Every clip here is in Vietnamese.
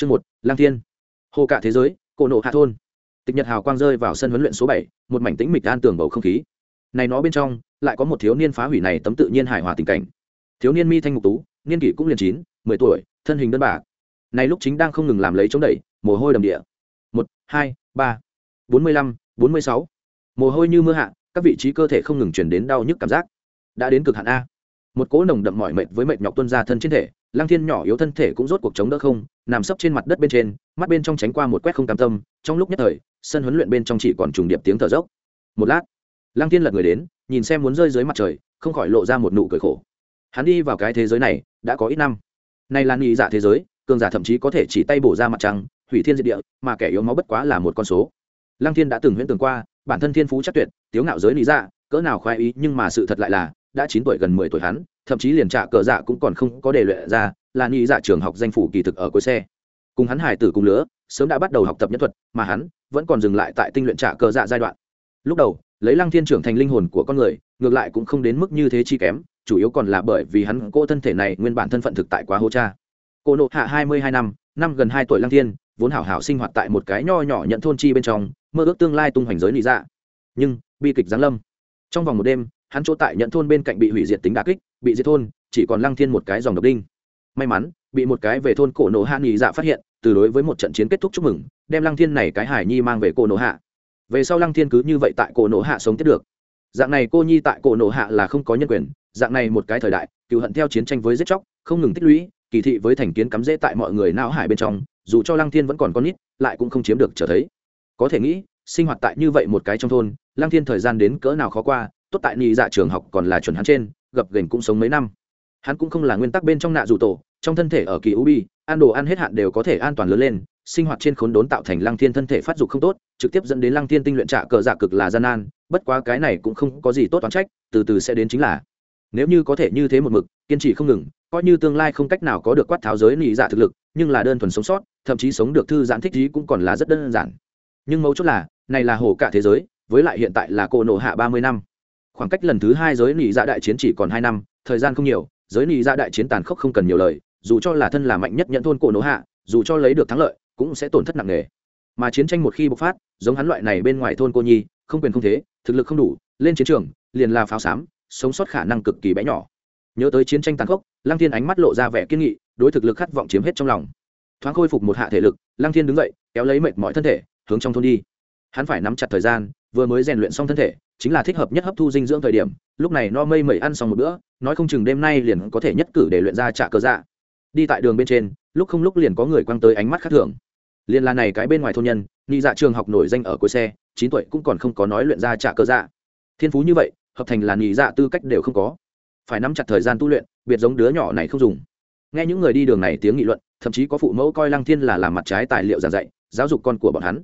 chương một, lang thiên. Hồ cả thế giới, cổ nộ hạ thôn. Tịch nhật hào quang rơi vào sân huấn luyện số bảy, một mảnh tĩnh mịch an tường bầu không khí. Này nó bên trong, lại có một thiếu niên phá hủy này tấm tự nhiên hài hòa tình cảnh. Thiếu niên mi thanh ngục tú, niên kỷ cũng liền chín, mười tuổi, thân hình đơn bạc. Này lúc chính đang không ngừng làm lấy chống đẩy, mồ hôi đầm địa. Một, hai, ba. Bốn mươi lăm, bốn mươi sáu. Mồ hôi như mưa hạ, các vị trí cơ thể không ngừng chuyển đến đau nhức cảm giác. Đã đến cực hạn a. Một cỗ nồng đậm mỏi mệt với mệt nhọc tuân ra thân trên thể, lang thiên nhỏ yếu thân thể cũng rốt cuộc chống đỡ không nằm sấp trên mặt đất bên trên, mắt bên trong tránh qua một quét không cam tâm, trong lúc nhất thời, sân huấn luyện bên trong chỉ còn trùng điệp tiếng thở dốc. Một lát lang thiên lật người đến, nhìn xem muốn rơi dưới mặt trời, không khỏi lộ ra một nụ cười khổ. Hắn đi vào cái thế giới này, đã có ít năm. Nay là nghĩ giả dạ thế giới, cường giả thậm chí có thể chỉ tay bổ ra mặt trăng, hủy thiên diệt địa, mà kẻ yếu máu bất quá là một con số. Lăng thiên đã từng huyễn tưởng qua, bản thân thiên phú chắc tuyệt, tiếu ngạo giới lý dạ cỡ nào khoái ý, nhưng mà sự thật lại là, đã chín tuổi gần mười tuổi hắn, thậm chí liền trạ cờ dạ cũng còn không có đề luyện ra là nghĩ dạ trường học danh phủ kỳ thực ở cuối xe. Cùng hắn hải tử cùng lứa, sớm đã bắt đầu học tập nhân thuật, mà hắn vẫn còn dừng lại tại tinh luyện trả cơ dạ giai đoạn. Lúc đầu, lấy lăng thiên trưởng thành linh hồn của con người, ngược lại cũng không đến mức như thế chi kém, chủ yếu còn là bởi vì hắn cô thân thể này nguyên bản thân phận thực tại quá hô cha. Cô nộ hạ hai mươi hai năm năm gần hai tuổi lăng thiên, vốn hảo hảo sinh hoạt tại một cái nho nhỏ nhận thôn chi bên trong, mơ ước tương lai tung hoành giới lý dạ. Nhưng, bi kịch giáng lâm. Trong vòng một đêm, hắn chỗ tại nhận thôn bên cạnh bị hủy diệt tính đà kích, bị diệt thôn, chỉ còn lăng thiên một cái dòng độc đinh may mắn, bị một cái về thôn cổ nổ hạ nghỉ dạ phát hiện, từ đối với một trận chiến kết thúc chúc mừng, đem lăng thiên này cái hải nhi mang về cổ nổ hạ. Về sau lăng thiên cứ như vậy tại cổ nổ hạ sống tiếp được. Dạng này cô nhi tại cổ nổ hạ là không có nhân quyền, dạng này một cái thời đại cựu hận theo chiến tranh với giết chóc, không ngừng tích lũy, kỳ thị với thành kiến cắm rễ tại mọi người não hải bên trong, dù cho lăng thiên vẫn còn con nít, lại cũng không chiếm được trở thấy. Có thể nghĩ, sinh hoạt tại như vậy một cái trong thôn, lăng thiên thời gian đến cỡ nào khó qua, tốt tại nhị dạ trường học còn là chuẩn hắn trên, gập gành cũng sống mấy năm. Hắn cũng không là nguyên tắc bên trong nạ dù tổ trong thân thể ở kỳ ubi ăn đồ ăn hết hạn đều có thể an toàn lớn lên, sinh hoạt trên khốn đốn tạo thành lăng thiên thân thể phát dục không tốt, trực tiếp dẫn đến lăng thiên tinh luyện trả cờ giả cực là gian nan, bất quá cái này cũng không có gì tốt toán trách, từ từ sẽ đến chính là. Nếu như có thể như thế một mực, kiên trì không ngừng, coi như tương lai không cách nào có được quát tháo giới nị dạ thực lực, nhưng là đơn thuần sống sót, thậm chí sống được thư giãn thích trí cũng còn là rất đơn giản. Nhưng mấu chốt là, này là hồ cả thế giới, với lại hiện tại là cô nổ hạ ba mươi năm. Khoảng cách lần thứ hai giới nị dạ đại chiến chỉ còn hai năm, thời gian không nhiều, giới nị dạ đại chiến tàn khốc không cần nhiều lời dù cho là thân là mạnh nhất nhận thôn cổ nổ hạ, dù cho lấy được thắng lợi, cũng sẽ tổn thất nặng nề. Mà chiến tranh một khi bộc phát, giống hắn loại này bên ngoài thôn cô nhi, không quyền không thế, thực lực không đủ, lên chiến trường, liền là pháo xám, sống sót khả năng cực kỳ bé nhỏ. Nhớ tới chiến tranh tàn khốc, lăng thiên ánh mắt lộ ra vẻ kiên nghị, đối thực lực khát vọng chiếm hết trong lòng. Thoáng khôi phục một hạ thể lực, lăng thiên đứng dậy, kéo lấy mệt mọi thân thể, hướng trong thôn đi. Hắn phải nắm chặt thời gian, vừa mới rèn luyện xong thân thể, chính là thích hợp nhất hấp thu dinh dưỡng thời điểm, lúc này no mây mẩy ăn xong một bữa, nói không chừng đêm nay liền có thể nhất cử để luyện ra trả cơ dạ đi tại đường bên trên, lúc không lúc liền có người quăng tới ánh mắt khác thường. Liền là này cái bên ngoài thôn nhân ni dạ trường học nổi danh ở cuối xe, chín tuổi cũng còn không có nói luyện ra trả cơ dạ. Thiên phú như vậy, hợp thành là nhị dạ tư cách đều không có. Phải nắm chặt thời gian tu luyện, biệt giống đứa nhỏ này không dùng. Nghe những người đi đường này tiếng nghị luận, thậm chí có phụ mẫu coi lăng thiên là làm mặt trái tài liệu giảng dạy, giáo dục con của bọn hắn.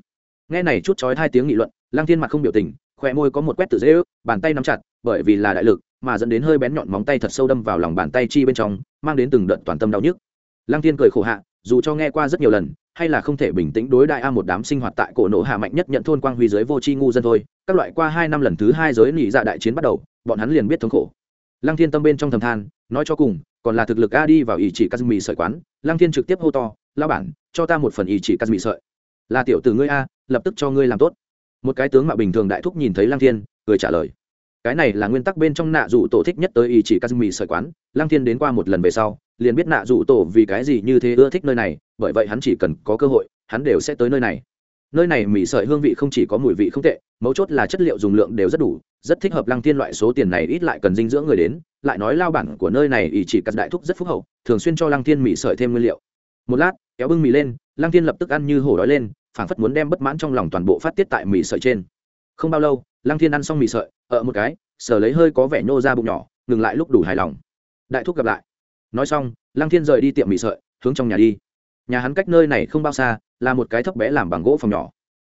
Nghe này chút chói hai tiếng nghị luận, lăng thiên mặt không biểu tình khỏe môi có một quét tự dễ ước, bàn tay nắm chặt, bởi vì là đại lực mà dẫn đến hơi bén nhọn móng tay thật sâu đâm vào lòng bàn tay chi bên trong, mang đến từng đợt toàn tâm đau nhức. Lăng thiên cười khổ hạ, dù cho nghe qua rất nhiều lần, hay là không thể bình tĩnh đối đại a một đám sinh hoạt tại cổ nổ hạ mạnh nhất nhận thôn quang huy giới vô tri ngu dân thôi, các loại qua hai năm lần thứ hai giới nỉ dạ đại chiến bắt đầu, bọn hắn liền biết thống khổ. Lăng thiên tâm bên trong thầm than, nói cho cùng, còn là thực lực a đi vào ý chỉ kazumi sợi quán, lăng thiên trực tiếp hô to lao bản, cho ta một phần ý chỉ kazumi sợi. Là tiểu tử ngươi a, lập tức cho ngươi làm tốt. Một cái tướng mạo bình thường đại thúc nhìn thấy lăng thiên, cười trả lời cái này là nguyên tắc bên trong nạ dụ tổ thích nhất tới ý chỉ kazumi sợi quán. Lăng thiên đến qua một lần về sau, liền biết nạ dụ tổ vì cái gì như thế ưa thích nơi này, bởi vậy hắn chỉ cần có cơ hội, hắn đều sẽ tới nơi này. Nơi này mì sợi hương vị không chỉ có mùi vị không tệ, mấu chốt là chất liệu dùng lượng đều rất đủ, rất thích hợp lăng thiên loại số tiền này ít lại cần dinh dưỡng người đến, lại nói lao bản của nơi này ý chỉ cắt đại thúc rất phúc hậu, thường xuyên cho lăng thiên mì sợi thêm nguyên liệu. Một lát, kéo bưng mì lên, lăng thiên lập tức ăn như hổ đói lên, phảng phất muốn đem bất mãn trong lòng toàn bộ phát tiết tại mì sợi trên không bao lâu, lăng thiên ăn xong mì sợi ở một cái, sờ lấy hơi có vẻ nhô ra bụng nhỏ, ngừng lại lúc đủ hài lòng. Đại thúc gặp lại. Nói xong, lăng thiên rời đi tiệm mì sợi, hướng trong nhà đi. Nhà hắn cách nơi này không bao xa, là một cái thấp bé làm bằng gỗ phòng nhỏ.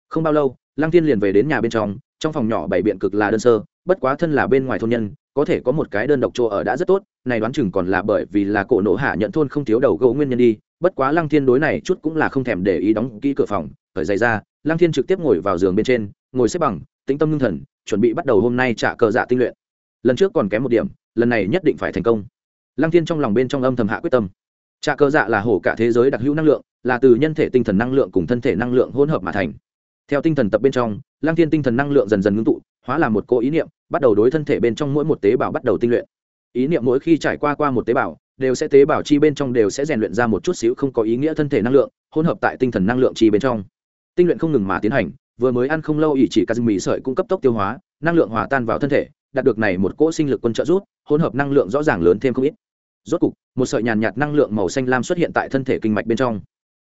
Không bao lâu, lăng thiên liền về đến nhà bên trong trong phòng nhỏ bảy biện cực là đơn sơ, bất quá thân là bên ngoài thôn nhân, có thể có một cái đơn độc chỗ ở đã rất tốt, này đoán chừng còn là bởi vì là cổ nổ hạ nhận thôn không thiếu đầu gỗ nguyên nhân đi, bất quá lăng thiên đối này chút cũng là không thèm để ý đóng kỹ cửa phòng khởi dày ra, lăng thiên trực tiếp ngồi vào giường bên trên ngồi xếp bằng, tĩnh tâm ngưng thần, chuẩn bị bắt đầu hôm nay trả cờ dạ tinh luyện. Lần trước còn kém một điểm, lần này nhất định phải thành công. Lăng thiên trong lòng bên trong âm thầm hạ quyết tâm. Trả cờ dạ là hổ cả thế giới đặc hữu năng lượng, là từ nhân thể tinh thần năng lượng cùng thân thể năng lượng hỗn hợp mà thành. Theo tinh thần tập bên trong, lăng thiên tinh thần năng lượng dần dần ngưng tụ, hóa là một cỗ ý niệm, bắt đầu đối thân thể bên trong mỗi một tế bào bắt đầu tinh luyện. Ý niệm mỗi khi trải qua qua một tế bào, đều sẽ tế bào chi bên trong đều sẽ rèn luyện ra một chút xíu không có ý nghĩa thân thể năng lượng, hỗn hợp tại tinh thần năng lượng chi bên trong. Tinh luyện không ngừng mà tiến hành vừa mới ăn không lâu ỷ chỉ cà mì sợi cung cấp tốc tiêu hóa, năng lượng hòa tan vào thân thể, đạt được này một cỗ sinh lực quân trợ rút, hỗn hợp năng lượng rõ ràng lớn thêm không ít. Rốt cục, một sợi nhàn nhạt năng lượng màu xanh lam xuất hiện tại thân thể kinh mạch bên trong.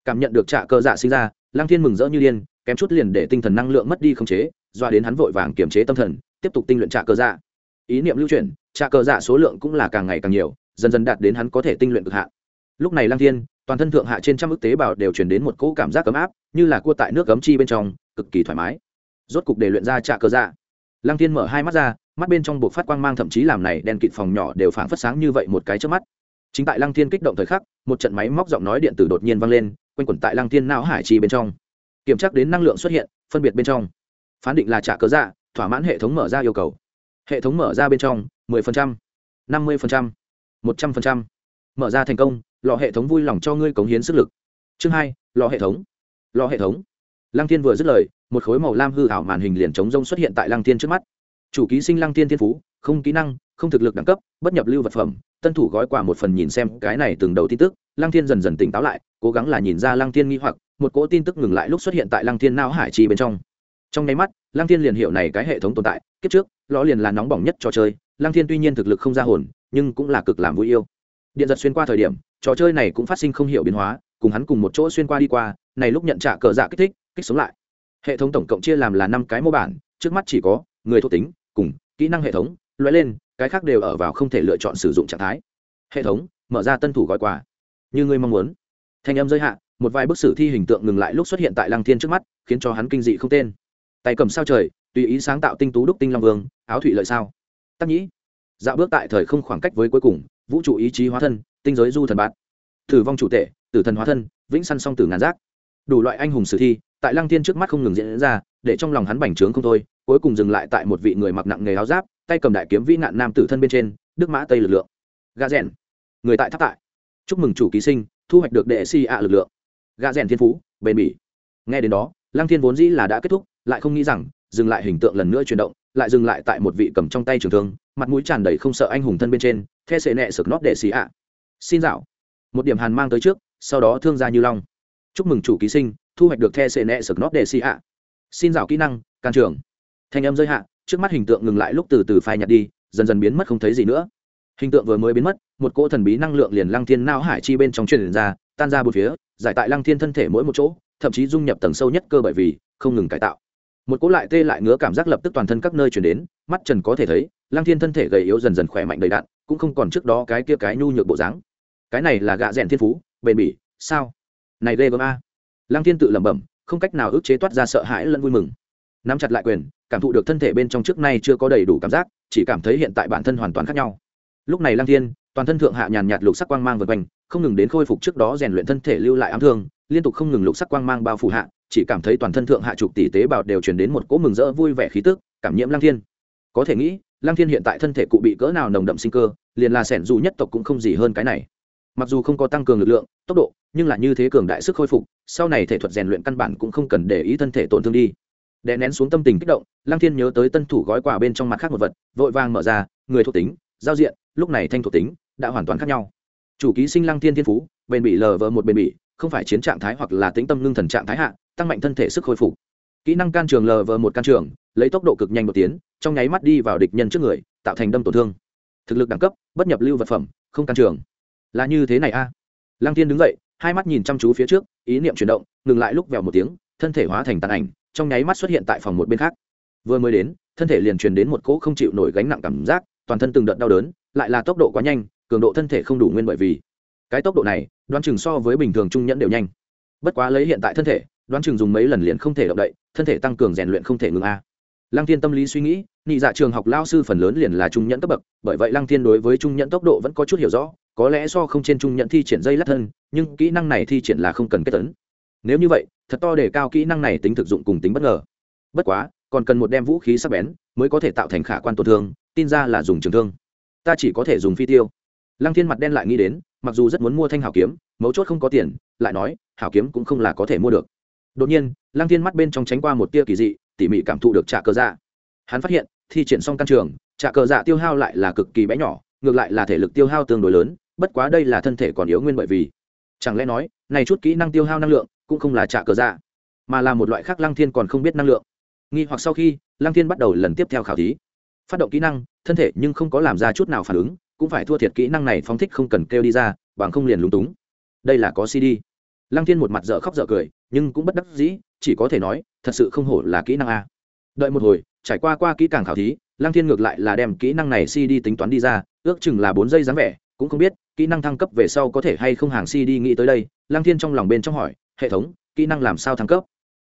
Cảm nhận được trạ cơ dạ sinh ra, lăng thiên mừng rỡ như điên, kém chút liền để tinh thần năng lượng mất đi không chế, doa đến hắn vội vàng kiềm chế tâm thần, tiếp tục tinh luyện trạ cơ dạ. Ý niệm lưu chuyển, trạ cơ dạ số lượng cũng là càng ngày càng nhiều, dần dần đạt đến hắn có thể tinh luyện cực hạn. Lúc này lăng thiên toàn thân thượng hạ trên trăm ức tế bào đều chuyển đến một cỗ cảm giác ấm áp như là cua tại nước cấm chi bên trong cực kỳ thoải mái. Rốt cục để luyện ra trạ cơ dạ. Lăng thiên mở hai mắt ra mắt bên trong buộc phát quang mang thậm chí làm này đen kịt phòng nhỏ đều phảng phất sáng như vậy một cái trước mắt. Chính tại lăng thiên kích động thời khắc một trận máy móc giọng nói điện tử đột nhiên vang lên quanh quẩn tại lăng thiên não hải chi bên trong. Kiểm tra đến năng lượng xuất hiện phân biệt bên trong. Phán định là trả cớ dạ thỏa mãn hệ thống mở ra yêu cầu. Hệ thống mở ra bên trong 10%, 50%, 100%. mở ra thành công lò hệ thống vui lòng cho ngươi cống hiến sức lực. Chương hai, lò hệ thống. Lò hệ thống. Lăng thiên vừa dứt lời, một khối màu lam hư ảo màn hình liền chống rông xuất hiện tại lăng thiên trước mắt. Chủ ký sinh lăng thiên thiên phú, không kỹ năng, không thực lực đẳng cấp, bất nhập lưu vật phẩm, tân thủ gói quà một phần nhìn xem cái này từng đầu tin tức, lăng thiên dần dần tỉnh táo lại, cố gắng là nhìn ra lăng thiên nghi hoặc, một cỗ tin tức ngừng lại lúc xuất hiện tại lăng thiên não hải chi bên trong. Trong nháy mắt, lăng thiên liền hiểu này cái hệ thống tồn tại, kiếp trước lõ liền là nóng bỏng nhất trò chơi, lăng thiên tuy nhiên thực lực không ra hồn, nhưng cũng là cực làm vui yêu. Điện giật xuyên qua thời điểm trò chơi này cũng phát sinh không hiểu biến hóa, cùng hắn cùng một chỗ xuyên qua đi qua, này lúc nhận trả cờ dạ kích thích, kích sống lại. Hệ thống tổng cộng chia làm là năm cái mô bản, trước mắt chỉ có người thuộc tính cùng kỹ năng hệ thống, loại lên, cái khác đều ở vào không thể lựa chọn sử dụng trạng thái. Hệ thống, mở ra tân thủ gói quà. Như ngươi mong muốn. Thanh âm giới hạn một vài bức sử thi hình tượng ngừng lại lúc xuất hiện tại lăng thiên trước mắt, khiến cho hắn kinh dị không tên. Tay cầm sao trời, tùy ý sáng tạo tinh tú đúc tinh long vương, áo thủy lợi sao. Tắc nhĩ. Dạo bước tại thời không khoảng cách với cuối cùng, vũ trụ ý chí hóa thân tinh giới du thần bát, thử vong chủ tệ tử thần hóa thân, vĩnh săn song tử ngàn giác. Đủ loại anh hùng sử thi, tại lăng thiên trước mắt không ngừng diễn ra, để trong lòng hắn bành trướng không thôi, cuối cùng dừng lại tại một vị người mặc nặng nghề áo giáp, tay cầm đại kiếm vĩ nạn nam tử thân bên trên, đức mã tây lực lượng. Gà rèn, người tại tháp tại. Chúc mừng chủ ký sinh, thu hoạch được đệ si ạ lực lượng. Gà rèn thiên phú, bền bỉ. Nghe đến đó, lăng thiên vốn dĩ là đã kết thúc, lại không nghĩ rằng, dừng lại hình tượng lần nữa chuyển động, lại dừng lại tại một vị cầm trong tay trường thương, mặt mũi tràn đầy không sợ anh hùng thân bên trên, the sệ nẹ sực nót đệ xì ạ xin dạo. Một điểm hàn mang tới trước, sau đó thương gia như long. Chúc mừng chủ ký sinh, thu hoạch được the sệ nẹ sực nót đề xì ạ. Xin dạo kỹ năng, can trường. Thanh âm giới hạ, trước mắt hình tượng ngừng lại lúc từ từ phai nhạt đi, dần dần biến mất không thấy gì nữa. Hình tượng vừa mới biến mất, một cỗ thần bí năng lượng liền lăng thiên nao hải chi bên trong truyền ra, tan ra một phía, giải tại lăng thiên thân thể mỗi một chỗ, thậm chí dung nhập tầng sâu nhất cơ bởi vì, không ngừng cải tạo. Một cỗ lại tê lại ngứa cảm giác lập tức toàn thân các nơi chuyển đến, mắt trần có thể thấy, lăng thiên thân thể gầy yếu dần dần khỏe mạnh đầy đạn cũng không còn trước đó cái kia cái nhu nhược bộ dáng cái này là gạ rèn thiên phú, bền bỉ, sao? Này ghê gớm a. Lăng thiên tự lẩm bẩm, không cách nào ức chế toát ra sợ hãi lẫn vui mừng. Nắm chặt lại quyền, cảm thụ được thân thể bên trong trước nay chưa có đầy đủ cảm giác, chỉ cảm thấy hiện tại bản thân hoàn toàn khác nhau. Lúc này lăng thiên, toàn thân thượng hạ nhàn nhạt lục sắc quang mang vượt quanh, không ngừng đến khôi phục trước đó rèn luyện thân thể lưu lại ám thương, liên tục không ngừng lục sắc quang mang bao phủ hạ, chỉ cảm thấy toàn thân thượng hạ chục tỷ tế bào đều truyền đến một cỗ mừng rỡ vui vẻ khí tức, cảm nhiễm lăng thiên. Có thể nghĩ, lăng thiên hiện tại thân thể cụ bị cỡ nào nồng đậm sinh cơ, liền là sẻn dù nhất tộc cũng không gì hơn cái này mặc dù không có tăng cường lực lượng, tốc độ, nhưng là như thế cường đại sức khôi phục, sau này thể thuật rèn luyện căn bản cũng không cần để ý thân thể tổn thương đi. Đè nén xuống tâm tình kích động, lăng thiên nhớ tới tân thủ gói quà bên trong mặt khác một vật, vội vàng mở ra, người thuộc tính, giao diện, lúc này thanh thuộc tính, đã hoàn toàn khác nhau. Chủ ký sinh lăng thiên thiên phú, bền bị lờ vờ một bền bị không phải chiến trạng thái hoặc là tính tâm ngưng thần trạng thái hạ, tăng mạnh thân thể sức khôi phục. Kỹ năng can trường lờ vờ một can trường, lấy tốc độ cực nhanh một tiến, trong nháy mắt đi vào địch nhân trước người, tạo thành đâm tổn thương. Thực lực đẳng cấp, bất nhập lưu vật phẩm, không can trường là như thế này a. Lăng thiên đứng dậy, hai mắt nhìn chăm chú phía trước, ý niệm chuyển động, ngừng lại lúc vèo một tiếng, thân thể hóa thành tàn ảnh, trong nháy mắt xuất hiện tại phòng một bên khác. Vừa mới đến, thân thể liền truyền đến một cỗ không chịu nổi gánh nặng cảm giác, toàn thân từng đợt đau đớn, lại là tốc độ quá nhanh, cường độ thân thể không đủ nguyên bởi vì. Cái tốc độ này, đoán chừng so với bình thường trung nhẫn đều nhanh. Bất quá lấy hiện tại thân thể, đoán chừng dùng mấy lần liền không thể động đậy, thân thể tăng cường rèn luyện không thể ngừng a. Lăng thiên tâm lý suy nghĩ, nhị dạ trường học lao sư phần lớn liền là trung nhẫn cấp bậc, bởi vậy lăng thiên đối với trung nhẫn tốc độ vẫn có chút hiểu rõ có lẽ so không trên trung nhận thi triển dây lắc thân, nhưng kỹ năng này thi triển là không cần kết tấn nếu như vậy, thật to để cao kỹ năng này tính thực dụng cùng tính bất ngờ. Bất quá, còn cần một đem vũ khí sắc bén mới có thể tạo thành khả quan tổn thương, tin ra là dùng trường thương. Ta chỉ có thể dùng phi tiêu. Lăng thiên mặt đen lại nghĩ đến, mặc dù rất muốn mua thanh hảo kiếm, mấu chốt không có tiền, lại nói, hảo kiếm cũng không là có thể mua được. Đột nhiên, lăng thiên mắt bên trong tránh qua một tia kỳ dị, tỉ mỉ cảm thụ được trả cờ dạ. Hắn phát hiện, thi triển xong căn trường trả cờ dạ tiêu hao lại là cực kỳ bé nhỏ, ngược lại là thể lực tiêu hao tương đối lớn bất quá đây là thân thể còn yếu nguyên bởi vì, chẳng lẽ nói, này chút kỹ năng tiêu hao năng lượng cũng không là trả cờ dạ mà là một loại khác lăng thiên còn không biết năng lượng. Nghi hoặc sau khi, lăng thiên bắt đầu lần tiếp theo khảo thí. Phát động kỹ năng, thân thể nhưng không có làm ra chút nào phản ứng, cũng phải thua thiệt kỹ năng này phóng thích không cần kêu đi ra, bằng không liền lúng túng. Đây là có cd lăng thiên một mặt dở khóc dở cười, nhưng cũng bất đắc dĩ, chỉ có thể nói, thật sự không hổ là kỹ năng a. Đợi một hồi, trải qua qua kỹ càng khảo thí, lăng thiên ngược lại là đem kỹ năng này cd tính toán đi ra, ước chừng là bốn giây dáng vẻ cũng không biết, kỹ năng thăng cấp về sau có thể hay không hàng cd nghĩ tới đây, lăng thiên trong lòng bên trong hỏi, hệ thống, kỹ năng làm sao thăng cấp?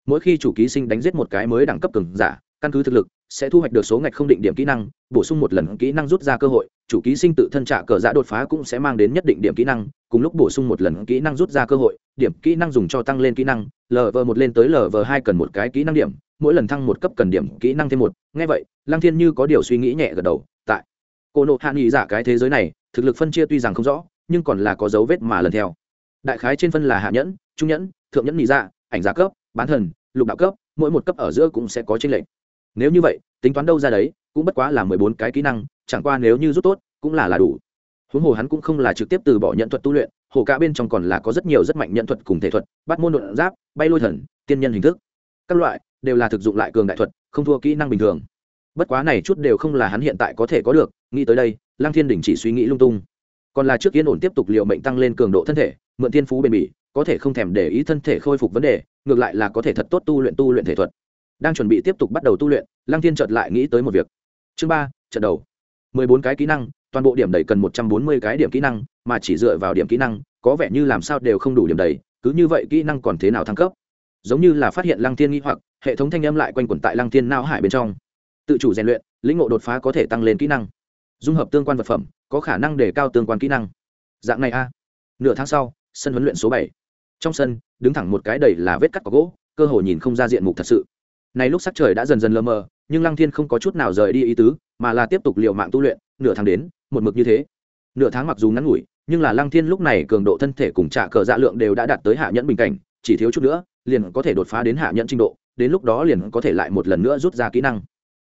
Mỗi khi chủ ký sinh đánh giết một cái mới đẳng cấp cường giả, căn cứ thực lực, sẽ thu hoạch được số ngạch không định điểm kỹ năng, bổ sung một lần kỹ năng rút ra cơ hội, chủ ký sinh tự thân trả cờ giã đột phá cũng sẽ mang đến nhất định điểm kỹ năng, cùng lúc bổ sung một lần kỹ năng rút ra cơ hội, điểm kỹ năng dùng cho tăng lên kỹ năng lv một lên tới lv hai cần một cái kỹ năng điểm, mỗi lần thăng một cấp cần điểm kỹ năng thêm một ngay vậy, lăng thiên như có điều suy nghĩ nhẹ gật đầu, tại. Cô nộ hạ nghị giả cái thế giới này thực lực phân chia tuy rằng không rõ nhưng còn là có dấu vết mà lần theo. Đại khái trên phân là hạ nhẫn trung nhẫn thượng nhẫn nghị dạ, ảnh giá cấp bán thần lục đạo cấp mỗi một cấp ở giữa cũng sẽ có tranh lệch. Nếu như vậy tính toán đâu ra đấy cũng bất quá là mười bốn cái kỹ năng chẳng qua nếu như rút tốt cũng là là đủ. Huống hồ hắn cũng không là trực tiếp từ bỏ nhận thuật tu luyện hồ cả bên trong còn là có rất nhiều rất mạnh nhận thuật cùng thể thuật bắt môn luận giáp bay lôi thần tiên nhân hình thức. Các loại đều là thực dụng lại cường đại thuật không thua kỹ năng bình thường bất quá này chút đều không là hắn hiện tại có thể có được, nghĩ tới đây lang thiên đình chỉ suy nghĩ lung tung. Còn là trước yên ổn tiếp tục liệu mệnh tăng lên cường độ thân thể, mượn thiên phú bền bỉ, có thể không thèm để ý thân thể khôi phục vấn đề, ngược lại là có thể thật tốt tu luyện tu luyện thể thuật. Đang chuẩn bị tiếp tục bắt đầu tu luyện, lăng thiên chợt lại nghĩ tới một việc. Chương ba, trận đầu. Mười bốn cái kỹ năng, toàn bộ điểm đầy cần một trăm bốn mươi cái điểm kỹ năng, mà chỉ dựa vào điểm kỹ năng, có vẻ như làm sao đều không đủ điểm đầy, cứ như vậy kỹ năng còn thế nào thăng cấp? Giống như là phát hiện lăng thiên nghi hoặc, hệ thống thanh âm lại quanh quẩn tại lăng thiên não hải bên trong tự chủ rèn luyện, lĩnh ngộ đột phá có thể tăng lên kỹ năng. Dung hợp tương quan vật phẩm, có khả năng để cao tương quan kỹ năng. Dạng này a. Nửa tháng sau, sân huấn luyện số bảy. Trong sân, đứng thẳng một cái đầy là vết cắt có gỗ, cơ hồ nhìn không ra diện mục thật sự. Này lúc sắc trời đã dần dần lơ mờ, nhưng lăng thiên không có chút nào rời đi ý tứ, mà là tiếp tục l i ề u mạng tu luyện, nửa tháng đến, một mực như thế. Nửa tháng mặc dù ngắn ngủi, nhưng là lăng thiên lúc này cường độ thân thể cùng trả cờ dạ lượng đều đã đạt tới hạ nhẫn bình cảnh, chỉ thiếu chút nữa, liền có thể đột phá đến hạ nhẫn trình độ, đến lúc đó liền có thể lại một lần nữa rút ra kỹ năng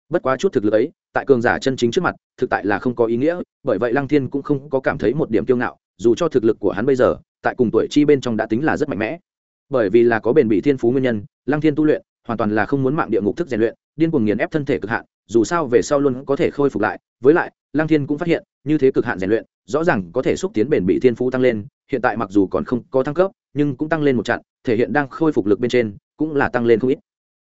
bất quá chút thực lực ấy, tại cường giả chân chính trước mặt, thực tại là không có ý nghĩa, bởi vậy lăng thiên cũng không có cảm thấy một điểm kiêu ngạo, dù cho thực lực của hắn bây giờ, tại cùng tuổi chi bên trong đã tính là rất mạnh mẽ. Bởi vì là có bền bị thiên phú nguyên nhân, lăng thiên tu luyện, hoàn toàn là không muốn mạng địa ngục thức rèn luyện, điên cuồng nghiền ép thân thể cực hạn, dù sao về sau luôn có thể khôi phục lại. Với lại, lăng thiên cũng phát hiện, như thế cực hạn rèn luyện, rõ ràng có thể xúc tiến bền bị thiên phú tăng lên, hiện tại mặc dù còn không có thăng cấp, nhưng cũng tăng lên một chặn thể hiện đang khôi phục lực bên trên, cũng là tăng lên không ít.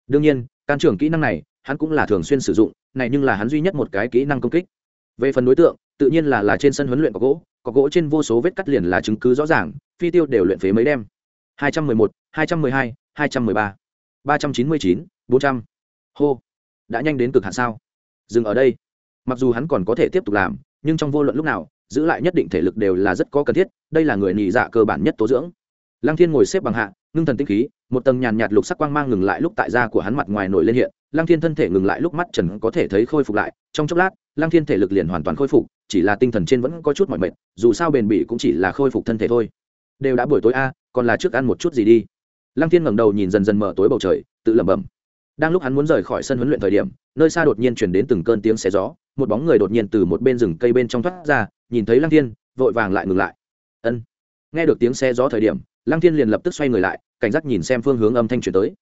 Đương nhiên, can trưởng kỹ năng này hắn cũng là thường xuyên sử dụng này nhưng là hắn duy nhất một cái kỹ năng công kích. Về phần đối tượng tự nhiên là là trên sân huấn luyện có gỗ có gỗ trên vô số vết cắt liền là chứng cứ rõ ràng phi tiêu đều luyện phế mấy đêm. 211, 212, 213, 399, 400. hô đã nhanh đến cực hạn sao? Dừng ở đây. Mặc dù hắn còn có thể tiếp tục làm nhưng trong vô luận lúc nào giữ lại nhất định thể lực đều là rất có cần thiết đây là người nhị dạ cơ bản nhất tố dưỡng. Lăng thiên ngồi xếp bằng hạ ngưng thần tinh khí một tầng nhàn nhạt lục sắc quang mang ngừng lại lúc tại da của hắn mặt ngoài nổi lên hiện, lăng thiên thân thể ngừng lại lúc mắt trần có thể thấy khôi phục lại, trong chốc lát, lăng thiên thể lực liền hoàn toàn khôi phục, chỉ là tinh thần trên vẫn có chút mỏi mệt, dù sao bền bỉ cũng chỉ là khôi phục thân thể thôi. Đều đã buổi tối a, còn là trước ăn một chút gì đi. Lăng thiên ngẩng đầu nhìn dần dần mở tối bầu trời, tự lẩm bẩm. Đang lúc hắn muốn rời khỏi sân huấn luyện thời điểm, nơi xa đột nhiên chuyển đến từng cơn tiếng xé gió, một bóng người đột nhiên từ một bên rừng cây bên trong thoát ra, nhìn thấy lăng thiên, vội vàng lại ngừng lại. Ân. Nghe được tiếng xe gió thời điểm, lăng thiên liền lập tức xoay người lại cảnh giác nhìn xem phương hướng âm thanh chuyển tới.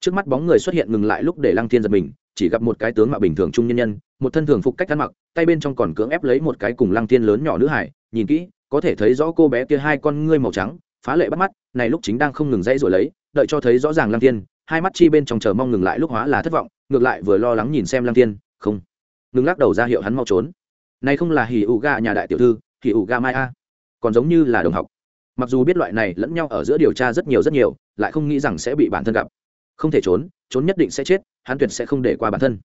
Trước mắt bóng người xuất hiện ngừng lại lúc để lăng thiên giật mình, chỉ gặp một cái tướng mạo bình thường trung nhân nhân, một thân thường phục cách ăn mặc, tay bên trong còn cưỡng ép lấy một cái cùng lăng thiên lớn nhỏ nữ hải, nhìn kỹ, có thể thấy rõ cô bé kia hai con ngươi màu trắng, phá lệ bắt mắt, này lúc chính đang không ngừng dãy rồi lấy, đợi cho thấy rõ ràng lăng thiên, hai mắt chi bên trong chờ mong ngừng lại lúc hóa là thất vọng, ngược lại vừa lo lắng nhìn xem lăng thiên, không, ngừng lắc đầu ra hiệu hắn mau trốn. Này không là hỉ ủ ga nhà đại tiểu thư, hỉ ủ ga mai a, còn giống như là đồng học mặc dù biết loại này lẫn nhau ở giữa điều tra rất nhiều rất nhiều, lại không nghĩ rằng sẽ bị bản thân gặp. Không thể trốn trốn nhất định sẽ chết, hắn tuyệt sẽ không để qua bản thân.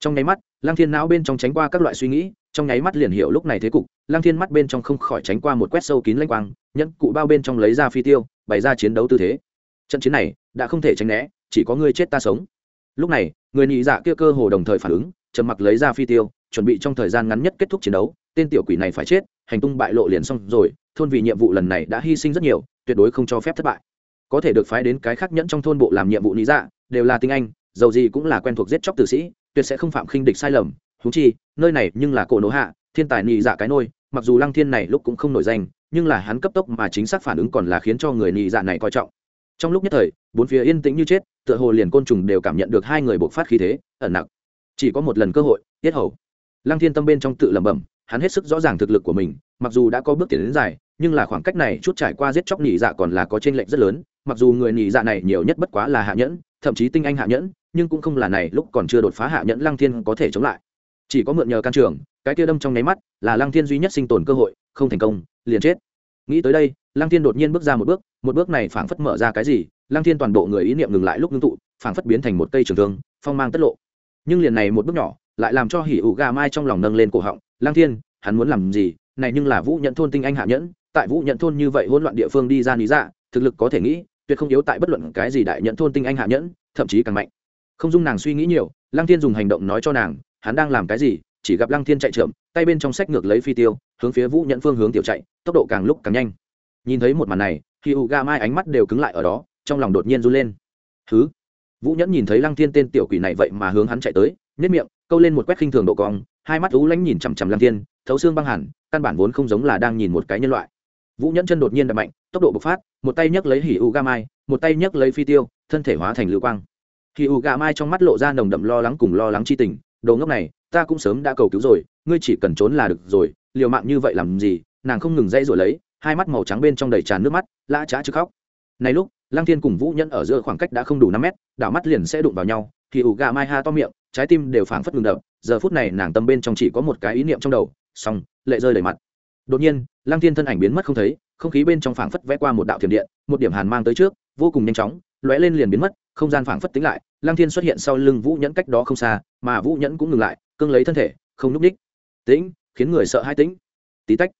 Trong nháy mắt lang thiên não bên trong tránh qua các loại suy nghĩ, trong nháy mắt liền hiểu lúc này thế cục lang thiên mắt bên trong không khỏi tránh qua một quét sâu kín lanh quang, nhẫn cụ bao bên trong lấy ra phi tiêu, bày ra chiến đấu tư thế. Trận chiến này đã không thể tránh né, chỉ có ngươi chết ta sống. Lúc này, người nhị dạ kia cơ hồ đồng thời phản ứng, trầm mặc lấy ra phi tiêu, chuẩn bị trong thời gian ngắn nhất kết thúc chiến đấu, tên tiểu quỷ này phải chết, hành tung bại lộ liền xong rồi thôn vì nhiệm vụ lần này đã hy sinh rất nhiều, tuyệt đối không cho phép thất bại. Có thể được phái đến cái khác nhẫn trong thôn bộ làm nhiệm vụ lý dạ đều là tinh anh dầu gì cũng là quen thuộc giết chóc tử sĩ, tuyệt sẽ không phạm khinh địch sai lầm. Thú chi, nơi này nhưng là cổ nổ hạ, thiên tài nhị dạ cái nôi, mặc dù lăng thiên này lúc cũng không nổi danh, nhưng là hắn cấp tốc mà chính xác phản ứng còn là khiến cho người nhị dạ này coi trọng. Trong lúc nhất thời, bốn phía yên tĩnh như chết, tựa hồ liền côn trùng đều cảm nhận được hai người bộc phát khí thế, ẩn nặng chỉ có một lần cơ hội, tiết hầu. Lăng thiên tâm bên trong tự lẩm bẩm, hắn hết sức rõ ràng thực lực của mình, mặc dù đã có bước tiến đến dài nhưng là khoảng cách này chút trải qua giết chóc nhị dạ còn là có t r ê n lệch rất lớn, mặc dù người nhị dạ này nhiều nhất bất quá là hạ nhẫn, thậm chí tinh anh hạ nhẫn, nhưng cũng không là này lúc còn chưa đột phá hạ nhẫn lăng thiên có thể chống lại. Chỉ có mượn nhờ can trường, cái kia đâm trong nháy mắt là lăng thiên duy nhất sinh tồn cơ hội, không thành công, liền chết. Nghĩ tới đây, lăng thiên đột nhiên bước ra một bước một bước này phảng phất mở ra cái gì, lăng thiên toàn bộ người ý niệm ngừng lại lúc ngưng tụ, phảng phất biến thành một cây trường thương, phong mang tất lộ. Nhưng liền này một bước nhỏ, lại làm cho hỉ ủ gà mai trong lòng nâng lên cổ họng, lăng thiên, hắn muốn làm gì? Này nhưng là vũ nhận thôn tinh anh hạ nhẫn tại vũ nhận thôn như vậy hỗn loạn địa phương đi ra lý dạ thực lực có thể nghĩ, tuyệt không yếu tại bất luận cái gì đại nhận thôn tinh anh hạ nhẫn, thậm chí càng mạnh. Không dung nàng suy nghĩ nhiều, lăng thiên dùng hành động nói cho nàng, hắn đang làm cái gì? Chỉ gặp lăng thiên chạy trượm tay bên trong sách ngược lấy phi tiêu, hướng phía vũ nhận phương hướng tiểu chạy, tốc độ càng lúc càng nhanh. Nhìn thấy một màn này khi u ga mai ánh mắt đều cứng lại ở đó, trong lòng đột nhiên run lên. Thứ vũ nhẫn nhìn thấy lăng thiên tên tiểu quỷ này vậy mà hướng hắn chạy tới nhất miệng, câu lên một quét khinh thường độ cong, hai mắt lú lánh nhìn chằm chằm lăng thiên, thấu xương băng hẳn, căn bản vốn không giống là đang nhìn một cái nhân loại vũ nhẫn chân đột nhiên đập mạnh, tốc độ bộc phát, một tay nhấc lấy hỉ u ga mai, một tay nhấc lấy phi tiêu, thân thể hóa thành lưu quang. Hỉ u ga mai trong mắt lộ ra nồng đậm lo lắng cùng lo lắng chi tình, đồ ngốc này, ta cũng sớm đã cầu cứu rồi, ngươi chỉ cần trốn là được rồi, liều mạng như vậy làm gì? Nàng không ngừng dây rồi lấy, hai mắt màu trắng bên trong đầy tràn nước mắt, lã trá chứ khóc. Này lúc, lăng thiên cùng vũ nhẫn ở giữa khoảng cách đã không đủ năm mét, đảo mắt liền sẽ đụng vào nhau thì ủ gà mai ha to miệng, trái tim đều phảng phất ngừng đập, giờ phút này nàng tâm bên trong chỉ có một cái ý niệm trong đầu, xong, lệ rơi đầy mặt đột nhiên lăng thiên thân ảnh biến mất không thấy không khí bên trong phảng phất vẽ qua một đạo thiểm điện một điểm hàn mang tới trước vô cùng nhanh chóng lóe lên liền biến mất không gian phảng phất tính lại lăng thiên xuất hiện sau lưng vũ nhẫn cách đó không xa mà vũ nhẫn cũng ngừng lại cưng lấy thân thể không núp ních, tĩnh! khiến người sợ hai tĩnh. Tí tách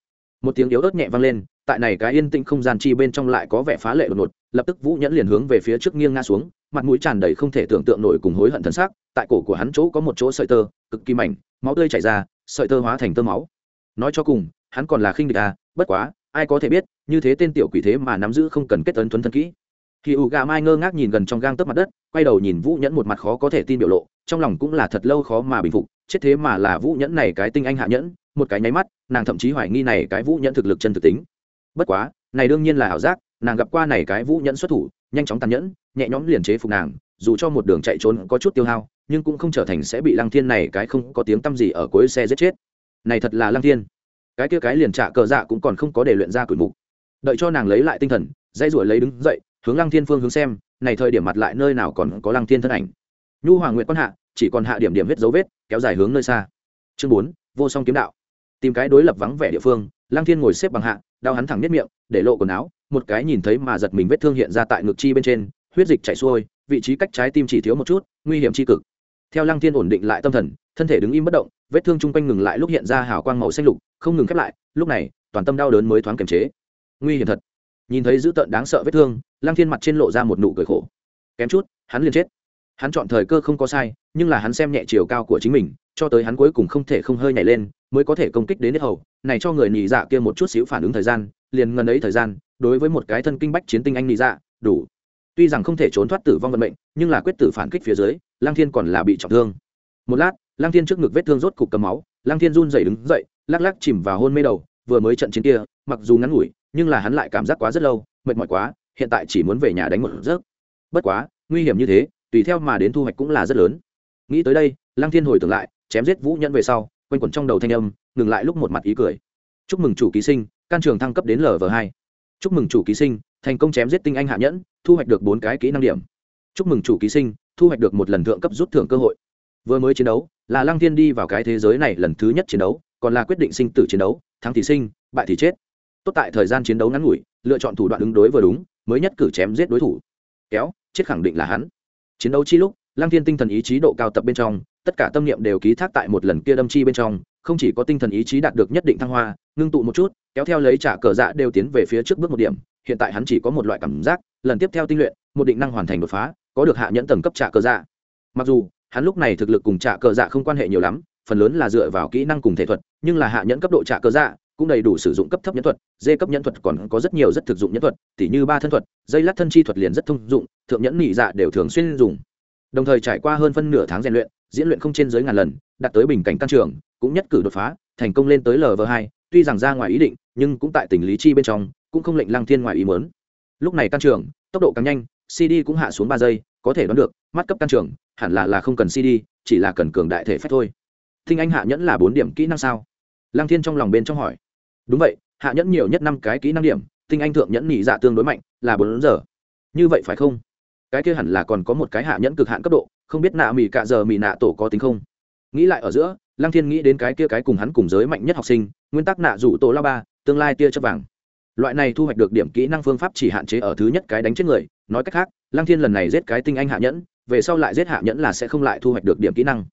một tiếng yếu ớt nhẹ vang lên tại này cái yên tĩnh không gian chi bên trong lại có vẻ phá lệ đột ngột lập tức vũ nhẫn liền hướng về phía trước nghiêng ngã xuống mặt mũi tràn đầy không thể tưởng tượng nổi cùng hối hận thân xác tại cổ của hắn chỗ có một chỗ sợi tơ cực kỳ mảnh máu tươi chảy ra sợi tơ hóa thành tơ máu nói cho cùng, hắn còn là khinh địch à bất quá, ai có thể biết, như thế tên tiểu quỷ thế mà nắm giữ không cần kết ấn thuấn thân kỹ. Khi ủ gà mai ngơ ngác nhìn gần trong gang tấp mặt đất, quay đầu nhìn vũ nhẫn một mặt khó có thể tin biểu lộ, trong lòng cũng là thật lâu khó mà bình phục, chết thế mà là vũ nhẫn này cái tinh anh hạ nhẫn, một cái nháy mắt, nàng thậm chí hoài nghi này cái vũ nhẫn thực lực chân thực tính. Bất quá, này đương nhiên là ảo giác, nàng gặp qua này cái vũ nhẫn xuất thủ, nhanh chóng tàn nhẫn, nhẹ nhõm liền chế phục nàng, dù cho một đường chạy trốn có chút tiêu hao, nhưng cũng không trở thành sẽ bị lăng thiên này cái không có tiếng tăm gì ở cuối xe giết chết này thật là lăng thiên. Cái kia cái liền trả cờ dạ cũng còn không có để luyện ra cửi mục. Đợi cho nàng lấy lại tinh thần dây ruổi lấy đứng dậy, hướng lăng thiên phương hướng xem, này thời điểm mặt lại nơi nào còn có lăng thiên thân ảnh. Nhu hoàng nguyện quan hạ, chỉ còn hạ điểm điểm vết dấu vết, kéo dài hướng nơi xa. Chương bốn, vô song kiếm đạo. Tìm cái đối lập vắng vẻ địa phương, lăng thiên ngồi xếp bằng hạ, đau hắn thẳng nhất miệng, để lộ quần áo, một cái nhìn thấy mà giật mình vết thương hiện ra tại ngực chi bên trên, huyết dịch chảy xuôi, vị trí cách trái tim chỉ thiếu một chút, nguy hiểm chi cực. Theo lăng thiên ổn định lại tâm thần, thân thể đứng im bất động vết thương chung quanh ngừng lại lúc hiện ra hào quang màu xanh lục, không ngừng khép lại, lúc này, toàn tâm đau đớn mới thoáng kiềm chế. Nguy hiểm thật. Nhìn thấy dữ tợn đáng sợ vết thương, lăng thiên mặt trên lộ ra một nụ cười khổ. Kém chút, hắn liền chết. Hắn chọn thời cơ không có sai, nhưng là hắn xem nhẹ chiều cao của chính mình, cho tới hắn cuối cùng không thể không hơi nhảy lên, mới có thể công kích đến hết hầu. Này cho người nhị dạ kia một chút xíu phản ứng thời gian, liền ngần ấy thời gian, đối với một cái thân kinh bách chiến tinh anh nhị dạ đủ. Tuy rằng không thể trốn thoát tử vong vận mệnh, nhưng là quyết tử phản kích phía dưới lang thiên còn là bị trọng thương. Một lát lang thiên trước ngực vết thương rốt cục cầm máu lang thiên run rẩy đứng dậy, lắc lắc chìm vào hôn mê đầu, vừa mới trận chiến kia, mặc dù ngắn ngủi, nhưng là hắn lại cảm giác quá rất lâu, mệt mỏi quá, hiện tại chỉ muốn về nhà đánh một giấc. Bất quá, nguy hiểm như thế, tùy theo mà đến thu hoạch cũng là rất lớn. Nghĩ tới đây lang thiên hồi tưởng lại, chém giết vũ nhẫn về sau, quanh quẩn trong đầu thanh âm, ngừng lại lúc một mặt ý cười. Chúc mừng chủ ký sinh, can trường thăng cấp đến lv hai. Chúc mừng chủ ký sinh, thành công chém giết tinh anh hạ nhẫn, thu hoạch được bốn cái kỹ năng điểm. Chúc mừng chủ ký sinh, thu hoạch được một lần thượng cấp rút thưởng cơ hội. Vừa mới chiến đấu là lăng thiên đi vào cái thế giới này lần thứ nhất chiến đấu, còn là quyết định sinh tử chiến đấu, thắng thì sinh, bại thì chết. Tốt tại thời gian chiến đấu ngắn ngủi, lựa chọn thủ đoạn ứng đối vừa đúng, mới nhất cử chém giết đối thủ. Kéo, chết khẳng định là hắn. Chiến đấu chi lúc, lăng thiên tinh thần ý chí độ cao tập bên trong, tất cả tâm niệm đều ký thác tại một lần kia đâm chi bên trong, không chỉ có tinh thần ý chí đạt được nhất định thăng hoa, ngưng tụ một chút, kéo theo lấy trả cờ dạ đều tiến về phía trước bước một điểm, hiện tại hắn chỉ có một loại cảm giác, lần tiếp theo tinh luyện, một định năng hoàn thành đột phá, có được hạ nhẫn tầng cấp trả cờ dạ. Mặc dù hắn lúc này thực lực cùng trạ cờ dạ không quan hệ nhiều lắm, phần lớn là dựa vào kỹ năng cùng thể thuật, nhưng là hạ nhẫn cấp độ trạ cờ dạ cũng đầy đủ sử dụng cấp thấp nhẫn thuật, dê cấp nhẫn thuật còn có rất nhiều rất thực dụng nhẫn thuật, tỉ như ba thân thuật, dây lát thân chi thuật liền rất thông dụng, thượng nhẫn nhị dạ đều thường xuyên dùng. Đồng thời trải qua hơn phân nửa tháng rèn luyện, diễn luyện không trên dưới ngàn lần, đạt tới bình cảnh căn trường, cũng nhất cử đột phá, thành công lên tới lv hai, tuy rằng ra ngoài ý định, nhưng cũng tại tỉnh lý chi bên trong, cũng không lệnh lăng thiên ngoài ý mớn lúc này căn trường, tốc độ càng nhanh cd cũng hạ xuống ba giây, có thể đoán được, mắt cấp căn trường hẳn là là không cần cd chỉ là cần cường đại thể phép thôi. Thinh anh hạ nhẫn là bốn điểm kỹ năng sao? Lăng thiên trong lòng bên trong hỏi. Đúng vậy, hạ nhẫn nhiều nhất năm cái kỹ năng điểm tinh anh thượng nhẫn nhị dạ tương đối mạnh, là bốn giờ. Như vậy phải không? Cái kia hẳn là còn có một cái hạ nhẫn cực hạn cấp độ, không biết nạ mì cạ giờ mì nạ tổ có tính không? Nghĩ lại ở giữa, lăng thiên nghĩ đến cái kia cái cùng hắn cùng giới mạnh nhất học sinh, nguyên tắc nạ rủ tổ la ba, tương lai tia chấp vàng. Loại này thu hoạch được điểm kỹ năng phương pháp chỉ hạn chế ở thứ nhất cái đánh chết người, nói cách khác, lăng thiên lần này giết cái tinh anh hạ nhẫn về sau lại giết hạ nhẫn là sẽ không lại thu hoạch được điểm kỹ năng.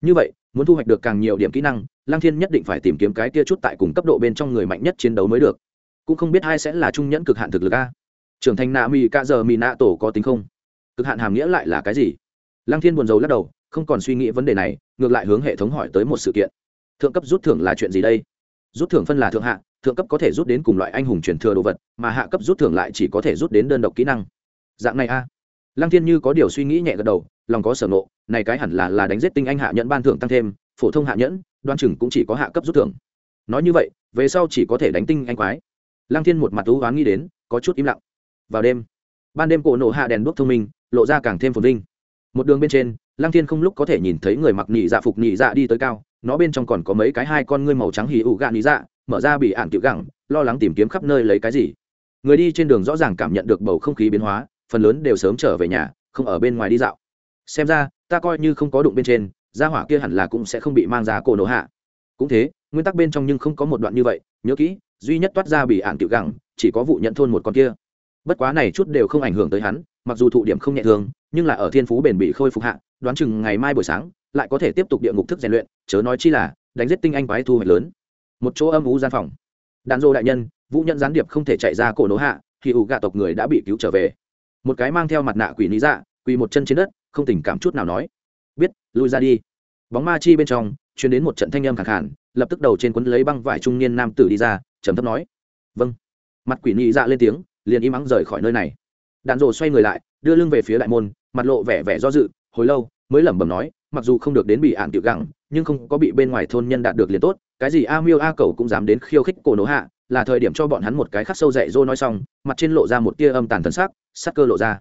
Như vậy, muốn thu hoạch được càng nhiều điểm kỹ năng, lăng thiên nhất định phải tìm kiếm cái kia chút tại cùng cấp độ bên trong người mạnh nhất chiến đấu mới được. Cũng không biết ai sẽ là trung nhẫn cực hạn thực lực a. Trưởng thành nạ mì ca giờ mì nạ tổ có tính không? Cực hạn hàm nghĩa lại là cái gì? Lăng thiên buồn rầu lắc đầu, không còn suy nghĩ vấn đề này, ngược lại hướng hệ thống hỏi tới một sự kiện. Thượng cấp rút thưởng là chuyện gì đây? Rút thưởng phân là thượng hạ, thượng cấp có thể rút đến cùng loại anh hùng truyền thừa đồ vật, mà hạ cấp rút thưởng lại chỉ có thể rút đến đơn độc kỹ năng. Dạng này a lăng thiên như có điều suy nghĩ nhẹ gật đầu, lòng có sở nộ này cái hẳn là là đánh giết tinh anh hạ nhẫn ban thưởng tăng thêm, phổ thông hạ nhẫn, đoan chừng cũng chỉ có hạ cấp rút thưởng. Nói như vậy, về sau chỉ có thể đánh tinh anh quái. Lăng thiên một mặt thú oán nghĩ đến, có chút im lặng. Vào đêm, ban đêm cổ nổ hạ đèn đuốc thông minh, lộ ra càng thêm phồn vinh. Một đường bên trên, lăng thiên không lúc có thể nhìn thấy người mặc nhị dạ phục nhị dạ đi tới cao, nó bên trong còn có mấy cái hai con ngươi màu trắng hì ủ gạ nhị dạ mở ra bị ạn tiểu gẳng, lo lắng tìm kiếm khắp nơi lấy cái gì. Người đi trên đường rõ ràng cảm nhận được bầu không khí biến hóa phần lớn đều sớm trở về nhà không ở bên ngoài đi dạo. Xem ra ta coi như không có đụng bên trên gia hỏa kia hẳn là cũng sẽ không bị mang ra cổ nổ hạ. Cũng thế nguyên tắc bên trong nhưng không có một đoạn như vậy nhớ kỹ duy nhất toát ra bị ạn tiểu gẳng chỉ có vụ nhận thôn một con kia. Bất quá này chút đều không ảnh hưởng tới hắn mặc dù thụ điểm không nhẹ thường, nhưng là ở thiên phú bền bị khôi phục hạ đoán chừng ngày mai buổi sáng lại có thể tiếp tục địa ngục thức rèn luyện chớ nói chi là đánh giết tinh anh quái thu hoạch lớn. Một chỗ âm ú gian phòng. Đàn dô đại nhân vũ nhận gián điệp không thể chạy ra cổ nổ hạ thì ủ gạ tộc người đã bị cứu trở về một cái mang theo mặt nạ quỷ lý dạ quỳ một chân trên đất, không tình cảm chút nào nói. Biết, lui ra đi. Bóng ma chi bên trong chuyển đến một trận thanh âm khẳng khản lập tức đầu trên quấn lấy băng vải trung niên nam tử đi ra, trầm thấp nói. Vâng. Mặt quỷ nhị dạ lên tiếng, liền im ắng rời khỏi nơi này. Đạn rồ xoay người lại, đưa lưng về phía đại môn, mặt lộ vẻ vẻ do dự, hồi lâu, mới lẩm bẩm nói, mặc dù không được đến bị ạn tiểu gẳng nhưng không có bị bên ngoài thôn nhân đạt được liền tốt, cái gì a miêu a cầu cũng dám đến khiêu khích cổ nổ hạ, là thời điểm cho bọn hắn một cái khắc sâu dạy dô nói xong, mặt trên lộ ra một tia âm tàn thần sắc sắc cơ lộ ra.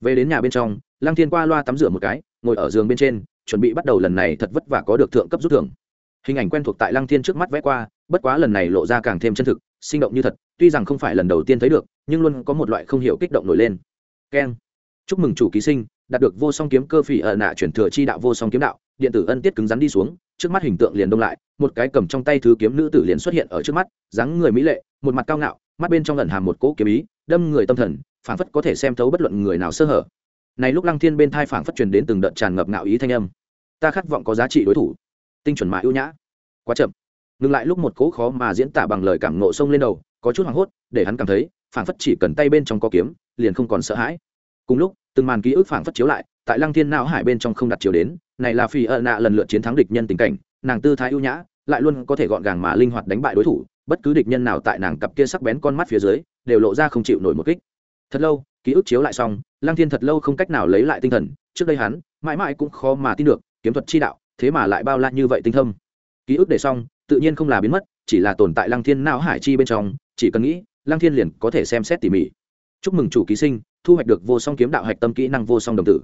Về đến nhà bên trong, lăng thiên qua loa tắm rửa một cái, ngồi ở giường bên trên, chuẩn bị bắt đầu lần này thật vất vả có được thượng cấp rút thưởng. Hình ảnh quen thuộc tại lăng thiên trước mắt vẽ qua, bất quá lần này lộ ra càng thêm chân thực, sinh động như thật, tuy rằng không phải lần đầu tiên thấy được, nhưng luôn có một loại không hiểu kích động nổi lên. Keng. Chúc mừng chủ ký sinh, đạt được vô song kiếm cơ phỉ ở nạ chuyển thừa chi đạo vô song kiếm đạo, điện tử ân tiết cứng rắn đi xuống, trước mắt hình tượng liền đông lại, một cái cầm trong tay thứ kiếm nữ tử liền xuất hiện ở trước mắt, dáng người mỹ lệ, một mặt cao ngạo, mắt bên trong lần hàm một cỗ kiếm ý, đâm người tâm thần phảng phất có thể xem thấu bất luận người nào sơ hở. Này lúc lăng thiên bên thai phảng phất truyền đến từng đợt tràn ngập ngạo ý thanh âm. Ta khát vọng có giá trị đối thủ. Tinh chuẩn mà ưu nhã. Quá chậm. Ngừng lại lúc một cỗ khó mà diễn tả bằng lời cảm nộ sông lên đầu, có chút hoảng hốt, để hắn cảm thấy, phảng phất chỉ cần tay bên trong có kiếm, liền không còn sợ hãi. Cùng lúc, từng màn ký ức phảng phất chiếu lại, tại lăng thiên não hải bên trong không đặt chiếu đến, này là phi ợ nạ lần lượt chiến thắng địch nhân tình cảnh, nàng tư thái ưu nhã, lại luôn có thể gọn gàng mà linh hoạt đánh bại đối thủ, bất cứ địch nhân nào tại nàng cặp kia sắc bén con mắt phía dưới, đều lộ ra không chịu nổi một kích thật lâu, ký ức chiếu lại xong, lăng thiên thật lâu không cách nào lấy lại tinh thần. Trước đây hắn, mãi mãi cũng khó mà tin được, kiếm thuật chi đạo, thế mà lại bao la như vậy tinh thâm ký ức để xong, tự nhiên không là biến mất, chỉ là tồn tại lăng thiên não hải chi bên trong, chỉ cần nghĩ, lăng thiên liền có thể xem xét tỉ mỉ. Chúc mừng chủ ký sinh, thu hoạch được vô song kiếm đạo hạch tâm kỹ năng vô song đồng tử.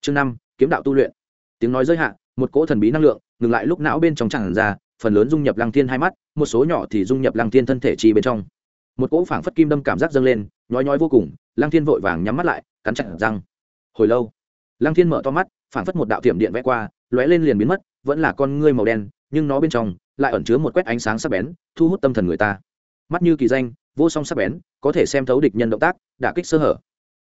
Chương năm, kiếm đạo tu luyện. Tiếng nói giới hạn một cỗ thần bí năng lượng, ngừng lại lúc não bên trong chẳng ra, phần lớn dung nhập lăng thiên hai mắt, một số nhỏ thì dung nhập lăng thiên thân thể chi bên trong. Một cỗ phảng phất kim đâm cảm giác dâng lên, nhói nhói vô cùng lăng thiên vội vàng nhắm mắt lại, cắn chặt răng. Hồi lâu, lăng thiên mở to mắt, phảng phất một đạo tiệm điện vẽ qua, lóe lên liền biến mất, vẫn là con ngươi màu đen, nhưng nó bên trong lại ẩn chứa một quét ánh sáng sắc bén, thu hút tâm thần người ta. Mắt như kỳ danh, vô song sắc bén, có thể xem thấu địch nhân động tác, đả kích sơ hở.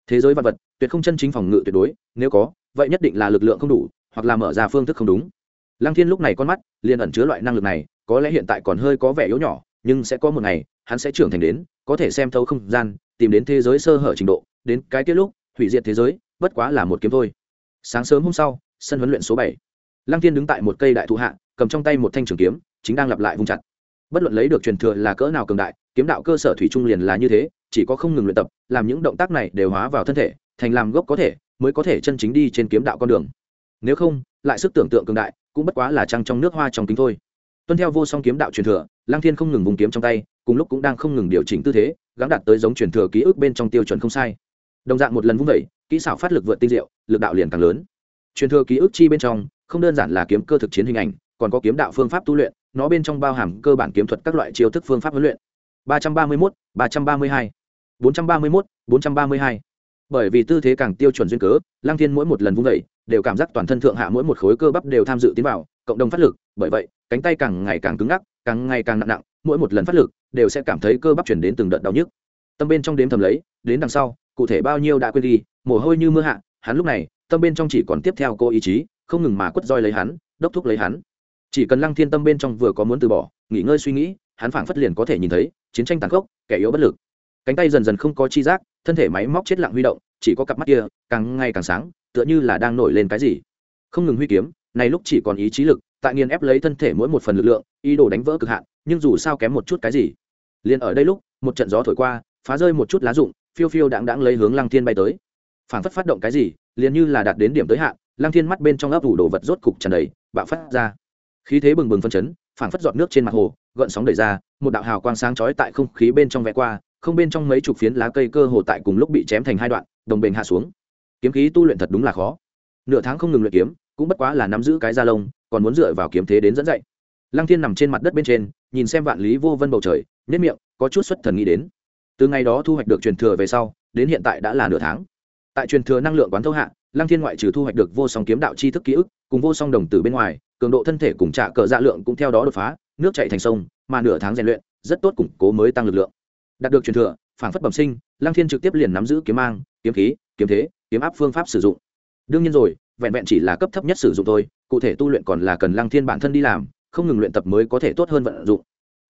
Thế giới vật vật, tuyệt không chân chính phòng ngự tuyệt đối, nếu có, vậy nhất định là lực lượng không đủ, hoặc là mở ra phương thức không đúng. Lăng thiên lúc này con mắt liền ẩn chứa loại năng lực này, có lẽ hiện tại còn hơi có vẻ yếu nhỏ nhưng sẽ có một ngày, hắn sẽ trưởng thành đến, có thể xem thấu không gian, tìm đến thế giới sơ hở trình độ, đến cái kết lúc, hủy diệt thế giới, bất quá là một kiếm thôi. Sáng sớm hôm sau, sân huấn luyện số bảy. Lăng thiên đứng tại một cây đại thụ hạ, cầm trong tay một thanh trường kiếm, chính đang lặp lại vung chặt. Bất luận lấy được truyền thừa là cỡ nào cường đại, kiếm đạo cơ sở thủy trung liền là như thế, chỉ có không ngừng luyện tập, làm những động tác này đều hóa vào thân thể, thành làm gốc có thể, mới có thể chân chính đi trên kiếm đạo con đường. Nếu không, lại sức tưởng tượng cường đại, cũng bất quá là trăng trong nước hoa trong kính thôi tuân theo vô song kiếm đạo truyền thừa lang thiên không ngừng vùng kiếm trong tay, cùng lúc cũng đang không ngừng điều chỉnh tư thế gắn đạt tới giống truyền thừa ký ức bên trong tiêu chuẩn không sai. Đồng dạng một lần vung vẩy kỹ xảo phát lực vượt tinh diệu, lực đạo liền càng lớn. Truyền thừa ký ức chi bên trong, không đơn giản là kiếm cơ thực chiến hình ảnh, còn có kiếm đạo phương pháp tu luyện, nó bên trong bao hàm cơ bản kiếm thuật các loại chiêu thức phương pháp huấn luyện. ba trăm ba mươi mốt, ba trăm ba mươi hai, bốn trăm ba mươi mốt, bốn trăm ba mươi hai. Bởi vì tư thế càng tiêu chuẩn duyên cớ, lăng thiên mỗi một lần vung vẩy đều cảm giác toàn thân thượng hạ mỗi một khối cơ bắp đều tham dự tiến vào cộng đồng phát lực, bởi vậy, cánh tay càng ngày càng cứng ngắc, càng ngày càng nặng nặng, mỗi một lần phát lực đều sẽ cảm thấy cơ bắp chuyển đến từng đợt đau nhức. Tâm bên trong đếm thầm lấy, đến đằng sau, cụ thể bao nhiêu đã quên đi, mồ hôi như mưa hạ, hắn lúc này, tâm bên trong chỉ còn tiếp theo cô ý chí, không ngừng mà quất roi lấy hắn, đốc thúc lấy hắn. Chỉ cần lăng thiên tâm bên trong vừa có muốn từ bỏ, nghỉ ngơi suy nghĩ, hắn phảng phất liền có thể nhìn thấy, chiến tranh tàn khốc, kẻ yếu bất lực. Cánh tay dần dần không có chi giác, thân thể máy móc chết lặng huy động, chỉ có cặp mắt kia, càng ngày càng sáng, tựa như là đang nổi lên cái gì. Không ngừng huy kiếm này lúc chỉ còn ý chí lực, tại nghiền ép lấy thân thể mỗi một phần lực lượng, ý đồ đánh vỡ cực hạn, nhưng dù sao kém một chút cái gì. Liền ở đây lúc, một trận gió thổi qua, phá rơi một chút lá rụng, phiêu phiêu đáng đáng lấy hướng lăng thiên bay tới. Phảng phất phát động cái gì, liền như là đạt đến điểm tới hạn, lăng thiên mắt bên trong ấp ủ đồ vật rốt cục tràn đầy, bạo phát ra. Khí thế bừng bừng phân chấn, phảng phất giọt nước trên mặt hồ, gợn sóng đẩy ra, một đạo hào quang sáng chói tại không khí bên trong vẽ qua, không bên trong mấy chục phiến lá cây cơ hồ tại cùng lúc bị chém thành hai đoạn, đồng bền hạ xuống. Kiếm khí tu luyện thật đúng là khó. Nửa tháng không ngừng luyện kiếm cũng bất quá là nắm giữ cái da lông, còn muốn dựa vào kiếm thế đến dẫn dạy. Lăng thiên nằm trên mặt đất bên trên, nhìn xem vạn lý vô vân bầu trời nhất miệng, có chút xuất thần nghĩ đến. Từ ngày đó thu hoạch được truyền thừa về sau, đến hiện tại đã là nửa tháng. Tại truyền thừa năng lượng quán thâu hạ, lăng thiên ngoại trừ thu hoạch được vô song kiếm đạo tri thức ký ức, cùng vô song đồng tử bên ngoài, cường độ thân thể cùng trả cờ dạ lượng cũng theo đó đột phá, nước chạy thành sông, mà nửa tháng rèn luyện, rất tốt củng cố mới tăng lực lượng. Đạt được truyền thừa phản phất bẩm sinh, lăng thiên trực tiếp liền nắm giữ kiếm mang, kiếm khí, kiếm thế, kiếm áp phương pháp sử dụng. Đương nhiên rồi vẹn vẹn chỉ là cấp thấp nhất sử dụng thôi, cụ thể tu luyện còn là cần lăng thiên bản thân đi làm, không ngừng luyện tập mới có thể tốt hơn vận dụng.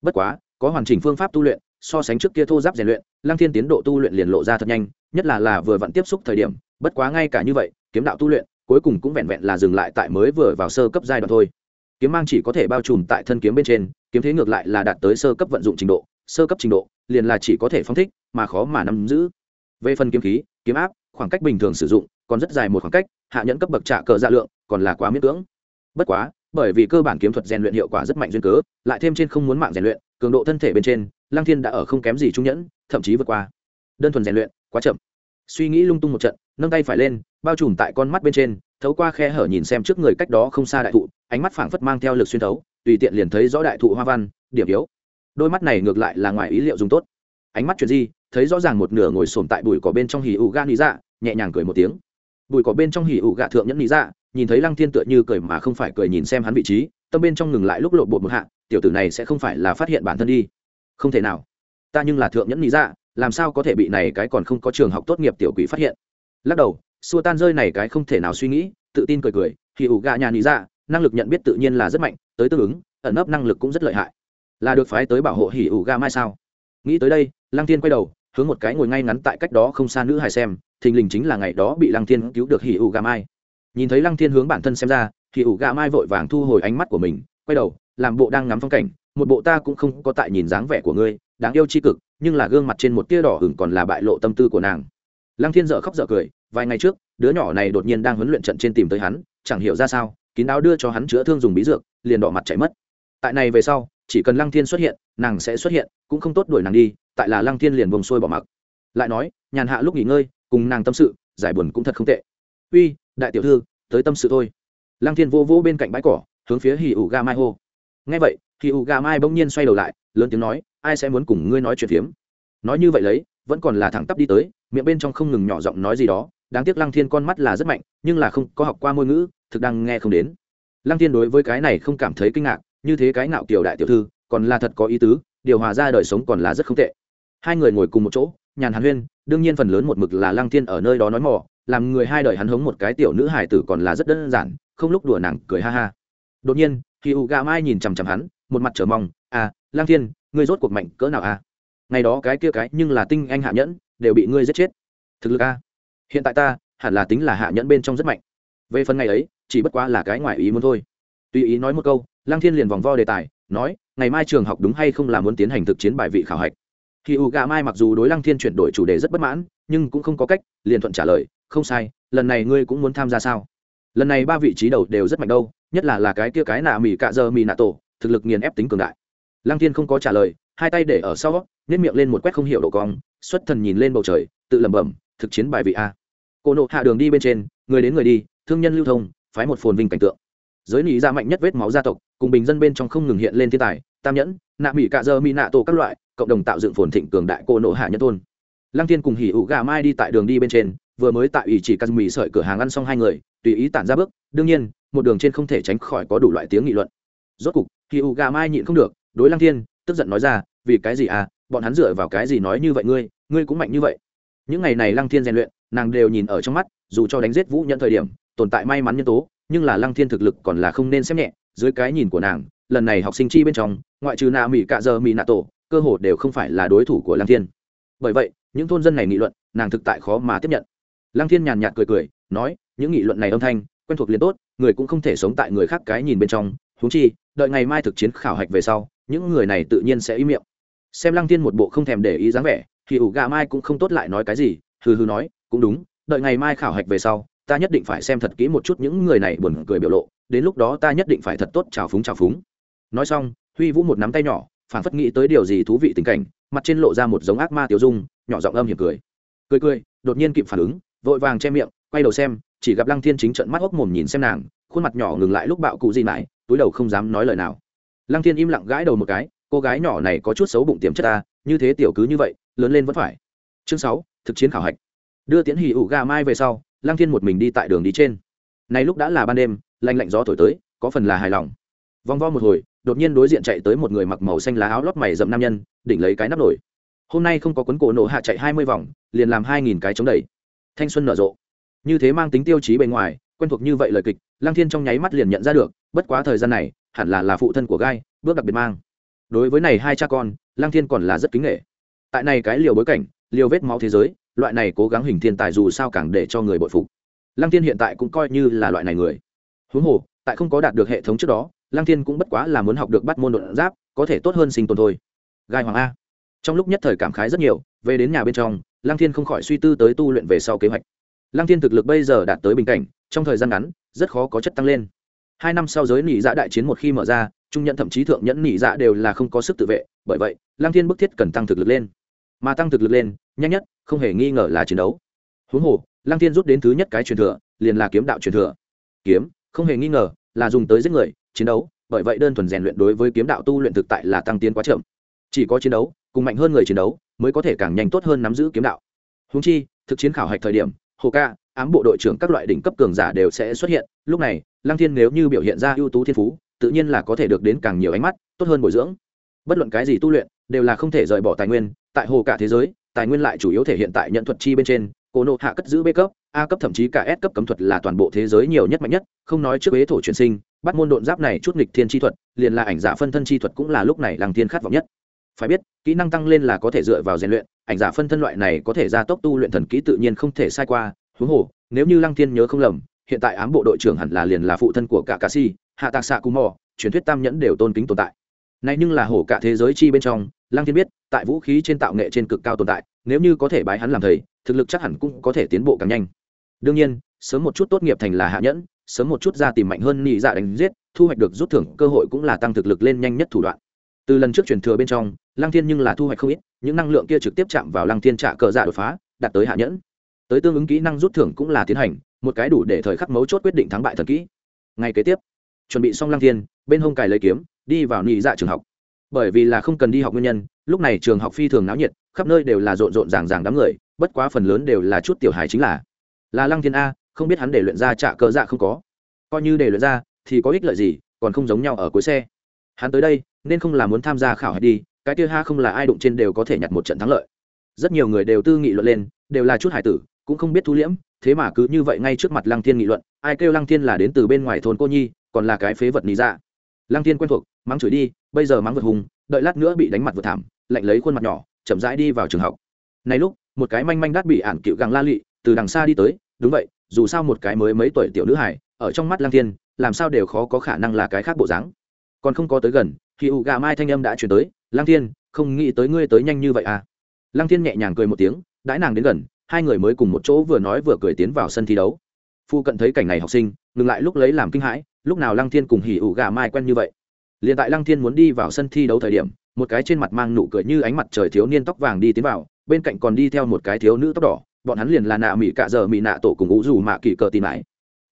Bất quá, có hoàn chỉnh phương pháp tu luyện, so sánh trước kia thô giáp rèn luyện, lăng thiên tiến độ tu luyện liền lộ ra thật nhanh, nhất là là vừa vặn tiếp xúc thời điểm, bất quá ngay cả như vậy, kiếm đạo tu luyện, cuối cùng cũng vẹn vẹn là dừng lại tại mới vừa vào sơ cấp giai đoạn thôi. Kiếm mang chỉ có thể bao trùm tại thân kiếm bên trên, kiếm thế ngược lại là đạt tới sơ cấp vận dụng trình độ, sơ cấp trình độ, liền là chỉ có thể phong thích, mà khó mà nắm giữ. Về phần kiếm khí, kiếm áp khoảng cách bình thường sử dụng, còn rất dài một khoảng cách, hạ nhẫn cấp bậc trả cờ dạ lượng, còn là quá miễn cưỡng. Bất quá, bởi vì cơ bản kiếm thuật rèn luyện hiệu quả rất mạnh duyên cớ, lại thêm trên không muốn mạng rèn luyện, cường độ thân thể bên trên, lăng thiên đã ở không kém gì trung nhẫn, thậm chí vượt qua. Đơn thuần rèn luyện, quá chậm. Suy nghĩ lung tung một trận, nâng tay phải lên, bao trùm tại con mắt bên trên, thấu qua khe hở nhìn xem trước người cách đó không xa đại thụ, ánh mắt phảng phất mang theo lực xuyên thấu, tùy tiện liền thấy rõ đại thụ hoa văn, điểm yếu. Đôi mắt này ngược lại là ngoài ý liệu dùng tốt. Ánh mắt chuyện gì thấy rõ ràng một nửa ngồi sồn tại bụi cỏ bên trong hỉ ủ gạ lý dạ nhẹ nhàng cười một tiếng. Bụi cỏ bên trong hỉ ủ gạ thượng nhẫn lý dạ nhìn thấy lăng thiên tựa như cười mà không phải cười nhìn xem hắn vị trí, tâm bên trong ngừng lại lúc lộ bột một hạ, tiểu tử này sẽ không phải là phát hiện bản thân đi. Không thể nào. Ta nhưng là thượng nhẫn lý dạ làm sao có thể bị này cái còn không có trường học tốt nghiệp tiểu quỷ phát hiện? Lắc đầu, xua tan rơi này cái không thể nào suy nghĩ, tự tin cười cười, hỉ ủ gạ nhà lý dạ năng lực nhận biết tự nhiên là rất mạnh, tới tương ứng, ẩn nấp năng lực cũng rất lợi hại. Là được phái tới bảo hộ hỉ ủ ga mai sao? Nghĩ tới đây, lăng thiên quay đầu hướng một cái ngồi ngay ngắn tại cách đó không xa nữ hài xem, thình lình chính là ngày đó bị lăng thiên cứu được hỉ ủ gà mai. Nhìn thấy lăng thiên hướng bản thân xem ra, hỉ ủ gà mai vội vàng thu hồi ánh mắt của mình, quay đầu, làm bộ đang ngắm phong cảnh, một bộ ta cũng không có tại nhìn dáng vẻ của ngươi, đáng yêu c h i cực, nhưng là gương mặt trên một tia đỏ hửng còn là bại lộ tâm tư của nàng. Lăng thiên dợ khóc dợ cười, vài ngày trước, đứa nhỏ này đột nhiên đang huấn luyện trận trên tìm tới hắn, chẳng hiểu ra sao, kín đáo đưa cho hắn chữa thương dùng bí dược, liền đỏ mặt chảy mất. Tại này về sau, chỉ cần lăng thiên xuất hiện, nàng sẽ xuất hiện, cũng không tốt đuổi nàng đi tại là lăng thiên liền bông sôi bỏ mặc. Lại nói, nhàn hạ lúc nghỉ ngơi, cùng nàng tâm sự, giải buồn cũng thật không tệ. Uy, đại tiểu thư, tới tâm sự thôi. Lăng thiên vô vô bên cạnh bãi cỏ, hướng phía hì ủ ga mai hô. Ngay vậy hì ủ ga mai bỗng nhiên xoay đầu lại, lớn tiếng nói, ai sẽ muốn cùng ngươi nói chuyện phiếm? Nói như vậy lấy, vẫn còn là thẳng tắp đi tới, miệng bên trong không ngừng nhỏ giọng nói gì đó, đáng tiếc lăng thiên con mắt là rất mạnh, nhưng là không có học qua ngôn ngữ, thực đang nghe không đến. Lăng thiên đối với cái này không cảm thấy kinh ngạc, như thế cái ngạo kiểu đại tiểu thư, còn là thật có ý tứ, điều hòa ra đời sống còn là rất không tệ hai người ngồi cùng một chỗ, nhàn hàn huyên, đương nhiên phần lớn một mực là lăng thiên ở nơi đó nói mỏ làm người hai đời hắn hống một cái tiểu nữ hải tử còn là rất đơn giản, không lúc đùa nàng, cười ha ha. Đột nhiên khi u gà mai nhìn chằm chằm hắn, một mặt trở mong à lăng thiên, ngươi rốt cuộc mạnh cỡ nào à? Ngày đó cái kia cái nhưng là tinh anh hạ nhẫn, đều bị ngươi giết chết. Thực lực a hiện tại ta, hẳn là tính là hạ nhẫn bên trong rất mạnh. Về phần ngày ấy, chỉ bất quá là cái ngoài ý muốn thôi. Tùy ý nói một câu, lăng thiên liền vòng vo đề tài, nói, ngày mai trường học đúng hay không là muốn tiến hành thực chiến bài vị khảo hạch? Khi u gà mai mặc dù đối lăng thiên chuyển đổi chủ đề rất bất mãn, nhưng cũng không có cách, liền thuận trả lời, không sai, lần này ngươi cũng muốn tham gia sao? Lần này ba vị trí đầu đều rất mạnh đâu, nhất là là cái kia cái nạ mì cạ giờ mì nạ tổ, thực lực nghiền ép tính cường đại. Lăng thiên không có trả lời, hai tay để ở sau nhét miệng lên một quét không hiểu độ cong, xuất thần nhìn lên bầu trời, tự lẩm bẩm, thực chiến bài vị a. Cô nộ hạ đường đi bên trên, người đến người đi, thương nhân lưu thông, phái một phồn vinh cảnh tượng. Giới nị ra mạnh nhất vết máu gia tộc, cùng bình dân bên trong không ngừng hiện lên thiên tài, tam nhẫn, nạ mỹ cạ dơ mỹ nạ tổ các loại cộng đồng tạo dựng phồn thịnh cường đại cô nộ hạ nhân thôn. Lăng thiên cùng hỉ ủ gà mai đi tại đường đi bên trên, vừa mới tại ủy chỉ cắt mì sợi cửa hàng ăn xong hai người, tùy ý tản ra bước, đương nhiên, một đường trên không thể tránh khỏi có đủ loại tiếng nghị luận. Rốt cục, hỉ ủ gà mai nhịn không được, đối lăng thiên, tức giận nói ra, vì cái gì à? Bọn hắn dựa vào cái gì nói như vậy ngươi? Ngươi cũng mạnh như vậy. Những ngày này lăng thiên rèn luyện, nàng đều nhìn ở trong mắt, dù cho đánh giết vũ nhận thời điểm, tồn tại may mắn nhân tố, nhưng là lăng thiên thực lực còn là không nên xem nhẹ. Dưới cái nhìn của nàng, lần này học sinh chi bên trong, ngoại trừ nạ mỹ cạ giờ mỹ nạ tổ cơ hồ đều không phải là đối thủ của lăng thiên. Bởi vậy, những thôn dân này nghị luận, nàng thực tại khó mà tiếp nhận. Lăng thiên nhàn nhạt cười cười, nói, những nghị luận này âm thanh, quen thuộc liền tốt, người cũng không thể sống tại người khác cái nhìn bên trong. Huống chi, đợi ngày mai thực chiến khảo hạch về sau, những người này tự nhiên sẽ ý miệng. Xem lăng thiên một bộ không thèm để ý dáng vẻ, thì ủ gà mai cũng không tốt lại nói cái gì, hừ hừ nói, cũng đúng, đợi ngày mai khảo hạch về sau, ta nhất định phải xem thật kỹ một chút những người này, buồn cười biểu lộ, đến lúc đó ta nhất định phải thật tốt trào phúng trào phúng. Nói xong, huy vũ một nắm tay nhỏ phản phất nghĩ tới điều gì thú vị tình cảnh, mặt trên lộ ra một giống ác ma tiểu dung, nhỏ giọng âm hiểm cười. Cười cười, đột nhiên kịp phản ứng, vội vàng che miệng, quay đầu xem, chỉ gặp lăng thiên chính trận mắt hốc mồm nhìn xem nàng, khuôn mặt nhỏ ngừng lại lúc bạo cụ gì mãi, túi đầu không dám nói lời nào. Lăng thiên im lặng gãi đầu một cái, cô gái nhỏ này có chút xấu bụng tiềm chất ta, như thế tiểu cứ như vậy, lớn lên vẫn phải. Chương sáu, thực chiến khảo hạch. Đưa tiến hì ủ gà mai về sau, lăng thiên một mình đi tại đường đi trên. Nay lúc đã là ban đêm, lạnh lạnh gió thổi tới, có phần là hài lòng. Vòng vo một hồi đột nhiên đối diện chạy tới một người mặc màu xanh lá áo lót mày rậm nam nhân, đỉnh lấy cái nắp nổi hôm nay không có quấn cổ nổ hạ chạy hai mươi vòng, liền làm hai nghìn cái chống đẩy. Thanh xuân nở rộ. Như thế mang tính tiêu chí bề ngoài, quen thuộc như vậy lời kịch, lăng thiên trong nháy mắt liền nhận ra được, bất quá thời gian này, hẳn là là phụ thân của gai, bước đặc biệt mang. Đối với này hai cha con, lăng thiên còn là rất kính nghệ tại này cái liều bối cảnh, liều vết máu thế giới, loại này cố gắng hình thiên tài dù sao càng để cho người bội phục. Lăng thiên hiện tại cũng coi như là loại này người. Huống hồ, tại không có đạt được hệ thống trước đó lăng thiên cũng bất quá là muốn học được bắt môn đột giáp, có thể tốt hơn sinh tồn thôi. Gai hoàng a. Trong lúc nhất thời cảm khái rất nhiều, về đến nhà bên trong, lăng thiên không khỏi suy tư tới tu luyện về sau kế hoạch. Lăng thiên thực lực bây giờ đạt tới bình cảnh, trong thời gian ngắn, rất khó có chất tăng lên. Hai năm sau giới nỉ dạ đại chiến một khi mở ra, trung nhận thậm chí thượng nhẫn nỉ dạ đều là không có sức tự vệ, bởi vậy, lăng thiên bức thiết cần tăng thực lực lên. Mà tăng thực lực lên, nhanh nhất, không hề nghi ngờ là chiến đấu. Huống hồ, lăng thiên rút đến thứ nhất cái truyền thừa, liền là kiếm đạo truyền thừa. Kiếm, không hề nghi ngờ, là dùng tới giết người chiến đấu, bởi vậy đơn thuần rèn luyện đối với kiếm đạo tu luyện thực tại là tăng tiến quá chậm. Chỉ có chiến đấu, cùng mạnh hơn người chiến đấu, mới có thể càng nhanh tốt hơn nắm giữ kiếm đạo. Húng chi, thực chiến khảo hạch thời điểm, hồ ca, ám bộ đội trưởng các loại đỉnh cấp cường giả đều sẽ xuất hiện. Lúc này, lăng thiên nếu như biểu hiện ra ưu tú thiên phú, tự nhiên là có thể được đến càng nhiều ánh mắt, tốt hơn bồi dưỡng. Bất luận cái gì tu luyện, đều là không thể rời bỏ tài nguyên. Tại hồ cả thế giới, tài nguyên lại chủ yếu thể hiện tại nhận thuật chi bên trên. Cô nộ hạ cất giữ b cấp, a cấp thậm chí cả s cấp cấm thuật là toàn bộ thế giới nhiều nhất mạnh nhất, không nói trước bế thổ truyền sinh bắt môn độn giáp này chút nghịch thiên chi thuật, liền là ảnh giả phân thân chi thuật cũng là lúc này làng thiên khát vọng nhất. Phải biết, kỹ năng tăng lên là có thể dựa vào rèn luyện, ảnh giả phân thân loại này có thể gia tốc tu luyện thần kỹ tự nhiên không thể sai qua, huống hồ, nếu như lăng thiên nhớ không lầm, hiện tại ám bộ đội trưởng hẳn là liền là phụ thân của cả cà si hạ tạc xạ cù mò, truyền thuyết tam nhẫn đều tôn kính tồn tại. Này nhưng là hổ cả thế giới chi bên trong, lăng thiên biết, tại vũ khí trên tạo nghệ trên cực cao tồn tại, nếu như có thể bái hắn làm thầy, thực lực chắc hẳn cũng có thể tiến bộ càng nhanh. Đương nhiên, sớm một chút tốt nghiệp thành là hạ nhẫn sớm một chút ra tìm mạnh hơn nhị dạ đánh giết, thu hoạch được rút thưởng cơ hội cũng là tăng thực lực lên nhanh nhất thủ đoạn. Từ lần trước truyền thừa bên trong, lăng thiên nhưng là thu hoạch không ít, những năng lượng kia trực tiếp chạm vào lăng thiên trạ cờ dạ đột phá, đạt tới hạ nhẫn. Tới tương ứng kỹ năng rút thưởng cũng là tiến hành, một cái đủ để thời khắc mấu chốt quyết định thắng bại thần kỹ. Ngay kế tiếp, chuẩn bị xong lăng thiên, bên hông cài lấy kiếm, đi vào nhị dạ trường học. Bởi vì là không cần đi học nguyên nhân, lúc này trường học phi thường náo nhiệt, khắp nơi đều là rộn rộn ràng ràng đám người, bất quá phần lớn đều là chút tiểu hài chính là là lăng thiên a không biết hắn để luyện ra trạ cơ dạ không có. Coi như để luyện ra, thì có ích lợi gì, còn không giống nhau ở cuối xe. Hắn tới đây, nên không là muốn tham gia khảo hạch đi, cái kia ha không là ai đụng trên đều có thể nhặt một trận thắng lợi. Rất nhiều người đều tư nghị luận lên, đều là chút hải tử, cũng không biết thu liễm, thế mà cứ như vậy ngay trước mặt lăng thiên nghị luận, ai kêu lăng thiên là đến từ bên ngoài thôn cô nhi, còn là cái phế vật lý ra dạ. lăng thiên quen thuộc, mắng chửi đi, bây giờ mắng vật hùng, đợi lát nữa bị đánh mặt vượt thảm, lạnh lấy khuôn mặt nhỏ, chậm rãi đi vào trường học. Này lúc, một cái manh manh đắt bị ản cựu gàng la lị, từ đằng xa đi tới, đúng vậy dù sao một cái mới mấy tuổi tiểu nữ hải, ở trong mắt lang thiên, làm sao đều khó có khả năng là cái khác bộ dáng. Còn không có tới gần khi ủ gà mai thanh âm đã chuyển tới, Lang thiên, không nghĩ tới ngươi tới nhanh như vậy à? Lang thiên nhẹ nhàng cười một tiếng, đãi nàng đến gần, hai người mới cùng một chỗ vừa nói vừa cười tiến vào sân thi đấu. Phu cận thấy cảnh này học sinh, ngừng lại lúc lấy làm kinh hãi, lúc nào lăng thiên cùng hỉ ủ gà mai quen như vậy. Liền tại lăng thiên muốn đi vào sân thi đấu thời điểm, một cái trên mặt mang nụ cười như ánh mặt trời thiếu niên tóc vàng đi tiến vào, bên cạnh còn đi theo một cái thiếu nữ tóc đỏ bọn hắn liền là nạ mỹ cạ giờ mỹ nạ tổ cùng ngũ dù mạ kỳ cờ tin mãi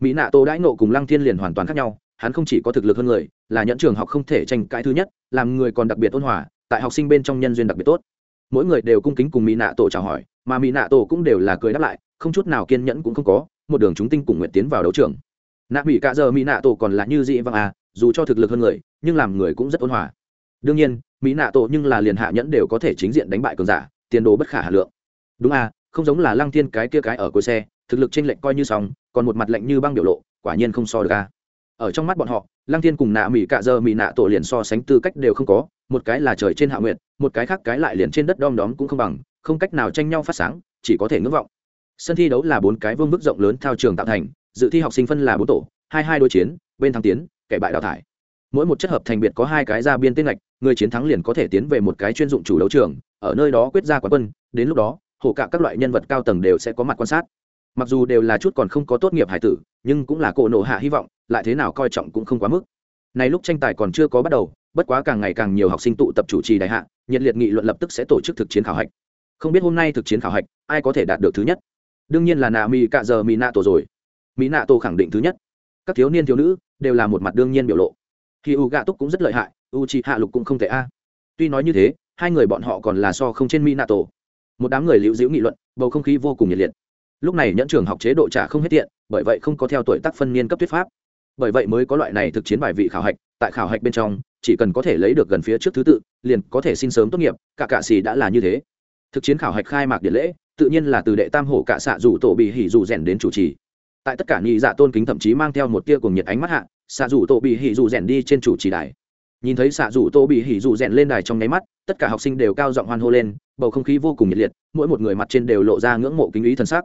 mỹ nạ tổ đãi nộ cùng lăng thiên liền hoàn toàn khác nhau, hắn không chỉ có thực lực hơn người, là nhận trường học không thể tranh cãi thứ nhất, làm người còn đặc biệt ôn hòa, tại học sinh bên trong nhân duyên đặc biệt tốt. Mỗi người đều cung kính cùng mỹ nạ tổ chào hỏi, mà mỹ nạ tổ cũng đều là cười đáp lại, không chút nào kiên nhẫn cũng không có, một đường chúng tinh cùng nguyện tiến vào đấu trường. Nạ mỹ cạ giờ mỹ nạ tổ còn là như dị văng à dù cho thực lực hơn người, nhưng làm người cũng rất ôn hòa. Đương nhiên mỹ nạ tổ nhưng là liền hạ nhẫn đều có thể chính diện đánh bại cường giả, tiền đồ bất khả hà lượng. Đúng à không giống là lăng thiên cái kia cái ở cuối xe, thực lực t r ê n coi như xong, còn một mặt lệnh như băng biểu lộ, quả nhiên không so được ca ở trong mắt bọn họ, lăng thiên cùng nạ mỹ cạ giờ mỹ nạ tổ liền so sánh tư cách đều không có, một cái là trời trên hạ nguyện một cái khác cái lại liền trên đất đom đóm cũng không bằng, không cách nào tranh nhau phát sáng, chỉ có thể ngưỡng vọng. Sân thi đấu là bốn cái vương bức rộng lớn theo trường tạo thành, dự thi học sinh phân là bốn tổ, hai hai đối chiến, bên thắng tiến, kẻ bại đào thải. Mỗi một chất hợp thành biệt có hai cái ra biên tên lệch, người chiến thắng liền có thể tiến về một cái chuyên dụng chủ đấu trường, ở nơi đó quyết ra quán quân, đến lúc đó hổ cả các loại nhân vật cao tầng đều sẽ có mặt quan sát. Mặc dù đều là chút còn không có tốt nghiệp hải tử, nhưng cũng là cỗ nộ hạ hy vọng, lại thế nào coi trọng cũng không quá mức. Này lúc tranh tài còn chưa có bắt đầu, bất quá càng ngày càng nhiều học sinh tụ tập chủ trì đại hạ, nhiệt liệt nghị luận lập tức sẽ tổ chức thực chiến khảo hạch. Không biết hôm nay thực chiến khảo hạch, ai có thể đạt được thứ nhất? Đương nhiên là nà mỹ cạ giờ mỹ nạ tổ rồi. Mỹ nạ tổ khẳng định thứ nhất. Các thiếu niên thiếu nữ đều là một mặt đương nhiên biểu lộ. Khi u gạ túc cũng rất lợi hại, u c hạ lục cũng không thể a. Tuy nói như thế, hai người bọn họ còn là so không trên mỹ tổ một đám người liễu diễu nghị luận, bầu không khí vô cùng nhiệt liệt. Lúc này nhẫn trường học chế độ trả không hết tiện, bởi vậy không có theo tuổi tác phân niên cấp thuyết pháp. Bởi vậy mới có loại này thực chiến bài vị khảo hạch, tại khảo hạch bên trong, chỉ cần có thể lấy được gần phía trước thứ tự, liền có thể xin sớm tốt nghiệp, cả cạ xì đã là như thế. Thực chiến khảo hạch khai mạc điện lễ, tự nhiên là từ đệ tam hổ cạ xạ dù tổ bị hỉ dù rèn đến chủ trì. Tại tất cả nhị dạ tôn kính thậm chí mang theo một tia cùng nhiệt ánh mắt hạ, xạ dù tổ bị hỉ dù rèn đi trên chủ trì đài nhìn thấy xạ rủ tô bị hỉ rụ rèn lên đài trong nháy mắt, tất cả học sinh đều cao giọng hoan hô lên, bầu không khí vô cùng nhiệt liệt, mỗi một người mặt trên đều lộ ra ngưỡng mộ kính ý thần sắc.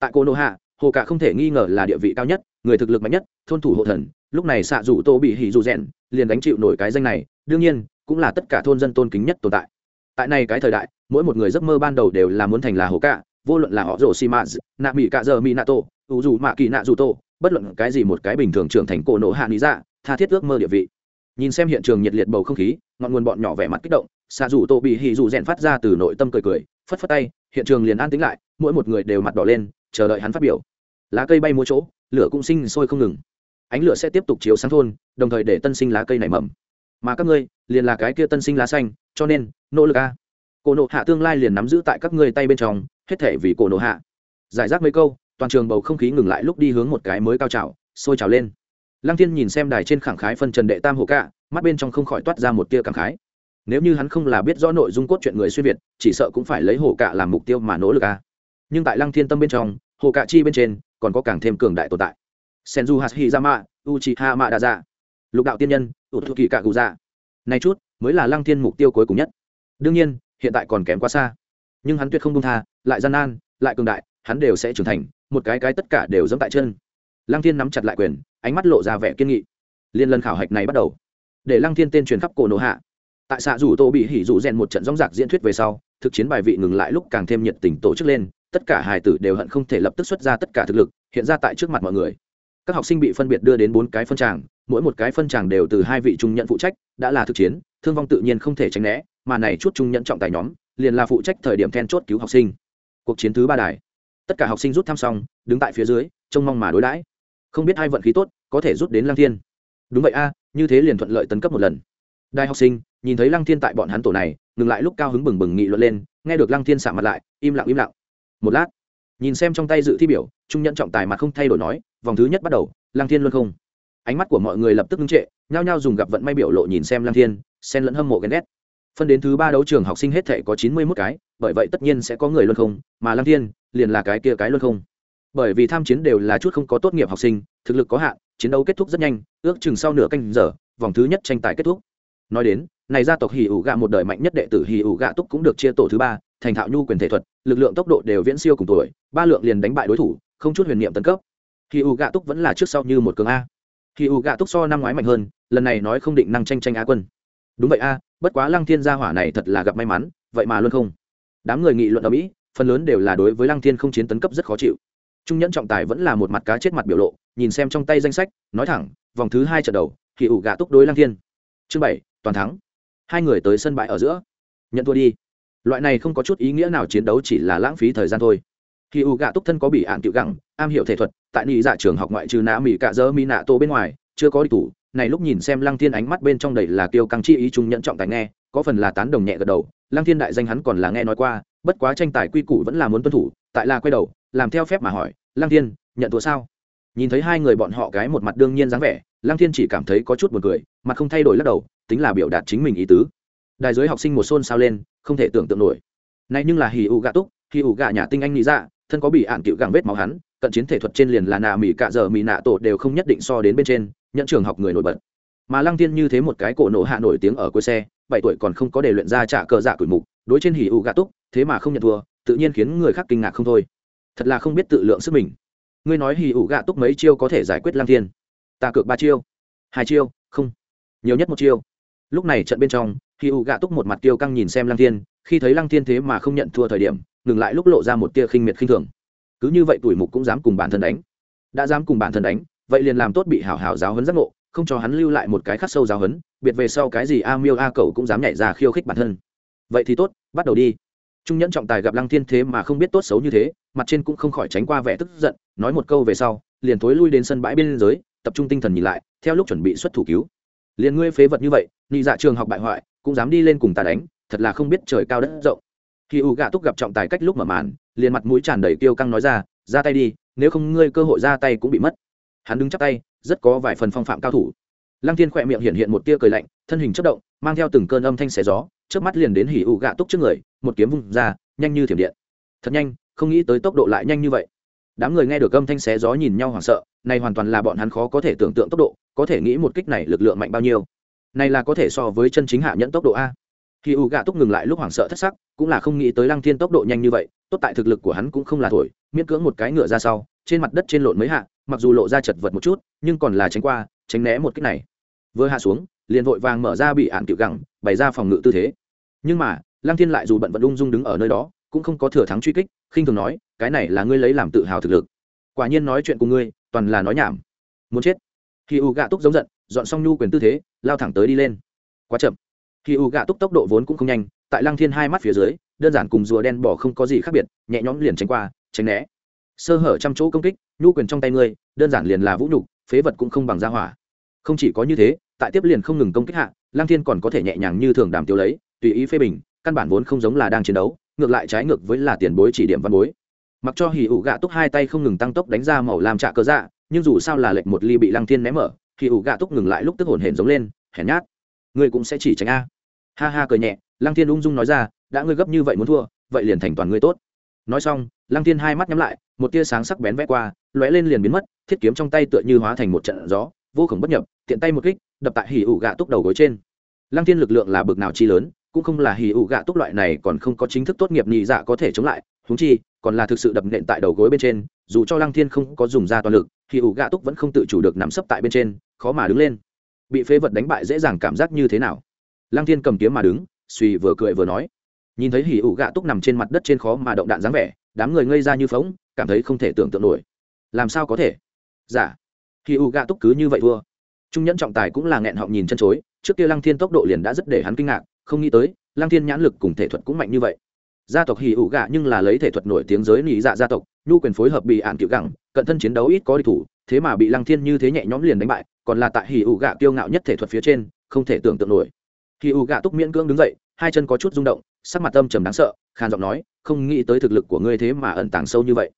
Tại cô nô hạ, hồ cả không thể nghi ngờ là địa vị cao nhất, người thực lực mạnh nhất, thôn thủ hộ thần, lúc này xạ rủ tô bị hỉ rụ rèn liền đánh chịu nổi cái danh này, đương nhiên, cũng là tất cả thôn dân tôn kính nhất tồn tại. Tại này cái thời đại, mỗi một người giấc mơ ban đầu đều là muốn thành là hồ cả, vô luận là họ rồ xi mã nạ mỹ cạ giờ mỹ nạ tổ, ủ dù mạ kỳ nạ dù tô bất luận cái gì một cái bình thường trưởng thành cổ nộ hạ lý dạ tha thiết ước mơ địa vị nhìn xem hiện trường nhiệt liệt bầu không khí, ngọn nguồn bọn nhỏ vẻ mặt kích động xạ dù tô bị hì dù rèn phát ra từ nội tâm cười cười, phất phất tay, hiện trường liền an tĩnh lại, mỗi một người đều mặt đỏ lên, chờ đợi hắn phát biểu. Lá cây bay múa chỗ, lửa cũng sinh sôi không ngừng. Ánh lửa sẽ tiếp tục chiếu sáng thôn, đồng thời để tân sinh lá cây nảy mầm. Mà các ngươi, liền là cái kia tân sinh lá xanh, cho nên, nỗ lực a. Cổ nộ hạ tương lai liền nắm giữ tại các ngươi tay bên trong, hết thể vì cổ nộ hạ. Giải rác mấy câu, toàn trường bầu không khí ngừng lại lúc đi hướng một cái mới cao trào, sôi trào lên lăng thiên nhìn xem đài trên khẳng khái phân trần đệ tam hồ cạ mắt bên trong không khỏi toát ra một tia cảm khái. Nếu như hắn không là biết rõ nội dung cốt truyện người xuyên việt chỉ sợ cũng phải lấy hồ cạ làm mục tiêu mà nỗ lực a nhưng tại lăng thiên tâm bên trong hồ cạ chi bên trên còn có càng thêm cường đại tồn tại. Senju Hashirama, uchiha mạ đa dạ lục đạo tiên nhân tụt thuộc kỳ cạ cụ dạ này chút mới là lăng thiên mục tiêu cuối cùng nhất. Đương nhiên hiện tại còn kém quá xa. Nhưng hắn tuyệt không buông tha lại gian nan lại cường đại hắn đều sẽ trưởng thành một cái cái tất cả đều dẫm tại chân. Lăng thiên nắm chặt lại quyền ánh mắt lộ ra vẻ kiên nghị. Liên lần khảo hạch này bắt đầu, để lăng thiên tên truyền khắp cổ nổ hạ. Tại xạ rủ tô bị hỉ rụ rèn một trận rong rạc diễn thuyết về sau, thực chiến bài vị ngừng lại lúc càng thêm nhiệt tình tổ chức lên, tất cả hài tử đều hận không thể lập tức xuất ra tất cả thực lực, hiện ra tại trước mặt mọi người. Các học sinh bị phân biệt đưa đến bốn cái phân tràng, mỗi một cái phân tràng đều từ hai vị trung nhận phụ trách, đã là thực chiến, thương vong tự nhiên không thể tránh né, mà này chút trung nhận trọng tài nhóm, liền là phụ trách thời điểm then chốt cứu học sinh. Cuộc chiến thứ ba đài, tất cả học sinh rút thăm xong, đứng tại phía dưới, trông mong mà đối đãi không biết hai vận khí tốt, có thể rút đến lăng thiên. Đúng vậy a, như thế liền thuận lợi tấn cấp một lần. Đại học sinh, nhìn thấy lăng thiên tại bọn hắn tổ này, ngừng lại lúc cao hứng bừng bừng nghị luận lên, nghe được lăng thiên xả mặt lại, im lặng im lặng. Một lát, nhìn xem trong tay dự thi biểu, trung nhận trọng tài mặt không thay đổi nói, vòng thứ nhất bắt đầu, lăng thiên luôn không. Ánh mắt của mọi người lập tức ngưng trệ, nhao nhao dùng gặp vận may biểu lộ nhìn xem lăng thiên, xen lẫn hâm mộ ghen ghét. Phân đến thứ ba đấu trường học sinh hết thể có chín mươi mốt cái, bởi vậy tất nhiên sẽ có người luôn không, mà lăng thiên liền là cái kia cái luôn không bởi vì tham chiến đều là chút không có tốt nghiệp học sinh, thực lực có hạn, chiến đấu kết thúc rất nhanh, ước chừng sau nửa canh giờ, vòng thứ nhất tranh tài kết thúc. Nói đến, này gia tộc hì ủ gạ một đời mạnh nhất đệ tử hì ủ gạ túc cũng được chia tổ thứ ba, thành thạo nhu quyền thể thuật, lực lượng tốc độ đều viễn siêu cùng tuổi, ba lượng liền đánh bại đối thủ, không chút huyền niệm tấn cấp. Hì ủ gạ túc vẫn là trước sau như một cường a. Hì ủ gạ túc so năm ngoái mạnh hơn, lần này nói không định năng tranh tranh á quân. Đúng vậy a, bất quá lăng thiên gia hỏa này thật là gặp may mắn, vậy mà luôn không. Đám người nghị luận ở mỹ, phần lớn đều là đối với lăng thiên không chiến tấn cấp rất khó chịu trung nhẫn trọng tài vẫn là một mặt cá chết mặt biểu lộ nhìn xem trong tay danh sách nói thẳng vòng thứ hai trận đầu thì ủ gạ túc đối Lang thiên chương bảy toàn thắng hai người tới sân bãi ở giữa nhận thua đi loại này không có chút ý nghĩa nào chiến đấu chỉ là lãng phí thời gian thôi khi u gạ túc thân có bị ạn tiểu gẳng am hiểu thể thuật tại nị dạ trường học ngoại trừ nã mỹ cạ dơ mỹ nạ tô bên ngoài chưa có đi thủ này lúc nhìn xem lăng thiên ánh mắt bên trong đầy là tiêu căng chi ý trung nhận trọng tài nghe có phần là tán đồng nhẹ gật đầu lăng thiên đại danh hắn còn là nghe nói qua bất quá tranh tài quy củ vẫn là muốn tuân thủ tại là quay đầu làm theo phép mà hỏi, lăng thiên, nhận thua sao? Nhìn thấy hai người bọn họ cái một mặt đương nhiên dáng vẻ, lăng thiên chỉ cảm thấy có chút buồn cười, mặt không thay đổi lắc đầu, tính là biểu đạt chính mình ý tứ. Đại giới học sinh một xôn xao lên, không thể tưởng tượng nổi. Nay nhưng là hì ụ gạ túc hì ụ gạ nhà tinh anh nghĩ ra, thân có bị ạn cựu gàng vết máu hắn, cận chiến thể thuật trên liền là nạ mỹ cạ giờ mỹ nạ tổ đều không nhất định so đến bên trên, nhận trường học người nổi bật. Mà lăng tiên như thế một cái cổ nổ hạ nổi tiếng ở cuối xe, bảy tuổi còn không có để luyện ra trả cờ dạ cửi mục, đối trên hỉ ụ gạ túc, thế mà không nhận thua, tự nhiên khiến người khác kinh ngạc không thôi thật là không biết tự lượng sức mình. Ngươi nói hỉ ủ gạ túc mấy chiêu có thể giải quyết lăng Thiên? ta cược ba chiêu. Hai chiêu? Không. Nhiều nhất một chiêu. Lúc này trận bên trong hỉ ủ gạ túc một mặt tiêu căng nhìn xem lăng Thiên, khi thấy lăng Thiên thế mà không nhận thua thời điểm ngừng lại lúc lộ ra một tia khinh miệt khinh thường. Cứ như vậy tuổi mục cũng dám cùng bản thân đánh. Đã dám cùng bản thân đánh vậy liền làm tốt bị hảo hảo giáo hấn giác ngộ không cho hắn lưu lại một cái khắc sâu giáo hấn biệt về sau cái gì a miêu a cầu cũng dám nhảy ra khiêu khích bản thân. Vậy thì tốt bắt đầu đi trung nhẫn trọng tài gặp lăng thiên thế mà không biết tốt xấu như thế, mặt trên cũng không khỏi tránh qua vẻ tức giận, nói một câu về sau, liền thối lui đến sân bãi bên giới, tập trung tinh thần nhìn lại, theo lúc chuẩn bị xuất thủ cứu. Liền ngươi phế vật như vậy, nhị dạ trường học bại hoại, cũng dám đi lên cùng ta đánh, thật là không biết trời cao đất rộng. Khi u gạ túc gặp trọng tài cách lúc mở màn, liền mặt mũi tràn đầy tiêu căng nói ra ra tay đi, nếu không ngươi cơ hội ra tay cũng bị mất. Hắn đứng chắp tay, rất có vài phần phong phạm cao thủ lăng thiên khỏe miệng hiện hiện một tia cười lạnh, thân hình chất động, mang theo từng cơn âm thanh xé gió trước mắt liền đến hỉ ủ gạ túc trước người, một kiếm vung ra, nhanh như thiểm điện. Thật nhanh, không nghĩ tới tốc độ lại nhanh như vậy. Đám người nghe được âm thanh xé gió nhìn nhau hoảng sợ, này hoàn toàn là bọn hắn khó có thể tưởng tượng tốc độ, có thể nghĩ một kích này lực lượng mạnh bao nhiêu. Này là có thể so với chân chính hạ nhẫn tốc độ a. Khi u gạ túc ngừng lại lúc hoảng sợ thất sắc, cũng là không nghĩ tới lăng thiên tốc độ nhanh như vậy, tốt tại thực lực của hắn cũng không là thổi, miễn cưỡng một cái ngựa ra sau, trên mặt đất trên lộn mấy hạ, mặc dù lộ ra chật vật một chút, nhưng còn là tránh qua, tránh né một kích này vừa hạ xuống, liền vội vàng mở ra bị ạn cựu gẳng, bày ra phòng ngự tư thế. Nhưng mà, lăng thiên lại dù bận vận ung dung đứng ở nơi đó, cũng không có thừa thắng truy kích, khinh thường nói, cái này là ngươi lấy làm tự hào thực lực. Quả nhiên nói chuyện cùng ngươi, toàn là nói nhảm. Muốn chết. Khi u gạ túc giống giận, dọn xong nhu quyền tư thế, lao thẳng tới đi lên. Quá chậm. Khi u gạ túc tốc độ vốn cũng không nhanh, tại lăng thiên hai mắt phía dưới, đơn giản cùng rùa đen bỏ không có gì khác biệt, nhẹ nhõm liền tránh qua, tránh né. Sơ hở trăm chỗ công kích, nhu quyền trong tay ngươi, đơn giản liền là vũ nhục, phế vật cũng không bằng gia hỏa. Không chỉ có như thế tại tiếp liền không ngừng công kích hạ lang thiên còn có thể nhẹ nhàng như thường đàm tiêu lấy, tùy ý phê bình, căn bản vốn không giống là đang chiến đấu, ngược lại trái ngược với là tiền bối chỉ điểm văn bối. Mặc cho hì ủ gạ túc hai tay không ngừng tăng tốc đánh ra màu làm trạ cơ dạ nhưng dù sao là lệnh một ly bị lăng thiên ném mở hì ủ gạ túc ngừng lại lúc tức hồn hển giống lên, hèn nhát, ngươi cũng sẽ chỉ tránh a. Ha ha cười nhẹ, lăng thiên ung dung nói ra, đã ngươi gấp như vậy muốn thua, vậy liền thành toàn ngươi tốt. Nói xong, lăng thiên hai mắt nhắm lại, một tia sáng sắc bén vẽ qua, lóe lên liền biến mất, thiết kiếm trong tay tựa như hóa thành một trận gió, vô khổng bất nhập, tiện tay một kích đập tại hỉ ủ gạ túc đầu gối trên. Lăng thiên lực lượng là bực nào chi lớn, cũng không là hỉ ủ gạ túc loại này còn không có chính thức tốt nghiệp nhị dạ có thể chống lại húng chi, còn là thực sự đập nện tại đầu gối bên trên, dù cho lăng thiên không có dùng ra toàn lực, hỉ ủ gạ túc vẫn không tự chủ được nắm sấp tại bên trên, khó mà đứng lên. Bị phế vật đánh bại dễ dàng cảm giác như thế nào? Lăng thiên cầm kiếm mà đứng, suy vừa cười vừa nói. Nhìn thấy hỉ ủ gạ túc nằm trên mặt đất trên khó mà động đạn dáng vẻ, đám người ngây ra như phóng cảm thấy không thể tưởng tượng nổi. Làm sao có thể? Giả dạ. hỉ ủ gạ túc cứ như vậy thua trung nhẫn trọng tài cũng là nghẹn họng nhìn chân chối, trước kia lăng thiên tốc độ liền đã rất để hắn kinh ngạc, không nghĩ tới, lăng thiên nhãn lực cùng thể thuật cũng mạnh như vậy. Gia tộc hỉ ủ gạ nhưng là lấy thể thuật nổi tiếng giới nỉ dạ gia tộc, nhu quyền phối hợp bị ạn cựu gẳng, cận thân chiến đấu ít có đi thủ, thế mà bị lăng thiên như thế nhẹ nhõm liền đánh bại, còn là tại hỉ ủ gạ kiêu ngạo nhất thể thuật phía trên, không thể tưởng tượng nổi. Hỉ ủ gạ túc miễn cưỡng đứng dậy, hai chân có chút rung động, sắc mặt âm trầm đáng sợ, khàn giọng nói, không nghĩ tới thực lực của ngươi thế mà ẩn tàng sâu như vậy.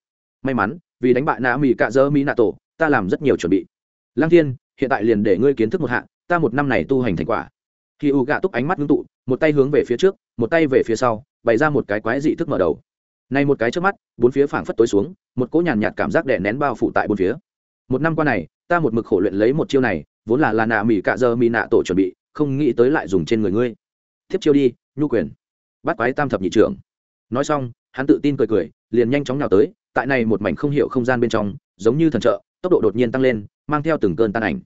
May mắn, vì đánh bại nạ mỹ cạ dơ mỹ nạ tổ, ta làm rất nhiều chuẩn bị. Lăng thiên hiện tại liền để ngươi kiến thức một hạ, ta một năm này tu hành thành quả. Khi u gạ túc ánh mắt ngưng tụ, một tay hướng về phía trước, một tay về phía sau, bày ra một cái quái dị thức mở đầu. Này một cái trước mắt, bốn phía phảng phất tối xuống, một cỗ nhàn nhạt cảm giác đè nén bao phủ tại bốn phía. Một năm qua này, ta một mực khổ luyện lấy một chiêu này, vốn là là nạ mỹ cạ dơ mỹ nạ tổ chuẩn bị, không nghĩ tới lại dùng trên người ngươi. Tiếp chiêu đi, nhu quyền. Bắt quái tam thập nhị trưởng. Nói xong, hắn tự tin cười cười, liền nhanh chóng nào tới, tại này một mảnh không hiểu không gian bên trong, giống như thần trợ tốc độ đột nhiên tăng lên, mang theo từng cơn tan ảnh.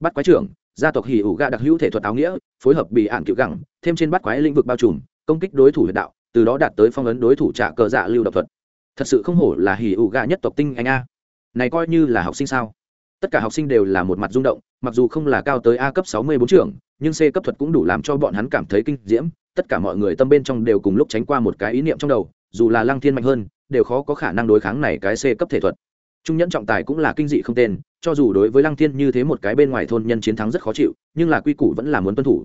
Bắt quái trưởng, gia tộc hỉ ủ gạ đặc hữu thể thuật áo nghĩa, phối hợp bị ạn cựu gẳng, thêm trên bắt quái lĩnh vực bao trùm, công kích đối thủ huyệt đạo, từ đó đạt tới phong ấn đối thủ trả cờ dạ lưu độc thuật. Thật sự không hổ là hỉ ủ gạ nhất tộc tinh anh a. Này coi như là học sinh sao? Tất cả học sinh đều là một mặt rung động, mặc dù không là cao tới a cấp sáu mươi bốn trưởng, nhưng c cấp thuật cũng đủ làm cho bọn hắn cảm thấy kinh diễm, tất cả mọi người tâm bên trong đều cùng lúc tránh qua một cái ý niệm trong đầu, dù là lăng thiên mạnh hơn, đều khó có khả năng đối kháng này cái c cấp thể thuật trung nhẫn trọng tài cũng là kinh dị không tên, cho dù đối với lăng thiên như thế một cái bên ngoài thôn nhân chiến thắng rất khó chịu, nhưng là quy củ vẫn là muốn tuân thủ.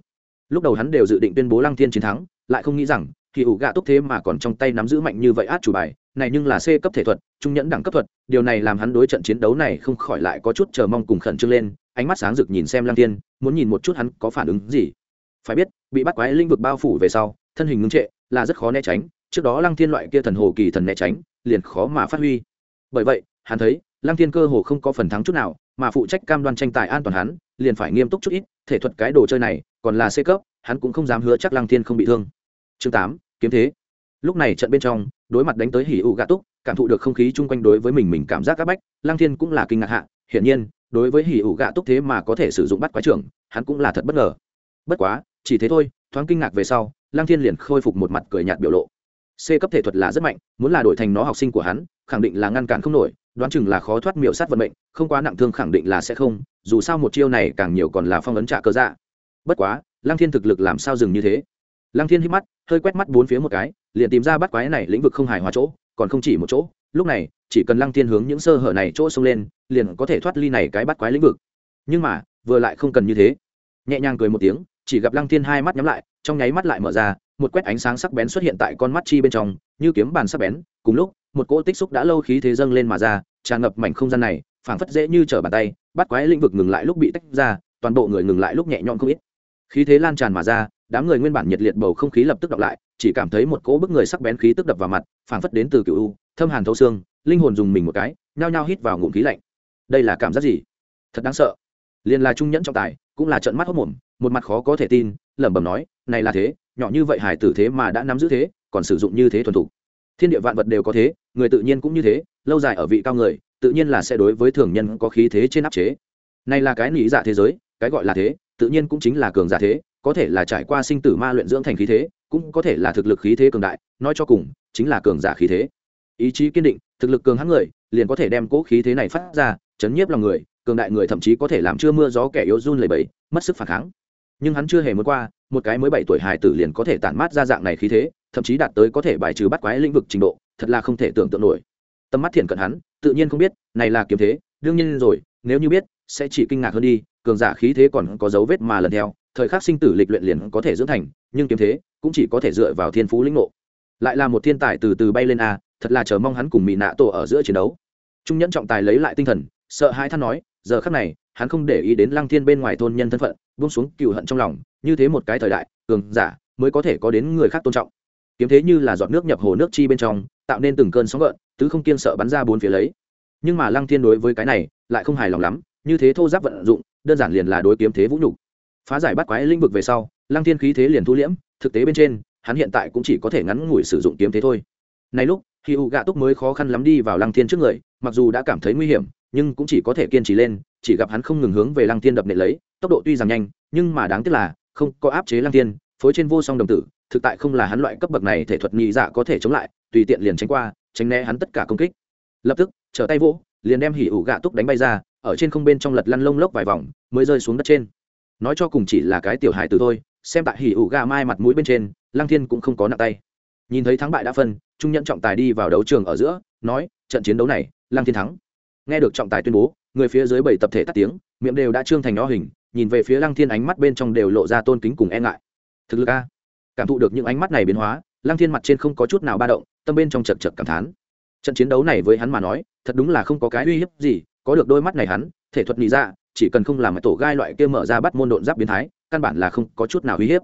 Lúc đầu hắn đều dự định tuyên bố lăng thiên chiến thắng, lại không nghĩ rằng thì ủ gạ túc thế mà còn trong tay nắm giữ mạnh như vậy át chủ bài, này nhưng là c cấp thể thuật, trung nhẫn đẳng cấp thuật, điều này làm hắn đối trận chiến đấu này không khỏi lại có chút chờ mong cùng khẩn trương lên, ánh mắt sáng rực nhìn xem lăng thiên, muốn nhìn một chút hắn có phản ứng gì. Phải biết, bị bắt quái linh vực bao phủ về sau, thân hình ngưng trệ, là rất khó né tránh, trước đó lăng thiên loại kia thần hồ kỳ thần né tránh, liền khó mà phát huy. Bởi vậy hắn thấy, lăng thiên cơ hồ không có phần thắng chút nào, mà phụ trách cam đoan tranh tài an toàn hắn, liền phải nghiêm túc chút ít, thể thuật cái đồ chơi này, còn là c cấp, hắn cũng không dám hứa chắc lăng thiên không bị thương. Chương tám, kiếm thế. Lúc này trận bên trong, đối mặt đánh tới hỉ ụ gạ túc, cảm thụ được không khí chung quanh đối với mình mình cảm giác áp bách, lăng thiên cũng là kinh ngạc hạ, hiển nhiên, đối với hỉ ụ gạ túc thế mà có thể sử dụng bắt quái trưởng, hắn cũng là thật bất ngờ. Bất quá, chỉ thế thôi, thoáng kinh ngạc về sau, lăng thiên liền khôi phục một mặt cười nhạt biểu lộ. C cấp thể thuật là rất mạnh, muốn là đổi thành nó học sinh của hắn, khẳng định là ngăn cản không nổi đoán chừng là khó thoát miểu sát vận mệnh, không quá nặng thương khẳng định là sẽ không, dù sao một chiêu này càng nhiều còn là phong ấn trả cơ dạ. Bất quá, lăng thiên thực lực làm sao dừng như thế? Lăng thiên hít mắt, hơi quét mắt bốn phía một cái, liền tìm ra bắt quái này lĩnh vực không hài hòa chỗ, còn không chỉ một chỗ. Lúc này, chỉ cần lăng thiên hướng những sơ hở này chỗ xông lên, liền có thể thoát ly này cái bắt quái lĩnh vực. Nhưng mà, vừa lại không cần như thế. Nhẹ nhàng cười một tiếng, chỉ gặp lăng thiên hai mắt nhắm lại, trong nháy mắt lại mở ra, một quét ánh sáng sắc bén xuất hiện tại con mắt chi bên trong như kiếm bàn sắc bén, cùng lúc, một cỗ tích xúc đã lâu khí thế dâng lên mà ra, tràn ngập mảnh không gian này, phảng phất dễ như trở bàn tay, bắt quái lĩnh vực ngừng lại lúc bị tách ra, toàn bộ người ngừng lại lúc nhẹ nhõm không ít. Khí thế lan tràn mà ra, đám người nguyên bản nhiệt liệt bầu không khí lập tức đọc lại, chỉ cảm thấy một cỗ bức người sắc bén khí tức đập vào mặt, phảng phất đến từ cựu u, thâm hàn thấu xương, linh hồn dùng mình một cái, nhao nhao hít vào ngụm khí lạnh. Đây là cảm giác gì? Thật đáng sợ. Liền là trung nhẫn trọng tài, cũng là trận mắt hốc mồm, một mặt khó có thể tin, lẩm bẩm nói, này là thế, nhỏ như vậy hải tử thế mà đã nắm giữ thế còn sử dụng như thế thuần thục. Thiên địa vạn vật đều có thế, người tự nhiên cũng như thế, lâu dài ở vị cao người, tự nhiên là sẽ đối với thường nhân có khí thế trên áp chế. Này là cái lý giả dạ thế giới, cái gọi là thế, tự nhiên cũng chính là cường giả thế, có thể là trải qua sinh tử ma luyện dưỡng thành khí thế, cũng có thể là thực lực khí thế cường đại, nói cho cùng, chính là cường giả khí thế. Ý chí kiên định, thực lực cường hãn người, liền có thể đem cỗ khí thế này phát ra, chấn nhiếp lòng người, cường đại người thậm chí có thể làm chưa mưa gió kẻ yếu run lầy bẫy, mất sức phản kháng. Nhưng hắn chưa hề muốn qua, một cái mới bảy tuổi hài tử liền có thể tản mát ra dạng này khí thế thậm chí đạt tới có thể bài trừ bắt quái lĩnh vực trình độ, thật là không thể tưởng tượng nổi. Tầm mắt thiện cận hắn, tự nhiên không biết, này là kiếm thế, đương nhiên rồi, nếu như biết, sẽ chỉ kinh ngạc hơn đi, cường giả khí thế còn có dấu vết mà lần theo, thời khắc sinh tử lịch luyện liền có thể dưỡng thành, nhưng kiếm thế cũng chỉ có thể dựa vào thiên phú lĩnh ngộ. Lại là một thiên tài từ từ bay lên a, thật là chờ mong hắn cùng mỹ nạ tổ ở giữa chiến đấu. Trung nhẫn trọng tài lấy lại tinh thần, sợ hai than nói, giờ khắc này, hắn không để ý đến lăng thiên bên ngoài thôn nhân thân phận, buông xuống cựu hận trong lòng, như thế một cái thời đại, cường giả mới có thể có đến người khác tôn trọng kiếm thế như là giọt nước nhập hồ nước chi bên trong, tạo nên từng cơn sóng gợn, tứ không kiên sợ bắn ra bốn phía lấy. Nhưng mà lăng thiên đối với cái này, lại không hài lòng lắm, như thế thô giáp vận dụng, đơn giản liền là đối kiếm thế vũ nhục. Phá giải bắt quái lĩnh vực về sau, lăng thiên khí thế liền thu liễm, thực tế bên trên, hắn hiện tại cũng chỉ có thể ngắn ngủi sử dụng kiếm thế thôi. Này lúc khi u gạ túc mới khó khăn lắm đi vào lăng thiên trước người, mặc dù đã cảm thấy nguy hiểm, nhưng cũng chỉ có thể kiên trì lên, chỉ gặp hắn không ngừng hướng về lăng thiên đập nệ lấy, tốc độ tuy rằng nhanh, nhưng mà đáng tiếc là, không có áp chế lăng thiên, phối trên vô song đồng tử thực tại không là hắn loại cấp bậc này thể thuật nhị dạ có thể chống lại, tùy tiện liền tránh qua, tránh né hắn tất cả công kích. Lập tức, trở tay vỗ, liền đem hỉ ủ gạ túc đánh bay ra, ở trên không bên trong lật lăn lông lốc vài vòng, mới rơi xuống đất trên. Nói cho cùng chỉ là cái tiểu hài từ thôi, xem tại hỉ ủ gạ mai mặt mũi bên trên, lăng thiên cũng không có nặng tay. Nhìn thấy thắng bại đã phân, trung nhận trọng tài đi vào đấu trường ở giữa, nói, trận chiến đấu này, lăng thiên thắng. Nghe được trọng tài tuyên bố, người phía dưới bảy tập thể tắt tiếng, miệng đều đã trương thành nó hình, nhìn về phía lăng thiên ánh mắt bên trong đều lộ ra tôn kính cùng e ngại. Thực lực a cảm thụ được những ánh mắt này biến hóa, lăng thiên mặt trên không có chút nào ba động, tâm bên trong chật chật cảm thán. Trận chiến đấu này với hắn mà nói, thật đúng là không có cái uy hiếp gì, có được đôi mắt này hắn, thể thuật nghĩ ra dạ, chỉ cần không làm tổ gai loại kia mở ra bắt môn độn giáp biến thái, căn bản là không có chút nào uy hiếp.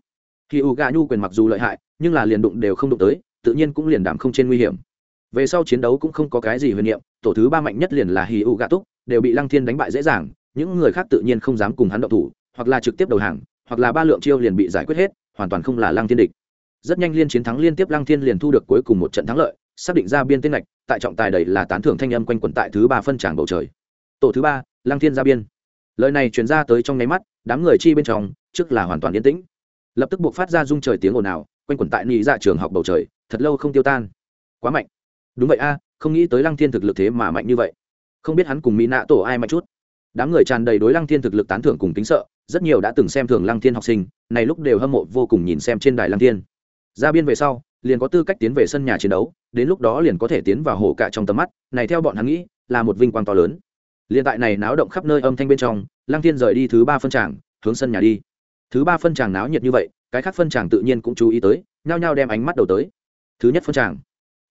Khi u gà nhu quyền mặc dù lợi hại, nhưng là liền đụng đều không đụng tới, tự nhiên cũng liền đảm không trên nguy hiểm. Về sau chiến đấu cũng không có cái gì huyền niệm, tổ thứ ba mạnh nhất liền là hi u gà túc, đều bị lăng thiên đánh bại dễ dàng, những người khác tự nhiên không dám cùng hắn động thủ, hoặc là trực tiếp đầu hàng, hoặc là ba lượng chiêu liền bị giải quyết hết hoàn toàn không là lăng thiên địch. Rất nhanh liên chiến thắng liên tiếp lăng thiên liền thu được cuối cùng một trận thắng lợi, xác định ra biên tên lệch tại trọng tài đầy là tán thưởng thanh âm quanh quẩn tại thứ ba phân tràng bầu trời. Tổ thứ ba, lăng thiên ra biên. Lời này truyền ra tới trong nháy mắt, đám người chi bên trong, trước là hoàn toàn yên tĩnh. Lập tức buộc phát ra rung trời tiếng ồn ào, quanh quẩn tại nhị dạ trường học bầu trời, thật lâu không tiêu tan. Quá mạnh. Đúng vậy a, không nghĩ tới lăng thiên thực lực thế mà mạnh như vậy. Không biết hắn cùng mỹ nạ tổ ai mạnh chút đám người tràn đầy đối lăng thiên thực lực tán thưởng cùng kính sợ, rất nhiều đã từng xem thường lăng thiên học sinh, này lúc đều hâm mộ vô cùng nhìn xem trên đài lăng thiên. Ra biên về sau, liền có tư cách tiến về sân nhà chiến đấu, đến lúc đó liền có thể tiến vào hổ cả trong tầm mắt, này theo bọn hắn nghĩ, là một vinh quang to lớn. Liền tại này náo động khắp nơi âm thanh bên trong, lăng thiên rời đi thứ ba phân tràng, hướng sân nhà đi. Thứ ba phân tràng náo nhiệt như vậy, cái khác phân tràng tự nhiên cũng chú ý tới, nhao nhao đem ánh mắt đầu tới. Thứ nhất phân tràng,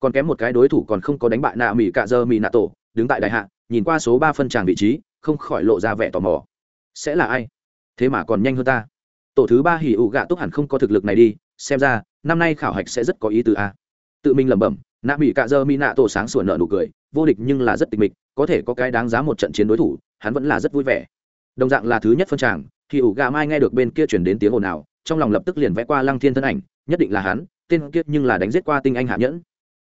còn kém một cái đối thủ còn không có đánh bại nạ mỹ cạ dơ mỹ nạ tổ, đứng tại đại hạ, nhìn qua số ba phân tràng vị trí không khỏi lộ ra vẻ tò mò. Sẽ là ai? Thế mà còn nhanh hơn ta. Tổ thứ ba hỉ ụ gạ túc hẳn không có thực lực này đi, xem ra, năm nay khảo hạch sẽ rất có ý tứ a. Tự mình lẩm bẩm, nạ mỹ cạ dơ mỹ nạ tổ sáng sủa nợ nụ cười, vô địch nhưng là rất tịch mịch, có thể có cái đáng giá một trận chiến đối thủ, hắn vẫn là rất vui vẻ. Đồng dạng là thứ nhất phân tràng thì ủ gà mai nghe được bên kia chuyển đến tiếng ồn ào, trong lòng lập tức liền vẽ qua lăng thiên thân ảnh, nhất định là hắn, tên kiết nhưng là đánh giết qua tinh anh hạ nhẫn.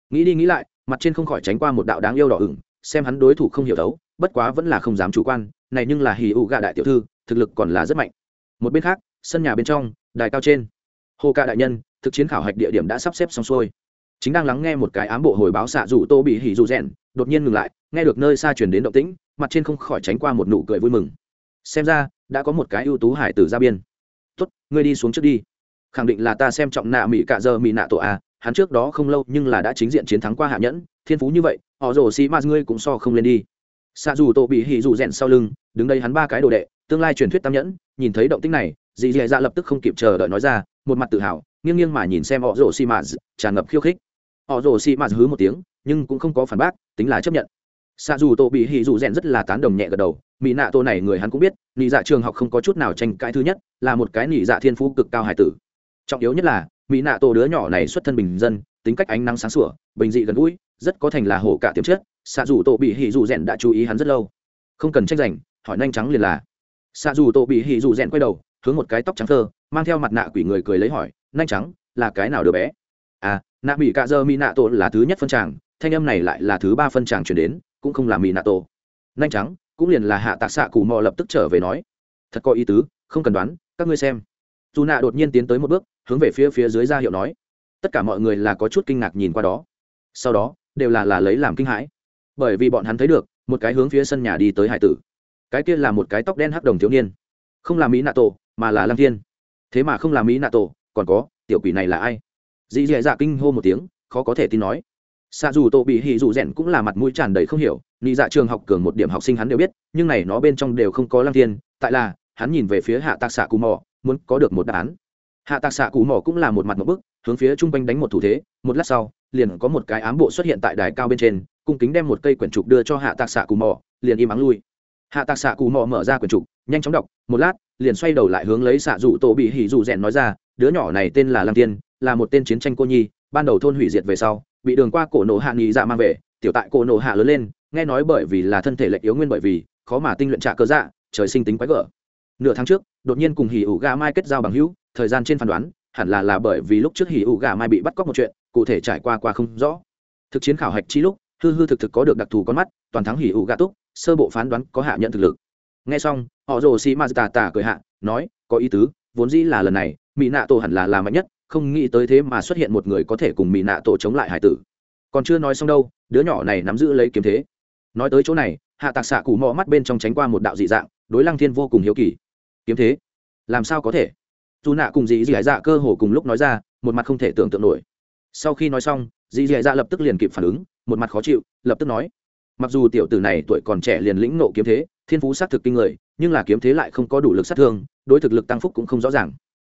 Nghĩ đi nghĩ lại, mặt trên không khỏi tránh qua một đạo đáng yêu đỏ ửng xem hắn đối thủ không hiểu thấu bất quá vẫn là không dám chủ quan, này nhưng là hì ủ gà đại tiểu thư, thực lực còn là rất mạnh. Một bên khác, sân nhà bên trong, đài cao trên, hồ ca đại nhân, thực chiến khảo hạch địa điểm đã sắp xếp xong xuôi. Chính đang lắng nghe một cái ám bộ hồi báo xạ rủ tô bị hỉ dù rèn đột nhiên ngừng lại, nghe được nơi xa chuyển đến động tĩnh, mặt trên không khỏi tránh qua một nụ cười vui mừng. Xem ra, đã có một cái ưu tú hải tử ra biên. Tốt, ngươi đi xuống trước đi. Khẳng định là ta xem trọng nạ mỹ cả giờ mỹ nạ tổ a hắn trước đó không lâu nhưng là đã chính diện chiến thắng qua hạ nhẫn, thiên phú như vậy, họ rồ xì m ngươi cũng so không lên đi. Xa dù tổ bị hỉ dù rèn sau lưng, đứng đây hắn ba cái đồ đệ, tương lai truyền thuyết tam nhẫn, nhìn thấy động tích này, dì dì dạ lập tức không kịp chờ đợi nói ra, một mặt tự hào, nghiêng nghiêng mà nhìn xem họ rồ xì m tràn ngập khiêu khích. Họ rồ xì m hứ một tiếng, nhưng cũng không có phản bác, tính là chấp nhận. Xa dù tổ bị hỉ dù rèn rất là tán đồng nhẹ gật đầu mỹ nạ tô này người hắn cũng biết nị dạ trường học không có chút nào tranh cãi thứ nhất, là một cái nị dạ thiên phú cực cao hải tử. Trọng yếu nhất là mỹ nạ tổ đứa nhỏ này xuất thân bình dân, tính cách ánh nắng sáng sủa, bình dị gần gũi, rất có thành là hổ cả tiềm chất. Xạ dù tổ bị hỉ dù rèn đã chú ý hắn rất lâu. Không cần tranh giành, hỏi nhanh trắng liền là. Xạ dù tổ bị hỉ dù rèn quay đầu, hướng một cái tóc trắng thơ, mang theo mặt nạ quỷ người cười lấy hỏi, nhanh trắng là cái nào đứa bé? À nạ mỹ cạ dơ, mỹ nạ tổ là thứ nhất phân tràng thanh âm này lại là thứ ba phân tràng chuyển đến, cũng không là mỹ nạ tổ. Nhanh trắng cũng liền là hạ tạc xạ cù mò lập tức trở về nói. Thật có ý tứ, không cần đoán, các ngươi xem dù nạ đột nhiên tiến tới một bước, hướng về phía phía dưới ra hiệu nói. Tất cả mọi người là có chút kinh ngạc nhìn qua đó. Sau đó, đều là là lấy làm kinh hãi. Bởi vì bọn hắn thấy được, một cái hướng phía sân nhà đi tới hải tử. Cái kia là một cái tóc đen hắc đồng thiếu niên. Không là mỹ nạ tổ mà là lăng thiên. Thế mà không là mỹ nạ tổ còn có, tiểu quỷ này là ai? Dì dì dạ kinh hô một tiếng, khó có thể tin nói. Xa dù tổ bị hì dù rèn cũng là mặt mũi tràn đầy không hiểu nghĩ dạ trường học cường một điểm học sinh hắn đều biết, nhưng này nó bên trong đều không có lăng thiên, tại là, hắn nhìn về phía hạ tạc xạ cù mò muốn có được một đáp án. Hạ tạc xạ cù mỏ cũng là một mặt một bức hướng phía trung quanh đánh một thủ thế một lát sau liền có một cái ám bộ xuất hiện tại đài cao bên trên cung kính đem một cây quyển trục đưa cho hạ tạc xạ cù mỏ, liền im ắng lui. Hạ tạc xạ cù mò mở ra quyển trục nhanh chóng đọc một lát liền xoay đầu lại hướng lấy xạ rủ tổ bị hỉ dù rèn nói ra đứa nhỏ này tên là lăng tiên là một tên chiến tranh cô nhi ban đầu thôn hủy diệt về sau bị đường qua cổ nổ hạ nghị dạ mang về tiểu tại cổ nổ hạ lớn lên nghe nói bởi vì là thân thể lệch yếu nguyên bởi vì khó mà tinh luyện trả cơ dạ trời sinh tính quái gở nửa tháng trước, đột nhiên cùng hỉ ủ gà mai kết giao bằng hữu, thời gian trên phán đoán, hẳn là là bởi vì lúc trước hỉ ủ gà mai bị bắt cóc một chuyện, cụ thể trải qua qua không rõ. Thực chiến khảo hạch chi lúc, hư hư thực thực có được đặc thù con mắt, toàn thắng hỉ ủ gà túc, sơ bộ phán đoán có hạ nhận thực lực. Nghe xong, họ rồ xì ma tà tà cười hạ, nói, có ý tứ, vốn dĩ là lần này mỹ nạ tổ hẳn là là mạnh nhất, không nghĩ tới thế mà xuất hiện một người có thể cùng mỹ nạ tổ chống lại hải tử. Còn chưa nói xong đâu, đứa nhỏ này nắm giữ lấy kiếm thế. Nói tới chỗ này, hạ tạc xạ cụ mò mắt bên trong tránh qua một đạo dị dạng, đối lăng thiên vô cùng hiếu kỳ kiếm thế. Làm sao có thể? Dù nạ cùng dì dì dạ cơ hồ cùng lúc nói ra, một mặt không thể tưởng tượng nổi. Sau khi nói xong, dì dì dạ lập tức liền kịp phản ứng, một mặt khó chịu, lập tức nói, mặc dù tiểu tử này tuổi còn trẻ liền lĩnh nộ kiếm thế, thiên phú xác thực kinh người, nhưng là kiếm thế lại không có đủ lực sát thương, đối thực lực tăng phúc cũng không rõ ràng.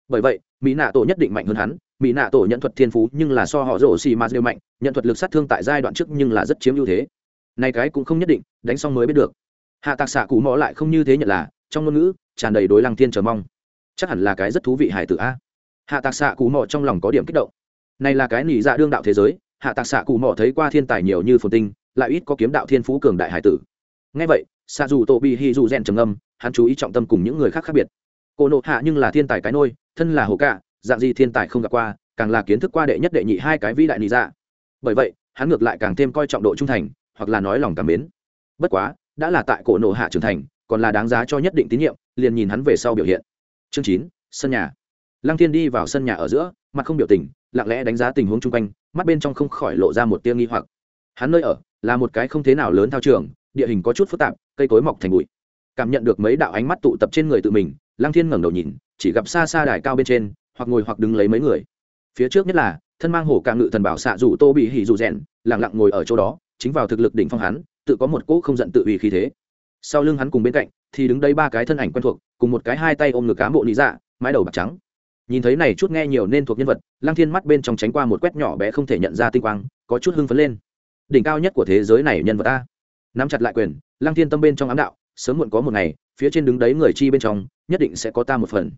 Bởi vậy, mỹ nạ tổ nhất định mạnh hơn hắn, mỹ nạ tổ nhận thuật thiên phú nhưng là so họ rổ xì ma đều mạnh, nhận thuật lực sát thương tại giai đoạn trước nhưng là rất chiếm ưu thế. Này cái cũng không nhất định, đánh xong mới biết được. Hạ tạc xạ cụ mò lại không như thế nhận là trong ngôn ngữ tràn đầy đối lăng thiên chờ mong. Chắc hẳn là cái rất thú vị hải tử a. Hạ tạc xạ cù mò trong lòng có điểm kích động. Này là cái nỉ dạ đương đạo thế giới, hạ tạc xạ cù mò thấy qua thiên tài nhiều như phồn tinh, lại ít có kiếm đạo thiên phú cường đại hải tử. Ngay vậy xạ dù tổ bị hi dù rèn trầm âm hắn chú ý trọng tâm cùng những người khác khác biệt. Cô nộ hạ nhưng là thiên tài cái nôi, thân là hồ cạ, dạng gì thiên tài không gặp qua, càng là kiến thức qua đệ nhất đệ nhị hai cái vĩ đại nị dạ. Bởi vậy, hắn ngược lại càng thêm coi trọng độ trung thành, hoặc là nói lòng cảm mến. Bất quá, đã là tại cổ nộ hạ trưởng thành còn là đáng giá cho nhất định tín nhiệm, liền nhìn hắn về sau biểu hiện. Chương chín, sân nhà. Lăng thiên đi vào sân nhà ở giữa, mặt không biểu tình, lặng lẽ đánh giá tình huống chung quanh, mắt bên trong không khỏi lộ ra một tia nghi hoặc. Hắn nơi ở là một cái không thế nào lớn thao trường, địa hình có chút phức tạp, cây cối mọc thành bụi. Cảm nhận được mấy đạo ánh mắt tụ tập trên người tự mình, lăng thiên ngẩng đầu nhìn, chỉ gặp xa xa đài cao bên trên, hoặc ngồi hoặc đứng lấy mấy người. Phía trước nhất là, thân mang hổ ca ngự thần bảo xạ rủ tô bị hỉ rủ rèn lẳng lặng ngồi ở chỗ đó, chính vào thực lực đỉnh phong hắn, tự có một cỗ không giận tự ủy khí thế sau lưng hắn cùng bên cạnh thì đứng đây ba cái thân ảnh quen thuộc, cùng một cái hai tay ôm ngực cán bộ lý dạ mái đầu bạc trắng. Nhìn thấy này chút nghe nhiều nên thuộc nhân vật, lăng thiên mắt bên trong tránh qua một quét nhỏ bé không thể nhận ra tinh quang, có chút hưng phấn lên. Đỉnh cao nhất của thế giới này nhân vật ta. Nắm chặt lại quyền, lăng thiên tâm bên trong ám đạo, sớm muộn có một ngày, phía trên đứng đấy người chi bên trong, nhất định sẽ có ta một phần.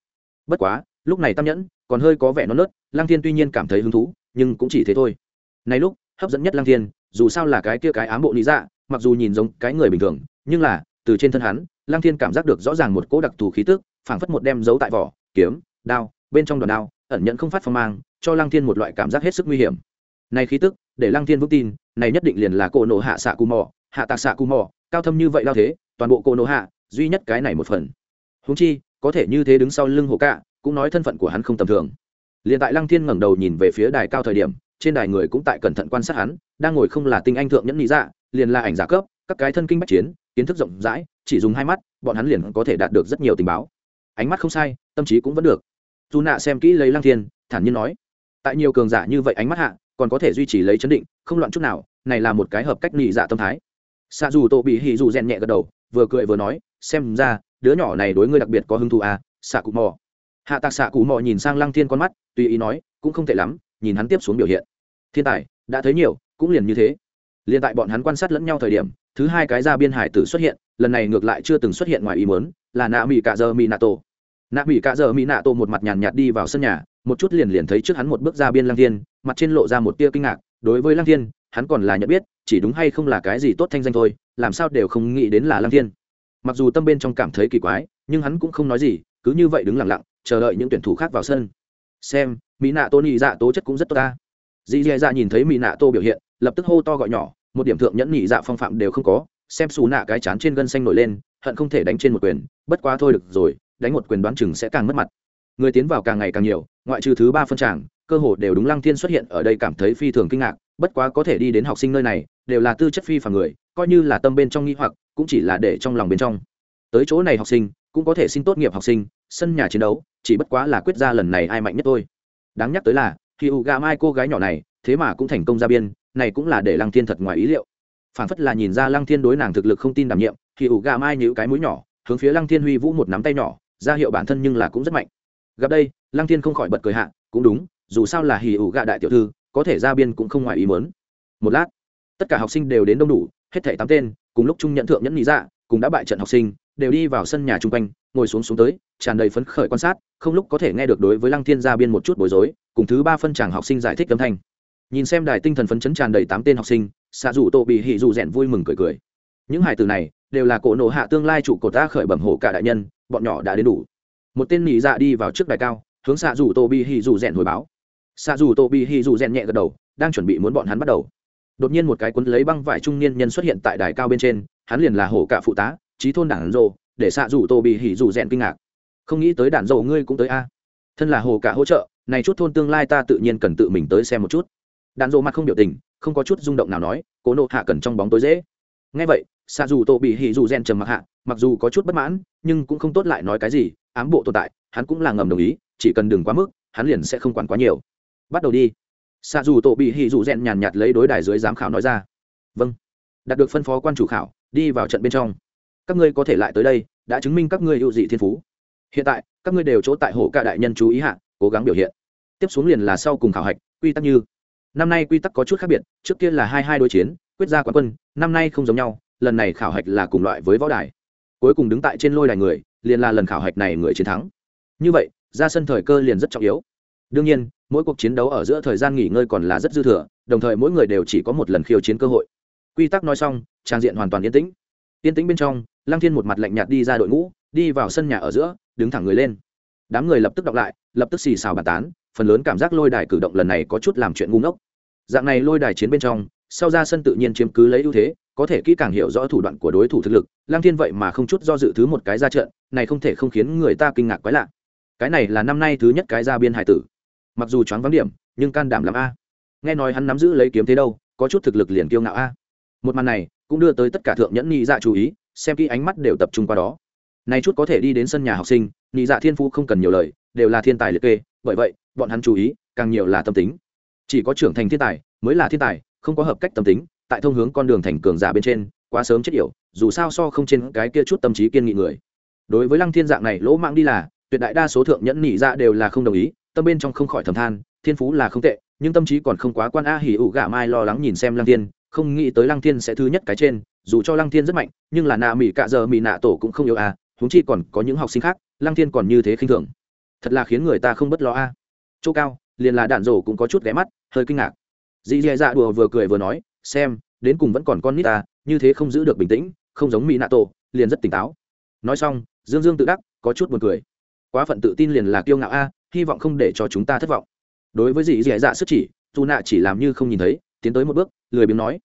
Bất quá, lúc này tam nhẫn, còn hơi có vẻ non nớt, lăng thiên tuy nhiên cảm thấy hứng thú, nhưng cũng chỉ thế thôi. Này lúc, hấp dẫn nhất lăng thiên, dù sao là cái kia cái ám bộ lý dạ mặc dù nhìn giống cái người bình thường, nhưng là từ trên thân hắn, lăng thiên cảm giác được rõ ràng một cỗ đặc thù khí tức, phảng phất một đem giấu tại vỏ, kiếm, đao, bên trong đoàn đao, ẩn nhận không phát phong mang, cho lăng thiên một loại cảm giác hết sức nguy hiểm. Này khí tức, để lăng thiên vững tin, này nhất định liền là cổ nổ hạ xạ cù mò, hạ tạc xạ cù mò, cao thâm như vậy lao thế, toàn bộ cổ nổ hạ, duy nhất cái này một phần. Húng chi, có thể như thế đứng sau lưng hồ cạ, cũng nói thân phận của hắn không tầm thường. Liền tại lăng thiên ngẩng đầu nhìn về phía đài cao thời điểm, trên đài người cũng tại cẩn thận quan sát hắn, đang ngồi không là tinh anh thượng nhẫn nhị dạ liền là ảnh giả cấp các cái thân kinh bách chiến, kiến thức rộng rãi, chỉ dùng hai mắt, bọn hắn liền có thể đạt được rất nhiều tình báo. Ánh mắt không sai, tâm trí cũng vẫn được. Dù nạ xem kỹ lấy lăng thiên, thản nhiên nói, tại nhiều cường giả như vậy ánh mắt hạ, còn có thể duy trì lấy chấn định, không loạn chút nào, này là một cái hợp cách nhị dạ tâm thái. Xa dù tổ bị hì dù rèn nhẹ gật đầu, vừa cười vừa nói, xem ra, đứa nhỏ này đối ngươi đặc biệt có hứng thú à xạ cụ mò. Hạ tạc xạ cụ mò nhìn sang lăng thiên con mắt, tùy ý nói, cũng không tệ lắm, nhìn hắn tiếp xuống biểu hiện. Thiên tài, đã thấy nhiều, cũng liền như thế liền tại bọn hắn quan sát lẫn nhau thời điểm, thứ hai cái ra biên hải tử xuất hiện, lần này ngược lại chưa từng xuất hiện ngoài ý muốn, là nạ mỹ cạ giờ mỹ nạ tổ. Nạ mỹ cạ giờ mỹ nạ tổ một mặt nhàn nhạt đi vào sân nhà, một chút liền liền thấy trước hắn một bước ra biên lăng thiên, mặt trên lộ ra một tia kinh ngạc, đối với lăng thiên, hắn còn là nhận biết, chỉ đúng hay không là cái gì tốt thanh danh thôi, làm sao đều không nghĩ đến là lăng thiên. Mặc dù tâm bên trong cảm thấy kỳ quái, nhưng hắn cũng không nói gì, cứ như vậy đứng lặng lặng, chờ đợi những tuyển thủ khác vào sân. Xem mỹ nạ tô nhị dạ tố chất cũng rất tốt ta. Dì dì dạ nhìn thấy mỹ nạ tô biểu hiện, lập tức hô to gọi nhỏ một điểm thượng nhẫn nhị dạ phong phạm đều không có, xem xù nạ cái chán trên gân xanh nổi lên, hận không thể đánh trên một quyền, bất quá thôi được rồi, đánh một quyền đoán chừng sẽ càng mất mặt. Người tiến vào càng ngày càng nhiều, ngoại trừ thứ ba phân tràng, cơ hồ đều đúng lăng thiên xuất hiện ở đây cảm thấy phi thường kinh ngạc, bất quá có thể đi đến học sinh nơi này, đều là tư chất phi phàm người, coi như là tâm bên trong nghi hoặc, cũng chỉ là để trong lòng bên trong. Tới chỗ này học sinh, cũng có thể xin tốt nghiệp học sinh, sân nhà chiến đấu, chỉ bất quá là quyết ra lần này ai mạnh nhất thôi. Đáng nhắc tới là khi u gà mai cô gái nhỏ này, thế mà cũng thành công ra biên này cũng là để lăng thiên thật ngoài ý liệu. Phản phất là nhìn ra lăng thiên đối nàng thực lực không tin đảm nhiệm, thì ủ gà mai nhữ cái mũi nhỏ, hướng phía lăng thiên huy vũ một nắm tay nhỏ, ra hiệu bản thân nhưng là cũng rất mạnh. Gặp đây, lăng thiên không khỏi bật cười hạ, cũng đúng, dù sao là hì ủ gà đại tiểu thư, có thể ra biên cũng không ngoài ý mớn một lát, tất cả học sinh đều đến đông đủ, hết thảy tám tên, cùng lúc trung nhận thượng nhẫn lý dạ cùng đã bại trận học sinh, đều đi vào sân nhà chung quanh, ngồi xuống xuống tới, tràn đầy phấn khởi quan sát, không lúc có thể nghe được đối với lăng thiên ra biên một chút bối rối, cùng thứ ba phân chàng học sinh giải thích âm thanh nhìn xem đài tinh thần phấn chấn tràn đầy tám tên học sinh xạ rủ tô bị hỉ dù rèn vui mừng cười cười. Những hải từ này đều là cổ nổ hạ tương lai trụ cột ta khởi bẩm hổ cả đại nhân, bọn nhỏ đã đến đủ. Một tên nỉ dạ đi vào trước đài cao, hướng xạ rủ tô bị hỉ dù rèn hồi báo. Xạ rủ tô bị hỉ dù rèn nhẹ gật đầu, đang chuẩn bị muốn bọn hắn bắt đầu. Đột nhiên một cái cuốn lấy băng vải trung niên nhân xuất hiện tại đài cao bên trên, hắn liền là hổ cả phụ tá trí thôn đảng rồ, để xạ rủ tô bị hỉ dù rèn kinh ngạc. Không nghĩ tới đàn rồ ngươi cũng tới a. Thân là hồ cả hỗ trợ, này chút thôn tương lai ta tự nhiên cần tự mình tới xem một chút đạn rộ mặt không biểu tình, không có chút rung động nào nói, cố nộ hạ cần trong bóng tối dễ. Ngay vậy xa dù tổ bị hỉ dù rèn trầm mặc hạ, mặc dù có chút bất mãn, nhưng cũng không tốt lại nói cái gì, ám bộ tồn tại, hắn cũng là ngầm đồng ý, chỉ cần đừng quá mức, hắn liền sẽ không quản quá nhiều. Bắt đầu đi. Xa dù tổ bị hỉ dù rèn nhàn nhạt lấy đối đài dưới giám khảo nói ra. Vâng. Đạt được phân phó quan chủ khảo, đi vào trận bên trong. Các ngươi có thể lại tới đây, đã chứng minh các ngươi hữu dị thiên phú. Hiện tại, các ngươi đều chỗ tại hộ cả đại nhân chú ý hạ, cố gắng biểu hiện. Tiếp xuống liền là sau cùng khảo hạch, quy tắc như năm nay quy tắc có chút khác biệt, trước kia là hai hai đối chiến, quyết ra quán quân, năm nay không giống nhau, lần này khảo hạch là cùng loại với võ đài. Cuối cùng đứng tại trên lôi đài người, liền là lần khảo hạch này người chiến thắng. Như vậy, ra sân thời cơ liền rất trọng yếu. Đương nhiên, mỗi cuộc chiến đấu ở giữa thời gian nghỉ ngơi còn là rất dư thừa, đồng thời mỗi người đều chỉ có một lần khiêu chiến cơ hội. Quy tắc nói xong, trang diện hoàn toàn yên tĩnh. Yên tĩnh bên trong, lăng thiên một mặt lạnh nhạt đi ra đội ngũ, đi vào sân nhà ở giữa, đứng thẳng người lên. Đám người lập tức đọc lại, lập tức xì xào bàn tán, phần lớn cảm giác lôi đài cử động lần này có chút làm chuyện ngu ngốc dạng này lôi đài chiến bên trong, sau ra sân tự nhiên chiếm cứ lấy ưu thế, có thể kỹ càng hiểu rõ thủ đoạn của đối thủ thực lực. Lang thiên vậy mà không chút do dự thứ một cái ra trận, này không thể không khiến người ta kinh ngạc quái lạ. Cái này là năm nay thứ nhất cái ra biên hải tử. Mặc dù choáng vắng điểm, nhưng can đảm làm a. Nghe nói hắn nắm giữ lấy kiếm thế đâu, có chút thực lực liền kiêu ngạo a. Một màn này, cũng đưa tới tất cả thượng nhẫn nhị dạ chú ý, xem kỹ ánh mắt đều tập trung qua đó. Này chút có thể đi đến sân nhà học sinh nhị dạ thiên phú không cần nhiều lời, đều là thiên tài liệt kê, bởi vậy, bọn hắn chú ý, càng nhiều là tâm tính chỉ có trưởng thành thiên tài mới là thiên tài, không có hợp cách tâm tính, tại thông hướng con đường thành cường giả bên trên, quá sớm chết yểu, dù sao so không trên cái kia chút tâm trí kiên nghị người. Đối với lăng thiên dạng này lỗ mạng đi là, tuyệt đại đa số thượng nhẫn nhị ra dạ đều là không đồng ý, tâm bên trong không khỏi thầm than, thiên phú là không tệ, nhưng tâm trí còn không quá quan a hỉ ủ gạ mai lo lắng nhìn xem lăng thiên, không nghĩ tới lăng thiên sẽ thứ nhất cái trên, dù cho lăng thiên rất mạnh, nhưng là nạ mỹ cạ giờ mỹ nạ tổ cũng không yêu a à, huống chi còn có những học sinh khác, lăng thiên còn như thế khinh thường. Thật là khiến người ta không bất lo a. Chỗ cao, liền là đạn rổ cũng có chút ghé mắt hơi kinh ngạc. Dì dì dạ đùa vừa cười vừa nói, xem, đến cùng vẫn còn con nít ta, như thế không giữ được bình tĩnh, không giống mỹ nạ tổ liền rất tỉnh táo. Nói xong, dương dương tự đắc, có chút buồn cười. Quá phận tự tin liền là kiêu ngạo a, hy vọng không để cho chúng ta thất vọng. Đối với dì dì dạ sức chỉ, dù nạ chỉ làm như không nhìn thấy, tiến tới một bước, lười biếng nói.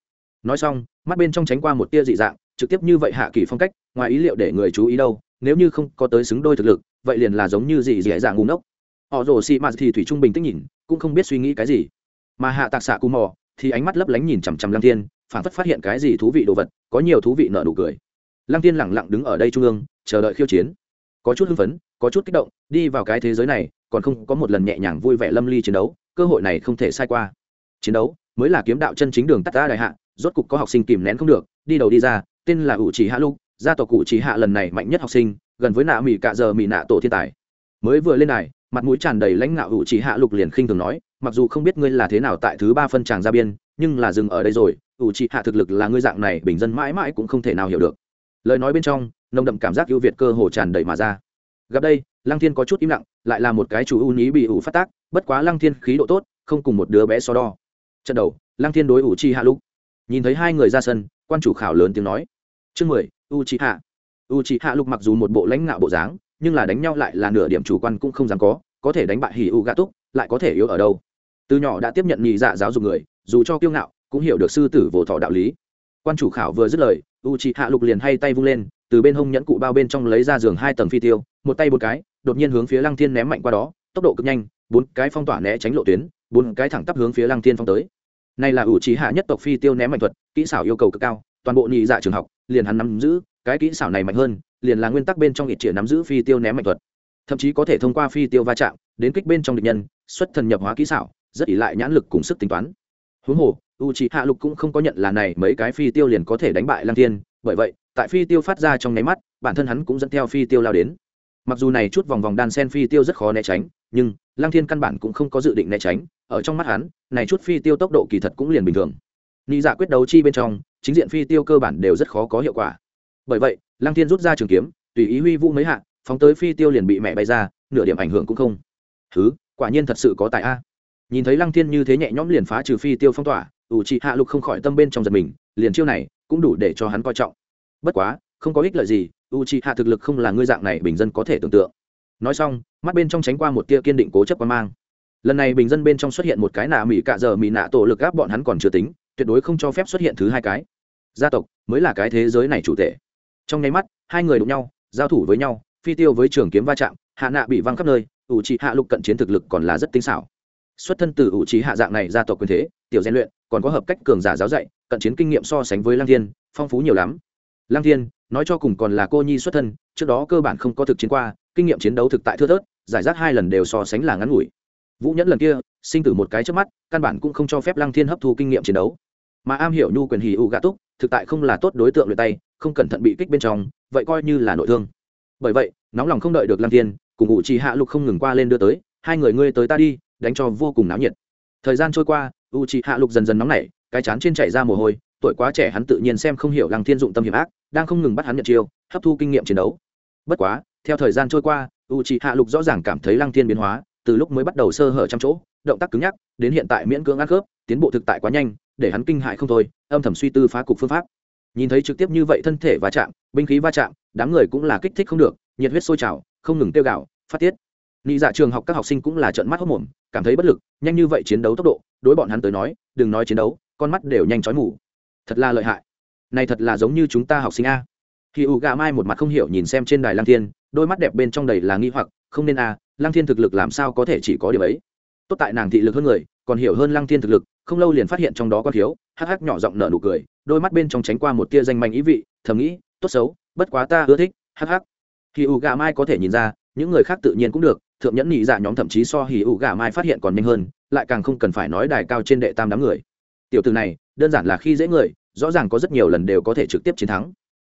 Nói xong, mắt bên trong tránh qua một tia dị dạng, trực tiếp như vậy hạ kỳ phong cách, ngoài ý liệu để người chú ý đâu, nếu như không có tới xứng đôi thực lực, vậy liền là giống như dì dì dạ ngu ngốc. Họ rồ xị mạt thì thủy trung bình tĩnh nhìn, cũng không biết suy nghĩ cái gì mà hạ tạc xạ cù mò, thì ánh mắt lấp lánh nhìn chằm chằm lăng thiên, phản phất phát hiện cái gì thú vị đồ vật, có nhiều thú vị nợ nụ cười. Lăng thiên lẳng lặng đứng ở đây trung ương, chờ đợi khiêu chiến. Có chút hưng phấn, có chút kích động, đi vào cái thế giới này, còn không có một lần nhẹ nhàng vui vẻ lâm ly chiến đấu, cơ hội này không thể sai qua. Chiến đấu mới là kiếm đạo chân chính đường tắt ra đại hạ, rốt cục có học sinh kìm nén không được, đi đầu đi ra, tên là ủ chỉ hạ lục, gia tộc cụ chỉ hạ lần này mạnh nhất học sinh, gần với nạ mỹ cạ giờ mỹ nạ tổ thiên tài. Mới vừa lên này mặt mũi tràn đầy lãnh ngạo ủ chỉ hạ lục liền khinh thường nói mặc dù không biết ngươi là thế nào tại thứ ba phân tràng ra biên, nhưng là dừng ở đây rồi, ủ trị hạ thực lực là ngươi dạng này, bình dân mãi mãi cũng không thể nào hiểu được. Lời nói bên trong, nồng đậm cảm giác ưu việt cơ hồ tràn đầy mà ra. Gặp đây, lăng thiên có chút im lặng, lại là một cái chủ ưu nhí bị ủ phát tác, bất quá lăng thiên khí độ tốt, không cùng một đứa bé so đo. Trận đầu, lăng thiên đối ủ chi hạ lục nhìn thấy hai người ra sân, quan chủ khảo lớn tiếng nói, chương mười u chi hạ. U chi hạ lục mặc dù một bộ lãnh ngạo bộ dáng, nhưng là đánh nhau lại là nửa điểm chủ quan cũng không dám có có thể đánh bại hỉ u gạ túc, lại có thể yếu ở đâu? Từ nhỏ đã tiếp nhận nhị dạ giáo dục người, dù cho kiêu ngạo, cũng hiểu được sư tử vỗ thọ đạo lý. Quan chủ khảo vừa dứt lời u chị hạ lục liền hay tay vung lên, từ bên hông nhẫn cụ bao bên trong lấy ra giường hai tầng phi tiêu, một tay một cái, đột nhiên hướng phía lăng thiên ném mạnh qua đó, tốc độ cực nhanh, bốn cái phong tỏa né tránh lộ tuyến, bốn cái thẳng tắp hướng phía lăng thiên phong tới. Này là ủ trí hạ nhất tộc phi tiêu ném mạnh thuật, kỹ xảo yêu cầu cực cao, toàn bộ nhị dạ trường học, liền hắn nắm giữ, cái kỹ xảo này mạnh hơn, liền là nguyên tắc bên trong ít triệt nắm giữ phi tiêu ném mạnh thuật. Thậm chí có thể thông qua phi tiêu va chạm, đến kích bên trong địch nhân, xuất thần nhập hóa kỹ xảo rất ỷ lại nhãn lực cùng sức tính toán. Huống hồ u c hạ lục cũng không có nhận là này mấy cái phi tiêu liền có thể đánh bại lăng thiên, bởi vậy, tại phi tiêu phát ra trong nháy mắt, bản thân hắn cũng dẫn theo phi tiêu lao đến. Mặc dù này chút vòng vòng đan sen phi tiêu rất khó né tránh, nhưng lăng thiên căn bản cũng không có dự định né tránh, ở trong mắt hắn, này chút phi tiêu tốc độ kỳ thật cũng liền bình thường. Ni dạ quyết đấu chi bên trong, chính diện phi tiêu cơ bản đều rất khó có hiệu quả. Bởi vậy, lăng thiên rút ra trường kiếm, tùy ý huy vũ mấy hạ, phóng tới phi tiêu liền bị mẹ bay ra, nửa điểm ảnh hưởng cũng không. Thứ, quả nhiên thật sự có tài a nhìn thấy lăng thiên như thế nhẹ nhõm liền phá trừ phi tiêu phong tỏa, ủ trị hạ lục không khỏi tâm bên trong giật mình, liền chiêu này cũng đủ để cho hắn coi trọng. Bất quá, không có ích lợi gì u trị hạ thực lực không là ngươi dạng này bình dân có thể tưởng tượng. Nói xong, mắt bên trong tránh qua một tia kiên định cố chấp quan mang. Lần này bình dân bên trong xuất hiện một cái nạ mỹ cạ giờ mỹ nạ tổ lực gáp bọn hắn còn chưa tính, tuyệt đối không cho phép xuất hiện thứ hai cái. Gia tộc mới là cái thế giới này chủ thể trong nháy mắt, hai người đụng nhau, giao thủ với nhau, phi tiêu với trường kiếm va chạm, hạ nạ bị văng khắp nơi, ủ trị hạ lục cận chiến thực lực còn là rất tinh xảo xuất thân từ ủ trí hạ dạng này gia tộc quyền thế, tiểu gian luyện, còn có hợp cách cường giả giáo dạy, cận chiến kinh nghiệm so sánh với lăng thiên, phong phú nhiều lắm. Lăng thiên, nói cho cùng còn là cô nhi xuất thân, trước đó cơ bản không có thực chiến qua, kinh nghiệm chiến đấu thực tại thưa thớt, giải rác hai lần đều so sánh là ngắn ngủi. Vũ nhẫn lần kia, sinh tử một cái trước mắt, căn bản cũng không cho phép lăng thiên hấp thu kinh nghiệm chiến đấu. Mà am hiểu nhu quyền hì ụ gạ túc, thực tại không là tốt đối tượng luyện tay, không cẩn thận bị kích bên trong, vậy coi như là nội thương. Bởi vậy, nóng lòng không đợi được lăng thiên, cùng ngụ trì hạ lục không ngừng qua lên đưa tới, hai người ngươi tới ta đi đánh cho vô cùng náo nhiệt. Thời gian trôi qua u c hạ lục dần dần nóng nảy, cái chán trên chảy ra mồ hôi, tuổi quá trẻ hắn tự nhiên xem không hiểu lăng thiên dụng tâm hiểm ác, đang không ngừng bắt hắn nhận chiêu, hấp thu kinh nghiệm chiến đấu. Bất quá, theo thời gian trôi qua u c hạ lục rõ ràng cảm thấy lăng thiên biến hóa, từ lúc mới bắt đầu sơ hở trăm chỗ, động tác cứng nhắc, đến hiện tại miễn cưỡng ăn khớp, tiến bộ thực tại quá nhanh, để hắn kinh hại không thôi, âm thầm suy tư phá cục phương pháp. Nhìn thấy trực tiếp như vậy thân thể va chạm, binh khí va chạm, đám người cũng là kích thích không được, nhiệt huyết sôi trào, không ngừng tiêu gạo, phát tiết nghĩ dạ trường học các học sinh cũng là trợn mắt hốt mồm, cảm thấy bất lực, nhanh như vậy chiến đấu tốc độ, đối bọn hắn tới nói, đừng nói chiến đấu, con mắt đều nhanh chói mù. Thật là lợi hại. Này thật là giống như chúng ta học sinh a. Khi U Gà Mai một mặt không hiểu nhìn xem trên đài Lang Thiên, đôi mắt đẹp bên trong đầy là nghi hoặc không nên a, Lang thiên thực lực làm sao có thể chỉ có điều ấy tốt tại nàng thị lực hơn người còn hiểu hơn Lang thiên thực lực không lâu liền phát hiện trong đó có thiếu hắc hắc nhỏ giọng nở nụ cười đôi mắt bên trong tránh qua một tia danh manh ý vị thầm nghĩ tốt xấu bất quá ta ưa thích hắc hắc khi u gà mai có thể nhìn ra những người khác tự nhiên cũng được thượng nhẫn nhị dạ nhóm thậm chí so hì ủ gà mai phát hiện còn nhanh hơn, lại càng không cần phải nói đài cao trên đệ tam đám người. Tiểu từ này, đơn giản là khi dễ người, rõ ràng có rất nhiều lần đều có thể trực tiếp chiến thắng.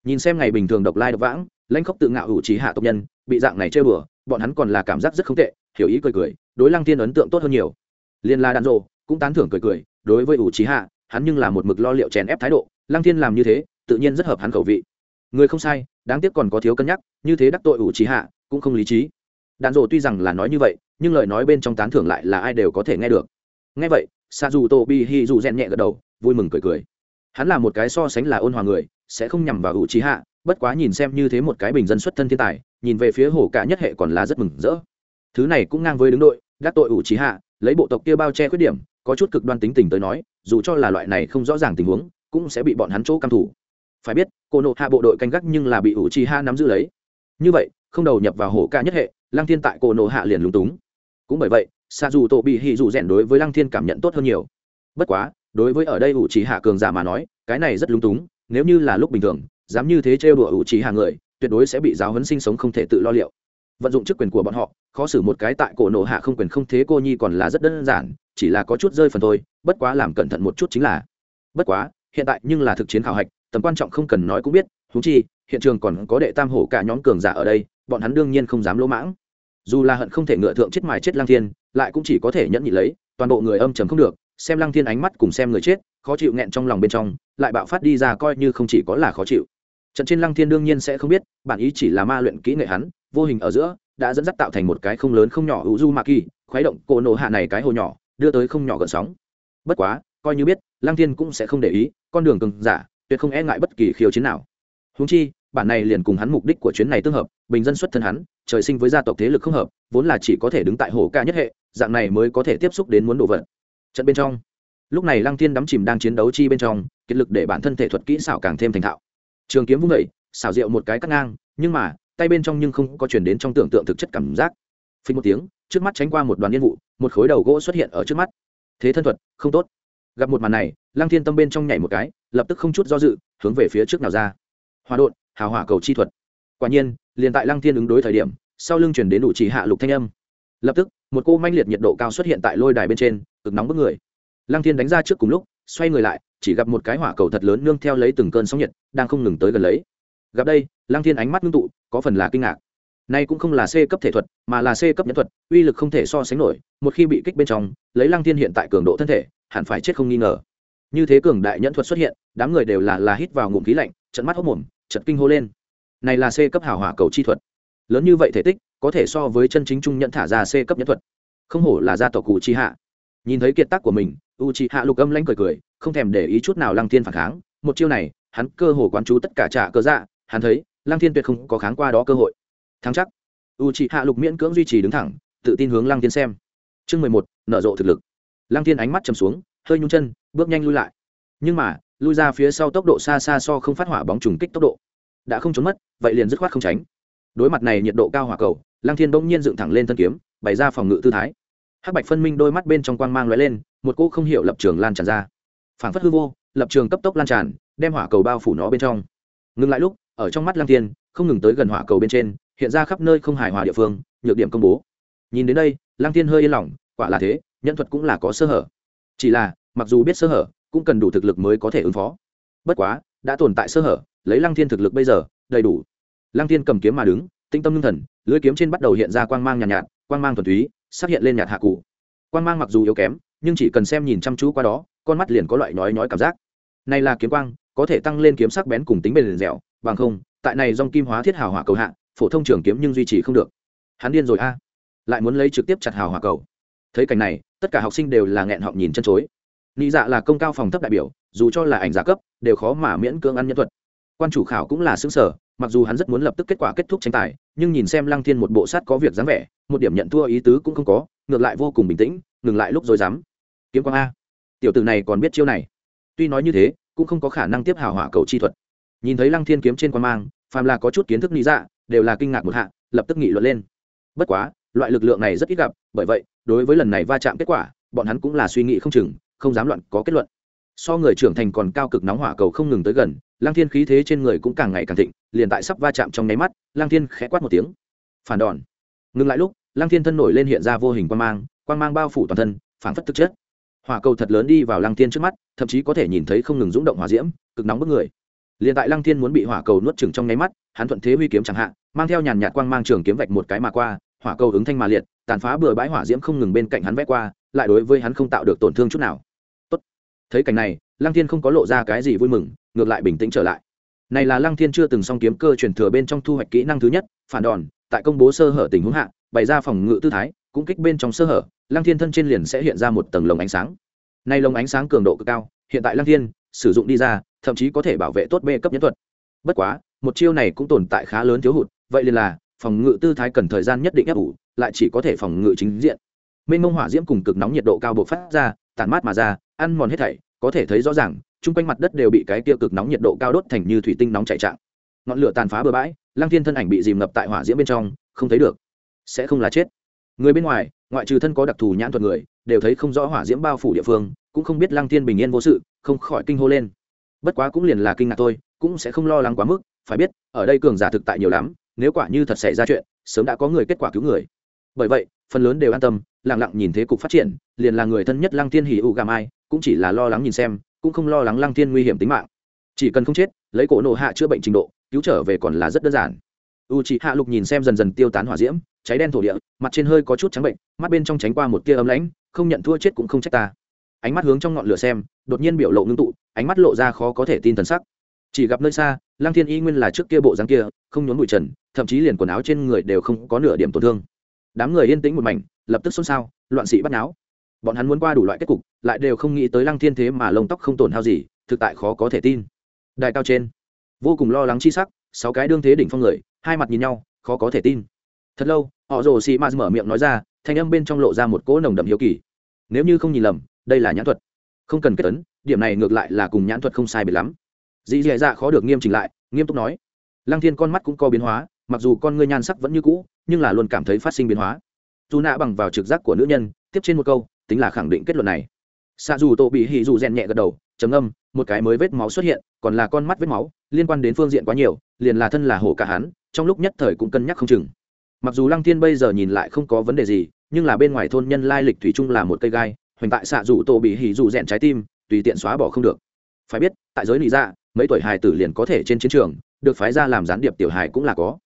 Nhìn xem ngày bình thường độc lai độc vãng, lãnh khốc tự ngạo hữu trí hạ tộc nhân, bị dạng này chơi bừa, bọn hắn còn là cảm giác rất không tệ, hiểu ý cười cười, đối lăng thiên ấn tượng tốt hơn nhiều. Liên la đàn rộ cũng tán thưởng cười cười, đối với ủ trí hạ, hắn nhưng là một mực lo liệu chèn ép thái độ, lăng thiên làm như thế, tự nhiên rất hợp hắn khẩu vị. Người không sai, đáng tiếc còn có thiếu cân nhắc, như thế đắc tội ủ trí hạ, cũng không lý trí đàn rộ tuy rằng là nói như vậy, nhưng lời nói bên trong tán thưởng lại là ai đều có thể nghe được. Nghe vậy sa dù tô bi hi dù rèn nhẹ gật đầu, vui mừng cười cười. Hắn là một cái so sánh là ôn hòa người, sẽ không nhằm vào ủ trí hạ bất quá nhìn xem như thế một cái bình dân xuất thân thiên tài, nhìn về phía hồ cả nhất hệ còn là rất mừng rỡ. Thứ này cũng ngang với đứng đội, đắc tội ủ trí hạ lấy bộ tộc kia bao che khuyết điểm, có chút cực đoan tính tình tới nói, dù cho là loại này không rõ ràng tình huống, cũng sẽ bị bọn hắn chỗ căm thủ. Phải biết, cô nộ hạ bộ đội canh gác nhưng là bị ủ trì hạ nắm giữ lấy. Như vậy, không đầu nhập vào hổ ca nhất hệ lăng thiên tại cổ nộ hạ liền lúng túng. Cũng bởi vậy xa dù tổ bị hì dù rèn đối với lăng thiên cảm nhận tốt hơn nhiều. Bất quá, đối với ở đây ủ trí hạ cường giả mà nói, cái này rất lúng túng, nếu như là lúc bình thường, dám như thế trêu đùa ủ trí hạ người, tuyệt đối sẽ bị giáo huấn sinh sống không thể tự lo liệu. Vận dụng chức quyền của bọn họ, khó xử một cái tại cổ nộ hạ không quyền không thế cô nhi còn là rất đơn giản, chỉ là có chút rơi phần thôi, bất quá làm cẩn thận một chút chính là. Bất quá, hiện tại nhưng là thực chiến khảo hạch, tầm quan trọng không cần nói cũng biết thú chi, hiện trường còn có đệ tam hổ cả nhóm cường giả ở đây, bọn hắn đương nhiên không dám lỗ mãng dù là hận không thể ngựa thượng chết mài chết lang thiên, lại cũng chỉ có thể nhẫn nhị lấy, toàn bộ người âm trầm không được, xem lăng thiên ánh mắt cùng xem người chết, khó chịu nghẹn trong lòng bên trong, lại bạo phát đi ra coi như không chỉ có là khó chịu. Trận trên lăng thiên đương nhiên sẽ không biết, bản ý chỉ là ma luyện kỹ nghệ hắn, vô hình ở giữa, đã dẫn dắt tạo thành một cái không lớn không nhỏ hữu du ma kỳ, khuấy động cổ nổ hạ này cái hồ nhỏ, đưa tới không nhỏ gợn sóng. Bất quá, coi như biết, lăng thiên cũng sẽ không để ý, con đường cường giả, tuyệt không e ngại bất kỳ khiêu chiến nào. Huống chi bản này liền cùng hắn mục đích của chuyến này tương hợp, bình dân xuất thân hắn, trời sinh với gia tộc thế lực không hợp, vốn là chỉ có thể đứng tại hồ ca nhất hệ, dạng này mới có thể tiếp xúc đến muốn đồ vật. Trận bên trong, lúc này lăng thiên đắm chìm đang chiến đấu chi bên trong, kiệt lực để bản thân thể thuật kỹ xảo càng thêm thành thạo. Trường kiếm vung vẩy xảo diệu một cái cắt ngang, nhưng mà, tay bên trong nhưng không có chuyển đến trong tưởng tượng thực chất cảm giác. Phình một tiếng, trước mắt tránh qua một đoàn yên vụ, một khối đầu gỗ xuất hiện ở trước mắt. Thế thân thuật, không tốt. Gặp một màn này, lăng thiên tâm bên trong nhảy một cái, lập tức không chút do dự, hướng về phía trước nào ra. Hòa đột hào hỏa cầu chi thuật. Quả nhiên, liền tại lăng thiên ứng đối thời điểm, sau lưng chuyển đến đủ chỉ hạ lục thanh âm. Lập tức, một cô manh liệt nhiệt độ cao xuất hiện tại lôi đài bên trên, cực nóng bức người. Lăng thiên đánh ra trước cùng lúc, xoay người lại, chỉ gặp một cái hỏa cầu thật lớn nương theo lấy từng cơn sóng nhiệt, đang không ngừng tới gần lấy. Gặp đây, lăng thiên ánh mắt ngưng tụ, có phần là kinh ngạc. Nay cũng không là c cấp thể thuật, mà là c cấp nhẫn thuật, uy lực không thể so sánh nổi, một khi bị kích bên trong, lấy lăng thiên hiện tại cường độ thân thể, hẳn phải chết không nghi ngờ. Như thế cường đại nhẫn thuật xuất hiện, đám người đều là là hít vào ngụm khí lạnh, trận mắt hốc mồm trận kinh hô lên. Này là c cấp hảo hỏa cầu chi thuật. Lớn như vậy thể tích, có thể so với chân chính trung nhận thả ra c cấp nhẫn thuật. Không hổ là gia tộc cụ chi hạ nhìn thấy kiệt tác của mình u chi hạ lục âm lãnh cười cười, không thèm để ý chút nào lăng thiên phản kháng. Một chiêu này, hắn cơ hồ quán chú tất cả trả cơ dạ hắn thấy, lăng thiên tuyệt không có kháng qua đó cơ hội. Thắng chắc. U chị hạ lục miễn cưỡng duy trì đứng thẳng, tự tin hướng lăng thiên xem. Chương mười một, nở rộ thực lực. Lăng thiên ánh mắt chầm xuống, hơi nhung chân, bước nhanh lui lại. Nhưng mà, lui ra phía sau tốc độ xa xa so không phát hỏa bóng trùng kích tốc độ đã không trốn mất, vậy liền dứt khoát không tránh. Đối mặt này nhiệt độ cao hỏa cầu, lăng thiên bỗng nhiên dựng thẳng lên thân kiếm, bày ra phòng ngự tư thái. Hắc bạch phân minh đôi mắt bên trong quang mang lóe lên, một cô không hiểu lập trường lan tràn ra. Phản phất hư vô, lập trường cấp tốc lan tràn, đem hỏa cầu bao phủ nó bên trong. Ngừng lại lúc, ở trong mắt lăng thiên, không ngừng tới gần hỏa cầu bên trên, hiện ra khắp nơi không hài hòa địa phương, nhược điểm công bố. Nhìn đến đây, lăng thiên hơi yên lòng, quả là thế, nhân thuật cũng là có sơ hở. Chỉ là, mặc dù biết sơ hở, cũng cần đủ thực lực mới có thể ứng phó. Bất quá đã tồn tại sơ hở lấy lăng thiên thực lực bây giờ đầy đủ. Lăng thiên cầm kiếm mà đứng tinh tâm ngưng thần lưỡi kiếm trên bắt đầu hiện ra quang mang nhàn nhạt, nhạt quang mang thuần túy xác hiện lên nhạt hạ cụ quang mang mặc dù yếu kém nhưng chỉ cần xem nhìn chăm chú qua đó con mắt liền có loại nói nói cảm giác. Này là kiếm quang có thể tăng lên kiếm sắc bén cùng tính bền dẻo bằng không tại này dòng kim hóa thiết hào hỏa cầu hạ phổ thông trường kiếm nhưng duy trì không được. Hắn điên rồi a. Lại muốn lấy trực tiếp chặt hào hỏa cầu. Thấy cảnh này tất cả học sinh đều là nghẹn họng nhìn chân chối. Nghĩ dạ là công cao phòng thấp đại biểu dù cho là ảnh giả cấp, đều khó mà miễn cưỡng ăn nhân thuật. Quan chủ khảo cũng là xứng sở mặc dù hắn rất muốn lập tức kết quả kết thúc tranh tài, nhưng nhìn xem lăng thiên một bộ sát có việc dáng vẻ, một điểm nhận thua ý tứ cũng không có, ngược lại vô cùng bình tĩnh, ngừng lại lúc rồi dám kiếm quang a. Tiểu tử này còn biết chiêu này. Tuy nói như thế, cũng không có khả năng tiếp hào hỏa cầu chi thuật. Nhìn thấy lăng thiên kiếm trên quan mang, phàm là có chút kiến thức lý dạ đều là kinh ngạc một hạ, lập tức nghị luận lên. Bất quá, loại lực lượng này rất ít gặp, bởi vậy, đối với lần này va chạm kết quả, bọn hắn cũng là suy nghĩ không chừng, không dám luận có kết luận so người trưởng thành còn cao cực nóng hỏa cầu không ngừng tới gần lang thiên khí thế trên người cũng càng ngày càng thịnh, liền tại sắp va chạm trong nháy mắt lang thiên khẽ quát một tiếng. Phản đòn. Ngừng lại lúc lang thiên thân nổi lên hiện ra vô hình quan mang quan mang bao phủ toàn thân, phảng phất thực chất. Hỏa cầu thật lớn đi vào lang thiên trước mắt, thậm chí có thể nhìn thấy không ngừng rung động hỏa diễm, cực nóng bức người. Liền tại lang thiên muốn bị hỏa cầu nuốt chừng trong nháy mắt, hắn thuận thế huy kiếm chẳng hạn, mang theo nhàn nhạt quang mang trường kiếm vạch một cái mà qua, hỏa cầu ứng thanh mà liệt, tàn phá bừa bãi hỏa diễm không ngừng bên cạnh hắn vẽ qua, lại đối với hắn không tạo được tổn thương chút nào thấy cảnh này, lăng thiên không có lộ ra cái gì vui mừng, ngược lại bình tĩnh trở lại. Này là lăng thiên chưa từng song kiếm cơ truyền thừa bên trong thu hoạch kỹ năng thứ nhất, phản đòn, tại công bố sơ hở tình huống hạ, bày ra phòng ngự tư thái, cũng kích bên trong sơ hở, lăng thiên thân trên liền sẽ hiện ra một tầng lồng ánh sáng. Nay lồng ánh sáng cường độ cực cao, hiện tại lăng thiên sử dụng đi ra, thậm chí có thể bảo vệ tốt bê cấp nhân thuật. Bất quá, một chiêu này cũng tồn tại khá lớn thiếu hụt, vậy liền là, phòng ngự tư thái cần thời gian nhất định ép ủ, lại chỉ có thể phòng ngự chính diện. Mênh mông hỏa diễm cùng cực nóng nhiệt độ cao bộc phát ra, tản mát mà ra, ăn mòn hết thảy có thể thấy rõ ràng, chung quanh mặt đất đều bị cái tiêu cực nóng nhiệt độ cao đốt thành như thủy tinh nóng chảy trạng. Ngọn lửa tàn phá bừa bãi, lăng thiên thân ảnh bị dìm ngập tại hỏa diễm bên trong, không thấy được. Sẽ không là chết. Người bên ngoài, ngoại trừ thân có đặc thù nhãn thuật người, đều thấy không rõ hỏa diễm bao phủ địa phương, cũng không biết lăng thiên bình yên vô sự, không khỏi kinh hô lên. Bất quá cũng liền là kinh ngạc thôi, cũng sẽ không lo lắng quá mức, phải biết, ở đây cường giả thực tại nhiều lắm, nếu quả như thật xảy ra chuyện, sớm đã có người kết quả cứu người. Bởi vậy, phần lớn đều an tâm, lặng lặng nhìn thế cục phát triển, liền là người thân nhất lăng thiên hỉ u gà mai cũng chỉ là lo lắng nhìn xem, cũng không lo lắng lăng thiên nguy hiểm tính mạng. Chỉ cần không chết, lấy cổ nộ hạ chữa bệnh trình độ, cứu trở về còn là rất đơn giản. U chị hạ lục nhìn xem dần dần tiêu tán hỏa diễm, cháy đen thổ địa, mặt trên hơi có chút trắng bệnh, mắt bên trong tránh qua một tia ấm lãnh, không nhận thua chết cũng không trách ta. Ánh mắt hướng trong ngọn lửa xem, đột nhiên biểu lộ ngưng tụ, ánh mắt lộ ra khó có thể tin thần sắc. Chỉ gặp nơi xa, lăng thiên y nguyên là trước kia bộ dáng kia, không nhốn bụi trần, thậm chí liền quần áo trên người đều không có nửa điểm tổn thương. Đám người yên tĩnh một mảnh, lập tức xôn xao, loạn sĩ bắt náo bọn hắn muốn qua đủ loại kết cục, lại đều không nghĩ tới lăng thiên thế mà lông tóc không tổn hao gì, thực tại khó có thể tin. Đại cao trên, vô cùng lo lắng chi sắc, sáu cái đương thế đỉnh phong người, hai mặt nhìn nhau, khó có thể tin. Thật lâu, họ rồ xì m mở miệng nói ra, thanh âm bên trong lộ ra một cỗ nồng đậm hiếu kỳ. Nếu như không nhìn lầm, đây là nhãn thuật. Không cần kết tấn điểm này ngược lại là cùng nhãn thuật không sai biệt lắm. Dì dì dạ khó được nghiêm chỉnh lại, nghiêm túc nói. Lăng thiên con mắt cũng có biến hóa, mặc dù con ngươi nhan sắc vẫn như cũ, nhưng là luôn cảm thấy phát sinh biến hóa. Dù nạ bằng vào trực giác của nữ nhân, tiếp trên một câu tính là khẳng định kết luận này. Xạ dù tổ bị hì dù rèn nhẹ gật đầu, trầm âm một cái mới vết máu xuất hiện, còn là con mắt vết máu, liên quan đến phương diện quá nhiều, liền là thân là hổ cả hắn, trong lúc nhất thời cũng cân nhắc không chừng. Mặc dù lăng thiên bây giờ nhìn lại không có vấn đề gì, nhưng là bên ngoài thôn nhân lai lịch thủy chung là một cây gai, hoành tại xạ dù tổ bị hỉ dù rèn trái tim, tùy tiện xóa bỏ không được. Phải biết, tại giới lý dạ mấy tuổi hài tử liền có thể trên chiến trường, được phái ra làm gián điệp tiểu hài cũng là có.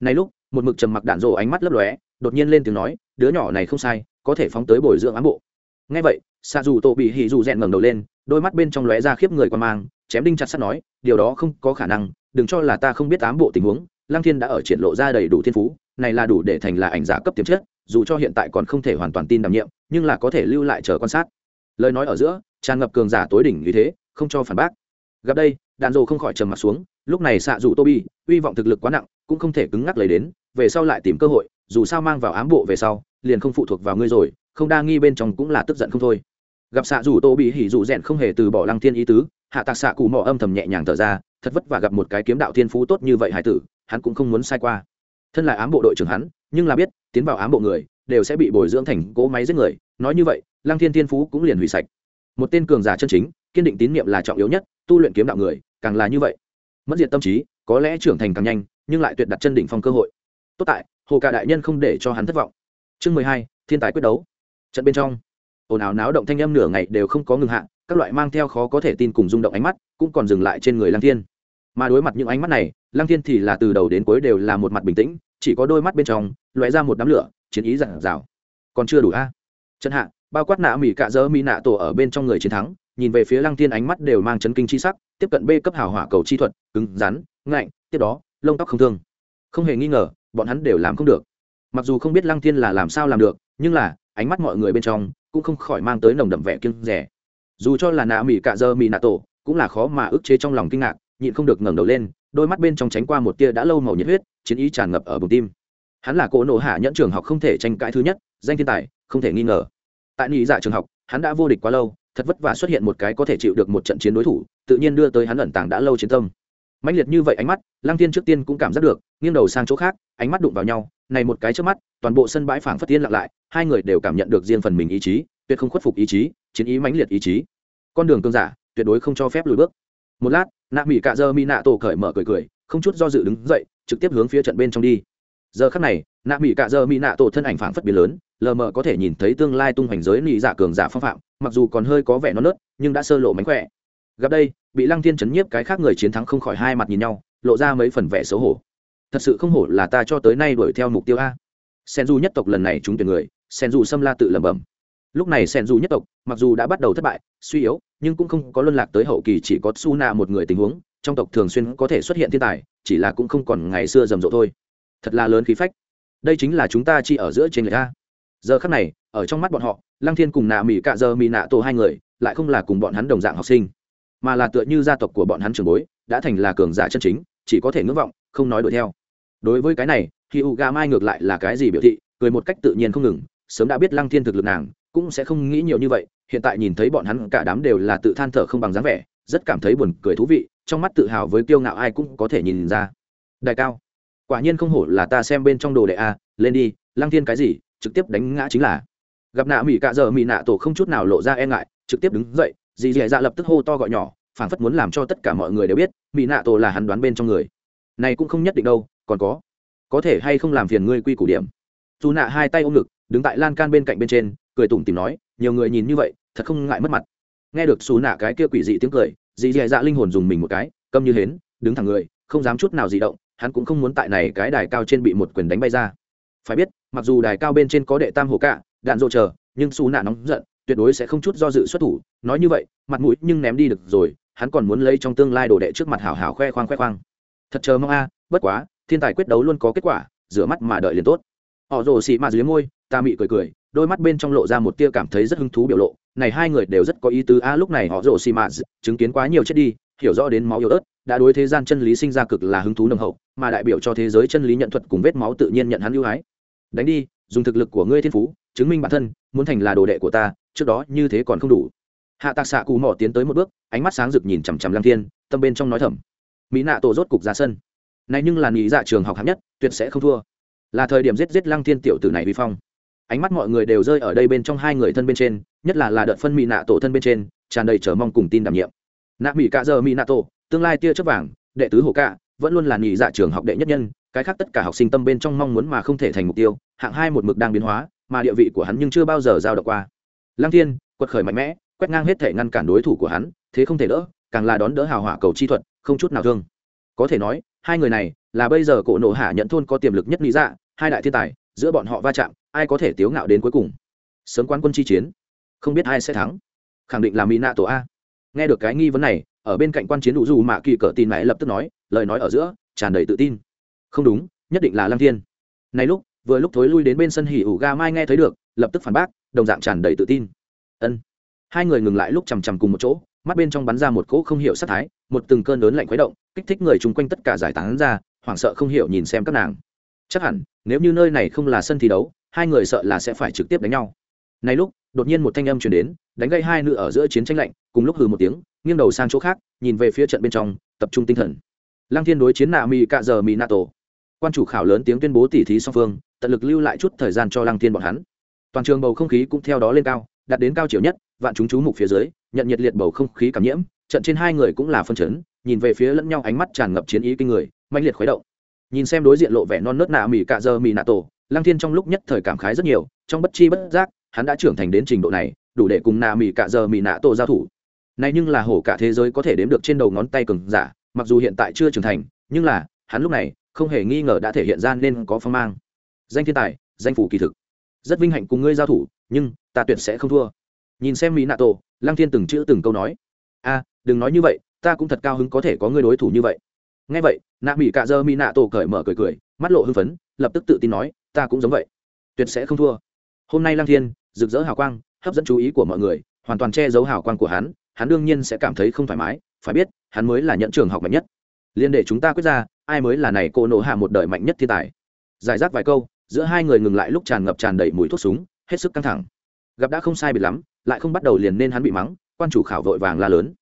Này lúc, một mực trầm mặc đạn rộ ánh mắt lấp lóe, đột nhiên lên tiếng nói, đứa nhỏ này không sai có thể phóng tới bồi dưỡng ám bộ. Ngay vậy xạ dù tổ bị hỉ dù rèn ngẩng đầu lên, đôi mắt bên trong lóe ra khiếp người qua mang, chém đinh chặt sắt nói, điều đó không có khả năng, đừng cho là ta không biết ám bộ tình huống, lăng thiên đã ở triển lộ ra đầy đủ thiên phú, này là đủ để thành là ảnh giả cấp tiềm chất, dù cho hiện tại còn không thể hoàn toàn tin đảm nhiệm, nhưng là có thể lưu lại chờ quan sát. Lời nói ở giữa, tràn ngập cường giả tối đỉnh như thế, không cho phản bác. Gặp đây, đạn dồ không khỏi trầm mặt xuống, lúc này xạ dù tô bi hy vọng thực lực quá nặng, cũng không thể cứng ngắc lấy đến, về sau lại tìm cơ hội, dù sao mang vào ám bộ về sau liền không phụ thuộc vào ngươi rồi, không đa nghi bên trong cũng là tức giận không thôi. Gặp xạ dù tô bị hỉ dù rèn không hề từ bỏ lăng thiên ý tứ, hạ tạc xạ cụ mò âm thầm nhẹ nhàng thở ra, thật vất và gặp một cái kiếm đạo thiên phú tốt như vậy hải tử, hắn cũng không muốn sai qua. Thân là ám bộ đội trưởng hắn, nhưng là biết, tiến vào ám bộ người, đều sẽ bị bồi dưỡng thành cỗ máy giết người, nói như vậy, lăng thiên thiên phú cũng liền hủy sạch. Một tên cường giả chân chính, kiên định tín nhiệm là trọng yếu nhất, tu luyện kiếm đạo người, càng là như vậy. Mất diệt tâm trí, có lẽ trưởng thành càng nhanh, nhưng lại tuyệt đặt chân đỉnh phong cơ hội. Tốt tại, hồ cả đại nhân không để cho hắn thất vọng chương mười hai, thiên tài quyết đấu. Trận bên trong, ồn ào náo động thanh âm nửa ngày đều không có ngừng hạ, các loại mang theo khó có thể tin cùng rung động ánh mắt cũng còn dừng lại trên người lăng thiên. Mà đối mặt những ánh mắt này, lăng thiên thì là từ đầu đến cuối đều là một mặt bình tĩnh, chỉ có đôi mắt bên trong loại ra một đám lửa, chiến ý giản rào còn chưa đủ a? À? trận hạ, bao quát nạ mỹ cạ dỡ mỹ nạ tổ ở bên trong người chiến thắng, nhìn về phía lăng thiên ánh mắt đều mang chấn kinh chi sắc, tiếp cận b cấp hào hỏa cầu chi thuật, cứng rắn, ngạnh, tiếp đó, lông tóc không thương. Không hề nghi ngờ, bọn hắn đều làm không được mặc dù không biết lăng thiên là làm sao làm được, nhưng là, ánh mắt mọi người bên trong cũng không khỏi mang tới nồng đậm vẻ kiêng rẻ dù cho là nạ mỹ cạ dơ mỹ nạ tổ, cũng là khó mà ức chế trong lòng kinh ngạc, nhịn không được ngẩng đầu lên, đôi mắt bên trong tránh qua một tia đã lâu màu nhiệt huyết, chiến ý tràn ngập ở bụng tim. Hắn là cỗ nổ hạ nhẫn trường học không thể tranh cãi thứ nhất, danh thiên tài, không thể nghi ngờ. Tại nghĩ dạ trường học, hắn đã vô địch quá lâu, thật vất vả xuất hiện một cái có thể chịu được một trận chiến đối thủ, tự nhiên đưa tới hắn ẩn tàng đã lâu chiến tâm. Mãnh liệt như vậy ánh mắt, lăng tiên trước tiên cũng cảm giác được, nghiêng đầu sang chỗ khác, ánh mắt đụng vào nhau này một cái trước mắt, toàn bộ sân bãi phảng phất tiên lặng lại, hai người đều cảm nhận được riêng phần mình ý chí, tuyệt không khuất phục ý chí, chiến ý mãnh liệt ý chí. Con đường cương giả, tuyệt đối không cho phép lùi bước. Một lát, nạ mỹ cạ dơ mi nạ tổ cởi mở cười cười, không chút do dự đứng dậy, trực tiếp hướng phía trận bên trong đi. Giờ khắc này, nạ mỹ cạ dơ mi nạ tổ thân ảnh phảng phất biến lớn, lờ mờ có thể nhìn thấy tương lai tung hoành giới lì giả dạ cường giả phong phạm, mặc dù còn hơi có vẻ non nớt, nhưng đã sơ lộ mánh khỏe. Gặp đây, bị lăng thiên chấn nhiếp cái khác người chiến thắng không khỏi hai mặt nhìn nhau, lộ ra mấy phần vẻ xấu hổ thật sự không hổ là ta cho tới nay đuổi theo mục tiêu a. Sen du nhất tộc lần này chúng tuyển người sen du xâm la tự lẩm bẩm. Lúc này sen du nhất tộc, mặc dù đã bắt đầu thất bại, suy yếu, nhưng cũng không có luân lạc tới hậu kỳ chỉ có su na một người tình huống, trong tộc thường xuyên có thể xuất hiện thiên tài, chỉ là cũng không còn ngày xưa rầm rộ thôi. Thật là lớn khí phách. Đây chính là chúng ta chỉ ở giữa trên người ta. Giờ khắc này, ở trong mắt bọn họ, lăng thiên cùng nạ mỹ cạ giờ mỹ nạ tổ hai người, lại không là cùng bọn hắn đồng dạng học sinh, mà là tựa như gia tộc của bọn hắn trường bối, đã thành là cường giả chân chính, chỉ có thể ngưỡng vọng, không nói đuổi theo đối với cái này thì u gà mai ngược lại là cái gì biểu thị, cười một cách tự nhiên không ngừng, sớm đã biết lăng thiên thực lực nàng, cũng sẽ không nghĩ nhiều như vậy, hiện tại nhìn thấy bọn hắn cả đám đều là tự than thở không bằng dáng vẻ, rất cảm thấy buồn cười thú vị, trong mắt tự hào với kiêu ngạo ai cũng có thể nhìn ra. Đại cao, quả nhiên không hổ là ta xem bên trong đồ đệ a, lên đi, lăng thiên cái gì, trực tiếp đánh ngã chính là. Gặp nạ mỹ cạ giờ mỹ nạ tổ không chút nào lộ ra e ngại, trực tiếp đứng dậy, dì dì dạ lập tức hô to gọi nhỏ, phảng phất muốn làm cho tất cả mọi người đều biết mỹ nạ tổ là hắn đoán bên trong người. Này cũng không nhất định đâu còn có. Có thể hay không làm phiền ngươi quy củ điểm? Dù nạ hai tay ôm ngực, đứng tại lan can bên cạnh bên trên, cười tủm tìm nói, nhiều người nhìn như vậy, thật không ngại mất mặt. Nghe được xù nạ cái kia quỷ dị tiếng cười dị dị dạ linh hồn dùng mình một cái, câm như hến, đứng thẳng người, không dám chút nào di động, hắn cũng không muốn tại này cái đài cao trên bị một quyền đánh bay ra. Phải biết, mặc dù đài cao bên trên có đệ tam hồ cạ, đạn dỗ chờ, nhưng xù nạ nóng giận, tuyệt đối sẽ không chút do dự xuất thủ. Nói như vậy, mặt mũi nhưng ném đi được rồi, hắn còn muốn lấy trong tương lai đồ đệ trước mặt hảo hảo khoe khoang khoe khoang. Thật chờ mong a, bất quá thiên tài quyết đấu luôn có kết quả, rửa mắt mà đợi liền tốt. Họ rồ xị mạt dưới môi, ta mị cười cười, đôi mắt bên trong lộ ra một tia cảm thấy rất hứng thú biểu lộ. Này hai người đều rất có ý tứ. A, lúc này họ rồ xị mạt chứng kiến quá nhiều chết đi, hiểu rõ đến máu yếu ớt, đã đối thế gian chân lý sinh ra cực là hứng thú nồng hậu, mà đại biểu cho thế giới chân lý nhận thuật cùng vết máu tự nhiên nhận hắn ưu ái. Đánh đi, dùng thực lực của ngươi thiên phú, chứng minh bản thân, muốn thành là đồ đệ của ta, trước đó như thế còn không đủ. Hạ tạc xạ cù mỏ tiến tới một bước, ánh mắt sáng rực nhìn chằm chằm lăng thiên, tâm bên trong nói thầm. Mỹ nạ tổ rốt cục ra sân này nhưng là nghĩ dạ trường học hạng nhất, tuyệt sẽ không thua. Là thời điểm giết giết lăng thiên tiểu tử này vi phong. Ánh mắt mọi người đều rơi ở đây bên trong hai người thân bên trên, nhất là là đợt phân mỹ nạ tổ thân bên trên, tràn đầy chờ mong cùng tin đảm nhiệm. Nạ mỹ cạ giờ mỹ nạ tổ, tương lai tia chớp vàng, đệ tứ hồ cạ, vẫn luôn là nhị dạ trường học đệ nhất nhân, cái khác tất cả học sinh tâm bên trong mong muốn mà không thể thành mục tiêu, hạng hai một mực đang biến hóa, mà địa vị của hắn nhưng chưa bao giờ giao động qua. Lăng thiên, quật khởi mạnh mẽ, quét ngang hết thể ngăn cản đối thủ của hắn, thế không thể đỡ, càng là đón đỡ hào hỏa cầu chi thuật, không chút nào thương. Có thể nói hai người này là bây giờ cổ nộ hạ nhận thôn có tiềm lực nhất lý dạ hai đại thiên tài, giữa bọn họ va chạm, ai có thể tiếu ngạo đến cuối cùng? Sớm quan quân chi chiến, không biết ai sẽ thắng. Khẳng định là mỹ nạ tổ a. Nghe được cái nghi vấn này, ở bên cạnh quan chiến đủ dù mạ kỳ cỡ tin mãi lập tức nói, lời nói ở giữa, tràn đầy tự tin. Không đúng, nhất định là lăng thiên. Này lúc, vừa lúc thối lui đến bên sân hỉ ủ ga mai nghe thấy được, lập tức phản bác, đồng dạng tràn đầy tự tin. Ân. Hai người ngừng lại lúc chằm chằm cùng một chỗ, mắt bên trong bắn ra một cỗ không hiểu sát thái một từng cơn lớn lạnh khuấy động, kích thích người chung quanh tất cả giải tán ra, hoảng sợ không hiểu nhìn xem các nàng. Chắc hẳn, nếu như nơi này không là sân thi đấu, hai người sợ là sẽ phải trực tiếp đánh nhau. Này lúc, đột nhiên một thanh âm chuyển đến, đánh gây hai nữ ở giữa chiến tranh lạnh, cùng lúc hừ một tiếng, nghiêng đầu sang chỗ khác, nhìn về phía trận bên trong, tập trung tinh thần. Lăng thiên đối chiến nạ mỹ cạ giờ mỹ nato quan chủ khảo lớn tiếng tuyên bố tỉ thí song phương, tận lực lưu lại chút thời gian cho lăng thiên bọn hắn. Toàn trường bầu không khí cũng theo đó lên cao, đạt đến cao chiều nhất, vạn chúng chú mục phía dưới, nhận nhiệt liệt bầu không khí cảm nhiễm trận trên hai người cũng là phân chấn, nhìn về phía lẫn nhau ánh mắt tràn ngập chiến ý kinh người mạnh liệt khuấy động. Nhìn xem đối diện lộ vẻ non nớt nạ mỹ cạ giờ mỹ nạ tổ, lăng thiên trong lúc nhất thời cảm khái rất nhiều, trong bất chi bất giác, hắn đã trưởng thành đến trình độ này, đủ để cùng nạ mỹ cạ giờ mỹ nạ tổ giao thủ. Này nhưng là hổ cả thế giới có thể đếm được trên đầu ngón tay cường giả, mặc dù hiện tại chưa trưởng thành, nhưng là, hắn lúc này, không hề nghi ngờ đã thể hiện ra nên có phong mang. Danh thiên tài, danh phủ kỳ thực. Rất vinh hạnh cùng ngươi giao thủ, nhưng, ta tuyệt sẽ không thua. Nhìn xem mỹ nạ tổ, lăng thiên từng chữ từng câu nói. A đừng nói như vậy, ta cũng thật cao hứng có thể có ngươi đối thủ như vậy. Ngay vậy, nạ mỹ cạ dơ mỹ nạ tổ cởi mở cười cười, mắt lộ hưng phấn, lập tức tự tin nói, ta cũng giống vậy. Tuyệt sẽ không thua. Hôm nay lang thiên, rực rỡ hào quang, hấp dẫn chú ý của mọi người, hoàn toàn che giấu hào quang của hắn hắn đương nhiên sẽ cảm thấy không thoải mái, phải biết, hắn mới là nhận trường học mạnh nhất. Liên để chúng ta quyết ra, ai mới là này cô nổ hạ một đời mạnh nhất thiên tài. Giải rác vài câu, giữa hai người ngừng lại lúc tràn ngập tràn đầy mùi thuốc súng, hết sức căng thẳng. Gặp đã không sai biệt lắm, lại không bắt đầu liền nên hắn bị mắng, quan chủ khảo vội vàng la lớn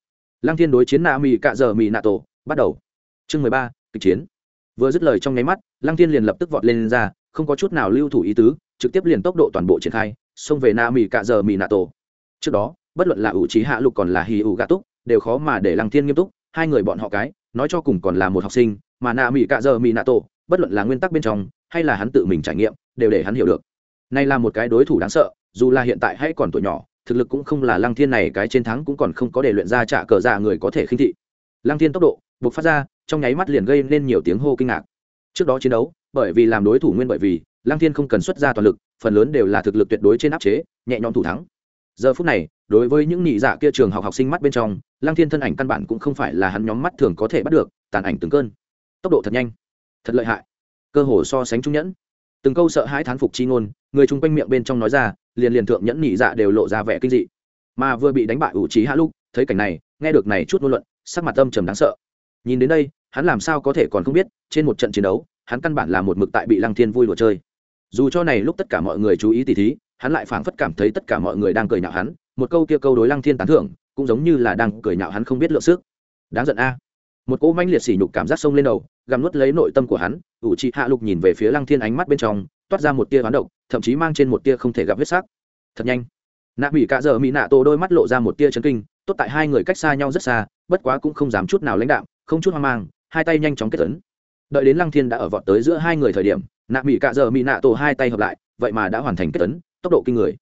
lăng thiên đối chiến na mỹ cạ giờ mỹ nạ tổ bắt đầu. Chương mười ba kịch chiến. Vừa dứt lời trong nháy mắt lăng thiên liền lập tức vọt lên, lên ra không có chút nào lưu thủ ý tứ trực tiếp liền tốc độ toàn bộ triển khai xông về na mỹ cạ giờ mỹ nạ tổ. Trước đó bất luận là ủ trí hạ lục còn là hì ủ gà túc đều khó mà để lăng thiên nghiêm túc hai người bọn họ cái nói cho cùng còn là một học sinh mà na mỹ cạ giờ mỹ nạ tổ bất luận là nguyên tắc bên trong hay là hắn tự mình trải nghiệm đều để hắn hiểu được. Nay là một cái đối thủ đáng sợ dù là hiện tại hay còn tuổi nhỏ thực lực cũng không là lăng thiên này, cái trên thắng cũng còn không có để luyện ra trả cờ dạ người có thể khinh thị. Lăng thiên tốc độ buộc phát ra, trong nháy mắt liền gây nên nhiều tiếng hô kinh ngạc. Trước đó chiến đấu, bởi vì làm đối thủ nguyên bởi vì, lăng thiên không cần xuất ra toàn lực, phần lớn đều là thực lực tuyệt đối trên áp chế, nhẹ nhõm thủ thắng. Giờ phút này, đối với những nhị dạ kia trường học học sinh mắt bên trong, lăng thiên thân ảnh căn bản cũng không phải là hắn nhóm mắt thường có thể bắt được, tàn ảnh từng cơn. Tốc độ thật nhanh, thật lợi hại. Cơ hồ so sánh trung nhẫn. Từng câu sợ hãi thán phục chi ngôn, người chung quanh miệng bên trong nói ra liền liền thượng nhẫn nhị dạ đều lộ ra vẻ kinh dị. Mà vừa bị đánh bại ủ trí hạ lúc, thấy cảnh này, nghe được này chút ngôn luận, sắc mặt âm trầm đáng sợ. Nhìn đến đây, hắn làm sao có thể còn không biết, trên một trận chiến đấu, hắn căn bản là một mực tại bị lăng thiên vui đùa chơi. Dù cho này lúc tất cả mọi người chú ý tỉ thí, hắn lại phảng phất cảm thấy tất cả mọi người đang cười nhạo hắn, một câu kia câu đối lăng thiên tán thưởng, cũng giống như là đang cười nhạo hắn không biết lượng sức. Đáng giận a. Một cỗ manh liệt sỉ nhục cảm giác sông lên đầu, gặm nuốt lấy nội tâm của hắn, ủ trị hạ lục nhìn về phía lăng thiên ánh mắt bên trong toát ra một tia hoán độc, thậm chí mang trên một tia không thể gặp huyết sắc. Thật nhanh. Nạ mỹ cạ dợ mỹ nạ tổ đôi mắt lộ ra một tia chấn kinh, tốt tại hai người cách xa nhau rất xa, bất quá cũng không dám chút nào lãnh đạo không chút hoang mang, hai tay nhanh chóng kết tấn đợi đến lăng thiên đã ở vọt tới giữa hai người thời điểm, nạ mỹ cạ dợ mỹ nạ tổ hai tay hợp lại, vậy mà đã hoàn thành kết tấn tốc độ kinh người.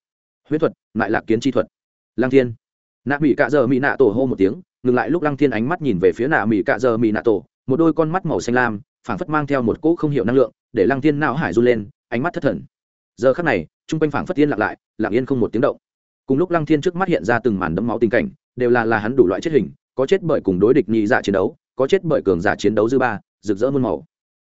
Huyết thuật, lại lạc kiến chi thuật. Lăng thiên. Nạ mỹ cạ dợ mỹ nạ tổ hô một tiếng, ngừng lại lúc lăng thiên ánh mắt nhìn về phía nạ mỹ cạ dợ mỹ nạ tổ, một đôi con mắt màu xanh lam, phảng phất mang theo một cỗ không hiểu năng lượng, để lăng thiên não hải run lên ánh mắt thất thần. Giờ khắc này trung quanh phảng phất tiên lặng lại, lặng yên không một tiếng động. Cùng lúc lăng thiên trước mắt hiện ra từng màn đẫm máu tình cảnh, đều là là hắn đủ loại chết hình, có chết bởi cùng đối địch nhị dạ chiến đấu, có chết bởi cường giả chiến đấu dư ba, rực rỡ muôn màu.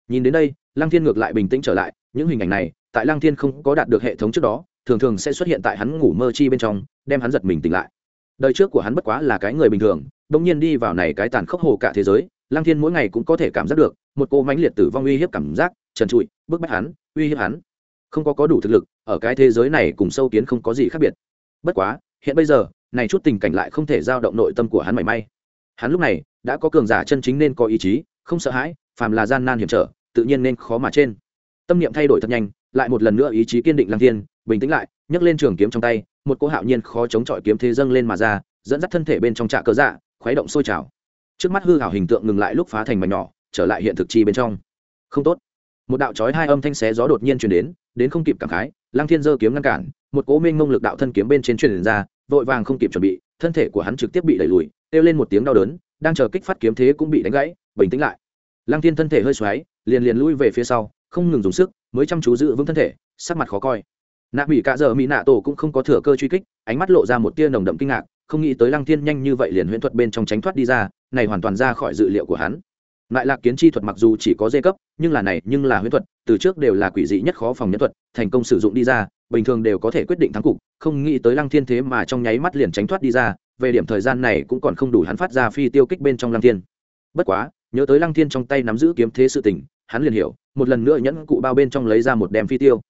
Nhìn đến đây, lăng thiên ngược lại bình tĩnh trở lại, những hình ảnh này, tại lăng thiên không có đạt được hệ thống trước đó, thường thường sẽ xuất hiện tại hắn ngủ mơ chi bên trong, đem hắn giật mình tỉnh lại. Đời trước của hắn bất quá là cái người bình thường bỗng nhiên đi vào này cái tàn khốc hồ cả thế giới, lăng thiên mỗi ngày cũng có thể cảm giác được một cô mãnh liệt tử vong uy hiếp cảm giác trần trụi, bức bách hắn, uy hiếp hắn. Không có có đủ thực lực, ở cái thế giới này cùng sâu kiến không có gì khác biệt. Bất quá, hiện bây giờ, này chút tình cảnh lại không thể giao động nội tâm của hắn mảy may. Hắn lúc này, đã có cường giả chân chính nên có ý chí, không sợ hãi, phàm là gian nan hiểm trở, tự nhiên nên khó mà trên. Tâm niệm thay đổi thật nhanh, lại một lần nữa ý chí kiên định lăng thiên, bình tĩnh lại, nhấc lên trường kiếm trong tay, một cỗ hạo nhiên khó chống chọi kiếm thế dâng lên mà ra, dẫn dắt thân thể bên trong trạ cớ dạ khuấy động sôi trào. Trước mắt hư hảo hình tượng ngừng lại lúc phá thành mảnh nhỏ, trở lại hiện thực chi bên trong. Không tốt một đạo chói hai âm thanh xé gió đột nhiên truyền đến đến không kịp cảm khái, lăng thiên giơ kiếm ngăn cản, một cố minh ngông lực đạo thân kiếm bên trên truyền ra, vội vàng không kịp chuẩn bị, thân thể của hắn trực tiếp bị đẩy lùi, kêu lên một tiếng đau đớn, đang chờ kích phát kiếm thế cũng bị đánh gãy, bình tĩnh lại. Lăng thiên thân thể hơi xoáy, liền liền lui về phía sau, không ngừng dùng sức, mới chăm chú giữ vững thân thể, sắc mặt khó coi. Nạ mỹ cả giờ mỹ nạ tổ cũng không có thừa cơ truy kích, ánh mắt lộ ra một tia nồng đậm kinh ngạc, không nghĩ tới lăng thiên nhanh như vậy liền huyễn thuật bên trong tránh thoát đi ra, này hoàn toàn ra khỏi dự liệu của hắn lại lạc kiến chi thuật mặc dù chỉ có dê cấp, nhưng là này, nhưng là huyễn thuật, từ trước đều là quỷ dị nhất khó phòng nhân thuật, thành công sử dụng đi ra, bình thường đều có thể quyết định thắng cục, không nghĩ tới lăng thiên thế mà trong nháy mắt liền tránh thoát đi ra, về điểm thời gian này cũng còn không đủ hắn phát ra phi tiêu kích bên trong lăng thiên. Bất quá, nhớ tới lăng thiên trong tay nắm giữ kiếm thế sự tình, hắn liền hiểu, một lần nữa nhẫn cụ bao bên trong lấy ra một đem phi tiêu.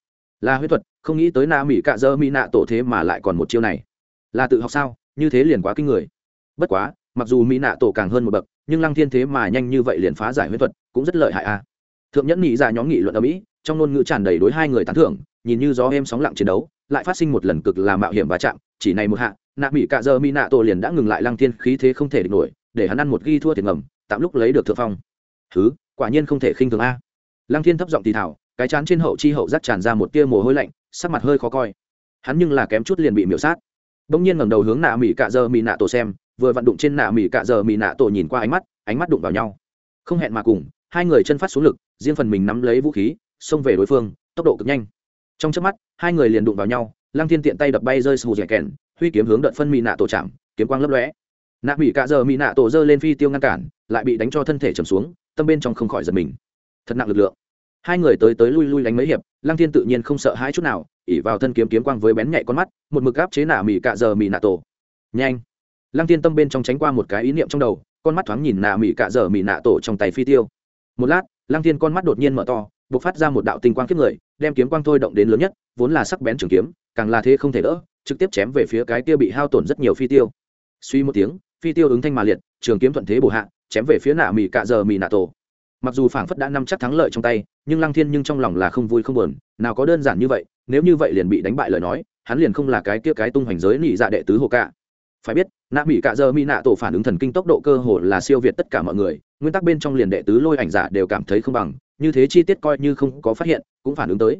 Là huyết thuật, không nghĩ tới na mỹ cạ dơ mỹ nạ tổ thế mà lại còn một chiêu này. Là tự học sao? Như thế liền quá kinh người. Bất quá, mặc dù mỹ nạ tổ càng hơn một bậc nhưng lăng thiên thế mà nhanh như vậy liền phá giải huyết thuật, cũng rất lợi hại a thượng nhẫn nghĩ ra dạ nhóm nghị luận ở mỹ, trong ngôn ngữ tràn đầy đối hai người tán thưởng, nhìn như gió êm sóng lặng chiến đấu, lại phát sinh một lần cực là mạo hiểm va chạm, chỉ này một hạ, nạ mỹ cạ dơ mỹ nạ tổ liền đã ngừng lại lăng thiên khí thế không thể địch nổi, để hắn ăn một ghi thua tiền ngầm, tạm lúc lấy được thượng phong. Thứ quả nhiên không thể khinh thường a. Lăng thiên thấp giọng thì thảo cái chán trên hậu chi hậu rắc tràn ra một tia mồ hôi lạnh, sắc mặt hơi khó coi. Hắn nhưng là kém chút liền bị miểu sát. Bỗng nhiên ngẩng đầu hướng nạ mỹ cạ dơ mỹ nạ tổ xem vừa vặn đụng trên nạ mỹ cạ giờ mỹ nạ tổ nhìn qua ánh mắt ánh mắt đụng vào nhau. Không hẹn mà cùng, hai người chân phát xuống lực, riêng phần mình nắm lấy vũ khí, xông về đối phương, tốc độ cực nhanh. Trong chớp mắt, hai người liền đụng vào nhau, lăng thiên tiện tay đập bay rơi sù dẻ kèn, huy kiếm hướng đợt phân mỹ nạ tổ chạm, kiếm quang lấp lóe. Nạ mỹ cạ giờ mỹ nạ tổ giơ lên phi tiêu ngăn cản, lại bị đánh cho thân thể trầm xuống, tâm bên trong không khỏi giật mình. Thật nặng lực lượng. Hai người tới tới lui lui đánh mấy hiệp, lăng thiên tự nhiên không sợ hãi chút nào ỉ vào thân kiếm kiếm quang với bén nhạy con mắt, một mực áp chế nạ mỹ cạ giờ mỹ nạ tổ. Nhanh lăng thiên tâm bên trong tránh qua một cái ý niệm trong đầu, con mắt thoáng nhìn nạ mỹ cạ giờ mỹ nạ tổ trong tay phi tiêu. Một lát, lăng thiên con mắt đột nhiên mở to b ộ c phát ra một đạo tinh quang kiếp người, đem kiếm quang thôi động đến lớn nhất, vốn là sắc bén trường kiếm, càng là thế không thể đỡ, trực tiếp chém về phía cái tiêu bị hao tổn rất nhiều phi tiêu. Suy một tiếng, phi tiêu ứng thanh mà liệt, trường kiếm thuận thế bổ hạ, chém về phía nạ mỹ cạ giờ mỹ nạ tổ. Mặc dù phảng phất đã nắm chắc thắng lợi trong tay, nhưng lăng thiên nhưng trong lòng là không vui không buồn, nào có đơn giản như vậy, nếu như vậy liền bị đánh bại lời nói, hắn liền không là cái kia cái tung hoành giới nị dạ đệ tứ hồ cả phải biết, nạ mỹ cạ giờ mỹ nạ tổ phản ứng thần kinh tốc độ cơ hồ là siêu việt tất cả mọi người, nguyên tắc bên trong liền đệ tứ lôi ảnh giả đều cảm thấy không bằng, như thế chi tiết coi như không có phát hiện, cũng phản ứng tới.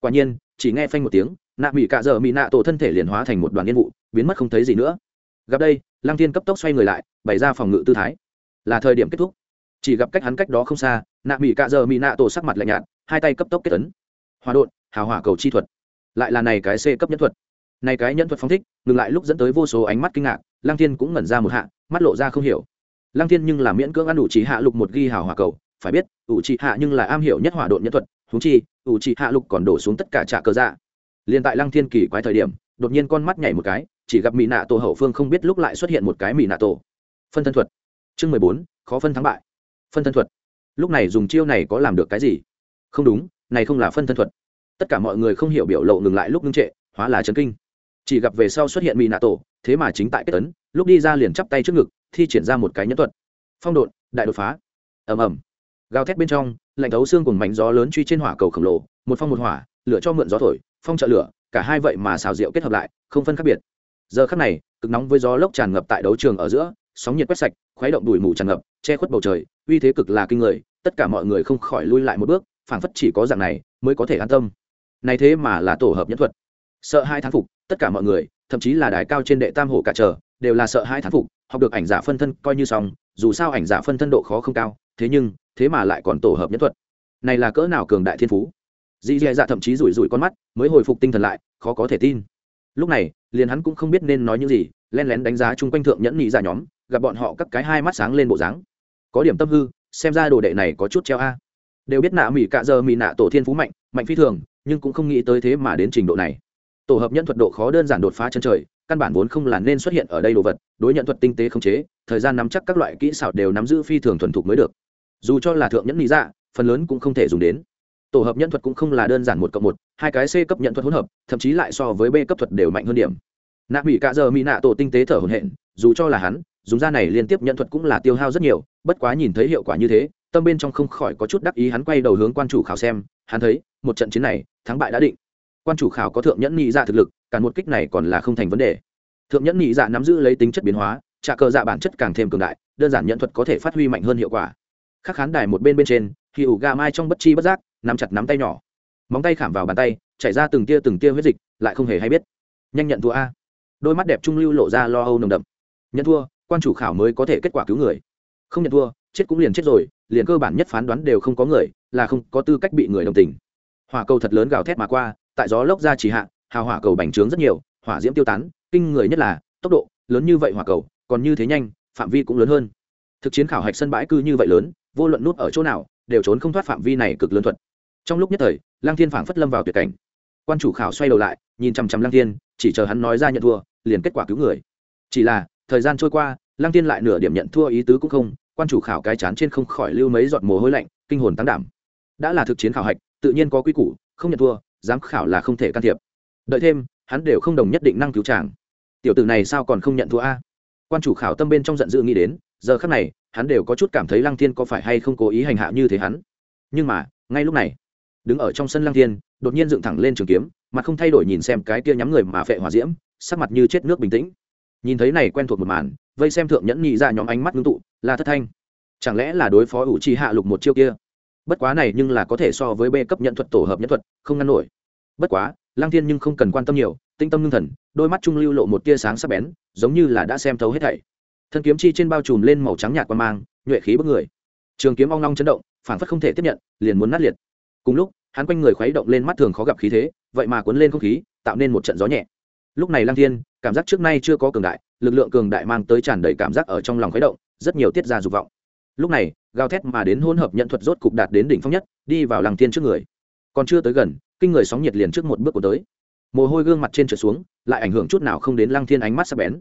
Quả nhiên, chỉ nghe phanh một tiếng, nạ mỹ cạ giờ mỹ nạ tổ thân thể liền hóa thành một đoàn yên vụ, biến mất không thấy gì nữa. Gặp đây, lăng thiên cấp tốc xoay người lại, bày ra phòng ngự tư thái. Là thời điểm kết thúc. Chỉ gặp cách hắn cách đó không xa, nạ mỹ cạ giờ mỹ nạ tổ sắc mặt lạnh nhạt, hai tay cấp tốc kết tấn hòa đột hào hỏa cầu chi thuật. Lại là này cái c cấp nhất thuật này cái nhân thuật phóng thích, ngừng lại lúc dẫn tới vô số ánh mắt kinh ngạc lang thiên cũng ngẩn ra một hạ, mắt lộ ra không hiểu. Lang thiên nhưng là miễn cưỡng ăn đủ chỉ hạ lục một ghi hào hỏa cầu, phải biết, ủ chỉ hạ nhưng là am hiểu nhất hỏa độn nhẫn thuật thú chi, ủ chỉ hạ lục còn đổ xuống tất cả trạ cơ dạ. Liền tại lang thiên kỳ quái thời điểm, đột nhiên con mắt nhảy một cái, chỉ gặp mỹ nạ tổ hậu phương không biết lúc lại xuất hiện một cái mỹ nạ tổ. Phân thân thuật. Chương mười bốn, khó phân thắng bại. Phân thân thuật. Lúc này dùng chiêu này có làm được cái gì? Không đúng, này không là phân thân thuật. Tất cả mọi người không hiểu biểu lộ ngừng lại lúc ngưng trệ, hóa là chấn kinh chỉ gặp về sau xuất hiện mỹ nạ tổ, thế mà chính tại kết tấn, lúc đi ra liền chắp tay trước ngực, thi triển ra một cái nhẫn thuật. Phong độn, đại đột phá. Ầm ầm. Gào thét bên trong, lạnh thấu xương cùng mảnh gió lớn truy trên hỏa cầu khổng lồ, một phong một hỏa, lửa cho mượn gió thổi, phong trợ lửa, cả hai vậy mà xào rượu kết hợp lại, không phân khác biệt. Giờ khắc này, cực nóng với gió lốc tràn ngập tại đấu trường ở giữa, sóng nhiệt quét sạch, khuấy động đùi mù tràn ngập, che khuất bầu trời, uy thế cực là kinh người, tất cả mọi người không khỏi lui lại một bước, phảng phất chỉ có dạng này mới có thể an tâm. Này thế mà là tổ hợp nhẫn thuật. Sợ hai thán phục tất cả mọi người, thậm chí là đài cao trên đệ tam hổ cả chờ, đều là sợ hai thán phục, học được ảnh giả phân thân coi như xong, dù sao ảnh giả phân thân độ khó không cao, thế nhưng, thế mà lại còn tổ hợp nhất thuật. Này là cỡ nào cường đại thiên phú. Dì dì dạ thậm chí rủi rủi con mắt, mới hồi phục tinh thần lại, khó có thể tin. Lúc này, liền hắn cũng không biết nên nói những gì len lén đánh giá chung quanh thượng nhẫn nhị ra nhóm, gặp bọn họ cắt cái hai mắt sáng lên bộ dáng. Có điểm tâm hư, xem ra đồ đệ này có chút treo a. Đều biết nạ mỹ cạ giờ mỹ nạ tổ thiên phú mạnh mạnh phi thường, nhưng cũng không nghĩ tới thế mà đến trình độ này tổ hợp nhân thuật độ khó đơn giản đột phá chân trời, căn bản vốn không là nên xuất hiện ở đây đồ vật, đối nhận thuật tinh tế không chế, thời gian nắm chắc các loại kỹ xảo đều nắm giữ phi thường thuần thục mới được. Dù cho là thượng nhẫn lý dạ phần lớn cũng không thể dùng đến. Tổ hợp nhân thuật cũng không là đơn giản một cộng một, hai cái c cấp nhận thuật hỗn hợp, thậm chí lại so với b cấp thuật đều mạnh hơn điểm. Nạ mỹ cạ giờ mỹ nạ tổ tinh tế thở hồn hện dù cho là hắn, dùng ra này liên tiếp nhận thuật cũng là tiêu hao rất nhiều, bất quá nhìn thấy hiệu quả như thế, tâm bên trong không khỏi có chút đắc ý hắn quay đầu hướng quan chủ khảo xem, hắn thấy, một trận chiến này, thắng bại đã định quan chủ khảo có thượng nhẫn nhị dạ thực lực, cả một kích này còn là không thành vấn đề. Thượng nhẫn nhị dạ nắm giữ lấy tính chất biến hóa, trả cờ dạ bản chất càng thêm cường đại, đơn giản nhận thuật có thể phát huy mạnh hơn hiệu quả. Khắc khán đài một bên bên trên khi ủ gà mai trong bất chi bất giác, nắm chặt nắm tay nhỏ. Móng tay khảm vào bàn tay, chảy ra từng tia từng tia huyết dịch, lại không hề hay biết. Nhanh nhận thua a. Đôi mắt đẹp trung lưu lộ ra lo âu nồng đậm. Nhận thua, quan chủ khảo mới có thể kết quả cứu người. Không nhận thua, chết cũng liền chết rồi, liền cơ bản nhất phán đoán đều không có người, là không có tư cách bị người đồng tình. Hỏa cầu thật lớn gào thét mà qua tại gió lốc ra chỉ hạ, hào hỏa cầu bành trướng rất nhiều, hỏa diễm tiêu tán, kinh người nhất là, tốc độ lớn như vậy hỏa cầu, còn như thế nhanh, phạm vi cũng lớn hơn. Thực chiến khảo hạch sân bãi cư như vậy lớn, vô luận nút ở chỗ nào, đều trốn không thoát phạm vi này cực lớn thuật. Trong lúc nhất thời lang thiên phảng phất lâm vào tuyệt cảnh. Quan chủ khảo xoay đầu lại, nhìn chằm chằm lang thiên, chỉ chờ hắn nói ra nhận thua, liền kết quả cứu người. Chỉ là, thời gian trôi qua lang thiên lại nửa điểm nhận thua ý tứ cũng không, quan chủ khảo cái chán trên không khỏi lưu mấy giọt mồ hôi lạnh, kinh hồn tăng đảm. Đã là thực chiến khảo hạch, tự nhiên có quy củ, không nhận thua giám khảo là không thể can thiệp. Đợi thêm, hắn đều không đồng nhất định năng cứu chàng. Tiểu tử này sao còn không nhận thua a? Quan chủ khảo tâm bên trong giận dữ nghĩ đến, giờ khắc này, hắn đều có chút cảm thấy lăng thiên có phải hay không cố ý hành hạ như thế hắn. Nhưng mà, ngay lúc này, đứng ở trong sân lăng thiên, đột nhiên dựng thẳng lên trường kiếm, mặt không thay đổi nhìn xem cái kia nhắm người mà phệ hỏa diễm, sắc mặt như chết nước bình tĩnh. Nhìn thấy này quen thuộc một màn, vây xem thượng nhẫn nhị ra nhóm ánh mắt ngưng tụ, là thất thanh. Chẳng lẽ là đối phó ủ trì hạ lục một chiêu kia? Bất quá này nhưng là có thể so với b cấp nhận thuật tổ hợp nhận thuật, không ngăn nổi. Bất quá lang thiên nhưng không cần quan tâm nhiều, tinh tâm ngưng thần, đôi mắt trung lưu lộ một tia sáng sắc bén, giống như là đã xem thấu hết thảy. Thân kiếm chi trên bao trùm lên màu trắng nhạt qua mang, nhuệ khí bức người. Trường kiếm ong long chấn động phản phất không thể tiếp nhận, liền muốn nát liệt. Cùng lúc, hắn quanh người khuấy động lên mắt thường khó gặp khí thế, vậy mà cuốn lên không khí, tạo nên một trận gió nhẹ. Lúc này lang thiên, cảm giác trước nay chưa có cường đại, lực lượng cường đại mang tới tràn đầy cảm giác ở trong lòng khuấy động, rất nhiều tiết ra dục vọng lúc này, gào thét mà đến hỗn hợp nhận thuật rốt cục đạt đến đỉnh phong nhất, đi vào làng thiên trước người. Còn chưa tới gần, kinh người sóng nhiệt liền trước một bước của tới. Mồ hôi gương mặt trên trượt xuống, lại ảnh hưởng chút nào không đến lăng thiên ánh mắt sắc bén.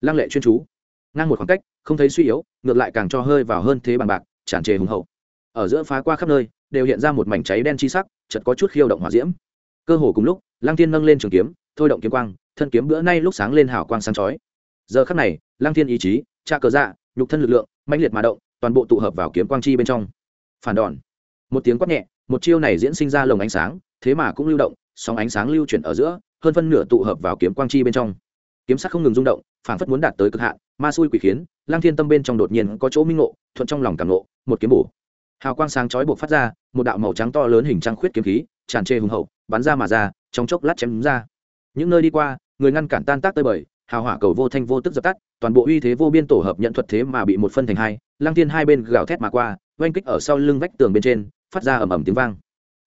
Lăng lệ chuyên chú. Ngang một khoảng cách, không thấy suy yếu, ngược lại càng cho hơi vào hơn thế bằng bạc, tràn trề hùng hậu. Ở giữa phá qua khắp nơi, đều hiện ra một mảnh cháy đen chi sắc chật có chút khiêu động hỏa diễm. Cơ hồ cùng lúc, lăng thiên nâng lên trường kiếm, thôi động kiếm quang, thân kiếm bữa nay lúc sáng lên hào quang sáng chói. Giờ khắc này, lăng thiên ý chí tra cờ dạ nhục thân lực lượng, mãnh liệt mà động toàn bộ tụ hợp vào kiếm quang chi bên trong. Phản đòn. Một tiếng quát nhẹ, một chiêu này diễn sinh ra lồng ánh sáng, thế mà cũng lưu động, sóng ánh sáng lưu chuyển ở giữa, hơn phân nửa tụ hợp vào kiếm quang chi bên trong. Kiếm sắc không ngừng rung động, phảng phất muốn đạt tới cực hạn, ma xui quỷ khiến, lang thiên tâm bên trong đột nhiên có chỗ minh ngộ, thuận trong lòng cảm ngộ, một kiếm bổ. Hào quang sáng chói buộc phát ra, một đạo màu trắng to lớn hình trăng khuyết kiếm khí, tràn trề hùng hậu, bắn ra mà ra, trong chốc lát chém ra. Những nơi đi qua, người ngăn cản tan tác tơi bời hào hỏa cầu vô thanh vô tức dập tắt, toàn bộ uy thế vô biên tổ hợp nhận thuật thế mà bị một phân thành hai lang thiên hai bên gào thét mà qua, oanh kích ở sau lưng vách tường bên trên, phát ra ầm ầm tiếng vang.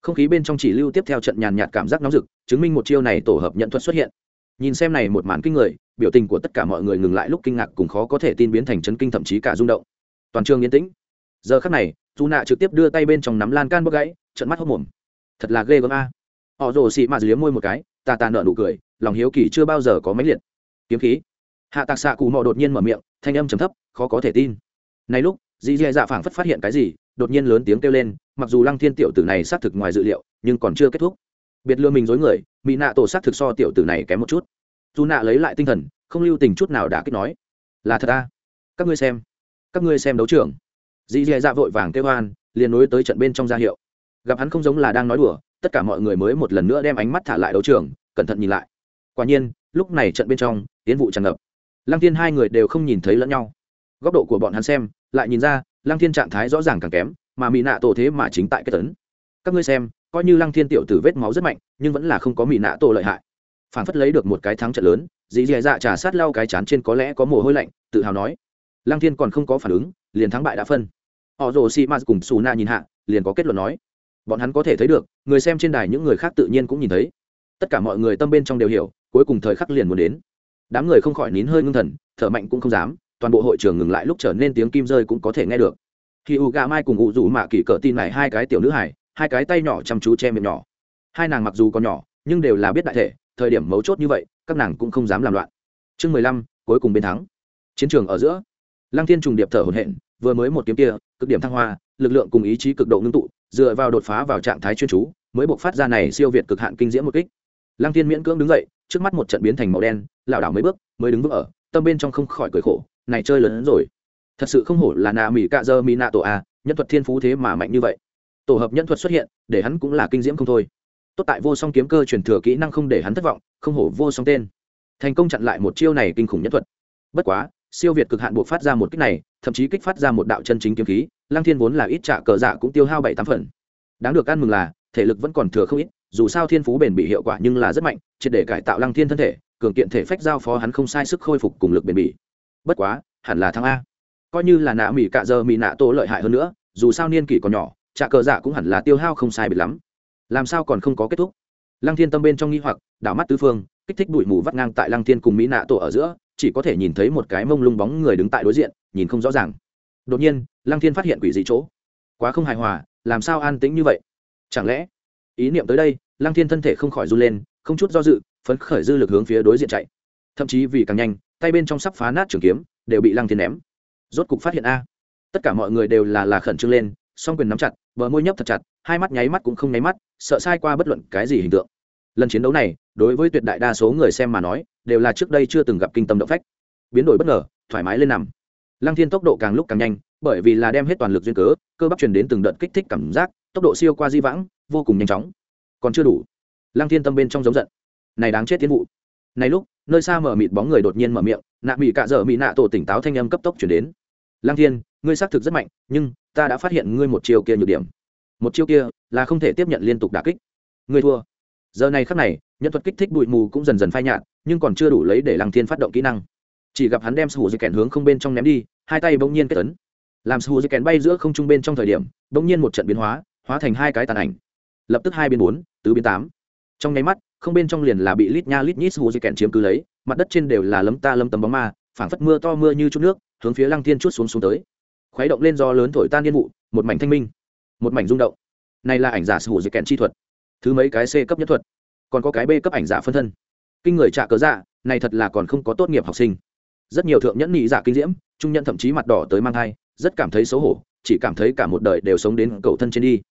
Không khí bên trong chỉ lưu tiếp theo trận nhàn nhạt cảm giác nóng rực, chứng minh một chiêu này tổ hợp nhận thuật xuất hiện. Nhìn xem này một màn kinh người, biểu tình của tất cả mọi người ngừng lại lúc kinh ngạc cùng khó có thể tin biến thành chấn kinh thậm chí cả rung động. Toàn trường yên tĩnh. Giờ khắc này dù nạ trực tiếp đưa tay bên trong nắm lan can bốc gãy trận mắt hốc mồm. Thật là ghê gớm a. Họ rồ xị mạt liếm môi một cái, tà tà nợ nụ cười, lòng hiếu kỳ chưa bao giờ có máy liệt kiếm khí. Hạ tạc xạ cụ mò đột nhiên mở miệng, thanh âm trầm thấp, khó có thể tin. Này lúc dì dì dạ phảng phất phát hiện cái gì, đột nhiên lớn tiếng kêu lên, mặc dù lăng thiên tiểu tử này xác thực ngoài dự liệu, nhưng còn chưa kết thúc. Biệt lừa mình dối người mỹ nạ tổ xác thực so tiểu tử này kém một chút. Dù nạ lấy lại tinh thần, không lưu tình chút nào đã kích nói, là thật ta các ngươi xem, các ngươi xem đấu trưởng dì dì dạ vội vàng kêu hoan, liền nối tới trận bên trong gia hiệu. Gặp hắn không giống là đang nói đùa, tất cả mọi người mới một lần nữa đem ánh mắt thả lại đấu trường, cẩn thận nhìn lại. Quả nhiên lúc này trận bên trong tiến vụ tràn ngập. Lăng thiên hai người đều không nhìn thấy lẫn nhau. Góc độ của bọn hắn xem, lại nhìn ra, lăng thiên trạng thái rõ ràng càng kém, mà mỹ nạ tổ thế mà chính tại cái tấn. Các ngươi xem, coi như lăng thiên tiểu tử vết máu rất mạnh, nhưng vẫn là không có mỹ nạ tổ lợi hại. Phản phất lấy được một cái thắng trận lớn dì dì dạ trà sát lau cái chán trên có lẽ có mồ hôi lạnh, tự hào nói. Lăng thiên còn không có phản ứng, liền thắng bại đã phân. Họ rồ xì m cùng xù na nhìn hạ, liền có kết luận nói. Bọn hắn có thể thấy được, người xem trên đài những người khác tự nhiên cũng nhìn thấy. Tất cả mọi người tâm bên trong đều hiểu cuối cùng thời khắc liền muốn đến. Đám người không khỏi nín hơi ngưng thần, thở mạnh cũng không dám, toàn bộ hội trường ngừng lại lúc trở nên tiếng kim rơi cũng có thể nghe được. Khi u gà mai cùng Ngụ rủ mạ kỳ cỡ tin này hai cái tiểu nữ hải hai cái tay nhỏ chăm chú che miệng nhỏ. Hai nàng mặc dù còn nhỏ, nhưng đều là biết đại thể, thời điểm mấu chốt như vậy, các nàng cũng không dám làm loạn. Chương mười lăm, cuối cùng bên thắng. Chiến trường ở giữa. Lăng thiên trùng điệp thở hồn hển, vừa mới một kiếm kia, cực điểm thăng hoa, lực lượng cùng ý chí cực độ ngưng tụ, dựa vào đột phá vào trạng thái chuyên chú, mới buộc phát ra này siêu việt cực hạn kinh diễm một kích lăng thiên miễn cưỡng đứng dậy, trước mắt một trận biến thành màu đen, lảo đảo mấy bước, mới đứng vững ở, tâm bên trong không khỏi cười khổ, này chơi lớn hơn rồi. Thật sự không hổ là nà mỹ cạ dơ mỹ nạ tổ a, nhân thuật thiên phú thế mà mạnh như vậy. Tổ hợp nhân thuật xuất hiện, để hắn cũng là kinh diễm không thôi. Tốt tại vô song kiếm cơ truyền thừa kỹ năng không để hắn thất vọng, không hổ vô song tên. Thành công chặn lại một chiêu này kinh khủng nhân thuật. Bất quá, siêu việt cực hạn buộc phát ra một kích này, thậm chí kích phát ra một đạo chân chính kiếm khí, lăng thiên vốn là ít trả cờ dạ cũng tiêu hao bảy tám phần. Đáng được ăn mừng là, thể lực vẫn còn thừa không ít dù sao thiên phú bền bị hiệu quả nhưng là rất mạnh, triệt để cải tạo lăng thiên thân thể, cường kiện thể phách giao phó hắn không sai sức khôi phục cùng lực bền bỉ. Bất quá, hẳn là thắng a. Coi như là nạ mỹ cạ giờ mỹ nạ tổ lợi hại hơn nữa, dù sao niên kỷ còn nhỏ, trạ cờ dạ cũng hẳn là tiêu hao không sai biệt lắm. Làm sao còn không có kết thúc? Lăng thiên tâm bên trong nghi hoặc, đảo mắt tứ phương, kích thích bụi mù vắt ngang tại lăng thiên cùng mỹ nạ tổ ở giữa, chỉ có thể nhìn thấy một cái mông lung bóng người đứng tại đối diện, nhìn không rõ ràng. Đột nhiên, lăng thiên phát hiện quỷ dị chỗ. Quá không hài hòa, làm sao an tĩnh như vậy? Chẳng lẽ ý niệm tới đây, lăng thiên thân thể không khỏi run lên, không chút do dự, phấn khởi dư lực hướng phía đối diện chạy. Thậm chí vì càng nhanh, tay bên trong sắp phá nát trường kiếm, đều bị lăng thiên ném. Rốt cục phát hiện a. Tất cả mọi người đều là là khẩn trương lên, song quyền nắm chặt, bờ môi nhấp thật chặt, hai mắt nháy mắt cũng không nháy mắt, sợ sai qua bất luận cái gì hình tượng. Lần chiến đấu này, đối với tuyệt đại đa số người xem mà nói, đều là trước đây chưa từng gặp kinh tâm động phách. Biến đổi bất ngờ, thoải mái lên nằm. Lăng thiên tốc độ càng lúc càng nhanh, bởi vì là đem hết toàn lực duyên cớ, cơ bắp truyền đến từng đợt kích thích cảm giác, tốc độ siêu qua di vãng vô cùng nhanh chóng. Còn chưa đủ. Lăng thiên tâm bên trong giống giận. Này đáng chết tiến vụ. Này lúc, nơi xa mở mịt bóng người đột nhiên mở miệng, nạ mị cạ dở mị nạ tổ tỉnh táo thanh âm cấp tốc chuyển đến. Lăng thiên, ngươi xác thực rất mạnh, nhưng ta đã phát hiện ngươi một chiêu kia nhược điểm. Một chiêu kia là không thể tiếp nhận liên tục đà kích. Ngươi thua. Giờ này khắc này, nhân thuật kích thích bụi mù cũng dần dần phai nhạt, nhưng còn chưa đủ lấy để lăng thiên phát động kỹ năng. Chỉ gặp hắn đem sù dây kèn hướng không bên trong ném đi, hai tay bỗng nhiên kết tấn làm sù dây kèn bay giữa không trung bên trong thời điểm, bỗng nhiên một trận biến hóa hóa thành hai cái tàn ảnh lập tức hai bên bốn, tứ bên tám. Trong nháy mắt, không bên trong liền là bị lít nha lít nhít hù di kèn chiếm cứ lấy, mặt đất trên đều là lấm ta lấm tấm bóng ma, phảng phất mưa to mưa như chút nước, hướng phía lăng thiên chút xuống xuống tới. Khuấy động lên do lớn thổi tan niên vụ, một mảnh thanh minh, một mảnh rung động. Này là ảnh giả sù di kèn chi thuật, thứ mấy cái c cấp nhất thuật, còn có cái b cấp ảnh giả phân thân. Kinh người trả cớ dạ này thật là còn không có tốt nghiệp học sinh. Rất nhiều thượng nhẫn nhị giả kinh diễm, trung nhận thậm chí mặt đỏ tới mang thai, rất cảm thấy xấu hổ, chỉ cảm thấy cả một đời đều sống đến cầu thân trên đi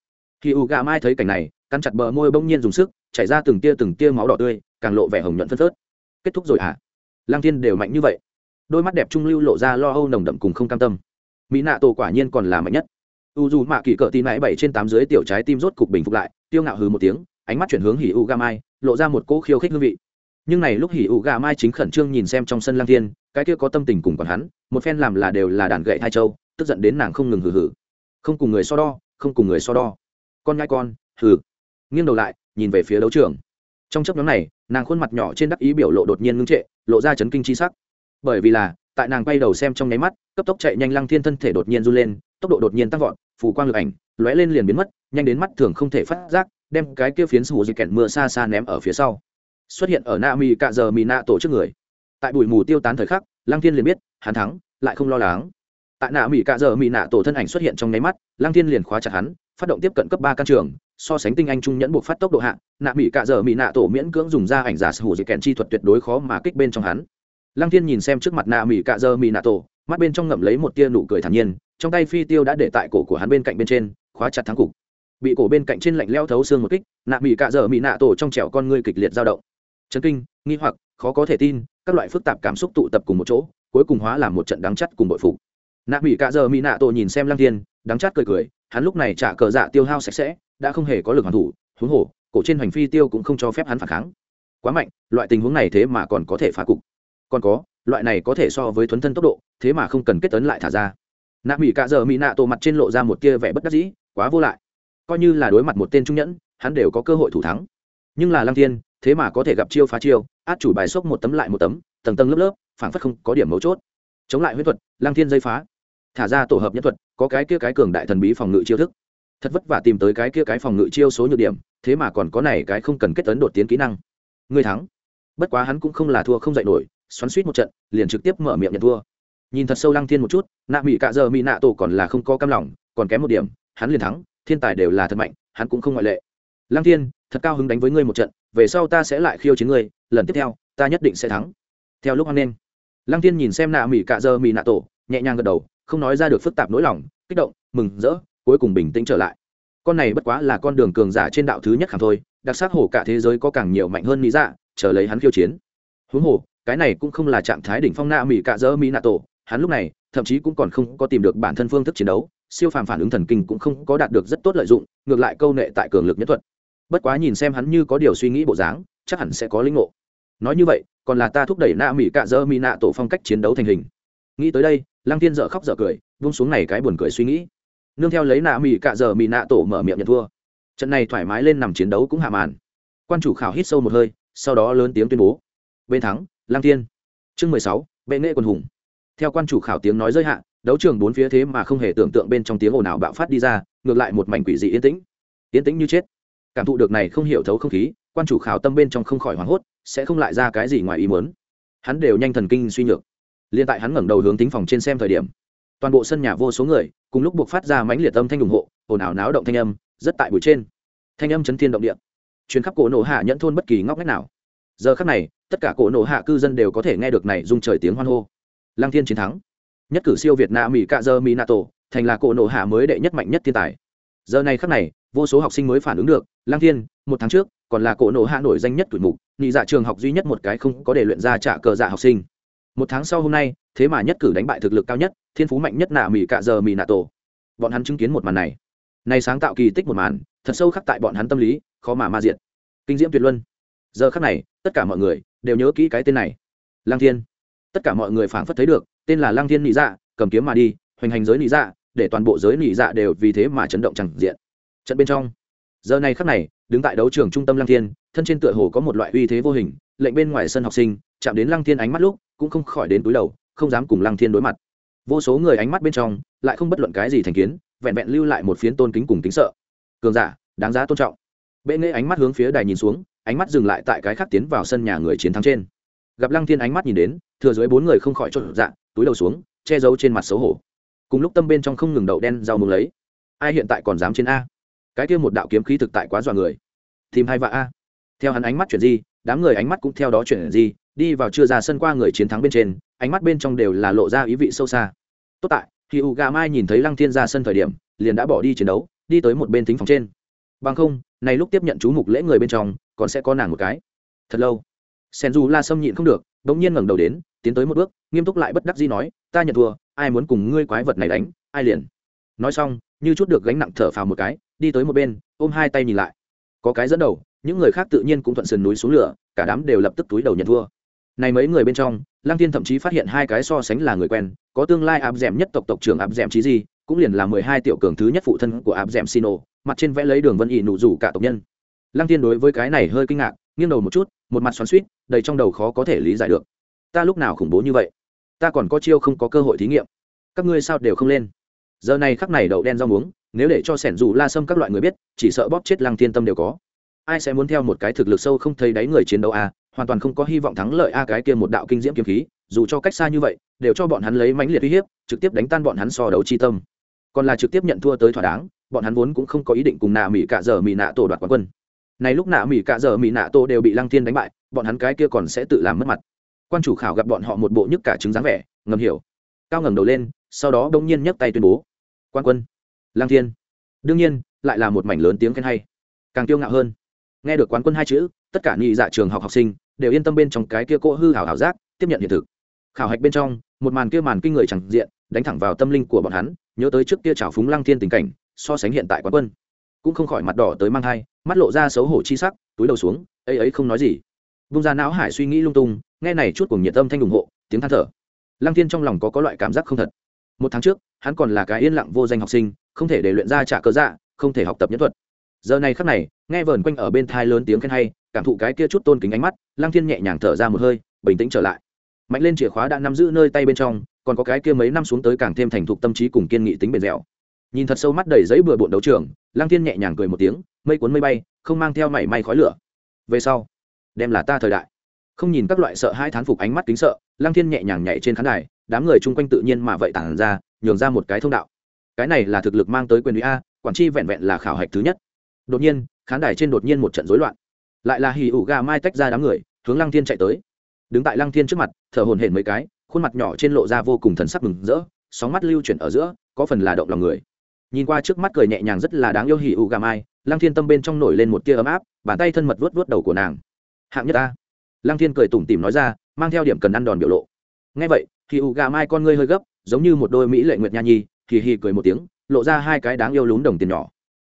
khi u gà mai thấy cảnh này, cắn chặt bờ môi bỗng nhiên dùng sức, chảy ra từng tia từng tia máu đỏ tươi, càng lộ vẻ hồng nhuận phân phớt. Kết thúc rồi hả? À? lang thiên đều mạnh như vậy. Đôi mắt đẹp trung lưu lộ ra lo âu nồng đậm cùng không cam tâm. Mỹ nạ tổ quả nhiên còn là mạnh nhất. U dù mạ kỳ cỡ tin mãi bảy trên tám dưới tiểu trái tim rốt cục bình phục lại, tiêu ngạo hừ một tiếng, ánh mắt chuyển hướng hỉ u gà mai, lộ ra một cỗ khiêu khích hương vị. Nhưng này lúc hỉ u gà mai chính khẩn trương nhìn xem trong sân lang thiên, cái kia có tâm tình cùng còn hắn, một phen làm là đều là đàn gậy hai châu, tức giận đến nàng không ngừng hừ hừ. Không cùng người so đo, không cùng người so đo con ngai con, hừ. Nghiêng đầu lại, nhìn về phía đấu trường. Trong chấp nhóm này, nàng khuôn mặt nhỏ trên đắc ý biểu lộ đột nhiên ngưng trệ, lộ ra chấn kinh chi sắc. Bởi vì là, tại nàng quay đầu xem trong nháy mắt, cấp tốc chạy nhanh lăng thiên thân thể đột nhiên run lên, tốc độ đột nhiên tăng vọt, phù quang lực ảnh lóe lên liền biến mất, nhanh đến mắt thường không thể phát giác, đem cái kia phiến sù dịch kẹn mưa xa xa ném ở phía sau. Xuất hiện ở na mi cạ giờ mì na tổ trước người. Tại bụi mù tiêu tán thời khắc, lăng thiên liền biết, hắn thắng, lại không lo lắng. Tại nạ mỹ cạ giờ mỹ nạ tổ thân ảnh xuất hiện trong nháy mắt, lăng thiên liền khóa chặt hắn phát động tiếp cận cấp ba căn trường, so sánh tinh anh trung nhẫn buộc phát tốc độ hạ, nạ mỹ cạ giờ mỹ nạ tổ miễn cưỡng dùng ra ảnh giả sở hữu dị kèn chi thuật tuyệt đối khó mà kích bên trong hắn. Lăng thiên nhìn xem trước mặt nạ mỹ cạ giờ mỹ nạ tổ, mắt bên trong ngậm lấy một tia nụ cười thản nhiên, trong tay phi tiêu đã để tại cổ của hắn bên cạnh bên trên, khóa chặt thắng cục. Bị cổ bên cạnh trên lạnh leo thấu xương một kích, nạ mỹ cạ giờ mỹ nạ tổ trong trẻo con ngươi kịch liệt dao động. Chấn kinh, nghi hoặc, khó có thể tin, các loại phức tạp cảm xúc tụ tập cùng một chỗ, cuối cùng hóa làm một trận đắng chắt cùng bội phục. Nạ mỹ cạ giờ mỹ nạ tổ nhìn xem lăng thiên đắng chát cười cười, hắn lúc này trả cờ dạ tiêu hao sạch sẽ, đã không hề có lực hoàn thủ, huống hồ, cổ trên hành phi tiêu cũng không cho phép hắn phản kháng. Quá mạnh, loại tình huống này thế mà còn có thể phá cục. Còn có, loại này có thể so với thuấn thân tốc độ, thế mà không cần kết tấn lại thả ra. Nạ mỹ cạ giờ mỹ nạ tổ mặt trên lộ ra một tia vẻ bất đắc dĩ, quá vô lại. Coi như là đối mặt một tên trung nhẫn, hắn đều có cơ hội thủ thắng. Nhưng là lăng thiên, thế mà có thể gặp chiêu phá chiêu, át chủ bài xốc một tấm lại một tấm, tầng tầng lớp lớp, phảng phất không có điểm mấu chốt. Chống lại huyết thuật, lăng thiên dây phá thả ra tổ hợp nhất thuật, có cái kia cái cường đại thần bí phòng ngự chiêu thức. Thật vất vả tìm tới cái kia cái phòng ngự chiêu số nhược điểm, thế mà còn có này cái không cần kết tấn đột tiến kỹ năng. Người thắng. Bất quá hắn cũng không là thua không dạy nổi, xoắn suýt một trận, liền trực tiếp mở miệng nhận thua. Nhìn thật sâu lăng thiên một chút, nạ mỹ cạ giờ mỹ nạ tổ còn là không có cam lòng, còn kém một điểm, hắn liền thắng, thiên tài đều là thật mạnh, hắn cũng không ngoại lệ. Lăng thiên, thật cao hứng đánh với ngươi một trận, về sau ta sẽ lại khiêu chiến ngươi, lần tiếp theo, ta nhất định sẽ thắng. Theo lúc hoan nên lăng thiên nhìn xem nạ mỹ cạ giờ mỹ nạ tổ, nhẹ nhàng gật đầu không nói ra được phức tạp nỗi lòng, kích động, mừng, rỡ, cuối cùng bình tĩnh trở lại. Con này bất quá là con đường cường giả trên đạo thứ nhất khảm thôi, đặc sắc hổ cả thế giới có càng nhiều mạnh hơn mỹ dạ chờ lấy hắn khiêu chiến. Huống hồ, cái này cũng không là trạng thái đỉnh phong na mỹ cạ dỡ mỹ nạ tổ, hắn lúc này, thậm chí cũng còn không có tìm được bản thân phương thức chiến đấu, siêu phàm phản ứng thần kinh cũng không có đạt được rất tốt lợi dụng, ngược lại câu nệ tại cường lực nhất thuật. Bất quá nhìn xem hắn như có điều suy nghĩ bộ dáng, chắc hẳn sẽ có linh ngộ. Nói như vậy, còn là ta thúc đẩy na mỹ cạ dỡ mỹ nạ tổ phong cách chiến đấu thành hình. Nghĩ tới đây lăng Thiên dở khóc dở cười vung xuống này cái buồn cười suy nghĩ. Nương theo lấy nạ mỹ cạ giờ mỹ nạ tổ mở miệng nhận thua. Trận này thoải mái lên nằm chiến đấu cũng hạ màn. Quan chủ khảo hít sâu một hơi sau đó lớn tiếng tuyên bố. Bên thắng lăng Thiên, chương mười sáu bệ nghệ quân hùng. Theo quan chủ khảo tiếng nói giới hạn đấu trường bốn phía thế mà không hề tưởng tượng bên trong tiếng ồn ào bạo phát đi ra ngược lại một mảnh quỷ dị yên tĩnh. Yên tĩnh như chết. Cảm thụ được này không hiểu thấu không khí quan chủ khảo tâm bên trong không khỏi hoảng hốt sẽ không lại ra cái gì ngoài ý muốn. Hắn đều nhanh thần kinh suy nhược liên tại hắn ngẩng đầu hướng tính phòng trên xem thời điểm, toàn bộ sân nhà vô số người, cùng lúc buộc phát ra mãnh liệt âm thanh ủng hộ, ồn ào náo động thanh âm, rất tại buổi trên. Thanh âm chấn thiên động địa. Chuyến khắp cổ nổ hạ nhẫn thôn bất kỳ ngóc ngách nào. Giờ khắc này, tất cả cổ nổ hạ cư dân đều có thể nghe được này dung trời tiếng hoan hô. Lang thiên chiến thắng. Nhất cử siêu việt nam mỹ cạ dơ mỹ nato thành là cổ nổ hạ mới đệ nhất mạnh nhất thiên tài. Giờ này khắc này, vô số học sinh mới phản ứng được lang thiên, một tháng trước, còn là cổ nổ hạ nổi danh nhất tuổi mục, nhị dạ trường học duy nhất một cái không có để luyện ra trả cờ dạ học sinh một tháng sau hôm nay, thế mà nhất cử đánh bại thực lực cao nhất, thiên phú mạnh nhất nạ mỹ cạ giờ mỹ nạ tổ. Bọn hắn chứng kiến một màn này. Này sáng tạo kỳ tích một màn, thật sâu khắc tại bọn hắn tâm lý, khó mà ma diện kinh diễm tuyệt luân. Giờ khắc này, tất cả mọi người đều nhớ kỹ cái tên này. Lang thiên. Tất cả mọi người phảng phất thấy được, tên là lang thiên nị dạ cầm kiếm mà đi, hoành hành giới nị dạ để toàn bộ giới nị dạ đều vì thế mà chấn động chẳng diện. Trận bên trong. Giờ này khắc này, đứng tại đấu trường trung tâm lang thiên, thân trên tựa hồ có một loại uy thế vô hình, lệnh bên ngoài sân học sinh, chạm đến lăng thiên ánh mắt lúc cũng không khỏi đến túi đầu, không dám cùng lăng thiên đối mặt. Vô số người ánh mắt bên trong lại không bất luận cái gì thành kiến, vẹn vẹn lưu lại một phiến tôn kính cùng kính sợ. Cường giả, đáng giá tôn trọng. Bệ nghệ ánh mắt hướng phía đài nhìn xuống, ánh mắt dừng lại tại cái khác tiến vào sân nhà người chiến thắng trên. Gặp lăng thiên ánh mắt nhìn đến, thừa dưới bốn người không khỏi trộn dạng túi đầu xuống, che giấu trên mặt xấu hổ. Cùng lúc tâm bên trong không ngừng đậu đen rau mừng lấy. Ai hiện tại còn dám trên a? Cái kia một đạo kiếm khí thực tại quá dọa người. Tìm hai vạ a. Theo hắn ánh mắt chuyển di, đám người ánh mắt cũng theo đó chuyển di đi vào chưa ra sân qua người chiến thắng bên trên, ánh mắt bên trong đều là lộ ra ý vị sâu xa. Tốt tại, khi u gà mai nhìn thấy lăng thiên ra sân thời điểm, liền đã bỏ đi chiến đấu, đi tới một bên thính phòng trên. Bằng không, này lúc tiếp nhận chú mục lễ người bên trong, còn sẽ có nàng một cái. Thật lâu sen du la sâm nhịn không được đ ỗ n g nhiên ngẩng đầu đến, tiến tới một bước, nghiêm túc lại bất đắc gì nói, ta nhận thua, ai muốn cùng ngươi quái vật này đánh, ai liền. Nói xong, như chút được gánh nặng thở phào một cái, đi tới một bên, ôm hai tay nhìn lại. Có cái dẫn đầu, những người khác tự nhiên cũng thuận sườn núi xuống lửa, cả đám đều lập tức túi đầu nhận thua này mấy người bên trong, lăng tiên thậm chí phát hiện hai cái so sánh là người quen, có tương lai áp d nhất tộc tộc trưởng áp d trí gì cũng liền là mười hai tiểu cường thứ nhất phụ thân của áp d sino, mặt trên vẽ lấy đường vân ỵ nụ rủ cả tộc nhân. Lăng tiên đối với cái này hơi kinh ngạc, nghiêng đầu một chút, một mặt xoắn suýt đầy trong đầu khó có thể lý giải được. Ta lúc nào khủng bố như vậy? Ta còn có chiêu không có cơ hội thí nghiệm. Các ngươi sao đều không lên? Giờ này khắc này đậu đen rau muống, nếu để cho sẻn dù la sâm các loại người biết, chỉ sợ bóp chết lăng tiên tâm đều có. Ai sẽ muốn theo một cái thực lực sâu không thấy đáy người chiến đấu à? Hoàn toàn không có hy vọng thắng lợi a cái kia một đạo kinh diễm kiếm khí, dù cho cách xa như vậy, đều cho bọn hắn lấy mãnh liệt uy hiếp, trực tiếp đánh tan bọn hắn so đấu chi tâm. Còn là trực tiếp nhận thua tới thỏa đáng, bọn hắn vốn cũng không có ý định cùng nạ mỹ cạ giờ mỹ nạ tổ đoạt quán quân. Này lúc nạ mỹ cạ giờ mỹ nạ tổ đều bị lăng thiên đánh bại, bọn hắn cái kia còn sẽ tự làm mất mặt. Quan chủ khảo gặp bọn họ một bộ nhức cả trứng dáng vẻ, ngầm hiểu. Cao ngẩng đầu lên, sau đó đông nhiên nhấc tay tuyên bố. Quan quân. Lăng thiên. Đương nhiên, lại là một mảnh lớn tiếng khen hay. Càng kiêu ngạo hơn. Nghe được quán quân hai chữ tất cả nghị dạ trường học học sinh đều yên tâm bên trong cái kia cỗ hư hảo hảo giác, tiếp nhận hiện thực. Khảo hạch bên trong, một màn kia màn kinh người chẳng diện, đánh thẳng vào tâm linh của bọn hắn, nhớ tới trước kia trào phúng lăng thiên tình cảnh, so sánh hiện tại quán quân. Cũng không khỏi mặt đỏ tới mang thai, mắt lộ ra xấu hổ chi sắc, túi đầu xuống, ấy ấy không nói gì. Vung ra não hải suy nghĩ lung tung, nghe này chút cùng nhiệt tâm thanh ủng hộ, tiếng than thở. Lăng thiên trong lòng có có loại cảm giác không thật. Một tháng trước, hắn còn là cái yên lặng vô danh học sinh, không thể để luyện ra trả cơ dạ không thể học tập nhân thuật. Giờ này khắc này, nghe vờn quanh ở bên thai lớn tiếng khen hay cảm thụ cái kia chút tôn kính ánh mắt, lăng thiên nhẹ nhàng thở ra một hơi, bình tĩnh trở lại. Mạnh lên chìa khóa đã nắm giữ nơi tay bên trong, còn có cái kia mấy năm xuống tới càng thêm thành thục tâm trí cùng kiên nghị tính bền dẻo. Nhìn thật sâu mắt đầy giấy bừa bộn đấu trường, lăng thiên nhẹ nhàng cười một tiếng, mây cuốn mây bay, không mang theo mảy may khói lửa. Về sau, đem là ta thời đại. Không nhìn các loại sợ hai thán phục ánh mắt kính sợ, lăng thiên nhẹ nhàng nhảy trên khán đài, đám người chung quanh tự nhiên mà vậy tản ra, nhường ra một cái thông đạo. Cái này là thực lực mang tới quyền uy a, quản tri vẹn vẹn là khảo hạch thứ nhất. Đột nhiên, khán đài trên đột nhiên một trận rối loạn lại là hì ủ gà mai tách ra đám người, hướng lăng thiên chạy tới. Đứng tại lăng thiên trước mặt, thở hồn hển mấy cái, khuôn mặt nhỏ trên lộ ra vô cùng thần sắc mừng rỡ, sóng mắt lưu chuyển ở giữa, có phần là động lòng người. Nhìn qua trước mắt cười nhẹ nhàng rất là đáng yêu hì ủ gà mai, lăng thiên tâm bên trong nổi lên một tia ấm áp, bàn tay thân mật vuốt vuốt đầu của nàng. Hạng nhất ta. Lăng thiên cười tủm tỉm nói ra, mang theo điểm cần ăn đòn biểu lộ. Ngay vậy, hì ủ gà mai con ngươi hơi gấp, giống như một đôi mỹ lệ nguyệt nha nhi thì hì cười một tiếng, lộ ra hai cái đáng yêu lún đồng tiền nhỏ.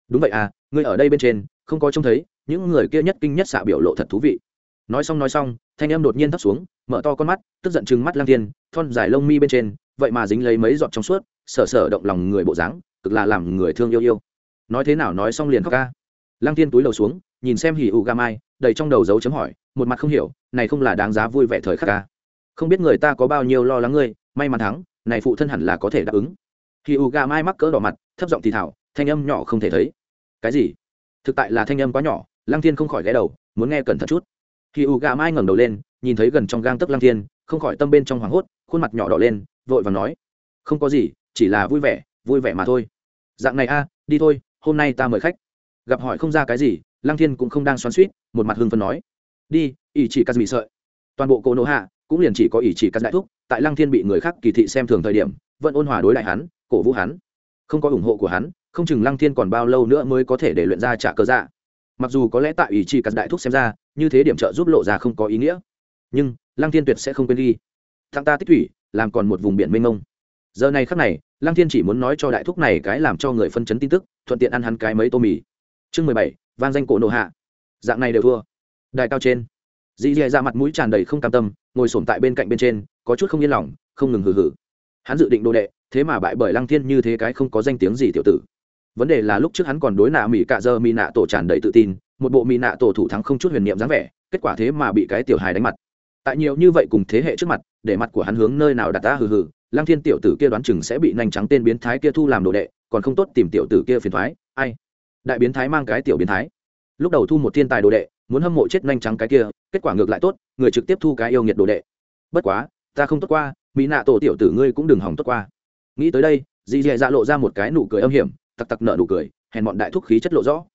Đúng vậy à ngươi ở đây bên trên, không có trông thấy những người kia nhất kinh nhất xạ biểu lộ thật thú vị. Nói xong nói xong, thanh em đột nhiên thấp xuống, mở to con mắt, tức giận chừng mắt lang thiên, thon dài lông mi bên trên, vậy mà dính lấy mấy giọt trong suốt, sở sở động lòng người bộ dáng, cực là làm người thương yêu yêu. Nói thế nào nói xong liền khóc ca. Lang thiên túi lầu xuống, nhìn xem hỉ u ga mai, đầy trong đầu dấu chấm hỏi, một mặt không hiểu, này không là đáng giá vui vẻ thời khắc ca. Không biết người ta có bao nhiêu lo lắng ngươi, may mắn thắng, này phụ thân hẳn là có thể đáp ứng. Hỉ u ga mai mắc cỡ đỏ mặt, thấp giọng thì thảo thanh âm nhỏ không thể thấy. Cái gì? Thực tại là thanh âm quá nhỏ lăng thiên không khỏi ghé đầu, muốn nghe cẩn thận chút. Khi u gà mai ngẩng đầu lên, nhìn thấy gần trong gang tấc lăng thiên, không khỏi tâm bên trong hoảng hốt, khuôn mặt nhỏ đỏ lên, vội và nói, không có gì, chỉ là vui vẻ vui vẻ mà thôi. Dạng này a, đi thôi, hôm nay ta mời khách. Gặp hỏi không ra cái gì, lăng thiên cũng không đang xoắn suýt một mặt hưng phân nói, đi, ỷ chỉ cắt bị sợi. Toàn bộ cỗ nỗ hạ, cũng liền chỉ có ỷ chỉ cắt đại thúc, tại lăng thiên bị người khác kỳ thị xem thường thời điểm, vẫn ôn hòa đối lại hắn, cổ vũ hắn. Không có ủng hộ của hắn, không chừng lăng thiên còn bao lâu nữa mới có thể để luyện ra trả cơ dạ mặc dù có lẽ tại ủy chỉ cắt đại thúc xem ra, như thế điểm trợ giúp lộ ra không có ý nghĩa. Nhưng, lăng thiên tuyệt sẽ không quên đi. Thằng ta tích thủy, làm còn một vùng biển mênh mông. Giờ này khắc này, lăng thiên chỉ muốn nói cho đại thúc này cái làm cho người phân chấn tin tức, thuận tiện ăn hắn cái mấy tô mì. Chương mười bảy, vang danh cổ nộ hạ. Dạng này đều thua. Đại cao trên. Dì dì ra mặt mũi tràn đầy không cam tâm, ngồi sổm tại bên cạnh bên trên, có chút không yên lòng, không ngừng hừ hừ. Hắn dự định đồ đệ, thế mà bại bởi lăng thiên như thế cái không có danh tiếng gì tiểu tử vấn đề là lúc trước hắn còn đối nạ mỹ cạ dơ mỹ nạ tổ tràn đầy tự tin, một bộ mỹ nạ tổ thủ thắng không chút huyền niệm dáng vẻ, kết quả thế mà bị cái tiểu hài đánh mặt. Tại nhiều như vậy cùng thế hệ trước mặt, để mặt của hắn hướng nơi nào đặt ta hừ hừ, lăng thiên tiểu tử kia đoán chừng sẽ bị nành trắng tên biến thái kia thu làm đồ đệ, còn không tốt tìm tiểu tử kia phiền thoái, ai? Đại biến thái mang cái tiểu biến thái. Lúc đầu thu một thiên tài đồ đệ, muốn hâm mộ chết nhanh trắng cái kia, kết quả ngược lại tốt, người trực tiếp thu cái yêu nghiệt đồ đệ. Bất quá, ta không tốt qua mỹ nạ tổ tiểu tử ngươi cũng đừng hỏng tốt qua. Nghĩ tới đây, dì dì dạ lộ ra một cái nụ cười âm hiểm tặc tặc nợ nụ cười, hèn bọn đại thúc khí chất lộ rõ.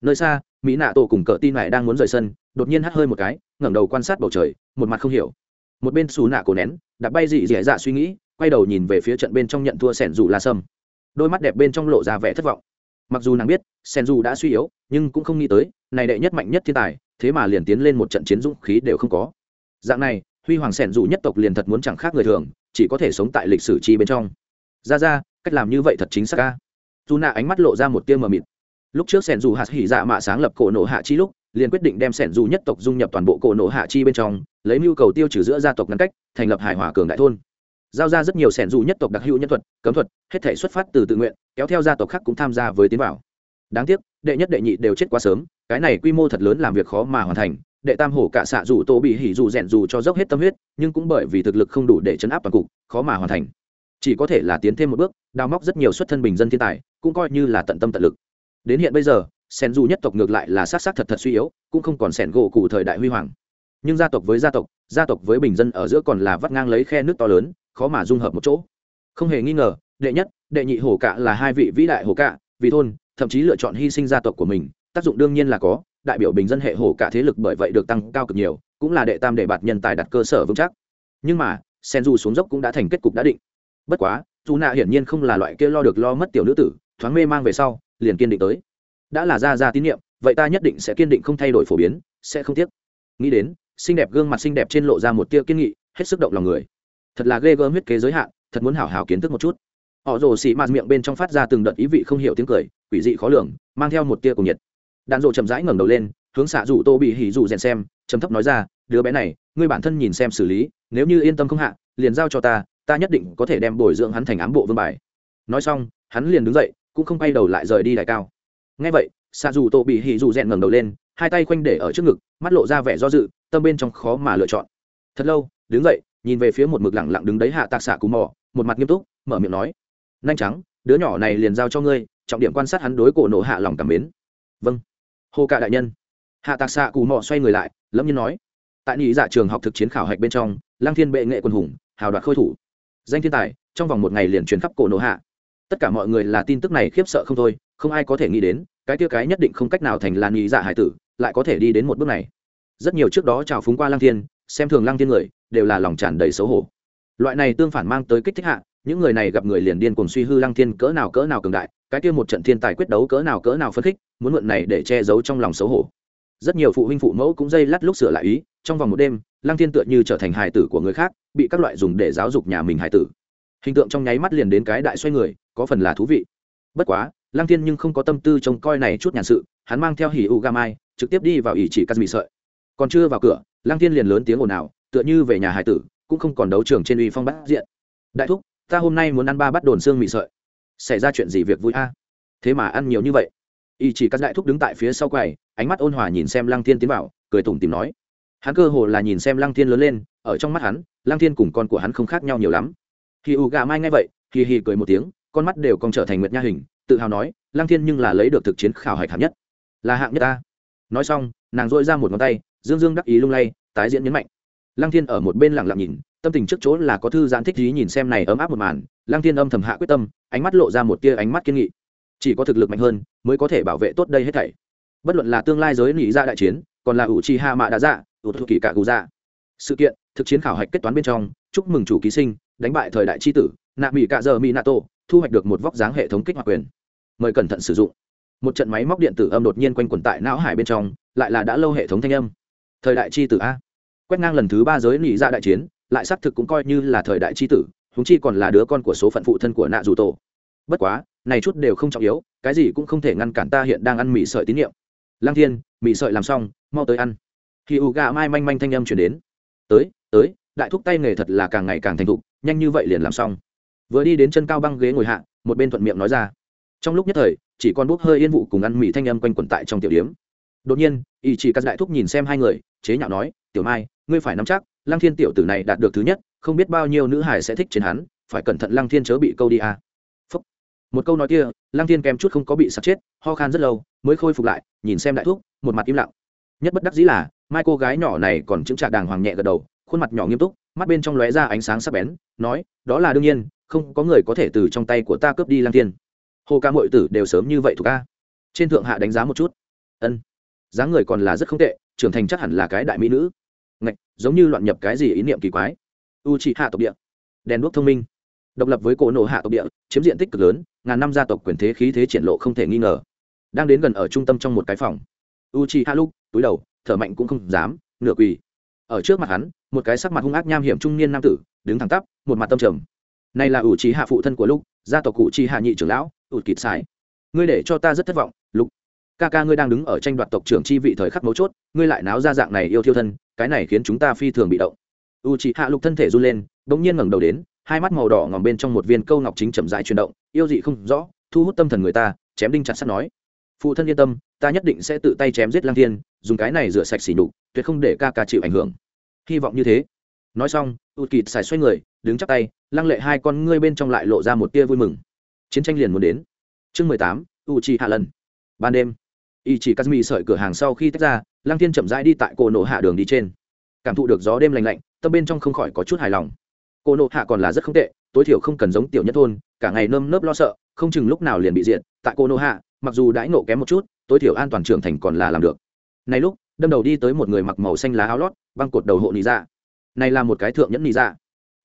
Nơi xa, mỹ nạ tổ cùng cờ tin này đang muốn rời sân, đột nhiên hắt hơi một cái, ngẩng đầu quan sát bầu trời, một mặt không hiểu. Một bên xù nạ cổ nén đã bay dị dẻ dạ suy nghĩ, quay đầu nhìn về phía trận bên trong nhận thua sẻn dù la sâm. Đôi mắt đẹp bên trong lộ ra vẻ thất vọng. Mặc dù nàng biết sen dù đã suy yếu, nhưng cũng không nghĩ tới, này đệ nhất mạnh nhất thiên tài, thế mà liền tiến lên một trận chiến dũng khí đều không có. Dạng này, huy hoàng sen dù nhất tộc liền thật muốn chẳng khác người thường, chỉ có thể sống tại lịch sử chi bên trong. Ra ra, cách làm như vậy thật chính xác ca dù nạ ánh mắt lộ ra một tia mờ mịt. Lúc trước sẻn dù hạt hỉ dạ mạ sáng lập cổ nổ hạ chi lúc, liền quyết định đem sẻn dù nhất tộc dung nhập toàn bộ cổ nổ hạ chi bên trong, lấy mưu cầu tiêu trừ giữa gia tộc ngăn cách, thành lập hải hòa cường đại thôn. Giao ra rất nhiều sẻn dù nhất tộc đặc hữu nhân thuật, cấm thuật, hết thể xuất phát từ tự nguyện, kéo theo gia tộc khác cũng tham gia với tiến vào. Đáng tiếc, đệ nhất đệ nhị đều chết quá sớm, cái này quy mô thật lớn làm việc khó mà hoàn thành. Đệ tam hổ cả xạ dù tô bị hỉ dù rèn dù cho dốc hết tâm huyết, nhưng cũng bởi vì thực lực không đủ để chấn áp toàn cục, khó mà hoàn thành chỉ có thể là tiến thêm một bước, đào móc rất nhiều xuất thân bình dân thiên tài, cũng coi như là tận tâm tận lực. Đến hiện bây giờ, sen du nhất tộc ngược lại là s á t s á t thật thật suy yếu, cũng không còn sẻn gỗ cụ thời đại huy hoàng. Nhưng gia tộc với gia tộc gia tộc với bình dân ở giữa còn là vắt ngang lấy khe nước to lớn, khó mà dung hợp một chỗ. Không hề nghi ngờ, đệ nhất, đệ nhị hổ cạ là hai vị vĩ đại hổ cạ vì thôn, thậm chí lựa chọn hy sinh gia tộc của mình, tác dụng đương nhiên là có, đại biểu bình dân hệ hổ cạ thế lực bởi vậy được tăng cao cực nhiều, cũng là đệ tam đệ bạt nhân tài đặt cơ sở vững chắc. Nhưng mà, sen du xuống dốc cũng đã thành kết cục đã định bất quá, dù nạ hiển nhiên không là loại kia lo được lo mất tiểu nữ tử, thoáng mê mang về sau, liền kiên định tới. Đã là ra ra tín nhiệm, vậy ta nhất định sẽ kiên định không thay đổi phổ biến, sẽ không tiếc. Nghĩ đến, xinh đẹp gương mặt xinh đẹp trên lộ ra một tia kiên nghị, hết sức động lòng người. Thật là ghê gớm huyết kế giới hạn, thật muốn hảo hảo kiến thức một chút. Họ rồ xị mạt miệng bên trong phát ra từng đợt ý vị không hiểu tiếng cười, quỷ dị khó lường, mang theo một tia cùng nhiệt. Đạn rộ chậm rãi ngẩng đầu lên, hướng xạ rủ tô bị hỉ rủ rèn xem chấm thấp nói ra, đứa bé này, ngươi bản thân nhìn xem xử lý, nếu như yên tâm không hạ, liền giao cho ta ta nhất định có thể đem bồi dưỡng hắn thành ám bộ vương bài. Nói xong, hắn liền đứng dậy, cũng không quay đầu lại rời đi đại cao. Ngay vậy xạ dù tô bị hỉ dù rèn ngẩng đầu lên, hai tay khoanh để ở trước ngực, mắt lộ ra vẻ do dự, tâm bên trong khó mà lựa chọn. Thật lâu, đứng dậy, nhìn về phía một mực lẳng lặng đứng đấy hạ tạc xạ cù mò, một mặt nghiêm túc, mở miệng nói, nhanh trắng đứa nhỏ này liền giao cho ngươi, trọng điểm quan sát hắn đối cổ nổ hạ lòng cảm mến. Vâng. Hô cạ đại nhân. Hạ tạc xạ cù mò xoay người lại, lẫm nhiên nói, tại nhị dạ trường học thực chiến khảo hạch bên trong lang thiên bệ nghệ quân hùng, hào đoạt khôi thủ danh thiên tài, trong vòng một ngày liền truyền khắp cổ nổ hạ. Tất cả mọi người là tin tức này khiếp sợ không thôi, không ai có thể nghĩ đến, cái kia cái nhất định không cách nào thành làn nghĩ dạ hải tử, lại có thể đi đến một bước này. Rất nhiều trước đó trào phúng qua lăng thiên, xem thường lăng thiên người, đều là lòng tràn đầy xấu hổ. Loại này tương phản mang tới kích thích hạ, những người này gặp người liền điên cùng suy hư lăng thiên cỡ nào cỡ nào cường đại, cái kia một trận thiên tài quyết đấu cỡ nào cỡ nào phấn khích, muốn mượn này để che giấu trong lòng xấu hổ. Rất nhiều phụ huynh phụ mẫu cũng dây lắt lúc sửa lại ý, trong vòng một đêm lang thiên tựa như trở thành hài tử của người khác, bị các loại dùng để giáo dục nhà mình hài tử. Hình tượng trong nháy mắt liền đến cái đại xoay người, có phần là thú vị. Bất quá lang thiên nhưng không có tâm tư trông coi này chút nhàn sự, hắn mang theo hỉ u gamai trực tiếp đi vào ỷ chỉ cắt mì sợi. Còn chưa vào cửa lang thiên liền lớn tiếng ồn ào, tựa như về nhà hải tử, cũng không còn đấu trường trên uy phong bát diện. Đại thúc, ta hôm nay muốn ăn ba bát đồn xương mì sợi. Xảy ra chuyện gì việc vui a? Thế mà ăn nhiều như vậy. Y chỉ các đại thúc đứng tại phía sau quầy, ánh mắt ôn hòa nhìn xem lăng thiên tiến vào, cười tủm tìm nói hắn cơ hồ là nhìn xem lăng thiên lớn lên, ở trong mắt hắn, lăng thiên cùng con của hắn không khác nhau nhiều lắm. Khi u gà mai ngay vậy, hì hì cười một tiếng, con mắt đều còn trở thành nguyệt nha hình, tự hào nói, lăng thiên nhưng là lấy được thực chiến khảo hạch hạng nhất. Là hạng nhất ta. Nói xong, nàng dội ra một ngón tay, dương dương đắc ý lung lay, tái diễn nhấn mạnh. Lăng thiên ở một bên lặng lặng nhìn, tâm tình trước chỗ là có thư giãn thích ý nhìn xem này ấm áp một màn, lăng thiên âm thầm hạ quyết tâm, ánh mắt lộ ra một tia ánh mắt kiên nghị. Chỉ có thực lực mạnh hơn, mới có thể bảo vệ tốt đây hết thảy. Bất luận là tương lai giới nỉ ra dạ đại chiến còn là ủ chi hạ mạ đã dạ ủ thư kỳ cả gù dạ sự kiện, thực chiến khảo hạch kết toán bên trong, chúc mừng chủ ký sinh, đánh bại thời đại tri tử nạ mỹ cạ giờ mỹ nato thu hoạch được một vóc dáng hệ thống kích hoạt quyền. Mời cẩn thận sử dụng. Một trận máy móc điện tử âm đột nhiên quanh quẩn tại não hải bên trong, lại là đã lâu hệ thống thanh âm. Thời đại tri tử a. Quét ngang lần thứ ba giới nỉ ra đại chiến, lại xác thực cũng coi như là thời đại tri tử húng chi còn là đứa con của số phận phụ thân của nạ dù tổ bất quá, này chút đều không trọng yếu, cái gì cũng không thể ngăn cản ta hiện đang ăn mì sợi tín nhiệm lang thiên, mị sợi làm xong, mau tới ăn. Khi u gà mai manh manh thanh âm chuyển đến. Tới tới, đại thúc tay nghề thật là càng ngày càng thành thục, nhanh như vậy liền làm xong. Vừa đi đến chân cao băng ghế ngồi hạ, một bên thuận miệng nói ra. Trong lúc nhất thời, chỉ còn bốc hơi yên vụ cùng ăn mì thanh âm quanh quẩn tại trong tiểu điếm. Đột nhiên ý chỉ các đại thúc nhìn xem hai người, chế nhạo nói, tiểu mai, ngươi phải nắm chắc, lăng thiên tiểu tử này đạt được thứ nhất, không biết bao nhiêu nữ hải sẽ thích trên hắn, phải cẩn thận lăng thiên chớ bị câu đi à. Một câu nói kia, lăng thiên kèm chút không có bị sạt chết, ho khan rất lâu, mới khôi phục lại, nhìn xem đại thúc, một mặt im lặng. Nhất bất đắc dĩ là, mai cô gái nhỏ này còn chứng trạc đàng hoàng nhẹ gật đầu, khuôn mặt nhỏ nghiêm túc, mắt bên trong lóe ra ánh sáng sắc bén, nói, đó là đương nhiên, không có người có thể từ trong tay của ta cướp đi lăng thiên. Hồ ca mội tử đều sớm như vậy thuộc ca trên thượng hạ đánh giá một chút. Ân. Dáng người còn là rất không tệ, trưởng thành chắc hẳn là cái đại mỹ nữ. Ngạch, giống như loạn nhập cái gì ý niệm kỳ quái. U trị hạ tộc địa. Đèn đuốc thông minh độc lập với cổ nổ hạ tộc địa, chiếm diện tích cực lớn, ngàn năm gia tộc quyền thế khí thế triển lộ không thể nghi ngờ. Đang đến gần ở trung tâm trong một cái phòng. U chi hạ lúc, túi đầu, thở mạnh cũng không dám, nửa quỳ. Ở trước mặt hắn, một cái sắc mặt hung ác nham hiểm trung niên nam tử, đứng thẳng tắp, một mặt tâm trầm. Này là ủ trí hạ phụ thân của lúc, gia tộc cụ chi hạ nhị trưởng lão ụt kịt xài ngươi để cho ta rất thất vọng lục ca ca ngươi đang đứng ở tranh đoạt tộc trưởng chi vị thời khắc mấu chốt, ngươi lại náo ra dạng này yêu thiêu thân, cái này khiến chúng ta phi thường bị động. U chi hạ lục thân thể run lên, bỗng nhiên ngẩng đầu đến hai mắt màu đỏ ngòm bên trong một viên câu ngọc chính chậm rãi chuyển động, yêu dị không rõ, thu hút tâm thần người ta, chém đinh chặt sắt nói, phụ thân yên tâm, ta nhất định sẽ tự tay chém giết lang thiên, dùng cái này rửa sạch xỉ nhục, tuyệt không để ca ca chịu ảnh hưởng. Hy vọng như thế. Nói xong ụt kịt xài xoay người, đứng chắc tay, lăng lệ hai con ngươi bên trong lại lộ ra một tia vui mừng. Chiến tranh liền muốn đến. Chương mười tám u chi hạ lần ban đêm y chỉ kazmi sợi cửa hàng sau khi tách ra lăng thiên chậm rãi đi tại cổ nổ hạ đường đi trên. Cảm thụ được gió đêm lành lạnh, tâm bên trong không khỏi có chút hài lòng cô nộ hạ còn là rất không tệ, tối thiểu không cần giống tiểu nhất thôn, cả ngày nơm nớp lo sợ, không chừng lúc nào liền bị diện tại cô nộ hạ, mặc dù đãi nộ kém một chút, tối thiểu an toàn trưởng thành còn là làm được. Này lúc, đâm đầu đi tới một người mặc màu xanh lá áo lót, băng cột đầu hộ nị dạ. Này là một cái thượng nhẫn nị dạ.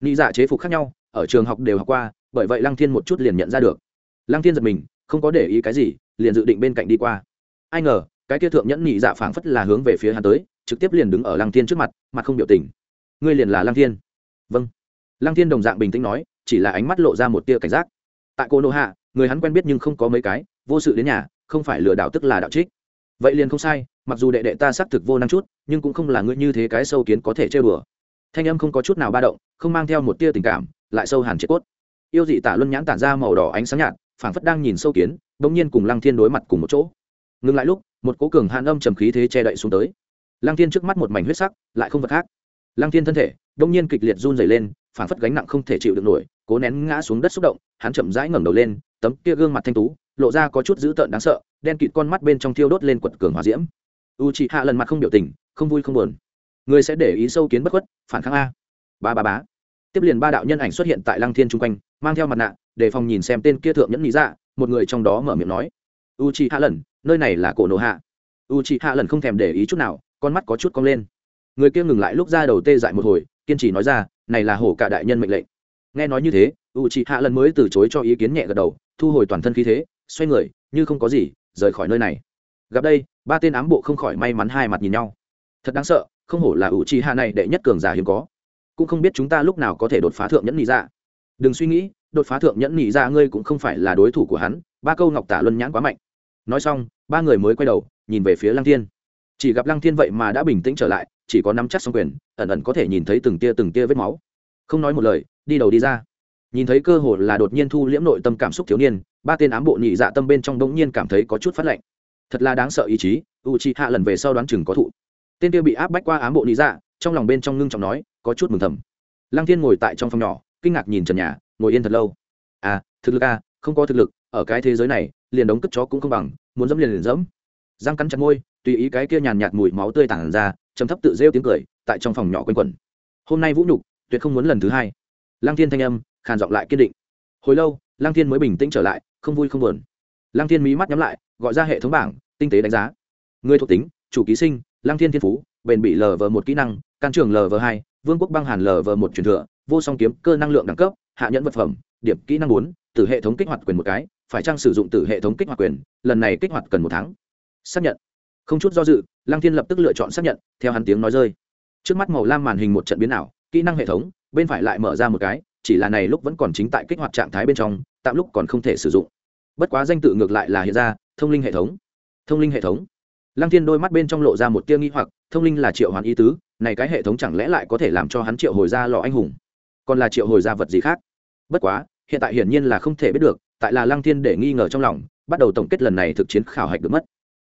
Nị dạ chế phục khác nhau, ở trường học đều học qua, bởi vậy lăng thiên một chút liền nhận ra được. Lăng thiên giật mình, không có để ý cái gì, liền dự định bên cạnh đi qua. Ai ngờ, cái kia thượng nhẫn nhị dạ phảng phất là hướng về phía hắn tới, trực tiếp liền đứng ở lăng thiên trước mặt mặt không biểu tình. Ngươi liền là lăng thiên? Vâng lăng thiên đồng dạng bình tĩnh nói, chỉ là ánh mắt lộ ra một tia cảnh giác. Tại cô nô hạ, người hắn quen biết nhưng không có mấy cái, vô sự đến nhà, không phải lừa đảo tức là đạo trích. Vậy liền không sai, mặc dù đệ đệ ta xác thực vô năng chút, nhưng cũng không là ngươi như thế cái sâu kiến có thể chơi bừa. Thanh âm không có chút nào ba động, không mang theo một tia tình cảm, lại sâu hàn triệt cốt. Yêu dị tả luân nhãn tản ra màu đỏ ánh sáng nhạt, phảng phất đang nhìn sâu kiến, bỗng nhiên cùng lăng thiên đối mặt cùng một chỗ. Ngừng lại lúc, một cố cường hàn âm trầm khí thế che đậy xuống tới. Lăng thiên trước mắt một mảnh huyết sắc, lại không vật khác. Lăng thiên thân thể, bỗng nhiên kịch liệt run rẩy lên phảng phất gánh nặng không thể chịu được nổi, cố nén ngã xuống đất xúc động, hắn chậm rãi ngẩng đầu lên, tấm kia gương mặt thanh tú, lộ ra có chút dữ tợn đáng sợ, đen kịt con mắt bên trong thiêu đốt lên quật cường hòa diễm. U chị hạ lần mặt không biểu tình, không vui không buồn. Người sẽ để ý sâu kiến bất khuất, phản kháng a. Ba ba bá tiếp liền ba đạo nhân ảnh xuất hiện tại lăng thiên chung quanh, mang theo mặt nạ, để phòng nhìn xem tên kia thượng nhẫn lý dạ một người trong đó mở miệng nói. U c hạ lần, nơi này là cổ nổ hạ. U c hạ lần không thèm để ý chút nào, con mắt có chút cong lên. Người kia ngừng lại lúc ra đầu tê dại một hồi kiên trì nói ra, này là hổ cả đại nhân mệnh lệnh. Nghe nói như thế, u chị hạ lần mới từ chối cho ý kiến nhẹ gật đầu, thu hồi toàn thân khí thế, xoay người, như không có gì, rời khỏi nơi này. Gặp đây, ba tên ám bộ không khỏi may mắn hai mặt nhìn nhau. Thật đáng sợ, không hổ là u chị hạ này đệ nhất cường giả hiếm có. Cũng không biết chúng ta lúc nào có thể đột phá thượng nhẫn nhị ra đừng suy nghĩ, đột phá thượng nhẫn nhị ra ngươi cũng không phải là đối thủ của hắn, ba câu ngọc tả luân nhãn quá mạnh. Nói xong, ba người mới quay đầu, nhìn về phía lăng thiên. Chỉ gặp lăng thiên vậy mà đã bình tĩnh trở lại chỉ có nắm chắc xong quyền, ẩn ẩn có thể nhìn thấy từng tia từng tia vết máu. Không nói một lời, đi đầu đi ra. Nhìn thấy cơ hội là đột nhiên thu liễm nội tâm cảm xúc thiếu niên, ba tên ám bộ nhị dạ tâm bên trong đống nhiên cảm thấy có chút phát lạnh. Thật là đáng sợ ý chí u chi hạ lần về sau đoán chừng có thụ. Tên kia bị áp bách qua ám bộ nhị dạ trong lòng bên trong ngưng trọng nói, có chút mừng thầm. Lăng thiên ngồi tại trong phòng nhỏ, kinh ngạc nhìn trần nhà, ngồi yên thật lâu. À thực lực à không có thực lực, ở cái thế giới này, liền đống cất chó cũng không bằng, muốn dẫm liền liền dẫm. Răng cắn chặt môi, tùy ý cái kia nhàn nhạt mùi máu tươi tản ra trầm thấp tự rêu tiếng cười, tại trong phòng nhỏ quanh quẩn. Hôm nay vũ nhục, tuyệt không muốn lần thứ hai. Lăng thiên thanh âm, khàn giọng lại kiên định. Hồi lâu, lăng thiên mới bình tĩnh trở lại, không vui không buồn. Lăng thiên mí mắt nhắm lại, gọi ra hệ thống bảng, tinh tế đánh giá. Người thuộc tính, chủ ký sinh, lăng thiên thiên phú, bền bị lv một kỹ năng, can trường lv hai, vương quốc băng hàn lv một truyền thừa, vô song kiếm, cơ năng lượng đẳng cấp, hạ nhẫn vật phẩm, điểm kỹ năng bốn, từ hệ thống kích hoạt quyền một cái, phải trang sử dụng từ hệ thống kích hoạt quyền, lần này kích hoạt cần một tháng. Xác nhận không chút do dự, lăng thiên lập tức lựa chọn xác nhận, theo hắn tiếng nói rơi. Trước mắt màu lam màn hình một trận biến ảo, kỹ năng hệ thống, bên phải lại mở ra một cái, chỉ là này lúc vẫn còn chính tại kích hoạt trạng thái bên trong, tạm lúc còn không thể sử dụng. Bất quá danh tự ngược lại là hiện ra, thông linh hệ thống. Thông linh hệ thống. Lăng thiên đôi mắt bên trong lộ ra một tia nghi hoặc, thông linh là triệu hoàn ý tứ, này cái hệ thống chẳng lẽ lại có thể làm cho hắn triệu hồi ra lò anh hùng? Còn là triệu hồi ra vật gì khác? Bất quá, hiện tại hiển nhiên là không thể biết được, tại là lăng thiên để nghi ngờ trong lòng, bắt đầu tổng kết lần này thực chiến khảo hạch được mất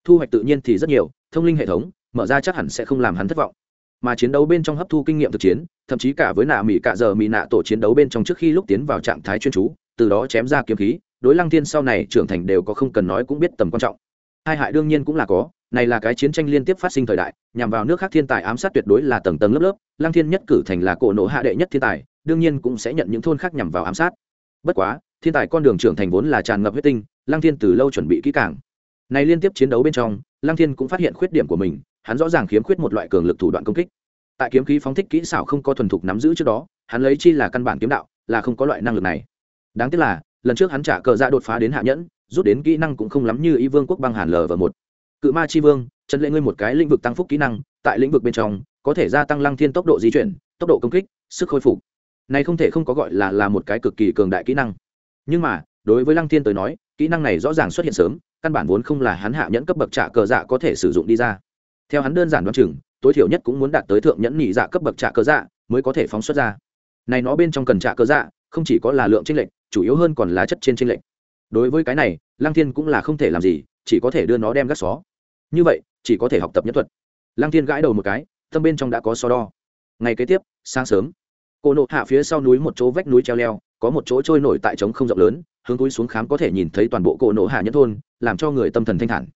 thu hoạch tự nhiên thì rất nhiều, thông linh hệ thống, mở ra chắc hẳn sẽ không làm hắn thất vọng. Mà chiến đấu bên trong hấp thu kinh nghiệm thực chiến, thậm chí cả với nạ mỹ cả giờ mỹ nạ tổ chiến đấu bên trong trước khi lúc tiến vào trạng thái chuyên chú, từ đó chém ra kiếm khí, đối lăng thiên sau này trưởng thành đều có không cần nói cũng biết tầm quan trọng. Hai hại đương nhiên cũng là có, này là cái chiến tranh liên tiếp phát sinh thời đại, nhằm vào nước khác thiên tài ám sát tuyệt đối là tầng tầng lớp lớp, lăng thiên nhất cử thành là cổ nộ hạ đệ nhất thiên tài, đương nhiên cũng sẽ nhận những thôn khác nhằm vào ám sát. Bất quá, thiên tài con đường trưởng thành vốn là tràn ngập huyết tinh, lăng thiên từ lâu chuẩn bị kỹ càng này liên tiếp chiến đấu bên trong, lăng thiên cũng phát hiện khuyết điểm của mình, hắn rõ ràng khiếm khuyết một loại cường lực thủ đoạn công kích. Tại kiếm khí phóng thích kỹ xảo không có thuần thục nắm giữ trước đó, hắn lấy chi là căn bản kiếm đạo, là không có loại năng lực này. Đáng tiếc là, lần trước hắn trả cờ ra đột phá đến hạ nhẫn, rút đến kỹ năng cũng không lắm như y vương quốc băng hàn lờ và một. Cự ma chi vương chân lệ ngươi một cái lĩnh vực tăng phúc kỹ năng, tại lĩnh vực bên trong, có thể gia tăng lăng thiên tốc độ di chuyển, tốc độ công kích, sức khôi phục. Này không thể không có gọi là là một cái cực kỳ cường đại kỹ năng. Nhưng mà, đối với lăng thiên tới nói, kỹ năng này rõ ràng xuất hiện sớm căn bản vốn không là hắn hạ nhẫn cấp bậc trả cờ dạ có thể sử dụng đi ra. Theo hắn đơn giản đoán chừng, tối thiểu nhất cũng muốn đạt tới thượng nhẫn nhị dạ cấp bậc trả cờ dạ mới có thể phóng xuất ra. Này nó bên trong cần trả cờ dạ không chỉ có là lượng tranh lệch, chủ yếu hơn còn là chất trên tranh lệch. Đối với cái này, lăng thiên cũng là không thể làm gì, chỉ có thể đưa nó đem gác xó. Như vậy, chỉ có thể học tập nhất thuật. Lăng thiên gãi đầu một cái, tâm bên trong đã có so đo. Ngày kế tiếp, sáng sớm, cô nộ hạ phía sau núi một chỗ vách núi treo leo, có một chỗ trôi nổi tại trống không rộng lớn, hướng túi xuống khám có thể nhìn thấy toàn bộ cổ nộ hạ nhất thôn làm cho người tâm thần thanh thản.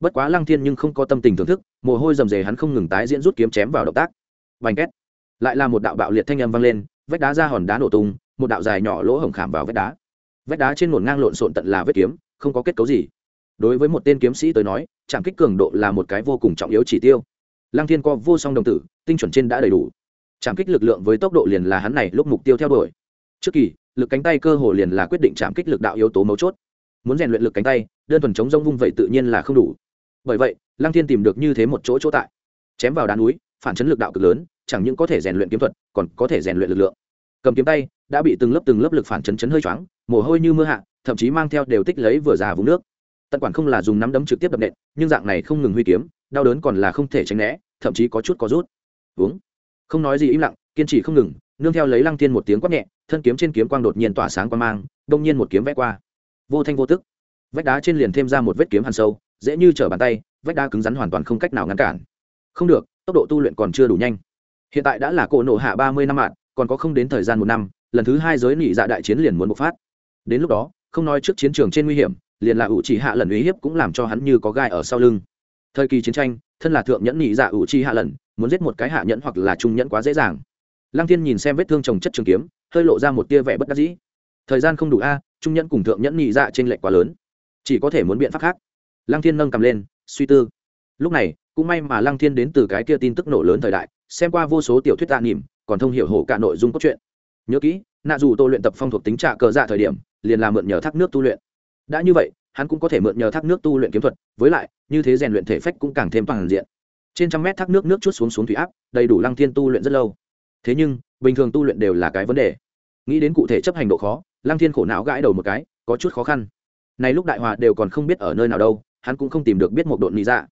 Bất quá lăng thiên nhưng không có tâm tình thưởng thức, mồ hôi rầm rề hắn không ngừng tái diễn rút kiếm chém vào động tác. Vành két. Lại là một đạo bạo liệt thanh âm vang lên, vách đá ra hòn đá nổ tung, một đạo dài nhỏ lỗ hổng khảm vào vách đá. Vách đá trên ngổn ngang lộn xộn tận là vết kiếm, không có kết cấu gì. Đối với một tên kiếm sĩ tới nói, trạm kích cường độ là một cái vô cùng trọng yếu chỉ tiêu. Lăng thiên co vô song đồng tử, tinh chuẩn trên đã đầy đủ. Trạm kích lực lượng với tốc độ liền là hắn này lúc mục tiêu theo đuổi. Trước kỳ, lực cánh tay cơ hồ liền là quyết định trạm kích lực đạo yếu tố mấu chốt muốn rèn luyện lực cánh tay, đơn thuần chống rông vung vậy tự nhiên là không đủ. Bởi vậy, lăng thiên tìm được như thế một chỗ chỗ tại. Chém vào đá núi, phản chấn lực đạo cực lớn, chẳng những có thể rèn luyện kiếm thuật, còn có thể rèn luyện lực lượng. Cầm kiếm tay, đã bị từng lớp từng lớp lực phản chấn chấn hơi choáng, mồ hôi như mưa hạ, thậm chí mang theo đều tích lấy vừa già vùng nước. Tận quản không là dùng nắm đấm trực tiếp đập nện, nhưng dạng này không ngừng huy kiếm, đau đớn còn là không thể tránh né, thậm chí có chút có rút. Uống. Không nói gì im lặng, kiên trì không ngừng, nương theo lấy lăng thiên một tiếng quát nhẹ, thân kiếm trên kiếm quang đột nhiên tỏa sáng quang mang, đông nhiên một kiếm vẽ qua vô thanh vô tức. Vách đá trên liền thêm ra một vết kiếm hàn sâu, dễ như trở bàn tay, vách đá cứng rắn hoàn toàn không cách nào ngăn cản. Không được, tốc độ tu luyện còn chưa đủ nhanh. Hiện tại đã là cỗ nộ hạ ba mươi năm mạng còn có không đến thời gian một năm, lần thứ hai giới nị dạ đại chiến liền muốn bộc phát. Đến lúc đó, không nói trước chiến trường trên nguy hiểm, liền là ủ trì hạ lần uy hiếp cũng làm cho hắn như có gai ở sau lưng. Thời kỳ chiến tranh, thân là thượng nhẫn nị dạ ủ trì hạ lần, muốn giết một cái hạ nhẫn hoặc là trung nhẫn quá dễ dàng. Lăng thiên nhìn xem vết thương trồng chất trường kiếm, hơi lộ ra một tia vẻ bất đắc dĩ. Thời gian không đủ a trung nhẫn cùng thượng nhẫn nhị dạ trên lệch quá lớn. Chỉ có thể muốn biện pháp khác. Lăng thiên nâng cầm lên, suy tư. Lúc này, cũng may mà lăng thiên đến từ cái kia tin tức nổ lớn thời đại, xem qua vô số tiểu thuyết tạ nỉm còn thông hiểu hổ cả nội dung cốt truyện. Nhớ kỹ, nạ dù tôi luyện tập phong thuộc tính trạ cờ dạ thời điểm, liền làm mượn nhờ thác nước tu luyện. Đã như vậy, hắn cũng có thể mượn nhờ thác nước tu luyện kiếm thuật, với lại, như thế rèn luyện thể phách cũng càng thêm toàn diện. Trên trăm mét thác nước nước chút xuống xuống thủy áp, đầy đủ lăng thiên tu luyện rất lâu. Thế nhưng, bình thường tu luyện đều là cái vấn đề. Nghĩ đến cụ thể chấp hành độ khó lăng thiên khổ não gãi đầu một cái, có chút khó khăn. Này lúc đại hòa đều còn không biết ở nơi nào đâu, hắn cũng không tìm được biết một độn lý ra dạ.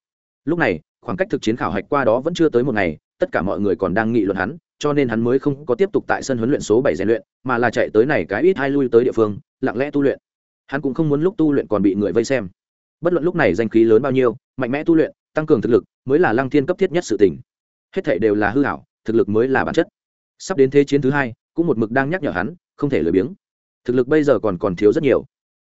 lúc này, khoảng cách thực chiến khảo hạch qua đó vẫn chưa tới một ngày, tất cả mọi người còn đang nghị luận hắn, cho nên hắn mới không có tiếp tục tại sân huấn luyện số bảy rèn luyện, mà là chạy tới này cái ít hai lui tới địa phương, lặng lẽ tu luyện. Hắn cũng không muốn lúc tu luyện còn bị người vây xem. Bất luận lúc này danh khí lớn bao nhiêu, mạnh mẽ tu luyện, tăng cường thực lực, mới là lăng thiên cấp thiết nhất sự tình. Hết thể đều là hư hảo, thực lực mới là bản chất. Sắp đến thế chiến thứ hai, cũng một mực đang nhắc nhở hắn, không thể lười biếng thực lực bây giờ còn còn thiếu rất nhiều.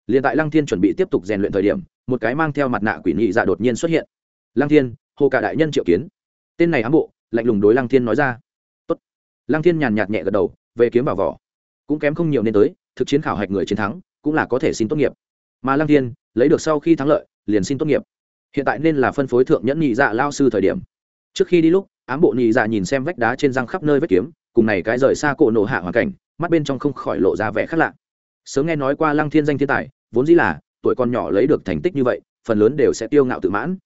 Liền tại lăng thiên chuẩn bị tiếp tục rèn luyện thời điểm, một cái mang theo mặt nạ quỷ nhị dạ đột nhiên xuất hiện. Lăng thiên, hồ cả đại nhân triệu kiến. Tên này ám bộ, lạnh lùng đối lăng thiên nói ra. Tốt. lăng thiên nhàn nhạt nhẹ gật đầu, về kiếm vào vỏ. Cũng kém không nhiều nên tới, thực chiến khảo hạch người chiến thắng, cũng là có thể xin tốt nghiệp. Mà lăng thiên, lấy được sau khi thắng lợi, liền xin tốt nghiệp. Hiện tại nên là phân phối thượng nhẫn nhị dạ lao sư thời điểm. Trước khi đi lúc, ám bộ nhị dạ nhìn xem vách đá trên răng khắp nơi vết kiếm, cùng này cái rời xa cổ nổ hạ hoàn cảnh mắt bên trong không khỏi lộ ra vẻ khác lạ. Sớm nghe nói qua lăng thiên danh thiên tài, vốn dĩ là, tuổi con nhỏ lấy được thành tích như vậy, phần lớn đều sẽ tiêu ngạo tự mãn.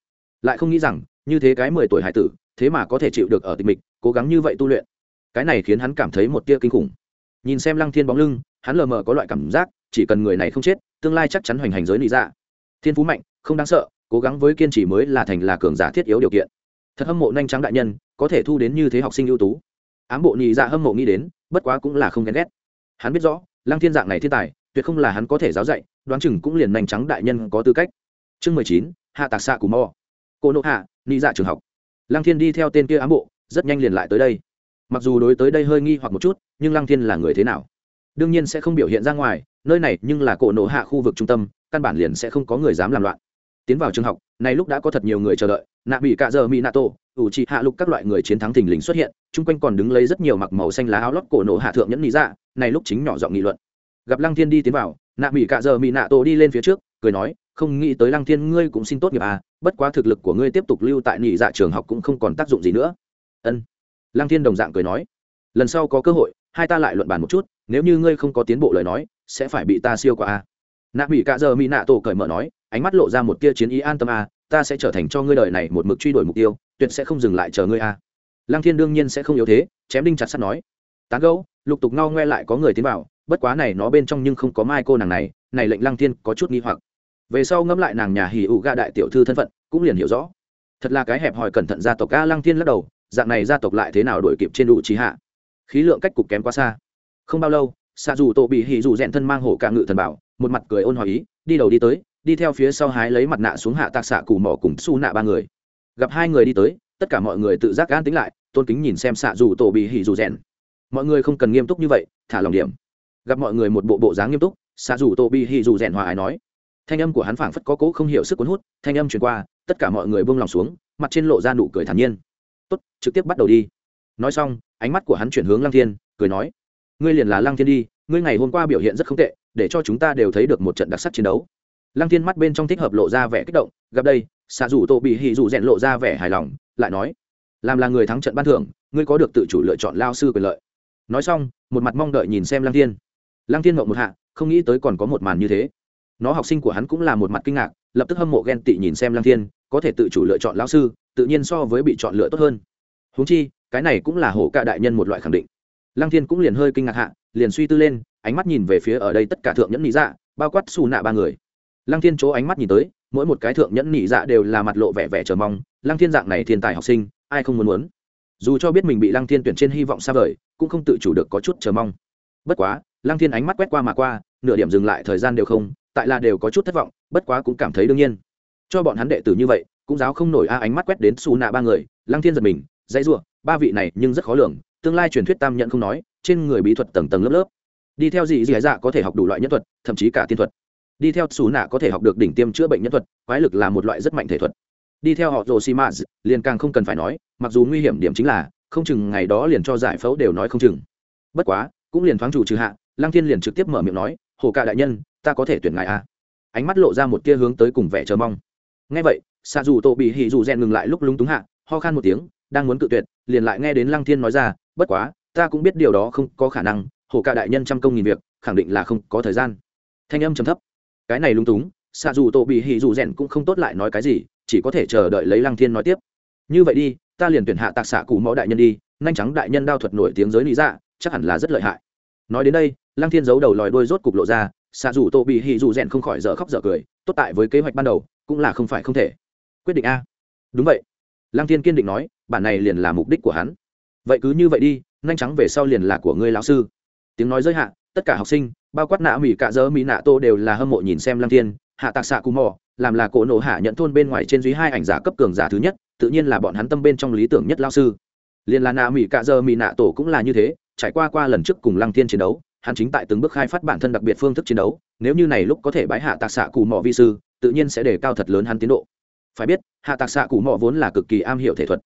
Lại không nghĩ rằng, như thế cái mười tuổi hải tử, thế mà có thể chịu được ở tịch mịch, cố gắng như vậy tu luyện. Cái này khiến hắn cảm thấy một tia kinh khủng. Nhìn xem lăng thiên bóng lưng, hắn lờ mờ có loại cảm giác, chỉ cần người này không chết, tương lai chắc chắn hoành hành giới lý ra dạ. thiên phú mạnh, không đáng sợ, cố gắng với kiên trì mới là thành là cường giả thiết yếu điều kiện. Thật hâm mộ nhanh trắng đại nhân, có thể thu đến như thế học sinh ưu tú. Ám bộ nhị dạ hâm mộ nghĩ đến bất quá cũng là không ghen ghét. Hắn biết rõ, lăng thiên dạng này thiên tài, tuyệt không là hắn có thể giáo dạy, đoán chừng cũng liền nành trắng đại nhân có tư cách. Chương mười chín, hạ tạc xạ cù mò. Cô nộ hạ, ni dạ trường học. Lăng thiên đi theo tên kia ám bộ, rất nhanh liền lại tới đây. Mặc dù đối tới đây hơi nghi hoặc một chút, nhưng lăng thiên là người thế nào? Đương nhiên sẽ không biểu hiện ra ngoài, nơi này nhưng là cổ nộ hạ khu vực trung tâm, căn bản liền sẽ không có người dám làm loạn. Tiến vào trường học này lúc đã có thật nhiều người chờ đợi, nạ bị cạ giờ mỹ nato ủ trị hạ lục các loại người chiến thắng thình lình xuất hiện, chung quanh còn đứng lấy rất nhiều mặc màu xanh lá áo lót cổ nổ hạ thượng nhẫn lý dạ này lúc chính nhỏ giọng nghị luận. Gặp lăng thiên đi tiến vào, nạ mỹ cạ giờ mỹ nạ tổ đi lên phía trước, cười nói, không nghĩ tới lăng thiên, ngươi cũng xin tốt nghiệp à bất quá thực lực của ngươi tiếp tục lưu tại nhị dạ trường học cũng không còn tác dụng gì nữa. Ân. Lăng thiên đồng dạng cười nói, lần sau có cơ hội, hai ta lại luận bàn một chút, nếu như ngươi không có tiến bộ lời nói, sẽ phải bị ta siêu qua a à. nạ mỹ cạ giờ mỹ nạ tổ cởi mở nói ánh mắt lộ ra một tia chiến ý an tâm a, ta sẽ trở thành cho ngươi đời này một mực truy đuổi mục tiêu, tuyệt sẽ không dừng lại chờ ngươi a. Lăng thiên đương nhiên sẽ không yếu thế, chém đinh chặt sắt nói. Tán gấu lục tục ngao ngoe lại có người tiến vào, bất quá này nó bên trong nhưng không có mai cô nàng này này lệnh lăng thiên có chút nghi hoặc. Về sau ngẫm lại nàng nhà hỉ ụ ga đại tiểu thư thân phận, cũng liền hiểu rõ. Thật là cái hẹp hòi cẩn thận gia tộc a, lăng thiên lắc đầu, dạng này gia tộc lại thế nào đổi kịp trên đủ trí hạ? Khí lượng cách cục kém quá xa. Không bao lâu xa dù tổ bị hỉ dù rèn thân mang hổ ca ngự thần bảo, một mặt cười ôn hòa ý, đi đầu đi tới đi theo phía sau hái lấy mặt nạ xuống hạ tạc xạ cù mỏ cùng su nạ ba người. Gặp hai người đi tới, tất cả mọi người tự giác gan tính lại, tôn kính nhìn xem xạ dù tổ bị hỉ dù rèn. Mọi người không cần nghiêm túc như vậy, thả lòng điểm. Gặp mọi người một bộ bộ dáng nghiêm túc, xạ dù tổ bị hỉ dù rèn hòa ái nói. Thanh âm của hắn phảng phất có cố không hiểu sức cuốn hút, thanh âm truyền qua, tất cả mọi người buông lòng xuống, mặt trên lộ ra nụ cười thản nhiên. Tốt, trực tiếp bắt đầu đi. Nói xong, ánh mắt của hắn chuyển hướng lăng thiên, cười nói, ngươi liền là lăng thiên đi, ngươi ngày hôm qua biểu hiện rất không tệ, để cho chúng ta đều thấy được một trận đặc sắc chiến đấu lăng thiên mắt bên trong thích hợp lộ ra vẻ kích động, gặp đây xạ dù tô bị hì dù rèn lộ ra vẻ hài lòng, lại nói, làm là người thắng trận ban thưởng, ngươi có được tự chủ lựa chọn lao sư quyền lợi. Nói xong, một mặt mong đợi nhìn xem lăng thiên. Lăng thiên mộng một hạ, không nghĩ tới còn có một màn như thế. Nó học sinh của hắn cũng là một mặt kinh ngạc, lập tức hâm mộ ghen tị nhìn xem lăng thiên, có thể tự chủ lựa chọn lao sư, tự nhiên so với bị chọn lựa tốt hơn. Húng chi, cái này cũng là hổ ca đại nhân một loại khẳng định. Lăng thiên cũng liền hơi kinh ngạc hạ, liền suy tư lên, ánh mắt nhìn về phía ở đây tất cả thượng nhẫn lý dạ bao quát xù nạ ba người lăng thiên chỗ ánh mắt nhìn tới mỗi một cái thượng nhẫn nhị dạ đều là mặt lộ vẻ vẻ chờ mong lăng thiên dạng này thiên tài học sinh ai không muốn muốn? Dù cho biết mình bị lăng thiên tuyển trên hy vọng xa vời cũng không tự chủ được có chút chờ mong. Bất quá lăng thiên ánh mắt quét qua mà qua nửa điểm dừng lại thời gian đều không tại là đều có chút thất vọng bất quá cũng cảm thấy đương nhiên. Cho bọn hắn đệ tử như vậy cũng giáo không nổi a ánh mắt quét đến xù nạ ba người lăng thiên giật mình dãy rủa, ba vị này nhưng rất khó lường tương lai truyền thuyết tam nhận không nói trên người bí thuật tầng tầng lớp lớp. Đi theo dị dị dạ có thể học đủ loại nhân thuật thậm chí cả tiên thuật đi theo xù nạ có thể học được đỉnh tiêm chữa bệnh nhân thuật, quái lực là một loại rất mạnh thể thuật. Đi theo họ rồ xi mã liền càng không cần phải nói, mặc dù nguy hiểm điểm chính là, không chừng ngày đó liền cho giải phẫu đều nói không chừng. Bất quá, cũng liền thoáng chủ trừ hạ, lăng thiên liền trực tiếp mở miệng nói, hồ ca đại nhân, ta có thể tuyển ngài à? ánh mắt lộ ra một tia hướng tới cùng vẻ chờ mong. Ngay vậy xa dù tổ bị hỉ dù rèn ngừng lại lúc lúng túng hạ, ho khan một tiếng, đang muốn cự tuyệt, liền lại nghe đến lăng thiên nói ra, bất quá, ta cũng biết điều đó không có khả năng, hồ ca đại nhân trăm công nghìn việc, khẳng định là không có thời gian. Thanh âm trầm thấp cái này lung túng, xạ dù tổ bị hỉ dù rèn cũng không tốt lại nói cái gì, chỉ có thể chờ đợi lấy lăng thiên nói tiếp. Như vậy đi, ta liền tuyển hạ tạc xạ cụ mẫu đại nhân đi, nhanh trắng đại nhân đao thuật nổi tiếng giới lý dạ chắc hẳn là rất lợi hại. Nói đến đây, lăng thiên giấu đầu lòi đôi rốt cục lộ ra, xạ dù tổ bị hỉ dù rèn không khỏi dở khóc dở cười, tốt tại với kế hoạch ban đầu, cũng là không phải không thể. Quyết định a. Đúng vậy. Lăng thiên kiên định nói, bản này liền là mục đích của hắn. Vậy cứ như vậy đi, nhanh trắng về sau liền là của ngươi lão sư. Tiếng nói giới hạn tất cả học sinh, bao quát nạ mỹ cạ dơ mỹ nạ tô đều là hâm mộ nhìn xem lăng thiên, hạ tạc xạ cù mò, làm là cổ nổ hạ nhận thôn bên ngoài trên dưới hai ảnh giả cấp cường giả thứ nhất, tự nhiên là bọn hắn tâm bên trong lý tưởng nhất lao sư. Liền là nạ mỹ cạ dơ mỹ nạ tổ cũng là như thế, trải qua qua lần trước cùng lăng thiên chiến đấu, hắn chính tại từng bước khai phát bản thân đặc biệt phương thức chiến đấu, nếu như này lúc có thể bãi hạ tạc xạ cù mò vi sư, tự nhiên sẽ đề cao thật lớn hắn tiến độ. Phải biết, hạ tạc xạ cù mò vốn là cực kỳ am hiểu thể thuật.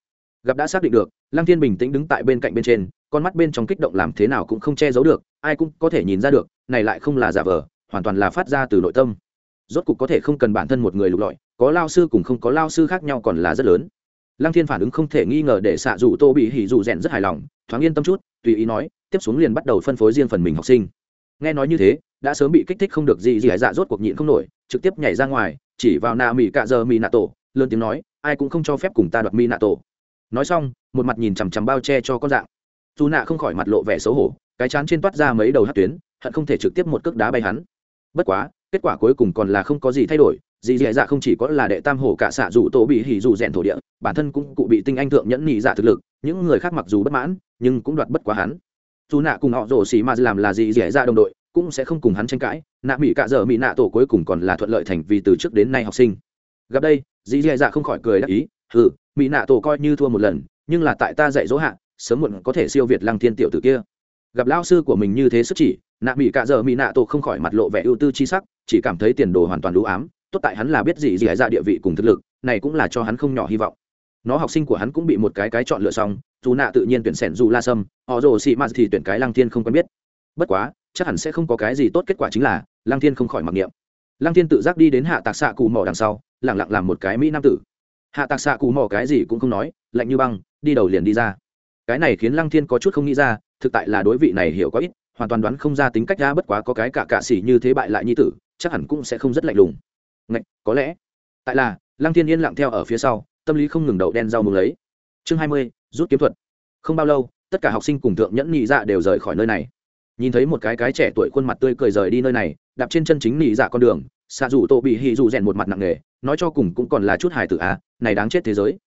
Gặp đã xác định được, lăng thiên bình tĩnh đứng tại bên cạnh bên trên, con mắt bên trong kích động làm thế nào cũng không che giấu được ai cũng có thể nhìn ra được, này lại không là giả vờ, hoàn toàn là phát ra từ nội tâm. Rốt cục có thể không cần bản thân một người lục lọi, có lao sư cùng không có lao sư khác nhau còn là rất lớn. Lăng thiên phản ứng không thể nghi ngờ để xạ dù tô bị hỉ dù rèn rất hài lòng, thoáng yên tâm chút, tùy ý nói, tiếp xuống liền bắt đầu phân phối riêng phần mình học sinh. Nghe nói như thế, đã sớm bị kích thích không được gì gì hải dạ rốt cuộc nhịn không nổi, trực tiếp nhảy ra ngoài, chỉ vào nà mỹ cạ giờ mỹ nạ tổ, lớn tiếng nói, ai cũng không cho phép cùng ta đoạt mỹ nạ tổ. Nói xong, một mặt nhìn chằm chằm bao che cho con dạng. Dù nạ không khỏi mặt lộ vẻ xấu hổ cái chán trên toát ra mấy đầu hát tuyến, hận không thể trực tiếp một cước đá bay hắn. Bất quá, kết quả cuối cùng còn là không có gì thay đổi, dì dì dạ không chỉ có là đệ tam hổ cả xạ dù tổ bị hỉ dù rèn thổ địa, bản thân cũng cụ bị tinh anh thượng nhẫn nhị dạ thực lực, những người khác mặc dù bất mãn, nhưng cũng đoạt bất quá hắn. Dù nạ cùng họ rổ xì mà làm là dì dì dạ đồng đội, cũng sẽ không cùng hắn tranh cãi, nạ mỹ cạ dở mỹ nạ tổ cuối cùng còn là thuận lợi thành vì từ trước đến nay học sinh. Gặp đây, dì dì dạ không khỏi cười đắc ý ừ mỹ nạ tổ coi như thua một lần, nhưng là tại ta dạy dỗ hạ, sớm muộn có thể siêu việt lăng thiên tiểu tử kia gặp lao sư của mình như thế sức chỉ, nạ mỹ cạ dợ mỹ nạ tổ không khỏi mặt lộ vẻ ưu tư chi sắc, chỉ cảm thấy tiền đồ hoàn toàn đủ ám, tốt tại hắn là biết gì gì hải ra địa vị cùng thực lực, này cũng là cho hắn không nhỏ hy vọng. Nó học sinh của hắn cũng bị một cái cái chọn lựa xong, dù nạ tự nhiên tuyển sẻn dù la sâm, họ rồ xị m thì tuyển cái lăng thiên không quen biết. Bất quá, chắc hẳn sẽ không có cái gì tốt kết quả chính là, lăng thiên không khỏi mặc niệm. Lăng thiên tự giác đi đến hạ tạc xạ cù mỏ đằng sau lẳng lặng làm một cái mỹ nam tử. Hạ tạc xạ cù mỏ cái gì cũng không nói, lạnh như băng, đi đầu liền đi ra. Cái này khiến lăng thiên có chút không nghĩ ra thực tại là đối vị này hiểu có ít, hoàn toàn đoán không ra tính cách ra bất quá có cái cả cạ xỉ như thế bại lại nhi tử, chắc hẳn cũng sẽ không rất lạnh lùng. Ngạch, có lẽ. Tại là, lăng thiên yên lặng theo ở phía sau, tâm lý không ngừng đậu đen rau mừng lấy. Chương hai mươi, rút kiếm thuật. Không bao lâu, tất cả học sinh cùng thượng nhẫn nhị dạ đều rời khỏi nơi này. Nhìn thấy một cái cái trẻ tuổi khuôn mặt tươi cười rời đi nơi này, đạp trên chân chính nhị dạ con đường xạ dù tô bị hì dù rèn một mặt nặng nề, nói cho cùng cũng còn là chút hài tử à này đáng chết thế giới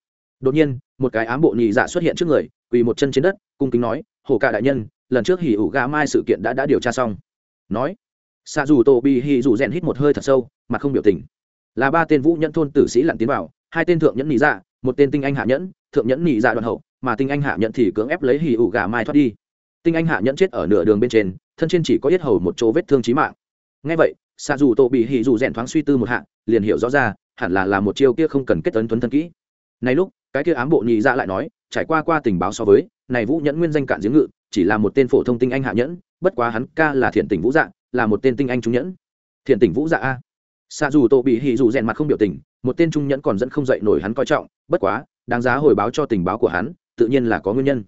đột nhiên, một cái ám bộ nhị dạ xuất hiện trước người, quỳ một chân trên đất, cung kính nói, hồ cả đại nhân, lần trước hỉ ủ gà mai sự kiện đã đã điều tra xong. Nói xạ dù tô bị hỉ dù rèn hít một hơi thật sâu mặt không biểu tình. Là ba tên vũ nhẫn thôn tử sĩ lặn tiến vào, hai tên thượng nhẫn nhị dạ một tên tinh anh hạ nhẫn, thượng nhẫn nhị dạ đoàn hậu, mà tinh anh hạ nhẫn thì cưỡng ép lấy hỉ ủ gà mai thoát đi. Tinh anh hạ nhẫn chết ở nửa đường bên trên, thân trên chỉ có yết hầu một chỗ vết thương chí mạng. Ngay vậy xạ dù tô bị hỉ dù rèn thoáng suy tư một hạ, liền hiểu rõ ra, hẳn là là một chiêu kia không cần kết ấn tuấn thân kỹ. Này lúc cái kia ám bộ nhị dạ lại nói, trải qua qua tình báo so với, này vũ nhẫn nguyên danh cạn giếng ngự, chỉ là một tên phổ thông tinh anh hạ nhẫn, bất quá hắn ca là thiện tỉnh vũ dạ là một tên tinh anh trung nhẫn. Thiện tỉnh vũ dạ a. Xa dù tô bị hỉ dù rèn mặt không biểu tình, một tên trung nhẫn còn dẫn không dậy nổi hắn coi trọng, bất quá, đáng giá hồi báo cho tình báo của hắn, tự nhiên là có nguyên nhân.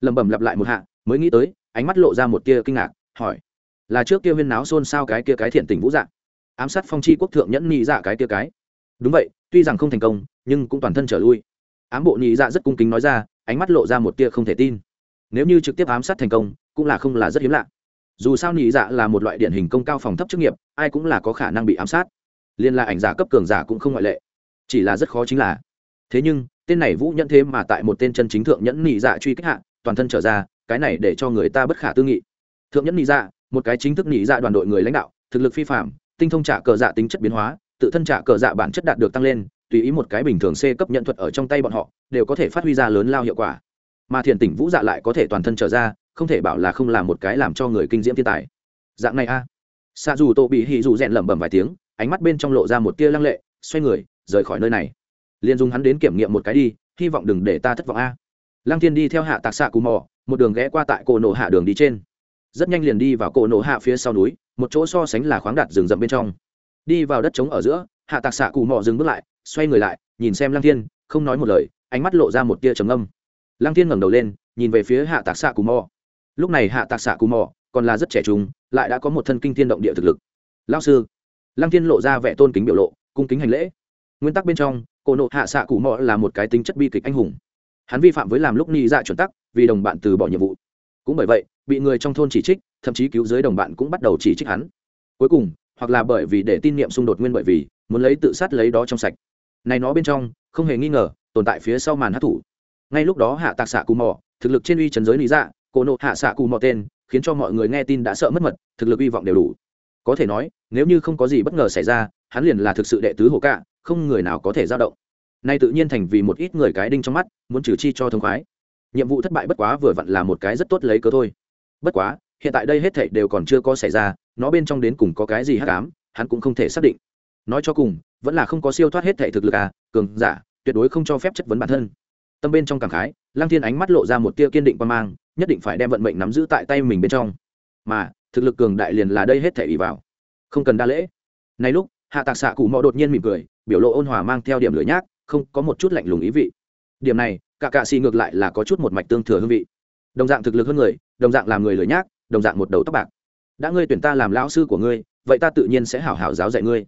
Lẩm bẩm lặp lại một hạ, mới nghĩ tới, ánh mắt lộ ra một tia kinh ngạc, hỏi, là trước kia huyên náo xôn xao cái kia cái thiện tình vũ dạ? Ám sát phong chi quốc thượng nhẫn nhị dạ cái kia cái. Đúng vậy, tuy rằng không thành công, nhưng cũng toàn thân trở lui ám bộ nhị dạ rất cung kính nói ra, ánh mắt lộ ra một tia không thể tin. Nếu như trực tiếp ám sát thành công, cũng là không là rất hiếm lạ. Dù sao nhị dạ là một loại điển hình công cao phòng thấp chức nghiệp, ai cũng là có khả năng bị ám sát. Liên là ảnh giả cấp cường giả cũng không ngoại lệ. Chỉ là rất khó chính là. Thế nhưng, tên này vũ nhẫn thế mà tại một tên chân chính thượng nhẫn nhị dạ truy kích hạ, toàn thân trở ra, cái này để cho người ta bất khả tư nghị. Thượng nhẫn nhị dạ một cái chính thức nhị dạ đoàn đội người lãnh đạo, thực lực phi phạm tinh thông trả cờ dạ tính chất biến hóa, tự thân trả cờ dạ bản chất đạt được tăng lên tùy ý một cái bình thường c cấp nhận thuật ở trong tay bọn họ, đều có thể phát huy ra lớn lao hiệu quả. Mà thiền tỉnh vũ dạ lại có thể toàn thân trở ra, không thể bảo là không làm một cái làm cho người kinh diễm thiên tài. Dạng này a. Sa xa dù tô bị hỉ dù rèn lẩm bẩm vài tiếng, ánh mắt bên trong lộ ra một tia lăng lệ, xoay người, rời khỏi nơi này. Liền dùng hắn đến kiểm nghiệm một cái đi, hy vọng đừng để ta thất vọng a. Lăng thiên đi theo hạ tạc xạ cù mò, một đường ghé qua tại cổ nổ hạ đường đi trên. Rất nhanh liền đi vào cổ nổ hạ phía sau núi, một chỗ so sánh là khoáng đạt rừng rậm bên trong. Đi vào đất trống ở giữa, hạ tạc xạ cù mò dừng bước lại xoay người lại, nhìn xem lăng thiên, không nói một lời, ánh mắt lộ ra một tia trầm âm lăng thiên ngẩng đầu lên, nhìn về phía hạ tạc xạ cù mò. Lúc này hạ tạc xạ cù mò còn là rất trẻ trung, lại đã có một thân kinh thiên động địa thực lực. Lao sư. Lăng thiên lộ ra vẻ tôn kính biểu lộ, cung kính hành lễ. Nguyên tắc bên trong, cổ nộ hạ xạ cù mò là một cái tính chất bi kịch anh hùng. Hắn vi phạm với làm lúc ni dạ chuẩn tắc, vì đồng bạn từ bỏ nhiệm vụ. Cũng bởi vậy, bị người trong thôn chỉ trích, thậm chí cứu giới đồng bạn cũng bắt đầu chỉ trích hắn. Cuối cùng, hoặc là bởi vì để tin niệm xung đột nguyên bởi vì, muốn lấy tự sát lấy đó trong sạch này nó bên trong, không hề nghi ngờ, tồn tại phía sau màn hát thủ. Ngay lúc đó hạ tạc xạ cù mò, thực lực trên uy trần giới lý dạ cổ nộ hạ xạ cù mò tên, khiến cho mọi người nghe tin đã sợ mất mật, thực lực hy vọng đều đủ. Có thể nói, nếu như không có gì bất ngờ xảy ra, hắn liền là thực sự đệ tứ hồ cạ không người nào có thể giao động. Nay tự nhiên thành vì một ít người cái đinh trong mắt, muốn trừ chi cho thông khoái. Nhiệm vụ thất bại bất quá vừa vặn là một cái rất tốt lấy cớ thôi. Bất quá, hiện tại đây hết thảy đều còn chưa có xảy ra, nó bên trong đến cùng có cái gì hắc ám, hắn cũng không thể xác định. Nói cho cùng vẫn là không có siêu thoát hết thảy thực lực à cường giả, tuyệt đối không cho phép chất vấn bản thân. Tâm bên trong cảm khái, lăng thiên ánh mắt lộ ra một tia kiên định quan mang, nhất định phải đem vận mệnh nắm giữ tại tay mình bên trong. Mà, thực lực cường đại liền là đây hết thảy ỷ vào. Không cần đa lễ. Này lúc, hạ tạc xạ cụ mò đột nhiên mỉm cười, biểu lộ ôn hòa mang theo điểm lưỡi nhác, không có một chút lạnh lùng ý vị. Điểm này, cả cạ xì ngược lại là có chút một mạch tương thừa hương vị. Đồng dạng thực lực hơn người, đồng dạng làm người lưỡi nhác, đồng dạng một đầu tóc bạc. Đã ngươi tuyển ta làm lão sư của ngươi, vậy ta tự nhiên sẽ hảo hảo giáo dạy ngươi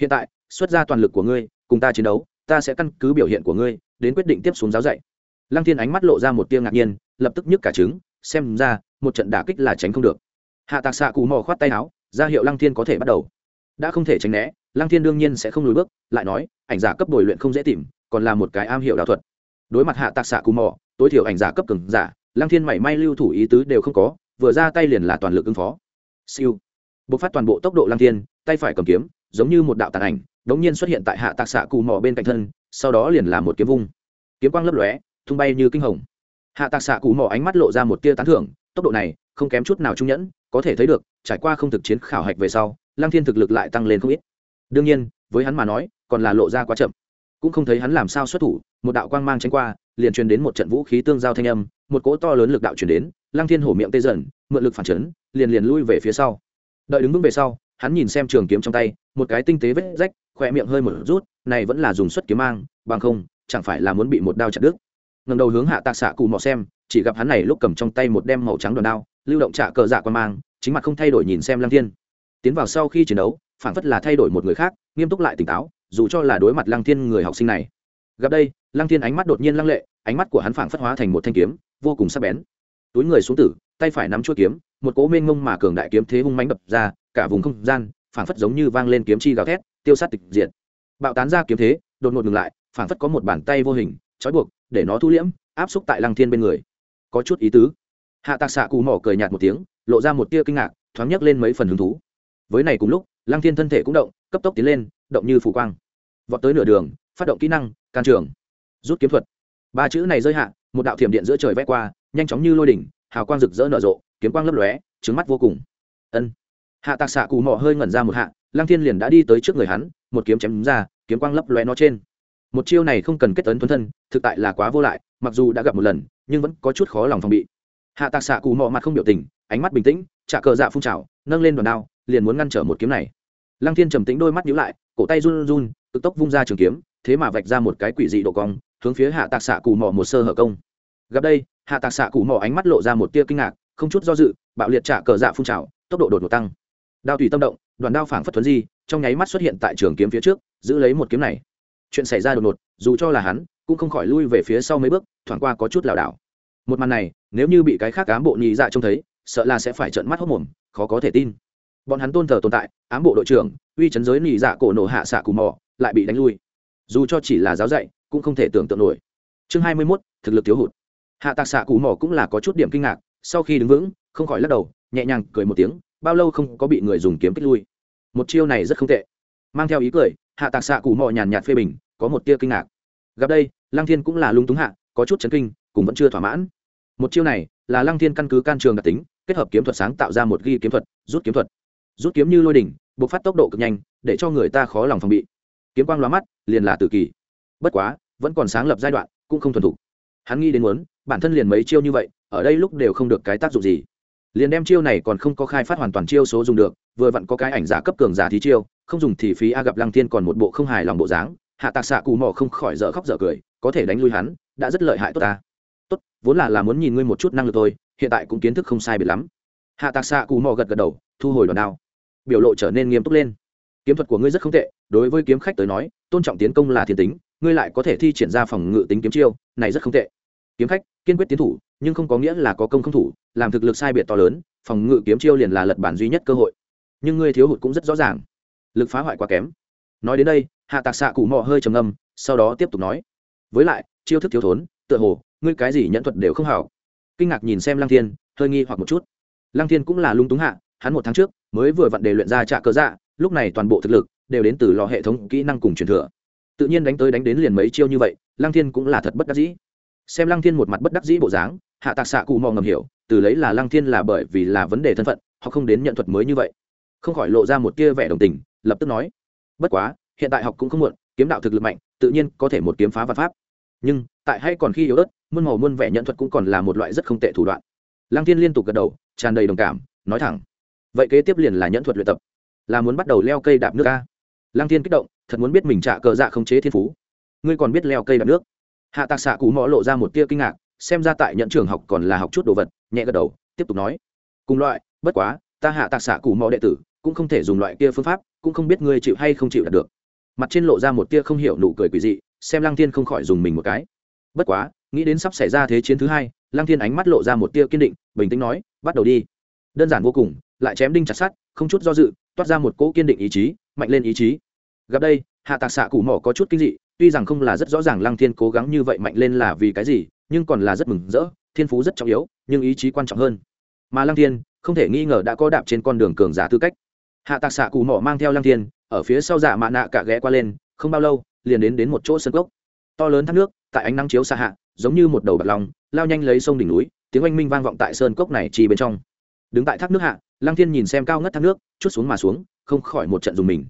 hiện tại, xuất ra toàn lực của ngươi, cùng ta chiến đấu, ta sẽ căn cứ biểu hiện của ngươi, đến quyết định tiếp xuống giáo dạy. Lăng thiên ánh mắt lộ ra một tia ngạc nhiên, lập tức nhức cả trứng, xem ra, một trận đả kích là tránh không được. Hạ tạc xạ cù mò khoát tay áo, ra hiệu lăng thiên có thể bắt đầu. Đã không thể tránh né, lăng thiên đương nhiên sẽ không lùi bước, lại nói, ảnh giả cấp bồi luyện không dễ tìm, còn là một cái am hiểu đạo thuật. Đối mặt hạ tạc xạ cù mò, tối thiểu ảnh giả cấp cường giả, lăng thiên mảy may lưu thủ ý tứ đều không có, vừa ra tay liền là toàn lực ứng phó. Siêu. Bộc phát toàn bộ tốc độ lăng thiên, tay phải cầm kiếm giống như một đạo tàn ảnh đống nhiên xuất hiện tại hạ tạc xạ cù mò bên cạnh thân, sau đó liền là một kiếm vung. Kiếm quang lấp lóe, tung bay như kinh hồng. Hạ tạc xạ cù mò ánh mắt lộ ra một tia tán thưởng, tốc độ này không kém chút nào trung nhẫn, có thể thấy được, trải qua không thực chiến khảo hạch về sau, lăng thiên thực lực lại tăng lên không ít. Đương nhiên, với hắn mà nói, còn là lộ ra quá chậm. Cũng không thấy hắn làm sao xuất thủ, một đạo quang mang tránh qua, liền truyền đến một trận vũ khí tương giao thanh âm, một cỗ to lớn lực đạo truyền đến, lăng thiên hổ miệng tê dần, mượn lực phản chấn, liền liền lui về phía sau. Đợi đứng vững về sau hắn nhìn xem trường kiếm trong tay, một cái tinh tế vết rách, khỏe miệng hơi một rút, này vẫn là dùng xuất kiếm mang, bằng không, chẳng phải là muốn bị một đao chặt đứt. Ngầm đầu hướng hạ tạc xạ cụ mọ xem, chỉ gặp hắn này lúc cầm trong tay một đem màu trắng đòn đao, lưu động trả cờ dạ quan mang, chính mặt không thay đổi nhìn xem lăng thiên. Tiến vào sau khi chiến đấu, phản phất là thay đổi một người khác, nghiêm túc lại tỉnh táo, dù cho là đối mặt lăng thiên người học sinh này. Gặp đây, lăng thiên ánh mắt đột nhiên lăng lệ, ánh mắt của hắn phảng phất hóa thành một thanh kiếm, vô cùng sắc bén. Túi người xuống tử, tay phải nắm chuôi kiếm, một cố mênh ngông mà cường đại kiếm thế hung mãnh đập ra cả vùng không gian, phảng phất giống như vang lên kiếm chi gào thét, tiêu sát tịch diệt. Bạo tán ra kiếm thế, đột ngột ngừng lại, phảng phất có một bàn tay vô hình, trói buộc, để nó thu liễm, áp xúc tại lăng thiên bên người. Có chút ý tứ. Hạ tạc xạ cù mỏ cười nhạt một tiếng, lộ ra một tia kinh ngạc, thoáng nhấc lên mấy phần hứng thú. Với này cùng lúc, lăng thiên thân thể cũng động, cấp tốc tiến lên, động như phủ quang. Vọt tới nửa đường, phát động kỹ năng, can trường. Rút kiếm thuật. Ba chữ này rơi hạ, một đạo thiểm điện giữa trời vẽ qua, nhanh chóng như lôi đỉnh, hào quang rực rỡ nở rộ, kiếm quang lấp lóe trứng mắt vô cùng. Ân hạ tạc xạ cù mỏ hơi ngẩn ra một hạ, lăng thiên liền đã đi tới trước người hắn, một kiếm chém ra, kiếm quang lấp lóe nó trên. Một chiêu này không cần kết tấn thuấn thân, thực tại là quá vô lại, mặc dù đã gặp một lần, nhưng vẫn có chút khó lòng phòng bị. Hạ tạc xạ cù mò mặt không biểu tình, ánh mắt bình tĩnh, trả cờ dạ phun trào, nâng lên đòn đao, liền muốn ngăn trở một kiếm này. Lăng thiên trầm tĩnh đôi mắt nhíu lại, cổ tay run run, cực tốc vung ra trường kiếm, thế mà vạch ra một cái quỷ dị độ cong, hướng phía hạ tạc xạ cù mò một sơ hở công. Gặp đây, hạ tạc xạ cù mò ánh mắt lộ ra một tia kinh ngạc, không chút do dự, bạo liệt trả cờ dạ phun trào, tốc độ đột ngột tăng đao tùy tâm động đoàn đao phảng phất thuấn di trong nháy mắt xuất hiện tại trường kiếm phía trước giữ lấy một kiếm này. Chuyện xảy ra đột ngột dù cho là hắn cũng không khỏi lui về phía sau mấy bước thoảng qua có chút lảo đảo. Một màn này nếu như bị cái khác ám bộ nhị dạ trông thấy sợ là sẽ phải trợn mắt hốc mồm khó có thể tin. Bọn hắn tôn thờ tồn tại ám bộ đội trưởng uy chấn giới nhị dạ cổ nổ hạ xạ cù mò lại bị đánh lui. Dù cho chỉ là giáo dạy cũng không thể tưởng tượng nổi. Chương hai mươi 21, thực lực thiếu hụt. Hạ tạc xạ cù mò cũng là có chút điểm kinh ngạc sau khi đứng vững không khỏi lắc đầu nhẹ nhàng cười một tiếng bao lâu không có bị người dùng kiếm kích lui. Một chiêu này rất không tệ. Mang theo ý cười, hạ tạc xạ cù mò nhàn nhạt phê bình, có một tia kinh ngạc. Gặp đây, lăng thiên cũng là lung túng hạ, có chút chấn kinh, cũng vẫn chưa thỏa mãn. Một chiêu này là lăng thiên căn cứ can trường đặc tính, kết hợp kiếm thuật sáng tạo ra một ghi kiếm thuật, rút kiếm thuật. Rút kiếm như lôi đỉnh buộc phát tốc độ cực nhanh, để cho người ta khó lòng phòng bị. Kiếm quang loa mắt, liền là tử kỳ. Bất quá, vẫn còn sáng lập giai đoạn, cũng không thuần thục. Hắn nghĩ đến muốn, bản thân liền mấy chiêu như vậy, ở đây lúc đều không được cái tác dụng gì liền đem chiêu này còn không có khai phát hoàn toàn chiêu số dùng được, vừa vặn có cái ảnh giả cấp cường giả thí chiêu, không dùng thì phí a gặp lăng thiên còn một bộ không hài lòng bộ dáng, hạ tạc xạ cù mò không khỏi dở khóc dở cười, có thể đánh lui hắn, đã rất lợi hại tốt ta. Tốt, vốn là là muốn nhìn ngươi một chút năng lực thôi, hiện tại cũng kiến thức không sai biệt lắm. Hạ tạc xạ cù mò gật gật đầu, thu hồi đòn đao. Biểu lộ trở nên nghiêm túc lên. Kiếm thuật của ngươi rất không tệ, đối với kiếm khách tới nói, tôn trọng tiến công là thiên tính, ngươi lại có thể thi triển ra phòng ngự tính kiếm chiêu, này rất không tệ. Kiếm khách, kiên quyết tiến thủ, nhưng không có nghĩa là có công không thủ làm thực lực sai biệt to lớn, phòng ngự kiếm chiêu liền là lật bản duy nhất cơ hội. Nhưng ngươi thiếu hụt cũng rất rõ ràng. Lực phá hoại quá kém. Nói đến đây, hạ tạc xạ cụ mò hơi trầm ngâm, sau đó tiếp tục nói. Với lại, chiêu thức thiếu thốn, tựa hồ, ngươi cái gì nhẫn thuật đều không hảo. Kinh ngạc nhìn xem lăng thiên, hơi nghi hoặc một chút. Lăng thiên cũng là lung túng hạ, hắn một tháng trước mới vừa vặn đề luyện ra trạ cơ dạ lúc này toàn bộ thực lực đều đến từ lò hệ thống kỹ năng cùng truyền thừa. Tự nhiên đánh tới đánh đến liền mấy chiêu như vậy, lăng thiên cũng là thật bất đắc dĩ xem lăng thiên một mặt bất đắc dĩ bộ dáng, hạ tạc xạ cụ mò ngầm hiểu, từ lấy là lăng thiên là bởi vì là vấn đề thân phận, họ không đến nhận thuật mới như vậy. Không khỏi lộ ra một tia vẻ đồng tình, lập tức nói, bất quá, hiện tại học cũng không muộn, kiếm đạo thực lực mạnh, tự nhiên có thể một kiếm phá vật pháp. Nhưng, tại hay còn khi yếu ớt, muôn màu muôn vẻ nhận thuật cũng còn là một loại rất không tệ thủ đoạn. Lăng thiên liên tục gật đầu, tràn đầy đồng cảm, nói thẳng, vậy kế tiếp liền là nhận thuật luyện tập, là muốn bắt đầu leo cây đạp nước ca lăng thiên kích động, thật muốn biết mình trả cờ dạ không chế thiên phú. Ngươi còn biết leo cây đạp nước? Hạ tạc xạ cú mõ lộ ra một tia kinh ngạc, xem ra tại nhận trường học còn là học chút đồ vật, nhẹ gật đầu, tiếp tục nói. Cùng loại, bất quá, ta hạ tạc xạ cú mõ đệ tử, cũng không thể dùng loại kia phương pháp, cũng không biết ngươi chịu hay không chịu đạt được. Mặt trên lộ ra một tia không hiểu nụ cười quỷ dị, xem lăng thiên không khỏi dùng mình một cái. Bất quá, nghĩ đến sắp xảy ra thế chiến thứ hai, lăng thiên ánh mắt lộ ra một tia kiên định, bình tĩnh nói, bắt đầu đi. Đơn giản vô cùng, lại chém đinh chặt sắt, không chút do dự, toát ra một cỗ kiên định ý chí, mạnh lên ý chí. Gặp đây hạ tạc xạ củ mỏ có chút kinh dị, tuy rằng không là rất rõ ràng lăng thiên cố gắng như vậy mạnh lên là vì cái gì, nhưng còn là rất mừng rỡ, thiên phú rất trọng yếu, nhưng ý chí quan trọng hơn. Mà lăng thiên, không thể nghi ngờ đã có đạp trên con đường cường giả tư cách. Hạ tạc xạ cụ mỏ mang theo lăng thiên, ở phía sau dạ mạ nạ cả ghé qua lên, không bao lâu, liền đến đến một chỗ sân cốc. To lớn thác nước, tại ánh nắng chiếu xa hạ, giống như một đầu bạc lòng lao nhanh lấy sông đỉnh núi, tiếng oanh minh vang vọng tại sơn cốc này chi bên trong. Đứng tại thác nước hạ, lăng thiên nhìn xem cao ngất thác nước, chút xuống mà xuống, không khỏi một trận dùng mình.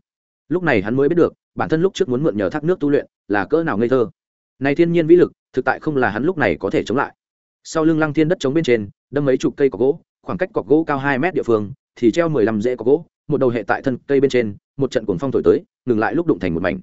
Lúc này hắn mới biết được bản thân lúc trước muốn mượn nhờ thác nước tu luyện là cỡ nào ngây thơ. Này thiên nhiên vĩ lực, thực tại không là hắn lúc này có thể chống lại. Sau lưng lăng thiên đất chống bên trên, đâm mấy chục cây cọc gỗ, khoảng cách cọc gỗ cao hai mét địa phương, thì treo mười lăm rễ cọc gỗ, một đầu hệ tại thân cây bên trên, một trận cuồng phong thổi tới, ngừng lại lúc đụng thành một mảnh.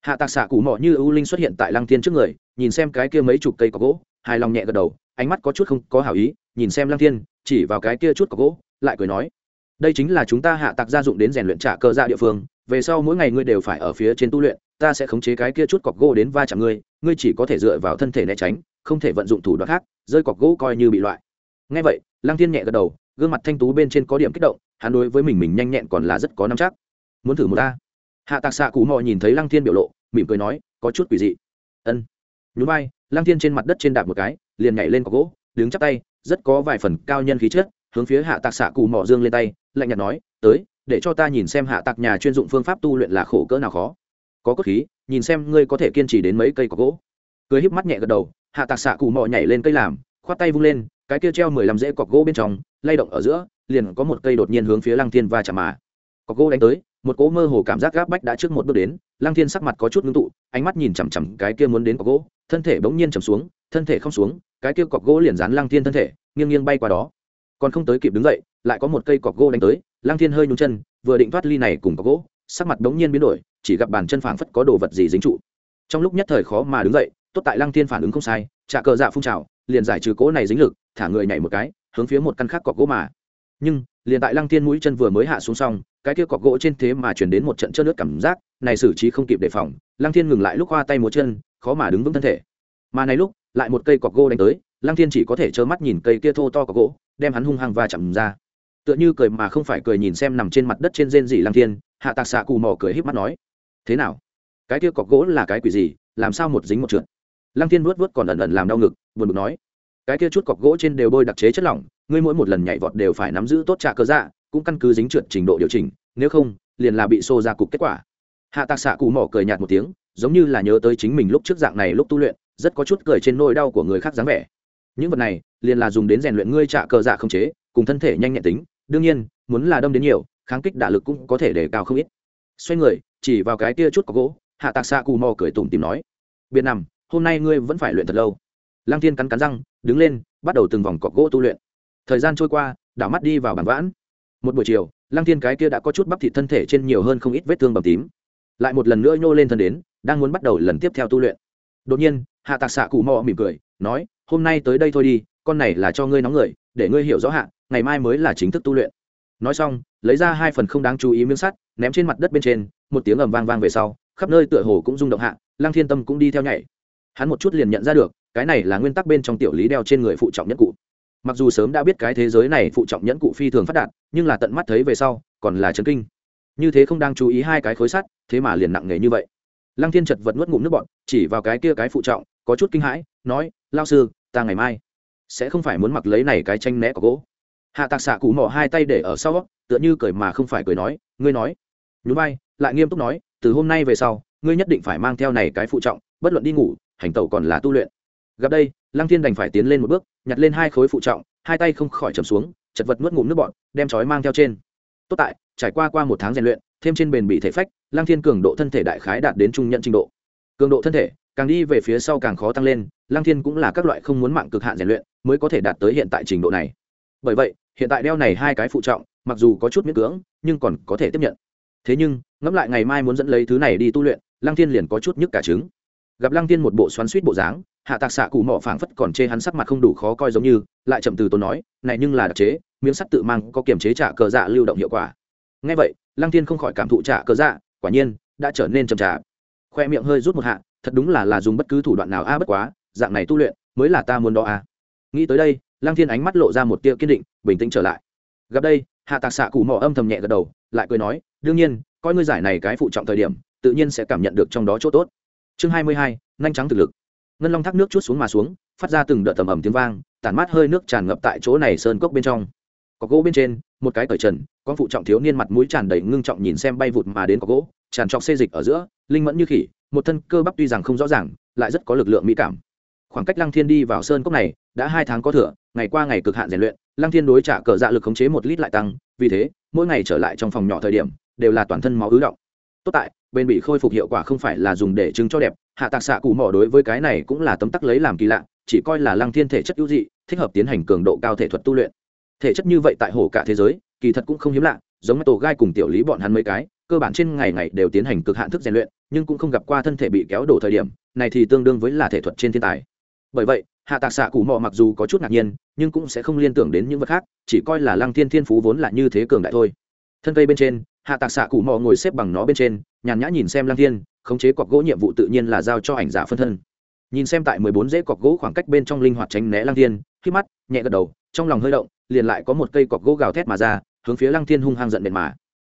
Hạ tạc xạ cụ mọ như ưu linh xuất hiện tại lăng thiên trước người, nhìn xem cái kia mấy chục cây cọc gỗ, hài lòng nhẹ gật đầu, ánh mắt có chút không có hảo ý, nhìn xem lăng thiên, chỉ vào cái kia chút cọc gỗ, lại cười nói, đây chính là chúng ta hạ tạc gia dụng đến rèn luyện trả cơ ra địa phương về sau mỗi ngày ngươi đều phải ở phía trên tu luyện, ta sẽ khống chế cái kia chút cọc gỗ đến va chạm ngươi ngươi chỉ có thể dựa vào thân thể né tránh, không thể vận dụng thủ đoạn khác, rơi cọc gỗ coi như bị loại. Ngay vậy, lăng thiên nhẹ gật đầu, gương mặt thanh tú bên trên có điểm kích động, hắn đối với mình mình nhanh nhẹn còn là rất có năm chắc. Muốn thử một ta. Hạ tạc xạ cụ mò nhìn thấy lăng thiên biểu lộ, mỉm cười nói, có chút quỷ dị. Ân. Nhún vai, lăng thiên trên mặt đất trên đạp một cái, liền nhảy lên cọc gỗ, đứng chắp tay, rất có vài phần cao nhân khí chất, hướng phía hạ tạc xạ cụ mò dương lên tay, lạnh nhạt nói, tới để cho ta nhìn xem hạ tạc nhà chuyên dụng phương pháp tu luyện là khổ cỡ nào khó. Có cốt khí, nhìn xem ngươi có thể kiên trì đến mấy cây có gỗ. Cười híp mắt nhẹ gật đầu, hạ tạc xạ cụ mò nhảy lên cây làm, khoát tay vung lên, cái kia treo mười lăm rễ cọc gỗ bên trong, lay động ở giữa, liền có một cây đột nhiên hướng phía lăng thiên va chạm mà. Cọc gỗ đánh tới, một cỗ mơ hồ cảm giác gáp bách đã trước một bước đến, lăng thiên sắc mặt có chút ngưng tụ, ánh mắt nhìn chằm chằm cái kia muốn đến cọc gỗ, thân thể bỗng nhiên chầm xuống, thân thể không xuống, cái kia cọc gỗ liền dán lăng thiên thân thể, nghiêng nghiêng bay qua đó. Còn không tới kịp đứng dậy, lại có một cây cọc gỗ đánh tới lăng thiên hơi nhún chân, vừa định thoát ly này cùng có gỗ, sắc mặt bỗng nhiên biến đổi, chỉ gặp bàn chân phảng phất có đồ vật gì dính trụ. Trong lúc nhất thời khó mà đứng dậy, tốt tại lăng thiên phản ứng không sai, trả cờ dạ phun trào, liền giải trừ cỗ này dính lực, thả người nhảy một cái, hướng phía một căn khác cọc gỗ mà. Nhưng, liền tại lăng thiên mũi chân vừa mới hạ xuống xong, cái kia cọc gỗ trên thế mà chuyển đến một trận chớp nước cảm giác, này xử trí không kịp đề phòng, lăng thiên ngừng lại lúc hoa tay múa chân, khó mà đứng vững thân thể. Mà này lúc, lại một cây cọc gỗ đánh tới, lăng thiên chỉ có thể trơ mắt nhìn cây kia thô to cọc gỗ, đem hắn hung hăng và chậm ra tựa như cười mà không phải cười nhìn xem nằm trên mặt đất trên rên dỉ lăng thiên, hạ tạc xạ cù mò cười híp mắt nói, thế nào? Cái kia cọc gỗ là cái quỷ gì? Làm sao một dính một trượt? Lăng thiên vuốt vuốt còn ẩn ẩn làm đau ngực, buồn bực nói, cái kia chút cọc gỗ trên đều bôi đặc chế chất lỏng, ngươi mỗi một lần nhảy vọt đều phải nắm giữ tốt trạ cơ dạ cũng căn cứ dính trượt trình độ điều chỉnh, nếu không, liền là bị xô ra cục kết quả. Hạ tạc xạ cù mỏ cười nhạt một tiếng, giống như là nhớ tới chính mình lúc trước dạng này lúc tu luyện, rất có chút cười trên nỗi đau của người khác dáng vẻ. Những vật này, liền là dùng đến rèn luyện ngươi trạ cơ dạ không chế, cùng thân thể nhanh nhẹn tính đương nhiên, muốn là đâm đến nhiều, kháng kích đả lực cũng có thể để cao không ít. Xoay người, chỉ vào cái kia chút có gỗ, hạ tạc xạ cù mò cười tủm tìm nói, biệt nằm, hôm nay ngươi vẫn phải luyện thật lâu. Lăng thiên cắn cắn răng, đứng lên, bắt đầu từng vòng cọc gỗ tu luyện. Thời gian trôi qua, đảo mắt đi vào bàn vãn. Một buổi chiều, lăng thiên cái kia đã có chút bắp thịt thân thể trên nhiều hơn không ít vết thương bầm tím. Lại một lần nữa nhô lên thân đến, đang muốn bắt đầu lần tiếp theo tu luyện. Đột nhiên, hạ tạc xạ cụ mò mỉm cười, nói, hôm nay tới đây thôi đi, con này là cho ngươi nóng người, để ngươi hiểu rõ hạ ngày mai mới là chính thức tu luyện. Nói xong, lấy ra hai phần không đáng chú ý miếng sắt, ném trên mặt đất bên trên, một tiếng ầm vang vang về sau, khắp nơi tựa hồ cũng rung động hạ, lăng thiên tâm cũng đi theo nhảy. Hắn một chút liền nhận ra được, cái này là nguyên tắc bên trong tiểu lý đeo trên người phụ trọng nhẫn cụ. Mặc dù sớm đã biết cái thế giới này phụ trọng nhẫn cụ phi thường phát đạt, nhưng là tận mắt thấy về sau, còn là chấn kinh. Như thế không đang chú ý hai cái khối sắt, thế mà liền nặng nề như vậy. Lăng thiên chật vật nuốt ngụm nước bọn chỉ vào cái kia cái phụ trọng, có chút kinh hãi, nói lao sư, ta ngày mai sẽ không phải muốn mặc lấy này cái tranh né có gỗ hạ tạc xạ cụ mỏ hai tay để ở sau tựa như cười mà không phải cười nói, ngươi nói. Nhún vai, lại nghiêm túc nói, từ hôm nay về sau, ngươi nhất định phải mang theo này cái phụ trọng, bất luận đi ngủ, hành tẩu còn là tu luyện. Gặp đây, lăng thiên đành phải tiến lên một bước, nhặt lên hai khối phụ trọng, hai tay không khỏi chầm xuống, chật vật nuốt ngụm nước bọn đem chói mang theo trên. Tốt tại, trải qua qua một tháng rèn luyện, thêm trên bền bị thể phách, lăng thiên cường độ thân thể đại khái đạt đến trung nhận trình độ. Cường độ thân thể, càng đi về phía sau càng khó tăng lên, lăng thiên cũng là các loại không muốn mạng cực hạn rèn luyện, mới có thể đạt tới hiện tại trình độ này. Bởi vậy hiện tại đeo này hai cái phụ trọng, mặc dù có chút miễn cưỡng, nhưng còn có thể tiếp nhận. Thế nhưng, ngẫm lại ngày mai muốn dẫn lấy thứ này đi tu luyện, lăng thiên liền có chút nhức cả trứng. Gặp lăng thiên một bộ xoắn suýt bộ dáng, hạ tạc xạ cụ mỏ phảng phất còn chê hắn sắc mặt không đủ khó coi giống như, lại chậm từ tôi nói, này nhưng là đặc chế, miếng sắt tự mang có kiểm chế trả cờ dạ lưu động hiệu quả. Ngay vậy, lăng thiên không khỏi cảm thụ trả cờ dạ quả nhiên, đã trở nên chậm chạp. Khoe miệng hơi rút một hạ, thật đúng là là dùng bất cứ thủ đoạn nào a, bất quá, dạng này tu luyện mới là ta muốn đó a. Nghĩ tới đây lăng thiên ánh mắt lộ ra một tia kiên định, bình tĩnh trở lại. Gặp đây, hạ tạc xạ cụ mỏ âm thầm nhẹ gật đầu, lại cười nói, đương nhiên, coi ngươi giải này cái phụ trọng thời điểm, tự nhiên sẽ cảm nhận được trong đó chỗ tốt. Chương hai mươi hai, nhanh trắng thực lực. Ngân long thác nước chút xuống mà xuống, phát ra từng đợt tầm ẩm tiếng vang, tản mát hơi nước tràn ngập tại chỗ này sơn cốc bên trong. Có gỗ bên trên, một cái cởi trần con phụ trọng thiếu niên mặt mũi tràn đầy ngưng trọng nhìn xem bay vụt mà đến có gỗ, tràn trọc xê dịch ở giữa, linh mẫn như khỉ, một thân cơ bắp tuy rằng không rõ ràng, lại rất có lực lượng mỹ cảm. Khoảng cách lăng thiên đi vào sơn cốc này, đã hai tháng có thừa ngày qua ngày cực hạn rèn luyện, lăng thiên đối trả cờ dạ lực khống chế một lít lại tăng, vì thế, mỗi ngày trở lại trong phòng nhỏ thời điểm, đều là toàn thân máu ứ động. Tốt tại, bên bị khôi phục hiệu quả không phải là dùng để chứng cho đẹp, hạ tạc xạ cụ mỏ đối với cái này cũng là tấm tắc lấy làm kỳ lạ, chỉ coi là lăng thiên thể chất ưu dị, thích hợp tiến hành cường độ cao thể thuật tu luyện. Thể chất như vậy tại hồ cả thế giới, kỳ thật cũng không hiếm lạ, giống tổ gai cùng tiểu lý bọn hắn mấy cái, cơ bản trên ngày ngày đều tiến hành cực hạn thức rèn luyện, nhưng cũng không gặp qua thân thể bị kéo đổ thời điểm, này thì tương đương với là thể thuật trên thiên tài bởi vậy, hạ tạc xạ cụ mò mặc dù có chút ngạc nhiên, nhưng cũng sẽ không liên tưởng đến những vật khác, chỉ coi là lăng thiên thiên phú vốn là như thế cường đại thôi. Thân cây bên trên, hạ tạc xạ cụ mò ngồi xếp bằng nó bên trên, nhàn nhã nhìn xem lăng thiên, khống chế cọc gỗ nhiệm vụ tự nhiên là giao cho ảnh giả phân thân. Nhìn xem tại mười bốn dãy cọc gỗ khoảng cách bên trong linh hoạt tránh né lăng thiên, khi mắt, nhẹ gật đầu, trong lòng hơi động, liền lại có một cây cọc gỗ gào thét mà ra, hướng phía lăng thiên hung hăng giận đệt mà.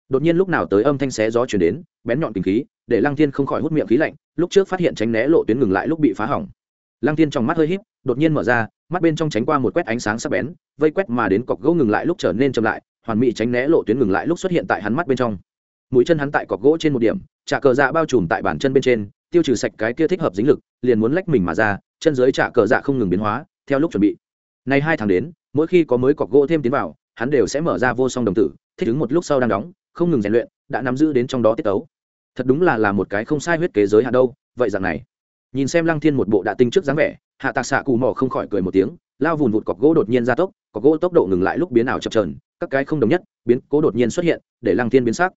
Đột nhiên lúc nào tới âm thanh xé gió chuyển đến, bén nhọn kinh khí, để lăng thiên không khỏi hút miệng khí lạnh, lúc trước phát hiện tránh né lộ tuyến ngừng lại lúc bị phá hỏng lăng thiên trong mắt hơi híp, đột nhiên mở ra, mắt bên trong tránh qua một quét ánh sáng sắc bén, vây quét mà đến cọc gỗ ngừng lại lúc trở nên chậm lại, hoàn mỹ tránh né lộ tuyến ngừng lại lúc xuất hiện tại hắn mắt bên trong. Mũi chân hắn tại cọc gỗ trên một điểm trả cờ dạ bao trùm tại bản chân bên trên, tiêu trừ sạch cái kia thích hợp dính lực, liền muốn lách mình mà ra, chân dưới trả cờ dạ không ngừng biến hóa, theo lúc chuẩn bị. Nay hai tháng đến, mỗi khi có mới cọc gỗ thêm tiến vào, hắn đều sẽ mở ra vô song đồng tử, thích ứng một lúc sau đang đóng, không ngừng rèn luyện, đã nắm giữ đến trong đó tiết tấu. Thật đúng là là một cái không sai huyết kế giới hạ đâu, vậy dạng này nhìn xem lăng thiên một bộ đã tinh trước dáng vẻ, hạ tạc xạ cù mò không khỏi cười một tiếng, lao vùn vụt cọc gỗ đột nhiên ra tốc, cọc gỗ tốc độ ngừng lại lúc biến ảo chập trờn các cái không đồng nhất, biến cố đột nhiên xuất hiện, để lăng thiên biến sắc.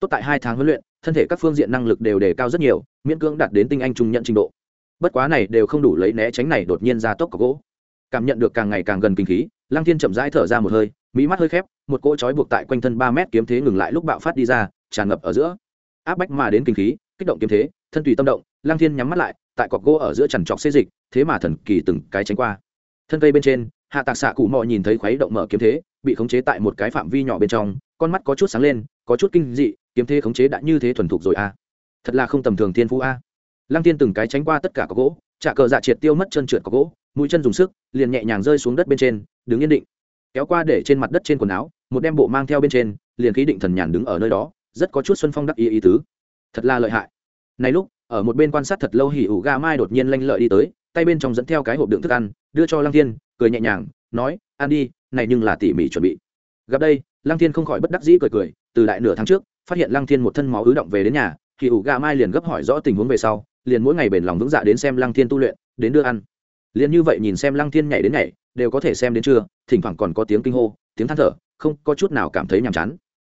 Tốt tại hai tháng huấn luyện, thân thể các phương diện năng lực đều đề cao rất nhiều, miễn cưỡng đạt đến tinh anh trung nhận trình độ. Bất quá này đều không đủ lấy né tránh này đột nhiên ra tốc cọc gỗ. Cảm nhận được càng ngày càng gần kinh khí, lăng thiên chậm rãi thở ra một hơi, mỹ mắt hơi khép, một cỗ trói buộc tại quanh thân ba mét kiếm thế ngừng lại lúc bạo phát đi ra, tràn ngập ở giữa. Áp bách mà đến kinh khí, kích động kiếm thế, thân tùy tâm động, lăng thiên nhắm mắt lại tại cọc gỗ ở giữa trằn trọc xê dịch, thế mà thần kỳ từng cái tránh qua. Thân cây bên trên, hạ tạc xạ cụ mò nhìn thấy khuấy động mở kiếm thế, bị khống chế tại một cái phạm vi nhỏ bên trong, con mắt có chút sáng lên, có chút kinh dị, kiếm thế khống chế đã như thế thuần thục rồi a. Thật là không tầm thường thiên phú a. Lăng tiên từng cái tránh qua tất cả cọc gỗ, trả cờ dạ triệt tiêu mất chân trượt cọc gỗ, mũi chân dùng sức, liền nhẹ nhàng rơi xuống đất bên trên, đứng yên định. Kéo qua để trên mặt đất trên quần áo, một đem bộ mang theo bên trên, liền khí định thần nhàn đứng ở nơi đó, rất có chút xuân phong đắc ý ý tứ. Thật là lợi hại. Này lúc ở một bên quan sát thật lâu hỉ ủ ga mai đột nhiên lanh lợi đi tới, tay bên trong dẫn theo cái hộp đựng thức ăn, đưa cho lăng thiên, cười nhẹ nhàng, nói, ăn đi, này nhưng là tỉ mỉ chuẩn bị. Gặp đây, lăng thiên không khỏi bất đắc dĩ cười cười, từ đại nửa tháng trước, phát hiện lăng thiên một thân máu ứ động về đến nhà, hỉ ủ gà mai liền gấp hỏi rõ tình huống về sau, liền mỗi ngày bền lòng vững dạ đến xem lăng thiên tu luyện, đến đưa ăn. Liền như vậy nhìn xem lăng thiên nhảy đến nhảy, đều có thể xem đến trưa, thỉnh thoảng còn có tiếng kinh hô, tiếng than thở, không có chút nào cảm thấy nhàm chán.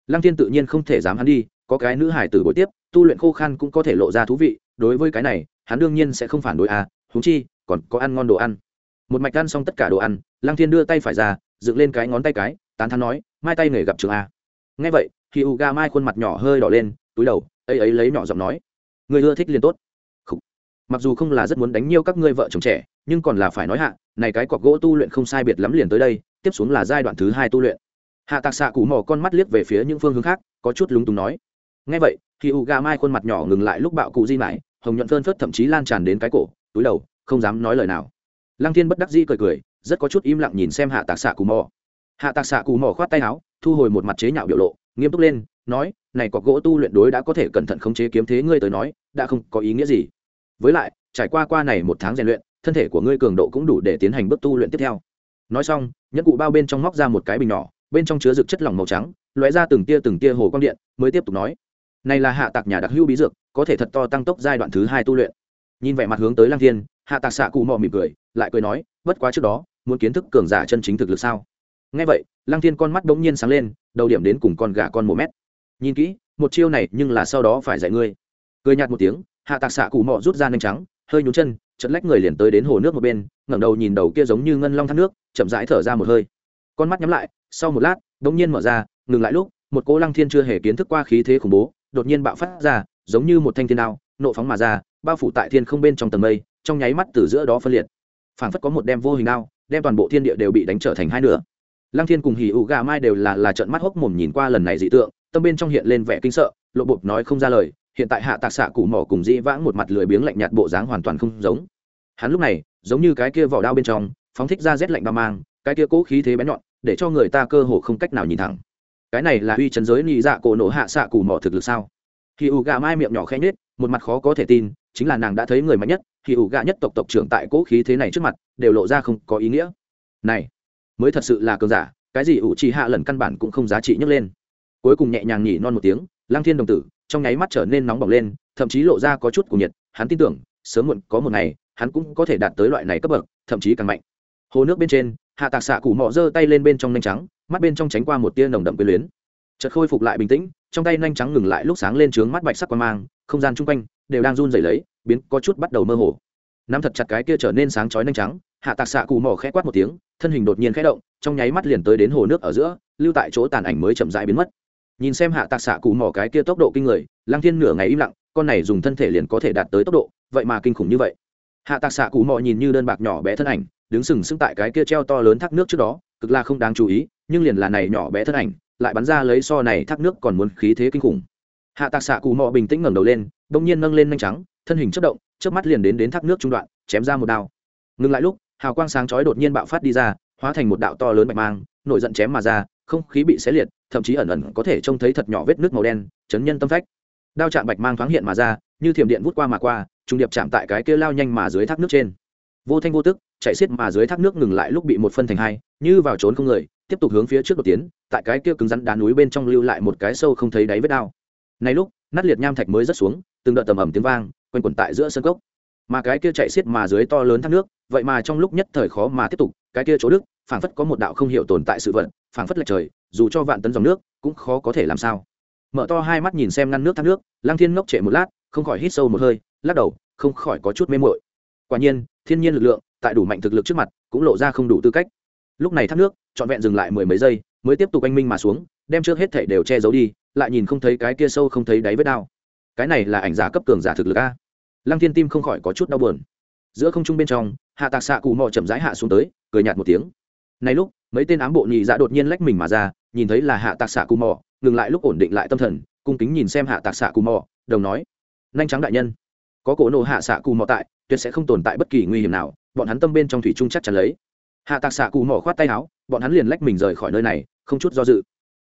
Lăng thiên tự nhiên không thể dám hắn đi, có cái nữ hải tử buổi tiếp tu luyện khô khan cũng có thể lộ ra thú vị, đối với cái này, hắn đương nhiên sẽ không phản đối à húng chi, còn có ăn ngon đồ ăn. Một mạch ăn xong tất cả đồ ăn, lăng thiên đưa tay phải ra, dựng lên cái ngón tay cái, tán thắn nói, mai tay nghề gặp trường a. Nghe vậy thì u ga mai khuôn mặt nhỏ hơi đỏ lên, túi đầu, ấy ấy lấy nhỏ giọng nói, người ưa thích liền tốt. Khủ. mặc dù không là rất muốn đánh nhiêu các ngươi vợ chồng trẻ, nhưng còn là phải nói hạ, này cái cọc gỗ tu luyện không sai biệt lắm liền tới đây, tiếp xuống là giai đoạn thứ hai tu luyện. Hạ tạc xạ cụ mò con mắt liếc về phía những phương hướng khác, có chút lúng túng nói ngay vậy khi u gà mai khuôn mặt nhỏ ngừng lại lúc bạo cụ di mải, hồng nhuận phơn phớt thậm chí lan tràn đến cái cổ túi đầu không dám nói lời nào. Lăng thiên bất đắc dĩ cười cười rất có chút im lặng nhìn xem hạ tạc xạ cù mò. Hạ tạc xạ cù mò khoát tay áo thu hồi một mặt chế nhạo biểu lộ nghiêm túc lên nói này có gỗ tu luyện đối đã có thể cẩn thận khống chế kiếm thế ngươi tới nói đã không có ý nghĩa gì. Với lại trải qua qua này một tháng rèn luyện thân thể của ngươi cường độ cũng đủ để tiến hành bước tu luyện tiếp theo. Nói xong nhẫn cụ bao bên trong móc ra một cái bình nhỏ bên trong chứa dược chất lỏng màu trắng lóe ra từng tia từng tia hồ quang điện mới tiếp tục nói này là hạ tạc nhà đặc hữu bí dược, có thể thật to tăng tốc giai đoạn thứ hai tu luyện. Nhìn vẻ mặt hướng tới lang thiên, hạ tạc xạ cụ mò mỉm cười, lại cười nói, bất quá trước đó, muốn kiến thức cường giả chân chính thực lực sao? Nghe vậy, lăng thiên con mắt đ ố n g nhiên sáng lên, đầu điểm đến cùng con gà con một mét. Nhìn kỹ, một chiêu này nhưng là sau đó phải dạy ngươi. Cười nhạt một tiếng, hạ tạc xạ cụ mò rút ra nhanh trắng, hơi nhún chân chật lách người liền tới đến hồ nước một bên, ngẩng đầu nhìn đầu kia giống như ngân long thác nước, chậm rãi thở ra một hơi. Con mắt nhắm lại, sau một lát đ ố n g nhiên mở ra, ngừng lại lúc, một cô lăng thiên chưa hề kiến thức qua khí thế khủng bố đột nhiên bạo phát ra, giống như một thanh thiên đao, nộ phóng mà ra, bao phủ tại thiên không bên trong tầng mây, trong nháy mắt từ giữa đó phân liệt. Phảng phất có một đem vô hình đao, đem toàn bộ thiên địa đều bị đánh trở thành hai nửa. Lăng thiên cùng hỉ ủ gà mai đều là là trận mắt hốc mồm nhìn qua lần này dị tượng, tâm bên trong hiện lên vẻ kinh sợ, lộ bột nói không ra lời, hiện tại hạ tạc xạ cụ mỏ cùng dĩ vãng một mặt lười biếng lạnh nhạt bộ dáng hoàn toàn không giống. Hắn lúc này, giống như cái kia vỏ đao bên trong, phóng thích ra rét lạnh ba mang, cái kia cố khí thế bén nhọn, để cho người ta cơ hồ không cách nào nhìn thẳng cái này là uy chấn giới nhị dạ cổ nổ hạ xạ cù mỏ thực lực sao? Hỉ ủ gà mai miệng nhỏ khẽ nhết một mặt khó có thể tin, chính là nàng đã thấy người mạnh nhất, hỉ ủ gà nhất tộc tộc trưởng tại cố khí thế này trước mặt, đều lộ ra không có ý nghĩa. Này, mới thật sự là cường giả, cái gì ủ trì hạ lần căn bản cũng không giá trị nhấc lên. Cuối cùng nhẹ nhàng nhỉ non một tiếng Lang thiên đồng tử, trong nháy mắt trở nên nóng bỏng lên, thậm chí lộ ra có chút của nhiệt, hắn tin tưởng, sớm muộn có một ngày, hắn cũng có thể đạt tới loại này cấp bậc, thậm chí càng mạnh. Hồ nước bên trên hạ tạc xạ cụ mọ giơ tay lên bên trong nhanh trắng, mắt bên trong tránh qua một tia nồng đậm quyền luyến. Chợt khôi phục lại bình tĩnh, trong tay nhanh trắng ngừng lại lúc sáng lên trướng mắt bạch sắc qua mang, không gian chung quanh đều đang run rẩy lấy, biến có chút bắt đầu mơ hồ. Nắm thật chặt cái kia trở nên sáng chói nhanh trắng, hạ tạc xạ cụ mỏ khẽ quát một tiếng, thân hình đột nhiên khẽ động, trong nháy mắt liền tới đến hồ nước ở giữa, lưu tại chỗ tàn ảnh mới chậm rãi biến mất. Nhìn xem hạ tạc xạ cụ mỏ cái kia tốc độ kinh người Lang thiên nửa ngày im lặng, con này dùng thân thể liền có thể đạt tới tốc độ, vậy mà kinh khủng như vậy. Hạ tạc xạ cụ mỏ nhìn như đơn bạc nhỏ bé thân ảnh đứng sừng sững tại cái kia treo to lớn thác nước trước đó, cực là không đáng chú ý, nhưng liền là này nhỏ bé thân ảnh, lại bắn ra lấy so này thác nước còn muốn khí thế kinh khủng. Hạ tạc xạ cù mò bình tĩnh ngẩng đầu lên bỗng nhiên nâng lên nhanh trắng, thân hình chất động trước mắt liền đến đến thác nước trung đoạn, chém ra một đao. Ngừng lại lúc, hào quang sáng chói đột nhiên bạo phát đi ra, hóa thành một đạo to lớn bạch mang, nổi giận chém mà ra, không khí bị xé liệt, thậm chí ẩn ẩn có thể trông thấy thật nhỏ vết nước màu đen, chấn nhân tâm phách. Đao chạm bạch mang thoáng hiện mà ra, như thiểm điện vút qua mà qua trung điệp chạm tại cái kia lao nhanh mà dưới thác nước trên. Vô thanh vô tức chạy xiết mà dưới thác nước ngừng lại lúc bị một phân thành hai, như vào trốn không người, tiếp tục hướng phía trước đột tiến, tại cái kia cứng rắn đá núi bên trong lưu lại một cái sâu không thấy đáy vết đao. Này lúc, nát liệt nham thạch mới rớt xuống, từng đợt tầm ẩm tiếng vang, quanh quẩn tại giữa sân cốc. Mà cái kia chạy xiết mà dưới to lớn thác nước, vậy mà trong lúc nhất thời khó mà tiếp tục, cái kia chỗ đức, phảng phất có một đạo không hiểu tồn tại sự vận phảng phất lệch trời, dù cho vạn tấn dòng nước, cũng khó có thể làm sao. Mở to hai mắt nhìn xem ngăn nước thác nước lang thiên ngốc trệ một lát, không khỏi hít sâu một hơi, lắc đầu, không khỏi có chút mê mội quả nhiên, thiên nhiên lực lượng tại đủ mạnh thực lực trước mặt, cũng lộ ra không đủ tư cách. Lúc này thác nước, trọn vẹn dừng lại mười mấy giây, mới tiếp tục anh minh mà xuống, đem trước hết thể đều che giấu đi, lại nhìn không thấy cái kia sâu không thấy đáy vết đao. Cái này là ảnh giả cấp cường giả thực lực a. Lăng thiên tim không khỏi có chút đau buồn. Giữa không trung bên trong, hạ tạc xạ cụ mò chậm rãi hạ xuống tới, cười nhạt một tiếng. Này lúc, mấy tên ám bộ nhị dạ đột nhiên lách mình mà ra, nhìn thấy là hạ tạc xạ cụ mò ngừng lại lúc ổn định lại tâm thần, cung kính nhìn xem hạ tạc xạ cụ mò đồng nói, nhanh trắng đại nhân, có cổ nộ hạ xạ cụ mò tại, tuyệt sẽ không tồn tại bất kỳ nguy hiểm nào bọn hắn tâm bên trong thủy trung chắc chắn lấy. Hạ tạc xạ cụ mỏ khoát tay áo, bọn hắn liền lách mình rời khỏi nơi này, không chút do dự.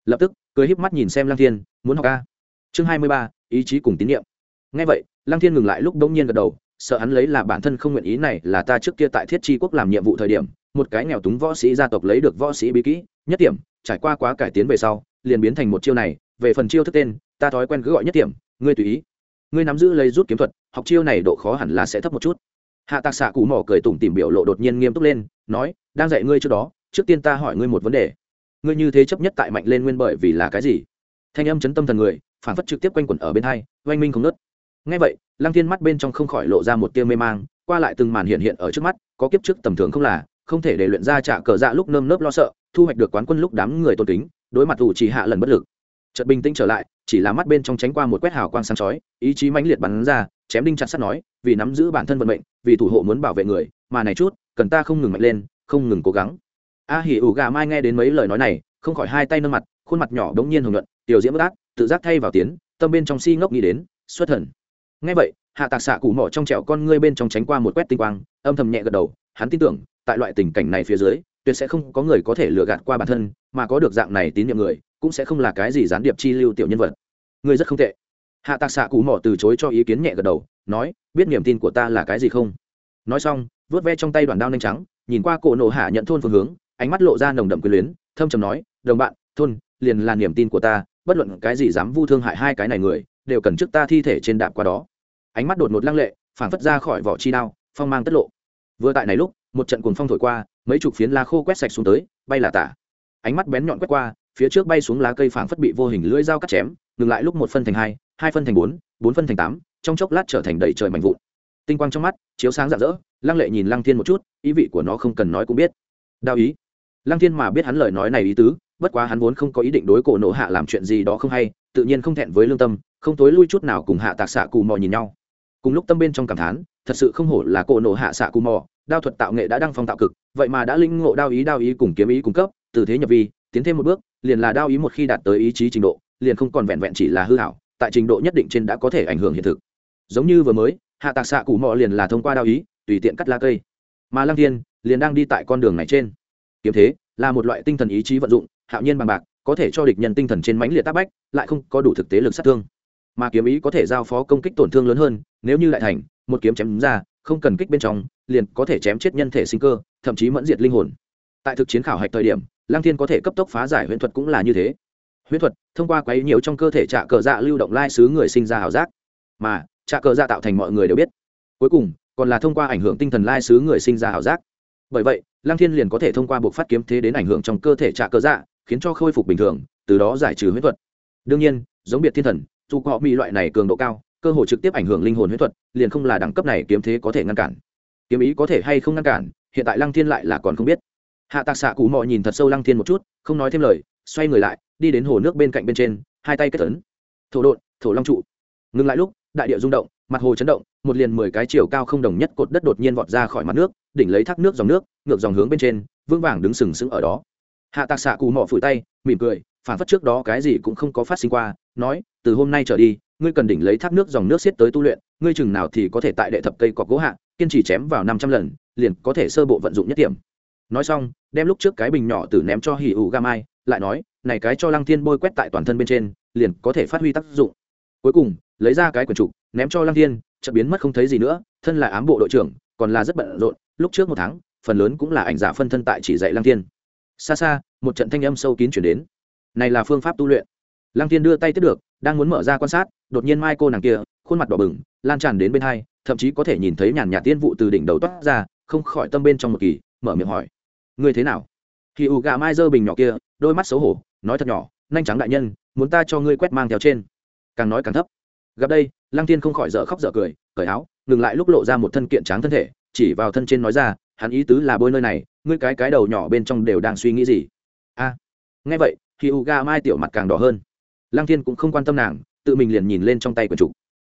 Lập tức, cười híp mắt nhìn xem lăng thiên, muốn học ca chương hai mươi ba, ý chí cùng tín nhiệm ngay vậy, lăng thiên ngừng lại lúc đông nhiên gật đầu, sợ hắn lấy là bản thân không nguyện ý này là ta trước kia tại thiết tri quốc làm nhiệm vụ thời điểm, một cái nghèo túng võ sĩ gia tộc lấy được võ sĩ bí kỹ nhất điểm, trải qua quá cải tiến về sau, liền biến thành một chiêu này, về phần chiêu thức tên, ta thói quen cứ gọi nhất điểm, ngươi tùy ý. Ngươi nắm giữ lấy rút kiếm thuật, học chiêu này độ khó hẳn là sẽ thấp một chút hạ tạc xạ cụ mỏ cười tủm tìm biểu lộ đột nhiên nghiêm túc lên, nói, đang dạy ngươi trước đó, trước tiên ta hỏi ngươi một vấn đề. Ngươi như thế chấp nhất tại mạnh lên nguyên bởi vì là cái gì? Thanh âm chấn tâm thần người, phản phất trực tiếp quanh quẩn ở bên hai, oanh minh không nớt ngay vậy, lăng thiên mắt bên trong không khỏi lộ ra một tia mê mang, qua lại từng màn hiện hiện ở trước mắt, có kiếp trước tầm thường không là, không thể để luyện ra trả cờ dạ lúc nơm nớp lo sợ, thu hoạch được quán quân lúc đám người tôn kính, đối mặt ủ chỉ hạ lần bất lực. Chợt bình tĩnh trở lại, chỉ là mắt bên trong tránh qua một quét hào quang sáng chói, ý chí mãnh liệt bắn ra chém đinh chặt sắt nói vì nắm giữ bản thân vận mệnh vì thủ hộ muốn bảo vệ người mà này chút cần ta không ngừng mạnh lên không ngừng cố gắng. A hỉ ủ gà mai nghe đến mấy lời nói này không khỏi hai tay nâng mặt khuôn mặt nhỏ đống nhiên hồng luận, tiểu diễm bất ác tự giác thay vào tiến tâm bên trong si ngốc nghĩ đến xuất thần. Ngay vậy hạ tạc xạ cụ mỏ trong trẹo con ngươi bên trong tránh qua một quét tinh quang âm thầm nhẹ gật đầu hắn tin tưởng tại loại tình cảnh này phía dưới tuyệt sẽ không có người có thể lừa gạt qua bản thân mà có được dạng này tín nhiệm người cũng sẽ không là cái gì gián điệp chi lưu tiểu nhân vật. Ngươi rất không tệ hạ tạc xạ cụ mỏ từ chối cho ý kiến nhẹ gật đầu, nói, biết niềm tin của ta là cái gì không? Nói xong, vớt ve trong tay đoàn đao nhanh trắng, nhìn qua cổ nổ hạ nhận thôn phương hướng, ánh mắt lộ ra nồng đậm quyền luyến, thâm trầm nói, đồng bạn, thôn, liền là niềm tin của ta, bất luận cái gì dám vu thương hại hai cái này người, đều cần trước ta thi thể trên đạp qua đó. Ánh mắt đột ngột lăng lệ, phảng phất ra khỏi vỏ chi đao, phong mang tất lộ. Vừa tại này lúc, một trận cuồng phong thổi qua, mấy chục phiến lá khô quét sạch xuống tới, bay là tả. Ánh mắt bén nhọn quét qua, phía trước bay xuống lá cây phảng phất bị vô hình lưỡi dao cắt chém, ngừng lại lúc một phân thành hai hai phân thành bốn bốn phân thành tám, trong chốc lát trở thành đầy trời mảnh vụn. Tinh quang trong mắt, chiếu sáng rạng rỡ, lăng lệ nhìn lăng thiên một chút, ý vị của nó không cần nói cũng biết. Đao ý. Lăng thiên mà biết hắn lời nói này ý tứ, bất quá hắn vốn không có ý định đối cổ nộ hạ làm chuyện gì đó không hay, tự nhiên không thẹn với lương tâm, không tối lui chút nào cùng hạ tạc xạ cù mò nhìn nhau. Cùng lúc tâm bên trong cảm thán, thật sự không hổ là cổ nộ hạ xạ cù mò, đao thuật tạo nghệ đã đăng phong tạo cực, vậy mà đã linh ngộ đao ý đao ý cùng kiếm ý cung cấp, từ thế nhập vi, tiến thêm một bước, liền là đao ý một khi đạt tới ý chí trình độ, liền không còn vẹn vẹn chỉ là hư hảo tại trình độ nhất định trên đã có thể ảnh hưởng hiện thực. Giống như vừa mới, hạ tạc xạ cụ mò liền là thông qua đao ý, tùy tiện cắt lá cây. Mà lăng thiên liền đang đi tại con đường này trên. Kiếm thế là một loại tinh thần ý chí vận dụng, hạo nhiên bằng bạc, có thể cho địch nhân tinh thần trên mãnh liệt tác bách, lại không có đủ thực tế lực sát thương. Mà kiếm ý có thể giao phó công kích tổn thương lớn hơn, nếu như lại thành, một kiếm chém ra, không cần kích bên trong, liền có thể chém chết nhân thể sinh cơ, thậm chí mẫn diệt linh hồn. Tại thực chiến khảo hạch thời điểm lang thiên có thể cấp tốc phá giải huyễn thuật cũng là như thế huyễn thuật, thông qua quấy nhiều trong cơ thể trạ cờ dạ lưu động lai xứ người sinh ra ảo giác. Mà, trạ cờ dạ tạo thành mọi người đều biết. Cuối cùng, còn là thông qua ảnh hưởng tinh thần lai xứ người sinh ra ảo giác. Bởi vậy lang thiên liền có thể thông qua buộc phát kiếm thế đến ảnh hưởng trong cơ thể trạ cờ dạ khiến cho khôi phục bình thường, từ đó giải trừ huyễn thuật. Đương nhiên, giống biệt thiên thần, dù họ bị loại này cường độ cao, cơ hội trực tiếp ảnh hưởng linh hồn huyễn thuật, liền không là đẳng cấp này kiếm thế có thể ngăn cản. Kiếm ý có thể hay không ngăn cản, hiện tại lăng thiên lại là còn không biết. Hạ tạc xạ cụ mò nhìn thật sâu lăng thiên một chút, không nói thêm lời xoay người lại, đi đến hồ nước bên cạnh bên trên, hai tay kết tấn thổ đột thổ long trụ. Ngừng lại lúc, đại địa rung động, mặt hồ chấn động, một liền mười cái chiều cao không đồng nhất cột đất đột nhiên vọt ra khỏi mặt nước, đỉnh lấy thác nước dòng nước, ngược dòng hướng bên trên, vững vàng đứng sừng sững ở đó. Hạ tạc xạ cù mò phủi tay, mỉm cười, phản phất trước đó cái gì cũng không có phát sinh qua, nói, từ hôm nay trở đi, ngươi cần đỉnh lấy thác nước dòng nước xiết tới tu luyện, ngươi chừng nào thì có thể tại đệ thập cây cọc gỗ hạ, kiên trì chém vào năm trăm lần, liền có thể sơ bộ vận dụng nhất điểm. Nói xong, đem lúc trước cái bình nhỏ từ ném cho hỉ ủ ga mai lại nói, này cái cho lăng thiên bôi quét tại toàn thân bên trên, liền có thể phát huy tác dụng. Cuối cùng, lấy ra cái quyển trục, ném cho lăng thiên, chợt biến mất không thấy gì nữa, thân là ám bộ đội trưởng, còn là rất bận rộn, lúc trước một tháng, phần lớn cũng là ảnh giả phân thân tại chỉ dạy lăng thiên. Xa xa, một trận thanh âm sâu kín chuyển đến. Này là phương pháp tu luyện. Lăng thiên đưa tay tiếp được, đang muốn mở ra quan sát, đột nhiên mai cô nàng kia, khuôn mặt đỏ bừng, lan tràn đến bên hai, thậm chí có thể nhìn thấy nhàn nhạt tiên vụ từ đỉnh đầu toát ra, không khỏi tâm bên trong một kỳ, mở miệng hỏi, ngươi thế nào? Khi ủ gà mai dơ bình nhỏ kia, đôi mắt xấu hổ, nói thật nhỏ, nhanh trắng đại nhân, muốn ta cho ngươi quét mang theo trên. Càng nói càng thấp. Gặp đây, lăng tiên không khỏi dở khóc dở cười, cởi áo, ngừng lại lúc lộ ra một thân kiện tráng thân thể, chỉ vào thân trên nói ra, hắn ý tứ là bôi nơi này, ngươi cái cái đầu nhỏ bên trong đều đang suy nghĩ gì? A. Nghe vậy thì u ga mai tiểu mặt càng đỏ hơn. Lăng thiên cũng không quan tâm nàng, tự mình liền nhìn lên trong tay của chủ.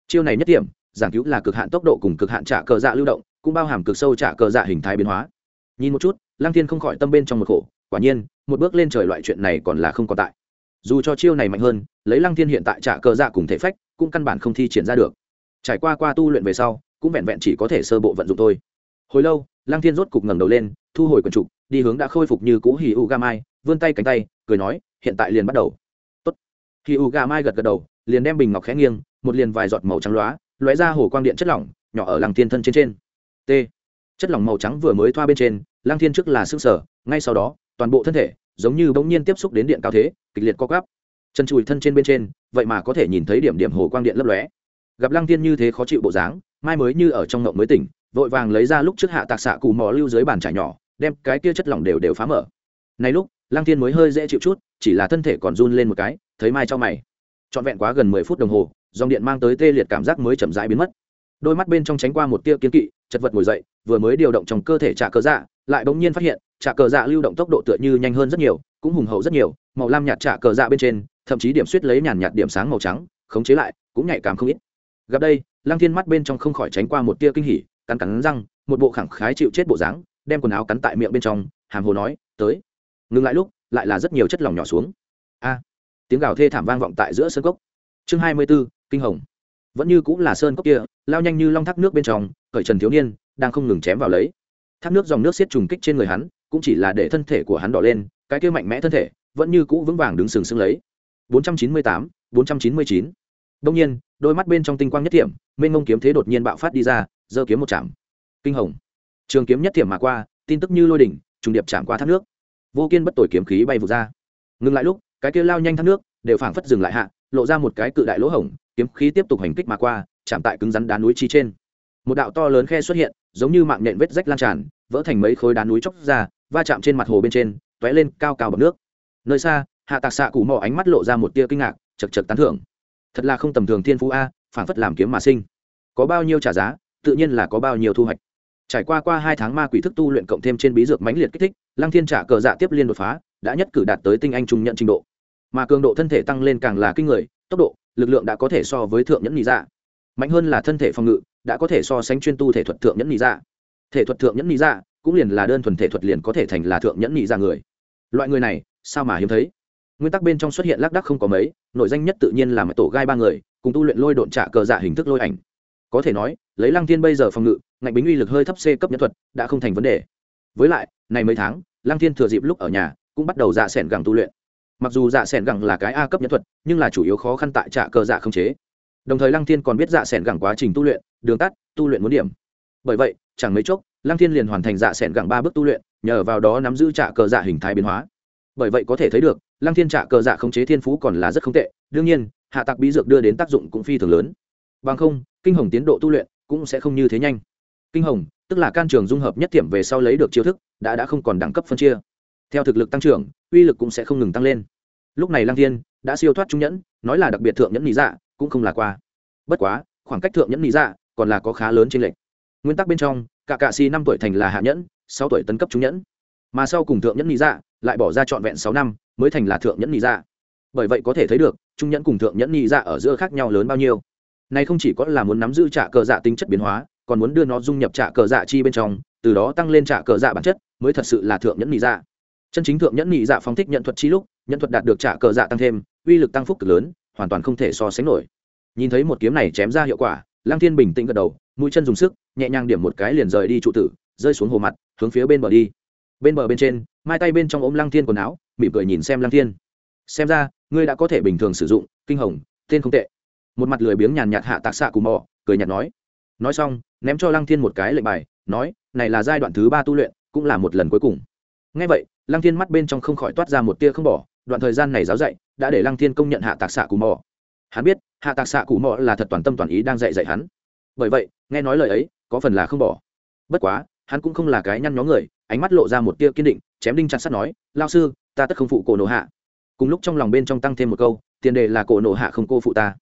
Chiêu này nhất điểm, giảng cứu là cực hạn tốc độ cùng cực hạn trả cờ dạ lưu động, cũng bao hàm cực sâu trả cờ dạ hình thái biến hóa. Nhìn một chút, lăng thiên không khỏi tâm bên trong một khổ quả nhiên, một bước lên trời loại chuyện này còn là không còn tại. Dù cho chiêu này mạnh hơn, lấy lăng thiên hiện tại trả cờ dạ cùng thể phách, cũng căn bản không thi triển ra được. Trải qua qua tu luyện về sau, cũng vẹn vẹn chỉ có thể sơ bộ vận dụng thôi. Hồi lâu, lăng thiên rốt cục ngẩng đầu lên, thu hồi quần trục, đi hướng đã khôi phục như cũ hì u ga mai vươn tay cánh tay, cười nói, hiện tại liền bắt đầu. Tốt. Hì u ga mai gật gật đầu, liền đem bình ngọc khẽ nghiêng, một liền vài giọt màu trắng loá lóe ra hồ quang điện chất lỏng, nhỏ ở lăng thiên thân trên trên. T. Chất lỏng màu trắng vừa mới thoa bên trên, lăng thiên trước là xương sở, ngay sau đó toàn bộ thân thể giống như bỗng nhiên tiếp xúc đến điện cao thế, kịch liệt co cắp chân chùi thân trên bên trên, vậy mà có thể nhìn thấy điểm điểm hồ quang điện lấp lóe. Gặp lăng tiên như thế khó chịu bộ dáng, mai mới như ở trong ngộng mới tỉnh, vội vàng lấy ra lúc trước hạ tạc xạ cù mò lưu dưới bàn trải nhỏ, đem cái kia chất lỏng đều đều phá mở. Này lúc, lăng tiên mới hơi dễ chịu chút, chỉ là thân thể còn run lên một cái, thấy mai cho mày. Trọn vẹn quá gần mười phút đồng hồ, dòng điện mang tới tê liệt cảm giác mới chậm rãi biến mất. Đôi mắt bên trong tránh qua một tia kiến kỵ chật vật ngồi dậy, vừa mới điều động trong cơ thể trả cờ dạ lại bỗng nhiên phát hiện trả cờ dạ lưu động tốc độ tựa như nhanh hơn rất nhiều, cũng hùng hậu rất nhiều, màu lam nhạt trả cờ dạ bên trên, thậm chí điểm suýt lấy nhàn nhạt điểm sáng màu trắng, khống chế lại, cũng nhạy cảm không ít. Gặp đây, lăng thiên mắt bên trong không khỏi tránh qua một tia kinh hỉ, cắn cắn răng, một bộ khẳng khái chịu chết bộ dáng, đem quần áo cắn tại miệng bên trong, hàm hồ nói, tới. Ngừng lại lúc, lại là rất nhiều chất lỏng nhỏ xuống. A! Tiếng gào thê thảm vang vọng tại giữa sân cốc. Chương hai mươi b ố kinh hồng. Vẫn như cũng là sơn cốc kia, lao nhanh như long thác nước bên trong cởi trần thiếu niên đang không ngừng chém vào lấy thác nước dòng nước xiết trùng kích trên người hắn cũng chỉ là để thân thể của hắn đỏ lên cái kia mạnh mẽ thân thể vẫn như cũ vững vàng đứng sừng sững lấy 498, 499. Đông nhiên, đôi mắt bên trong tinh quang nhất thiểm, mênh ngông kiếm thế đột nhiên bạo phát đi ra, giơ kiếm một chạm. Kinh hồng. Trường kiếm nhất thiểm mà qua, tin tức như lôi đỉnh, trùng điệp chạm qua thác nước. Vô kiên bất tội kiếm khí bay vụt ra. Ngừng lại lúc, cái kia lao nhanh thác nước, đều phảng phất dừng lại hạ, lộ ra một cái cự đại lỗ hổng, kiếm khí tiếp tục hành kích mà qua, chạm tại cứng rắn đá núi chi trên. Một đạo to lớn khe xuất hiện, giống như mạng nhện vết rách lan tràn, vỡ thành mấy khối đá núi chóc ra, va chạm trên mặt hồ bên trên, tóe lên cao cao bằng nước. Nơi xa, hạ tạc xạ cụ mò ánh mắt lộ ra một tia kinh ngạc chật chật tán thưởng. Thật là không tầm thường thiên phú a phản phất làm kiếm mà sinh. Có bao nhiêu trả giá tự nhiên là có bao nhiêu thu hoạch. Trải qua qua hai tháng ma quỷ thức tu luyện cộng thêm trên bí dược mãnh liệt kích thích lăng thiên trả cờ dạ tiếp liên đột phá đã nhất cử đạt tới tinh anh trung nhận trình độ. Mà cường độ thân thể tăng lên càng là kinh người tốc độ lực lượng đã có thể so với thượng nhẫn nhị dạ. Mạnh hơn là thân thể phòng ngự đã có thể so sánh chuyên tu thể thuật thượng nhẫn nhị dạ. Thể thuật thượng nhẫn nhị dạ cũng liền là đơn thuần thể thuật liền có thể thành là thượng nhẫn nhị dạ người. Loại người này, sao mà hiếm thấy? Nguyên tắc bên trong xuất hiện lác đắc không có mấy, nội danh nhất tự nhiên là tổ gai ba người, cùng tu luyện lôi độn trả cờ dạ hình thức lôi ảnh. Có thể nói, lấy lăng thiên bây giờ phòng ngự, ngạnh bính uy lực hơi thấp c cấp nhân thuật, đã không thành vấn đề. Với lại, này mấy tháng, lăng thiên thừa dịp lúc ở nhà, cũng bắt đầu dạ s ẻ n gẳng tu luyện. Mặc dù dạ s ẻ n gẳng là cái a cấp nhân thuật, nhưng là chủ yếu khó khăn tại trả cờ dạ không chế đồng thời lăng thiên còn biết dạ s ẻ n gẳng quá trình tu luyện, đường tắt, tu luyện muốn điểm. Bởi vậy, chẳng mấy chốc, lăng thiên liền hoàn thành dạ s ẻ n gẳng ba bước tu luyện, nhờ vào đó nắm giữ trả cờ dạ hình thái biến hóa. Bởi vậy có thể thấy được, lăng thiên trạ cờ dạ khống chế thiên phú còn là rất không tệ, đương nhiên, hạ tặc bí dược đưa đến tác dụng cũng phi thường lớn. Bằng không, kinh hồng tiến độ tu luyện cũng sẽ không như thế nhanh. Kinh hồng, tức là can trường dung hợp nhất điểm về sau lấy được chiêu thức, đã đã không còn đẳng cấp phân chia. Theo thực lực tăng trưởng, uy lực cũng sẽ không ngừng tăng lên. Lúc này lăng thiên đã siêu thoát trung nhẫn, nói là đặc biệt thượng nhẫn lý dạ cũng không là qua. Bất quá, khoảng cách thượng nhẫn lý dạ còn là có khá lớn trên lệch. Nguyên tắc bên trong, cả cạ si năm tuổi thành là hạ nhẫn, sáu tuổi tấn cấp trung nhẫn. Mà sau cùng thượng nhẫn lý dạ lại bỏ ra trọn vẹn sáu năm mới thành là thượng nhẫn lý dạ. Bởi vậy có thể thấy được, trung nhẫn cùng thượng nhẫn lý dạ ở giữa khác nhau lớn bao nhiêu. Này không chỉ có là muốn nắm giữ trả cờ dạ tính chất biến hóa, còn muốn đưa nó dung nhập trả cờ dạ chi bên trong, từ đó tăng lên trả cờ dạ bản chất mới thật sự là thượng nhẫn lý dạ. Chân chính thượng nhẫn nhị dạ phóng thích nhận thuật chi lúc, nhận thuật đạt được trả cờ dạ tăng thêm, uy lực tăng phúc cực lớn hoàn toàn không thể so sánh nổi. Nhìn thấy một kiếm này chém ra hiệu quả, lăng thiên bình tĩnh gật đầu, mũi chân dùng sức, nhẹ nhàng điểm một cái liền rời đi trụ tử, rơi xuống hồ mặt, hướng phía bên bờ đi. Bên bờ bên trên, mai tay bên trong ôm lăng thiên quần áo, mỉm cười nhìn xem lăng thiên. Xem ra, ngươi đã có thể bình thường sử dụng, kinh hồng, tên không tệ. Một mặt lười biếng nhàn nhạt hạ tạc xạ cù mò, cười nhạt nói. Nói xong, ném cho lăng thiên một cái lệnh bài, nói, này là giai đoạn thứ ba tu luyện, cũng là một lần cuối cùng. Ngay vậy, lăng thiên mắt bên trong không khỏi toát ra một tia không bỏ đoạn thời gian này giáo dạy đã để lăng thiên công nhận hạ tạc xạ cù mò. Hắn biết, hạ tạc xạ cù mò là thật toàn tâm toàn ý đang dạy dạy hắn. Bởi vậy, nghe nói lời ấy, có phần là không bỏ. Bất quá, hắn cũng không là cái nhăn nhó người, ánh mắt lộ ra một tia kiên định, chém đinh chặt sắt nói lao sư, ta tất không phụ cổ nổ hạ. Cùng lúc trong lòng bên trong tăng thêm một câu, tiền đề là cổ nổ hạ không cô phụ ta.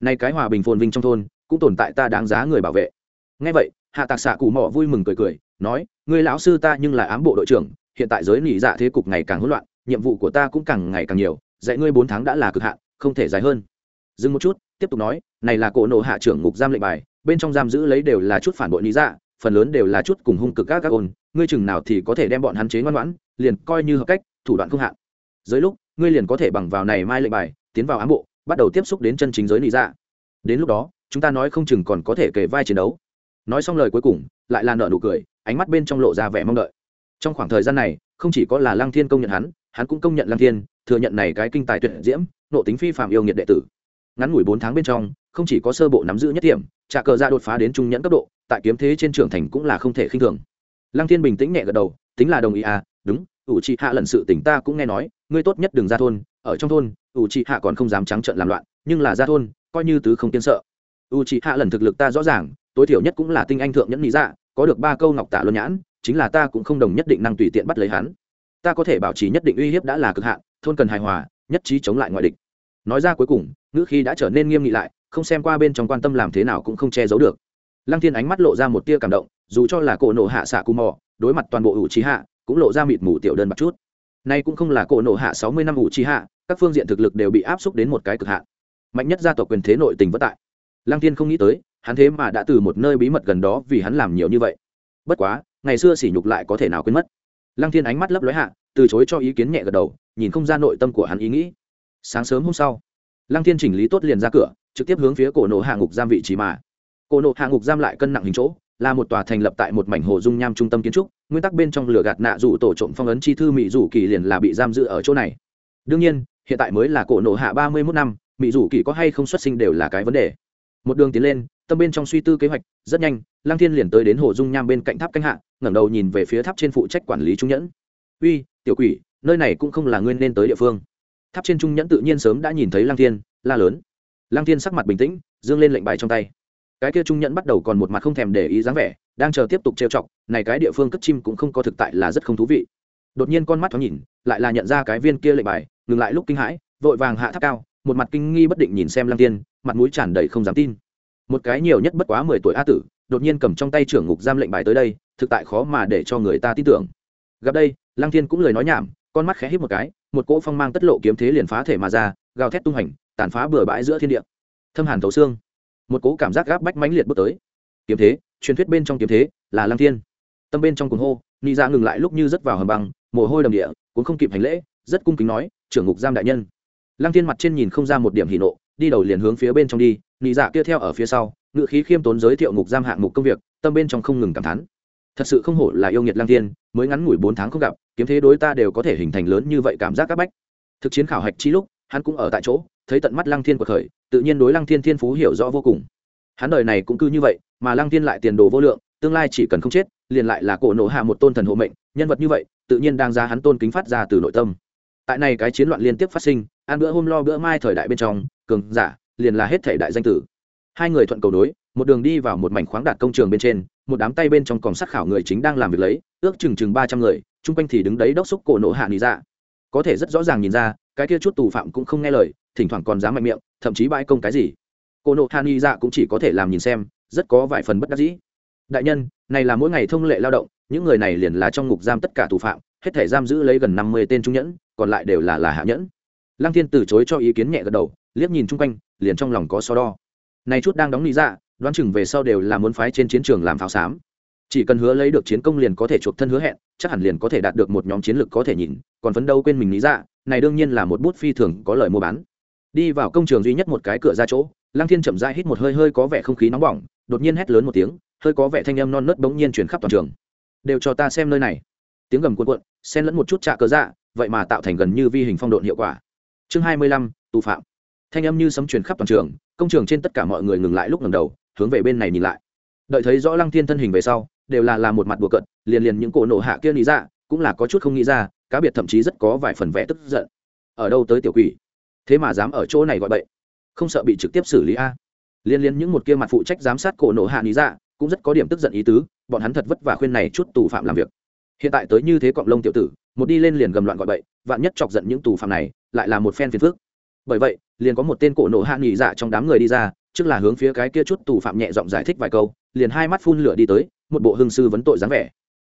Nay cái hòa bình phồn vinh trong thôn, cũng tồn tại ta đáng giá người bảo vệ. Ngay vậy, hạ tạc xạ cụ mỏ vui mừng cười cười, nói người lão sư ta nhưng là ám bộ đội trưởng, hiện tại giới nỉ dạ thế cục ngày càng hỗn loạn nhiệm vụ của ta cũng càng ngày càng nhiều, dạy ngươi bốn tháng đã là cực hạn, không thể dài hơn. Dừng một chút, tiếp tục nói, này là cổ nộ hạ trưởng ngục giam lệnh bài, bên trong giam giữ lấy đều là chút phản bội lý dạ phần lớn đều là chút cùng hung cực các các ôn. Ngươi chừng nào thì có thể đem bọn hắn chế ngoan ngoãn, liền coi như hợp cách, thủ đoạn không hạn. Dưới lúc, ngươi liền có thể bằng vào này mai lệnh bài, tiến vào ám bộ, bắt đầu tiếp xúc đến chân chính giới lý dạ. Đến lúc đó, chúng ta nói không chừng còn có thể kể vai chiến đấu. Nói xong lời cuối cùng, lại là nợ nụ cười, ánh mắt bên trong lộ ra vẻ mong đợi. Trong khoảng thời gian này, không chỉ có là lăng thiên công nhận hắn hắn cũng công nhận lăng thiên, thừa nhận này cái kinh tài tuyệt diễm, nộ tính phi phạm yêu nghiệt đệ tử. Ngắn ngủi bốn tháng bên trong, không chỉ có sơ bộ nắm giữ nhất điểm, trả cờ ra đột phá đến trung nhẫn cấp độ, tại kiếm thế trên trưởng thành cũng là không thể khinh thường. Lăng thiên bình tĩnh nhẹ gật đầu, tính là đồng ý à đúng, ủ trị hạ lần sự tỉnh ta cũng nghe nói, ngươi tốt nhất đừng ra thôn, ở trong thôn, ủ trị hạ còn không dám trắng trợn làm loạn, nhưng là ra thôn, coi như tứ không tiên sợ. U trị hạ lần thực lực ta rõ ràng, tối thiểu nhất cũng là tinh anh thượng nhẫn lý dạ có được ba câu ngọc tả luân nhãn, chính là ta cũng không đồng nhất định năng tùy tiện bắt lấy hắn ta có thể bảo trì nhất định uy hiếp đã là cực hạn, thôn cần hài hòa, nhất trí chống lại ngoại địch. Nói ra cuối cùng, ngữ khí đã trở nên nghiêm nghị lại, không xem qua bên trong quan tâm làm thế nào cũng không che giấu được. Lăng thiên ánh mắt lộ ra một tia cảm động, dù cho là cổ nộ hạ xạ cù mò, đối mặt toàn bộ ủ trí hạ, cũng lộ ra mịt mù tiểu đơn bạc chút. Nay cũng không là cổ nộ hạ sáu mươi năm ủ trí hạ, các phương diện thực lực đều bị áp xúc đến một cái cực hạn. Mạnh nhất gia tộc quyền thế nội tình vất tại. Lăng thiên không nghĩ tới, hắn thế mà đã từ một nơi bí mật gần đó vì hắn làm nhiều như vậy. Bất quá, ngày xưa sỉ nhục lại có thể nào quên mất lăng thiên ánh mắt lấp lóe hạ, từ chối cho ý kiến nhẹ gật đầu, nhìn không ra nội tâm của hắn ý nghĩ. Sáng sớm hôm sau, lăng thiên chỉnh lý tốt liền ra cửa, trực tiếp hướng phía cổ nộ hạ ngục giam vị trí mà. Cổ nộ hạ ngục giam lại cân nặng hình chỗ, là một tòa thành lập tại một mảnh hồ dung nham trung tâm kiến trúc, nguyên tắc bên trong lửa gạt nạ rủ tổ trộm phong ấn chi thư mỹ rủ kỳ liền là bị giam giữ ở chỗ này. Đương nhiên, hiện tại mới là cổ nộ hạ ba mươi mốt năm mỹ rủ kỳ có hay không xuất sinh đều là cái vấn đề một đường tiến lên, tâm bên trong suy tư kế hoạch, rất nhanh Lang thiên liền tới đến hồ dung nham bên cạnh tháp canh hạ, ngẩng đầu nhìn về phía tháp trên phụ trách quản lý trung nhẫn. Uy, tiểu quỷ, nơi này cũng không là nguyên nên tới địa phương. Tháp trên trung nhẫn tự nhiên sớm đã nhìn thấy Lang thiên, la lớn. Lang thiên sắc mặt bình tĩnh, dương lên lệnh bài trong tay. Cái kia trung nhẫn bắt đầu còn một mặt không thèm để ý dáng vẻ, đang chờ tiếp tục trêu chọc, này cái địa phương cất chim cũng không có thực tại là rất không thú vị. Đột nhiên con mắt thoáng nhìn, lại là nhận ra cái viên kia lệnh bài, ngừng lại lúc kinh hãi, vội vàng hạ tháp cao, một mặt kinh nghi bất định nhìn xem Lang tiên mặt mũi tràn đầy không dám tin. Một cái nhiều nhất bất quá mười tuổi a tử, đột nhiên cầm trong tay trưởng ngục giam lệnh bài tới đây, thực tại khó mà để cho người ta tin tưởng. Gặp đây, lăng thiên cũng lời nói nhảm, con mắt khẽ hít một cái, một cỗ phong mang tất lộ kiếm thế liền phá thể mà ra, gào thét tung hành, tàn phá bừa bãi giữa thiên địa. Thâm hàn thấu xương. Một cỗ cảm giác gáp bách mãnh liệt bước tới. Kiếm thế, truyền thuyết bên trong kiếm thế, là lăng thiên. Tâm bên trong cuồng hô, ni ra ngừng lại lúc như rớt vào hầm băng, mồ hôi đầm địa, cũng không kịp hành lễ, rất cung kính nói, trưởng ngục giam đại nhân. Lăng thiên mặt trên nhìn không ra một điểm hỉ nộ đi đầu liền hướng phía bên trong đi, nị dạ kia theo ở phía sau ngự khí khiêm tốn giới thiệu ngục giam hạng mục công việc, tâm bên trong không ngừng cảm thán. Thật sự không hổ là yêu nghiệt Lang thiên, mới ngắn ngủi bốn tháng không gặp, kiếm thế đối ta đều có thể hình thành lớn như vậy cảm giác các bách. Thực chiến khảo hạch chi lúc, hắn cũng ở tại chỗ, thấy tận mắt lăng thiên của khởi tự nhiên đối lăng thiên thiên phú hiểu rõ vô cùng. Hắn đời này cũng cứ như vậy, mà lăng thiên lại tiền đồ vô lượng, tương lai chỉ cần không chết, liền lại là cổ nổ hạ một tôn thần hộ mệnh, nhân vật như vậy, tự nhiên đang ra hắn tôn kính phát ra từ nội tâm. Tại này cái chiến loạn liên tiếp phát sinh, ăn bữa hôm lo bữa mai thời đại bên trong cường giả, liền là hết thể đại danh tử. Hai người thuận cầu đối, một đường đi vào một mảnh khoáng đạt công trường bên trên, một đám tay bên trong còn sát khảo người chính đang làm việc lấy, ước chừng chừng ba trăm người, chung quanh thì đứng đấy đốc xúc cổ nộ hạ nghĩ ra dạ. có thể rất rõ ràng nhìn ra, cái kia chút tù phạm cũng không nghe lời, thỉnh thoảng còn dám mạnh miệng, thậm chí bãi công cái gì. Cổ nộ hạ nghĩ ra dạ cũng chỉ có thể làm nhìn xem, rất có vài phần bất đắc dĩ. Đại nhân, này là mỗi ngày thông lệ lao động, những người này liền là trong ngục giam tất cả tù phạm, hết thể giam giữ lấy gần năm mươi tên trung nhẫn, còn lại đều là là hạ nhẫn. Lăng thiên từ chối cho ý kiến nhẹ gật đầu liếc nhìn chung quanh, liền trong lòng có so đo. Này chút đang đóng lý dạ đoán chừng về sau đều là muốn phái trên chiến trường làm pháo xám. Chỉ cần hứa lấy được chiến công liền có thể chuộc thân hứa hẹn, chắc hẳn liền có thể đạt được một nhóm chiến lược có thể nhìn, còn phấn đâu quên mình lý dạ này đương nhiên là một bút phi thường có lời mua bán. Đi vào công trường duy nhất một cái cửa ra chỗ, lăng thiên chậm rãi hít một hơi hơi có vẻ không khí nóng bỏng, đột nhiên hét lớn một tiếng, hơi có vẻ thanh âm non nớt bỗng nhiên chuyển khắp toàn trường. Đều cho ta xem nơi này. Tiếng gầm cuộn cuộn, xen lẫn một chút trạ cớ dạ vậy mà tạo thành gần như vi hình phong độn hiệu quả. Chương hai mươi lăm, tù phạm thanh âm như sấm truyền khắp toàn trường, công trường trên tất cả mọi người ngừng lại lúc ngầm đầu, hướng về bên này nhìn lại. Đợi thấy rõ lăng thiên thân hình về sau, đều là làm một mặt bùa cận liền liền những cổ nổ hạ kia nghĩ ra, cũng là có chút không nghĩ ra, cá biệt thậm chí rất có vài phần vẻ tức giận. Ở đâu tới tiểu quỷ? Thế mà dám ở chỗ này gọi bậy. Không sợ bị trực tiếp xử lý a. Liên liên những một kia mặt phụ trách giám sát cổ nổ hạ lý dạ cũng rất có điểm tức giận ý tứ, bọn hắn thật vất vả khuyên này chút tù phạm làm việc. Hiện tại tới như thế cọng lông tiểu tử, một đi lên liền gầm loạn gọi bậy, vạn nhất chọc giận những tù phạm này, lại là một phen phiền phước bởi vậy liền có một tên cổ nổ hạ nghỉ dạ trong đám người đi ra, trước là hướng phía cái kia chút tù phạm nhẹ giọng giải thích vài câu, liền hai mắt phun lửa đi tới, một bộ hương sư vấn tội dáng vẻ.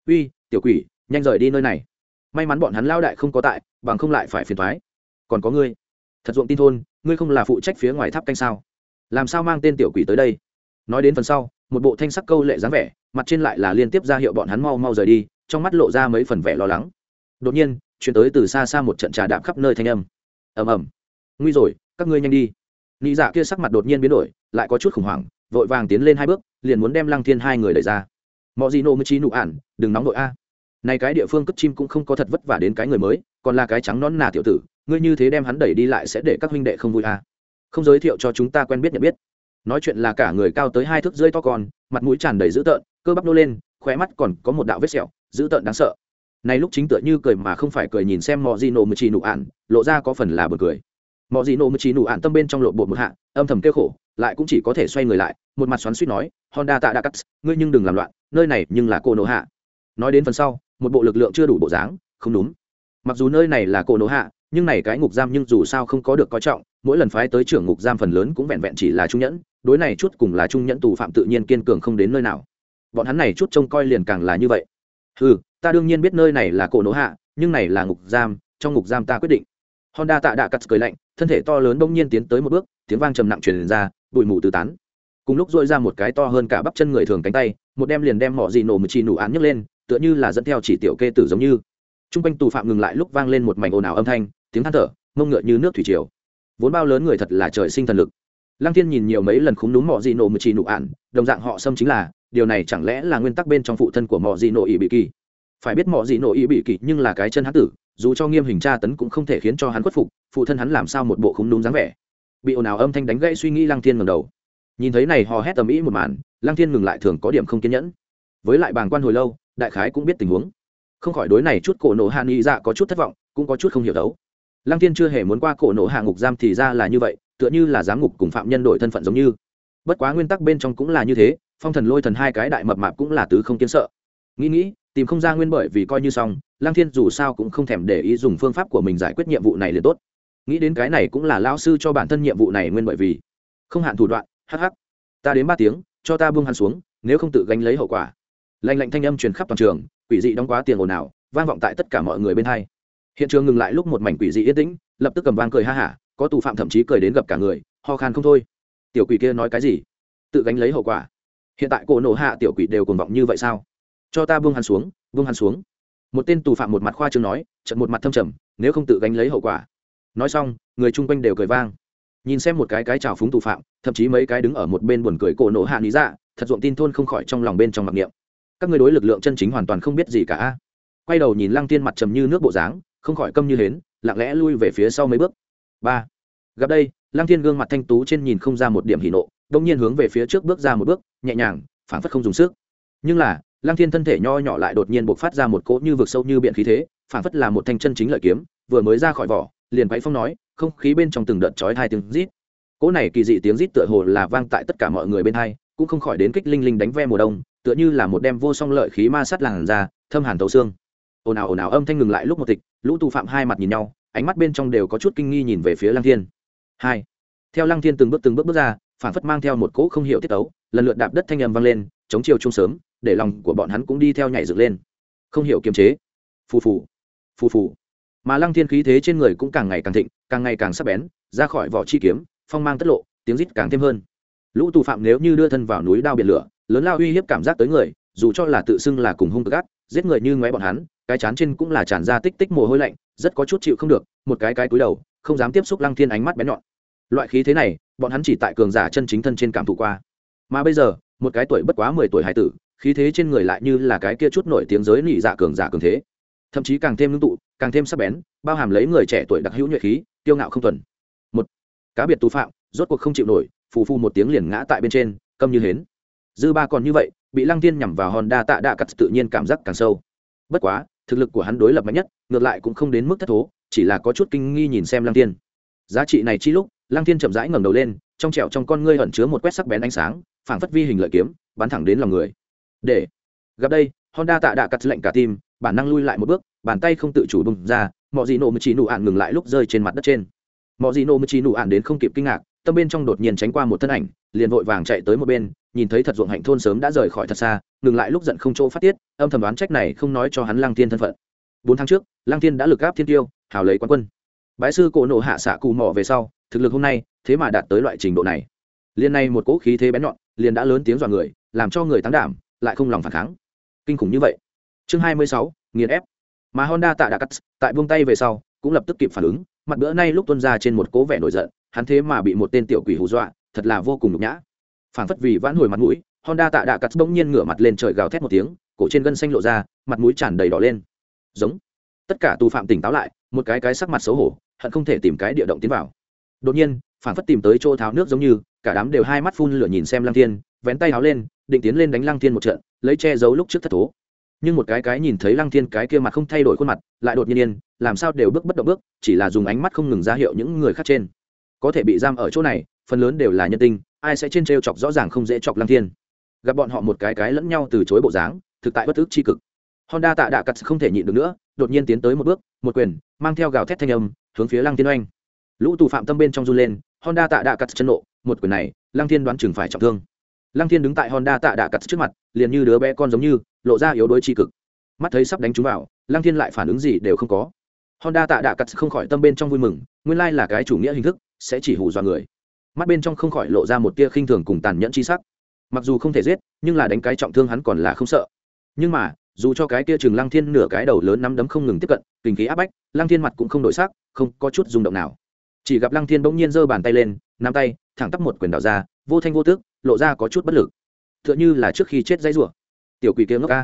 Uy, tiểu quỷ, nhanh rời đi nơi này. May mắn bọn hắn lao đại không có tại, bằng không lại phải phiền thoái còn có ngươi, thật ruộng tin thôn, ngươi không là phụ trách phía ngoài tháp canh sao? Làm sao mang tên tiểu quỷ tới đây? Nói đến phần sau, một bộ thanh sắc câu lệ dáng vẻ, mặt trên lại là liên tiếp ra hiệu bọn hắn mau mau rời đi, trong mắt lộ ra mấy phần vẻ lo lắng. Đột nhiên, chuyển tới từ xa xa một trận trà đạm khắp nơi thanh âm. Ầm ầm. Nguy rồi các ngươi nhanh đi. Nị dạ kia sắc mặt đột nhiên biến đổi, lại có chút khủng hoảng, vội vàng tiến lên hai bước, liền muốn đem lăng thiên hai người đẩy ra. Mọi gì nô mới trí nụ ản, đừng nóng nội a. Này cái địa phương cất chim cũng không có thật vất vả đến cái người mới, còn là cái trắng nón nà tiểu tử, ngươi như thế đem hắn đẩy đi lại sẽ để các huynh đệ không vui a. Không giới thiệu cho chúng ta quen biết nhận biết. Nói chuyện là cả người cao tới hai thước rơi to con, mặt mũi tràn đầy dữ tợn, cơ bắp nô lên, khóe mắt còn có một đạo vết sẹo, dữ tợn đáng sợ. Này lúc chính tựa như cười mà không phải cười nhìn xem mọi gì Nô mới trí nụ ản, lộ ra có phần là bật cười mọi gì nổ mới chỉ nụ ạn tâm bên trong lộ bộ một hạ, âm thầm kêu khổ, lại cũng chỉ có thể xoay người lại, một mặt xoắn suýt nói, honda tạ đã cắt, ngươi nhưng đừng làm loạn, nơi này nhưng là cô nổ hạ. Nói đến phần sau, một bộ lực lượng chưa đủ bộ dáng, không đúng. Mặc dù nơi này là cô nổ hạ, nhưng này cái ngục giam nhưng dù sao không có được coi trọng, mỗi lần phái tới trưởng ngục giam phần lớn cũng vẹn vẹn chỉ là trung nhẫn, đối này chút cùng là trung nhẫn tù phạm tự nhiên kiên cường không đến nơi nào. Bọn hắn này chút trông coi liền càng là như vậy. Ừ ta đương nhiên biết nơi này là cổ nổ hạ, nhưng này là ngục giam, trong ngục giam ta quyết định honda tạ đạ cắt cười lạnh, thân thể to lớn bỗng nhiên tiến tới một bước, tiếng vang trầm nặng truyền ra, bụi mù tứ tán. Cùng lúc dội ra một cái to hơn cả bắp chân người thường cánh tay, một đem liền đem mỏ gì nổ một chi nụ án nhấc lên, tựa như là dẫn theo chỉ tiểu kê tử giống như. T r u n g quanh tù phạm ngừng lại lúc vang lên một mảnh ồn ào âm thanh, tiếng than thở, mông ngựa như nước thủy triều. Vốn bao lớn người thật là trời sinh thần lực. Lăng thiên nhìn nhiều mấy lần khúng núm mỏ gì nổ một chi nụ ạn đồng dạng họ xâm chính là, điều này chẳng lẽ là nguyên tắc bên trong phụ thân của mỏ gì nổ ỉ bị kỳ? Phải biết mỏ gì nổ ỉ bị kỳ nhưng là cái chân hán tử dù cho nghiêm hình tra tấn cũng không thể khiến cho hắn khuất phục, phụ thân hắn làm sao một bộ không đúng dáng vẻ. Bị ồn ào âm thanh đánh gãy suy nghĩ lăng thiên ngầm đầu. Nhìn thấy này hò hét tầm ĩ một màn, lăng thiên ngừng lại thường có điểm không kiên nhẫn. Với lại bàng quan hồi lâu, đại khái cũng biết tình huống. Không khỏi đối này chút cổ nổ hạ nghị dạ có chút thất vọng, cũng có chút không hiểu đấu. Lăng thiên chưa hề muốn qua cổ nổ hạ ngục giam thì ra là như vậy, tựa như là giám ngục cùng phạm nhân đổi thân phận giống như. Bất quá nguyên tắc bên trong cũng là như thế, phong thần lôi thần hai cái đại mập mạp cũng là tứ không kiến sợ nghĩ nghĩ, tìm không ra nguyên bởi vì coi như xong, lăng thiên dù sao cũng không thèm để ý dùng phương pháp của mình giải quyết nhiệm vụ này liền tốt. Nghĩ đến cái này cũng là lao sư cho bản thân nhiệm vụ này nguyên bởi vì. Không hạn thủ đoạn, hắc hắc. Ta đến ba tiếng, cho ta buông hắn xuống, nếu không tự gánh lấy hậu quả. Lạnh lạnh thanh âm truyền khắp toàn trường, quỷ dị đóng quá tiền ồn ào, vang vọng tại tất cả mọi người bên hai. Hiện trường ngừng lại lúc một mảnh quỷ dị yên tĩnh, lập tức cầm vang cười ha hả, có tù phạm thậm chí cười đến gặp cả người, ho khan không thôi. Tiểu quỷ kia nói cái gì? Tự gánh lấy hậu quả. Hiện tại cổ nổ hạ tiểu quỷ đều cuồng vọng như vậy sao? Cho ta buông hắn xuống, buông hắn xuống. Một tên tù phạm một mặt khoa trương nói trận một mặt thâm trầm, nếu không tự gánh lấy hậu quả. Nói xong, người chung quanh đều cười vang. Nhìn xem một cái cái trào phúng tù phạm, thậm chí mấy cái đứng ở một bên buồn cười cổ nổ hạ lý dạ thật ruộng tin thôn không khỏi trong lòng bên trong mặc niệm. Các người đối lực lượng chân chính hoàn toàn không biết gì cả. Quay đầu nhìn lăng tiên mặt trầm như nước bộ dáng, không khỏi câm như hến, lặng lẽ lui về phía sau mấy bước. Ba. Gặp đây, lăng tiên gương mặt thanh tú trên nhìn không ra một điểm hỉ nộ đông nhiên hướng về phía trước bước ra một bước, nhẹ nhàng phản phất không dùng sức. Nhưng là lăng thiên thân thể nho nhỏ lại đột nhiên buộc phát ra một cỗ như vực sâu như biển khí thế phản phất là một thanh chân chính lợi kiếm, vừa mới ra khỏi vỏ, liền quay phong nói, không khí bên trong từng đợt chói hai tiếng rít. Cỗ này kỳ dị tiếng rít tựa hồ là vang tại tất cả mọi người bên hai, cũng không khỏi đến kích linh linh đánh ve mùa đông, tựa như là một đem vô song lợi khí ma sát làn ra, thâm hàn tấu xương. Ồn ào ồn ào âm thanh ngừng lại lúc một tịch, lũ tù phạm hai mặt nhìn nhau, ánh mắt bên trong đều có chút kinh nghi nhìn về phía lăng thiên. Hai. Theo lăng thiên từng bước từng bước bước ra phản phất mang theo một cỗ không hiểu tiết tấu, lần lượt đạp đất thanh âm vang lên, chống chiều chung sớm để lòng của bọn hắn cũng đi theo nhảy dựng lên. Không hiểu kiềm chế. Phù phù. Phù phù. Mà lăng thiên khí thế trên người cũng càng ngày càng thịnh càng ngày càng sắc bén ra khỏi vỏ chi kiếm phong mang tất lộ tiếng rít càng thêm hơn. Lũ tù phạm nếu như đưa thân vào núi đao biển lửa lớn lao uy hiếp cảm giác tới người dù cho là tự xưng là cùng hung cực gắt, giết người như ngoé bọn hắn cái chán trên cũng là tràn ra tích tích mồ hôi lạnh rất có chút chịu không được một cái cái cúi đầu không dám tiếp xúc lăng thiên ánh mắt bén nhọn. Loại khí thế này bọn hắn chỉ tại cường giả chân chính thân trên cảm thụ qua. Mà bây giờ một cái tuổi bất quá mười tuổi hải tử khí thế trên người lại như là cái kia chút nổi tiếng giới nỉ dạ cường giả cường thế. Thậm chí càng thêm ngưng tụ, càng thêm sắc bén, bao hàm lấy người trẻ tuổi đặc hữu nhuệ khí tiêu ngạo không tuần một, cá biệt tù phạm, rốt cuộc không chịu nổi, phù phu một tiếng liền ngã tại bên trên, câm như hến. Dư ba còn như vậy, bị lăng tiên nhằm vào hòn đa tạ đạ cặt tự nhiên cảm giác càng sâu. Bất quá, thực lực của hắn đối lập mạnh nhất, ngược lại cũng không đến mức thất thố, chỉ là có chút kinh nghi nhìn xem lăng tiên giá trị này chi lúc, lăng tiên chậm rãi ngẩng đầu lên, trong trẹo trong con ngươi ẩn chứa một quét sắc bén ánh sáng, phảng phất vi hình lợi kiếm, bắn thẳng đến lòng người để gặp đây, honda tạ đạ cắt lệnh cả tim bản năng lui lại một bước, bàn tay không tự chủ bùng ra mọi gì nổ mới chỉ nụ ạn ngừng lại lúc rơi trên mặt đất trên. Mọi gì nổ mới chỉ nụ ạn đến không kịp kinh ngạc, tâm bên trong đột nhiên tránh qua một thân ảnh, liền vội vàng chạy tới một bên, nhìn thấy thật ruộng hạnh thôn sớm đã rời khỏi thật xa, ngừng lại lúc giận không chỗ phát tiết, âm thầm đoán trách này không nói cho hắn Lang Thiên thân phận. Bốn tháng trước Lang Thiên đã lực gáp thiên tiêu, hào lấy quán quân. Bái sư cổ nộ hạ xạ cù mỏ về sau, thực lực hôm nay, thế mà đạt tới loại trình độ này. Liền này một cỗ khí thế bén nhọn, liền đã lớn tiếng dọa người, làm cho người tán đảm lại không lòng phản kháng. Kinh khủng như vậy. Chương hai mươi sáu, nghiền ép. Mà honda tạ đã cắt, tại buông tay về sau, cũng lập tức kịp phản ứng, mặt bữa nay lúc tuân ra trên một cố vẻ nổi giận, hắn thế mà bị một tên tiểu quỷ hù dọa, thật là vô cùng nhục nhã. Phản phất vì vãn hồi mặt mũi, honda tạ đã cắt bỗng nhiên ngửa mặt lên trời gào thét một tiếng, cổ trên gân xanh lộ ra, mặt mũi tràn đầy đỏ lên. Giống. Tất cả tù phạm tỉnh táo lại, một cái cái sắc mặt xấu hổ, hận không thể tìm cái địa động tiến vào. Đột nhiên, phản phất tìm tới chỗ tháo nước giống như, cả đám đều hai mắt phun lửa nhìn xem lăng thiên, vén tay háo lên định tiến lên đánh lăng thiên một trận, lấy che giấu lúc trước thất thố. Nhưng một cái cái nhìn thấy lăng thiên cái kia mặt không thay đổi khuôn mặt, lại đột nhiên yên, làm sao đều bước bất động bước, chỉ là dùng ánh mắt không ngừng ra hiệu những người khác trên. Có thể bị giam ở chỗ này, phần lớn đều là nhân tinh, ai sẽ trên trêu chọc rõ ràng không dễ chọc lăng thiên. Gặp bọn họ một cái cái lẫn nhau từ chối bộ dáng, thực tại bất ức tri cực. Honda tạ đạ cắt không thể nhịn được nữa, đột nhiên tiến tới một bước, một quyền, mang theo gào thét thanh âm, hướng phía lăng thiên oanh. Lũ tù phạm tâm bên trong run lên, honda tạ đạ cắt chân nộ, một quyền này, lăng thiên đoán chừng phải trọng thương lăng thiên đứng tại honda tạ đạ cắt trước mặt, liền như đứa bé con giống như, lộ ra yếu đuối tri cực. Mắt thấy sắp đánh chúng vào, lăng thiên lại phản ứng gì đều không có. Honda tạ đạ cắt không khỏi tâm bên trong vui mừng, nguyên lai là cái chủ nghĩa hình thức, sẽ chỉ hù dọa người. Mắt bên trong không khỏi lộ ra một tia khinh thường cùng tàn nhẫn chi sắc. Mặc dù không thể giết, nhưng là đánh cái trọng thương hắn còn là không sợ. Nhưng mà, dù cho cái kia chừng lăng thiên nửa cái đầu lớn nắm đấm không ngừng tiếp cận, kinh khí áp bách, lăng thiên mặt cũng không đổi sắc, không có chút rung động nào. Chỉ gặp lăng thiên bỗng nhiên giơ bàn tay lên, nắm tay, thẳng tắp một quyền đảo ra, vô thanh vô tước lộ ra có chút bất lực. T h ư ợ n h ư là trước khi chết dãy rủa. Tiểu quỷ kia ngốc ca.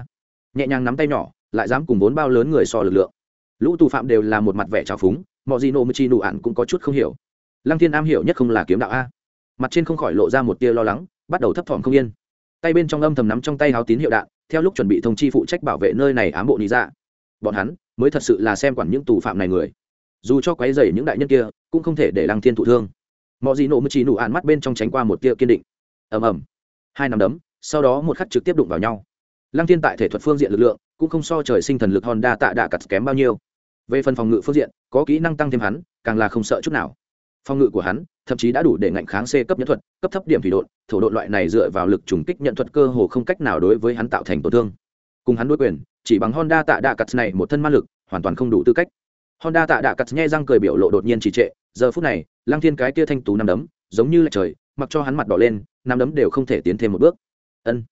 Nhẹ nhàng nắm tay nhỏ, lại dám cùng vốn bao lớn người so lực lượng. Lũ tù phạm đều là một mặt vẻ trào phúng, mọi gì nộ mưu chi nụ ạn cũng có chút không hiểu. Lăng thiên am hiểu nhất không là kiếm đạo a. Mặt trên không khỏi lộ ra một tia lo lắng, bắt đầu thấp thỏm không yên. Tay bên trong âm thầm nắm trong tay háo tín hiệu đạn, theo lúc chuẩn bị thông chi phụ trách bảo vệ nơi này ám bộ lý ra dạ. bọn hắn mới thật sự là xem quản những tù phạm này người. Dù cho quấy dày những đại nhân kia, cũng không thể để lăng thiên thụ thương. Mọi gì nổ mưu chi nụ ạn mắt bên trong tránh qua một tia kiên định ầm ầm. Hai nằm đấm, sau đó một khắc trực tiếp đụng vào nhau. Lăng thiên tại thể thuật phương diện lực lượng, cũng không so trời sinh thần lực honda tạ đạ cặt kém bao nhiêu. Về phần phòng ngự phương diện, có kỹ năng tăng thêm hắn, càng là không sợ chút nào. Phòng ngự của hắn, thậm chí đã đủ để ngạnh kháng c cấp nhẫn thuật, cấp thấp điểm thủy đột thổ đột loại này dựa vào lực trùng kích nhận thuật cơ hồ không cách nào đối với hắn tạo thành tổn thương. Cùng hắn đối quyền, chỉ bằng honda tạ đạ cặt này một thân ma lực, hoàn toàn không đủ tư cách. Honda tạ đạ cặt nhe răng cười biểu lộ đột nhiên trì trệ, giờ phút này, lăng thiên cái kia thanh tú nằm đấm, giống như là trời mặc cho hắn mặt đỏ lên, nắm đấm đều không thể tiến thêm một bước. Ân.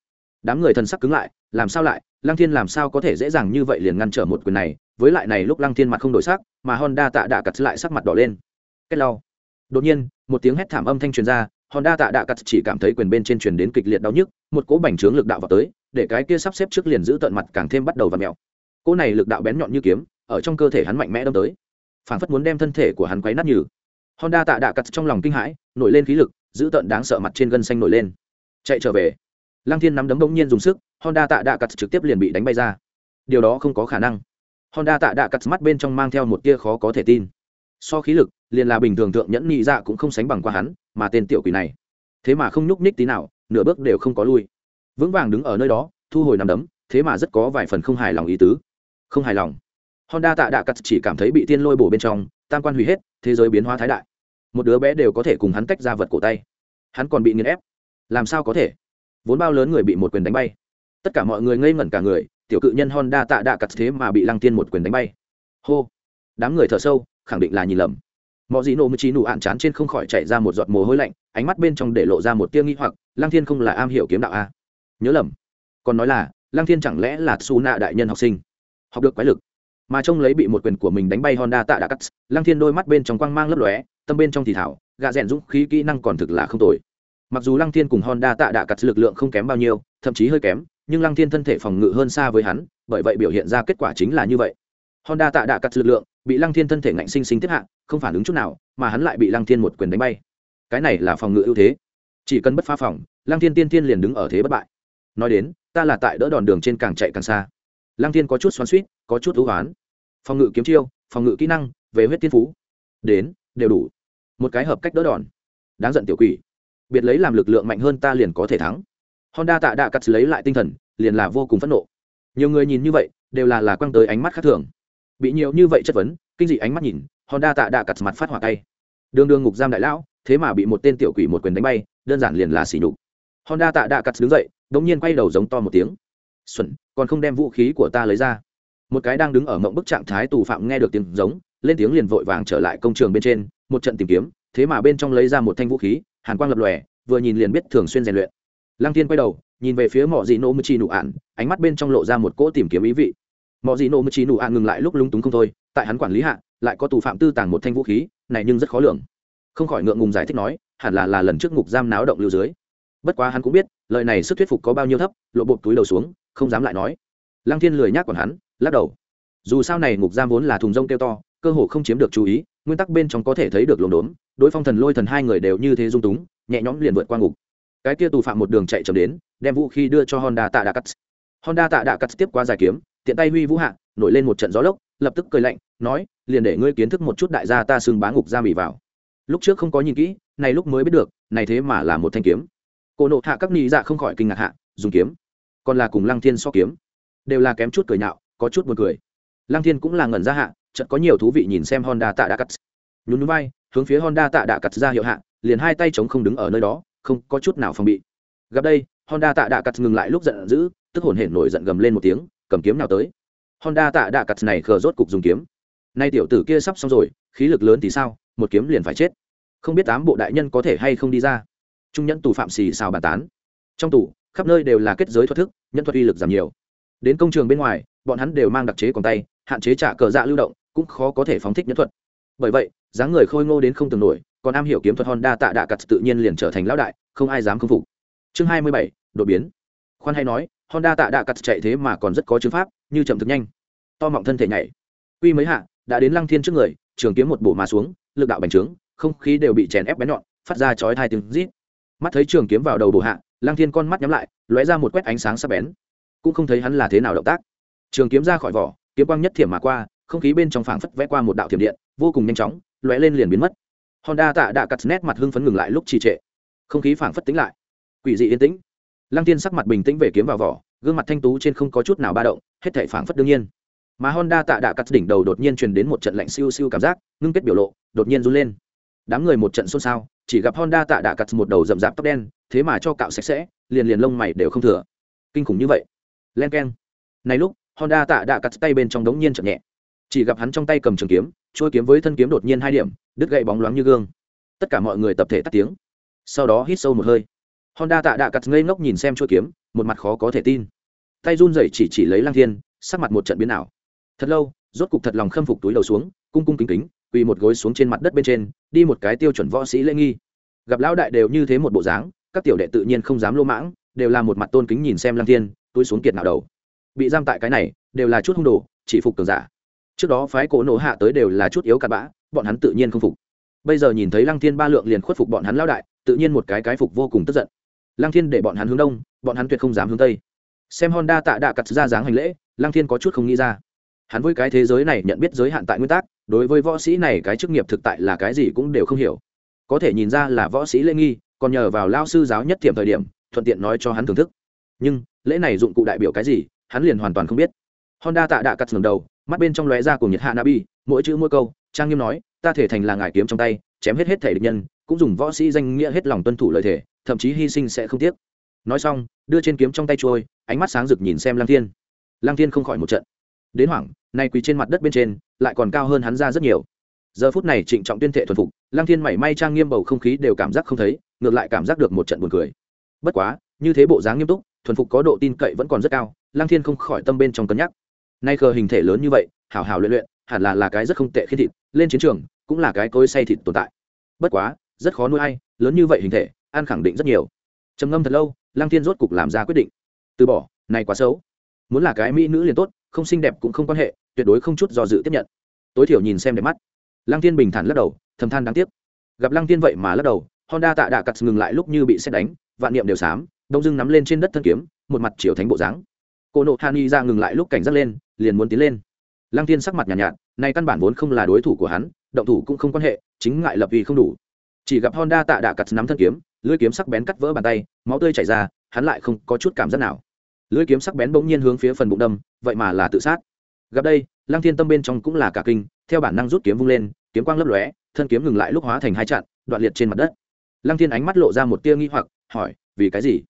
Đám người thần sắc cứng lại, làm sao lại, lăng thiên làm sao có thể dễ dàng như vậy liền ngăn trở một quyền này, với lại này lúc lăng thiên mặt không đổi sắc, mà honda tạ đạ cặt lại sắc mặt đỏ lên. Kết lau. Đột nhiên, một tiếng hét thảm âm thanh truyền ra, honda tạ đạ cặt chỉ cảm thấy quyền bên trên truyền đến kịch liệt đau nhức, một cỗ bành trướng lực đạo vào tới, để cái kia sắp xếp trước liền giữ tận mặt càng thêm bắt đầu và mèo. Cỗ này lực đạo bén nhọn như kiếm, ở trong cơ thể hắn mạnh mẽ đâm tới. Phản phất muốn đem thân thể của hắn quấy nát nhừ. Honda tạ đạ cắt trong lòng kinh hãi, nổi lên khí lực giữ tận đáng sợ mặt trên gân xanh nổi lên. Chạy trở về. Lăng thiên nắm đấm đông nhiên dùng sức, honda tạ đạ cắt trực tiếp liền bị đánh bay ra. Điều đó không có khả năng. Honda tạ đạ cắt mắt bên trong mang theo một tia khó có thể tin. So khí lực, liền là bình thường thượng nhẫn nhị dạ cũng không sánh bằng qua hắn, mà tên tiểu quỷ này. Thế mà không nhúc nhích tí nào, nửa bước đều không có lui. Vững vàng đứng ở nơi đó, thu hồi nắm đấm, thế mà rất có vài phần không hài lòng ý tứ. Không hài lòng. Honda tạ đạ cắt chỉ cảm thấy bị tiên lôi bổ bên trong, tam quan hủy hết, thế giới biến hóa thái đại một đứa bé đều có thể cùng hắn tách ra vật cổ tay. Hắn còn bị nghiền ép. Làm sao có thể? Vốn bao lớn người bị một quyền đánh bay. Tất cả mọi người ngây ngẩn cả người, tiểu cự nhân honda tạ đạ cắt thế mà bị lăng tiên một quyền đánh bay. Hô! Đám người thở sâu, khẳng định là nhìn lầm. Mọi gì nổ mới trí nụ ạn chán trên không khỏi chạy ra một giọt mồ hôi lạnh, ánh mắt bên trong để lộ ra một tia nghi hoặc, lăng thiên không là am hiểu kiếm đạo a nhớ lầm. Còn nói là, lăng thiên chẳng lẽ là su nạ đại nhân học sinh? Học được quái lực. Mà trông lấy bị một quyền của mình đánh bay honda tạ đã cắt, lăng thiên đôi mắt bên trong quang mang lấp lóe tâm bên trong thì thảo, gạ rèn dũng khí kỹ năng còn thực là không tồi. Mặc dù lăng thiên cùng honda tạ đạ cắt lực lượng không kém bao nhiêu, thậm chí hơi kém, nhưng lăng thiên thân thể phòng ngự hơn xa với hắn, bởi vậy biểu hiện ra kết quả chính là như vậy. Honda tạ đạ cắt lực lượng bị lăng thiên thân thể ngạnh sinh sinh tiếp hạ, không phản ứng chút nào, mà hắn lại bị lăng thiên một quyền đánh bay. Cái này là phòng ngự ưu thế. Chỉ cần bất phá phòng, lăng thiên tiên tiên liền đứng ở thế bất bại. Nói đến, ta là tại đỡ đòn đường trên càng chạy càng xa. Lăng thiên có chút xoắn suýt có chút thú hoán. Phòng ngự kiếm chiêu, phòng ngự kỹ năng, về huyết tiên phú. Đến đều đủ. Một cái hợp cách đỡ đòn. Đáng giận tiểu quỷ. Biệt lấy làm lực lượng mạnh hơn ta liền có thể thắng. Honda tạ đạ cắt lấy lại tinh thần, liền là vô cùng phẫn nộ. Nhiều người nhìn như vậy, đều là là quăng tới ánh mắt khác thường. Bị nhiều như vậy chất vấn, kinh dị ánh mắt nhìn, honda tạ đạ cắt mặt phát hỏa tay. Đường đường ngục giam đại lão, thế mà bị một tên tiểu quỷ một quyền đánh bay, đơn giản liền là xỉ nhục. Honda tạ đạ cắt đứng dậy, đống nhiên quay đầu giống to một tiếng. Xuẩn, còn không đem vũ khí của ta lấy ra. Một cái đang đứng ở mộng bức trạng thái tù phạm nghe được tiếng giống lên tiếng liền vội vàng trở lại công trường bên trên, một trận tìm kiếm, thế mà bên trong lấy ra một thanh vũ khí, hàn quang lập lòe, vừa nhìn liền biết thường xuyên rèn luyện. Lăng tiên quay đầu, nhìn về phía mọi dị nô mưu chi nụ ạn, ánh mắt bên trong lộ ra một cỗ tìm kiếm ý vị. Mọi dị nô mưu chi nụ ạn ngừng lại lúc lúng túng không thôi, tại hắn quản lý hạ, lại có tù phạm tư tàng một thanh vũ khí, này nhưng rất khó lường. Không khỏi ngượng ngùng giải thích nói, hẳn là là lần trước ngục giam náo động lưu dưới. Bất quá hắn cũng biết, lời này sức thuyết phục có bao nhiêu thấp, lộ bột túi đầu xuống, không dám lại nói. Lăng thiên lười nhác còn hắn, lắc đầu. Dù sao này ngục giam vốn là thùng rông kêu to cơ hồ không chiếm được chú ý, nguyên tắc bên trong có thể thấy được lồn đốn đối phong thần lôi thần hai người đều như thế dung túng, nhẹ nhõm liền vượt qua ngục. Cái kia tù phạm một đường chạy chậm đến, đem vũ khí đưa cho honda tạ đạ cắt. Honda tạ đạ cắt tiếp qua giải kiếm, tiện tay huy vũ hạ, nổi lên một trận gió lốc, lập tức cười lạnh, nói, liền để ngươi kiến thức một chút đại gia ta xưng bá ngục ra mỉ vào. Lúc trước không có nhìn kỹ, này lúc mới biết được, này thế mà là một thanh kiếm. Cô nộ hạ các nị dạ không khỏi kinh ngạc hạ, dùng kiếm. Còn là cùng lăng thiên so kiếm. Đều là kém chút cười nhạo, có chút buồn cười. Lăng thiên cũng là ngẩn ra hạ chợt có nhiều thú vị nhìn xem honda tạ đã cắt. Nhún vai, hướng phía honda tạ đã cắt ra hiệu hạ, liền hai tay chống không đứng ở nơi đó, không có chút nào phòng bị. Gặp đây, honda tạ đã cắt ngừng lại lúc giận dữ, tức hồn hển nổi giận gầm lên một tiếng, cầm kiếm nào tới. Honda tạ đã cắt này khờ rốt cục dùng kiếm. Nay tiểu tử kia sắp xong rồi, khí lực lớn thì sao, một kiếm liền phải chết. Không biết tám bộ đại nhân có thể hay không đi ra. Trung nhẫn tù phạm xì xào bàn tán. Trong tù, khắp nơi đều là kết giới thuật thức nhân thuật uy lực giảm nhiều. Đến công trường bên ngoài, bọn hắn đều mang đặc chế còn tay, hạn chế trả cờ dạ lưu động cũng khó có thể phóng thích nhẫn thuật. Bởi vậy, dáng người khôi ngô đến không tưởng nổi, còn am hiểu kiếm thuật honda tạ đạ cặt tự nhiên liền trở thành lão đại, không ai dám không phục. Chương hai mươi bảy, đột biến. Khoan hay nói, honda tạ đạ cặt chạy thế mà còn rất có chứng pháp, như chậm thực nhanh. To mọng thân thể nhảy. Quy mấy hạ, đã đến lăng thiên trước người, trường kiếm một bổ mà xuống, lực đạo bành trướng, không khí đều bị chèn ép bén nhọn, phát ra chói tai tiếng rít. Mắt thấy trường kiếm vào đầu bổ hạ, lăng thiên con mắt nhắm lại, lóe ra một quét ánh sáng sắc bén. Cũng không thấy hắn là thế nào động tác. Trường kiếm ra khỏi vỏ, kiếm quang nhất thiểm mà qua không khí bên trong phảng phất vẽ qua một đạo thiểm điện, vô cùng nhanh chóng, lóe lên liền biến mất. Honda tạ đã cắt nét mặt hưng phấn ngừng lại lúc trì trệ. Không khí phảng phất tính lại. Quỷ dị yên tĩnh. Lăng tiên sắc mặt bình tĩnh về kiếm vào vỏ, gương mặt thanh tú trên không có chút nào ba động, hết thảy phảng phất đương nhiên. Mà honda tạ đã cắt đỉnh đầu đột nhiên truyền đến một trận lạnh siêu siêu cảm giác, ngưng kết biểu lộ, đột nhiên run lên. Đám người một trận xôn xao, chỉ gặp honda tạ đã cắt một đầu rậm rạp tóc đen, thế mà cho cạo sạch sẽ, liền liền lông mày đều không thừa. Kinh khủng như vậy. Len keng. Này lúc, honda tạ đã cắt tay bên trong đống nhiên chậm nhẹ chỉ gặp hắn trong tay cầm trường kiếm trôi kiếm với thân kiếm đột nhiên hai điểm, đứt gậy bóng loáng như gương. Tất cả mọi người tập thể tắt tiếng. Sau đó hít sâu một hơi. Honda tạ đạ cắt ngây ngốc nhìn xem trôi kiếm, một mặt khó có thể tin. Tay run rẩy chỉ chỉ lấy lang thiên, sắc mặt một trận biến ảo. Thật lâu, rốt cục thật lòng khâm phục túi đầu xuống, cung cung kính kính, quỳ một gối xuống trên mặt đất bên trên, đi một cái tiêu chuẩn võ sĩ lễ nghi. Gặp lão đại đều như thế một bộ dáng, các tiểu đệ tự nhiên không dám lô mãng, đều là một mặt tôn kính nhìn xem lang thiên, túi xuống kiệt nào đầu. Bị giam tại cái này, đều là chút hung đồ, chỉ phục cường giả trước đó phái cổ nổ hạ tới đều là chút yếu cặn bã, bọn hắn tự nhiên không phục. Bây giờ nhìn thấy lăng thiên ba lượng liền khuất phục bọn hắn lao đại, tự nhiên một cái cái phục vô cùng tức giận. Lăng thiên để bọn hắn hướng đông, bọn hắn tuyệt không dám hướng tây. Xem honda tạ đạ cặt ra dáng hành lễ, lăng thiên có chút không nghĩ ra. Hắn với cái thế giới này nhận biết giới hạn tại nguyên tắc, đối với võ sĩ này cái chức nghiệp thực tại là cái gì cũng đều không hiểu. Có thể nhìn ra là võ sĩ lễ nghi, còn nhờ vào lao sư giáo nhất thiểm thời điểm, thuận tiện nói cho hắn thưởng thức. Nhưng, lễ này dụng cụ đại biểu cái gì, hắn liền hoàn toàn không biết. Honda tạ đạ cặt ngầm đầu mắt bên trong lóe ra cùng nhiệt hạ nabi mỗi chữ mỗi câu, trang nghiêm nói, ta thể thành là ngài kiếm trong tay, chém hết hết thể địch nhân, cũng dùng võ sĩ danh nghĩa hết lòng tuân thủ lời thể, thậm chí hy sinh sẽ không tiếc. Nói xong, đưa trên kiếm trong tay trôi, ánh mắt sáng rực nhìn xem lang thiên. Lang thiên không khỏi một trận. Đến hoảng, nay quỳ trên mặt đất bên trên, lại còn cao hơn hắn ra rất nhiều. Giờ phút này trịnh trọng tuyên thệ thuần phục lang thiên mảy may trang nghiêm bầu không khí đều cảm giác không thấy, ngược lại cảm giác được một trận buồn cười. Bất quá, như thế bộ dáng nghiêm túc, thuần phục có độ tin cậy vẫn còn rất cao lang thiên không khỏi tâm bên trong cân nhắc nay khờ hình thể lớn như vậy, hảo hảo luyện luyện, hẳn là là cái rất không tệ khi thịt, lên chiến trường cũng là cái cối say thịt tồn tại. Bất quá, rất khó nuôi ai, lớn như vậy hình thể An khẳng định rất nhiều. Trầm ngâm thật lâu, lăng thiên rốt cục làm ra quyết định. Từ bỏ, này quá xấu. Muốn là cái mỹ nữ liền tốt, không xinh đẹp cũng không quan hệ, tuyệt đối không chút do dự tiếp nhận. Tối thiểu nhìn xem đẹp mắt. Lăng thiên bình thản lắc đầu, thầm than đáng tiếc. Gặp lăng thiên vậy mà lắc đầu, honda tạ đạ cắt ngừng lại lúc như bị xét đánh, vạn niệm đều xám, đông dưng nắm lên trên đất thân kiếm, một mặt chiều thánh bộ dáng. Cô nộ hani ra ngừng lại lúc cảnh giác lên liền muốn tiến lên. Lăng thiên sắc mặt nhàn nhạt, nhạt nay căn bản vốn không là đối thủ của hắn động thủ cũng không quan hệ chính ngại lập vì không đủ. Chỉ gặp honda tạ đạ cắt nắm thân kiếm lưỡi kiếm sắc bén cắt vỡ bàn tay máu tươi chảy ra hắn lại không có chút cảm giác nào. Lưỡi kiếm sắc bén bỗng nhiên hướng phía phần bụng đâm vậy mà là tự sát. Gặp đây lăng thiên tâm bên trong cũng là cả kinh theo bản năng rút kiếm vung lên kiếm quang lấp lóe thân kiếm ngừng lại lúc hóa thành hai chặn đoạn liệt trên mặt đất. Lăng thiên ánh mắt lộ ra một tia nghi hoặc hỏi vì cái gì?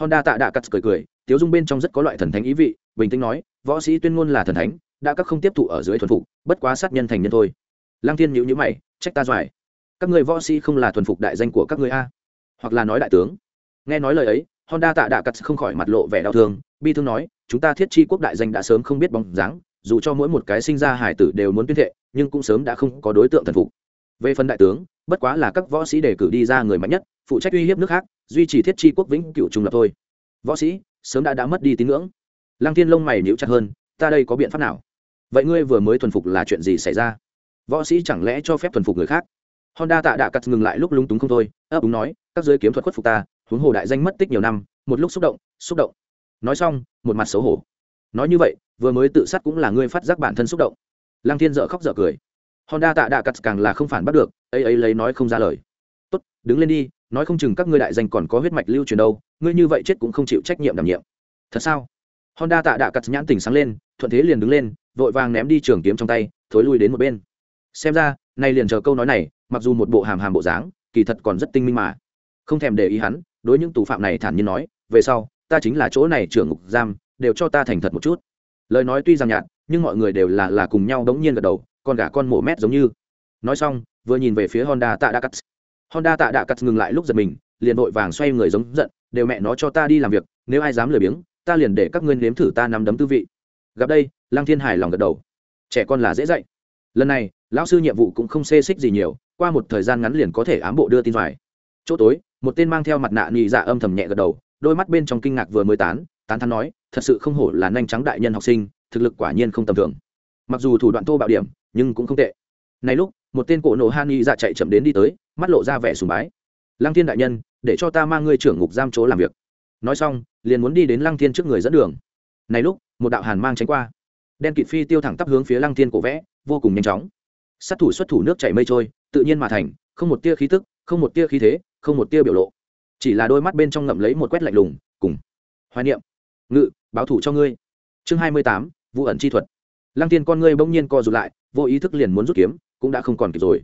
Honda tạ đạ cắt cười cười tiếu dung bên trong rất có loại thần thánh ý vị, bình tĩnh nói, võ sĩ tuyên ngôn là thần thánh, đã các không tiếp thụ ở dưới thuần phục, bất quá sát nhân thành nhân thôi. Lăng thiên nhữ nhữ mày, trách ta doài. Các người võ sĩ không là thuần phục đại danh của các người a. Hoặc là nói đại tướng. Nghe nói lời ấy, honda tạ đạ cắt không khỏi mặt lộ vẻ đau thương, bi thương nói, chúng ta thiết chi quốc đại danh đã sớm không biết bóng dáng, dù cho mỗi một cái sinh ra hải tử đều muốn tuyên thệ, nhưng cũng sớm đã không có đối tượng thần phục. Về phần đại tướng, bất quá là các võ sĩ đề cử đi ra người mạnh nhất, phụ trách uy hiếp nước khác, duy trì thiết chi quốc vĩnh cựu trung lập thôi. Võ sĩ sớm đã đã mất đi tín ngưỡng. Lăng thiên lông mày níu chặt hơn, ta đây có biện pháp nào? Vậy ngươi vừa mới thuần phục là chuyện gì xảy ra? Võ sĩ chẳng lẽ cho phép thuần phục người khác? Honda tạ đạ cắt ngừng lại lúc lúng túng không thôi, ấp úng nói, các giới kiếm thuật khuất phục ta, huống hồ đại danh mất tích nhiều năm, một lúc xúc động xúc động. Nói xong, một mặt xấu hổ. Nói như vậy, vừa mới tự sát cũng là ngươi phát giác bản thân xúc động. Lăng thiên dợ khóc dợ cười. Honda tạ đạ cắt càng là không phản bắt được, ấy ấy lấy nói không ra lời. Tốt, đứng lên đi, nói không chừng các ngươi đại danh còn có huyết mạch lưu truyền đâu ngươi như vậy chết cũng không chịu trách nhiệm đảm nhiệm. Thật sao? Honda tạ đạ cắt nhãn tình sáng lên, thuận thế liền đứng lên, vội vàng ném đi trường kiếm trong tay, thối lui đến một bên. Xem ra, nay liền chờ câu nói này, mặc dù một bộ hàm hàm bộ dáng, kỳ thật còn rất tinh minh mà. Không thèm để ý hắn, đối những tù phạm này thản nhiên nói, về sau, ta chính là chỗ này trưởng ngục giam, đều cho ta thành thật một chút. Lời nói tuy rằng nhạt, nhưng mọi người đều là là cùng nhau đống nhiên gật đầu, con gà con mổ mét giống như. Nói xong, vừa nhìn về phía honda tạ đạ cắt. Honda tạ đạ cắt ngừng lại lúc giật mình, liền vội vàng xoay người giống giận đều mẹ nó cho ta đi làm việc, nếu ai dám lười biếng, ta liền để các ngươi nếm thử ta nắm đấm tư vị. Gặp đây, lăng thiên hải lòng gật đầu. Trẻ con là dễ dạy. Lần này, lão sư nhiệm vụ cũng không xê xích gì nhiều, qua một thời gian ngắn liền có thể ám bộ đưa tin vải chỗ tối, một tên mang theo mặt nạ nhị dạ âm thầm nhẹ gật đầu, đôi mắt bên trong kinh ngạc vừa mới tán tán thắn nói, thật sự không hổ là nhanh trắng đại nhân học sinh, thực lực quả nhiên không tầm thường. Mặc dù thủ đoạn thô bạo điểm, nhưng cũng không tệ. Này lúc, một tên cổ nổ han nhị dạ chạy chậm đến đi tới, mắt lộ ra vẻ sùng bái lăng thiên đại nhân, để cho ta mang ngươi trưởng ngục giam chỗ làm việc. Nói xong, liền muốn đi đến lăng thiên trước người dẫn đường. Này lúc, một đạo hàn mang tránh qua. Đen kịt phi tiêu thẳng tắp hướng phía lăng thiên cổ vẽ, vô cùng nhanh chóng. Sát thủ xuất thủ nước chảy mây trôi, tự nhiên mà thành, không một tia khí tức, không một tia khí thế, không một tia biểu lộ. Chỉ là đôi mắt bên trong ngậm lấy một quét lạnh lùng, cùng hoài niệm. Ngự, báo thủ cho ngươi. Chương hai mươi tám vụ ẩn chi thuật. Lăng tiên con ngươi bỗng nhiên co rụt lại, vô ý thức liền muốn rút kiếm, cũng đã không còn kịp rồi.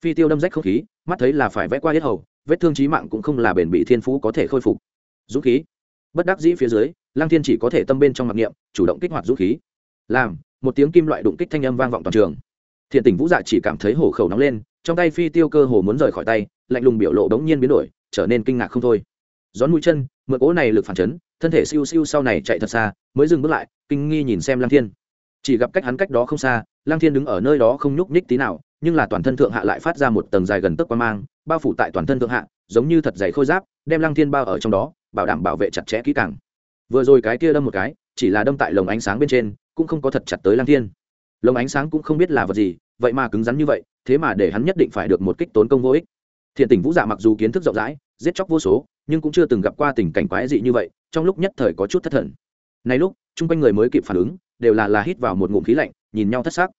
Phi tiêu đâm rách không khí, mắt thấy là phải vẽ qua hết hầu vết thương trí mạng cũng không là bền bị thiên phú có thể khôi phục. Dũng khí. Bất đắc dĩ phía dưới, lăng thiên chỉ có thể tâm bên trong mặc niệm, chủ động kích hoạt dũng khí. Làm, một tiếng kim loại đụng kích thanh âm vang vọng toàn trường. Thiện tình vũ dạ chỉ cảm thấy hổ khẩu nóng lên, trong tay phi tiêu cơ hồ muốn rời khỏi tay, lạnh lùng biểu lộ đống nhiên biến đổi, trở nên kinh ngạc không thôi. Gión mũi chân, mượn cỗ này lực phản chấn, thân thể siêu siêu sau này chạy thật xa, mới dừng bước lại, kinh nghi nhìn xem lang thiên. Chỉ gặp cách hắn cách đó không xa lang thiên đứng ở nơi đó không nhúc nhích tí nào, nhưng là toàn thân thượng hạ lại phát ra một tầng dài gần tấc quan mang bao phủ tại toàn thân thượng hạ, giống như thật dày khôi giáp, đem lang thiên bao ở trong đó, bảo đảm bảo vệ chặt chẽ kỹ càng. Vừa rồi cái kia đâm một cái, chỉ là đâm tại lồng ánh sáng bên trên, cũng không có thật chặt tới lang thiên. Lồng ánh sáng cũng không biết là vật gì, vậy mà cứng rắn như vậy, thế mà để hắn nhất định phải được một kích tốn công vô ích. Thiện tình vũ dạ mặc dù kiến thức rộng rãi, giết chóc vô số, nhưng cũng chưa từng gặp qua tình cảnh quái dị như vậy, trong lúc nhất thời có chút thất thần. Này lúc, chung quanh người mới kịp phản ứng, đều là là hít vào một ngụm khí lạnh, nhìn nhau thất xác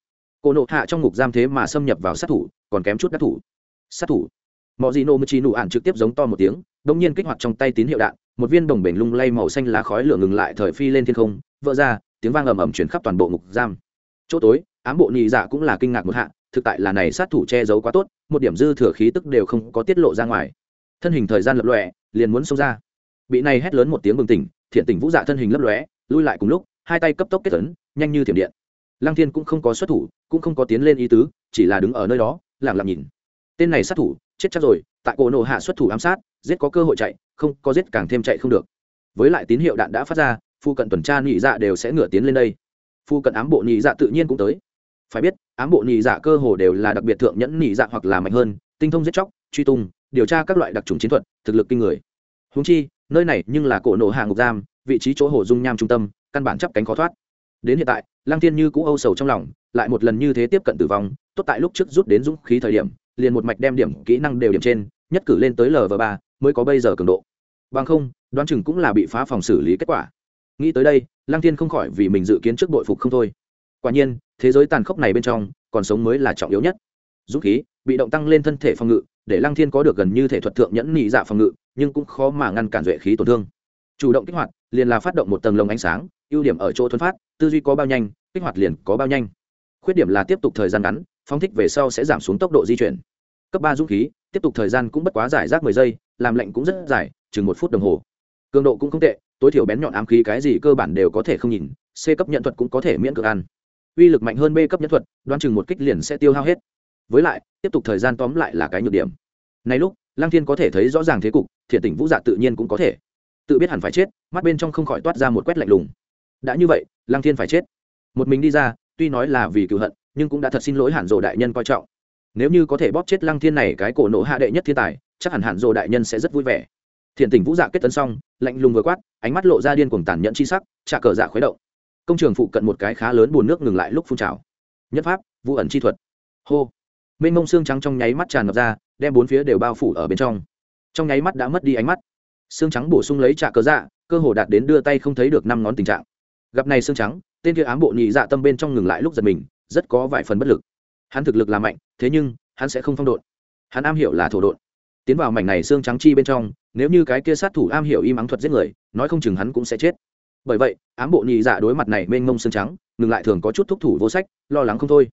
cô nộ hạ trong ngục giam thế mà xâm nhập vào sát thủ, còn kém chút đắc thủ. Sát thủ? Mọi gì nô mưu trí nụ ạn trực tiếp giống to một tiếng đông nhiên kích hoạt trong tay tín hiệu đạn, một viên đồng bể lung lay màu xanh lá khói lửa ngừng lại thời phi lên thiên không, vỡ ra, tiếng vang ầm ầm chuyển khắp toàn bộ ngục giam. Chỗ tối, ám bộ nhị dạ cũng là kinh ngạc một hạ, thực tại là này sát thủ che giấu quá tốt, một điểm dư thừa khí tức đều không có tiết lộ ra ngoài. Thân hình thời gian lập lọe liền muốn xông ra. Bị này hét lớn một tiếng bừng tỉnh, thiện tỉnh vũ dạ thân hình lấp lóe, lui lại cùng lúc, hai tay cấp tốc kết tấn nhanh như thiểm điện. Lăng thiên cũng không có xuất thủ, cũng không có tiến lên ý tứ, chỉ là đứng ở nơi đó, lặng lặng nhìn. Tên này sát thủ chết chắc rồi, tại cổ nổ hạ xuất thủ ám sát, giết có cơ hội chạy, không, có giết càng thêm chạy không được. Với lại tín hiệu đạn đã phát ra, phu cận tuần tra nhị dạ đều sẽ ngửa tiến lên đây. Phu cận ám bộ nhị dạ tự nhiên cũng tới. Phải biết, ám bộ nhị dạ cơ hồ đều là đặc biệt thượng nhẫn nhị dạ hoặc là mạnh hơn, tinh thông giết chóc, truy tung, điều tra các loại đặc trùng chiến thuật, thực lực kinh người. Húng chi, nơi này nhưng là cổ nổ hạ ngục giam, vị trí chỗ hồ dung nham trung tâm, căn bản chấp cánh khó thoát. Đến hiện tại, lăng thiên như cũ âu sầu trong lòng, lại một lần như thế tiếp cận tử vong, tốt tại lúc trước rút đến dũng khí thời điểm liền một mạch đem điểm kỹ năng đều điểm trên, nhất cử lên tới lv ba mới có bây giờ cường độ. Bằng không, đoán chừng cũng là bị phá phòng xử lý kết quả. Nghĩ tới đây, lăng thiên không khỏi vì mình dự kiến trước đội phục không thôi. Quả nhiên, thế giới tàn khốc này bên trong, còn sống mới là trọng yếu nhất. Dũng khí, bị động tăng lên thân thể phòng ngự, để lăng thiên có được gần như thể thuật thượng nhẫn nhị dạ phòng ngự, nhưng cũng khó mà ngăn cản duệ khí tổn thương. Chủ động kích hoạt, liền là phát động một tầng lồng ánh sáng, ưu điểm ở chỗ thuấn phát, tư duy có bao nhanh, kích hoạt liền có bao nhanh. Khuyết điểm là tiếp tục thời gian ngắn phóng thích về sau sẽ giảm xuống tốc độ di chuyển. Cấp ba dũng khí, tiếp tục thời gian cũng bất quá giải rác mười giây, làm lạnh cũng rất dài, chừng một phút đồng hồ. Cường độ cũng không tệ, tối thiểu bén nhọn ám khí cái gì cơ bản đều có thể không nhìn, c cấp nhận thuật cũng có thể miễn cực ăn. Uy lực mạnh hơn b cấp nhận thuật, đoán chừng một kích liền sẽ tiêu hao hết. Với lại, tiếp tục thời gian tóm lại là cái nhược điểm. Này lúc lang thiên có thể thấy rõ ràng thế cục, thiện tỉnh vũ dạ tự nhiên cũng có thể. Tự biết hẳn phải chết, mắt bên trong không khỏi toát ra một quét lạnh lùng. Đã như vậy lang thiên phải chết. Một mình đi ra, tuy nói là vì cựu hận nhưng cũng đã thật xin lỗi hẳn rồ đại nhân coi trọng. Nếu như có thể bóp chết lăng thiên này cái cổ nổ hạ đệ nhất thiên tài, chắc hẳn hẳn rồ đại nhân sẽ rất vui vẻ. Thiền tỉnh vũ dạ kết tấn xong, lạnh lùng vừa quát, ánh mắt lộ ra điên cuồng tàn nhẫn chi sắc, trả cờ dạ khuấy động. Công trường phụ cận một cái khá lớn bùn nước ngừng lại lúc phun trào. Nhất pháp, vũ ẩn chi thuật. Hô. Mênh mông xương trắng trong nháy mắt tràn ngập ra, đem bốn phía đều bao phủ ở bên trong. Trong nháy mắt đã mất đi ánh mắt. Xương trắng bổ sung lấy trả cờ dạ cơ hồ đạt đến đưa tay không thấy được năm ngón tình trạng. Gặp này xương trắng, tên kia ám bộ nhị dạ tâm bên trong ngừng lại lúc giật mình rất có vài phần bất lực. Hắn thực lực là mạnh, thế nhưng, hắn sẽ không phong độn. Hắn am hiểu là thổ độn. Tiến vào mảnh này xương trắng chi bên trong, nếu như cái kia sát thủ am hiểu im ắng thuật giết người, nói không chừng hắn cũng sẽ chết. Bởi vậy, ám bộ nhị dạ đối mặt này mênh mông xương trắng, ngừng lại thường có chút thúc thủ vô sách, lo lắng không thôi.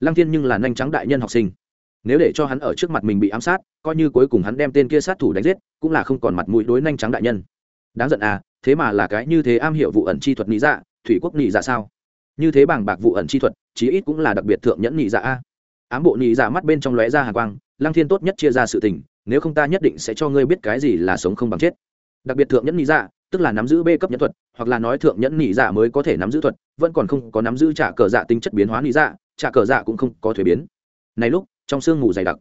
Lăng thiên nhưng là nhanh trắng đại nhân học sinh. Nếu để cho hắn ở trước mặt mình bị ám sát, coi như cuối cùng hắn đem tên kia sát thủ đánh giết, cũng là không còn mặt mũi đối nhanh trắng đại nhân. Đáng giận à thế mà là cái như thế am hiểu vụ ẩn chi thuật nhị dạ thủy quốc nhị dạ sao? Như thế bảng bạc vụ ẩn chi thuật chí ít cũng là đặc biệt thượng nhẫn nhị dạ a. Ám bộ nhị dạ mắt bên trong lóe ra hàng quang, lăng thiên tốt nhất chia ra sự tình, nếu không ta nhất định sẽ cho ngươi biết cái gì là sống không bằng chết. Đặc biệt thượng nhẫn nhị dạ tức là nắm giữ b cấp nhẫn thuật, hoặc là nói thượng nhẫn nhị dạ mới có thể nắm giữ thuật, vẫn còn không có nắm giữ trả cờ dạ tính chất biến hóa nhị dạ trả cờ dạ cũng không có thuế biến. Này lúc, trong sương ngủ dày đặc,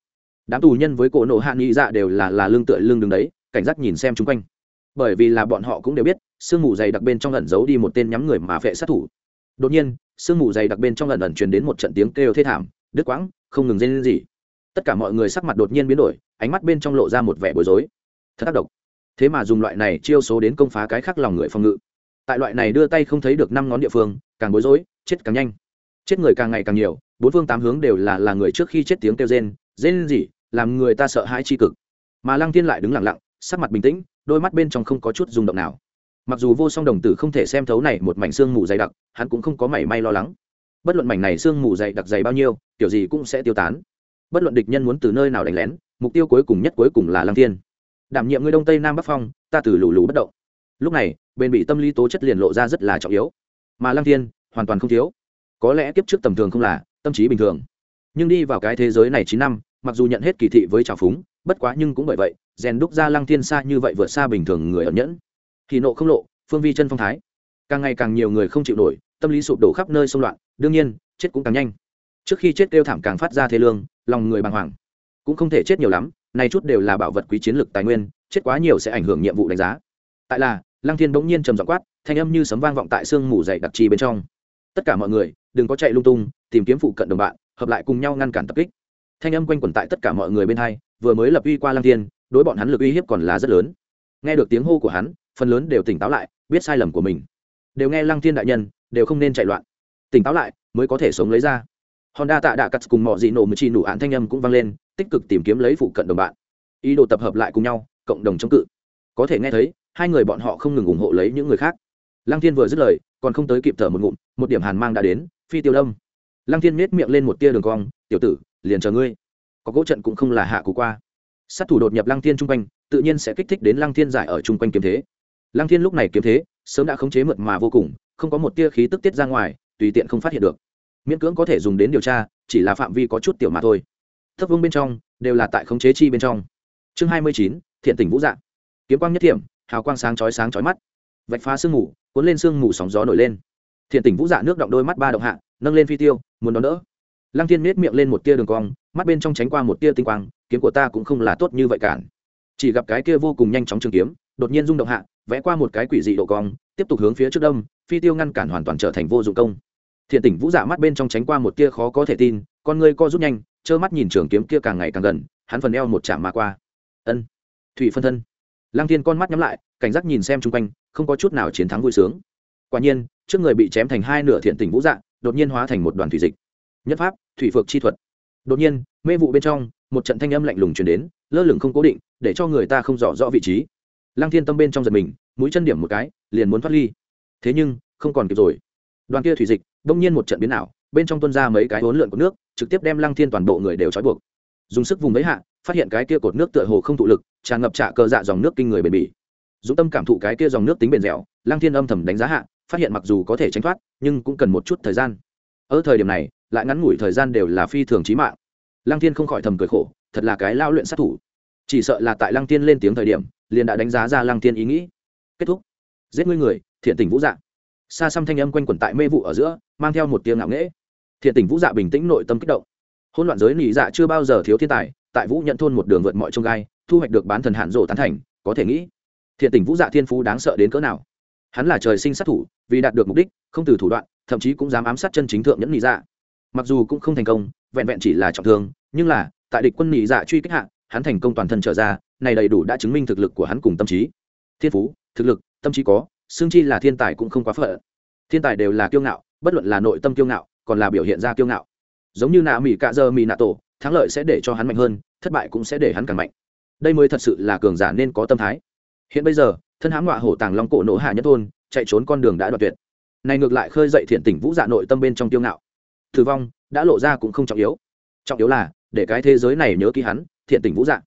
đám tù nhân với cổ nộ hạ nhị dạ đều là là lương tựa lương đứng đấy, cảnh giác nhìn xem chung quanh. Bởi vì là bọn họ cũng đều biết, sương mù dày đặc bên trong ẩn giấu đi một tên nhắm người mà vệ sát thủ. Đột nhiên sương mù dày đặc bên trong lần lần truyền đến một trận tiếng kêu thê thảm, đứt quãng, không ngừng rên gì tất cả mọi người sắc mặt đột nhiên biến đổi, ánh mắt bên trong lộ ra một vẻ bối rối. Thật tác động thế mà dùng loại này chiêu số đến công phá cái khác lòng người phòng ngự. Tại loại này đưa tay không thấy được năm ngón địa phương, càng bối rối, chết càng nhanh. Chết người càng ngày càng nhiều, bốn phương tám hướng đều là là người trước khi chết tiếng kêu rên rên gì làm người ta sợ hãi chi cực. Mà lăng thiên lại đứng lặng lặng, sắc mặt bình tĩnh, đôi mắt bên trong không có chút rung động nào mặc dù vô song đồng tử không thể xem thấu này một mảnh xương mù dày đặc, hắn cũng không có mảy may lo lắng. Bất luận mảnh này xương mù dày đặc dày bao nhiêu, kiểu gì cũng sẽ tiêu tán. Bất luận địch nhân muốn từ nơi nào đánh lén, mục tiêu cuối cùng nhất cuối cùng là lăng thiên. Đảm nhiệm người đông tây nam bắc phong, ta từ lù lù bất động. Lúc này, bên bị tâm lý tố chất liền lộ ra rất là trọng yếu. Mà lăng thiên, hoàn toàn không thiếu. Có lẽ kiếp trước tầm thường không là, tâm trí bình thường. Nhưng đi vào cái thế giới này chín năm, mặc dù nhận hết kỳ thị với trào phúng, bất quá nhưng cũng bởi vậy, rèn đúc ra lăng thiên xa như vậy vượt xa bình thường người ẩn nhẫn thì nộ không lộ, phương vi chân phong thái. Càng ngày càng nhiều người không chịu nổi, tâm lý sụp đổ khắp nơi xung loạn, đương nhiên, chết cũng càng nhanh. Trước khi chết kêu thảm càng phát ra thế lương, lòng người bàng hoàng. Cũng không thể chết nhiều lắm này chút đều là bảo vật quý chiến lược tài nguyên, chết quá nhiều sẽ ảnh hưởng nhiệm vụ đánh giá. Tại là, lăng thiên bỗng nhiên trầm giọng quát, thanh âm như sấm vang vọng tại sương mù dày đặc trì bên trong. Tất cả mọi người, đừng có chạy lung tung, tìm kiếm phụ cận đồng bạn, hợp lại cùng nhau ngăn cản tập kích. Thanh âm quanh quẩn tại tất cả mọi người bên hai, vừa mới lập uy qua lăng thiên, đối bọn hắn lực uy hiếp còn là rất lớn. Nghe được tiếng hô của hắn phần lớn đều tỉnh táo lại, biết sai lầm của mình. Đều nghe lăng thiên đại nhân, đều không nên chạy loạn. Tỉnh táo lại, mới có thể sống lấy ra. Honda tạ đạ cắt cùng mọi dị nổ mới chi nụ án thanh âm cũng vang lên, tích cực tìm kiếm lấy phụ cận đồng bạn. Ý đồ tập hợp lại cùng nhau, cộng đồng chống cự. Có thể nghe thấy, hai người bọn họ không ngừng ủng hộ lấy những người khác. Lăng thiên vừa dứt lời, còn không tới kịp thở một ngụm, một điểm hàn mang đã đến, phi tiêu đông lăng thiên miết miệng lên một tia đường cong, tiểu tử, liền chờ ngươi. Có gỗ trận cũng không là hạ cú qua. Sát thủ đột nhập lăng thiên chung quanh, tự nhiên sẽ kích thích đến lăng thiên giải ở chung quanh kiếm thế lăng thiên lúc này kiếm thế, sớm đã khống chế mượt mà vô cùng, không có một tia khí tức tiết ra ngoài, tùy tiện không phát hiện được. Miễn cưỡng có thể dùng đến điều tra, chỉ là phạm vi có chút tiểu mà thôi. Thấp vương bên trong, đều là tại khống chế chi bên trong. Chương hai mươi chín, thiện tỉnh vũ dạng kiếm quang nhất thiểm, hào quang sáng chói sáng chói mắt. Vạch phá sương mù, cuốn lên sương mù sóng gió nổi lên. Thiện Tỉnh vũ dạ nước động đôi mắt ba động hạ, nâng lên phi tiêu, muốn đón đỡ. Lăng thiên nết miệng lên một tia đường cong, mắt bên trong tránh qua một tia tinh quang, kiếm của ta cũng không là tốt như vậy cản. Chỉ gặp cái kia vô cùng nhanh chóng trường kiếm, đột nhiên rung động hạ vẽ qua một cái quỷ dị độ cong, tiếp tục hướng phía trước đông, phi tiêu ngăn cản hoàn toàn trở thành vô dụng công. Thiện tỉnh vũ dạ mắt bên trong tránh qua một tia khó có thể tin, con ngươi co rút nhanh, trơ mắt nhìn trường kiếm kia càng ngày càng gần, hắn phần eo một chạm mà qua. Ân, thủy phân thân. Lăng thiên con mắt nhắm lại, cảnh giác nhìn xem chung quanh, không có chút nào chiến thắng vui sướng. Quả nhiên, trước người bị chém thành hai nửa thiện tỉnh vũ dạ đột nhiên hóa thành một đoàn thủy dịch. Nhất pháp, thủy phược chi thuật. Đột nhiên, mê vụ bên trong, một trận thanh âm lạnh lùng chuyển đến, lơ lửng không cố định, để cho người ta không rõ rõ vị trí. Lăng thiên tâm bên trong giật mình mũi chân điểm một cái, liền muốn thoát ly. Thế nhưng, không còn kịp rồi. Đoàn kia thủy dịch, đông nhiên một trận biến ảo, bên trong tuân ra mấy cái hỗn lượn của nước, trực tiếp đem lăng thiên toàn bộ người đều trói buộc. Dùng sức vùng mấy hạ, phát hiện cái kia cột nước tựa hồ không thụ lực, tràn ngập trả cờ dạ dòng nước kinh người bền bỉ. Dũng tâm cảm thụ cái kia dòng nước tính bền dẻo, lăng thiên âm thầm đánh giá hạ, phát hiện mặc dù có thể tránh thoát, nhưng cũng cần một chút thời gian. Ở thời điểm này, lại ngắn ngủi thời gian đều là phi thường trí mạng. Lăng thiên không khỏi thầm cười khổ, thật là cái lao luyện sát thủ. Chỉ sợ là tại lăng Thiên lên tiếng thời điểm, liền đã đánh giá ra lăng Thiên ý nghĩ kết thúc. Giết ngươi người, thiện tình vũ dạ. Xa xăm thanh âm quanh quẩn tại mê vụ ở giữa, mang theo một tiếng ngạo nghễ. Thiện tình vũ dạ bình tĩnh nội tâm kích động. Hôn loạn giới nỉ dạ chưa bao giờ thiếu thiên tài, tại vũ nhận thôn một đường vượt mọi trông gai, thu hoạch được bán thần hạn rộ tán thành, có thể nghĩ, thiện tình vũ dạ thiên phú đáng sợ đến cỡ nào. Hắn là trời sinh sát thủ, vì đạt được mục đích, không từ thủ đoạn, thậm chí cũng dám ám sát chân chính thượng nhẫn nỉ dạ. Mặc dù cũng không thành công, vẹn vẹn chỉ là trọng thương, nhưng là, tại địch quân nỉ dạ truy kích hạ, hắn thành công toàn thân trở ra, này đầy đủ đã chứng minh thực lực của hắn cùng tâm trí thiên phú, thực lực, tâm trí có, xương chi là thiên tài cũng không quá phận. Thiên tài đều là kiêu ngạo, bất luận là nội tâm kiêu ngạo, còn là biểu hiện ra kiêu ngạo. Giống như nạ mỹ cạ dơ mỹ nạ tổ, thắng lợi sẽ để cho hắn mạnh hơn, thất bại cũng sẽ để hắn càng mạnh. Đây mới thật sự là cường giả nên có tâm thái. Hiện bây giờ, thân hãm ngọa hổ tàng long cổ nổ hạ nhất thôn, chạy trốn con đường đã đoạt tuyệt. Này ngược lại khơi dậy thiện tỉnh vũ dạ nội tâm bên trong tiêu ngạo. Thử vong đã lộ ra cũng không trọng yếu. Trọng yếu là, để cái thế giới này nhớ ký hắn, thiện tỉnh vũ dạ.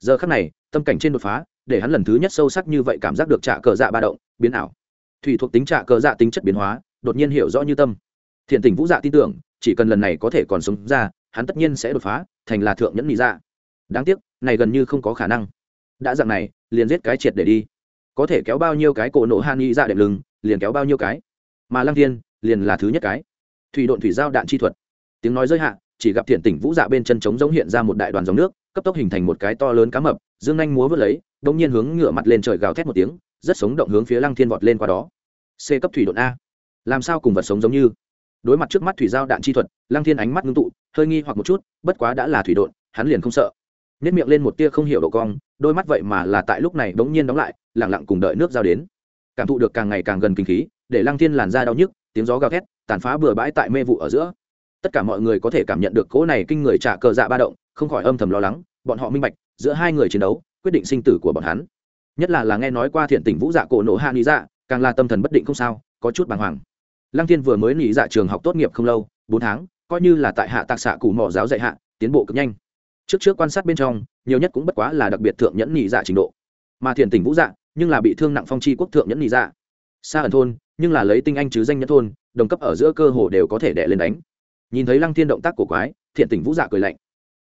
Giờ khắc này, tâm cảnh trên đột phá để hắn lần thứ nhất sâu sắc như vậy cảm giác được trả cờ dạ ba động, biến ảo. Thủy thuộc tính trả cờ dạ tính chất biến hóa, đột nhiên hiểu rõ như tâm. Thiện tình vũ dạ tin tưởng, chỉ cần lần này có thể còn sống ra, hắn tất nhiên sẽ đột phá, thành là thượng nhẫn mỹ dạ. Đáng tiếc, này gần như không có khả năng. Đã dạng này, liền giết cái triệt để đi. Có thể kéo bao nhiêu cái cổ nổ han y dạ đệm lưng, liền kéo bao nhiêu cái. Mà lăng thiên, liền là thứ nhất cái. Thủy độn thủy giao đạn chi thuật. Tiếng nói giới hạn chỉ gặp thiện tỉnh vũ dạ bên chân trống giống hiện ra một đại đoàn dòng nước, cấp tốc hình thành một cái to lớn cá mập, dương anh múa vớt lấy đông nhiên hướng ngửa mặt lên trời gào thét một tiếng, rất sống động hướng phía lăng thiên vọt lên qua đó. C cấp thủy độn a. Làm sao cùng vật sống giống như? Đối mặt trước mắt thủy giao đạn chi thuật, lăng thiên ánh mắt ngưng tụ, hơi nghi hoặc một chút, bất quá đã là thủy độn, hắn liền không sợ. Nhếch miệng lên một tia không hiểu độ cong, đôi mắt vậy mà là tại lúc này bỗng nhiên đóng lại, lặng lặng cùng đợi nước giao đến. Cảm thụ được càng ngày càng gần kinh khí, để lăng thiên làn da đau nhức, tiếng gió gào thét, tàn phá bừa bãi tại mê vụ ở giữa. Tất cả mọi người có thể cảm nhận được cỗ này kinh người trả cờ dạ ba động, không khỏi âm thầm lo lắng, bọn họ minh bạch, giữa hai người chiến đấu quyết định sinh tử của bọn hắn. Nhất là là nghe nói qua thiện tỉnh vũ dạ cổ nộ hạ lý dạ càng là tâm thần bất định không sao, có chút bàng hoàng. Lăng thiên vừa mới nghỉ dạ trường học tốt nghiệp không lâu, bốn tháng, coi như là tại hạ tạc xạ cụ mỏ giáo dạy hạ, tiến bộ cực nhanh. Trước trước quan sát bên trong, nhiều nhất cũng bất quá là đặc biệt thượng nhẫn nghỉ dạ trình độ. Mà thiện tỉnh vũ dạ nhưng là bị thương nặng phong chi quốc thượng nhẫn nghỉ dạ. Xa ẩn thôn, nhưng là lấy tinh anh chứ danh nhất thôn, đồng cấp ở giữa cơ hồ đều có thể đẻ lên đánh. Nhìn thấy lăng thiên động tác của quái, thiện tỉnh vũ dạ cười lạnh.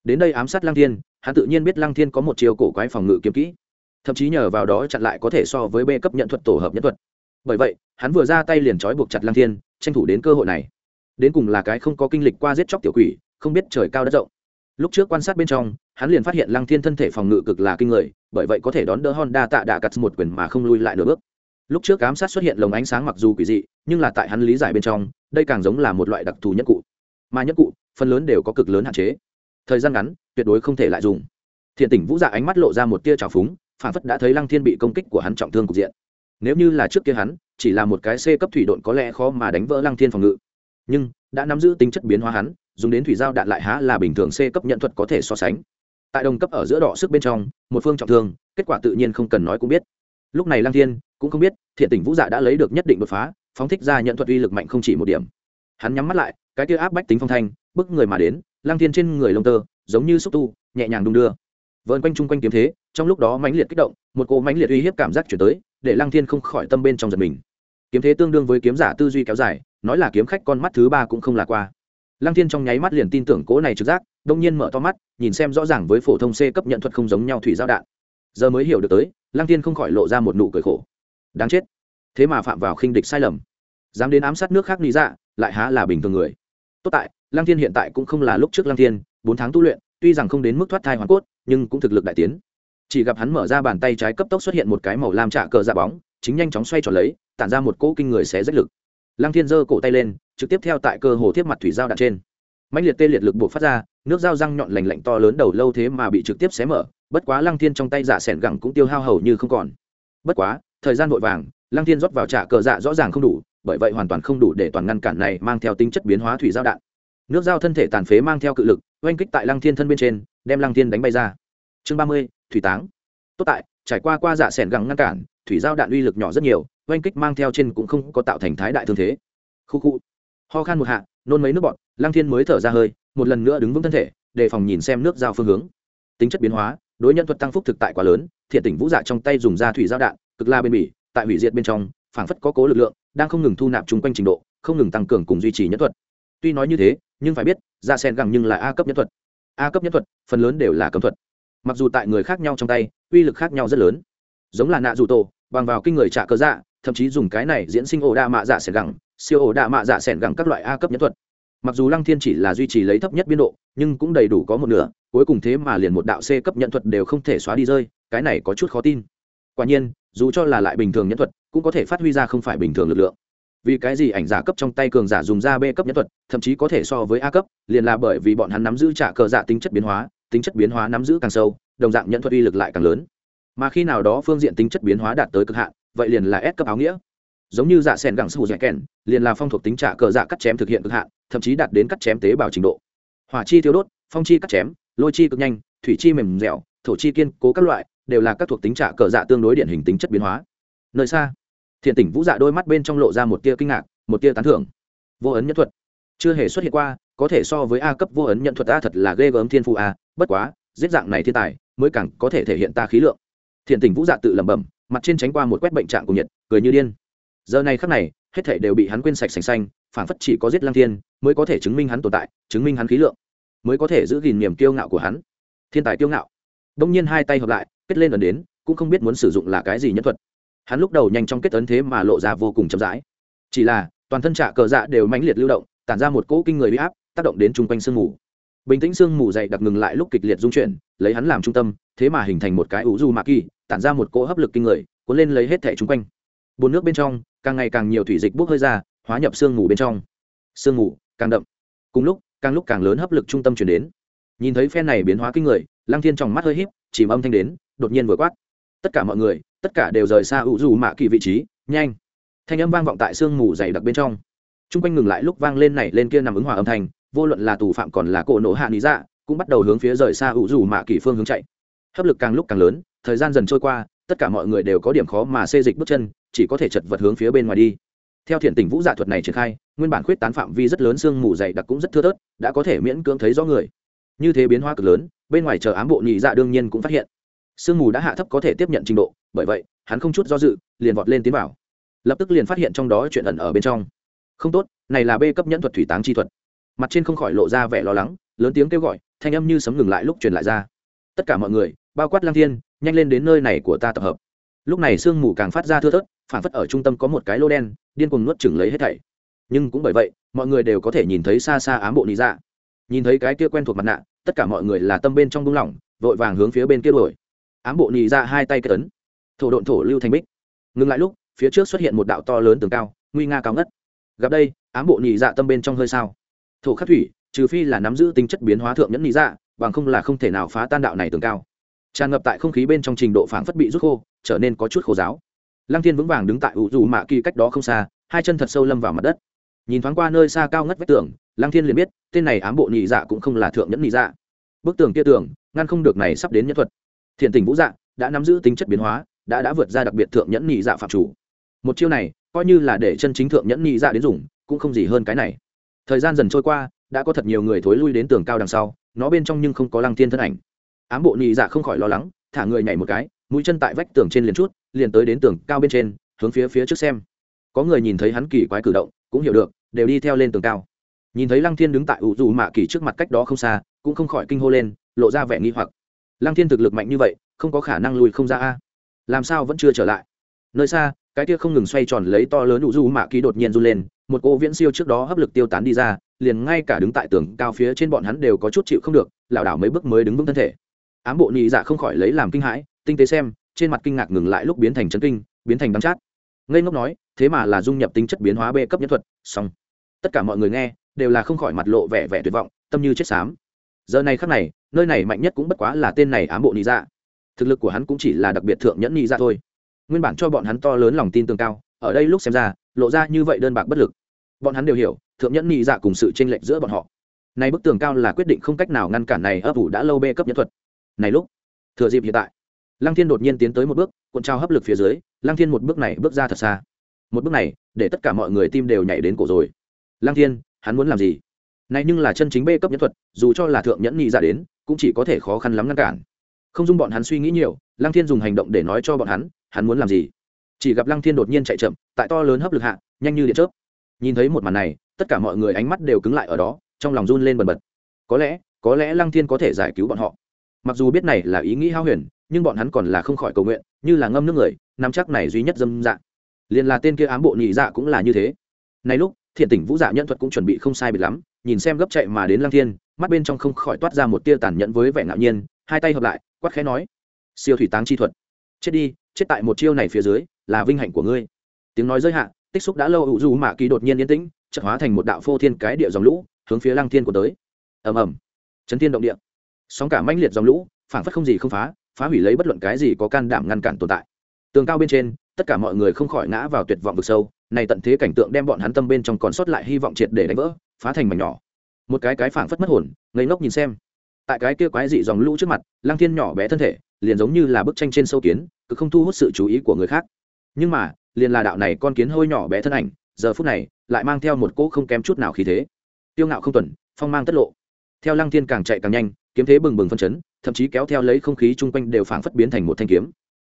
Đến đây ám sát lăng thiên hắn tự nhiên biết lăng thiên có một chiều cổ quái phòng ngự kiếm kỹ, thậm chí nhờ vào đó chặn lại có thể so với b cấp nhận thuật tổ hợp nhất thuật. Bởi vậy, hắn vừa ra tay liền trói buộc chặt lăng thiên, tranh thủ đến cơ hội này. Đến cùng là cái không có kinh lịch qua giết chóc tiểu quỷ, không biết trời cao đất rộng. Lúc trước quan sát bên trong, hắn liền phát hiện lăng thiên thân thể phòng ngự cực là kinh người, bởi vậy có thể đón đỡ honda tạ đạ cắt một quyền mà không lui lại nửa bước. Lúc trước ám sát xuất hiện lồng ánh sáng mặc dù quỷ dị, nhưng là tại hắn lý giải bên trong, đây càng giống là một loại đặc thù nhất cụ. Mà nhất cụ, phần lớn đều có cực lớn hạn chế thời gian ngắn, tuyệt đối không thể lại dùng. Thiện tỉnh vũ dạ ánh mắt lộ ra một tia trào phúng, phản phất đã thấy lăng thiên bị công kích của hắn trọng thương cục diện. Nếu như là trước kia hắn, chỉ là một cái c cấp thủy độn có lẽ khó mà đánh vỡ lăng thiên phòng ngự. Nhưng, đã nắm giữ tính chất biến hóa hắn, dùng đến thủy giao đạn lại há là bình thường c cấp nhận thuật có thể so sánh. Tại đồng cấp ở giữa đỏ sức bên trong, một phương trọng thương, kết quả tự nhiên không cần nói cũng biết. Lúc này lăng thiên cũng không biết, thiện tỉnh vũ dạ đã lấy được nhất định đột phá, phóng thích ra nhận thuật uy lực mạnh không chỉ một điểm. Hắn nhắm mắt lại, cái kia áp bách tính phong thanh, bức người mà đến Lang thiên trên người lông tơ, giống như xúc tu, nhẹ nhàng đung đưa. Vợn quanh chung quanh kiếm thế, trong lúc đó mãnh liệt kích động, một cỗ mãnh liệt uy hiếp cảm giác chuyển tới, để Lang thiên không khỏi tâm bên trong giật mình. Kiếm thế tương đương với kiếm giả tư duy kéo dài, nói là kiếm khách con mắt thứ ba cũng không là qua. Lang thiên trong nháy mắt liền tin tưởng cỗ này trực giác, đông nhiên mở to mắt, nhìn xem rõ ràng với phổ thông c cấp nhận thuật không giống nhau thủy giao đạn. Giờ mới hiểu được tới Lang thiên không khỏi lộ ra một nụ cười khổ. Đáng chết. Thế mà phạm vào khinh địch sai lầm. Dám đến ám sát nước khác lý dạ lại há là bình thường người tốt tại, lăng thiên hiện tại cũng không là lúc trước lăng thiên, bốn tháng tu luyện, tuy rằng không đến mức thoát thai hoàn cốt, nhưng cũng thực lực đại tiến. Chỉ gặp hắn mở ra bàn tay trái cấp tốc xuất hiện một cái màu lam trả cờ dạ bóng, chính nhanh chóng xoay tròn lấy, tản ra một cỗ kinh người xé rách lực. Lăng thiên giơ cổ tay lên, trực tiếp theo tại cơ hồ tiếp mặt thủy giao đạn trên. Mạnh liệt tê liệt lực buộc phát ra, nước dao răng nhọn lành lạnh to lớn đầu lâu thế mà bị trực tiếp xé mở, bất quá lăng thiên trong tay giả sẻn gẳng cũng tiêu hao hầu như không còn. Bất quá, thời gian vội vàng, lăng thiên rót vào trả cờ dạ rõ ràng không đủ bởi vậy hoàn toàn không đủ để toàn ngăn cản này mang theo tính chất biến hóa thủy giao đạn. Nước dao thân thể tàn phế mang theo cự lực, oanh kích tại lăng thiên thân bên trên, đem lăng thiên đánh bay ra. Chương ba mươi, thủy táng. Tốt tại, trải qua qua dạ s gắng gẳng ngăn cản, thủy giao đạn uy lực nhỏ rất nhiều, oanh kích mang theo trên cũng không có tạo thành thái đại thương thế. Khu khu. Ho khan một hạ, nôn mấy nước bọt lăng thiên mới thở ra hơi, một lần nữa đứng vững thân thể, đề phòng nhìn xem nước giao phương hướng. Tính chất biến hóa, đối nhân thuật tăng phúc thực tại quá lớn, thiện tỉnh vũ dạ trong tay dùng ra thủy giao đạn, cực la bên bỉ, tại hủy diệt bên trong, phảng phất có cố lực lượng đang không ngừng thu nạp chung quanh trình độ, không ngừng tăng cường cùng duy trì nhẫn thuật. Tuy nói như thế, nhưng phải biết, ra sen gẳng nhưng là a cấp nhẫn thuật. A cấp nhẫn thuật, phần lớn đều là cấm thuật. Mặc dù tại người khác nhau trong tay, uy lực khác nhau rất lớn. Giống là nạ dù tổ, bằng vào kinh người trả cơ dạ thậm chí dùng cái này diễn sinh ổ đa mạ dạ sẻn gẳng, siêu ổ đa mạ dạ sẻn gẳng các loại a cấp nhẫn thuật. Mặc dù lăng thiên chỉ là duy trì lấy thấp nhất biên độ, nhưng cũng đầy đủ có một nửa, cuối cùng thế mà liền một đạo c cấp nhận thuật đều không thể xóa đi rơi, cái này có chút khó tin. Quả nhiên, dù cho là lại bình thường nhân thuật cũng có thể phát huy ra không phải bình thường lực lượng. Vì cái gì ảnh giả cấp trong tay cường giả dùng ra b cấp nhân thuật, thậm chí có thể so với a cấp, liền là bởi vì bọn hắn nắm giữ trả cờ dạ tính chất biến hóa, tính chất biến hóa nắm giữ càng sâu, đồng dạng nhận thuật uy lực lại càng lớn. Mà khi nào đó phương diện tính chất biến hóa đạt tới cực hạn, vậy liền là S cấp áo nghĩa. Giống như dạ sen gẳng sư dạy kèn, liền là phong thuộc tính trả cờ dạ cắt chém thực hiện cực hạn, thậm chí đạt đến cắt chém tế bào trình độ. Hỏa chi thiếu đốt, phong chi cắt chém, lôi chi cực nhanh, thủy chi mềm dẻo, thổ chi kiên cố các loại, đều là các thuộc tính trả cờ dạ tương đối điển hình tính chất biến hóa nơi xa. Thiện tỉnh vũ dạ đôi mắt bên trong lộ ra một tia kinh ngạc, một tia tán thưởng. Vô ấn nhân thuật. Chưa hề xuất hiện qua, có thể so với a cấp vô ấn nhận thuật a thật là ghê gớm thiên phụ a, bất quá, giết dạng này thiên tài, mới càng có thể thể hiện ta khí lượng. Thiện tỉnh vũ dạ tự lẩm bẩm, mặt trên tránh qua một quét bệnh trạng của nhiệt, cười như điên. Giờ này khắc này, hết thể đều bị hắn quên sạch sành xanh phản phất chỉ có giết lang thiên, mới có thể chứng minh hắn tồn tại, chứng minh hắn khí lượng, mới có thể giữ gìn niềm kiêu ngạo của hắn. Thiên tài kiêu ngạo. Đông nhiên hai tay hợp lại, kết lên ẩn đến, cũng không biết muốn sử dụng là cái gì nhân thuật hắn lúc đầu nhanh trong kết tấn thế mà lộ ra vô cùng chậm rãi. Chỉ là, toàn thân trạ cờ dạ đều mãnh liệt lưu động, tản ra một cỗ kinh người huy áp, tác động đến chung quanh sương mù. Bình tĩnh sương mù dày đặc ngừng lại lúc kịch liệt dung chuyển, lấy hắn làm trung tâm, thế mà hình thành một cái ủ du mạ kỳ, tản ra một cỗ hấp lực kinh người, cuốn lên lấy hết thẻ chung quanh. Bồn nước bên trong, càng ngày càng nhiều thủy dịch bốc hơi ra, hóa nhập sương mù bên trong. Sương mù càng đậm. Cùng lúc, càng lúc càng lớn hấp lực trung tâm chuyển đến. Nhìn thấy phen này biến hóa kinh người, lăng thiên trong mắt hơi híp, chìm âm thanh đến, đột nhiên vừa quát. Tất cả mọi người tất cả đều rời xa ủ dù mạ kỳ vị trí, nhanh. Thanh âm vang vọng tại sương mù dày đặc bên trong. T r u n g quanh ngừng lại lúc vang lên này lên kia nằm ứng hòa âm thanh, vô luận là tù phạm còn là cổ nổ hạ lý dạ cũng bắt đầu hướng phía rời xa ủ dù mạ kỳ phương hướng chạy. Hấp lực càng lúc càng lớn, thời gian dần trôi qua, tất cả mọi người đều có điểm khó mà xê dịch bước chân, chỉ có thể chật vật hướng phía bên ngoài đi. Theo thiện tình vũ giả thuật này triển khai, nguyên bản khuyết tán phạm vi rất lớn sương mù dày đặc cũng rất thưa thớt, đã có thể miễn cưỡng thấy rõ người. Như thế biến hoa cực lớn, bên ngoài chờ ám bộ nhị dạ đương nhiên cũng phát hiện sương mù đã hạ thấp có thể tiếp nhận trình độ, bởi vậy, hắn không chút do dự, liền vọt lên tiến vào. Lập tức liền phát hiện trong đó chuyện ẩn ở bên trong. Không tốt, này là b cấp nhẫn thuật thủy táng chi thuật. Mặt trên không khỏi lộ ra vẻ lo lắng, lớn tiếng kêu gọi, thanh âm như sấm ngừng lại lúc truyền lại ra. Tất cả mọi người, bao quát lang thiên, nhanh lên đến nơi này của ta tập hợp. Lúc này sương mù càng phát ra thưa thớt, phản phất ở trung tâm có một cái lô đen, điên cuồng nuốt chửng lấy hết thảy. Nhưng cũng bởi vậy, mọi người đều có thể nhìn thấy xa xa ám bộ nị dạ. Nhìn thấy cái kia quen thuộc mặt nạ, tất cả mọi người là tâm bên trong buông lỏng, vội vàng hướng phía bên kia đuổi ám bộ nị dạ hai tay kết tấn. Thổ độn thổ lưu thành bích. Ngừng lại lúc, phía trước xuất hiện một đạo to lớn tường cao, nguy nga cao ngất. Gặp đây, ám bộ nị dạ tâm bên trong hơi sao. Thổ khắc thủy, trừ phi là nắm giữ tính chất biến hóa thượng nhẫn nị dạ bằng không là không thể nào phá tan đạo này tường cao. Tràn ngập tại không khí bên trong trình độ phảng phất bị rút khô, trở nên có chút khô giáo. Lăng thiên vững vàng đứng tại ủ dù mạ kỳ cách đó không xa, hai chân thật sâu lâm vào mặt đất. Nhìn thoáng qua nơi xa cao ngất vách tường, lăng thiên liền biết, tên này ám bộ nhị dạ cũng không là thượng nhẫn nhị dạ. Bức tường kia tường, ngăn không được này sắp đến nhân thuật thiện tình vũ dạ đã nắm giữ tính chất biến hóa, đã đã vượt ra đặc biệt thượng nhẫn nhị dạ phạm chủ. Một chiêu này coi như là để chân chính thượng nhẫn nhị dạ đến dùng, cũng không gì hơn cái này. Thời gian dần trôi qua, đã có thật nhiều người thối lui đến tường cao đằng sau, nó bên trong nhưng không có lăng thiên thân ảnh. Ám bộ nhị dạ không khỏi lo lắng, thả người nhảy một cái, mũi chân tại vách tường trên liền chút, liền tới đến tường cao bên trên, hướng phía phía trước xem. Có người nhìn thấy hắn kỳ quái cử động, cũng hiểu được, đều đi theo lên tường cao. Nhìn thấy lăng thiên đứng tại ủ dù mạ kỳ trước mặt cách đó không xa, cũng không khỏi kinh hô lên, lộ ra vẻ nghi hoặc lăng thiên thực lực mạnh như vậy, không có khả năng lùi không ra a. Làm sao vẫn chưa trở lại? Nơi xa, cái kia không ngừng xoay tròn lấy to lớn đủ du mạ ký đột nhiên run lên, một cô viễn siêu trước đó hấp lực tiêu tán đi ra, liền ngay cả đứng tại tường cao phía trên bọn hắn đều có chút chịu không được, lảo đảo mấy bước mới đứng vững thân thể. Ám bộ nhị dạ không khỏi lấy làm kinh hãi, tinh tế xem, trên mặt kinh ngạc ngừng lại lúc biến thành chấn kinh, biến thành đắm chát. Ngây ngốc nói, thế mà là dung nhập tính chất biến hóa b cấp nhân thuật, xong. Tất cả mọi người nghe, đều là không khỏi mặt lộ vẻ vẻ tuyệt vọng, tâm như chết xám giờ này khắc này, nơi này mạnh nhất cũng bất quá là tên này ám bộ nhị dạ. Thực lực của hắn cũng chỉ là đặc biệt thượng nhẫn nhị dạ thôi. Nguyên bản cho bọn hắn to lớn lòng tin tương cao, ở đây lúc xem ra, lộ ra như vậy đơn bạc bất lực. Bọn hắn đều hiểu, thượng nhẫn nhị dạ cùng sự tranh lệch giữa bọn họ. Này bức tường cao là quyết định không cách nào ngăn cản này ấp ủ đã lâu bê cấp nhân thuật. Này lúc, thừa dịp hiện tại, lăng thiên đột nhiên tiến tới một bước, cuộn trao hấp lực phía dưới, lăng thiên một bước này bước ra thật xa. Một bước này, để tất cả mọi người tim đều nhảy đến cổ rồi. Lăng thiên, hắn muốn làm gì? Này nhưng là chân chính bê cấp nhân thuật, dù cho là thượng nhẫn nhị giả đến, cũng chỉ có thể khó khăn lắm ngăn cản. Không dung bọn hắn suy nghĩ nhiều, lăng thiên dùng hành động để nói cho bọn hắn hắn muốn làm gì? Chỉ gặp lăng thiên đột nhiên chạy chậm, tại to lớn hấp lực hạ, nhanh như điện chớp. Nhìn thấy một màn này, tất cả mọi người ánh mắt đều cứng lại ở đó, trong lòng run lên bần bật. Có lẽ có lẽ lăng thiên có thể giải cứu bọn họ. Mặc dù biết này là ý nghĩ hao huyền, nhưng bọn hắn còn là không khỏi cầu nguyện, như là ngâm nước người, nắm chắc này duy nhất dâm dạ. Liền là tên kia ám bộ nhị dạ cũng là như thế. Này lúc, thiện tỉnh vũ dạ nhân thuật cũng chuẩn bị không sai biệt lắm nhìn xem gấp chạy mà đến lăng thiên, mắt bên trong không khỏi toát ra một tia tàn nhẫn với vẻ ngạo nhiên, hai tay hợp lại, quát khẽ nói, siêu thủy táng chi thuật, chết đi, chết tại một chiêu này phía dưới, là vinh hạnh của ngươi. Tiếng nói giới hạn tích xúc đã lâu hữu du mạ kỳ đột nhiên yên tĩnh, chợt hóa thành một đạo phô thiên cái địa dòng lũ, hướng phía lăng thiên của tới. Ầm ầm. Chấn thiên động địa. Sóng cả mãnh liệt dòng lũ, phảng phất không gì không phá phá hủy lấy bất luận cái gì có can đảm ngăn cản tồn tại. Tường cao bên trên, tất cả mọi người không khỏi ngã vào tuyệt vọng vực sâu này tận thế cảnh tượng đem bọn hắn tâm bên trong còn sót lại hy vọng triệt để đánh vỡ phá thành mảnh nhỏ. Một cái cái phảng phất mất hồn, ngây ngốc nhìn xem. Tại cái kia quái dị dòng lũ trước mặt lang thiên nhỏ bé thân thể, liền giống như là bức tranh trên sâu kiến cứ không thu hút sự chú ý của người khác. Nhưng mà, liền là đạo này con kiến hơi nhỏ bé thân ảnh, giờ phút này, lại mang theo một cỗ không kém chút nào khí thế. Tiêu ngạo không tuần, phong mang tất lộ. Theo lăng thiên càng chạy càng nhanh, kiếm thế bừng bừng phân chấn, thậm chí kéo theo lấy không khí chung quanh đều phảng phất biến thành một thanh kiếm.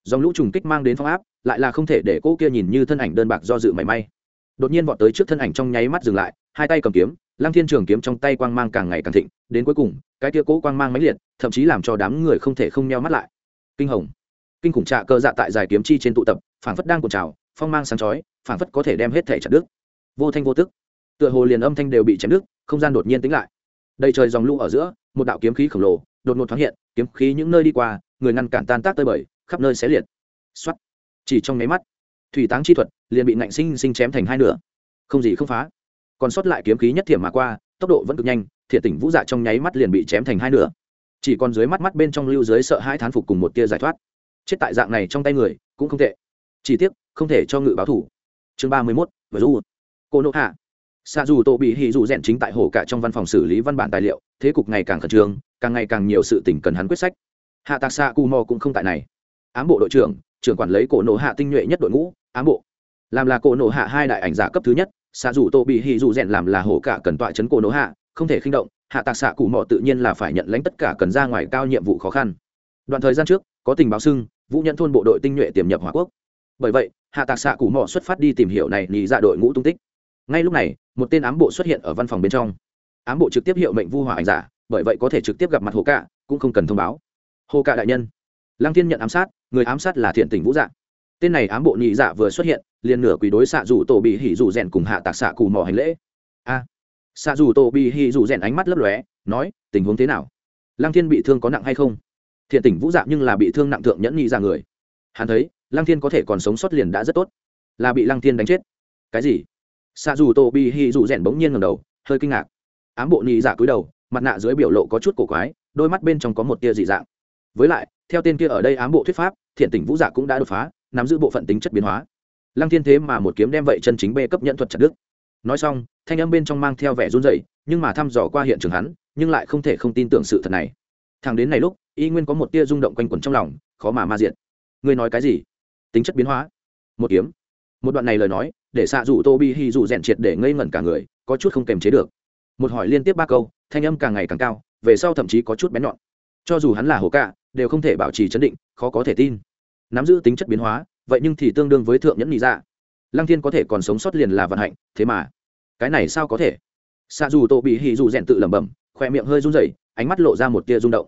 Dòng lũ trùng kích mang đến phong áp, lại là không thể để cỗ kia nhìn như thân ảnh đơn bạc do dự mảy may. Đột nhiên vọt tới trước thân ảnh trong nháy mắt dừng lại hai tay cầm kiếm, lăng thiên trường kiếm trong tay quang mang càng ngày càng thịnh, đến cuối cùng, cái tia cỗ quang mang mãnh liệt, thậm chí làm cho đám người không thể không nheo mắt lại. Kinh hồng. Kinh khủng trạ cơ dạ tại dài kiếm chi trên tụ tập, phảng phất đang cuộn trào, phong mang sáng chói, phảng phất có thể đem hết thể chặt đứt. Vô thanh vô tức. Tựa hồ liền âm thanh đều bị chém đứt, không gian đột nhiên tĩnh lại. Đầy trời dòng lũ ở giữa, một đạo kiếm khí khổng lồ, đột ngột thoáng hiện, kiếm khí những nơi đi qua, người ngăn cản tan tác tơi bời, khắp nơi xé liệt. Xuất chỉ trong nháy mắt, thủy táng chi thuật liền bị nạnh sinh sinh chém thành hai nửa. Không gì không phá còn sót lại kiếm khí nhất thiểm mà qua, tốc độ vẫn cực nhanh thiện tỉnh vũ dạ trong nháy mắt liền bị chém thành hai nửa. Chỉ còn dưới mắt mắt bên trong lưu dưới sợ hai thán phục cùng một tia giải thoát. Chết tại dạng này trong tay người, cũng không tệ. Chỉ tiếc, không thể cho ngự báo thủ. Chương ba mươi mốt và du cô nộ hạ. Xa dù tổ bị hì dù rèn chính tại hồ cả trong văn phòng xử lý văn bản tài liệu, thế cục ngày càng khẩn trương, càng ngày càng nhiều sự tỉnh cần hắn quyết sách. Hạ tạc xạ cù mò cũng không tại này. Ám bộ đội trưởng trưởng quản lấy cổ nộ hạ tinh nhuệ nhất đội ngũ, ám bộ. Làm là cổ nộ hạ hai đại ảnh giả cấp thứ nhất xạ dù tô bị hì dù rèn làm là hổ cả cần tọa chấn cổ nỗ hạ, không thể khinh động, hạ tạc xạ cụ mọ tự nhiên là phải nhận lãnh tất cả cần ra ngoài cao nhiệm vụ khó khăn. Đoạn thời gian trước, có tình báo xưng, vũ nhận thôn bộ đội tinh nhuệ tiềm nhập hòa quốc. Bởi vậy, hạ tạc xạ cụ mọ xuất phát đi tìm hiểu này nhị ra đội ngũ tung tích. Ngay lúc này, một tên ám bộ xuất hiện ở văn phòng bên trong. Ám bộ trực tiếp hiệu mệnh vu hỏa ảnh giả, bởi vậy có thể trực tiếp gặp mặt hồ cạ cũng không cần thông báo. Hồ cạ đại nhân. Lăng thiên nhận ám sát, người ám sát là thiện tình vũ dạ. Tên này ám bộ nhị dạ vừa xuất hiện liền nửa quỳ đối xạ dù tổ bị hỉ dù rèn cùng hạ tạc xạ cù mò hành lễ. A, xạ dù tổ bị hỉ dù rèn ánh mắt lấp lóe, nói, tình huống thế nào? Lăng thiên bị thương có nặng hay không? Thiện tình vũ dạ nhưng là bị thương nặng thượng nhẫn nhị ra người. Hắn thấy, lăng thiên có thể còn sống sót liền đã rất tốt. Là bị lăng thiên đánh chết. Cái gì? Xạ dù tổ bị hỉ dù rèn bỗng nhiên ngầm đầu, hơi kinh ngạc. Ám bộ nhị dạ cúi đầu, mặt nạ dưới biểu lộ có chút cổ quái, đôi mắt bên trong có một tia dị dạng. Với lại, theo tên kia ở đây ám bộ thuyết pháp, thiện tỉnh vũ dạ cũng đã đột phá, nắm giữ bộ phận tính chất biến hóa lăng thiên thế mà một kiếm đem vậy chân chính bê cấp nhận thuật chặt đức nói xong, thanh âm bên trong mang theo vẻ run rẩy, nhưng mà thăm dò qua hiện trường hắn, nhưng lại không thể không tin tưởng sự thật này. Thằng đến này lúc, y nguyên có một tia rung động quanh quẩn trong lòng, khó mà ma diện ngươi nói cái gì? Tính chất biến hóa. Một kiếm. Một đoạn này lời nói, để xạ rủ tô bi hi dụ rèn triệt để ngây ngẩn cả người, có chút không kềm chế được. Một hỏi liên tiếp ba câu, thanh âm càng ngày càng cao, về sau thậm chí có chút bén nhọn. Cho dù hắn là hồ cạ, đều không thể bảo trì chấn định, khó có thể tin. Nắm giữ tính chất biến hóa vậy nhưng thì tương đương với thượng nhẫn nghĩ ra dạ. lăng thiên có thể còn sống sót liền là vận hạnh, thế mà. Cái này sao có thể? Xa dù tổ bị hì dù rèn tự lẩm bẩm, khoe miệng hơi run rẩy, ánh mắt lộ ra một tia rung động.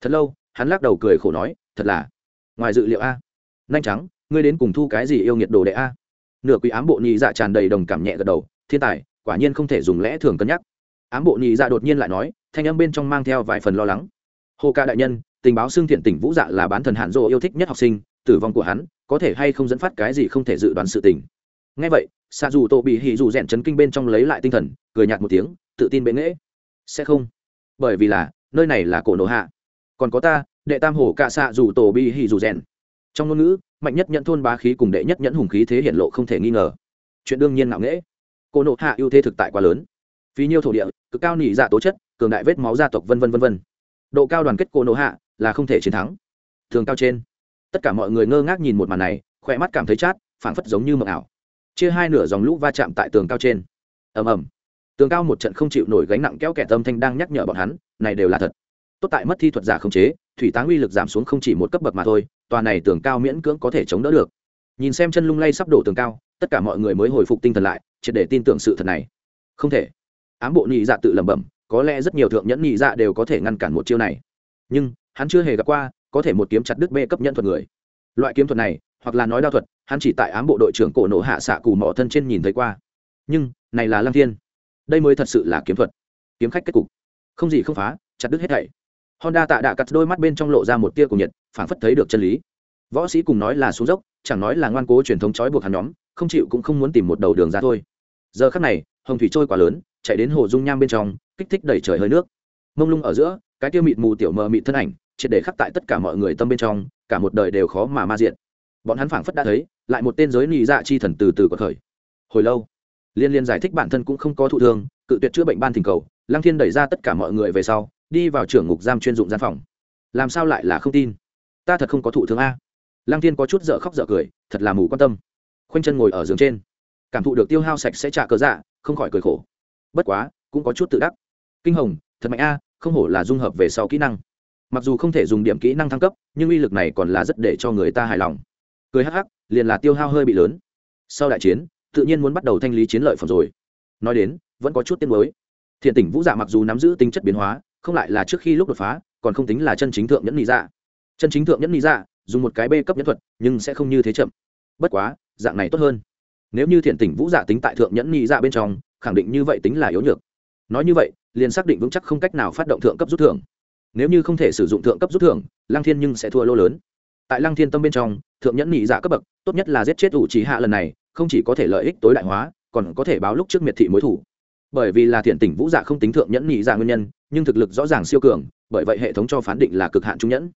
Thật lâu, hắn lắc đầu cười khổ nói, thật là, ngoài dự liệu a. Nhanh trắng ngươi đến cùng thu cái gì yêu nghiệt đồ đệ a? Nửa quỷ ám bộ nhị dạ tràn đầy đồng cảm nhẹ gật đầu, thiên tài, quả nhiên không thể dùng lẽ thường cân nhắc. Ám bộ nhị dạ đột nhiên lại nói, thanh âm bên trong mang theo vài phần lo lắng. Hồ ca đại nhân, tình báo xương thiện tỉnh vũ dạ là bán thần hạn rộ yêu thích nhất học sinh tử vong của hắn, có thể hay không dẫn phát cái gì không thể dự đoán sự tình. Ngay vậy xa dù tổ bị hỉ dù rèn chấn kinh bên trong lấy lại tinh thần, cười nhạt một tiếng, tự tin bệ nghễ. Sẽ không. Bởi vì là, nơi này là cổ nổ hạ. Còn có ta, đệ tam hổ cạ xạ dù tổ bị hỉ dù rèn. Trong ngôn ngữ, mạnh nhất nhận thôn bá khí cùng đệ nhất nhẫn hùng khí thế hiện lộ không thể nghi ngờ. Chuyện đương nhiên ngạo nghễ. Cổ nổ hạ ưu thế thực tại quá lớn. Phí nhiêu thổ địa, cực cao nỉ dạ tố chất, cường đại vết máu gia tộc vân vân vân vân. Độ cao đoàn kết cổ nổ hạ là không thể chiến thắng. Thường cao trên tất cả mọi người ngơ ngác nhìn một màn này khỏe mắt cảm thấy chát, phảng phất giống như mộng ảo. Chia hai nửa dòng lũ va chạm tại tường cao trên. Ầm ầm. Tường cao một trận không chịu nổi gánh nặng kéo kẻ tâm thanh đang nhắc nhở bọn hắn, này đều là thật. Tốt tại mất thi thuật giả không chế, thủy táng uy lực giảm xuống không chỉ một cấp bậc mà thôi, tòa này tường cao miễn cưỡng có thể chống đỡ được. Nhìn xem chân lung lay sắp đổ tường cao, tất cả mọi người mới hồi phục tinh thần lại, triệt để tin tưởng sự thật này. Không thể. Ám bộ nhị dạ tự lẩm bẩm, có lẽ rất nhiều thượng nhẫn nhị dạ đều có thể ngăn cản một chiêu này. Nhưng, hắn chưa hề gặp qua có thể một kiếm chặt đứt bê cấp nhân thuật người. Loại kiếm thuật này, hoặc là nói đao thuật, hắn chỉ tại ám bộ đội trưởng cổ nổ hạ xạ cù mỏ thân trên nhìn thấy qua. Nhưng, này là lăng thiên. Đây mới thật sự là kiếm thuật. Kiếm khách kết cục. Không gì không phá, chặt đứt hết thảy. Honda tạ đạ cắt đôi mắt bên trong lộ ra một tia cùng nhiệt, phảng phất thấy được chân lý. Võ sĩ cùng nói là xuống dốc, chẳng nói là ngoan cố truyền thống trói buộc hắn nhóm, không chịu cũng không muốn tìm một đầu đường ra thôi. Giờ khắc này, hồng thủy trôi quá lớn, chạy đến hồ dung nham bên trong, kích thích đẩy trời hơi nước. Mông lung ở giữa, cái tiêu mịt mù tiểu mờ mịt thân ảnh triệt để khắc tại tất cả mọi người tâm bên trong, cả một đời đều khó mà ma diện bọn hắn phảng phất đã thấy, lại một tên giới nị dạ chi thần từ từ có khởi. Hồi lâu, liên liên giải thích bản thân cũng không có thụ thương, cự tuyệt chữa bệnh ban thỉnh cầu, lăng thiên đẩy ra tất cả mọi người về sau, đi vào trưởng ngục giam chuyên dụng gian phòng. Làm sao lại là không tin? Ta thật không có thụ thương a. Lăng thiên có chút dở khóc dở cười, thật là mù quan tâm. Khoanh chân ngồi ở giường trên, cảm thụ được tiêu hao sạch sẽ trả cớ dạ không khỏi cười khổ. Bất quá, cũng có chút tự đắc. Kinh hồng, thật mạnh a, không hổ là dung hợp về sau kỹ năng mặc dù không thể dùng điểm kỹ năng thăng cấp, nhưng uy lực này còn là rất để cho người ta hài lòng. Cười hắc hắc, liền là tiêu hao hơi bị lớn. Sau đại chiến, tự nhiên muốn bắt đầu thanh lý chiến lợi phẩm rồi. Nói đến, vẫn có chút tiên mới thiện tỉnh vũ dạ mặc dù nắm giữ tính chất biến hóa, không lại là trước khi lúc đột phá, còn không tính là chân chính thượng nhẫn lý dạ. Chân chính thượng nhẫn lý dạ dùng một cái b cấp nhẫn thuật, nhưng sẽ không như thế chậm. Bất quá, dạng này tốt hơn. Nếu như thiện tỉnh vũ dạ tính tại thượng nhẫn lý dạ bên trong, khẳng định như vậy tính là yếu nhược. Nói như vậy, liền xác định vững chắc không cách nào phát động thượng cấp rút thưởng nếu như không thể sử dụng thượng cấp rút thưởng, lăng thiên nhưng sẽ thua lô lớn. Tại lăng thiên tâm bên trong, thượng nhẫn nhị dạ cấp bậc, tốt nhất là giết chết ủ trí hạ lần này, không chỉ có thể lợi ích tối đại hóa, còn có thể báo lúc trước miệt thị mối thủ. Bởi vì là thiện tỉnh vũ dạ không tính thượng nhẫn nhị dạ nguyên nhân, nhưng thực lực rõ ràng siêu cường, bởi vậy hệ thống cho phán định là cực hạn trung nhẫn.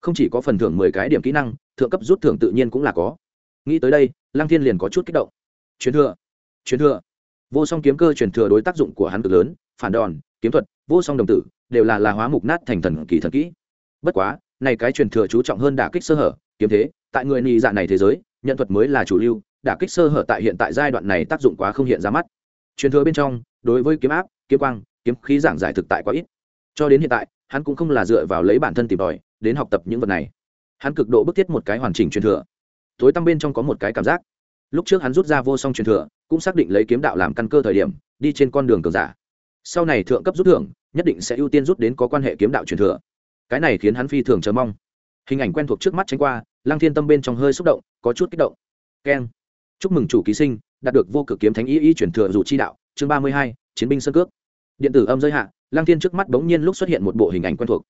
Không chỉ có phần thưởng mười cái điểm kỹ năng, thượng cấp rút thưởng tự nhiên cũng là có. Nghĩ tới đây, lăng thiên liền có chút kích động. Chuyến thừa chuyến thừa. Vô song kiếm cơ truyền thừa đối tác dụng của hắn cực lớn, phản đòn, kiếm thuật, vô song đồng tử đều là là hóa mục nát thành thần kỳ thần kỹ. Bất quá, này cái truyền thừa chú trọng hơn đả kích sơ hở, kiếm thế, tại người nị dạ này thế giới, nhận thuật mới là chủ lưu, đả kích sơ hở tại hiện tại giai đoạn này tác dụng quá không hiện ra mắt. Truyền thừa bên trong, đối với kiếm áp, kiếm quang, kiếm khí giảng giải thực tại quá ít. Cho đến hiện tại, hắn cũng không là dựa vào lấy bản thân tìm tòi, đến học tập những vật này. Hắn cực độ bức thiết một cái hoàn chỉnh truyền thừa. Tối tăm bên trong có một cái cảm giác. Lúc trước hắn rút ra vô song truyền thừa, cũng xác định lấy kiếm đạo làm căn cơ thời điểm, đi trên con đường cường giả sau này thượng cấp rút thưởng, nhất định sẽ ưu tiên rút đến có quan hệ kiếm đạo truyền thừa. Cái này khiến hắn phi thường chờ mong. Hình ảnh quen thuộc trước mắt tránh qua, lăng thiên tâm bên trong hơi xúc động, có chút kích động. Keng. Chúc mừng chủ ký sinh, đạt được vô cực kiếm thánh y y truyền thừa dù chi đạo, chương ba mươi hai, chiến binh sơ cước. Điện tử âm giới hạ, lăng thiên trước mắt bỗng nhiên lúc xuất hiện một bộ hình ảnh quen thuộc.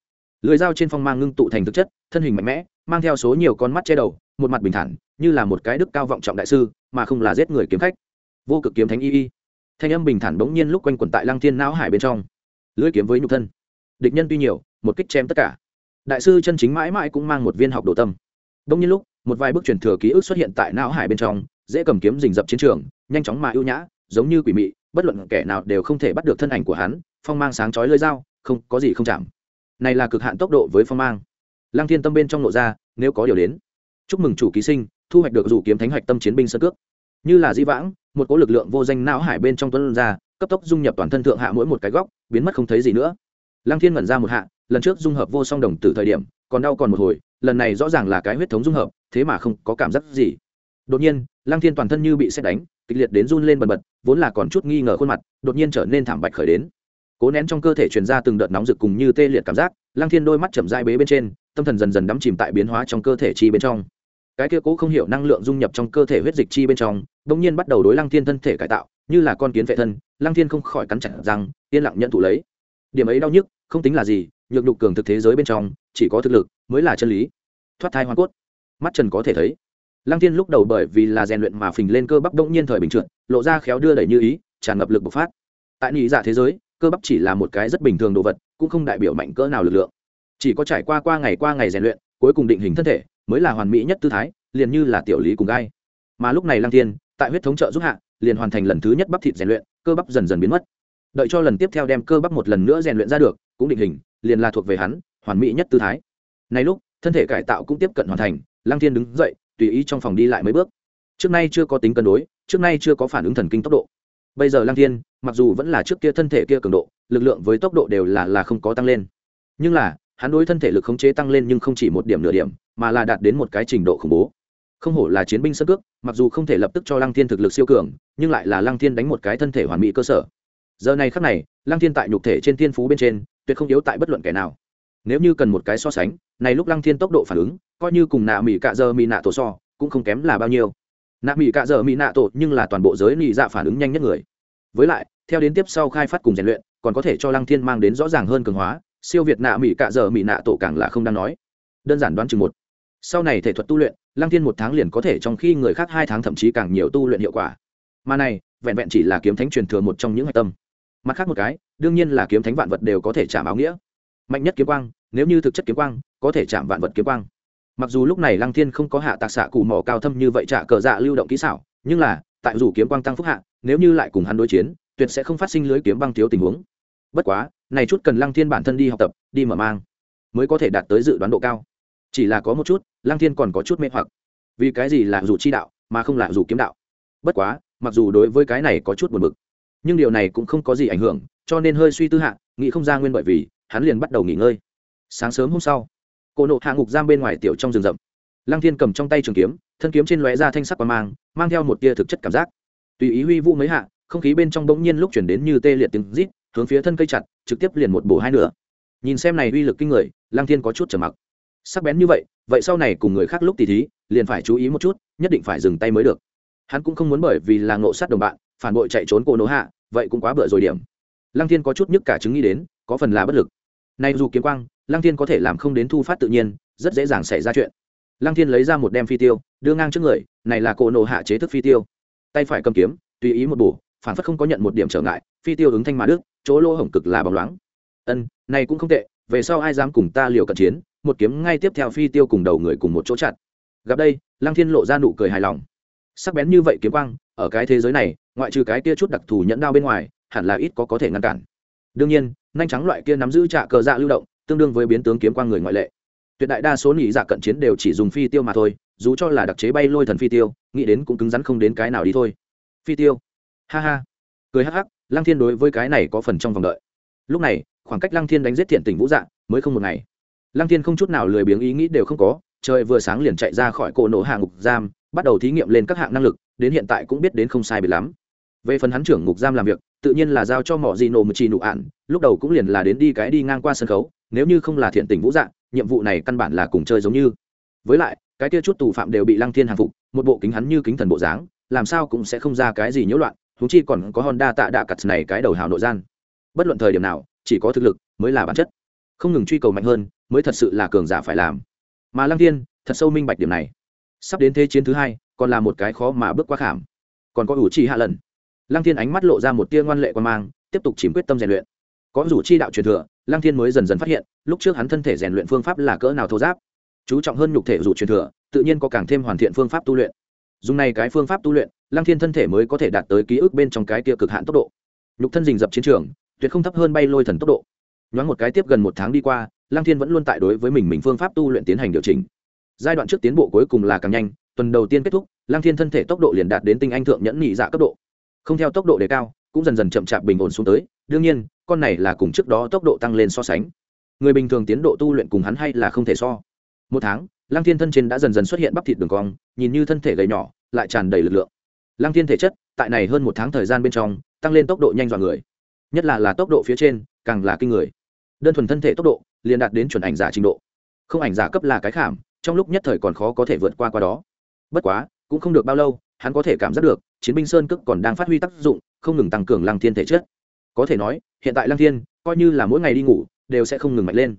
Lưới dao trên phong mang ngưng tụ thành thực chất, thân hình mạnh mẽ, mang theo số nhiều con mắt che đầu, một mặt bình thản, như là một cái đức cao vọng trọng đại sư, mà không là giết người kiếm khách. Vô cực kiếm thánh y y thanh âm bình thản bỗng nhiên lúc quanh quẩn tại lăng thiên não hải bên trong. Lưỡi kiếm với nhục thân. Địch nhân tuy nhiều, một kích chém tất cả. Đại sư chân chính mãi mãi cũng mang một viên học đồ tâm. Đông nhiên lúc, một vài bước truyền thừa ký ức xuất hiện tại não hải bên trong, dễ cầm kiếm rình rập chiến trường, nhanh chóng mà ưu nhã, giống như quỷ mị, bất luận kẻ nào đều không thể bắt được thân ảnh của hắn, phong mang sáng chói lơi dao, không, có gì không chạm. Này là cực hạn tốc độ với phong mang. Lăng thiên tâm bên trong lộ ra, nếu có điều đến. Chúc mừng chủ ký sinh, thu hoạch được rủ kiếm thánh hoạch tâm chiến binh sơ cước. Như là di vãng một cỗ lực lượng vô danh não hải bên trong tuấn ra, cấp tốc dung nhập toàn thân thượng hạ mỗi một cái góc, biến mất không thấy gì nữa. Lăng thiên ngẩn ra một hạ, lần trước dung hợp vô song đồng từ thời điểm, còn đau còn một hồi, lần này rõ ràng là cái huyết thống dung hợp, thế mà không có cảm giác gì. Đột nhiên, lăng thiên toàn thân như bị xét đánh, kịch liệt đến run lên bần bật, vốn là còn chút nghi ngờ khuôn mặt, đột nhiên trở nên thảm bạch khởi đến. Cố nén trong cơ thể truyền ra từng đợt nóng rực cùng như tê liệt cảm giác, lăng thiên đôi mắt chậm dai bế bên trên, tâm thần dần dần đắm chìm tại biến hóa trong cơ thể chi bên trong cái kia cố không hiểu năng lượng dung nhập trong cơ thể huyết dịch chi bên trong bỗng nhiên bắt đầu đối lăng thiên thân thể cải tạo, như là con kiến vệ thân, lăng thiên không khỏi cắn chặt rằng yên lặng nhận thụ lấy. Điểm ấy đau nhức, không tính là gì, nhược nhục cường thực thế giới bên trong, chỉ có thực lực mới là chân lý. Thoát thai hoa cốt. Mắt trần có thể thấy. Lăng thiên lúc đầu bởi vì là rèn luyện mà phình lên cơ bắp đông nhiên thời bình trượt, lộ ra khéo đưa đẩy như ý, tràn ngập lực bộc phát. Tại nhị dạ thế giới, cơ bắp chỉ là một cái rất bình thường đồ vật, cũng không đại biểu mạnh cỡ nào lực lượng. Chỉ có trải qua qua ngày qua ngày rèn luyện, cuối cùng định hình thân thể mới là hoàn mỹ nhất tư thái, liền như là tiểu lý cùng gai. Mà lúc này lăng thiên, tại huyết thống trợ giúp hạ, liền hoàn thành lần thứ nhất bắp thịt rèn luyện, cơ bắp dần dần biến mất. Đợi cho lần tiếp theo đem cơ bắp một lần nữa rèn luyện ra được, cũng định hình, liền là thuộc về hắn, hoàn mỹ nhất tư thái. Nay lúc, thân thể cải tạo cũng tiếp cận hoàn thành, lăng thiên đứng dậy, tùy ý trong phòng đi lại mấy bước. Trước nay chưa có tính cân đối, trước nay chưa có phản ứng thần kinh tốc độ. Bây giờ lăng thiên, mặc dù vẫn là trước kia thân thể kia cường độ, lực lượng với tốc độ đều là là không có tăng lên. Nhưng là hắn đối thân thể lực khống chế tăng lên nhưng không chỉ một điểm nửa điểm, mà là đạt đến một cái trình độ khủng bố. Không hổ là chiến binh sân cước, mặc dù không thể lập tức cho lăng thiên thực lực siêu cường, nhưng lại là lăng thiên đánh một cái thân thể hoàn mỹ cơ sở. Giờ này khắc này, lăng thiên tại nhục thể trên thiên phú bên trên, tuyệt không yếu tại bất luận kẻ nào. Nếu như cần một cái so sánh, này lúc lăng thiên tốc độ phản ứng, coi như cùng nạ mỹ cạ giờ mỹ nạ tổ so, cũng không kém là bao nhiêu. Nạ mỹ cạ giờ mỹ nạ tổ nhưng là toàn bộ giới lì dạ phản ứng nhanh nhất người. Với lại, theo đến tiếp sau khai phát cùng rèn luyện, còn có thể cho lăng thiên mang đến rõ ràng hơn cường hóa siêu việt nạ mỹ cạ giờ mỹ nạ tổ càng là không đang nói. Đơn giản đoán chừng một. Sau này thể thuật tu luyện, lăng thiên một tháng liền có thể trong khi người khác hai tháng thậm chí càng nhiều tu luyện hiệu quả. Mà này, vẹn vẹn chỉ là kiếm thánh truyền thừa một trong những hạch tâm. Mặt khác một cái, đương nhiên là kiếm thánh vạn vật đều có thể chạm áo nghĩa. Mạnh nhất kiếm quang, nếu như thực chất kiếm quang, có thể chạm vạn vật kiếm quang. Mặc dù lúc này lăng thiên không có hạ tạc xạ cù mỏ cao thâm như vậy trả cờ dạ lưu động kỹ xảo, nhưng là, tại dù kiếm quang tăng phúc hạ, nếu như lại cùng hắn đối chiến, tuyệt sẽ không phát sinh lưới kiếm băng thiếu tình huống. Bất quá này chút cần lăng thiên bản thân đi học tập, đi mở mang, mới có thể đạt tới dự đoán độ cao. Chỉ là có một chút, lăng thiên còn có chút mê hoặc. Vì cái gì là dù chi đạo, mà không là dù kiếm đạo? Bất quá, mặc dù đối với cái này có chút buồn bực, nhưng điều này cũng không có gì ảnh hưởng, cho nên hơi suy tư hạ, nghĩ không ra nguyên bởi vì, hắn liền bắt đầu nghỉ ngơi. Sáng sớm hôm sau cô nộ hạ ngục giam bên ngoài tiểu trong rừng rậm. Lăng thiên cầm trong tay trường kiếm, thân kiếm trên lóe ra thanh sắc và mang mang theo một tia thực chất cảm giác. Tùy ý huy vũ mấy hạ, không khí bên trong bỗng nhiên lúc chuyển đến như tê liệt tiếng rít hướng phía thân cây chặt, trực tiếp liền một bổ hai nửa. Nhìn xem này uy lực kinh người, lăng thiên có chút trầm mặc. Sắc bén như vậy vậy sau này cùng người khác lúc tỉ thí, liền phải chú ý một chút, nhất định phải dừng tay mới được. Hắn cũng không muốn bởi vì là ngộ sát đồng bạn, phản bội chạy trốn cô nô hạ, vậy cũng quá bựa rồi điểm. Lăng thiên có chút nhức cả chứng nghĩ đến, có phần là bất lực. Nay dù kiếm quang, lăng thiên có thể làm không đến thu phát tự nhiên, rất dễ dàng xảy ra chuyện. Lăng thiên lấy ra một đem phi tiêu, đưa ngang trước người, này là cổ nổ hạ chế thức phi tiêu. Tay phải cầm kiếm, tùy ý một bổ, phản phất không có nhận một điểm trở ngại, phi tiêu ứng thanh mà đức chỗ lỗ hổng cực là bóng loáng. Ân, này cũng không tệ, về sau ai dám cùng ta liều cận chiến, một kiếm ngay tiếp theo phi tiêu cùng đầu người cùng một chỗ chặt gặp đây, lăng thiên lộ ra nụ cười hài lòng. Sắc bén như vậy kiếm quang, ở cái thế giới này, ngoại trừ cái kia chút đặc thù nhẫn đao bên ngoài, hẳn là ít có có thể ngăn cản. Đương nhiên, nhanh trắng loại kia nắm giữ trạ cờ dạ lưu động, tương đương với biến tướng kiếm quang người ngoại lệ. Tuyệt đại đa số nhị dạ cận chiến đều chỉ dùng phi tiêu mà thôi, dù cho là đặc chế bay lôi thần phi tiêu, nghĩ đến cũng cứng rắn không đến cái nào đi thôi. Phi tiêu. Ha ha. Cười hắc hắc lăng thiên đối với cái này có phần trong vòng đợi. Lúc này, khoảng cách lăng thiên đánh giết thiện tỉnh vũ dạ mới không một ngày. Lăng thiên không chút nào lười biếng ý nghĩ đều không có, trời vừa sáng liền chạy ra khỏi cổ nổ hạ ngục giam, bắt đầu thí nghiệm lên các hạng năng lực, đến hiện tại cũng biết đến không sai bị lắm. Về phần hắn trưởng ngục giam làm việc, tự nhiên là giao cho mỏ gì nổ một chi nụ ạn, lúc đầu cũng liền là đến đi cái đi ngang qua sân khấu, nếu như không là thiện tình vũ dạng, nhiệm vụ này căn bản là cùng chơi giống như. Với lại, cái kia chút tù phạm đều bị lăng thiên hàng phục, một bộ kính hắn như kính thần bộ dáng, làm sao cũng sẽ không ra cái gì nhiễu loạn thú chi còn có honda tạ đạ cặt này cái đầu hào nội gian. Bất luận thời điểm nào, chỉ có thực lực mới là bản chất. Không ngừng truy cầu mạnh hơn, mới thật sự là cường giả phải làm. Mà lăng thiên, thật sâu minh bạch điểm này. Sắp đến thế chiến thứ hai, còn là một cái khó mà bước qua khảm. Còn có ủ trì hạ lần. Lăng thiên ánh mắt lộ ra một tia ngoan lệ quan mang, tiếp tục chìm quyết tâm rèn luyện. Có rủ chi đạo truyền thừa, lăng thiên mới dần dần phát hiện, lúc trước hắn thân thể rèn luyện phương pháp là cỡ nào thô giáp. Chú trọng hơn nhục thể rủ truyền thừa, tự nhiên có càng thêm hoàn thiện phương pháp tu luyện. Dùng này cái phương pháp tu luyện lăng thiên thân thể mới có thể đạt tới ký ức bên trong cái kia cực hạn tốc độ. Nhục thân dình dập chiến trường, tuyệt không thấp hơn bay lôi thần tốc độ. Nhoáng một cái tiếp gần một tháng đi qua, lăng thiên vẫn luôn tại đối với mình mình phương pháp tu luyện tiến hành điều chỉnh. Giai đoạn trước tiến bộ cuối cùng là càng nhanh, tuần đầu tiên kết thúc, lăng thiên thân thể tốc độ liền đạt đến tinh anh thượng nhẫn nhị dạ cấp độ. Không theo tốc độ đề cao, cũng dần dần chậm chạp bình ổn xuống tới, đương nhiên, con này là cùng trước đó tốc độ tăng lên so sánh. Người bình thường tiến độ tu luyện cùng hắn hay là không thể so. Một tháng, lăng thiên thân trên đã dần dần xuất hiện bắp thịt đường cong, nhìn như thân thể gầy nhỏ, lại tràn đầy lực lượng lăng thiên thể chất, tại này hơn một tháng thời gian bên trong, tăng lên tốc độ nhanh dọn người. Nhất là là tốc độ phía trên, càng là kinh người. Đơn thuần thân thể tốc độ, liền đạt đến chuẩn ảnh giả trình độ. Không ảnh giả cấp là cái khảm, trong lúc nhất thời còn khó có thể vượt qua qua đó. Bất quá, cũng không được bao lâu, hắn có thể cảm giác được, chiến binh sơn cước còn đang phát huy tác dụng, không ngừng tăng cường lăng thiên thể chất. Có thể nói, hiện tại lăng thiên, coi như là mỗi ngày đi ngủ, đều sẽ không ngừng mạnh lên.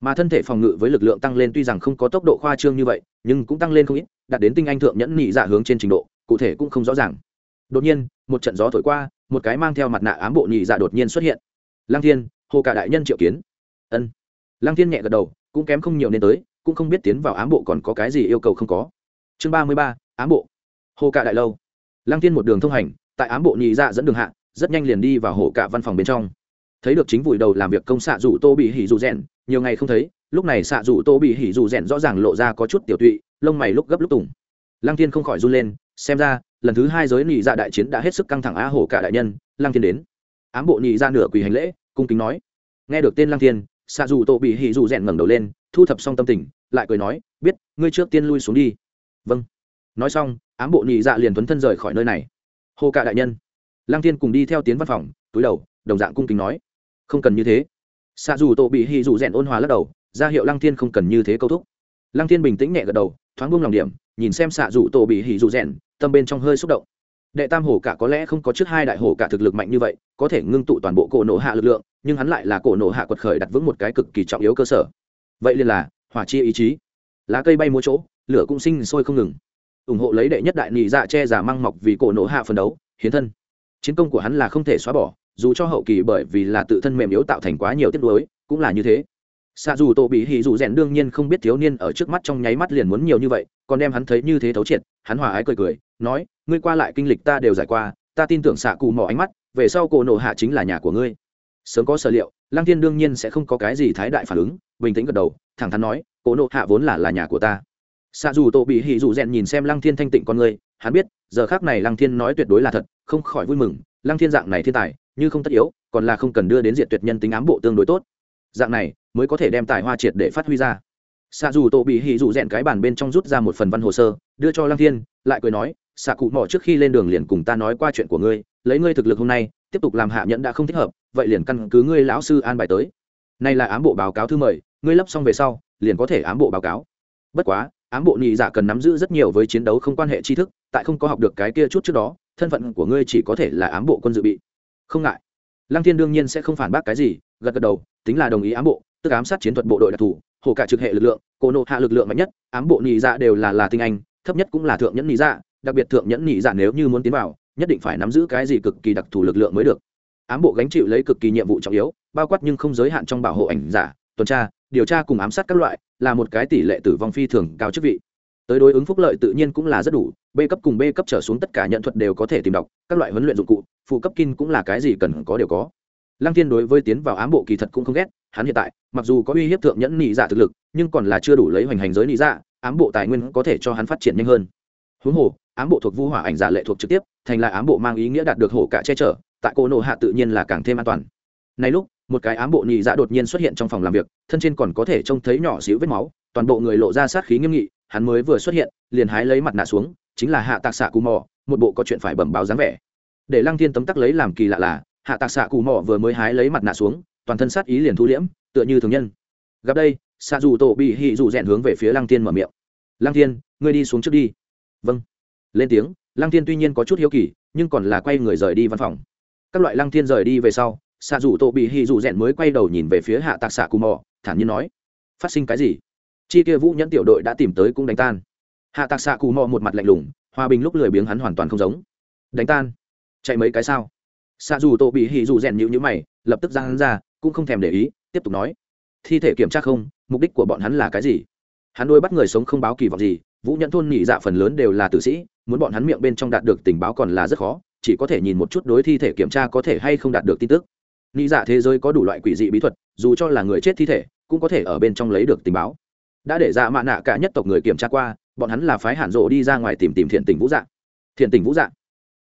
Mà thân thể phòng ngự với lực lượng tăng lên tuy rằng không có tốc độ khoa trương như vậy, nhưng cũng tăng lên không ít, đạt đến tinh anh thượng nhẫn nhị giả hướng trên trình độ cụ thể cũng không rõ ràng. Đột nhiên, một trận gió thổi qua, một cái mang theo mặt nạ ám bộ nhị dạ đột nhiên xuất hiện. Lăng thiên, hồ cả đại nhân triệu kiến. Ân. Lăng thiên nhẹ gật đầu, cũng kém không nhiều nên tới, cũng không biết tiến vào ám bộ còn có cái gì yêu cầu không có. Chương ba mươi ba, ám bộ. Hồ cả đại lâu. Lăng thiên một đường thông hành, tại ám bộ nhị dạ dẫn đường hạ, rất nhanh liền đi vào hồ cả văn phòng bên trong. Thấy được chính vùi đầu làm việc công xạ rủ tô bị hỉ dù rèn, nhiều ngày không thấy, lúc này xạ rủ tô bị hỉ dù rèn rõ ràng lộ ra có chút tiểu tụy, lông mày lúc gấp lúc tùng. Lăng thiên không khỏi run lên xem ra, lần thứ hai giới nị dạ đại chiến đã hết sức căng thẳng á hổ cả đại nhân, lăng thiên đến. Ám bộ nhị ra dạ nửa quỳ hành lễ, cung kính nói. Nghe được tên lăng thiên xạ dù tô bị hỉ dù rèn ngẩng đầu lên, thu thập xong tâm tình, lại cười nói, biết, ngươi trước tiên lui xuống đi. Vâng. Nói xong, ám bộ nhị dạ liền tuấn thân rời khỏi nơi này. Hồ cả đại nhân. Lăng thiên cùng đi theo tiến văn phòng, túi đầu, đồng dạng cung kính nói. Không cần như thế. Xạ dù tổ bị hỉ dù rèn ôn hòa lắc đầu, ra hiệu lăng thiên không cần như thế câu thúc. Lăng thiên bình tĩnh nhẹ gật đầu, thoáng buông lòng điểm, nhìn xem xạ dù tổ bị hỉ dù rèn tâm bên trong hơi xúc động. Đệ tam hổ cả có lẽ không có trước hai đại hổ cả thực lực mạnh như vậy, có thể ngưng tụ toàn bộ cổ nổ hạ lực lượng, nhưng hắn lại là cổ nổ hạ quật khởi đặt vững một cái cực kỳ trọng yếu cơ sở. Vậy liền là, hỏa chia ý chí. Lá cây bay mua chỗ, lửa cũng sinh sôi không ngừng. Ủng hộ lấy đệ nhất đại nị dạ che giả măng mọc vì cổ nổ hạ phân đấu, hiến thân. Chiến công của hắn là không thể xóa bỏ, dù cho hậu kỳ bởi vì là tự thân mềm yếu tạo thành quá nhiều tiết đối cũng là như thế xạ dù tổ bị hỉ dù rèn đương nhiên không biết thiếu niên ở trước mắt trong nháy mắt liền muốn nhiều như vậy, còn đem hắn thấy như thế thấu triệt, hắn hòa ái cười cười, nói, ngươi qua lại kinh lịch ta đều giải qua, ta tin tưởng xạ cụ mỏ ánh mắt, về sau cổ Nộ hạ chính là nhà của ngươi. Sớm có sở liệu, lăng thiên đương nhiên sẽ không có cái gì thái đại phản ứng, bình tĩnh gật đầu, thẳng thắn nói, cổ Nộ hạ vốn là là nhà của ta. Xạ dù tổ bị hỉ dù rèn nhìn xem lăng thiên thanh tịnh con ngươi hắn biết, giờ khác này lăng thiên nói tuyệt đối là thật, không khỏi vui mừng, lăng thiên dạng này thiên tài, như không tất yếu, còn là không cần đưa đến diện tuyệt nhân tính ám bộ tương đối tốt. Dạng này mới có thể đem tài hoa triệt để phát huy ra. Xạ dù tổ bị hỉ dù rèn cái bàn bên trong rút ra một phần văn hồ sơ, đưa cho lăng thiên, lại cười nói xạ cụ mỏ trước khi lên đường liền cùng ta nói qua chuyện của ngươi, lấy ngươi thực lực hôm nay, tiếp tục làm hạ nhẫn đã không thích hợp, vậy liền căn cứ ngươi lão sư an bài tới. Nay là ám bộ báo cáo thư mời, ngươi lấp xong về sau, liền có thể ám bộ báo cáo. Bất quá, ám bộ nhị giả cần nắm giữ rất nhiều với chiến đấu không quan hệ tri thức, tại không có học được cái kia chút trước đó, thân phận của ngươi chỉ có thể là ám bộ quân dự bị. Không ngại. Lăng thiên đương nhiên sẽ không phản bác cái gì, gật gật đầu, tính là đồng ý ám bộ tức ám sát chiến thuật bộ đội đặc thù, hồ cả trực hệ lực lượng cổ nộ hạ lực lượng mạnh nhất, ám bộ nhị dạ đều là là tinh anh, thấp nhất cũng là thượng nhẫn nhị dạ đặc biệt thượng nhẫn nhị dạ nếu như muốn tiến vào, nhất định phải nắm giữ cái gì cực kỳ đặc thù lực lượng mới được. Ám bộ gánh chịu lấy cực kỳ nhiệm vụ trọng yếu, bao quát nhưng không giới hạn trong bảo hộ ảnh giả, tuần tra, điều tra cùng ám sát các loại, là một cái tỷ lệ tử vong phi thường cao chức vị. Tới đối ứng phúc lợi tự nhiên cũng là rất đủ, b cấp cùng b cấp trở xuống tất cả nhận thuật đều có thể tìm đọc, các loại huấn luyện dụng cụ, phụ cấp kin cũng là cái gì cần có đều có lăng thiên đối với tiến vào ám bộ kỳ thật cũng không ghét, hắn hiện tại, mặc dù có uy hiếp thượng nhẫn nị dạ thực lực, nhưng còn là chưa đủ lấy hoành hành giới nị dạ ám bộ tài nguyên có thể cho hắn phát triển nhanh hơn. Huống hồ, ám bộ thuộc vu hỏa ảnh giả lệ thuộc trực tiếp, thành lại ám bộ mang ý nghĩa đạt được hổ cả che chở, tại cô nộ hạ tự nhiên là càng thêm an toàn. Này lúc, một cái ám bộ nị dạ đột nhiên xuất hiện trong phòng làm việc, thân trên còn có thể trông thấy nhỏ xíu vết máu, toàn bộ người lộ ra sát khí nghiêm nghị, hắn mới vừa xuất hiện, liền hái lấy mặt nạ xuống, chính là hạ tạc xạ cù mò, một bộ có chuyện phải bẩm báo dáng vẻ. Để lăng thiên tấm tắc lấy làm kỳ lạ là hạ tạc xạ cù Mỏ vừa mới hái lấy mặt nạ xuống toàn thân sát ý liền thu liễm tựa như thường nhân. Gặp đây xạ dù tổ bị hị dù rèn hướng về phía lăng thiên mở miệng. Lăng thiên ngươi đi xuống trước đi. Vâng. Lên tiếng lăng thiên tuy nhiên có chút hiếu kỳ nhưng còn là quay người rời đi văn phòng. Các loại lăng thiên rời đi về sau xạ dù tổ bị Hỉ dù rèn mới quay đầu nhìn về phía hạ tạc xạ cù Mỏ, thản nhiên nói phát sinh cái gì? Chi kia vũ nhẫn tiểu đội đã tìm tới cũng đánh tan. Hạ tạc xạ cù mò một mặt lạnh lùng hòa bình lúc lười biếng hắn hoàn toàn không giống. Đánh tan? Chạy mấy cái sao? Xạ dù tổ bị hì dù rèn nhịu nhữ mày, lập tức ra hắn ra, cũng không thèm để ý, tiếp tục nói. Thi thể kiểm tra không, mục đích của bọn hắn là cái gì? Hắn đôi bắt người sống không báo kỳ vọng gì, vũ nhẫn thôn nhị dạ phần lớn đều là tử sĩ, muốn bọn hắn miệng bên trong đạt được tình báo còn là rất khó, chỉ có thể nhìn một chút đối thi thể kiểm tra có thể hay không đạt được tin tức. Nhị dạ thế giới có đủ loại quỷ dị bí thuật, dù cho là người chết thi thể, cũng có thể ở bên trong lấy được tình báo. Đã để dạ mạ nạ cả nhất tộc người kiểm tra qua, bọn hắn là phái hẳn rộ đi ra ngoài tìm tìm thiện tình vũ dạ. Thiện tình vũ dạ.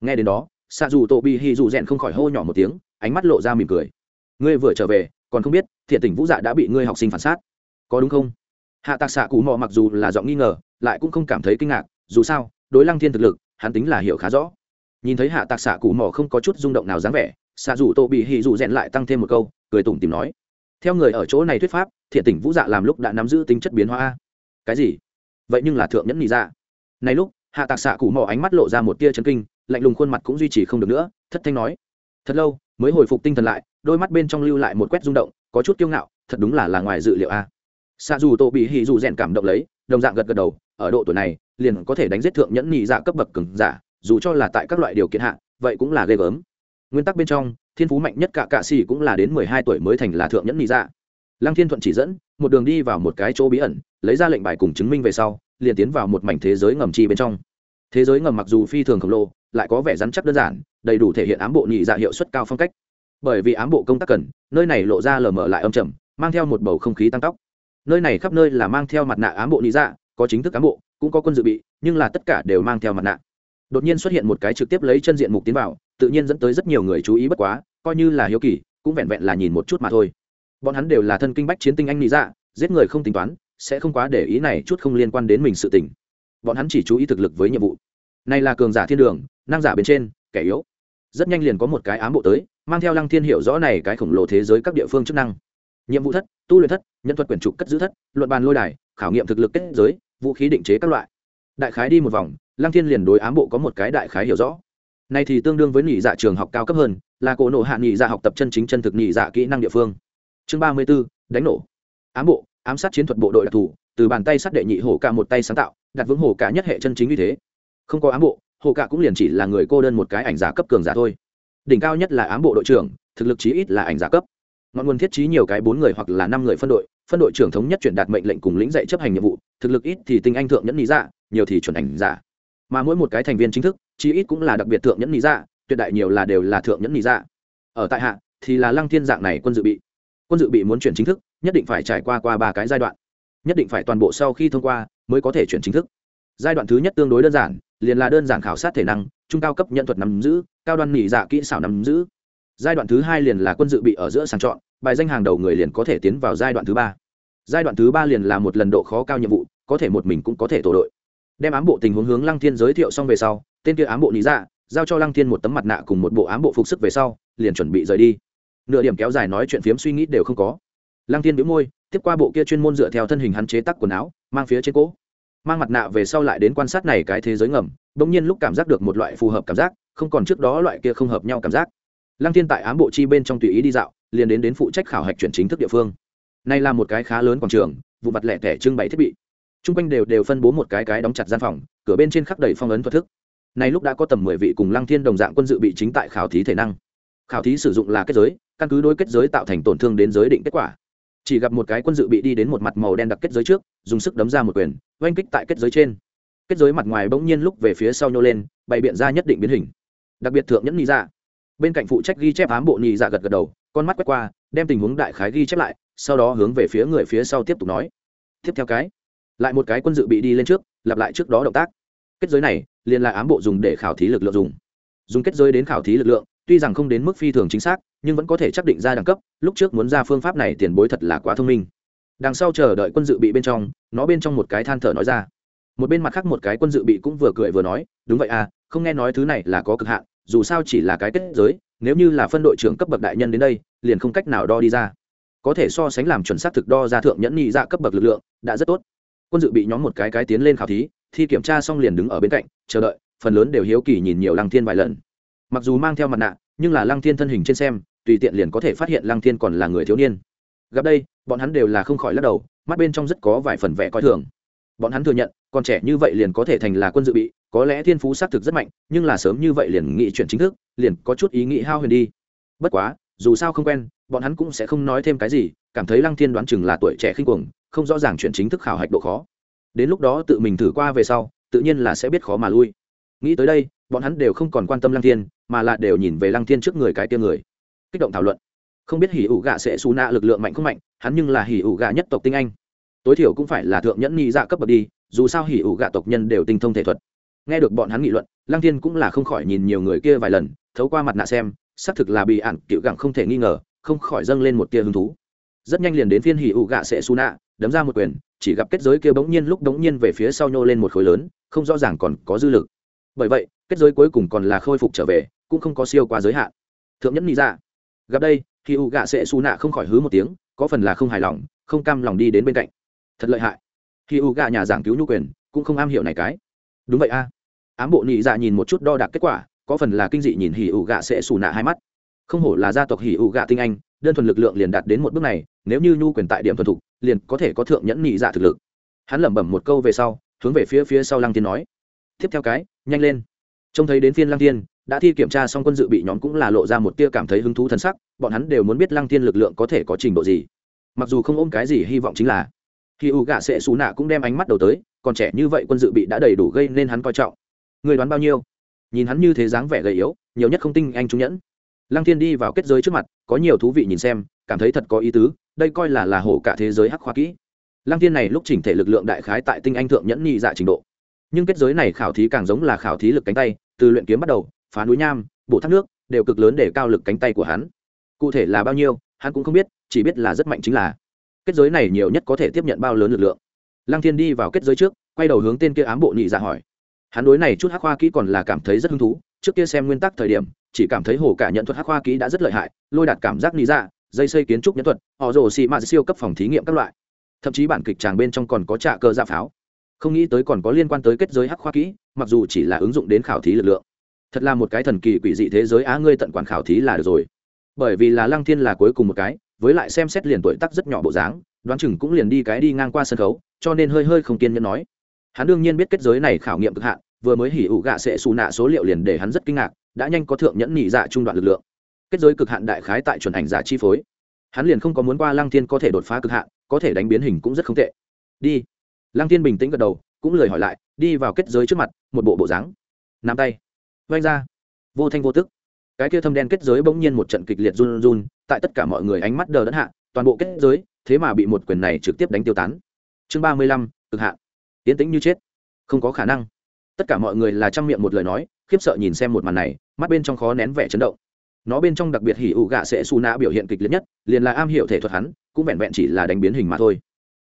Nghe đến đó xạ dù tổ bị hì dù rèn không khỏi hô nhỏ một tiếng, ánh mắt lộ ra mỉm cười. Ngươi vừa trở về, còn không biết, thiện tình vũ dạ đã bị ngươi học sinh phản xác có đúng không? Hạ tạc xạ cụ mò mặc dù là giọng nghi ngờ, lại cũng không cảm thấy kinh ngạc, dù sao, đối lăng thiên thực lực, hắn tính là hiểu khá rõ. Nhìn thấy hạ tạc xạ cụ mò không có chút rung động nào dáng vẻ xạ dù tổ bị hì dù rèn lại tăng thêm một câu, cười tủm tìm nói. Theo người ở chỗ này thuyết pháp, thiện tỉnh vũ dạ làm lúc đã nắm giữ tính chất biến hóa cái gì? Vậy nhưng là thượng nhẫn nhị dạ. Này lúc, hạ tạc xạ cụ mò ánh mắt lộ ra một tia chấn kinh lạnh lùng khuôn mặt cũng duy trì không được nữa, thất thanh nói. Thật lâu, mới hồi phục tinh thần lại, đôi mắt bên trong lưu lại một quét rung động, có chút kiêu ngạo, thật đúng là là ngoài dự liệu a. Xa dù tô bị hì dù rèn cảm động lấy, đồng dạng gật gật đầu, ở độ tuổi này, liền có thể đánh giết thượng nhẫn nhị dạ cấp bậc cứng giả, dù cho là tại các loại điều kiện hạ, vậy cũng là ghê gớm. Nguyên tắc bên trong, thiên phú mạnh nhất cả cạ xì cũng là đến mười hai tuổi mới thành là thượng nhẫn nhị dạ. Lăng thiên thuận chỉ dẫn, một đường đi vào một cái chỗ bí ẩn, lấy ra lệnh bài cùng chứng minh về sau, liền tiến vào một mảnh thế giới ngầm chi bên trong. Thế giới ngầm mặc dù phi thường khổng lồ lại có vẻ rắn chắc đơn giản, đầy đủ thể hiện ám bộ nhị dạ hiệu suất cao phong cách. Bởi vì ám bộ công tác cần, nơi này lộ ra lờ mờ lại âm trầm, mang theo một bầu không khí tăng tóc nơi này khắp nơi là mang theo mặt nạ ám bộ nhị dạ có chính thức ám bộ, cũng có quân dự bị, nhưng là tất cả đều mang theo mặt nạ. Đột nhiên xuất hiện một cái trực tiếp lấy chân diện mục tiến vào, tự nhiên dẫn tới rất nhiều người chú ý bất quá, coi như là hiếu kỳ, cũng vẹn vẹn là nhìn một chút mà thôi. Bọn hắn đều là thân kinh bách chiến tinh anh nhị dạ giết người không tính toán, sẽ không quá để ý này chút không liên quan đến mình sự tình. Bọn hắn chỉ chú ý thực lực với nhiệm vụ. Này là cường giả thiên đường năng giả bên trên kẻ yếu. Rất nhanh liền có một cái ám bộ tới mang theo lăng thiên hiểu rõ này cái khổng lồ thế giới các địa phương chức năng. Nhiệm vụ thất tu luyện thất nhân thuật quyển trục cất giữ thất luận bàn lôi đài khảo nghiệm thực lực kết giới vũ khí định chế các loại. Đại khái đi một vòng lăng thiên liền đối ám bộ có một cái đại khái hiểu rõ. Này thì tương đương với nhị dạ trường học cao cấp hơn là cổ nộ hạ nhị dạ học tập chân chính chân thực nhị dạ kỹ năng địa phương. Chương ba mươi 34, đánh nổ. Ám bộ ám sát chiến thuật bộ đội đặc thù từ bàn tay sát đệ nhị hổ cả một tay sáng tạo đặt vững hổ cả nhất hệ chân chính như thế. Không có ám bộ hồ cạ cũng liền chỉ là người cô đơn một cái ảnh giả cấp cường giả thôi. Đỉnh cao nhất là ám bộ đội trưởng, thực lực chí ít là ảnh giả cấp. Ngọn nguồn thiết trí nhiều cái bốn người hoặc là năm người phân đội phân đội trưởng thống nhất chuyển đạt mệnh lệnh cùng lĩnh dạy chấp hành nhiệm vụ, thực lực ít thì tinh anh thượng nhẫn lý giả dạ, nhiều thì chuẩn ảnh giả. Mà mỗi một cái thành viên chính thức, chí ít cũng là đặc biệt thượng nhẫn lý giả dạ, tuyệt đại nhiều là đều là thượng nhẫn lý giả dạ. ở tại hạ, thì là lăng thiên dạng này quân dự bị. Quân dự bị muốn chuyển chính thức, nhất định phải trải qua qua ba cái giai đoạn. Nhất định phải toàn bộ sau khi thông qua mới có thể chuyển chính thức. Giai đoạn thứ nhất tương đối đơn giản liền là đơn giản khảo sát thể năng, trung cao cấp nhân thuật nắm giữ, cao đoan nghỉ dạ kỹ xảo nắm giữ. Giai đoạn thứ hai liền là quân dự bị ở giữa sàng chọn, bài danh hàng đầu người liền có thể tiến vào giai đoạn thứ ba. Giai đoạn thứ ba liền là một lần độ khó cao nhiệm vụ, có thể một mình cũng có thể tổ đội. Đem ám bộ tình huống hướng lăng thiên giới thiệu xong về sau, tên kia ám bộ lý dạ giao cho lăng thiên một tấm mặt nạ cùng một bộ ám bộ phục sức về sau, liền chuẩn bị rời đi. Nửa điểm kéo dài nói chuyện phiếm suy nghĩ đều không có. Lăng thiên đĩu môi, tiếp qua bộ kia chuyên môn dựa theo thân hình hắn chế tắc quần áo, mang phía trên cỗ mang mặt nạ về sau lại đến quan sát này cái thế giới ngầm bỗng nhiên lúc cảm giác được một loại phù hợp cảm giác, không còn trước đó loại kia không hợp nhau cảm giác. Lăng thiên tại ám bộ chi bên trong tùy ý đi dạo, liền đến đến phụ trách khảo hạch chuyển chính thức địa phương. Nay là một cái khá lớn quảng trường, vụ mặt lẻ tẻ trưng bày thiết bị. T r u n g quanh đều đều phân bố một cái cái đóng chặt gian phòng, cửa bên trên khắc đầy phong ấn thuật thức. Nay lúc đã có tầm mười vị cùng lăng thiên đồng dạng quân dự bị chính tại khảo thí thể năng. Khảo thí sử dụng là kết giới, căn cứ đối kết giới tạo thành tổn thương đến giới định kết quả. Chỉ gặp một cái quân dự bị đi đến một mặt màu đen đặc kết giới trước, dùng sức đấm ra một quyền oanh kích tại kết giới trên. Kết giới mặt ngoài bỗng nhiên lúc về phía sau nhô lên, bày biện ra nhất định biến hình. Đặc biệt thượng nhẫn nhị dạ. Bên cạnh phụ trách ghi chép ám bộ nhị dạ gật gật đầu, con mắt quét qua, đem tình huống đại khái ghi chép lại, sau đó hướng về phía người phía sau tiếp tục nói. Tiếp theo cái, lại một cái quân dự bị đi lên trước, lặp lại trước đó động tác. Kết giới này, liền là ám bộ dùng để khảo thí lực lượng dùng. Dùng kết giới đến khảo thí lực lượng, tuy rằng không đến mức phi thường chính xác, nhưng vẫn có thể xác định ra đẳng cấp, lúc trước muốn ra phương pháp này tiền bối thật là quá thông minh đằng sau chờ đợi quân dự bị bên trong, nó bên trong một cái than thở nói ra. Một bên mặt khác một cái quân dự bị cũng vừa cười vừa nói, đúng vậy à không nghe nói thứ này là có cực hạn, dù sao chỉ là cái kết giới, nếu như là phân đội trưởng cấp bậc đại nhân đến đây, liền không cách nào đo đi ra. Có thể so sánh làm chuẩn xác thực đo ra thượng nhẫn nhị dạ cấp bậc lực lượng, đã rất tốt. Quân dự bị nhóm một cái cái tiến lên khảo thí, thi kiểm tra xong liền đứng ở bên cạnh, chờ đợi, phần lớn đều hiếu kỳ nhìn nhiều lăng thiên vài lần. Mặc dù mang theo mặt nạ, nhưng là lăng thiên thân hình trên xem, tùy tiện liền có thể phát hiện lăng thiên còn là người thiếu niên. Gặp đây bọn hắn đều là không khỏi lắc đầu, mắt bên trong rất có vài phần vẻ coi thường. Bọn hắn thừa nhận còn trẻ như vậy liền có thể thành là quân dự bị, có lẽ thiên phú xác thực rất mạnh, nhưng là sớm như vậy liền nghị chuyển chính thức, liền có chút ý nghĩ hao huyền đi. Bất quá, dù sao không quen, bọn hắn cũng sẽ không nói thêm cái gì, cảm thấy lăng thiên đoán chừng là tuổi trẻ khinh cuồng, không rõ ràng chuyển chính thức khảo hạch độ khó. Đến lúc đó tự mình thử qua về sau, tự nhiên là sẽ biết khó mà lui. Nghĩ tới đây, bọn hắn đều không còn quan tâm lăng thiên, mà là đều nhìn về lăng thiên trước người cái tia người. Kích động thảo luận. Không biết hỉ ủ gạ sẽ xù nạ lực lượng mạnh không mạnh hắn nhưng là hỉ ủ gạ nhất tộc tinh anh. Tối thiểu cũng phải là thượng nhẫn nhị dạ cấp bậc đi, dù sao hỉ ủ gạ tộc nhân đều tinh thông thể thuật. Nghe được bọn hắn nghị luận, lăng thiên cũng là không khỏi nhìn nhiều người kia vài lần, thấu qua mặt nạ xem, xác thực là bị ản cựu gặng không thể nghi ngờ, không khỏi dâng lên một tia hứng thú. Rất nhanh liền đến phiên hỉ ủ gạ sẽ su nạ, đấm ra một quyền, chỉ gặp kết giới kia bỗng nhiên lúc bỗng nhiên về phía sau nhô lên một khối lớn, không rõ ràng còn có dư lực. Bởi vậy, kết giới cuối cùng còn là khôi phục trở về, cũng không có siêu qua giới hạn. Thượng nhẫn nghĩ ra dạ. gặp đây, hỉ ủ gạ sẽ su nạ không khỏi hứ một tiếng có phần là không hài lòng, không cam lòng đi đến bên cạnh. Thật lợi hại. Khi u gạ nhà giảng cứu nhu quyền, cũng không am hiểu này cái. Đúng vậy a. Ám bộ nhị dạ nhìn một chút đo đạc kết quả, có phần là kinh dị nhìn hỉ ủ gạ sẽ xù nạ hai mắt. Không hổ là gia tộc hỉ ủ gạ tinh anh, đơn thuần lực lượng liền đạt đến một bước này, nếu như nhu quyền tại điểm thuần thục, liền có thể có thượng nhẫn nhị dạ thực lực. Hắn lẩm bẩm một câu về sau, hướng về phía phía sau lăng tiên nói. Tiếp theo cái, nhanh lên. Trông thấy đến phiên lăng tiên đã thi kiểm tra xong quân dự bị nhóm cũng là lộ ra một tia cảm thấy hứng thú thân sắc, bọn hắn đều muốn biết lăng tiên lực lượng có thể có trình độ gì. Mặc dù không ôm cái gì hy vọng chính là, khi u gạ sẽ xù nạ cũng đem ánh mắt đầu tới, còn trẻ như vậy quân dự bị đã đầy đủ gây nên hắn coi trọng. Người đoán bao nhiêu? Nhìn hắn như thế dáng vẻ gầy yếu, nhiều nhất không tinh anh trung nhẫn. Lăng thiên đi vào kết giới trước mặt, có nhiều thú vị nhìn xem, cảm thấy thật có ý tứ, đây coi là là hổ cả thế giới hắc khoa kỹ. Lăng thiên này lúc chỉnh thể lực lượng đại khái tại tinh anh thượng nhẫn nhị dạ trình độ. Nhưng kết giới này khảo thí càng giống là khảo thí lực cánh tay, từ luyện kiếm bắt đầu phá núi nham bổ thác nước đều cực lớn để cao lực cánh tay của hắn. Cụ thể là bao nhiêu hắn cũng không biết chỉ biết là rất mạnh chính là. Kết giới này nhiều nhất có thể tiếp nhận bao lớn lực lượng. Lăng thiên đi vào kết giới trước quay đầu hướng tên kia ám bộ nhị ra hỏi. Hắn đối này chút hắc khoa kỹ còn là cảm thấy rất hứng thú trước kia xem nguyên tắc thời điểm chỉ cảm thấy hồ cả nhận thuật hắc khoa kỹ đã rất lợi hại lôi đạt cảm giác lý ra, dạ, dây xây kiến trúc nhân thuật họ rồ xị mạ siêu cấp phòng thí nghiệm các loại. Thậm chí bản kịch tràng bên trong còn có trạ cơ ra pháo. Không nghĩ tới còn có liên quan tới kết giới hắc khoa kỹ mặc dù chỉ là ứng dụng đến khảo thí lực lượng thật là một cái thần kỳ quỷ dị thế giới á, ngươi tận quản khảo thí là được rồi. Bởi vì là lăng thiên là cuối cùng một cái, với lại xem xét liền tuổi tác rất nhỏ bộ dáng, đoán chừng cũng liền đi cái đi ngang qua sân khấu, cho nên hơi hơi không kiên nhẫn nói. Hắn đương nhiên biết kết giới này khảo nghiệm cực hạn, vừa mới hỉ ủ gạ sẽ xù nạ số liệu liền để hắn rất kinh ngạc, đã nhanh có thượng nhẫn nhị dạ trung đoạn lực lượng. Kết giới cực hạn đại khái tại chuẩn ảnh giả chi phối. Hắn liền không có muốn qua lăng thiên có thể đột phá cực hạn, có thể đánh biến hình cũng rất không tệ. Đi. Lăng thiên bình tĩnh gật đầu, cũng lời hỏi lại, đi vào kết giới trước mặt, một bộ bộ dáng. Nắm tay vanh ra. Vô thanh vô tức. Cái kia thâm đen kết giới bỗng nhiên một trận kịch liệt run run tại tất cả mọi người ánh mắt đờ đất hạ toàn bộ kết giới thế mà bị một quyền này trực tiếp đánh tiêu tán. Chương ba mươi lăm cực hạ, tiến tĩnh như chết. Không có khả năng. Tất cả mọi người là trong miệng một lời nói khiếp sợ nhìn xem một màn này mắt bên trong khó nén vẻ chấn động. Nó bên trong đặc biệt hỉ ủ gạ sẽ xù nã biểu hiện kịch liệt nhất liền là am hiểu thể thuật hắn cũng vẹn vẹn chỉ là đánh biến hình mà thôi.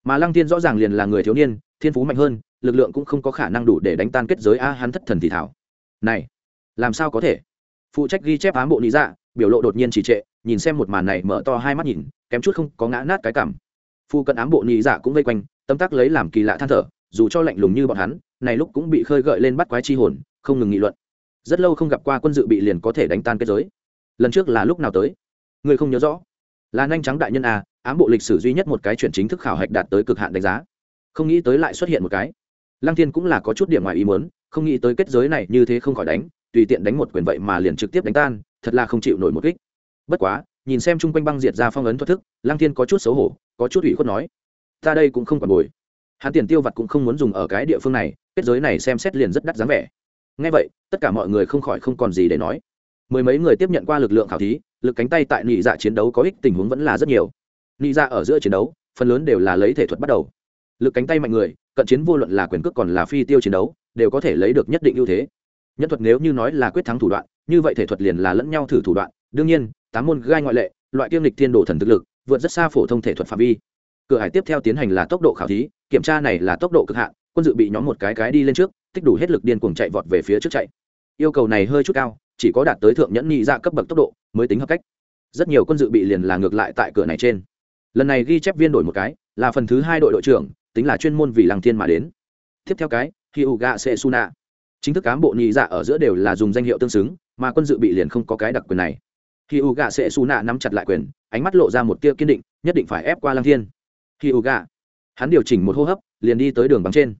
Mà lăng thiên rõ ràng liền là người thiếu niên thiên phú mạnh hơn lực lượng cũng không có khả năng đủ để đánh tan kết giới a hắn thất thần thì thảo. Này làm sao có thể? Phụ trách ghi chép ám bộ lý dạ biểu lộ đột nhiên trì trệ, nhìn xem một màn này mở to hai mắt nhìn, kém chút không có ngã nát cái cảm. Phu cận ám bộ lý dạ cũng vây quanh, tâm tác lấy làm kỳ lạ than thở, dù cho lạnh lùng như bọn hắn, này lúc cũng bị khơi gợi lên bắt quái chi hồn, không ngừng nghị luận. Rất lâu không gặp qua quân dự bị liền có thể đánh tan kết giới. Lần trước là lúc nào tới? Người không nhớ rõ. Là nhanh trắng đại nhân à ám bộ lịch sử duy nhất một cái chuyện chính thức khảo hạch đạt tới cực hạn đánh giá. Không nghĩ tới lại xuất hiện một cái. Lăng thiên cũng là có chút điểm ngoài ý muốn, không nghĩ tới kết giới này như thế không khỏi đánh tùy tiện đánh một quyền vậy mà liền trực tiếp đánh tan, thật là không chịu nổi một kích. Bất quá, nhìn xem chung quanh băng diệt ra phong ấn thoát thức, lăng thiên có chút xấu hổ, có chút ủy khuất nói, ta đây cũng không còn bồi. Hắn tiền tiêu vặt cũng không muốn dùng ở cái địa phương này, kết giới này xem xét liền rất đắt dáng vẻ. Ngay vậy, tất cả mọi người không khỏi không còn gì để nói. Mười mấy người tiếp nhận qua lực lượng khảo thí, lực cánh tay tại nị dạ chiến đấu có ích tình huống vẫn là rất nhiều. Nị dạ ở giữa chiến đấu, phần lớn đều là lấy thể thuật bắt đầu. Lực cánh tay mạnh người, cận chiến vô luận là quyền cước còn là phi tiêu chiến đấu, đều có thể lấy được nhất định ưu thế nhân thuật nếu như nói là quyết thắng thủ đoạn, như vậy thể thuật liền là lẫn nhau thử thủ đoạn. Đương nhiên, tám môn gai ngoại lệ, loại kiêm lịch thiên đồ thần thực lực, vượt rất xa phổ thông thể thuật phạm vi. Cửa hải tiếp theo tiến hành là tốc độ khảo thí, kiểm tra này là tốc độ cực hạn, quân dự bị nhóm một cái cái đi lên trước, tích đủ hết lực điên cuồng chạy vọt về phía trước chạy. Yêu cầu này hơi chút cao, chỉ có đạt tới thượng nhẫn nhị ra cấp bậc tốc độ mới tính hợp cách. Rất nhiều quân dự bị liền là ngược lại tại cửa này trên. Lần này ghi chép viên đổi một cái, là phần thứ hai đội đội trưởng, tính là chuyên môn vì làng thiên mà đến. Tiếp theo cái khi u gạ sẽ suna chính thức cán bộ nhị dạ ở giữa đều là dùng danh hiệu tương xứng, mà quân dự bị liền không có cái đặc quyền này. Khi u gạ sẽ suna nắm chặt lại quyền, ánh mắt lộ ra một tia kiên định, nhất định phải ép qua lăng thiên. Khi u gạ hắn điều chỉnh một hô hấp, liền đi tới đường băng trên.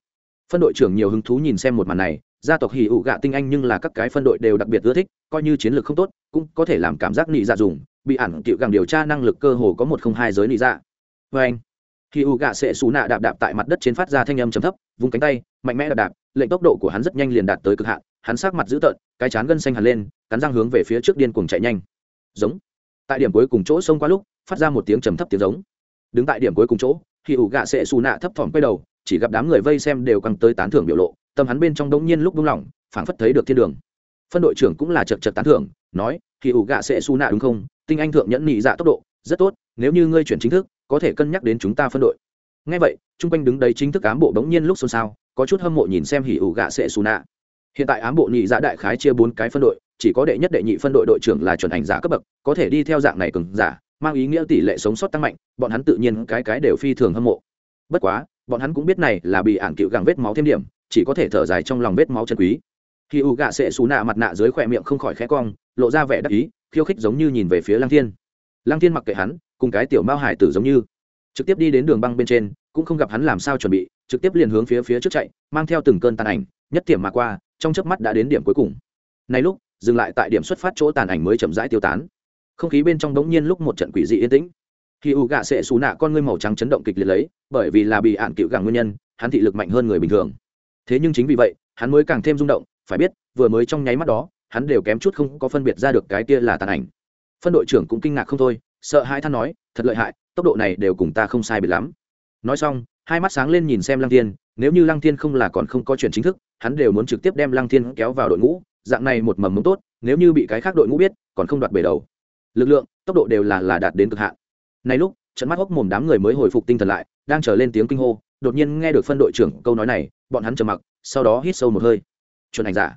Phân đội trưởng nhiều hứng thú nhìn xem một màn này, gia tộc hì ụ gạ tinh anh nhưng là các cái phân đội đều đặc biệt ưa thích, coi như chiến lược không tốt, cũng có thể làm cảm giác nị dạ dùng, bị ản cựu gàng điều tra năng lực cơ hồ có một không hai giới nị dạ. Vê anh hì ụ gạ sẽ xù nạ đạp đạp tại mặt đất trên phát ra thanh âm chấm thấp vùng cánh tay, mạnh mẽ đạp đạp, lệnh tốc độ của hắn rất nhanh liền đạt tới cực hạn, hắn sát mặt dữ tợn, cái chán gân xanh hẳn lên, cắn răng hướng về phía trước điên cuồng chạy nhanh. Giống. Tại điểm cuối cùng chỗ xông qua lúc, phát ra một tiếng trầm thấp tiếng giống. Đứng tại điểm cuối cùng chỗ khi ủ gạ sẽ xù nạ thấp thỏm quay đầu, chỉ gặp đám người vây xem đều căng tới tán thưởng biểu lộ, tâm hắn bên trong đống nhiên lúc buông lỏng, phảng phất thấy được thiên đường. Phân đội trưởng cũng là chật chật tán thưởng, nói khi ủ gạ sẽ xù nạ đúng không? Tinh anh thượng nhẫn nhị dạ tốc độ, rất tốt, nếu như ngươi chuyển chính thức, có thể cân nhắc đến chúng ta phân đội ngay vậy, chung quanh đứng đấy chính thức ám bộ bỗng nhiên lúc xôn xao, có chút hâm mộ nhìn xem hỉ ủ gạ sẽ xù nạ. Hiện tại ám bộ nhị dạ đại khái chia bốn cái phân đội, chỉ có đệ nhất đệ nhị phân đội đội trưởng là chuẩn ảnh giả cấp bậc, có thể đi theo dạng này cường giả, mang ý nghĩa tỷ lệ sống sót tăng mạnh, bọn hắn tự nhiên cái cái đều phi thường hâm mộ. Bất quá, bọn hắn cũng biết này là bị ảng cựu gẳng vết máu thêm điểm, chỉ có thể thở dài trong lòng vết máu chân quý. Khi u gạ sệ xù nạ mặt nạ dưới khỏe miệng không khỏi khẽ cong, lộ ra vẻ đắc ý, khiêu khích giống như nhìn về phía lăng thiên. Lăng thiên mặc kệ hắn, cùng cái tiểu mao hải tử giống như, trực tiếp đi đến đường băng bên trên cũng không gặp hắn làm sao chuẩn bị, trực tiếp liền hướng phía phía trước chạy, mang theo từng cơn tàn ảnh, nhất điểm mà qua, trong chớp mắt đã đến điểm cuối cùng. Này lúc, dừng lại tại điểm xuất phát chỗ tàn ảnh mới chậm rãi tiêu tán. Không khí bên trong đống nhiên lúc một trận quỷ dị yên tĩnh. Khi u gạ sệ xù nạ con ngươi màu trắng chấn động kịch liệt lấy, bởi vì là bị ạn cựu gặm nguyên nhân, hắn thị lực mạnh hơn người bình thường. Thế nhưng chính vì vậy, hắn mới càng thêm rung động, phải biết, vừa mới trong nháy mắt đó, hắn đều kém chút không có phân biệt ra được cái kia là tàn ảnh. Phân đội trưởng cũng kinh ngạc không thôi, sợ hãi than nói, thật lợi hại, tốc độ này đều cùng ta không sai biệt lắm nói xong, hai mắt sáng lên nhìn xem lăng thiên, nếu như lăng thiên không là còn không có chuyện chính thức, hắn đều muốn trực tiếp đem lăng thiên kéo vào đội ngũ, dạng này một mầm mống tốt, nếu như bị cái khác đội ngũ biết, còn không đoạt bể đầu. Lực lượng, tốc độ đều là là đạt đến cực hạn. Này lúc, trận mắt hốc mồm đám người mới hồi phục tinh thần lại, đang trở lên tiếng kinh hô, đột nhiên nghe được phân đội trưởng câu nói này, bọn hắn trầm mặc, sau đó hít sâu một hơi. Chuẩn ảnh giả.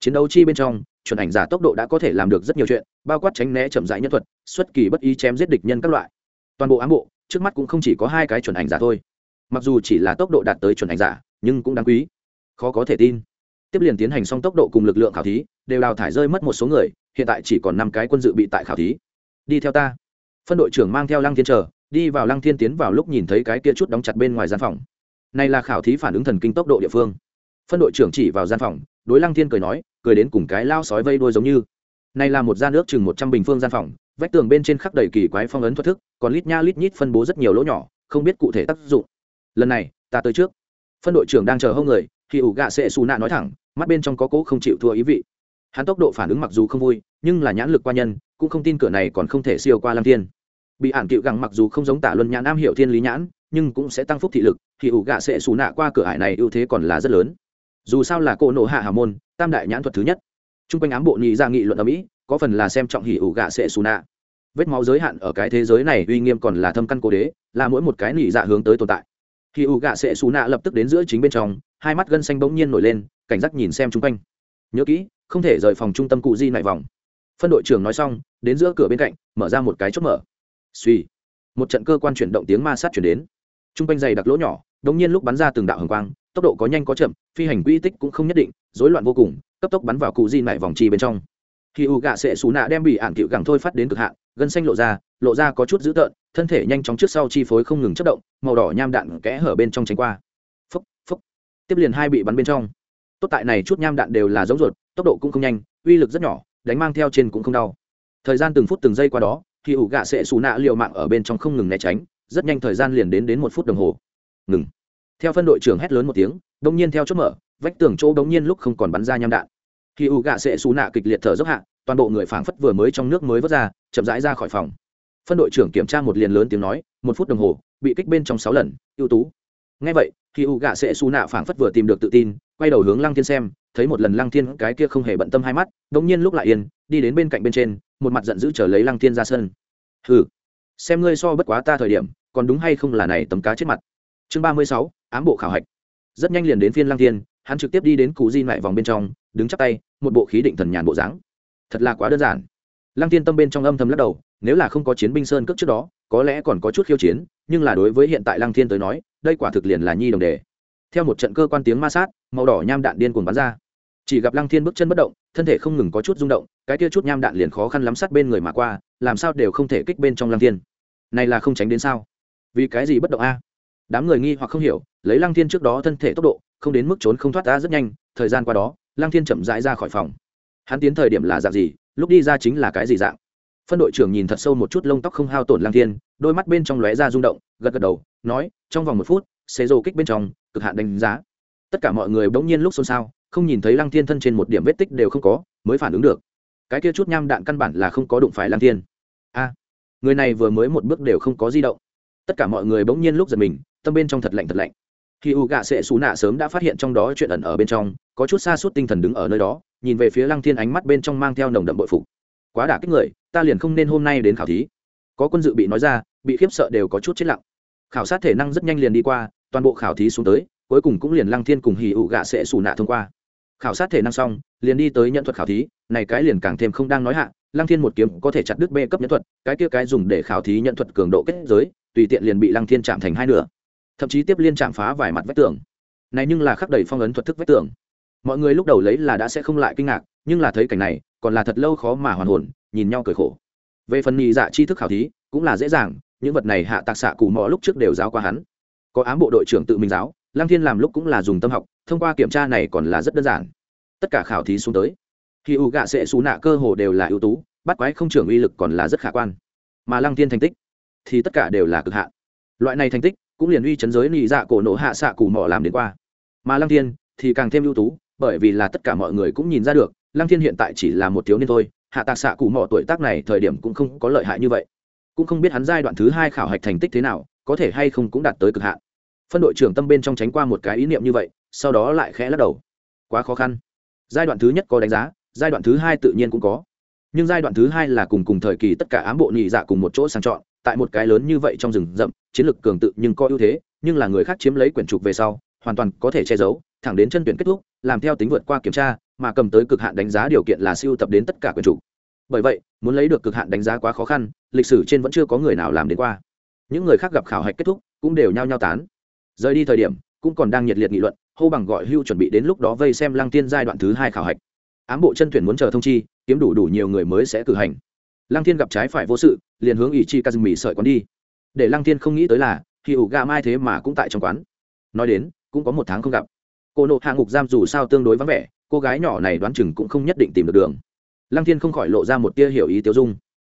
Chiến đấu chi bên trong, chuẩn ảnh giả tốc độ đã có thể làm được rất nhiều chuyện, bao quát tránh né chậm rãi nhân thuật, xuất kỳ bất ý chém giết địch nhân các loại. Toàn bộ ám bộ trước mắt cũng không chỉ có hai cái chuẩn ảnh giả thôi. Mặc dù chỉ là tốc độ đạt tới chuẩn ảnh giả, nhưng cũng đáng quý. Khó có thể tin. Tiếp liền tiến hành xong tốc độ cùng lực lượng khảo thí, đều đào thải rơi mất một số người, hiện tại chỉ còn năm cái quân dự bị tại khảo thí. Đi theo ta. Phân đội trưởng mang theo lăng thiên chờ, đi vào lăng thiên tiến vào lúc nhìn thấy cái kia chút đóng chặt bên ngoài gian phòng. Này là khảo thí phản ứng thần kinh tốc độ địa phương. Phân đội trưởng chỉ vào gian phòng, đối lăng thiên cười nói, cười đến cùng cái lao sói vây đuôi giống như. Này là một gian nước chừng một trăm bình phương gian phòng vách tường bên trên khắc đầy kỳ quái phong ấn thoát thức, còn lít nha lít nhít phân bố rất nhiều lỗ nhỏ, không biết cụ thể tác dụng. Lần này, ta tới trước. Phân đội trưởng đang chờ hông người khi ủ gạ sệ xù nạ nói thẳng, mắt bên trong có cố không chịu thua ý vị. Hắn tốc độ phản ứng mặc dù không vui, nhưng là nhãn lực qua nhân, cũng không tin cửa này còn không thể siêu qua Lam thiên. Bị ản cựu gẳng mặc dù không giống tả luân nhãn am hiểu thiên lý nhãn, nhưng cũng sẽ tăng phúc thị lực thì ủ gạ sẽ xù nạ qua cửa hải này ưu thế còn là rất lớn. Dù sao là cô nộ hạ hà môn, tam đại nhãn thuật thứ nhất. T r u n g quanh ám bộ nhị ra nghị luận ở mỹ có phần là xem trọng hỉ ủ gạ sẽ xù nạ. Vết máu giới hạn ở cái thế giới này uy nghiêm còn là thâm căn cố đế, là mỗi một cái nỉ dạ hướng tới tồn tại. Hỉ ủ gạ sẽ xù nạ lập tức đến giữa chính bên trong, hai mắt gân xanh bỗng nhiên nổi lên, cảnh giác nhìn xem chung quanh. Nhớ kỹ, không thể rời phòng trung tâm cụ di nại vòng. Phân đội trưởng nói xong, đến giữa cửa bên cạnh, mở ra một cái chốt mở. Suy một trận cơ quan chuyển động tiếng ma sát chuyển đến. T r u n g quanh dày đặc lỗ nhỏ, đống nhiên lúc bắn ra từng đạo hồng quang, tốc độ có nhanh có chậm, phi hành quy tích cũng không nhất định, rối loạn vô cùng, cấp tốc bắn vào cụ di nại vòng chi bên trong khi u gạ sẽ xù nạ đem bị ạn cựu gẳng thôi phát đến cực hạn gân xanh lộ ra lộ ra có chút dữ tợn thân thể nhanh chóng trước sau chi phối không ngừng chất động màu đỏ nham đạn kẽ hở bên trong tránh qua. Phúc, phúc. tiếp liền hai bị bắn bên trong. Tốt tại này chút nham đạn đều là giống ruột tốc độ cũng không nhanh uy lực rất nhỏ đánh mang theo trên cũng không đau. Thời gian từng phút từng giây qua đó khi ủ gạ sẽ xù nạ liều mạng ở bên trong không ngừng né tránh rất nhanh thời gian liền đến đến một phút đồng hồ. Ngừng. Theo phân đội trưởng hét lớn một tiếng đông nhiên theo chốt mở vách tường chỗ đống nhiên lúc không còn bắn ra nham đạn khi u gạ sẽ xù nạ kịch liệt thở dốc hạ, toàn bộ người phảng phất vừa mới trong nước mới vớt ra, chậm rãi ra khỏi phòng. Phân đội trưởng kiểm tra một liền lớn tiếng nói, một phút đồng hồ, bị kích bên trong sáu lần, ưu tú. Ngay vậy, khi u gạ sẽ xù nạ phảng phất vừa tìm được tự tin, quay đầu hướng lăng thiên xem, thấy một lần lăng thiên cái kia không hề bận tâm hai mắt đ nhiên lúc lại yên, đi đến bên cạnh bên trên, một mặt giận dữ trở lấy lăng thiên ra sân. Hừ, xem ngươi so bất quá ta thời điểm, còn đúng hay không là này tấm cá chết mặt. Chương ba mươi sáu, ám bộ khảo hạch. Rất nhanh liền đến phiên lăng thiên hắn trực tiếp đi đến cụ di lại vòng bên trong, đứng chắp tay, một bộ khí định thần nhàn bộ dáng. Thật là quá đơn giản. Lăng thiên tâm bên trong âm thầm lắc đầu, nếu là không có chiến binh sơn cước trước đó, có lẽ còn có chút khiêu chiến, nhưng là đối với hiện tại lăng thiên tới nói, đây quả thực liền là nhi đồng đề. Theo một trận cơ quan tiếng ma sát, màu đỏ nham đạn điên cuồng bắn ra. Chỉ gặp lăng thiên bước chân bất động, thân thể không ngừng có chút rung động, cái kia chút nham đạn liền khó khăn lắm sát bên người mà qua, làm sao đều không thể kích bên trong lăng thiên. Này là không tránh đến sao? Vì cái gì bất động a? Đám người nghi hoặc không hiểu, lấy lăng thiên trước đó thân thể tốc độ, không đến mức trốn không thoát ra rất nhanh, thời gian qua đó, lăng thiên chậm rãi ra khỏi phòng. Hắn tiến thời điểm là dạng gì, lúc đi ra chính là cái gì dạng? Phân đội trưởng nhìn thật sâu một chút lông tóc không hao tổn lăng thiên, đôi mắt bên trong lóe ra rung động, gật gật đầu, nói, trong vòng một phút xế rô kích bên trong, cực hạn đánh giá. Tất cả mọi người bỗng nhiên lúc xôn xao, không nhìn thấy lăng thiên thân trên một điểm vết tích đều không có, mới phản ứng được. Cái kia chút nham đạn căn bản là không có đụng phải lăng thiên. A, người này vừa mới một bước đều không có di động. Tất cả mọi người bỗng nhiên lúc giật mình tâm bên trong thật lạnh thật lạnh. Khi u gạ sẽ xù nạ sớm đã phát hiện trong đó chuyện ẩn ở bên trong, có chút xa suốt tinh thần đứng ở nơi đó, nhìn về phía lăng thiên ánh mắt bên trong mang theo nồng đậm bội phục. Quá đả kích người, ta liền không nên hôm nay đến khảo thí. Có quân dự bị nói ra, bị khiếp sợ đều có chút chết lặng. Khảo sát thể năng rất nhanh liền đi qua, toàn bộ khảo thí xuống tới, cuối cùng cũng liền lăng thiên cùng hì ụ gạ sẽ xù nạ thông qua. Khảo sát thể năng xong, liền đi tới nhận thuật khảo thí, này cái liền càng thêm không đang nói hạ, lăng thiên một kiếm có thể chặt đứt bê cấp nhận thuật, cái kia cái dùng để khảo thí nhận thuật cường độ kết giới, tùy tiện liền bị lăng thiên chạm thành hai nửa thậm chí tiếp liên chạm phá vài mặt vách tường. Này nhưng là khắc đầy phong ấn thuật thức vách tường. Mọi người lúc đầu lấy là đã sẽ không lại kinh ngạc, nhưng là thấy cảnh này, còn là thật lâu khó mà hoàn hồn, nhìn nhau cười khổ. Về phần nhị dạ tri thức khảo thí, cũng là dễ dàng, những vật này hạ tạc xạ cù mò lúc trước đều giáo qua hắn. Có ám bộ đội trưởng tự mình giáo, lăng thiên làm lúc cũng là dùng tâm học, thông qua kiểm tra này còn là rất đơn giản. Tất cả khảo thí xuống tới, khi u gạ sẽ xù nạ cơ hồ đều là ưu tú, bắt quái không trưởng uy lực còn là rất khả quan. Mà lăng thiên thành tích thì tất cả đều là cực hạn. Loại này thành tích cũng liền uy chấn giới nhị dạ cổ nổ hạ xạ cù mỏ làm đến qua. Mà lăng thiên thì càng thêm ưu tú, bởi vì là tất cả mọi người cũng nhìn ra được, lăng thiên hiện tại chỉ là một thiếu niên thôi, hạ tạc xạ cù mỏ tuổi tác này thời điểm cũng không có lợi hại như vậy. Cũng không biết hắn giai đoạn thứ hai khảo hạch thành tích thế nào, có thể hay không cũng đạt tới cực hạn. Phân đội trưởng tâm bên trong tránh qua một cái ý niệm như vậy, sau đó lại khẽ lắc đầu. Quá khó khăn. Giai đoạn thứ nhất có đánh giá, giai đoạn thứ hai tự nhiên cũng có. Nhưng giai đoạn thứ hai là cùng cùng thời kỳ tất cả ám bộ nhị dạ cùng một chỗ sang chọn tại một cái lớn như vậy trong rừng rậm, chiến lược cường tự nhưng có ưu thế, nhưng là người khác chiếm lấy quyển trục về sau, hoàn toàn có thể che giấu, thẳng đến chân tuyển kết thúc, làm theo tính vượt qua kiểm tra, mà cầm tới cực hạn đánh giá điều kiện là siêu tập đến tất cả quyển trục. Bởi vậy, muốn lấy được cực hạn đánh giá quá khó khăn, lịch sử trên vẫn chưa có người nào làm đến qua. Những người khác gặp khảo hạch kết thúc, cũng đều nhao nhao tán. Rời đi thời điểm, cũng còn đang nhiệt liệt nghị luận, hô bằng gọi hưu chuẩn bị đến lúc đó vây xem lăng tiên giai đoạn thứ hai khảo hạch. Ám bộ chân tuyển muốn chờ thông chi, kiếm đủ đủ nhiều người mới sẽ cử hành lăng thiên gặp trái phải vô sự, liền hướng ỷ chi kazumi sợi quán đi. Để lăng thiên không nghĩ tới là, khi ủ gà mai thế mà cũng tại trong quán. Nói đến, cũng có một tháng không gặp. Cô nộ hạ ngục giam dù sao tương đối vắng vẻ, cô gái nhỏ này đoán chừng cũng không nhất định tìm được đường. Lăng thiên không khỏi lộ ra một tia hiểu ý tiêu dung.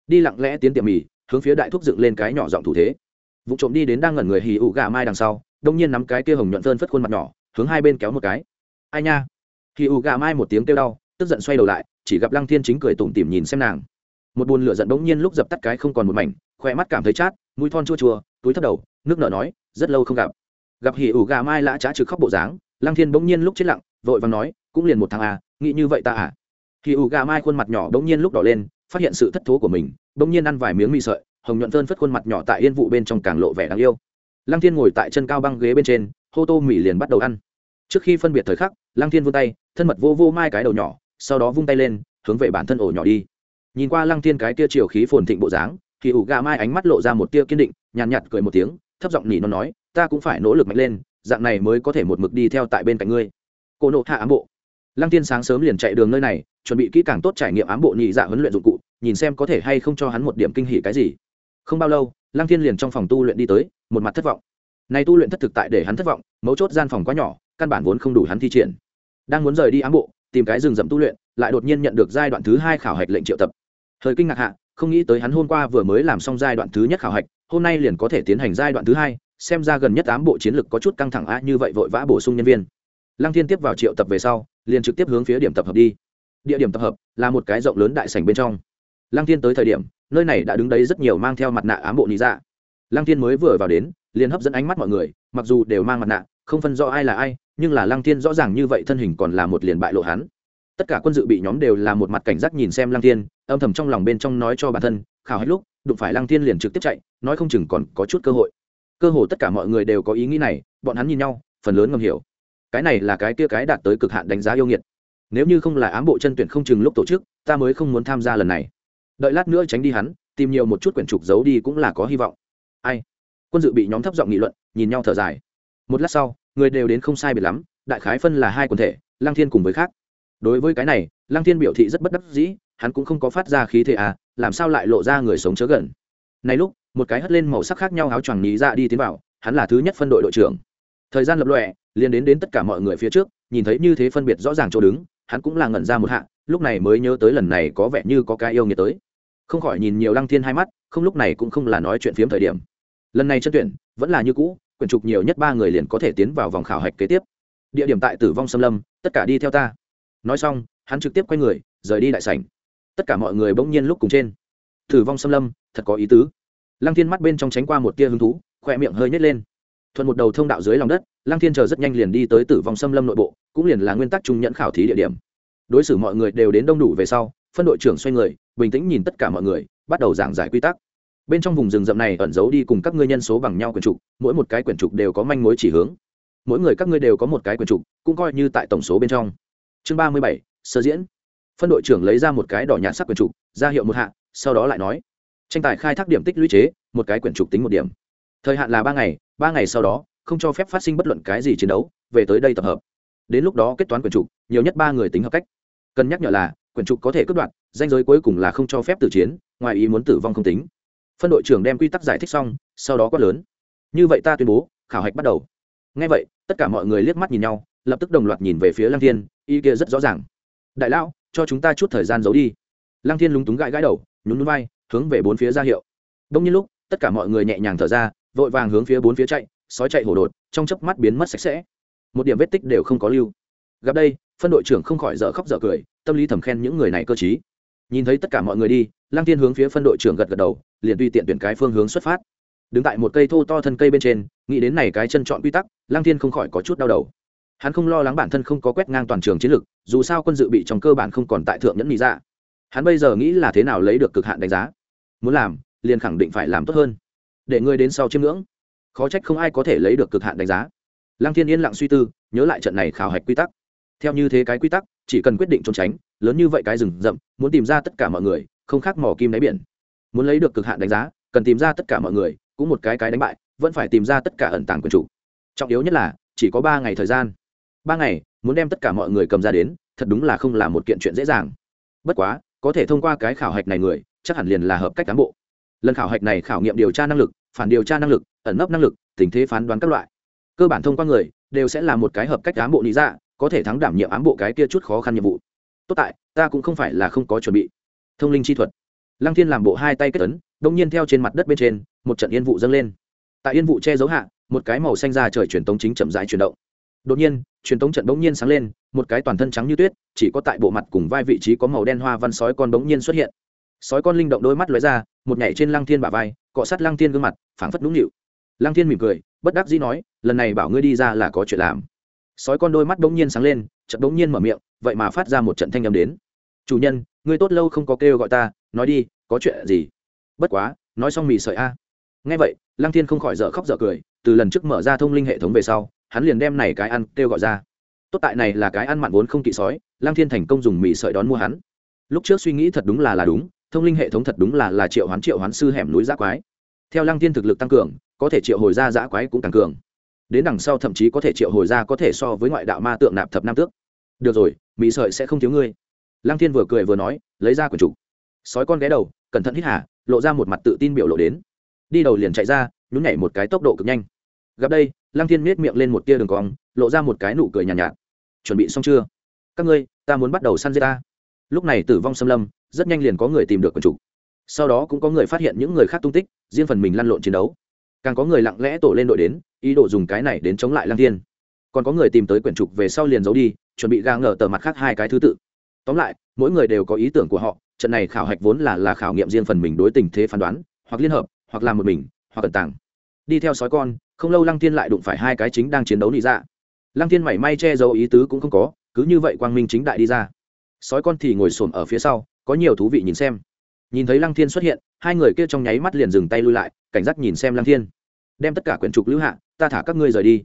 Đi lặng lẽ tiến tiệm mì, hướng phía đại thúc dựng lên cái nhỏ giọng thủ thế. Vụ trộm đi đến đang ngẩn người hì ủ gà mai đằng sau, đông nhiên nắm cái kia hồng nhuận phơn phất khuôn mặt nhỏ, hướng hai bên kéo một cái. Ai nha? Hì ủ gà mai một tiếng kêu đau, tức giận xoay đầu lại, chỉ gặp lăng thiên chính cười tủm tỉm nhìn xem nàng một buồn lửa giận bỗng nhiên lúc dập tắt cái không còn một mảnh khoe mắt cảm thấy chát, mũi thon chua chua, túi thấp đầu, nước nở nói, rất lâu không gặp. Gặp hỉ ủ gà mai lã trá trực khóc bộ dáng, lăng thiên bỗng nhiên lúc chết lặng, vội vàng nói, cũng liền một tháng à nghĩ như vậy ta à? Hỉ ủ gà mai khuôn mặt nhỏ bỗng nhiên lúc đỏ lên, phát hiện sự thất thố của mình, bỗng nhiên ăn vài miếng mì sợi, hồng nhuận thơn phất khuôn mặt nhỏ tại yên vụ bên trong càng lộ vẻ đáng yêu. Lăng thiên ngồi tại chân cao băng ghế bên trên, hô tô mì liền bắt đầu ăn. Trước khi phân biệt thời khắc, lăng thiên vung tay, thân mật vô vô mai cái đầu nhỏ, sau đó vung tay lên, hướng về bản thân ổ nhỏ đi nhìn qua lăng thiên cái tia chiều khí phồn thịnh bộ dáng thì ủ gà mai ánh mắt lộ ra một tia kiên định nhàn nhạt, nhạt cười một tiếng thấp giọng nỉ nó nói ta cũng phải nỗ lực mạnh lên dạng này mới có thể một mực đi theo tại bên cạnh ngươi. Cô nộ hạ ám bộ. Lăng tiên sáng sớm liền chạy đường nơi này chuẩn bị kỹ càng tốt trải nghiệm ám bộ nhị dạ huấn luyện dụng cụ nhìn xem có thể hay không cho hắn một điểm kinh hỉ cái gì. Không bao lâu lăng tiên liền trong phòng tu luyện đi tới một mặt thất vọng. Này tu luyện thất thực tại để hắn thất vọng mấu chốt gian phòng quá nhỏ căn bản vốn không đủ hắn thi triển. Đang muốn rời đi ám bộ tìm cái rừng rậm tu luyện lại đột nhiên nhận được giai đoạn thứ hai khảo hạch lệnh triệu tập thời kinh ngạc hạ, không nghĩ tới hắn hôm qua vừa mới làm xong giai đoạn thứ nhất khảo hạch, hôm nay liền có thể tiến hành giai đoạn thứ hai, xem ra gần nhất tám bộ chiến lược có chút căng thẳng a như vậy vội vã bổ sung nhân viên. Lăng thiên tiếp vào triệu tập về sau, liền trực tiếp hướng phía điểm tập hợp đi. Địa điểm tập hợp là một cái rộng lớn đại sảnh bên trong. Lăng thiên tới thời điểm, nơi này đã đứng đấy rất nhiều mang theo mặt nạ ám bộ lý dạ. Lăng thiên mới vừa vào đến, liền hấp dẫn ánh mắt mọi người, mặc dù đều mang mặt nạ, không phân rõ ai là ai, nhưng là lăng thiên rõ ràng như vậy thân hình còn là một liền bại lộ hắn tất cả quân dự bị nhóm đều là một mặt cảnh giác nhìn xem lăng thiên, âm thầm trong lòng bên trong nói cho bản thân, khảo hết lúc, đụng phải lăng thiên liền trực tiếp chạy, nói không chừng còn có chút cơ hội. Cơ hồ tất cả mọi người đều có ý nghĩ này, bọn hắn nhìn nhau, phần lớn ngầm hiểu. Cái này là cái kia cái đạt tới cực hạn đánh giá yêu nghiệt. Nếu như không là ám bộ chân tuyển không chừng lúc tổ chức, ta mới không muốn tham gia lần này. Đợi lát nữa tránh đi hắn, tìm nhiều một chút quyển trục giấu đi cũng là có hy vọng. Ai? Quân dự bị nhóm thấp giọng nghị luận, nhìn nhau thở dài. Một lát sau, người đều đến không sai biệt lắm, đại khái phân là hai quần thể lang thiên cùng với khác đối với cái này lang thiên biểu thị rất bất đắc dĩ, hắn cũng không có phát ra khí thế à làm sao lại lộ ra người sống chớ gần. Này lúc, một cái hất lên màu sắc khác nhau áo choàng ní ra dạ đi tiến vào, hắn là thứ nhất phân đội đội trưởng. Thời gian lập lọe liền đến đến tất cả mọi người phía trước, nhìn thấy như thế phân biệt rõ ràng chỗ đứng, hắn cũng là ngẩn ra một hạ, lúc này mới nhớ tới lần này có vẻ như có cái yêu nghiệt tới. Không khỏi nhìn nhiều lăng thiên hai mắt, không lúc này cũng không là nói chuyện phiếm thời điểm. Lần này chân tuyển, vẫn là như cũ, quyển trục nhiều nhất ba người liền có thể tiến vào vòng khảo hạch kế tiếp. Địa điểm tại tử vong xâm lâm, tất cả đi theo ta nói xong, hắn trực tiếp quay người, rời đi đại sảnh. Tất cả mọi người bỗng nhiên lúc cùng trên. Tử vong xâm lâm, thật có ý tứ. Lăng thiên mắt bên trong tránh qua một tia hứng thú, khỏe miệng hơi nhét lên. Thuận một đầu thông đạo dưới lòng đất, lăng thiên chờ rất nhanh liền đi tới tử vong xâm lâm nội bộ, cũng liền là nguyên tắc trung nhẫn khảo thí địa điểm. Đối xử mọi người đều đến đông đủ về sau, phân đội trưởng xoay người, bình tĩnh nhìn tất cả mọi người, bắt đầu giảng giải quy tắc. Bên trong vùng rừng rậm này ẩn giấu đi cùng các ngươi nhân số bằng nhau quyển trục, mỗi một cái quyển trục đều có manh mối chỉ hướng. Mỗi người các ngươi đều có một cái quyển trục, cũng coi như tại tổng số bên trong chương ba mươi bảy, sơ diễn. Phân đội trưởng lấy ra một cái đỏ nhạt sắc quyển trục, ra hiệu một hạ, sau đó lại nói. Tranh tài khai thác điểm tích lũy chế, một cái quyển trục tính một điểm. Thời hạn là ba ngày ba ngày sau đó, không cho phép phát sinh bất luận cái gì chiến đấu, về tới đây tập hợp. Đến lúc đó kết toán quyền trục, nhiều nhất ba người tính hợp cách. Cần nhắc nhở là quyền trục có thể cướp đoạt, danh giới cuối cùng là không cho phép tử chiến, ngoài ý muốn tử vong không tính. Phân đội trưởng đem quy tắc giải thích xong, sau đó quát lớn. Như vậy ta tuyên bố, khảo hạch bắt đầu. Ngay vậy, tất cả mọi người liếc mắt nhìn nhau, lập tức đồng loạt nhìn về phía lăng thiên ý kia rất rõ ràng. Đại lão, cho chúng ta chút thời gian giấu đi. Lăng thiên lúng túng gãi gãi đầu, nhún núi vai, hướng về bốn phía ra hiệu. Đông nhiên lúc, tất cả mọi người nhẹ nhàng thở ra, vội vàng hướng phía bốn phía chạy, sói chạy hổ đột, trong chớp mắt biến mất sạch sẽ. Một điểm vết tích đều không có lưu. Gặp đây, phân đội trưởng không khỏi dở khóc dở cười, tâm lý thầm khen những người này cơ chí nhìn thấy tất cả mọi người đi, lăng tiên hướng phía phân đội trưởng gật gật đầu, liền tùy tiện tuyển cái phương hướng xuất phát. Đứng tại một cây thô to thân cây bên trên, nghĩ đến này cái chân chọn quy tắc, lăng tiên không khỏi có chút đau đầu hắn không lo lắng bản thân không có quét ngang toàn trường chiến lược, dù sao quân dự bị trong cơ bản không còn tại thượng nhẫn lý ra dạ. hắn bây giờ nghĩ là thế nào lấy được cực hạn đánh giá? Muốn làm, liền khẳng định phải làm tốt hơn. Để ngươi đến sau chiêm ngưỡng. Khó trách không ai có thể lấy được cực hạn đánh giá. Lăng thiên yên lặng suy tư, nhớ lại trận này khảo hạch quy tắc. Theo như thế cái quy tắc, chỉ cần quyết định trốn tránh, lớn như vậy cái rừng rậm, muốn tìm ra tất cả mọi người, không khác mỏ kim đáy biển. Muốn lấy được cực hạn đánh giá, cần tìm ra tất cả mọi người, cũng một cái cái đánh bại, vẫn phải tìm ra tất cả ẩn tàng quyền chủ. Trọng yếu nhất là, chỉ có ba ngày thời gian ba ngày muốn đem tất cả mọi người cầm ra đến thật đúng là không là một kiện chuyện dễ dàng. Bất quá có thể thông qua cái khảo hạch này người chắc hẳn liền là hợp cách cán bộ. Lần khảo hạch này khảo nghiệm điều tra năng lực phản điều tra năng lực ẩn nấp năng lực tình thế phán đoán các loại. Cơ bản thông qua người đều sẽ là một cái hợp cách ám bộ lý ra, có thể thắng đảm nhiệm ám bộ cái kia chút khó khăn nhiệm vụ. Tốt tại ta cũng không phải là không có chuẩn bị. Thông linh chi thuật. Lăng thiên làm bộ hai tay kết tấn đông nhiên theo trên mặt đất bên trên một trận yên vụ dâng lên. Tại yên vụ che giấu hạ một cái màu xanh ra trời truyền tống chính chậm rãi chuyển động đột nhiên, truyền tống trận bỗng nhiên sáng lên, một cái toàn thân trắng như tuyết, chỉ có tại bộ mặt cùng vai vị trí có màu đen hoa văn sói con bỗng nhiên xuất hiện. Sói con linh động đôi mắt lóe ra, một nhảy trên lăng thiên bả vai, cọ sát lăng thiên gương mặt, phảng phất nũng nịu. Lăng thiên mỉm cười, bất đắc dĩ nói, lần này bảo ngươi đi ra là có chuyện làm. Sói con đôi mắt bỗng nhiên sáng lên, chợt bỗng nhiên mở miệng, vậy mà phát ra một trận thanh âm đến. Chủ nhân, ngươi tốt lâu không có kêu gọi ta, nói đi, có chuyện gì? Bất quá, nói xong mì sợi a. Nghe vậy, lăng thiên không khỏi dở khóc dở cười, từ lần trước mở ra thông linh hệ thống về sau hắn liền đem này cái ăn kêu gọi ra. Tốt tại này là cái ăn mặn vốn không kỵ sói lang thiên thành công dùng mì sợi đón mua hắn. Lúc trước suy nghĩ thật đúng là là đúng, thông linh hệ thống thật đúng là là triệu hoán triệu hoán sư hẻm núi giã quái. Theo lang thiên thực lực tăng cường, có thể triệu hồi ra giã quái cũng càng cường. Đến đằng sau thậm chí có thể triệu hồi ra có thể so với ngoại đạo ma tượng nạp thập nam tước. Được rồi, mì sợi sẽ không thiếu ngươi. Lang thiên vừa cười vừa nói, lấy ra quần trục. Sói con ghé đầu, cẩn thận hít hà, lộ ra một mặt tự tin biểu lộ đến. Đi đầu liền chạy ra, nhún nhảy một cái tốc độ cực nhanh. Gặp đây lăng thiên miết miệng lên một tia đường cong lộ ra một cái nụ cười nhàn nhạt, nhạt. Chuẩn bị xong chưa? Các ngươi ta muốn bắt đầu săn dê ta. Lúc này tử vong xâm lâm rất nhanh liền có người tìm được quần chủ. Sau đó cũng có người phát hiện những người khác tung tích riêng phần mình lăn lộn chiến đấu. Càng có người lặng lẽ tổ lên đội đến ý đồ dùng cái này đến chống lại lăng thiên. Còn có người tìm tới quyển trục về sau liền giấu đi chuẩn bị ga ngờ tờ mặt khác hai cái thứ tự. Tóm lại mỗi người đều có ý tưởng của họ trận này khảo hạch vốn là là khảo nghiệm riêng phần mình đối tình thế phán đoán hoặc liên hợp hoặc làm một mình hoặc cẩn tàng. Đi theo sói con không lâu lăng thiên lại đụng phải hai cái chính đang chiến đấu nị ra dạ. lăng thiên mảy may che giấu ý tứ cũng không có, cứ như vậy quang minh chính đại đi ra. Sói con thì ngồi xổm ở phía sau, có nhiều thú vị nhìn xem. Nhìn thấy lăng thiên xuất hiện, hai người kia trong nháy mắt liền dừng tay lui lại, cảnh giác nhìn xem lăng thiên. Đem tất cả quyển trục lưu hạ, ta thả các ngươi rời đi.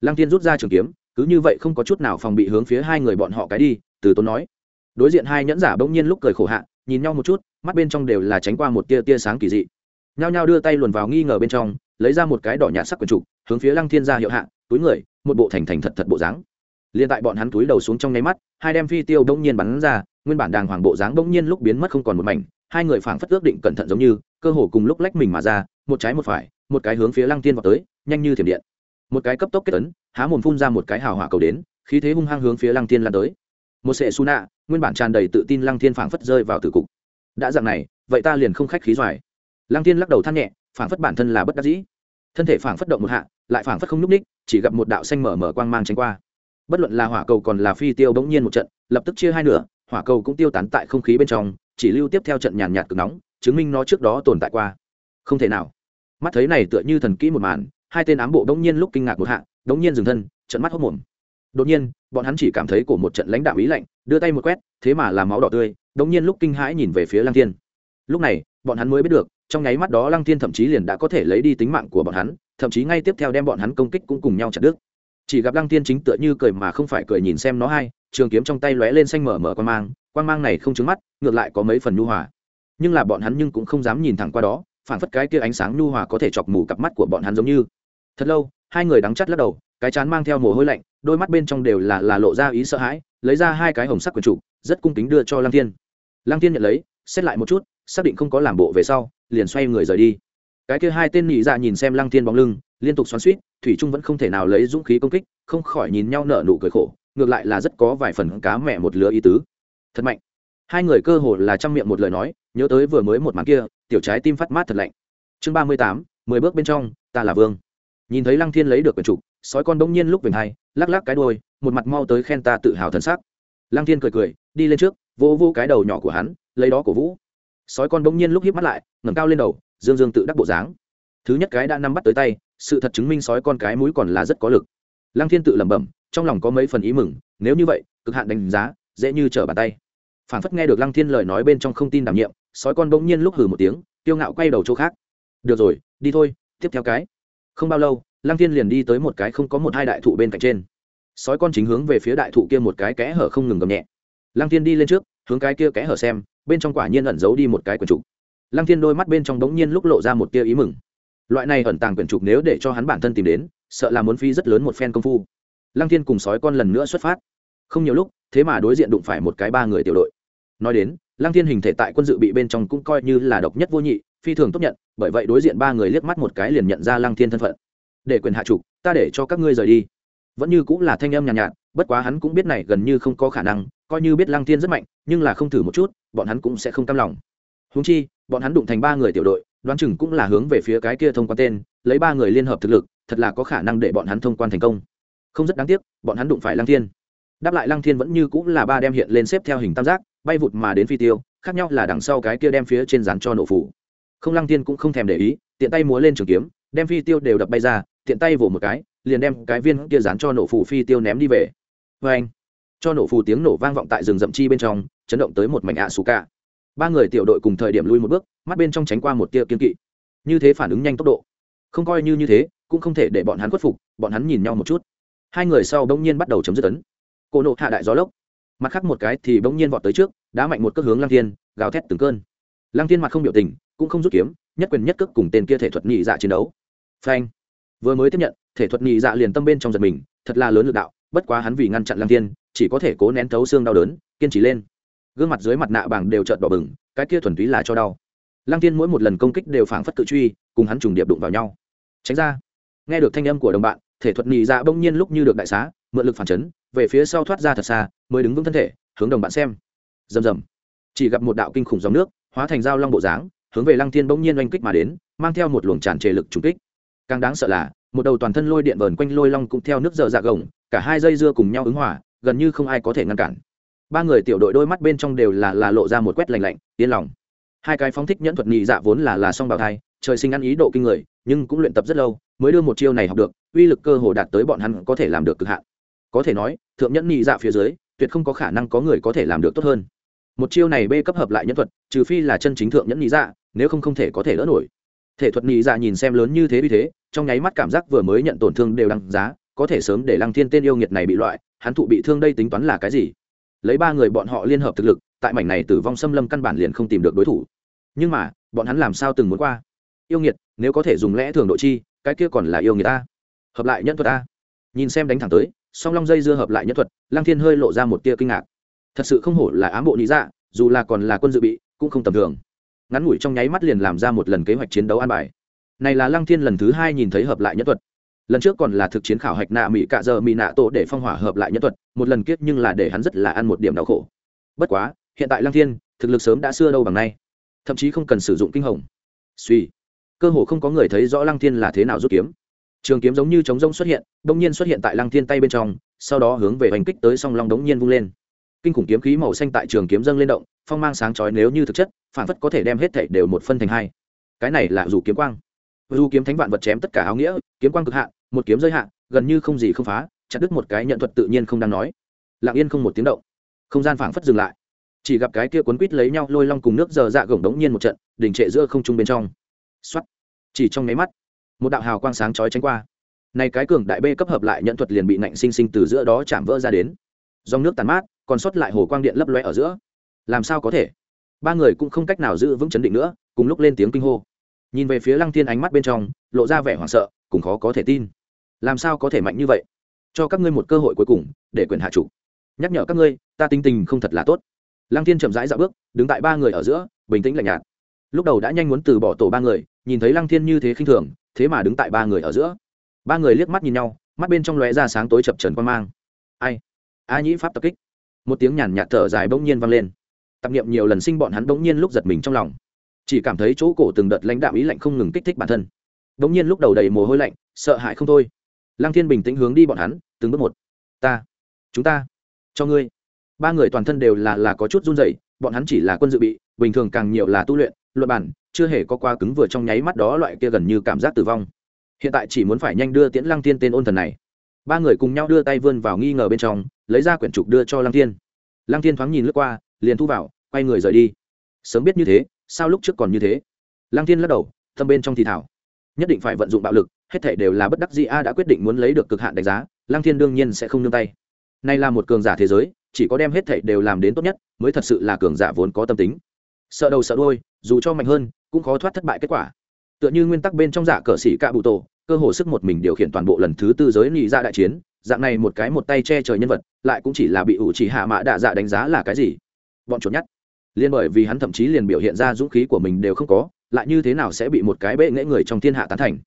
Lăng thiên rút ra trường kiếm, cứ như vậy không có chút nào phòng bị hướng phía hai người bọn họ cái đi, từ tốn nói. Đối diện hai nhẫn giả bỗng nhiên lúc cười khổ hạ, nhìn nhau một chút, mắt bên trong đều là tránh qua một tia tia sáng kỳ dị. Nhao nhao đưa tay luồn vào nghi ngờ bên trong lấy ra một cái đỏ nhạt sắc quần trục, hướng phía lăng thiên ra hiệu hạ, túi người, một bộ thành thành thật thật bộ dáng. Liền tại bọn hắn túi đầu xuống trong nháy mắt, hai đem phi tiêu bỗng nhiên bắn ra, nguyên bản đàng hoàng bộ dáng bỗng nhiên lúc biến mất không còn một mảnh, hai người phảng phất ước định cẩn thận giống như, cơ hồ cùng lúc lách mình mà ra, một trái một phải, một cái hướng phía lăng tiên vào tới, nhanh như thiểm điện. Một cái cấp tốc kết tấn há mồm phun ra một cái hào hỏa cầu đến, khí thế hung hăng hướng phía lăng tiên lan tới. Một sệ su nạ, nguyên bản tràn đầy tự tin lăng thiên phảng phất rơi vào tử cục. Đã dạng này, vậy ta liền không khách khí doài. Lăng tiên lắc đầu than nhẹ phảng phất bản thân là bất đắc dĩ. Thân thể phảng phất động một hạ, lại phảng phất không nhúc ních chỉ gặp một đạo xanh mở mở quang mang tranh qua. Bất luận là hỏa cầu còn là phi tiêu bỗng nhiên một trận, lập tức chia hai nửa, hỏa cầu cũng tiêu tán tại không khí bên trong, chỉ lưu tiếp theo trận nhàn nhạt cực nóng, chứng minh nó trước đó tồn tại qua. Không thể nào. Mắt thấy này tựa như thần kỹ một màn, hai tên ám bộ đống nhiên lúc kinh ngạc một hạ đống nhiên dừng thân trận mắt hốc mồm. Đột nhiên, bọn hắn chỉ cảm thấy của một trận lãnh đạo ý lạnh, đưa tay một quét, thế mà làm máu đỏ tươi đống nhiên lúc kinh hãi nhìn về phía lang thiên. Lúc này, bọn hắn mới biết được trong nháy mắt đó lăng thiên thậm chí liền đã có thể lấy đi tính mạng của bọn hắn, thậm chí ngay tiếp theo đem bọn hắn công kích cũng cùng nhau chặt đứt. Chỉ gặp lăng thiên chính tựa như cười mà không phải cười nhìn xem nó hay trường kiếm trong tay lóe lên xanh mở mở quan mang quan mang này không trứng mắt, ngược lại có mấy phần nhu hòa. Nhưng là bọn hắn nhưng cũng không dám nhìn thẳng qua đó, phản phất cái kia ánh sáng nhu hòa có thể chọc mù cặp mắt của bọn hắn giống như. Thật lâu, hai người đắng chắt lắc đầu, cái chán mang theo mồ hôi lạnh, đôi mắt bên trong đều là là lộ ra ý sợ hãi, lấy ra hai cái hồng sắc quần trụ, rất cung kính đưa cho lăng thiên. Lăng thiên nhận lấy, xét lại một chút, xác định không có làm bộ về sau liền xoay người rời đi. Cái kia hai tên nhị dạ nhìn xem lăng thiên bóng lưng, liên tục xoắn suýt thủy trung vẫn không thể nào lấy dũng khí công kích, không khỏi nhìn nhau nở nụ cười khổ, ngược lại là rất có vài phần cá mẹ một lứa ý tứ. Thật mạnh. Hai người cơ hồ là trong miệng một lời nói, nhớ tới vừa mới một màn kia, tiểu trái tim phát mát thật lạnh. Chương ba mươi tám, mười bước bên trong, ta là vương. Nhìn thấy lăng thiên lấy được quần trục sói con bỗng nhiên lúc vềnh hay lắc lắc cái đôi một mặt mau tới khen ta tự hào thân xác lăng thiên cười cười, đi lên trước, vỗ vỗ cái đầu nhỏ của hắn, lấy đó cổ vũ sói con bỗng nhiên lúc híp mắt lại, ngẩng cao lên đầu, dương dương tự đắc bộ dáng. Thứ nhất cái đã nắm bắt tới tay, sự thật chứng minh sói con cái mũi còn là rất có lực. Lăng thiên tự lẩm bẩm, trong lòng có mấy phần ý mừng, nếu như vậy, cực hạn đánh giá, dễ như trở bàn tay. Phản phất nghe được lăng thiên lời nói bên trong không tin đảm nhiệm, sói con bỗng nhiên lúc hừ một tiếng tiêu ngạo quay đầu chỗ khác. Được rồi, đi thôi, tiếp theo cái. Không bao lâu, lăng thiên liền đi tới một cái không có một hai đại thụ bên cạnh trên. Sói con chính hướng về phía đại thụ kia một cái kẽ hở không ngừng gầm nhẹ. Lăng thiên đi lên trước, hướng cái kia kẽ hở xem bên trong quả nhiên ẩn giấu đi một cái quyển trục. Lăng thiên đôi mắt bên trong đống nhiên lúc lộ ra một tia ý mừng. Loại này ẩn tàng quyển trục nếu để cho hắn bản thân tìm đến sợ là muốn phi rất lớn một phen công phu. Lăng thiên cùng sói con lần nữa xuất phát. Không nhiều lúc thế mà đối diện đụng phải một cái ba người tiểu đội. Nói đến lăng thiên hình thể tại quân dự bị bên trong cũng coi như là độc nhất vô nhị phi thường tốt nhận bởi vậy đối diện ba người liếc mắt một cái liền nhận ra lăng thiên thân phận. Để quyền hạ trục ta để cho các ngươi rời đi. Vẫn như cũng là thanh âm nhàn nhạt, nhạt bất quá hắn cũng biết này gần như không có khả năng, coi như biết lăng thiên rất mạnh, nhưng là không thử một chút, bọn hắn cũng sẽ không cam lòng. Húng chi, bọn hắn đụng thành ba người tiểu đội, đoán chừng cũng là hướng về phía cái kia thông quan tên, lấy ba người liên hợp thực lực, thật là có khả năng để bọn hắn thông quan thành công. Không rất đáng tiếc, bọn hắn đụng phải lăng thiên. Đáp lại lăng thiên vẫn như cũng là ba đem hiện lên xếp theo hình tam giác, bay vụt mà đến phi tiêu, khác nhau là đằng sau cái kia đem phía trên rán cho nổ phủ. Không lăng thiên cũng không thèm để ý, tiện tay múa lên trường kiếm, đem phi tiêu đều đập bay ra, tiện tay vỗ một cái, liền đem cái viên kia dán cho nổ phủ phi tiêu ném đi về vê anh, cho nổ phù tiếng nổ vang vọng tại rừng rậm chi bên trong, chấn động tới một mảnh ạ xù cả. Ba người tiểu đội cùng thời điểm lui một bước, mắt bên trong tránh qua một tia kiên kỵ. Như thế phản ứng nhanh tốc độ. Không coi như như thế, cũng không thể để bọn hắn khuất phục, bọn hắn nhìn nhau một chút. Hai người sau bỗng nhiên bắt đầu chấm dứt tấn cô nộ hạ đại gió lốc. Mặt khác một cái thì bỗng nhiên vọt tới trước, đá mạnh một cước hướng lăng thiên, gào thét từng cơn. Lăng thiên mặt không biểu tình, cũng không rút kiếm, nhất quyền nhất cước cùng tên kia thể thuật nhị dạ chiến đấu. Phanh. Vừa mới tiếp nhận, thể thuật nhị dạ liền tâm bên trong giật mình, thật là lớn lực đạo bất quá hắn vì ngăn chặn lăng thiên, chỉ có thể cố nén thấu xương đau đớn, kiên trì lên. Gương mặt dưới mặt nạ bảng đều trợn đỏ bừng, cái kia thuần túy là cho đau. Lăng thiên mỗi một lần công kích đều phảng phất tự truy, cùng hắn trùng điệp đụng vào nhau. Tránh ra. Nghe được thanh âm của đồng bạn, thể thuật nhì dạ bỗng nhiên lúc như được đại xá, mượn lực phản chấn, về phía sau thoát ra thật xa, mới đứng vững thân thể, hướng đồng bạn xem. Rầm rầm. Chỉ gặp một đạo kinh khủng dòng nước, hóa thành dao long bộ dáng, hướng về lăng thiên bỗng nhiên oanh kích mà đến, mang theo một luồng tràn trề lực trùng kích. Càng đáng sợ là một đầu toàn thân lôi điện vờn quanh lôi long cũng theo nước dở dạ gồng, cả hai dây dưa cùng nhau ứng hỏa gần như không ai có thể ngăn cản. Ba người tiểu đội đôi mắt bên trong đều là là lộ ra một quét lạnh lạnh, yên lòng. Hai cái phóng thích nhẫn thuật nhị dạ vốn là là song bào thai, trời sinh ăn ý độ kinh người, nhưng cũng luyện tập rất lâu, mới đưa một chiêu này học được, uy lực cơ hồ đạt tới bọn hắn có thể làm được cực hạn. Có thể nói, thượng nhẫn nhị dạ phía dưới, tuyệt không có khả năng có người có thể làm được tốt hơn. Một chiêu này b cấp hợp lại nhẫn thuật, trừ phi là chân chính thượng nhẫn nhị dạ nếu không không thể có thể lỡ nổi. Thể thuật nhị dạ nhìn xem lớn như thế vì thế trong nháy mắt cảm giác vừa mới nhận tổn thương đều đăng giá, có thể sớm để lăng thiên tên yêu nghiệt này bị loại, hắn thụ bị thương đây tính toán là cái gì? Lấy ba người bọn họ liên hợp thực lực, tại mảnh này tử vong xâm lâm căn bản liền không tìm được đối thủ. Nhưng mà, bọn hắn làm sao từng muốn qua? Yêu nghiệt, nếu có thể dùng lẽ thường độ chi, cái kia còn là yêu nghiệt ta. Hợp lại nhân thuật ta. Nhìn xem đánh thẳng tới, song long dây dưa hợp lại nhân thuật, lăng thiên hơi lộ ra một tia kinh ngạc. Thật sự không hổ là ám bộ lý dạ dù là còn là quân dự bị, cũng không tầm thường. Ngắn ngủi trong nháy mắt liền làm ra một lần kế hoạch chiến đấu an bài này là lăng thiên lần thứ hai nhìn thấy hợp lại nhất thuật. Lần trước còn là thực chiến khảo hạch nạ mỹ cạ giờ mỹ nạ tổ để phong hỏa hợp lại nhất thuật, một lần kiếp nhưng là để hắn rất là ăn một điểm đau khổ. Bất quá, hiện tại lăng thiên, thực lực sớm đã xưa đâu bằng nay. Thậm chí không cần sử dụng kinh hồng. Suy, cơ hồ không có người thấy rõ lăng thiên là thế nào rút kiếm. Trường kiếm giống như trống rông xuất hiện đông nhiên xuất hiện tại lăng thiên tay bên trong, sau đó hướng về hành kích tới song long đống nhiên vung lên. Kinh khủng kiếm khí màu xanh tại trường kiếm dâng lên động, phong mang sáng chói nếu như thực chất, phản phất có thể đem hết thảy đều một phân thành hai. Cái này là dù kiếm quang dù kiếm thánh vạn vật chém tất cả áo nghĩa, kiếm quang cực hạn một kiếm giới hạn gần như không gì không phá, chặt đứt một cái nhận thuật tự nhiên không đang nói. Lặng yên không một tiếng động. Không gian phảng phất dừng lại. Chỉ gặp cái kia cuốn quít lấy nhau lôi long cùng nước giờ dạ gồng đống nhiên một trận, đình trệ giữa không trung bên trong. Xoắt chỉ trong nháy mắt, một đạo hào quang sáng chói tránh qua. Này cái cường đại bê cấp hợp lại nhận thuật liền bị nạnh sinh sinh từ giữa đó chạm vỡ ra đến. Dòng nước tàn mát, còn sót lại hồ quang điện lấp loe ở giữa. Làm sao có thể? Ba người cũng không cách nào giữ vững chấn định nữa, cùng lúc lên tiếng kinh hô nhìn về phía lăng thiên ánh mắt bên trong, lộ ra vẻ hoảng sợ cũng khó có thể tin. Làm sao có thể mạnh như vậy? Cho các ngươi một cơ hội cuối cùng, để quyền hạ chủ. Nhắc nhở các ngươi, ta tinh tình không thật là tốt. Lăng thiên chậm rãi dạo bước, đứng tại ba người ở giữa, bình tĩnh lạnh nhạt. Lúc đầu đã nhanh muốn từ bỏ tổ ba người, nhìn thấy lăng thiên như thế khinh thường, thế mà đứng tại ba người ở giữa. Ba người liếc mắt nhìn nhau, mắt bên trong lóe ra sáng tối chập trần quan mang. Ai? A nhĩ pháp tập kích. Một tiếng nhàn nhạt thở dài bỗng nhiên vang lên. Tập niệm nhiều lần sinh bọn hắn bỗng nhiên lúc giật mình trong lòng chỉ cảm thấy chỗ cổ từng đợt lãnh đạo ý lạnh không ngừng kích thích bản thân. Bỗng nhiên lúc đầu đầy mồ hôi lạnh, sợ hãi không thôi. Lăng thiên bình tĩnh hướng đi bọn hắn, từng bước một. Ta, chúng ta, cho ngươi. Ba người toàn thân đều là là có chút run rẩy, bọn hắn chỉ là quân dự bị, bình thường càng nhiều là tu luyện luật bản, chưa hề có quá cứng vừa trong nháy mắt đó loại kia gần như cảm giác tử vong. Hiện tại chỉ muốn phải nhanh đưa tiễn lăng thiên tên ôn thần này. Ba người cùng nhau đưa tay vươn vào nghi ngờ bên trong, lấy ra quyển trục đưa cho lăng thiên. Lăng thiên thoáng nhìn lướt qua, liền thu vào, quay người rời đi. Sớm biết như thế sao lúc trước còn như thế? Lăng thiên lắc đầu thâm bên trong thì thảo nhất định phải vận dụng bạo lực, hết thể đều là bất đắc dĩ a đã quyết định muốn lấy được cực hạn đánh giá, lăng thiên đương nhiên sẽ không nương tay. Nay là một cường giả thế giới, chỉ có đem hết thể đều làm đến tốt nhất, mới thật sự là cường giả vốn có tâm tính. Sợ đầu sợ đôi dù cho mạnh hơn, cũng khó thoát thất bại kết quả. Tựa như nguyên tắc bên trong giả cờ sĩ cạ bụ tổ, cơ hồ sức một mình điều khiển toàn bộ lần thứ tư giới nghị ra dạ đại chiến, dạng này một cái một tay che trời nhân vật, lại cũng chỉ là bị ủ chỉ hạ mã đạ dạ đánh giá là cái gì? Bọn chuột nhất liên bởi vì hắn thậm chí liền biểu hiện ra dũng khí của mình đều không có, lại như thế nào sẽ bị một cái bệ nghệ người trong thiên hạ tán thành?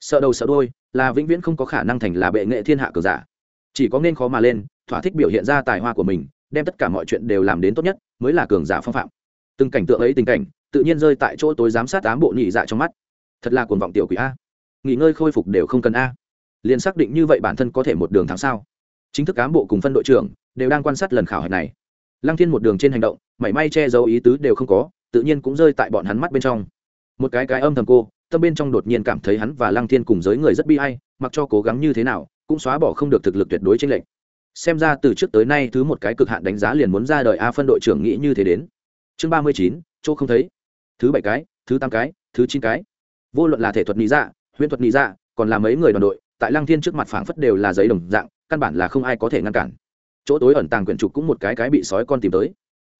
Sợ đầu sợ đôi là vĩnh viễn không có khả năng thành là bệ nghệ thiên hạ cờ giả. Chỉ có nên khó mà lên, thỏa thích biểu hiện ra tài hoa của mình, đem tất cả mọi chuyện đều làm đến tốt nhất, mới là cường giả phong phạm. Từng cảnh tượng ấy tình cảnh, tự nhiên rơi tại chỗ tối giám sát tám bộ nhị dạ trong mắt. Thật là cuồng vọng tiểu quỷ a. Nghỉ ngơi khôi phục đều không cần a. Liền xác định như vậy bản thân có thể một đường thắng sao? Chính thức cán bộ cùng phân đội trưởng đều đang quan sát lần khảo hạch này lăng thiên một đường trên hành động, mảy may che giấu ý tứ đều không có, tự nhiên cũng rơi tại bọn hắn mắt bên trong. Một cái cái âm thầm cô, tâm bên trong đột nhiên cảm thấy hắn và lăng thiên cùng giới người rất bi hay mặc cho cố gắng như thế nào, cũng xóa bỏ không được thực lực tuyệt đối trên lệnh xem ra từ trước tới nay thứ một cái cực hạn đánh giá liền muốn ra đời a phân đội trưởng nghĩ như thế đến. Chương ba mươi chín, chỗ không thấy. Thứ bảy cái, thứ tám cái, thứ chín cái. Vô luận là thể thuật lý dạ huyễn thuật lý dạ còn là mấy người đoàn đội, tại lăng thiên trước mặt phảng phất đều là giấy đồng dạng, căn bản là không ai có thể ngăn cản chỗ tối ẩn tàng quyển trục cũng một cái cái bị sói con tìm tới.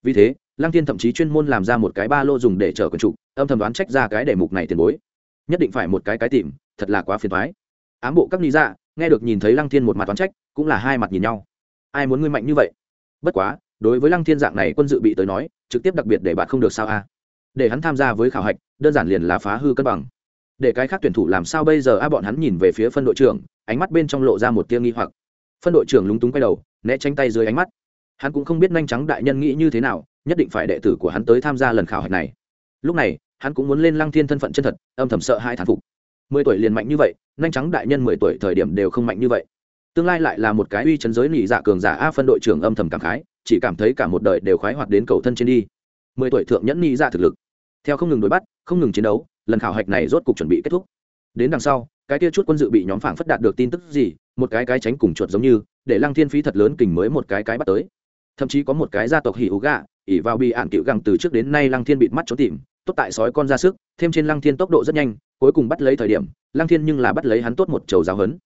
Vì thế, lăng thiên thậm chí chuyên môn làm ra một cái ba lô dùng để chở quyển trục, âm thầm đoán trách ra cái đề mục này tiền bối. Nhất định phải một cái cái tìm, thật là quá phiền thoái ám bộ các lý dạ nghe được nhìn thấy lăng thiên một mặt đoán trách, cũng là hai mặt nhìn nhau. Ai muốn ngươi mạnh như vậy? Bất quá, đối với lăng thiên dạng này quân dự bị tới nói, trực tiếp đặc biệt để bạn không được sao a? Để hắn tham gia với khảo hạch, đơn giản liền là phá hư cân bằng. Để cái khác tuyển thủ làm sao bây giờ a? Bọn hắn nhìn về phía phân đội trưởng, ánh mắt bên trong lộ ra một tia nghi hoặc. Phân đội trưởng lúng túng quay đầu né tránh tay dưới ánh mắt. Hắn cũng không biết nhanh trắng đại nhân nghĩ như thế nào, nhất định phải đệ tử của hắn tới tham gia lần khảo hạch này. Lúc này, hắn cũng muốn lên lăng thiên thân phận chân thật, âm thầm sợ hai thán phục. Mười tuổi liền mạnh như vậy, nhanh trắng đại nhân mười tuổi thời điểm đều không mạnh như vậy. Tương lai lại là một cái uy chấn giới nỉ dạ cường giả a phân đội trưởng âm thầm cảm khái, chỉ cảm thấy cả một đời đều khoái hoạt đến cầu thân trên đi. Mười tuổi thượng nhẫn nỉ dạ thực lực. Theo không ngừng đối bắt, không ngừng chiến đấu, lần khảo hạch này rốt cục chuẩn bị kết thúc. Đến đằng sau, cái kia chút quân dự bị nhóm phảng phất đạt được tin tức gì, một cái cái tránh cùng chuột giống như để lăng thiên phí thật lớn kình mới một cái cái bắt tới. Thậm chí có một cái gia tộc hỉ ú gà ỉ vào bị ạn cựu gẳng từ trước đến nay lăng thiên bịt mắt trốn tìm, tốt tại sói con ra sức, thêm trên lăng thiên tốc độ rất nhanh, cuối cùng bắt lấy thời điểm, lăng thiên nhưng là bắt lấy hắn tốt một chầu giáo hấn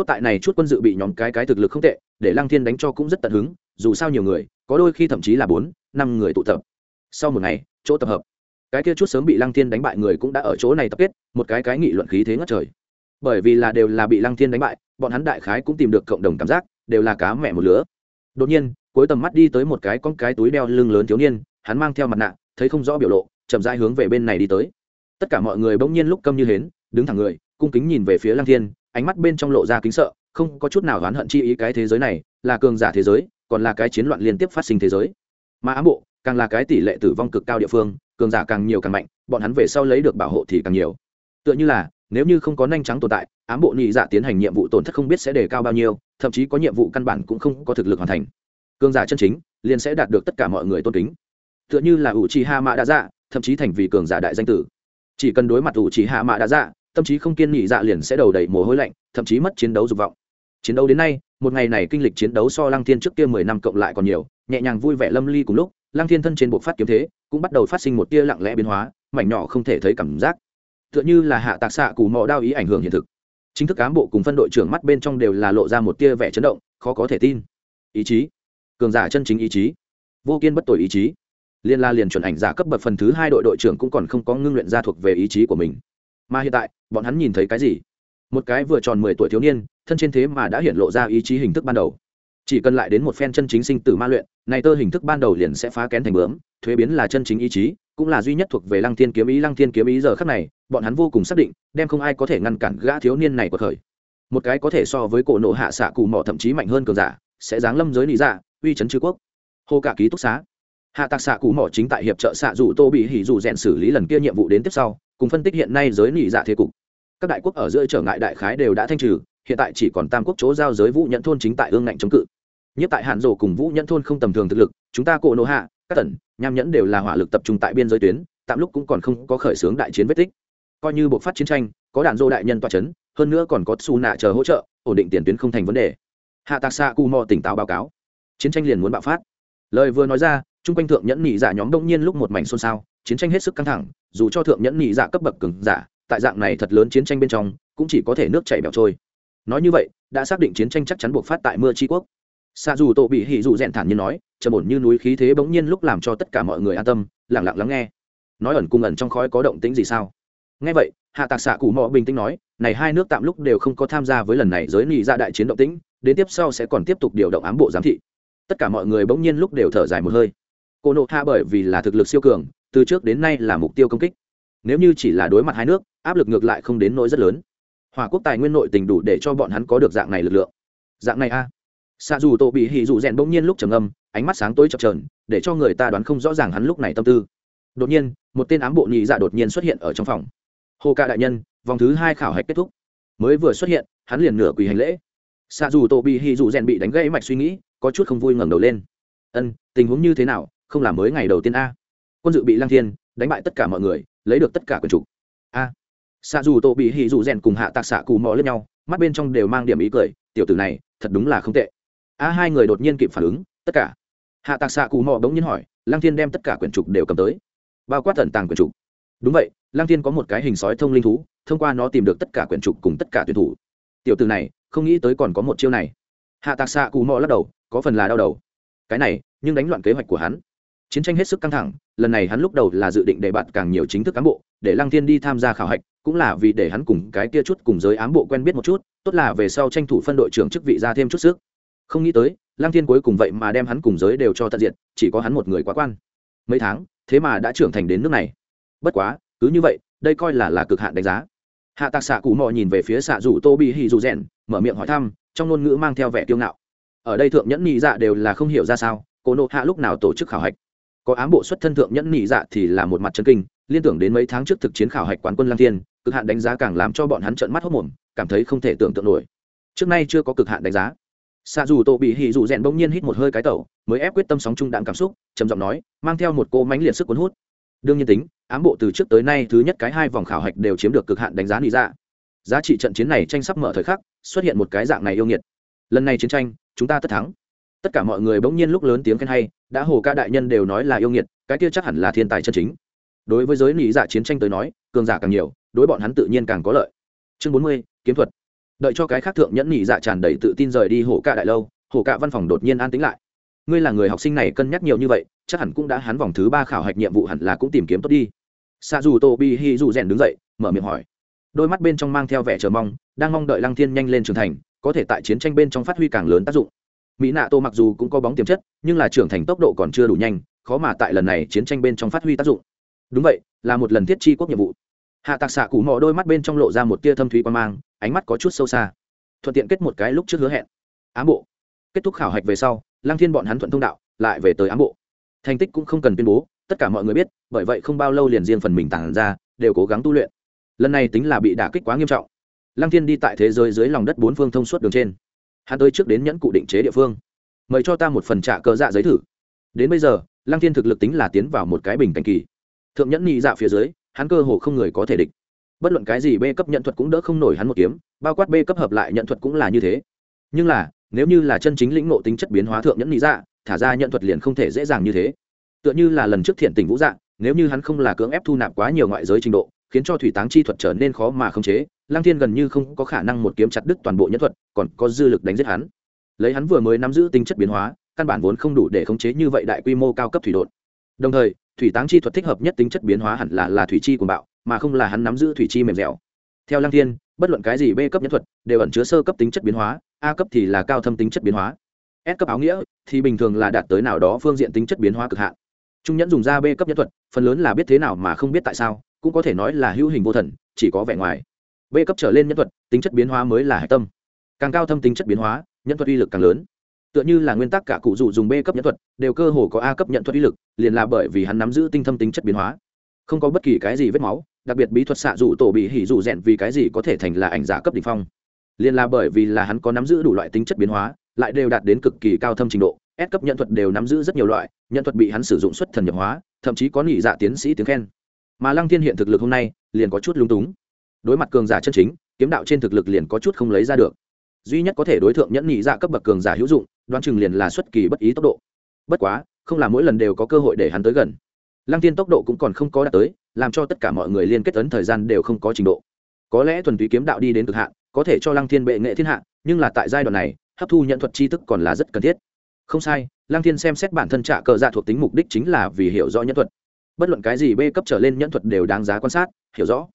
tốt tại này chút quân dự bị nhóm cái cái thực lực không tệ, để lăng thiên đánh cho cũng rất tận hứng, dù sao nhiều người, có đôi khi thậm chí là bốn, năm người tụ tập. Sau một ngày, chỗ tập hợp. Cái kia chút sớm bị lăng thiên đánh bại người cũng đã ở chỗ này tập kết, một cái cái nghị luận khí thế ngất trời. Bởi vì là đều là bị lăng thiên đánh bại, bọn hắn đại khái cũng tìm được cộng đồng cảm giác đều là cá mẹ một lứa. Đột nhiên, cuối tầm mắt đi tới một cái con cái túi đeo lưng lớn thiếu niên, hắn mang theo mặt nạ, thấy không rõ biểu lộ, chậm rãi hướng về bên này đi tới. Tất cả mọi người bỗng nhiên lúc câm như hến, đứng thẳng người, cung kính nhìn về phía lăng thiên, ánh mắt bên trong lộ ra kính sợ, không có chút nào oán hận chi ý cái thế giới này là cường giả thế giới, còn là cái chiến loạn liên tiếp phát sinh thế giới. Mà ám bộ, càng là cái tỷ lệ tử vong cực cao địa phương, cường giả càng nhiều càng mạnh, bọn hắn về sau lấy được bảo hộ thì càng nhiều. Tựa như là nếu như không có nhanh trắng tồn tại, ám bộ nhị dạ tiến hành nhiệm vụ tổn thất không biết sẽ đề cao bao nhiêu, thậm chí có nhiệm vụ căn bản cũng không có thực lực hoàn thành. Cường giả chân chính, liền sẽ đạt được tất cả mọi người tôn kính. Tựa như là ủ trì hạ mạ đã dạ thậm chí thành vì cường giả đại danh tử. Chỉ cần đối mặt ủ trì hạ mạ đã dạ tâm trí không kiên nhị dạ liền sẽ đầu đầy mồ hôi lạnh, thậm chí mất chiến đấu dục vọng. Chiến đấu đến nay, một ngày này kinh lịch chiến đấu so lăng thiên trước kia mười năm cộng lại còn nhiều, nhẹ nhàng vui vẻ lâm ly cùng lúc, lăng thiên thân trên bộ phát kiếm thế, cũng bắt đầu phát sinh một tia lặng lẽ biến hóa, mảnh nhỏ không thể thấy cảm giác tựa như là hạ tạc xạ cù mò đao ý ảnh hưởng hiện thực. Chính thức cán bộ cùng phân đội trưởng mắt bên trong đều là lộ ra một tia vẻ chấn động, khó có thể tin. Ý chí. Cường giả chân chính ý chí. Vô kiên bất tội ý chí. Liên la liền chuẩn ảnh giả cấp bậc phần thứ hai đội đội trưởng cũng còn không có ngưng luyện ra thuộc về ý chí của mình. Mà hiện tại, bọn hắn nhìn thấy cái gì? Một cái vừa tròn mười tuổi thiếu niên, thân trên thế mà đã hiện lộ ra ý chí hình thức ban đầu. Chỉ cần lại đến một phen chân chính sinh tử ma luyện, này tơ hình thức ban đầu liền sẽ phá kén thành bướm thuế biến là chân chính ý chí, cũng là duy nhất thuộc về lăng thiên kiếm ý. Lăng thiên kiếm ý giờ khắc này, bọn hắn vô cùng xác định, đem không ai có thể ngăn cản gã thiếu niên này của khởi một cái có thể so với cổ nộ hạ xạ cụ mỏ thậm chí mạnh hơn cường giả, sẽ giáng lâm giới lý dạ uy chấn chư quốc. Hô cả ký túc xá. Hạ tạc xạ cụ mỏ chính tại hiệp trợ xạ dù tô bị hỉ dù rèn xử lý lần kia nhiệm vụ đến tiếp sau, cùng phân tích hiện nay giới nỉ dạ thế cục. Các đại quốc ở giữa trở ngại đại khái đều đã thanh trừ, hiện tại chỉ còn tam quốc chỗ giao giới vũ nhận thôn chính tại ương ngạnh chống cự. Nhất tại hạn rổ cùng vũ nhẫn thôn không tầm thường thực lực, chúng ta cổ nộ hạ, các tần nham nhẫn đều là hỏa lực tập trung tại biên giới tuyến, tạm lúc cũng còn không có khởi xướng đại chiến vết tích. Coi như buộc phát chiến tranh, có đạn dô đại nhân toa c h ấ n hơn nữa còn có su nạ chờ hỗ trợ, ổn định tiền tuyến không thành vấn đề. Hạ tạc xạ cù mò tỉnh táo báo cáo. Chiến tranh liền muốn bạo phát. Lời vừa nói ra, chung quanh thượng nhẫn nhị giả nhóm đông nhiên lúc một mảnh xôn xao, chiến tranh hết sức căng thẳng, dù cho thượng nhẫn nhị giả cấp bậc cứng giả, tại dạng này thật lớn chiến tranh bên trong, cũng chỉ có thể nước chảy bẹo trôi. Nói như vậy, đã xác định chiến tranh chắc chắn buộc phát tại mưa tri quốc xa dù tổ bị hỉ dù rèn thản như nói, trầm ổn như núi khí thế bỗng nhiên lúc làm cho tất cả mọi người an tâm lẳng lặng lắng nghe. Nói ẩn cung ẩn trong khói có động tĩnh gì sao? Nghe vậy, hạ tạc xạ cụ mò bình tĩnh nói, này hai nước tạm lúc đều không có tham gia với lần này giới nghị ra dạ đại chiến động tĩnh, đến tiếp sau sẽ còn tiếp tục điều động ám bộ giám thị. Tất cả mọi người bỗng nhiên lúc đều thở dài một hơi. Cô nộ hạ bởi vì là thực lực siêu cường, từ trước đến nay là mục tiêu công kích. Nếu như chỉ là đối mặt hai nước, áp lực ngược lại không đến nỗi rất lớn. Hòa quốc tài nguyên nội tình đủ để cho bọn hắn có được dạng này lực lượng. Dạng này a xạ dù tổ bị hỉ dù rèn bỗng nhiên lúc trầm âm ánh mắt sáng tối chập trờn để cho người ta đoán không rõ ràng hắn lúc này tâm tư. Đột nhiên, một tên ám bộ nhị dạ đột nhiên xuất hiện ở trong phòng. Hồ ca đại nhân, vòng thứ hai khảo hạch kết thúc. Mới vừa xuất hiện, hắn liền nửa quỳ hành lễ. Xạ dù tổ bị hỉ dù rèn bị đánh gãy mạch suy nghĩ, có chút không vui ngẩng đầu lên. Ân, tình huống như thế nào? Không làm mới ngày đầu tiên a? Quân dự bị lang thiên, đánh bại tất cả mọi người, lấy được tất cả quyền chủ. A. Xạ dù tổ bị hỉ dù rèn cùng hạ tạc xạ cù mò lên nhau, mắt bên trong đều mang điểm ý cười, tiểu tử này, thật đúng là không tệ a hai người đột nhiên kịp phản ứng, tất cả. Hạ tạc xạ cù mò bỗng nhiên hỏi, lăng thiên đem tất cả quyển trục đều cầm tới. Bao quát tận tàng quyển trục. Đúng vậy, lăng thiên có một cái hình sói thông linh thú, thông qua nó tìm được tất cả quyển trục cùng tất cả tuyển thủ. Tiểu từ này, không nghĩ tới còn có một chiêu này. Hạ tạc xạ cù mò lắc đầu, có phần là đau đầu. Cái này, nhưng đánh loạn kế hoạch của hắn. Chiến tranh hết sức căng thẳng, lần này hắn lúc đầu là dự định để bạn càng nhiều chính thức cán bộ, để lăng thiên đi tham gia khảo hạch, cũng là vì để hắn cùng cái kia chút cùng giới ám bộ quen biết một chút, tốt là về sau tranh thủ phân đội trưởng chức vị ra thêm chút sức không nghĩ tới, lăng thiên cuối cùng vậy mà đem hắn cùng giới đều cho tận diện chỉ có hắn một người quá quan. Mấy tháng, thế mà đã trưởng thành đến nước này. Bất quá, cứ như vậy, đây coi là là cực hạn đánh giá. Hạ tạc xạ cụ mò nhìn về phía xạ rủ tô bị hì dù rèn mở miệng hỏi thăm, trong ngôn ngữ mang theo vẻ kiêu ngạo. Ở đây thượng nhẫn nhị dạ đều là không hiểu ra sao cô nộ hạ lúc nào tổ chức khảo hạch? Có ám bộ xuất thân thượng nhẫn nhị dạ thì là một mặt chân kinh, liên tưởng đến mấy tháng trước thực chiến khảo hạch quán quân lang thiên, cực hạn đánh giá càng làm cho bọn hắn trợn mắt hốc mồm, cảm thấy không thể tưởng tượng nổi. Trước nay chưa có cực hạn đánh giá xạ dù tổ bị hỉ dù rèn bỗng nhiên hít một hơi cái tẩu, mới ép quyết tâm sóng trung đạn cảm xúc, trầm giọng nói, mang theo một cô mánh liệt sức cuốn hút. Đương nhiên tính, ám bộ từ trước tới nay thứ nhất cái hai vòng khảo hạch đều chiếm được cực hạn đánh giá lý ra dạ. giá trị trận chiến này tranh sắp mở thời khắc, xuất hiện một cái dạng này yêu nghiệt. Lần này chiến tranh, chúng ta tất thắng. Tất cả mọi người bỗng nhiên lúc lớn tiếng khen hay, đã hồ ca đại nhân đều nói là yêu nghiệt, cái kia chắc hẳn là thiên tài chân chính. Đối với giới lý dạ chiến tranh tới nói, cường giả càng nhiều, đối bọn hắn tự nhiên càng có lợi. Chương bốn mươi, kiếm thuật đợi cho cái khác thượng nhẫn nhị dạ tràn đầy tự tin rời đi hổ cạ đại lâu, hổ cạ văn phòng đột nhiên an tính lại. Ngươi là người học sinh này cân nhắc nhiều như vậy, chắc hẳn cũng đã hắn vòng thứ ba khảo hạch nhiệm vụ hẳn là cũng tìm kiếm tốt đi. Xa dù tô bi hi dù rèn đứng dậy, mở miệng hỏi. Đôi mắt bên trong mang theo vẻ chờ mong, đang mong đợi lăng thiên nhanh lên trưởng thành, có thể tại chiến tranh bên trong phát huy càng lớn tác dụng. Mỹ nạ tô mặc dù cũng có bóng tiềm chất, nhưng là trưởng thành tốc độ còn chưa đủ nhanh, khó mà tại lần này chiến tranh bên trong phát huy tác dụng. Đúng vậy, là một lần thiết chi quốc nhiệm vụ. Hạ tạc xạ cụ mò đôi mắt bên trong lộ ra một tia thâm thúy quan mang ánh mắt có chút sâu xa. Thuận tiện kết một cái lúc trước hứa hẹn. Ám bộ. Kết thúc khảo hạch về sau, lăng thiên bọn hắn thuận thông đạo, lại về tới ám bộ. Thành tích cũng không cần tuyên bố, tất cả mọi người biết, bởi vậy không bao lâu liền riêng phần mình tản ra, đều cố gắng tu luyện. Lần này tính là bị đả kích quá nghiêm trọng. Lăng thiên đi tại thế giới dưới lòng đất bốn phương thông suốt đường trên. Hắn tới trước đến nhẫn cụ định chế địa phương. Mời cho ta một phần trả cờ dạ giấy thử. Đến bây giờ, lăng thiên thực lực tính là tiến vào một cái bình cảnh kỳ. Thượng nhẫn nhị dạ phía dưới, hắn cơ hồ không người có thể địch bất luận cái gì b cấp nhận thuật cũng đỡ không nổi hắn một kiếm, bao quát b cấp hợp lại nhận thuật cũng là như thế. Nhưng là, nếu như là chân chính lĩnh ngộ tính chất biến hóa thượng nhẫn lý dạ thả ra nhận thuật liền không thể dễ dàng như thế. Tựa như là lần trước thiện tình vũ dạng nếu như hắn không là cưỡng ép thu nạp quá nhiều ngoại giới trình độ, khiến cho thủy táng chi thuật trở nên khó mà khống chế lang thiên gần như không có khả năng một kiếm chặt đứt toàn bộ nhân thuật, còn có dư lực đánh giết hắn. Lấy hắn vừa mới nắm giữ tính chất biến hóa, căn bản vốn không đủ để khống chế như vậy đại quy mô cao cấp thủy đột đồng thời, thủy táng chi thuật thích hợp nhất tính chất biến hóa hẳn là là thủy chi của bạo mà không là hắn nắm giữ thủy chi mềm dẻo. Theo lăng thiên, bất luận cái gì b cấp nhân thuật đều ẩn chứa sơ cấp tính chất biến hóa, a cấp thì là cao thâm tính chất biến hóa. S cấp áo nghĩa thì bình thường là đạt tới nào đó phương diện tính chất biến hóa cực hạn. Trung nhẫn dùng ra b cấp nhân thuật, phần lớn là biết thế nào mà không biết tại sao, cũng có thể nói là hữu hình vô thần, chỉ có vẻ ngoài. B cấp trở lên nhân thuật, tính chất biến hóa mới là hạch tâm. Càng cao thâm tính chất biến hóa, nhân thuật uy lực càng lớn. Tựa như là nguyên tắc cả cụ dù dùng b cấp nhân thuật, đều cơ hồ có a cấp nhận thuật uy lực, liền là bởi vì hắn nắm giữ tinh thâm tính chất biến hóa không có bất kỳ cái gì vết máu, đặc biệt bí thuật xạ dụ tổ bị hỉ dụ rèn vì cái gì có thể thành là ảnh giả cấp đ ỉ n h phong. Liền là bởi vì là hắn có nắm giữ đủ loại tính chất biến hóa, lại đều đạt đến cực kỳ cao thâm trình độ, S cấp nhận thuật đều nắm giữ rất nhiều loại, nhận thuật bị hắn sử dụng xuất thần nhập hóa, thậm chí có nghỉ dạ tiến sĩ tiếng khen. Mà lăng thiên hiện thực lực hôm nay, liền có chút lung túng. Đối mặt cường giả chân chính, kiếm đạo trên thực lực liền có chút không lấy ra được. Duy nhất có thể đối tượng nhẫn nhị dạ cấp bậc cường giả hữu dụng, đoán chừng liền là xuất kỳ bất ý tốc độ. Bất quá, không là mỗi lần đều có cơ hội để hắn tới gần lăng tiên tốc độ cũng còn không có đạt tới, làm cho tất cả mọi người liên kết ấn thời gian đều không có trình độ. Có lẽ thuần túy kiếm đạo đi đến cực hạn, có thể cho lăng thiên bệ nghệ thiên hạ, nhưng là tại giai đoạn này, hấp thu nhận thuật tri thức còn là rất cần thiết. Không sai, lăng thiên xem xét bản thân trả cờ dạ thuộc tính mục đích chính là vì hiểu rõ nhân thuật. Bất luận cái gì b cấp trở lên nhân thuật đều đáng giá quan sát, hiểu rõ.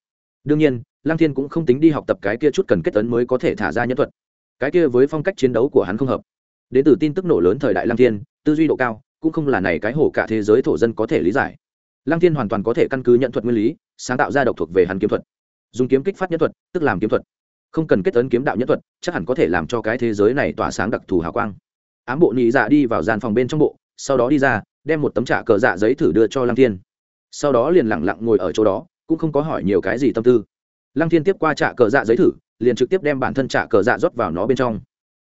Đương nhiên, lăng thiên cũng không tính đi học tập cái kia chút cần kết ấn mới có thể thả ra nhân thuật. Cái kia với phong cách chiến đấu của hắn không hợp. Đến từ tin tức nổ lớn thời đại lăng thiên, tư duy độ cao, cũng không là này cái hổ cả thế giới thổ dân có thể lý giải lăng thiên hoàn toàn có thể căn cứ nhận thuật nguyên lý, sáng tạo ra độc thuộc về hắn kiếm thuật. Dùng kiếm kích phát nhân thuật, tức làm kiếm thuật. Không cần kết ấn kiếm đạo nhân thuật, chắc hẳn có thể làm cho cái thế giới này tỏa sáng đặc thù hào quang. Ám bộ nhị dạ đi vào gian phòng bên trong bộ, sau đó đi ra, đem một tấm trả cờ dạ giấy thử đưa cho lăng thiên. Sau đó liền lẳng lặng ngồi ở chỗ đó, cũng không có hỏi nhiều cái gì tâm tư. Lăng thiên tiếp qua trả cờ dạ giấy thử, liền trực tiếp đem bản thân trả cờ dạ rót vào nó bên trong.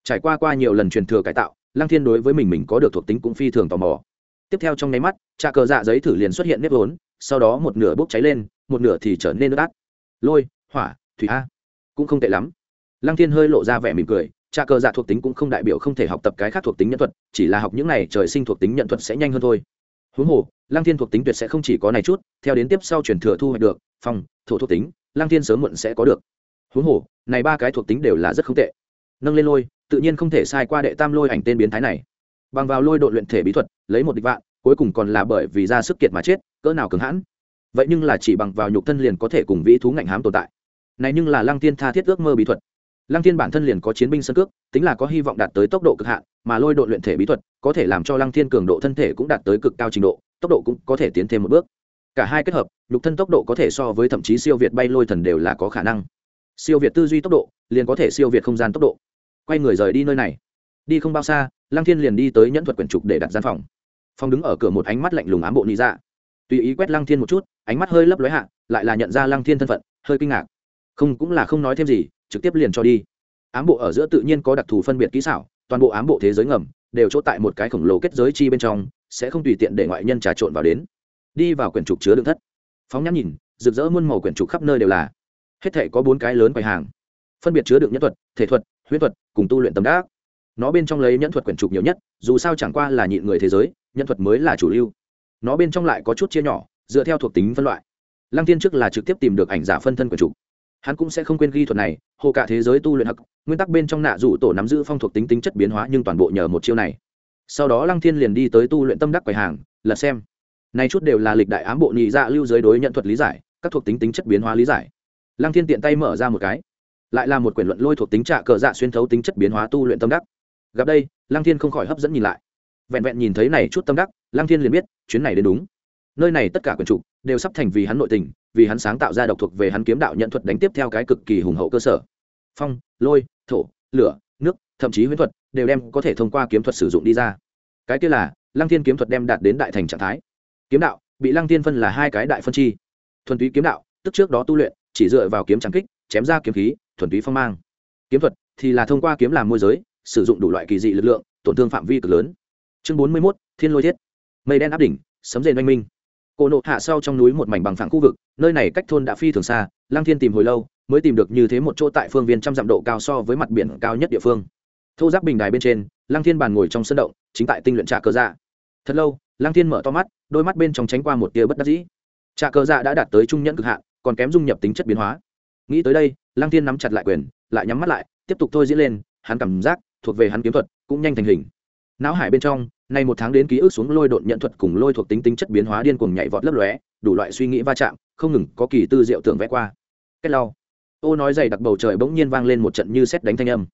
Trải qua qua nhiều lần truyền thừa cải tạo, lăng thiên đối với mình mình có được thuộc tính cũng phi thường tò mò tiếp theo trong nháy mắt, trà cờ dạ giấy thử liền xuất hiện nếp vốn, sau đó một nửa bốc cháy lên, một nửa thì trở nên nước át lôi, hỏa, thủy a. Cũng không tệ lắm. Lăng thiên hơi lộ ra vẻ mỉm cười, trà cờ dạ thuộc tính cũng không đại biểu không thể học tập cái khác thuộc tính nhân thuật, chỉ là học những này trời sinh thuộc tính nhận thuật sẽ nhanh hơn thôi. Huống hồ, lăng thiên thuộc tính tuyệt sẽ không chỉ có này chút, theo đến tiếp sau truyền thừa thu hoạch được, phòng, thổ thuộc tính, lăng thiên sớm muộn sẽ có được. Huống hồ, này ba cái thuộc tính đều là rất không tệ. Nâng lên lôi, tự nhiên không thể sai qua đệ tam lôi ảnh tên biến thái này bằng vào lôi đội luyện thể bí thuật, lấy một địch vạn, cuối cùng còn là bởi vì ra sức kiệt mà chết, cỡ nào cứng hãn. Vậy nhưng là chỉ bằng vào nhục thân liền có thể cùng vĩ thú ngạnh hám tồn tại. Này nhưng là lăng tiên tha thiết ước mơ bí thuật. Lăng tiên bản thân liền có chiến binh sân cước, tính là có hy vọng đạt tới tốc độ cực hạn, mà lôi đội luyện thể bí thuật có thể làm cho lăng thiên cường độ thân thể cũng đạt tới cực cao trình độ, tốc độ cũng có thể tiến thêm một bước. Cả hai kết hợp, nhục thân tốc độ có thể so với thậm chí siêu việt bay lôi thần đều là có khả năng. Siêu việt tư duy tốc độ, liền có thể siêu việt không gian tốc độ. Quay người rời đi nơi này đi không bao xa, lăng thiên liền đi tới nhẫn thuật quyển trục để đặt gian phòng. Phong đứng ở cửa một ánh mắt lạnh lùng ám bộ nị dạ. Tùy ý quét lăng thiên một chút, ánh mắt hơi lấp lóe hạ, lại là nhận ra lăng thiên thân phận, hơi kinh ngạc. Không, cũng là không nói thêm gì, trực tiếp liền cho đi. Ám bộ ở giữa tự nhiên có đặc thù phân biệt kỹ xảo, toàn bộ ám bộ thế giới ngầm đều chỗ tại một cái khổng lồ kết giới chi bên trong, sẽ không tùy tiện để ngoại nhân trà trộn vào đến. Đi vào quyển trục chứa đựng thất. Phóng nhắm nhìn, rực rỡ muôn màu quyển trục khắp nơi đều là. Hết thể có bốn cái lớn quầy hàng. Phân biệt chứa đựng nhân thuật, thể thuật huyết thuật, cùng tu luyện tầm đắc nó bên trong lấy nhân thuật quyển trục nhiều nhất, dù sao chẳng qua là nhịn người thế giới nhân thuật mới là chủ lưu. Nó bên trong lại có chút chia nhỏ, dựa theo thuộc tính phân loại. Lăng tiên trước là trực tiếp tìm được ảnh giả phân thân quyển trục. Hắn cũng sẽ không quên ghi thuật này, hồ cả thế giới tu luyện hắc, nguyên tắc bên trong nạ rủ tổ nắm giữ phong thuộc tính tính chất biến hóa nhưng toàn bộ nhờ một chiêu này. Sau đó lăng thiên liền đi tới tu luyện tâm đắc quầy hàng, lật xem. Nay chút đều là lịch đại ám bộ nhị dạ lưu giới đối nhận thuật lý giải, các thuộc tính tính chất biến hóa lý giải. Lăng thiên tiện tay mở ra một cái. Lại là một quyển luận lôi thuộc tính trạ cờ dạ xuyên thấu tính chất biến hóa tu luyện tâm đắc gặp đây, lăng thiên không khỏi hấp dẫn nhìn lại. Vẹn vẹn nhìn thấy này chút tâm đắc, lăng thiên liền biết, chuyến này đến đúng. Nơi này tất cả quần trục đều sắp thành vì hắn nội tình, vì hắn sáng tạo ra độc thuộc về hắn kiếm đạo nhận thuật đánh tiếp theo cái cực kỳ hùng hậu cơ sở. Phong, lôi, thổ, lửa, nước, thậm chí huyễn thuật đều đem có thể thông qua kiếm thuật sử dụng đi ra. Cái kia là, lăng thiên kiếm thuật đem đạt đến đại thành trạng thái. Kiếm đạo, bị lăng thiên phân là hai cái đại phân chi. Thuần túy kiếm đạo, tức trước đó tu luyện, chỉ dựa vào kiếm trắng kích, chém ra kiếm khí, thuần túy phong mang. Kiếm thuật thì là thông qua kiếm làm môi giới sử dụng đủ loại kỳ dị lực lượng, tổn thương phạm vi cực lớn. Chương bốn mươi mốt, thiên lôi thiết. Mây đen áp đỉnh, sấm rền oanh minh. Cổ nộ hạ sau trong núi một mảnh bằng phẳng khu vực, nơi này cách thôn đã phi thường xa lang thiên tìm hồi lâu, mới tìm được như thế một chỗ tại phương viên trăm dặm độ cao so với mặt biển cao nhất địa phương. Thô giáp bình đài bên trên lang thiên bàn ngồi trong sân động, chính tại tinh luyện trà cơ dạ. Thật lâu lang thiên mở to mắt, đôi mắt bên trong tránh qua một tia bất đắc dĩ. Trà cơ dạ đã đạt tới trung nhẫn cực hạn, còn kém dung nhập tính chất biến hóa. Nghĩ tới đây lang thiên nắm chặt lại quyền, lại nhắm mắt lại, tiếp tục thôi diễn lên, hắn cảm giác thuộc về hắn kiếm thuật, cũng nhanh thành hình. Não hải bên trong, nay một tháng đến ký ức xuống lôi độn nhận thuật cùng lôi thuộc tính tính chất biến hóa điên cuồng nhảy vọt lấp lóe, đủ loại suy nghĩ va chạm, không ngừng có kỳ tư diệu tưởng vẽ qua. Cách lau. Ô nói dày đặc bầu trời bỗng nhiên vang lên một trận như xét đánh thanh âm.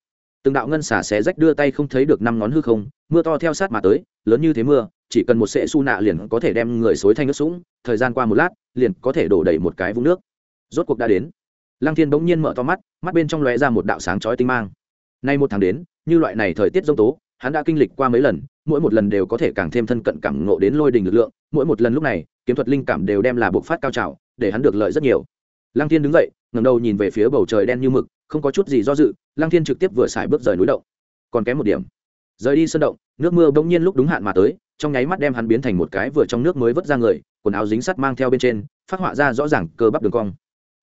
Từng đạo ngân xả xé rách đưa tay không thấy được năm ngón hư không, mưa to theo sát mà tới, lớn như thế mưa, chỉ cần một sệ su nạ liền có thể đem người xối thanh nước sũng, thời gian qua một lát, liền có thể đổ đầy một cái vũng nước. Rốt cuộc đã đến. Lăng thiên bỗng nhiên mở to mắt mắt bên trong lóe ra một đạo sáng chói tinh mang nay một tháng đến, như loại này thời tiết giông tố, hắn đã kinh lịch qua mấy lần, mỗi một lần đều có thể càng thêm thân cận cảm ngộ đến lôi đình lực lượng, mỗi một lần lúc này, kiếm thuật linh cảm đều đem là bộc phát cao trào, để hắn được lợi rất nhiều. Lăng thiên đứng dậy, ngẩng đầu nhìn về phía bầu trời đen như mực, không có chút gì do dự, lăng thiên trực tiếp vừa xài bước rời núi động. Còn kém một điểm. Rời đi sân động, nước mưa bỗng nhiên lúc đúng hạn mà tới, trong nháy mắt đem hắn biến thành một cái vừa trong nước mới vớt ra người, quần áo dính sắt mang theo bên trên, phát họa ra rõ ràng cơ bắp đường cong.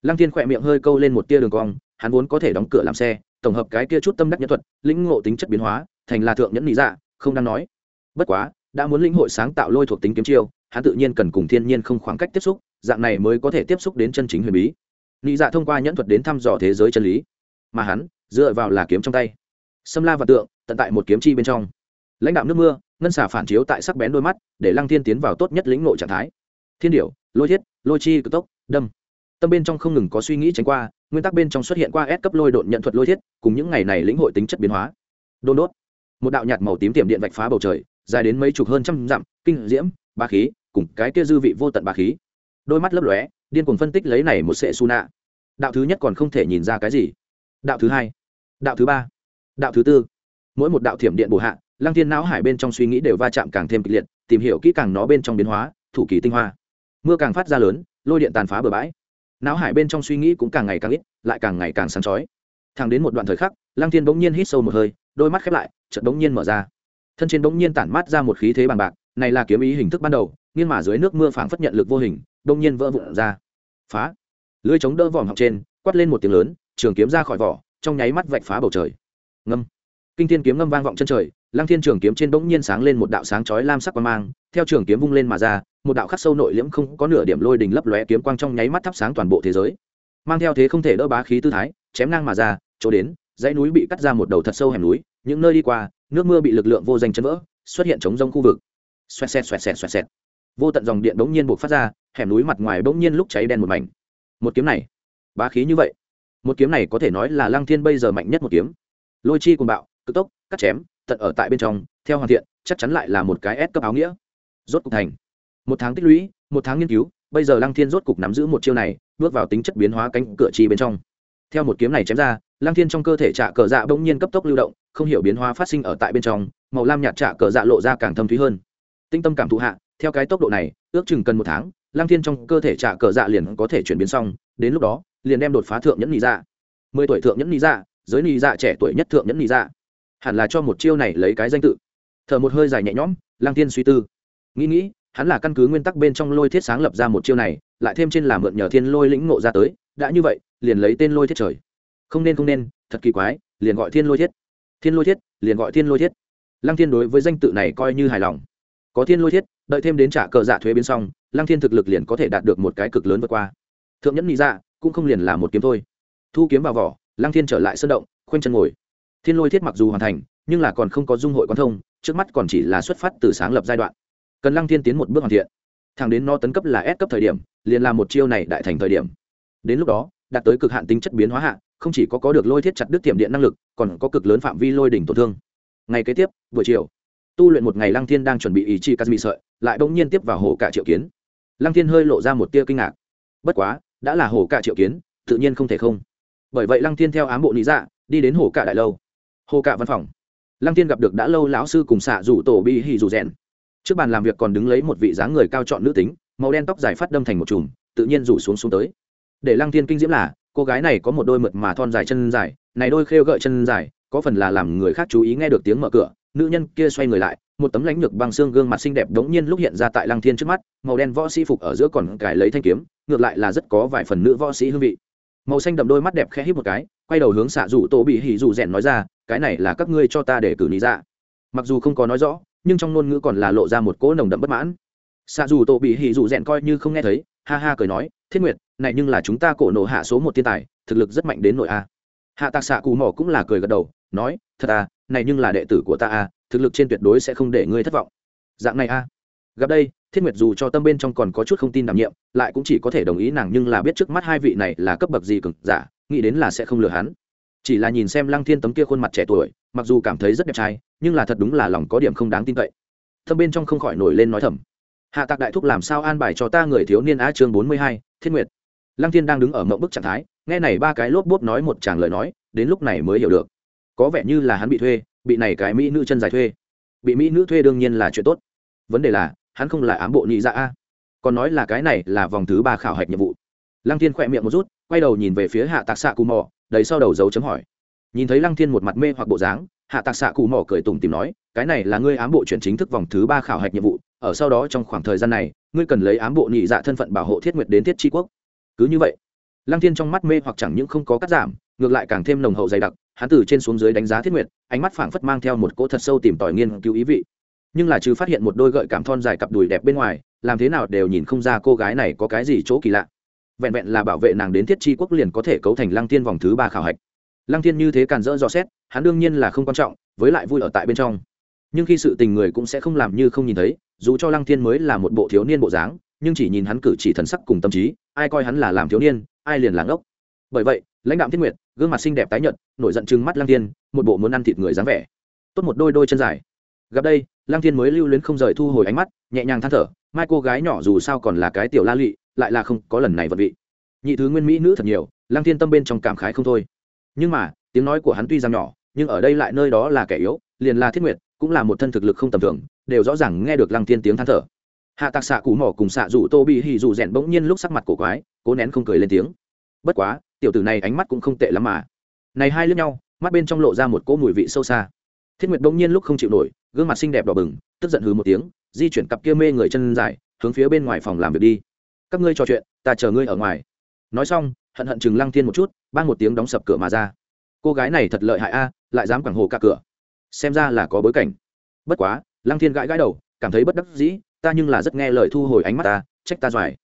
Lăng thiên khỏe miệng hơi câu lên một tia đường cong, hắn vốn có thể đóng cửa làm xe tổng hợp cái kia chút tâm đắc nhân thuật, lĩnh ngộ tính chất biến hóa, thành là thượng nhẫn lý dạ không đang nói. Bất quá, đã muốn lĩnh hội sáng tạo lôi thuộc tính kiếm chiêu, hắn tự nhiên cần cùng thiên nhiên không khoảng cách tiếp xúc, dạng này mới có thể tiếp xúc đến chân chính huyền bí. Lý dạ thông qua nhẫn thuật đến thăm dò thế giới chân lý, mà hắn, dựa vào là kiếm trong tay. Xâm la và tượng, tận tại một kiếm chi bên trong. Lãnh đạo nước mưa, ngân xả phản chiếu tại sắc bén đôi mắt, để lăng thiên tiến vào tốt nhất lĩnh nội trạng thái. Thiên điểu, lôi thiết, lôi chi cực tốc, đâm tâm bên trong không ngừng có suy nghĩ tránh qua, nguyên tắc bên trong xuất hiện qua ép cấp lôi độn nhận thuật lôi thiết, cùng những ngày này lĩnh hội tính chất biến hóa. Đôn đốt. Một đạo nhạt màu tím tiềm điện vạch phá bầu trời, dài đến mấy chục hơn trăm dặm, kinh diễm ba khí, cùng cái kia dư vị vô tận ba khí. Đôi mắt lấp lóe, điên cuồng phân tích lấy này một sệ su nạ đạo thứ nhất còn không thể nhìn ra cái gì. Đạo thứ hai, đạo thứ ba, đạo thứ tư. Mỗi một đạo thiểm điện bổ hạ, lăng thiên não hải bên trong suy nghĩ đều va chạm càng thêm kịch liệt, tìm hiểu kỹ càng nó bên trong biến hóa, thủ kỳ tinh hoa. Mưa càng phát ra lớn, lôi điện tàn phá bừa bãi não hải bên trong suy nghĩ cũng càng ngày càng ít, lại càng ngày càng sáng chói. Thẳng đến một đoạn thời khắc, lăng thiên bỗng nhiên hít sâu một hơi, đôi mắt khép lại, chợt bỗng nhiên mở ra. Thân trên bỗng nhiên tản mát ra một khí thế bằng bạc, này là kiếm ý hình thức ban đầu, nghiêng mà dưới nước mưa phảng phất nhận lực vô hình, bỗng nhiên vỡ vụn ra. Phá! Lưới chống đỡ vòm học trên, quát lên một tiếng lớn, trường kiếm ra khỏi vỏ, trong nháy mắt vạch phá bầu trời. Ngâm! Kinh thiên kiếm ngâm vang vọng chân trời, lăng thiên trường kiếm trên bỗng nhiên sáng lên một đạo sáng chói lam sắc quang mang, theo trường kiếm vung lên mà ra một đạo khắc sâu nội liễm không có nửa điểm lôi đình lấp lóe kiếm quang trong nháy mắt thắp sáng toàn bộ thế giới. Mang theo thế không thể đỡ bá khí tư thái, chém ngang mà ra, chỗ đến, dãy núi bị cắt ra một đầu thật sâu hẻm núi, những nơi đi qua, nước mưa bị lực lượng vô danh chấn vỡ, xuất hiện chống rông khu vực. Xoẹt xẹt xoẹt xẹt xoẹt xẹt. Vô tận dòng điện bỗng nhiên buộc phát ra, hẻm núi mặt ngoài bỗng nhiên lúc cháy đen một mảnh. Một kiếm này, bá khí như vậy, một kiếm này có thể nói là lăng thiên bây giờ mạnh nhất một kiếm. Lôi chi cùng bạo, cực tốc, cắt chém, tận ở tại bên trong, theo hoàn thiện, chắc chắn lại là một cái ép cấp áo nghĩa. Rốt cục thành một tháng tích lũy, một tháng nghiên cứu, bây giờ lăng thiên rốt cục nắm giữ một chiêu này, bước vào tính chất biến hóa cánh cửa chi bên trong. Theo một kiếm này chém ra, lăng thiên trong cơ thể trả cờ dạ bỗng nhiên cấp tốc lưu động, không hiểu biến hóa phát sinh ở tại bên trong, màu lam nhạt trả cờ dạ lộ ra càng thâm thúy hơn. Tinh tâm cảm thụ hạ, theo cái tốc độ này, ước chừng cần một tháng, lăng thiên trong cơ thể trả cờ dạ liền có thể chuyển biến xong, đến lúc đó, liền đem đột phá thượng nhẫn nhị dạ. Mười tuổi thượng nhẫn nhị dạ giới nhị dạ trẻ tuổi nhất thượng nhẫn nhị dạ. Hẳn là cho một chiêu này lấy cái danh tự. Thở một hơi dài nhẹ nhõm, lăng thiên suy tư. Nghĩ nghĩ hắn là căn cứ nguyên tắc bên trong lôi thiết sáng lập ra một chiêu này, lại thêm trên là mượn nhờ thiên lôi lĩnh ngộ ra tới, đã như vậy, liền lấy tên lôi thiết trời. Không nên không nên, thật kỳ quái, liền gọi thiên lôi thiết. Thiên lôi thiết, liền gọi thiên lôi thiết. Lăng thiên đối với danh tự này coi như hài lòng. Có thiên lôi thiết, đợi thêm đến trả cờ dạ thuế biến xong, lăng thiên thực lực liền có thể đạt được một cái cực lớn vượt qua. Thượng nhẫn nghĩ dạ cũng không liền là một kiếm thôi. Thu kiếm vào vỏ, lăng thiên trở lại sân động, khoanh chân ngồi. Thiên lôi thiết mặc dù hoàn thành, nhưng là còn không có dung hội quan thông, trước mắt còn chỉ là xuất phát từ sáng lập giai đoạn cần lăng thiên tiến một bước hoàn thiện. Thẳng đến no tấn cấp là S cấp thời điểm, liền làm một chiêu này đại thành thời điểm. Đến lúc đó, đạt tới cực hạn tính chất biến hóa hạ, không chỉ có có được lôi thiết chặt đứt tiệm điện năng lực, còn có cực lớn phạm vi lôi đỉnh tổn thương. Ngày kế tiếp, buổi chiều, tu luyện một ngày lăng thiên đang chuẩn bị ý chi kazmi sợi, lại bỗng nhiên tiếp vào hồ cả triệu kiến. Lăng thiên hơi lộ ra một tia kinh ngạc. Bất quá, đã là hồ cả triệu kiến, tự nhiên không thể không. Bởi vậy lăng thiên theo ám bộ lý dạ đi đến hồ cả đại lâu. Hồ cả văn phòng. Lăng thiên gặp được đã lâu lão sư cùng xạ rủ tổ bi hì rủ rèn trước bàn làm việc còn đứng lấy một vị dáng người cao trọn nữ tính, màu đen tóc dài phát đâm thành một chùm, tự nhiên rủ xuống xuống tới. Để lăng thiên kinh diễm là, cô gái này có một đôi mượt mà thon dài chân dài, này đôi khêu gợi chân dài, có phần là làm người khác chú ý nghe được tiếng mở cửa, nữ nhân kia xoay người lại, một tấm lãnh ngực băng xương gương mặt xinh đẹp đống nhiên lúc hiện ra tại lăng thiên trước mắt, màu đen võ sĩ phục ở giữa còn cài lấy thanh kiếm, ngược lại là rất có vài phần nữ võ sĩ hương vị. Màu xanh đậm đôi mắt đẹp khẽ hít một cái, quay đầu hướng xạ rủ tổ bị hỉ rủ rèn nói ra, cái này là các ngươi cho ta để cử lý ra mặc dù không có nói rõ nhưng trong ngôn ngữ còn là lộ ra một cỗ nồng đậm bất mãn. Xạ dù tổ bị hỉ dù rèn coi như không nghe thấy, ha ha cười nói, thiết nguyệt, này nhưng là chúng ta cổ nổ hạ số một thiên tài, thực lực rất mạnh đến nội a. Hạ tạc xạ cù mỏ cũng là cười gật đầu, nói, thật à này nhưng là đệ tử của ta a, thực lực trên tuyệt đối sẽ không để ngươi thất vọng. Dạng này a. Gặp đây, thiết nguyệt dù cho tâm bên trong còn có chút không tin đảm nhiệm, lại cũng chỉ có thể đồng ý nàng nhưng là biết trước mắt hai vị này là cấp bậc gì cực giả, nghĩ đến là sẽ không lừa hắn. Chỉ là nhìn xem lăng thiên tấm kia khuôn mặt trẻ tuổi, mặc dù cảm thấy rất đẹp trai nhưng là thật đúng là lòng có điểm không đáng tin cậy. Thâm bên trong không khỏi nổi lên nói thầm. Hạ tạc đại thúc làm sao an bài cho ta người thiếu niên á chương bốn mươi hai, thiên nguyệt. Lăng thiên đang đứng ở mộng bức trạng thái, nghe này ba cái lốp bốp nói một chàng lời nói, đến lúc này mới hiểu được. Có vẻ như là hắn bị thuê, bị này cái mỹ nữ chân dài thuê. Bị mỹ nữ thuê đương nhiên là chuyện tốt. Vấn đề là, hắn không là ám bộ nhị dạ a. Còn nói là cái này là vòng thứ ba khảo hạch nhiệm vụ. Lăng thiên khỏe miệng một rút, quay đầu nhìn về phía hạ tạc xạ cù mò, đầy sau đầu dấu chấm hỏi. Nhìn thấy lăng thiên một mặt mê hoặc bộ dáng hạ tạc xạ cụ mỏ cười tùng tìm nói, cái này là ngươi ám bộ chuyển chính thức vòng thứ ba khảo hạch nhiệm vụ, ở sau đó trong khoảng thời gian này, ngươi cần lấy ám bộ nhị dạ thân phận bảo hộ thiết nguyệt đến thiết tri quốc. Cứ như vậy, lăng thiên trong mắt mê hoặc chẳng những không có cắt giảm, ngược lại càng thêm nồng hậu dày đặc, hắn từ trên xuống dưới đánh giá thiết nguyệt, ánh mắt phảng phất mang theo một cỗ thật sâu tìm tòi nghiên cứu ý vị. Nhưng là trừ phát hiện một đôi gợi cảm thon dài cặp đùi đẹp bên ngoài, làm thế nào đều nhìn không ra cô gái này có cái gì chỗ kỳ lạ. Vẹn vẹn là bảo vệ nàng đến thiết chi quốc liền có thể cấu thành lăng Thiên vòng thứ ba khảo hạch lăng Thiên như thế càn dỡ dò xét hắn đương nhiên là không quan trọng với lại vui ở tại bên trong. Nhưng khi sự tình người cũng sẽ không làm như không nhìn thấy dù cho lăng Thiên mới là một bộ thiếu niên bộ dáng nhưng chỉ nhìn hắn cử chỉ thần sắc cùng tâm trí ai coi hắn là làm thiếu niên ai liền là ngốc. Bởi vậy lãnh đạm thiết nguyệt gương mặt xinh đẹp tái nhợt nổi giận trừng mắt lăng Thiên, một bộ muốn ăn thịt người dáng vẻ. Tốt một đôi đôi chân dài. Gặp đây lăng Thiên mới lưu luyến không rời thu hồi ánh mắt nhẹ nhàng than thở mai cô gái nhỏ dù sao còn là cái tiểu la lụy lại là không có lần này vật vị. Nhị thứ nguyên mỹ nữ thật nhiều lăng Thiên tâm bên trong cảm khái không thôi nhưng mà, tiếng nói của hắn tuy rằng nhỏ, nhưng ở đây lại nơi đó là kẻ yếu, liền là thiết nguyệt, cũng là một thân thực lực không tầm thường, đều rõ ràng nghe được lăng Thiên tiếng than thở. Hạ tạc xạ cú mỏ cùng xạ rủ tô bị hì rụ rèn bỗng nhiên lúc sắc mặt cổ quái, cố nén không cười lên tiếng. Bất quá, tiểu tử này ánh mắt cũng không tệ lắm mà. Này hai lướt nhau, mắt bên trong lộ ra một cỗ mùi vị sâu xa. Thiết nguyệt bỗng nhiên lúc không chịu nổi, gương mặt xinh đẹp đỏ bừng, tức giận hừ một tiếng, di chuyển cặp kia mê người chân dài, hướng phía bên ngoài phòng làm việc đi. Các ngươi trò chuyện, ta chờ ngươi ở ngoài. Nói xong hận hận chừng lăng thiên một chút ban một tiếng đóng sập cửa mà ra. Cô gái này thật lợi hại a, lại dám quẳng hồ cả cửa. Xem ra là có bối cảnh. Bất quá, lăng thiên gãi gãi đầu, cảm thấy bất đắc dĩ, ta nhưng là rất nghe lời thu hồi ánh mắt ta, trách ta doài.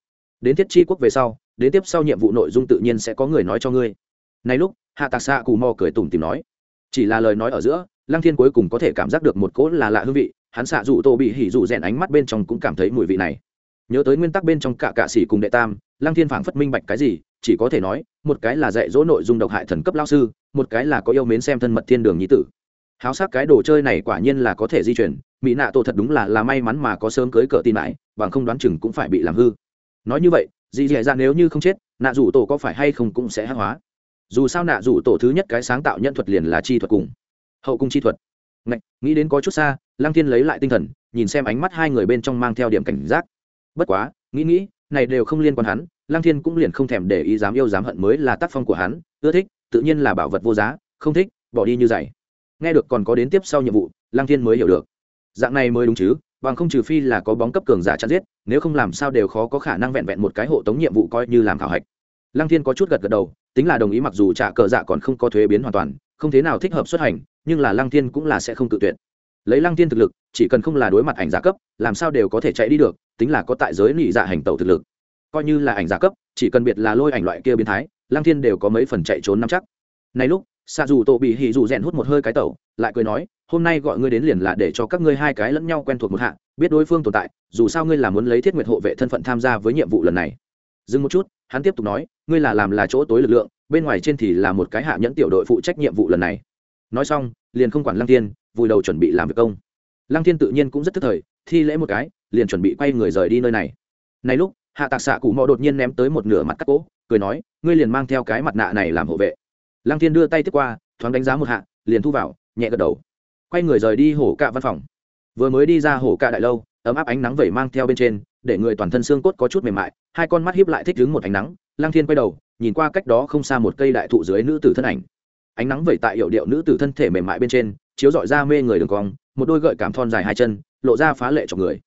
Đến thiết chi quốc về sau, đến tiếp sau nhiệm vụ nội dung tự nhiên sẽ có người nói cho ngươi. Này lúc, hạ tạc xạ cù mò cười tủm tìm nói. Chỉ là lời nói ở giữa, lăng thiên cuối cùng có thể cảm giác được một cỗ là lạ hương vị, hắn xạ dụ tô bị hỉ dù rèn ánh mắt bên trong cũng cảm thấy mùi vị này. Nhớ tới nguyên tắc bên trong cả cạ sĩ cùng đệ tam lăng thiên phảng phất minh bạch cái gì chỉ có thể nói một cái là dạy dỗ nội dung độc hại thần cấp lao sư một cái là có yêu mến xem thân mật thiên đường nhí tử. Háo sắc cái đồ chơi này quả nhiên là có thể di chuyển mỹ nạ tổ thật đúng là là may mắn mà có sớm cưới cỡ tin lại bằng không đoán chừng cũng phải bị làm hư. Nói như vậy dì dì ra nếu như không chết nạ rủ tổ có phải hay không cũng sẽ hát hóa. Dù sao nạ rủ tổ thứ nhất cái sáng tạo nhân thuật liền là chi thuật cùng hậu cung chi thuật. Ngày, nghĩ đến có chút xa lăng thiên lấy lại tinh thần nhìn xem ánh mắt hai người bên trong mang theo điểm cảnh giác. Bất quá nghĩ nghĩ này đều không liên quan hắn, lăng thiên cũng liền không thèm để ý dám yêu dám hận mới là tác phong của hắn, ưa thích, tự nhiên là bảo vật vô giá, không thích, bỏ đi như dày nghe được còn có đến tiếp sau nhiệm vụ, lăng thiên mới hiểu được. Dạng này mới đúng chứ, bằng không trừ phi là có bóng cấp cường giả chặn giết, nếu không làm sao đều khó có khả năng vẹn vẹn một cái hộ tống nhiệm vụ coi như làm khảo hạch. Lăng thiên có chút gật gật đầu, tính là đồng ý mặc dù trả cờ dạ còn không có thuế biến hoàn toàn, không thế nào thích hợp xuất hành, nhưng là lăng thiên cũng là sẽ không tự tuyệt. Lấy lăng thiên thực lực, chỉ cần không là đối mặt ảnh giả cấp, làm sao đều có thể chạy đi được tính là có tại giới nị dạ hành tẩu thực lực. Coi như là ảnh giả cấp, chỉ cần biệt là lôi ảnh loại kia biến thái, lăng thiên đều có mấy phần chạy trốn năm chắc. Này lúc xạ dù tổ bị hỉ dù rèn hút một hơi cái tẩu, lại cười nói, hôm nay gọi ngươi đến liền là để cho các ngươi hai cái lẫn nhau quen thuộc một hạ, biết đối phương tồn tại, dù sao ngươi là muốn lấy thiết nguyệt hộ vệ thân phận tham gia với nhiệm vụ lần này. Dừng một chút, hắn tiếp tục nói, ngươi là làm là chỗ tối lực lượng, bên ngoài trên thì là một cái hạ nhẫn tiểu đội phụ trách nhiệm vụ lần này. Nói xong, liền không quản lăng thiên, vùi đầu chuẩn bị làm việc công. Lăng thiên tự nhiên cũng rất tức thời thi lễ một cái, liền chuẩn bị quay người rời đi nơi này. Này lúc, hạ tạc xạ cụ mò đột nhiên ném tới một nửa mặt cắt cỗ cười nói, ngươi liền mang theo cái mặt nạ này làm hộ vệ. Lăng thiên đưa tay tiếp qua, thoáng đánh giá một hạ, liền thu vào, nhẹ gật đầu. Quay người rời đi hổ cạ văn phòng. Vừa mới đi ra hổ cạ đại lâu, ấm áp ánh nắng vẩy mang theo bên trên, để người toàn thân xương cốt có chút mềm mại, hai con mắt hiếp lại thích đứng một ánh nắng. Lăng thiên quay đầu, nhìn qua cách đó không xa một cây đại thụ dưới nữ tử thân ảnh. Ánh nắng vẩy tại hiệu điệu nữ tử thân thể mềm mại bên trên, chiếu dọi ra mê người đường cong một đôi gợi cảm thon dài hai chân lộ ra phá lệ cho người.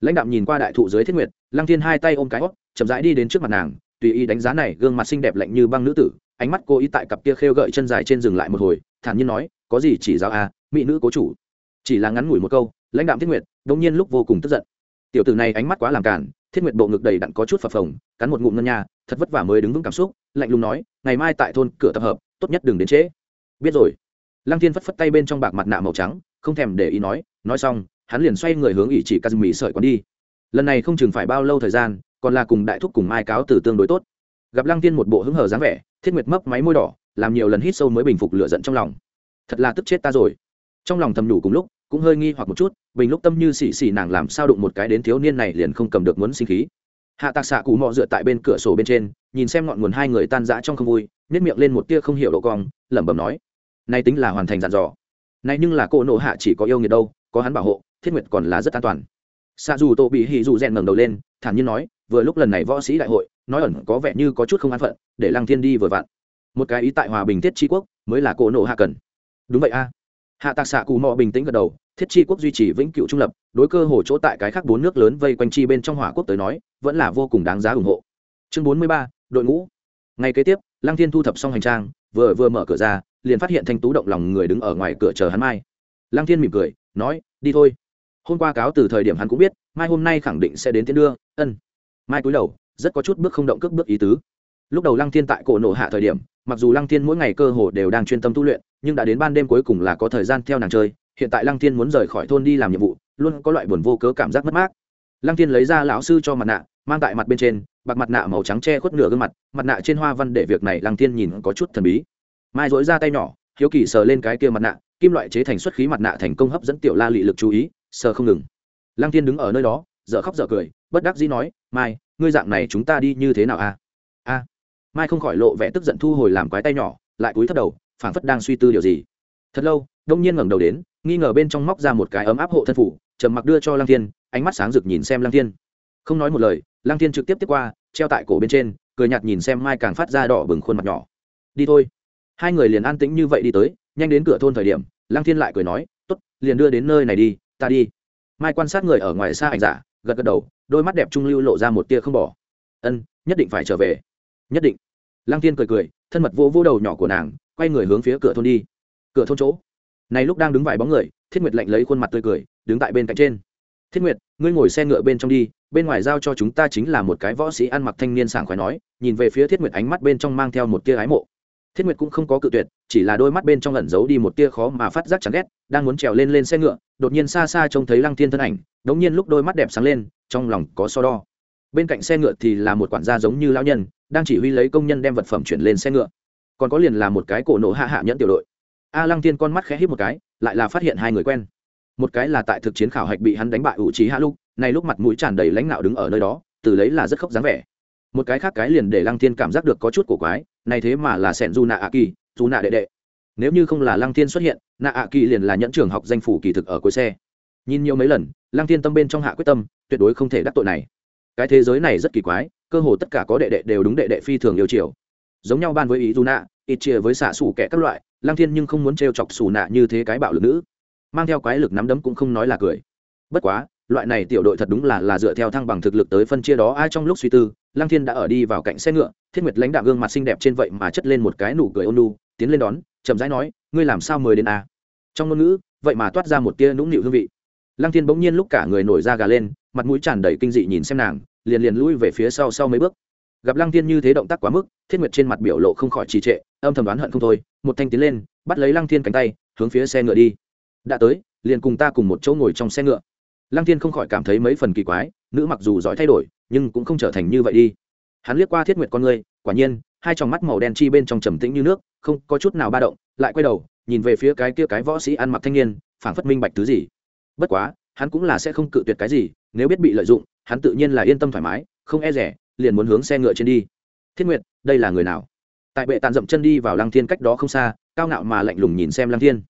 Lãnh đạm nhìn qua đại thụ dưới thiết nguyệt lăng thiên hai tay ôm cái hót chậm rãi đi đến trước mặt nàng tùy ý đánh giá này gương mặt xinh đẹp lạnh như băng nữ tử ánh mắt cô ý tại cặp kia khêu gợi chân dài trên dừng lại một hồi thản nhiên nói có gì chỉ giáo a à, mỹ nữ cố chủ. Chỉ là ngắn ngủi một câu lãnh đạm thiết nguyệt đông nhiên lúc vô cùng tức giận. Tiểu tử này ánh mắt quá làm cản thiết nguyệt bộ ngực đầy đặn có chút phập phồng cắn một ngụm ngân nhà thật vất vả mới đứng vững cảm xúc lạnh lùng nói ngày mai tại thôn cửa tập hợp tốt nhất đừng đến trễ. Biết rồi. Lăng thiên phất phất tay bên trong bạc mặt nạ màu trắng không thèm để ý nói nói xong, hắn liền xoay người hướng ỷ chỉ kazumi sợi quán đi. Lần này không chừng phải bao lâu thời gian, còn là cùng đại thúc cùng mai cáo từ tương đối tốt. Gặp lăng tiên một bộ hứng hờ dáng vẻ, thiết nguyệt mấp máy môi đỏ, làm nhiều lần hít sâu mới bình phục lửa giận trong lòng. Thật là tức chết ta rồi. Trong lòng thầm đủ cùng lúc, cũng hơi nghi hoặc một chút, bình lúc tâm như xì xì nàng làm sao đụng một cái đến thiếu niên này liền không cầm được muốn sinh khí. Hạ tạc xạ cụ mọ dựa tại bên cửa sổ bên trên, nhìn xem ngọn nguồn hai người tan rã trong không vui nếp miệng lên một tia không hiểu độ cong, lẩm bẩm nói nay tính là hoàn thành dặn dò này nhưng là cô nộ hạ chỉ có yêu nghiệt đâu, có hắn bảo hộ, thiết nguyệt còn là rất an toàn. Xa dù tô bị hì dù rèn ngẩng đầu lên, thản nhiên nói, vừa lúc lần này võ sĩ đại hội, nói ẩn có vẻ như có chút không an phận, để lăng thiên đi vừa vặn. Một cái ý tại hòa bình thiết tri quốc, mới là cô nộ hạ cần. Đúng vậy a. Hạ tạc xạ cù mò bình tĩnh gật đầu, thiết chi quốc duy trì vĩnh cựu trung lập, đối cơ hồ chỗ tại cái khác bốn nước lớn vây quanh chi bên trong hỏa quốc tới nói, vẫn là vô cùng đáng giá ủng hộ. Chương bốn mươi ba, đội ngũ. Ngày kế tiếp, lăng thiên thu thập xong hành trang, vừa vừa mở cửa ra liền phát hiện thanh tú động lòng người đứng ở ngoài cửa chờ hắn mai. Lăng thiên mỉm cười, nói, đi thôi. Hôm qua cáo từ thời điểm hắn cũng biết, mai hôm nay khẳng định sẽ đến tiến đưa, ân. Mai cúi đầu, rất có chút bước không động cước bước ý tứ. Lúc đầu lăng thiên tại cổ nổ hạ thời điểm, mặc dù lăng thiên mỗi ngày cơ hồ đều đang chuyên tâm tu luyện, nhưng đã đến ban đêm cuối cùng là có thời gian theo nàng chơi, hiện tại lăng thiên muốn rời khỏi thôn đi làm nhiệm vụ, luôn có loại buồn vô cớ cảm giác mất mát. Lăng thiên lấy ra lão sư cho mặt nạ, mang tại mặt bên trên, bạc mặt nạ màu trắng che khuất nửa gương mặt mặt nạ trên hoa văn để việc này lăng thiên nhìn có chút thần bí mai dối ra tay nhỏ, hiếu kỳ sờ lên cái kia mặt nạ, kim loại chế thành xuất khí mặt nạ thành công hấp dẫn tiểu la lị lực chú ý, sờ không ngừng. Lăng thiên đứng ở nơi đó, dở khóc dở cười, bất đắc dĩ nói, mai, ngươi dạng này chúng ta đi như thế nào a? A? Mai không khỏi lộ vẻ tức giận thu hồi làm quái tay nhỏ, lại cúi thấp đầu, phảng phất đang suy tư điều gì. Thật lâu, đông nhiên ngẩng đầu đến, nghi ngờ bên trong móc ra một cái ấm áp hộ thân phủ, trầm mặc đưa cho lăng thiên, ánh mắt sáng rực nhìn xem lăng thiên. Không nói một lời, lăng thiên trực tiếp tiếp qua, treo tại cổ bên trên, cười nhạt nhìn xem mai càng phát ra đỏ bừng khuôn mặt nhỏ. Đi thôi hai người liền an tĩnh như vậy đi tới, nhanh đến cửa thôn thời điểm, lăng thiên lại cười nói t ố t liền đưa đến nơi này đi, ta đi. Mai quan sát người ở ngoài xa ảnh giả, gật gật đầu, đôi mắt đẹp trung lưu lộ ra một tia không bỏ. Ân, nhất định phải trở về. Nhất định. Lăng thiên cười cười, thân mật vỗ vỗ đầu nhỏ của nàng, quay người hướng phía cửa thôn đi. Cửa thôn chỗ. Này lúc đang đứng vài bóng người, thiết nguyệt lạnh lấy khuôn mặt tươi cười, đứng tại bên cạnh trên. Thiết nguyệt, ngươi ngồi xe ngựa bên trong đi, bên ngoài giao cho chúng ta chính là một cái võ sĩ ăn mặc thanh niên sảng khoái nói, nhìn về phía thiết nguyệt ánh mắt bên trong mang theo một tia ái mộ thiết nguyệt cũng không có cự tuyệt, chỉ là đôi mắt bên trong lẩn giấu đi một tia khó mà phát giác chẳng ghét, đang muốn trèo lên lên xe ngựa, đột nhiên xa xa trông thấy lăng thiên thân ảnh, đống nhiên lúc đôi mắt đẹp sáng lên, trong lòng có so đo. Bên cạnh xe ngựa thì là một quản gia giống như lão nhân, đang chỉ huy lấy công nhân đem vật phẩm chuyển lên xe ngựa. Còn có liền là một cái cổ nổ hạ hạ nhẫn tiểu đội. A lăng Thiên con mắt khẽ hít một cái, lại là phát hiện hai người quen. Một cái là tại thực chiến khảo hạch bị hắn đánh bại ủ trí hạ lúc này lúc mặt mũi tràn đầy lãnh nạo đứng ở nơi đó, từ lấy là rất khóc dáng vẻ. Một cái khác cái liền để lăng thiên cảm giác được có chút cổ quái này thế mà là sẻn du nạ ạ kỳ du nạ đệ đệ. Nếu như không là lăng thiên xuất hiện, nạ ạ kỳ liền là nhẫn trường học danh phủ kỳ thực ở cuối xe. Nhìn nhiều mấy lần, lăng thiên tâm bên trong hạ quyết tâm, tuyệt đối không thể đắc tội này. Cái thế giới này rất kỳ quái, cơ hồ tất cả có đệ đệ đều đúng đệ đệ phi thường yêu chiều. Giống nhau ban với ý dù nạ, ít chia với xạ xù kẻ các loại, Lăng thiên nhưng không muốn trêu chọc xù nạ như thế cái bạo lực nữ. Mang theo quái lực nắm đấm cũng không nói là cười. Bất quá loại này tiểu đội thật đúng là là dựa theo thăng bằng thực lực tới phân chia đó. Ai trong lúc suy tư lang thiên đã ở đi vào cạnh xe ngựa, thiết nguyệt lãnh đạo gương mặt xinh đẹp trên vậy mà chất lên một cái nụ cười ôn nu tiến lên đón, chậm rãi nói, ngươi làm sao mời đến a trong ngôn ngữ, vậy mà toát ra một tia nũng nịu hương vị. Lăng thiên bỗng nhiên lúc cả người nổi da gà lên, mặt mũi tràn đầy kinh dị nhìn xem nàng, liền liền lui về phía sau sau mấy bước. Gặp lăng thiên như thế động tác quá mức, thiết nguyệt trên mặt biểu lộ không khỏi trì trệ, âm thầm đoán hận không thôi, một thanh tiến lên, bắt lấy lăng thiên cánh tay, hướng phía xe ngựa đi. Đã tới, liền cùng ta cùng một chỗ ngồi trong xe ngựa lăng thiên không khỏi cảm thấy mấy phần kỳ quái, nữ mặc dù giỏi thay đổi, nhưng cũng không trở thành như vậy đi. Hắn liếc qua thiết nguyệt con người quả nhiên, hai tròng mắt màu đen chi bên trong trầm tĩnh như nước, không có chút nào ba động, lại quay đầu, nhìn về phía cái kia cái võ sĩ ăn mặc thanh niên, phảng phất minh bạch thứ gì. Bất quá, hắn cũng là sẽ không cự tuyệt cái gì, nếu biết bị lợi dụng, hắn tự nhiên là yên tâm thoải mái, không e rẻ, liền muốn hướng xe ngựa trên đi. Thiết nguyệt, đây là người nào? Tại bệ tàn dậm chân đi vào lăng thiên cách đó không xa, cao ngạo mà lạnh lùng nhìn xem lăng thiên.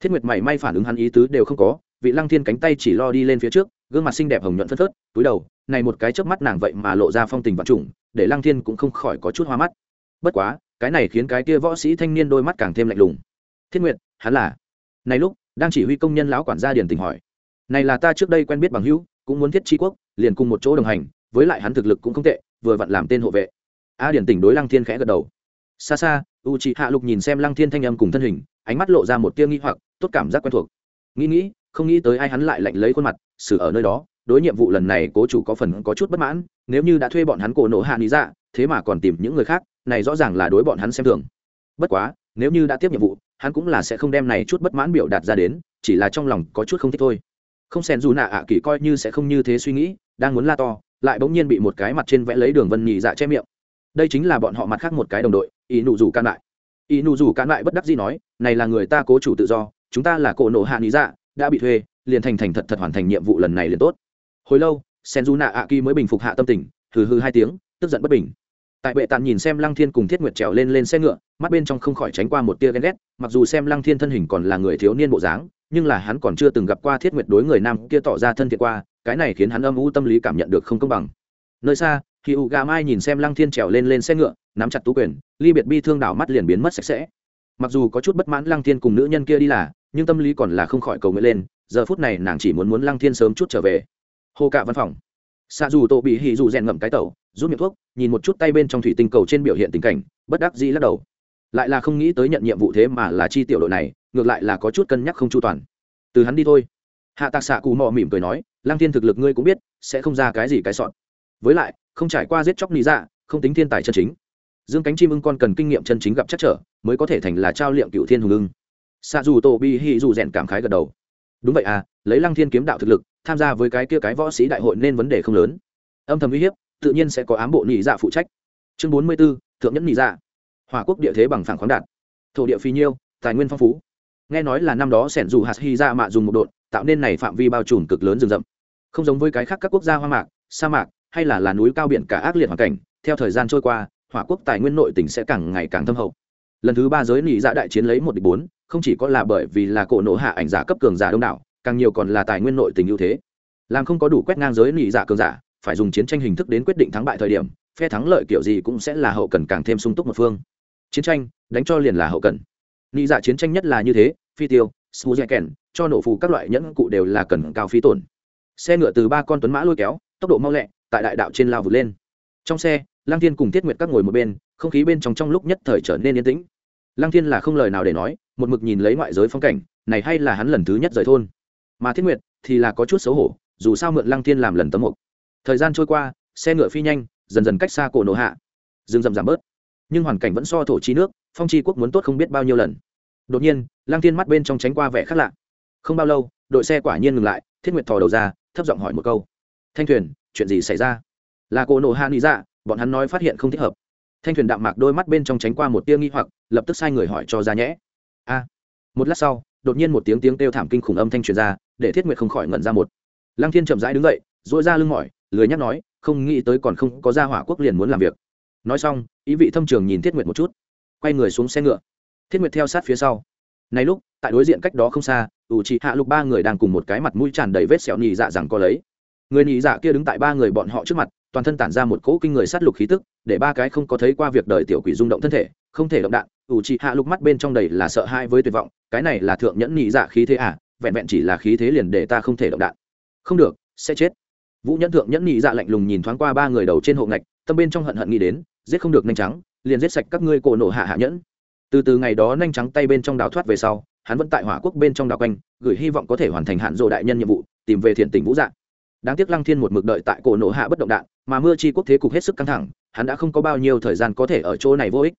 Thiết nguyệt mảy may phản ứng hắn ý tứ đều không có vị lăng thiên cánh tay chỉ lo đi lên phía trước, gương mặt xinh đẹp hồng nhuận phất phớt, túi đầu, này một cái chớp mắt nàng vậy mà lộ ra phong tình vật trùng, để lăng thiên cũng không khỏi có chút hoa mắt. Bất quá, cái này khiến cái kia võ sĩ thanh niên đôi mắt càng thêm lạnh lùng. Thiên nguyệt, hắn là? Này lúc, đang chỉ huy công nhân lão quản gia điển tình hỏi. Này là ta trước đây quen biết bằng hữu, cũng muốn thiết tri quốc, liền cùng một chỗ đồng hành, với lại hắn thực lực cũng không tệ, vừa vặn làm tên hộ vệ. A điển tình đối lăng thiên khẽ gật đầu. Xa xa u c hạ lục nhìn xem lăng thiên thanh âm cùng thân hình, ánh mắt lộ ra một tia nghi hoặc, tốt cảm giác quen thuộc. Nghĩ nghĩ không nghĩ tới ai hắn lại lạnh lấy khuôn mặt, xử ở nơi đó, đối nhiệm vụ lần này cố chủ có phần có chút bất mãn, nếu như đã thuê bọn hắn cổ nổ hạ lý dạ thế mà còn tìm những người khác, này rõ ràng là đối bọn hắn xem thường. Bất quá, nếu như đã tiếp nhiệm vụ, hắn cũng là sẽ không đem này chút bất mãn biểu đạt ra đến, chỉ là trong lòng có chút không thích thôi. Không xen dù nạ ạ kỳ coi như sẽ không như thế suy nghĩ, đang muốn la to, lại bỗng nhiên bị một cái mặt trên vẽ lấy đường vân nhị dạ che miệng. Đây chính là bọn họ mặt khác một cái đồng đội, ý nụ rủ can lại. Ý nụ rủ can lại bất đắc gì nói, này là người ta cố chủ tự do, chúng ta là cổ nổ hạ lý dạ đã bị thuê, liền thành thành thật thật hoàn thành nhiệm vụ lần này liền tốt. Hồi lâu sen du nạ ạ kỳ mới bình phục hạ tâm tình, hừ hừ hai tiếng, tức giận bất bình. Tại bệ tàn nhìn xem lăng thiên cùng thiết nguyệt trèo lên lên xe ngựa, mắt bên trong không khỏi tránh qua một tia ghen ghét, mặc dù xem lăng thiên thân hình còn là người thiếu niên bộ dáng, nhưng là hắn còn chưa từng gặp qua thiết nguyệt đối người nam kia tỏ ra thân thiện qua, cái này khiến hắn âm u tâm lý cảm nhận được không công bằng. Nơi xa khi u gà mai nhìn xem lăng thiên trèo lên lên xe ngựa, nắm chặt tú quyền, ly biệt bi thương đảo mắt liền biến mất sạch sẽ. Mặc dù có chút bất mãn lăng thiên cùng nữ nhân kia đi là nhưng tâm lý còn là không khỏi cầu nguyện lên, giờ phút này nàng chỉ muốn muốn lăng thiên sớm chút trở về. Hồ cạ văn phòng. Xạ dù tổ bị hì dù rèn ngậm cái tẩu, rút miệng thuốc, nhìn một chút tay bên trong thủy tinh cầu trên biểu hiện tình cảnh, bất đắc dĩ lắc đầu. Lại là không nghĩ tới nhận nhiệm vụ thế mà là chi tiểu đội này, ngược lại là có chút cân nhắc không chu toàn. Từ hắn đi thôi. Hạ tạc xạ cù mò mỉm cười nói, lăng thiên thực lực ngươi cũng biết, sẽ không ra cái gì cái sọn với lại, không trải qua giết chóc lý dạ không tính thiên tài chân chính. Dương cánh chim ưng con cần kinh nghiệm chân chính gặp chắc trở, mới có thể thành là trao liệm cựu thiên hùng ưng xạ dù tổ bi hì dù rèn cảm khái gật đầu. Đúng vậy à lấy lăng thiên kiếm đạo thực lực, tham gia với cái kia cái võ sĩ đại hội nên vấn đề không lớn. Âm thầm uy hiếp, tự nhiên sẽ có ám bộ nhị dạ phụ trách. Chương bốn mươi b ố thượng nhẫn nhị dạ. Hòa quốc địa thế bằng phẳng khoáng đạt. Thổ địa phi nhiêu, tài nguyên phong phú. Nghe nói là năm đó sẻn dù hạt hy ra dạ mạ dùng một đột tạo nên này phạm vi bao trùm cực lớn rừng rậm. Không giống với cái khác các quốc gia hoa mạc, sa mạc, hay là là núi cao biển cả ác liệt hoàn cảnh, theo thời gian trôi qua, hỏa quốc tài nguyên nội tỉnh sẽ càng ngày càng thâm hậu. Lần thứ ba giới nị dạ đại chiến lấy một địch bốn không chỉ có là bởi vì là cổ nổ hạ ảnh giả cấp cường giả đông đảo, càng nhiều còn là tài nguyên nội tình ưu thế. Làm không có đủ quét ngang giới nị giả cường giả, phải dùng chiến tranh hình thức đến quyết định thắng bại thời điểm, phe thắng lợi kiểu gì cũng sẽ là hậu cần càng thêm sung túc một phương. Chiến tranh, đánh cho liền là hậu cần. Nị giả chiến tranh nhất là như thế, phi tiêu su dè kèn cho nổ phù các loại nhẫn cụ đều là cần cao phí tổn. Xe ngựa từ ba con tuấn mã lôi kéo, tốc độ mau lẹ, tại đại đạo trên lao vượt lên. Trong xe, lang thiên cùng thiết nguyệt các ngồi một bên, không khí bên trong trong lúc nhất thời trở nên yên tĩnh lang thiên là không lời nào để nói, một mực nhìn lấy ngoại giới phong cảnh, này hay là hắn lần thứ nhất rời thôn. Mà thiết nguyệt thì là có chút xấu hổ, dù sao mượn lang thiên làm lần tấm mục. Thời gian trôi qua, xe ngựa phi nhanh, dần dần cách xa cổ nổ hạ. Rừng rậm giảm bớt. Nhưng hoàn cảnh vẫn so thổ chi nước, phong chi quốc muốn tốt không biết bao nhiêu lần. Đột nhiên lang thiên mắt bên trong tránh qua vẻ khác lạ. Không bao lâu, đội xe quả nhiên ngừng lại, thiết nguyệt thò đầu ra, thấp giọng hỏi một câu. Thanh thuyền, chuyện gì xảy ra? Là cổ nổ hạ nghĩ ra dạ, bọn hắn nói phát hiện không thích hợp thanh thuyền đạm mạc đôi mắt bên trong tránh qua một tia nghi hoặc, lập tức sai người hỏi cho ra nhẽ. A. Một lát sau, đột nhiên một tiếng tiếng kêu thảm kinh khủng âm thanh truyền ra, để thiết nguyệt không khỏi ngẩn ra một. Lăng thiên chậm rãi đứng dậy dội ra lưng mỏi, lười nhắc nói, không nghĩ tới còn không có ra hỏa quốc liền muốn làm việc. Nói xong, ý vị thâm trường nhìn thiết nguyệt một chút. Quay người xuống xe ngựa. Thiết nguyệt theo sát phía sau. Này lúc, tại đối diện cách đó không xa, ủ chị hạ lục ba người đang cùng một cái mặt mũi tràn đầy vết sẹo nhì dạ rằng có lấy người nhị dạ kia đứng tại ba người bọn họ trước mặt, toàn thân tản ra một cỗ kinh người sát lục khí tức, để ba cái không có thấy qua việc đời tiểu quỷ rung động thân thể, không thể động đạn, ủ trị hạ lục mắt bên trong đầy là sợ hãi với tuyệt vọng, cái này là thượng nhẫn nhị dạ khí thế à vẹn vẹn chỉ là khí thế liền để ta không thể động đạn. Không được, sẽ chết. Vũ nhẫn thượng nhẫn nhị dạ lạnh lùng nhìn thoáng qua ba người đầu trên hộ ngạch, tâm bên trong hận hận nghĩ đến, giết không được nhanh trắng, liền giết sạch các ngươi cổ nổ hạ hạ nhẫn. Từ từ ngày đó nhanh trắng tay bên trong đào thoát về sau, hắn vẫn tại hỏa quốc bên trong đào quanh, gửi hy vọng có thể hoàn thành hạn rộ đại nhân nhiệm vụ, tìm về thiện tình vũ dạng đáng tiếc lăng thiên một mực đợi tại cổ nổ hạ bất động đạn, mà mưa chi quốc thế cục hết sức căng thẳng, hắn đã không có bao nhiêu thời gian có thể ở chỗ này vô ích.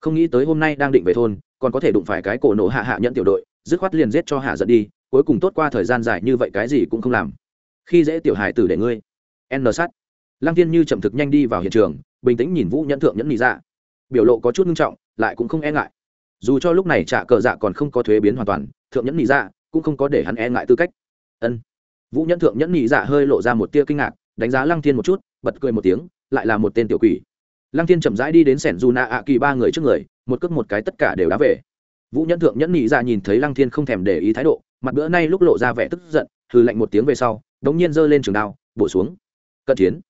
Không nghĩ tới hôm nay đang định về thôn, còn có thể đụng phải cái cổ nổ hạ hạ nhận tiểu đội, dứt khoát liền giết cho hạ giận đi, cuối cùng tốt qua thời gian dài như vậy cái gì cũng không làm. Khi dễ tiểu hài tử để ngươi. N sát lăng Thiên như chậm thực nhanh đi vào hiện trường, bình tĩnh nhìn vũ nhẫn thượng nhẫn nhị dạ. Biểu lộ có chút nghiêm trọng, lại cũng không e ngại. Dù cho lúc này trả cờ dạ còn không có thuế biến hoàn toàn, thượng nhẫn nhị dạ cũng không có để hắn e ngại tư cách. Ân vũ nhẫn thượng nhẫn nhị dạ hơi lộ ra một tia kinh ngạc, đánh giá lăng thiên một chút, bật cười một tiếng, lại là một tên tiểu quỷ. Lăng thiên chậm rãi đi đến sẻn dù nạ ạ kỳ ba người trước người, một cước một cái tất cả đều đá về. Vũ nhẫn thượng nhẫn nhị dạ nhìn thấy lăng thiên không thèm để ý thái độ, mặt bữa nay lúc lộ ra vẻ tức giận, hừ lạnh một tiếng về sau, đống nhiên giơ lên trường đao, bổ xuống. Cận chiến.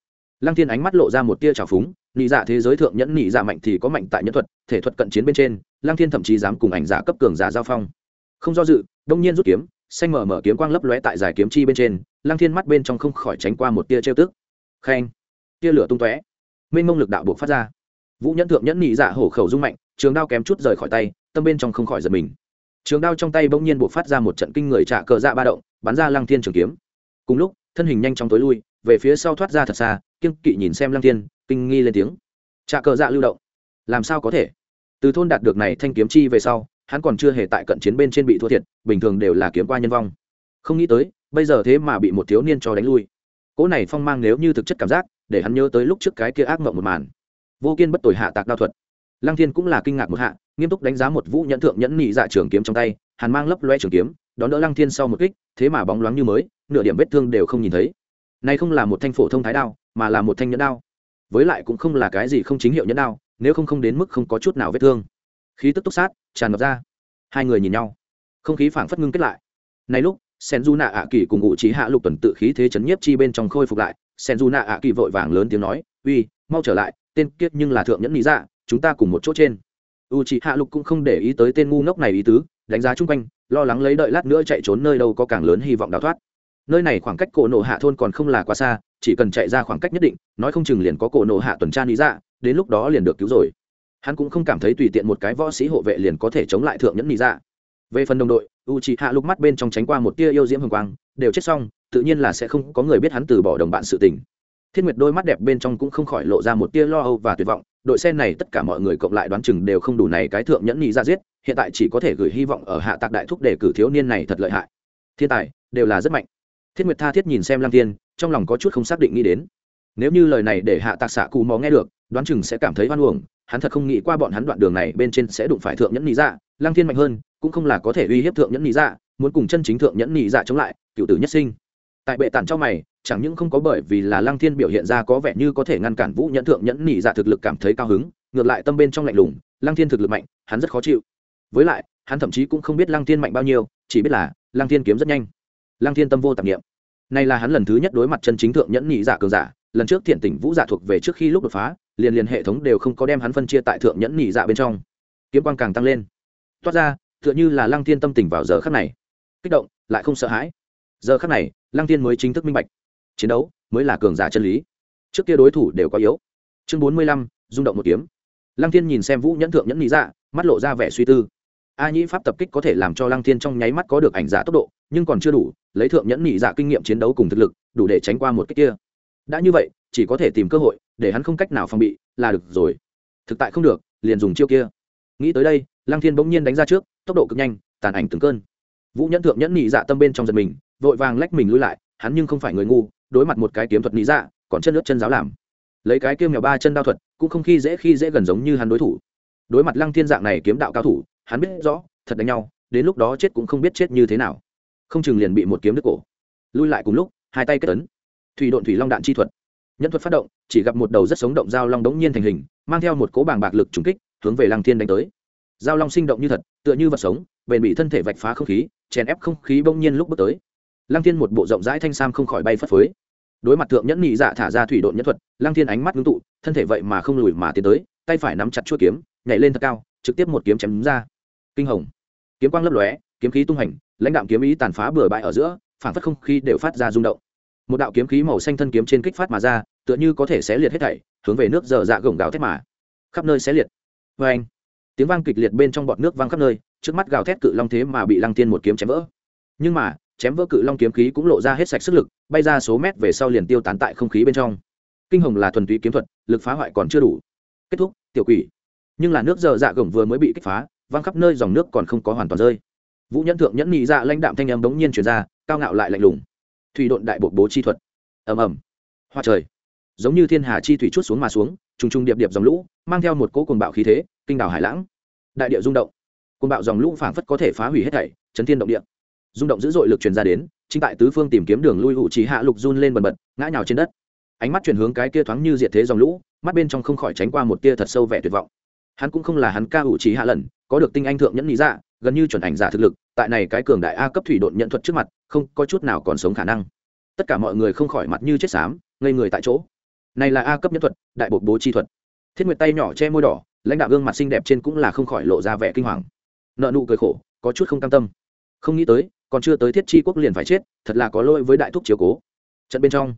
Lăng thiên ánh mắt lộ ra một tia trào phúng, nhị dạ thế giới thượng nhẫn nhị dạ mạnh thì có mạnh tại nhẫn thuật, thể thuật cận chiến bên trên, lăng thiên thậm chí dám cùng ảnh giả cấp cường giả giao phong. Không do dự đông nhiên rút kiếm xanh mở mở kiếm quang lấp lóe tại giải kiếm chi bên trên, lăng thiên mắt bên trong không khỏi tránh qua một tia trêu tức. Khen. Tia lửa tung tóe. Mênh mông lực đạo buộc phát ra. Vũ nhẫn thượng nhẫn nhị dạ hổ khẩu rung mạnh, trường đao kém chút rời khỏi tay, tâm bên trong không khỏi giật mình. Trường đao trong tay bỗng nhiên buộc phát ra một trận kinh người trả cờ dạ ba động, bắn ra lăng thiên trường kiếm. Cùng lúc, thân hình nhanh chóng tối lui, về phía sau thoát ra thật xa kiên kỵ nhìn xem lăng thiên, kinh nghi lên tiếng. Trả cờ dạ lưu động. Làm sao có thể? Từ thôn đạt được này thanh kiếm chi về sau hắn còn chưa hề tại cận chiến bên trên bị thua thiệt, bình thường đều là kiếm qua nhân vong. Không nghĩ tới, bây giờ thế mà bị một thiếu niên cho đánh lui. Cỗ này phong mang nếu như thực chất cảm giác, để hắn nhớ tới lúc trước cái kia ác mộng một màn. Vô kiên bất tội hạ tạc đao thuật. Lăng thiên cũng là kinh ngạc một hạ, nghiêm túc đánh giá một vũ nhẫn thượng nhẫn nhị dạ trường kiếm trong tay, hàn mang lấp loe trường kiếm, đón đỡ lăng thiên sau một kích, thế mà bóng loáng như mới, nửa điểm vết thương đều không nhìn thấy. Này không là một thanh phổ thông thái đao, mà là một thanh nhẫn đao. Với lại cũng không là cái gì không chính hiệu nhẫn đao, nếu không không đến mức không có chút nào vết thương. Khí tức túc sát tràn ngập ra. Hai người nhìn nhau. Không khí phảng phất ngưng kết lại. Này lúc sen du nạ ạ kỳ cùng ngụ trí hạ lục tuần tự khí thế chấn nhiếp chi bên trong khôi phục lại. Sen du nạ ạ kỳ vội vàng lớn tiếng nói, uy, mau trở lại, tên kiết nhưng là thượng nhẫn lý dạ chúng ta cùng một chỗ trên. U trí hạ lục cũng không để ý tới tên ngu ngốc này ý tứ, đánh giá chung quanh, lo lắng lấy đợi lát nữa chạy trốn nơi đâu có càng lớn hy vọng đào thoát. Nơi này khoảng cách cổ nổ hạ thôn còn không là quá xa, chỉ cần chạy ra khoảng cách nhất định, nói không chừng liền có cổ nổ hạ tuần tra lý dạ đến lúc đó liền được cứu rồi hắn cũng không cảm thấy tùy tiện một cái võ sĩ hộ vệ liền có thể chống lại thượng nhẫn nhị dạ. Về phần đồng đội u c hạ lục mắt bên trong tránh qua một tia yêu diễm hồng quang, đều chết xong, tự nhiên là sẽ không có người biết hắn từ bỏ đồng bạn sự tình. Thiên nguyệt đôi mắt đẹp bên trong cũng không khỏi lộ ra một tia lo âu và tuyệt vọng, đội xe này tất cả mọi người cộng lại đoán chừng đều không đủ này cái thượng nhẫn nhị ra dạ giết, hiện tại chỉ có thể gửi hy vọng ở hạ tạc đại thúc để cử thiếu niên này thật lợi hại. Thiên tài, đều là rất mạnh. Thiết nguyệt tha thiết nhìn xem lăng tiên trong lòng có chút không xác định nghĩ đến. Nếu như lời này để hạ tạc xạ cù mò nghe được, đoán chừng sẽ cảm thấy hoan uổng hắn thật không nghĩ qua bọn hắn đoạn đường này bên trên sẽ đụng phải thượng nhẫn nhị dạ lăng thiên mạnh hơn, cũng không là có thể uy hiếp thượng nhẫn nhị dạ muốn cùng chân chính thượng nhẫn nhị dạ chống lại, cựu tử nhất sinh. Tại bệ tản cho mày, chẳng những không có bởi vì là lăng thiên biểu hiện ra có vẻ như có thể ngăn cản vũ nhẫn thượng nhẫn nhị dạ thực lực cảm thấy cao hứng, ngược lại tâm bên trong lạnh lùng, lăng thiên thực lực mạnh, hắn rất khó chịu. Với lại, hắn thậm chí cũng không biết lăng thiên mạnh bao nhiêu, chỉ biết là lăng thiên kiếm rất nhanh. Lăng thiên tâm vô tạp nghiệm này là hắn lần thứ nhất đối mặt chân chính thượng nhẫn nhị dạ cường giả, lần trước thiện tỉnh vũ giả thuộc về trước khi lúc đột phá liền liền hệ thống đều không có đem hắn phân chia tại thượng nhẫn nhị dạ bên trong. Kiếm quang càng tăng lên. Toát ra, tựa như là lăng thiên tâm tình vào giờ khắc này. Kích động, lại không sợ hãi. Giờ khắc này, lăng thiên mới chính thức minh bạch, chiến đấu mới là cường giả chân lý. Trước kia đối thủ đều quá yếu. Chương bốn mươi lăm, rung động một kiếm. Lăng thiên nhìn xem vũ nhẫn thượng nhẫn nhị dạ mắt lộ ra vẻ suy tư. A nhĩ pháp tập kích có thể làm cho lăng thiên trong nháy mắt có được ảnh giả tốc độ, nhưng còn chưa đủ, lấy thượng nhẫn nhị dạ kinh nghiệm chiến đấu cùng thực lực, đủ để tránh qua một cách kia đã như vậy, chỉ có thể tìm cơ hội, để hắn không cách nào phòng bị, là được rồi. Thực tại không được, liền dùng chiêu kia. Nghĩ tới đây, lăng thiên bỗng nhiên đánh ra trước, tốc độ cực nhanh, tàn ảnh từng cơn. Vũ nhẫn thượng nhẫn nhị dạ tâm bên trong giật mình, vội vàng lách mình lui lại, hắn nhưng không phải người ngu, đối mặt một cái kiếm thuật nhị dạ còn chân nước chân giáo làm. Lấy cái kiêm mèo ba chân đao thuật, cũng không khi dễ khi dễ gần giống như hắn đối thủ. Đối mặt lăng thiên dạng này kiếm đạo cao thủ, hắn biết rõ, thật đánh nhau, đến lúc đó chết cũng không biết chết như thế nào. Không chừng liền bị một kiếm đứt cổ. Lui lại cùng lúc, hai tay kết tấn thủy độn thủy long đạn chi thuật. Nhân thuật phát động, chỉ gặp một đầu rất sống động dao long đống nhiên thành hình, mang theo một cố bảng bạc lực trùng kích, hướng về lăng thiên đánh tới. Dao long sinh động như thật, tựa như vật sống, bền bị thân thể vạch phá không khí, chèn ép không khí bỗng nhiên lúc bước tới. Lăng thiên một bộ rộng rãi thanh sam không khỏi bay phất phới. Đối mặt thượng nhẫn nhị dạ thả ra thủy độn nhân thuật, lăng thiên ánh mắt ngưng tụ, thân thể vậy mà không lùi mà tiến tới, tay phải nắm chặt chuôi kiếm, nhảy lên thật cao, trực tiếp một kiếm chém ra. Kinh hồng. Kiếm quang lấp lóe, kiếm khí tung hành, lãnh đạo kiếm ý tàn phá bừa bãi ở giữa, phản phất không khí đều phát ra rung động một đạo kiếm khí màu xanh thân kiếm trên kích phát mà ra, tựa như có thể xé liệt hết thảy, hướng về nước dở dạ gồng gào thét mà. Khắp nơi xé liệt. Vê anh, tiếng vang kịch liệt bên trong bọt nước vang khắp nơi, trước mắt gào thét cự long thế mà bị lăng tiên một kiếm chém vỡ. Nhưng mà, chém vỡ cự long kiếm khí cũng lộ ra hết sạch sức lực, bay ra số mét về sau liền tiêu tán tại không khí bên trong. Kinh hồng là thuần túy kiếm thuật, lực phá hoại còn chưa đủ. Kết thúc, tiểu quỷ. Nhưng là nước dở dạ gồng vừa mới bị kích phá văng khắp nơi dòng nước còn không có hoàn toàn rơi. Vũ nhẫn thượng nhẫn nhị dạ lãnh đạm thanh âm bỗng nhiên chuyển ra, cao ngạo lại lạnh lùng thủy độn đại bộ bố chi thuật. Ầm ầm. Hoa trời. Giống như thiên hà chi thủy chút xuống mà xuống, trùng trùng điệp điệp dòng lũ, mang theo một cỗ cuồng bạo khí thế, kinh đảo hải lãng. Đại địa rung động. Cuồng bạo dòng lũ phảng phất có thể phá hủy hết thảy, chấn thiên động địa. Rung động dữ dội lực truyền ra đến, chính tại tứ phương tìm kiếm đường lui hụ trí hạ lục run lên bần bật, ngã nhào trên đất. Ánh mắt chuyển hướng cái kia thoáng như diệt thế dòng lũ, mắt bên trong không khỏi tránh qua một tia thật sâu vẻ tuyệt vọng. Hắn cũng không là hắn ca hụ trí hạ lần, có được tinh anh thượng nhẫn lý dạ gần như chuẩn ảnh giả thực lực, tại này cái cường đại a cấp thủy độn nhận thuật trước mặt không có chút nào còn sống khả năng. Tất cả mọi người không khỏi mặt như chết xám, ngây người tại chỗ. Này là a cấp nhân thuật, đại bộ bố chi thuật. Thiết nguyệt tay nhỏ che môi đỏ, lãnh đạo gương mặt xinh đẹp trên cũng là không khỏi lộ ra vẻ kinh hoàng. Nợ nụ cười khổ, có chút không cam tâm. Không nghĩ tới, còn chưa tới thiết chi quốc liền phải chết, thật là có lỗi với đại thúc chiếu cố. Trận bên trong,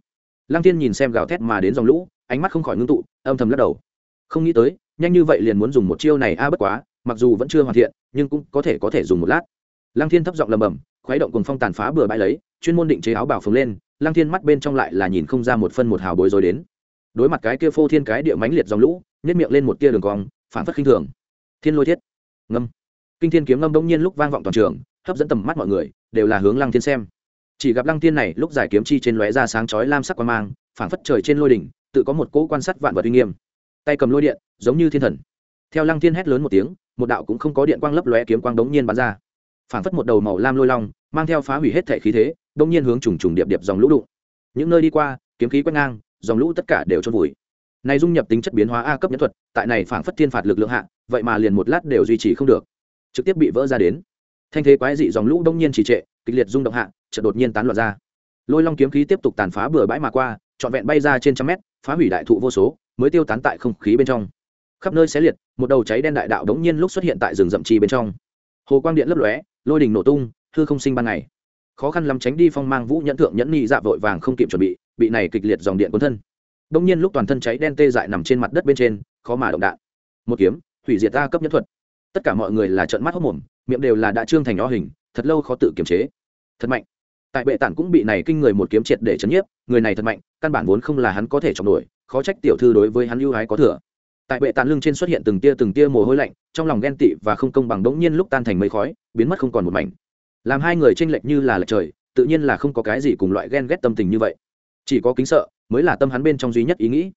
lăng thiên nhìn xem gào thét mà đến dòng lũ, ánh mắt không khỏi ngưng tụ, âm thầm lắc đầu. Không nghĩ tới, nhanh như vậy liền muốn dùng một chiêu này a bất quá, mặc dù vẫn chưa hoàn thiện, nhưng cũng có thể có thể dùng một lát. Lăng thiên thấp giọng lầm bầm khuấy động cùng phong tàn phá bừa bãi lấy, chuyên môn định chế áo bảo phồng lên, lăng thiên mắt bên trong lại là nhìn không ra một phân một hào bối rối đến. Đối mặt cái kia phô thiên cái địa mánh liệt dòng lũ nhét miệng lên một tia đường cong, phản phất khinh thường. Thiên lôi thiết. Ngâm. Kinh thiên kiếm ngâm bỗng nhiên lúc vang vọng toàn trường, hấp dẫn tầm mắt mọi người, đều là hướng lăng thiên xem. Chỉ gặp lăng thiên này lúc giải kiếm chi trên lóe ra sáng chói lam sắc quan mang, phản phất trời trên lôi đỉnh, tự có một cỗ quan sát vạn vật uy nghiêm. Tay cầm lôi điện, giống như thiên thần. Theo lăng thiên hét lớn một tiếng, một đạo cũng không có điện quang lấp lóe kiếm quang đống nhiên bắn ra phảng phất một đầu màu lam lôi long, mang theo phá hủy hết thể khí thế đông nhiên hướng trùng trùng điệp điệp dòng lũ đụng. Những nơi đi qua, kiếm khí quét ngang, dòng lũ tất cả đều trôn vùi. Này dung nhập tính chất biến hóa a cấp nhân thuật, tại này phảng phất thiên phạt lực lượng hạ, vậy mà liền một lát đều duy trì không được. Trực tiếp bị vỡ ra đến. Thanh thế quái dị dòng lũ đông nhiên trì trệ, kịch liệt rung động hạ, chợt đột nhiên tán loạn ra. Lôi long kiếm khí tiếp tục tàn phá bừa bãi mà qua, trọn vẹn bay ra trên trăm mét, phá hủy đại thụ vô số, mới tiêu tán tại không khí bên trong. Khắp nơi xé liệt, một đầu cháy đen đại đạo đống nhiên lúc xuất hiện tại rừng rậm trì bên trong. Hồ quang điện lấp lóe lôi đình nổ tung, hư không sinh ban ngày. Khó khăn lắm tránh đi phong mang vũ nhẫn thượng nhẫn nhị dạ vội vàng không kịp chuẩn bị bị này kịch liệt dòng điện cuốn thân. Đông nhiên lúc toàn thân cháy đen tê dại nằm trên mặt đất bên trên, khó mà động đạn. Một kiếm, hủy diệt ta cấp nhẫn thuật. Tất cả mọi người là trợn mắt hốc mồm, miệng đều là đã trương thành đo hình, thật lâu khó tự kiềm chế. Thật mạnh. Tại bệ tản cũng bị này kinh người một kiếm triệt để chấn nhiếp, người này thật mạnh, căn bản vốn không là hắn có thể chống nổi, khó trách tiểu thư đối với hắn ưu ái có thừa tại bệ tàn lưng trên xuất hiện từng tia từng tia mồ hôi lạnh, trong lòng ghen tị và không công bằng đống nhiên lúc tan thành mây khói, biến mất không còn một mảnh. Làm hai người tranh lệch như là lệch trời, tự nhiên là không có cái gì cùng loại ghen ghét tâm tình như vậy. Chỉ có kính sợ mới là tâm hắn bên trong duy nhất ý nghĩ.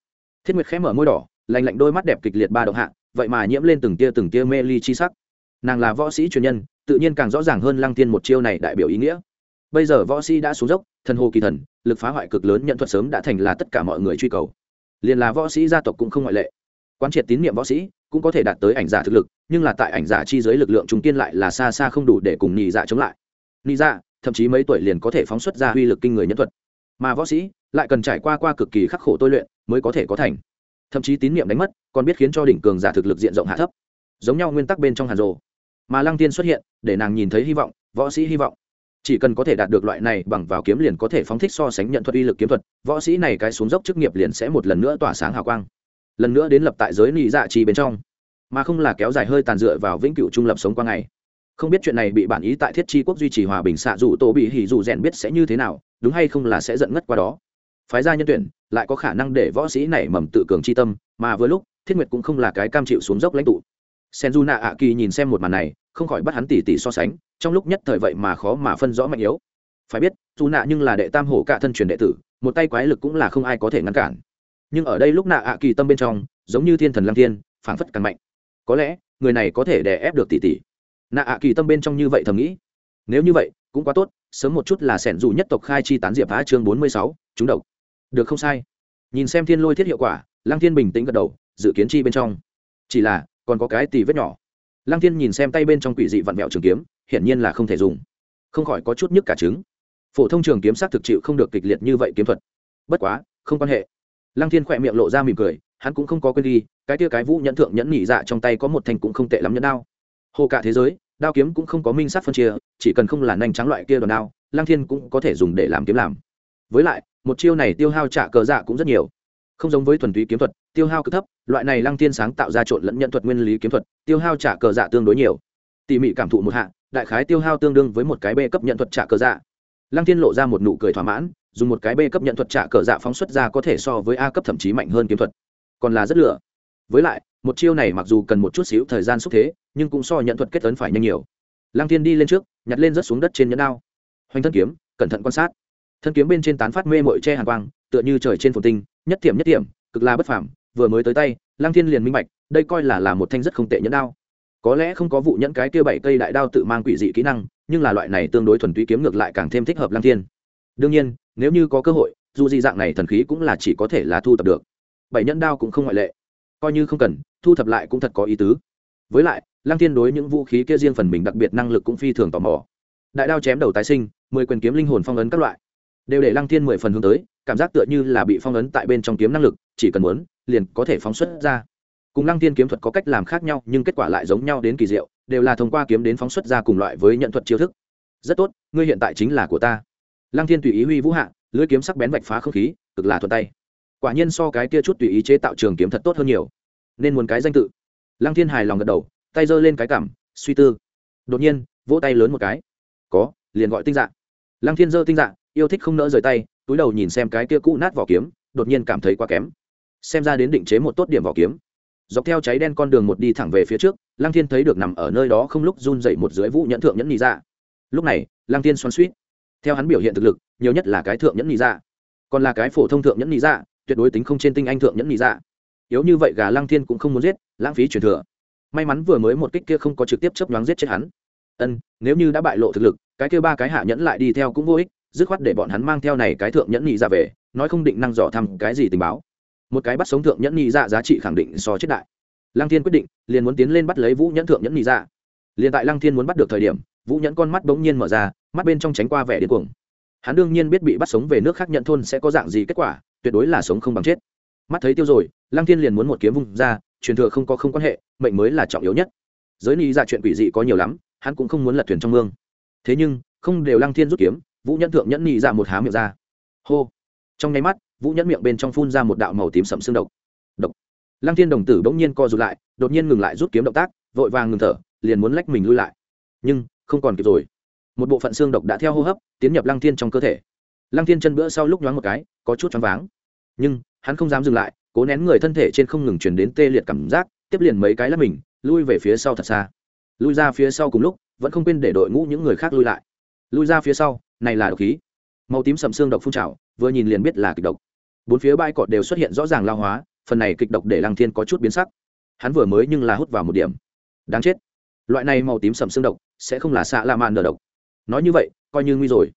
Thiết nguyệt khẽ mở môi đỏ lành lạnh đôi mắt đẹp kịch liệt ba động hạ, vậy mà nhiễm lên từng tia từng tia mê ly chi sắc. Nàng là võ sĩ truyền nhân, tự nhiên càng rõ ràng hơn lăng tiên một chiêu này đại biểu ý nghĩa. Bây giờ võ sĩ đã xuống dốc, thần hồ kỳ thần, lực phá hoại cực lớn nhận thuật sớm đã thành là tất cả mọi người truy cầu. Liền là võ sĩ gia tộc cũng không ngoại lệ quán triệt tín niệm võ sĩ, cũng có thể đạt tới ảnh giả thực lực, nhưng là tại ảnh giả chi giới lực lượng trung kiên lại là xa xa không đủ để cùng nhị dạ chống lại. Nhị dạ thậm chí mấy tuổi liền có thể phóng xuất ra uy lực kinh người nhân thuật. Mà võ sĩ, lại cần trải qua qua cực kỳ khắc khổ tôi luyện mới có thể có thành. Thậm chí tín niệm đánh mất, còn biết khiến cho đỉnh cường giả thực lực diện rộng hạ thấp. Giống nhau nguyên tắc bên trong hàn rồ mà lăng tiên xuất hiện, để nàng nhìn thấy hy vọng, võ sĩ hy vọng. Chỉ cần có thể đạt được loại này bằng vào kiếm liền có thể phóng thích so sánh nhận thuật uy lực kiếm thuật, võ sĩ này cái xuống dốc chức nghiệp liền sẽ một lần nữa tỏa sáng hào quang lần nữa đến lập tại giới nị dạ trì bên trong, mà không là kéo dài hơi tàn dựa vào vĩnh cửu trung lập sống qua ngày. Không biết chuyện này bị bản ý tại thiết chi quốc duy trì hòa bình xạ dù tổ bị hỉ dù rèn biết sẽ như thế nào, đúng hay không là sẽ giận ngất qua đó. Phái gia nhân tuyển lại có khả năng để võ sĩ này mầm tự cường chi tâm, mà với lúc, thiết nguyệt cũng không là cái cam chịu xuống dốc lãnh tụ. Senju nạ ạ kỳ nhìn xem một màn này, không khỏi bắt hắn tỉ tỉ so sánh, trong lúc nhất thời vậy mà khó mà phân rõ mạnh yếu. Phải biết dù nạ nhưng là đệ tam hổ cả thân truyền đệ tử, một tay quái lực cũng là không ai có thể ngăn cản nhưng ở đây lúc nạ ạ kỳ tâm bên trong, giống như thiên thần lăng thiên, phảng phất càng mạnh. Có lẽ, người này có thể đè ép được tỷ tỷ. Nạ ạ kỳ tâm bên trong như vậy thầm nghĩ. Nếu như vậy, cũng quá tốt, sớm một chút là sẻn dù nhất tộc khai chi tán diệp phá chương bốn mươi sáu, chúng độc. Được không sai. Nhìn xem thiên lôi thiết hiệu quả, lăng thiên bình tĩnh gật đầu, dự kiến chi bên trong. Chỉ là, còn có cái tì vết nhỏ. Lăng thiên nhìn xem tay bên trong quỷ dị vặn vẹo trường kiếm, hiển nhiên là không thể dùng. Không khỏi có chút nhức cả trứng. Phổ thông trường kiếm s thực chịu không được kịch liệt như vậy kiếm thuật. Bất quá, không quan hệ lăng thiên khỏe miệng lộ ra mỉm cười, hắn cũng không có quên đi, cái tia cái vũ nhẫn thượng nhẫn nhị dạ trong tay có một thanh cũng không tệ lắm nhẫn đao. Hồ cả thế giới, đao kiếm cũng không có minh sát phân chia, chỉ cần không là nanh trắng loại kia đòn đao, lăng thiên cũng có thể dùng để làm kiếm làm. Với lại, một chiêu này tiêu hao trả cờ dạ cũng rất nhiều. Không giống với thuần túy kiếm thuật, tiêu hao cực thấp, loại này lăng thiên sáng tạo ra trộn lẫn nhận thuật nguyên lý kiếm thuật, tiêu hao trả cờ dạ tương đối nhiều. Tỉ mỉ cảm thụ một hạ, đại khái tiêu hao tương đương với một cái bê cấp nhận thuật trả cờ dạ. Lăng thiên lộ ra một nụ cười thỏa mãn dùng một cái b cấp nhận thuật trả cờ dạ phóng xuất ra có thể so với a cấp thậm chí mạnh hơn kiếm thuật. Còn là rất lựa với lại, một chiêu này mặc dù cần một chút xíu thời gian xúc thế, nhưng cũng so nhận thuật kết tấn phải nhanh nhiều. Lăng thiên đi lên trước, nhặt lên rớt xuống đất trên nhẫn đao. Hoành thân kiếm, cẩn thận quan sát. Thân kiếm bên trên tán phát mê mội che hàng quang, tựa như trời trên phồn tinh, nhất tiệm nhất tiệm, cực là bất phảm vừa mới tới tay, lăng thiên liền minh bạch, đây coi là là một thanh rất không tệ nhẫn đao. Có lẽ không có vụ nhẫn cái kia bảy cây đại đao tự mang quỷ dị kỹ năng, nhưng là loại này tương đối thuần túy kiếm ngược lại càng thêm thích hợp lăng thiên đương nhiên, nếu như có cơ hội, dù gì dạng này thần khí cũng là chỉ có thể là thu thập được. Bảy nhẫn đao cũng không ngoại lệ. Coi như không cần, thu thập lại cũng thật có ý tứ. Với lại, lăng thiên đối những vũ khí kia riêng phần mình đặc biệt năng lực cũng phi thường tò mò. Đại đao chém đầu tái sinh, mười quyền kiếm linh hồn phong ấn các loại. Đều để lăng thiên mười phần hướng tới, cảm giác tựa như là bị phong ấn tại bên trong kiếm năng lực, chỉ cần muốn, liền có thể phóng xuất ra. Cùng lăng thiên kiếm thuật có cách làm khác nhau, nhưng kết quả lại giống nhau đến kỳ diệu, đều là thông qua kiếm đến phóng xuất ra cùng loại với nhận thuật chiêu thức. Rất tốt, ngươi hiện tại chính là của ta lăng thiên tùy ý huy vũ hạ lưỡi kiếm sắc bén vạch phá không khí, cực là thuận tay. Quả nhiên so cái kia chút tùy ý chế tạo trường kiếm thật tốt hơn nhiều. Nên muốn cái danh tự. Lăng thiên hài lòng gật đầu, tay giơ lên cái cảm suy tư. Đột nhiên, vỗ tay lớn một cái. Có, liền gọi tinh dạng lăng thiên giơ tinh dạng yêu thích không nỡ rời tay, túi đầu nhìn xem cái kia cũ nát vỏ kiếm, đột nhiên cảm thấy quá kém. Xem ra đến định chế một tốt điểm vỏ kiếm. Dọc theo cháy đen con đường một đi thẳng về phía trước, lăng thiên thấy được nằm ở nơi đó không lúc run dậy một dưới vũ nhẫn thượng nhẫn nhị ra lúc này, lăng thiên xoắn suýt theo hắn biểu hiện thực lực, nhiều nhất là cái thượng nhẫn nhị ra còn là cái phổ thông thượng nhẫn nhị ra tuyệt đối tính không trên tinh anh thượng nhẫn nhị ra yếu như vậy gà lăng thiên cũng không muốn giết, lãng phí truyền thừa. May mắn vừa mới một kích kia không có trực tiếp chấp nhoáng giết chết hắn. Ân, nếu như đã bại lộ thực lực, cái kia ba cái hạ nhẫn lại đi theo cũng vô ích, dứt khoát để bọn hắn mang theo này cái thượng nhẫn nhị ra về, nói không định năng dò thăm cái gì tình báo. Một cái bắt sống thượng nhẫn nhị ra giá trị khẳng định so chết đại. Lăng thiên quyết định, liền muốn tiến lên bắt lấy vũ nhẫn thượng nhẫn nhị ra liền tại lăng thiên muốn bắt được thời điểm vũ nhẫn con mắt bỗng nhiên mở ra, mắt bên trong tránh qua vẻ điên cuồng. Hắn đương nhiên biết bị bắt sống về nước khác nhận thôn sẽ có dạng gì kết quả, tuyệt đối là sống không bằng chết. Mắt thấy tiêu rồi, lăng thiên liền muốn một kiếm vung ra, truyền thừa không có không quan hệ, mệnh mới là trọng yếu nhất. Giới ni ra chuyện quỷ dị có nhiều lắm, hắn cũng không muốn lật thuyền trong mương. Thế nhưng, không đều lăng thiên rút kiếm, vũ nhẫn thượng nhẫn nhị ra dạ một há miệng ra. Hô! Trong nháy mắt, vũ nhẫn miệng bên trong phun ra một đạo màu tím sậm xương độc. Độc! Lăng thiên đồng tử bỗng nhiên co rụt lại, đột nhiên ngừng lại rút kiếm động tác, vội vàng ngừng thở, liền muốn lách mình lui lại. Nhưng không còn kịp rồi. Một bộ phận xương độc đã theo hô hấp tiến nhập lăng thiên trong cơ thể. Lăng thiên chân bữa sau lúc nhoáng một cái, có chút choáng váng. Nhưng, hắn không dám dừng lại, cố nén người thân thể trên không ngừng chuyển đến tê liệt cảm giác, tiếp liền mấy cái là mình, lui về phía sau thật xa. Lui ra phía sau cùng lúc, vẫn không quên để đội ngũ những người khác lui lại. Lui ra phía sau, này là độc khí. Màu tím sầm xương độc phun trào, vừa nhìn liền biết là kịch độc. Bốn phía bãi cọt đều xuất hiện rõ ràng lao hóa, phần này kịch độc để lăng thiên có chút biến sắc. Hắn vừa mới nhưng là hút vào một điểm. Đáng chết loại này màu tím sầm xương độc sẽ không là xạ la mạn đờ độc. Nói như vậy, coi như nguy rồi.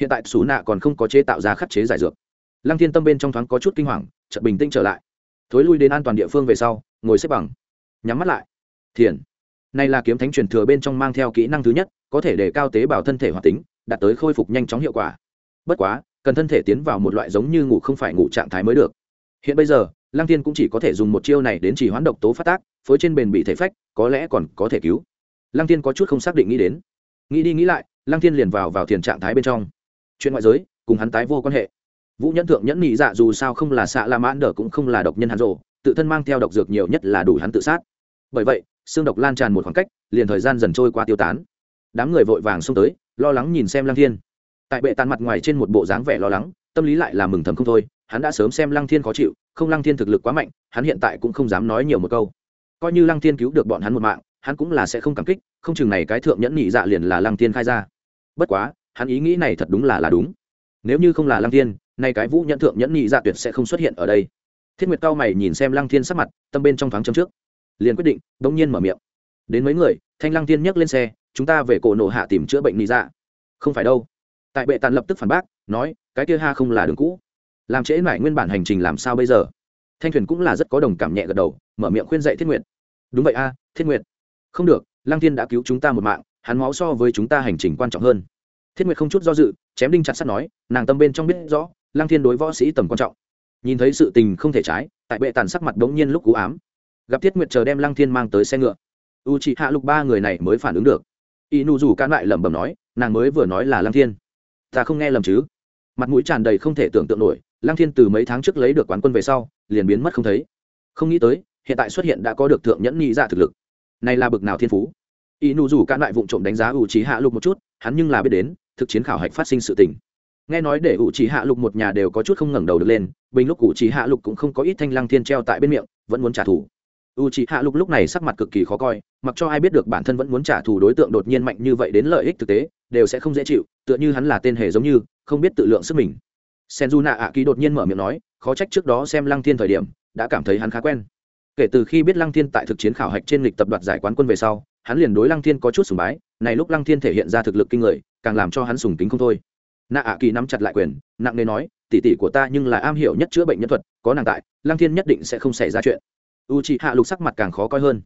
Hiện tại xú nạ còn không có chế tạo ra khắc chế giải dược. Lăng thiên tâm bên trong thoáng có chút kinh hoàng, chợt bình tĩnh trở lại. Thối lui đến an toàn địa phương về sau, ngồi xếp bằng. Nhắm mắt lại. Thiền. Này là kiếm thánh truyền thừa bên trong mang theo kỹ năng thứ nhất, có thể để cao tế bào thân thể hoạt tính, đạt tới khôi phục nhanh chóng hiệu quả. Bất quá, cần thân thể tiến vào một loại giống như ngủ không phải ngủ trạng thái mới được. Hiện bây giờ lăng thiên cũng chỉ có thể dùng một chiêu này đến chỉ hoán độc tố phát tác, phối trên bền bị thể phách, có lẽ còn có thể cứu. Lăng thiên có chút không xác định nghĩ đến. Nghĩ đi nghĩ lại, lăng thiên liền vào vào thiền trạng thái bên trong. Chuyện ngoại giới, cùng hắn tái vô quan hệ. Vũ nhẫn thượng nhẫn nhị dạ dù sao không là xạ la mãn đờ cũng không là độc nhân hắn rộ tự thân mang theo độc dược nhiều nhất là đủ hắn tự sát. Bởi vậy, xương độc lan tràn một khoảng cách, liền thời gian dần trôi qua tiêu tán. Đám người vội vàng xông tới, lo lắng nhìn xem lăng thiên. Tại bệ tàn mặt ngoài trên một bộ dáng vẻ lo lắng, tâm lý lại là mừng thầm không thôi, hắn đã sớm xem lăng thiên khó chịu không lăng thiên thực lực quá mạnh, hắn hiện tại cũng không dám nói nhiều một câu. Coi như lăng thiên cứu được bọn hắn một mạng, hắn cũng là sẽ không cảm kích, không chừng này cái thượng nhẫn nhị dạ liền là lăng thiên khai ra. Bất quá, hắn ý nghĩ này thật đúng là là đúng. Nếu như không là lăng thiên, nay cái vũ nhẫn thượng nhẫn nhị dạ tuyệt sẽ không xuất hiện ở đây. Thiết nguyệt cao mày nhìn xem lăng thiên sắc mặt, tâm bên trong thoáng châm trước. Liền quyết định bỗng nhiên mở miệng. Đến mấy người, thanh lăng thiên nhấc lên xe, chúng ta về cổ nổ hạ tìm chữa bệnh nhị dạ. Không phải đâu. Tại bệ tàn lập tức phản bác, nói, cái kia ha không là đường cũ làm trễ mãi nguyên bản hành trình làm sao bây giờ? Thanh thuyền cũng là rất có đồng cảm nhẹ gật đầu, mở miệng khuyên dạy thiết nguyệt. Đúng vậy a, thiết nguyệt. Không được, lăng thiên đã cứu chúng ta một mạng, hắn máu so với chúng ta hành trình quan trọng hơn. Thiết nguyệt không chút do dự, chém đinh chặt sắt nói, nàng tâm bên trong biết rõ, lăng thiên đối võ sĩ tầm quan trọng. Nhìn thấy sự tình không thể trái, tại bệ tàn sắc mặt đống nhiên lúc cú ám. Gặp thiết nguyệt chờ đem lăng thiên mang tới xe ngựa. U chị hạ lục ba người này mới phản ứng được. Y nu dù can lại lẩm bẩm nói, nàng mới vừa nói là lăng thiên. Ta không nghe lầm chứ? Mặt mũi tràn đầy không thể tưởng tượng nổi, lăng thiên từ mấy tháng trước lấy được quán quân về sau, liền biến mất không thấy. Không nghĩ tới, hiện tại xuất hiện đã có được thượng nhẫn nhị ra thực lực. Này là bực nào thiên phú. Y nụ dù cạn lại vụ trộm đánh giá u trí hạ lục một chút, hắn nhưng là biết đến, thực chiến khảo hạch phát sinh sự tình. Nghe nói để u trí hạ lục một nhà đều có chút không ngẩng đầu được lên, bình lúc u trí hạ lục cũng không có ít thanh lăng thiên treo tại bên miệng, vẫn muốn trả thù. U trí hạ lục lúc này sắc mặt cực kỳ khó coi, mặc cho ai biết được bản thân vẫn muốn trả thù đối tượng đột nhiên mạnh như vậy đến lợi ích thực tế đều sẽ không dễ chịu, tựa như hắn là tên hề giống như, không biết tự lượng sức mình. Senju nạ ạ ký đột nhiên mở miệng nói, khó trách trước đó xem lăng thiên thời điểm, đã cảm thấy hắn khá quen. Kể từ khi biết lăng thiên tại thực chiến khảo hạch trên lịch tập đoạt giải quán quân về sau, hắn liền đối lăng thiên có chút sùng bái, này lúc lăng thiên thể hiện ra thực lực kinh người, càng làm cho hắn sùng kính không thôi. Nạ ạ kỳ nắm chặt lại quyền, nặng nề nói, tỷ tỷ của ta nhưng là am hiểu nhất chữa bệnh nhân thuật, có nàng tại, lăng thiên nhất định sẽ không xảy ra chuyện. U c hạ lục sắc mặt càng khó coi hơn.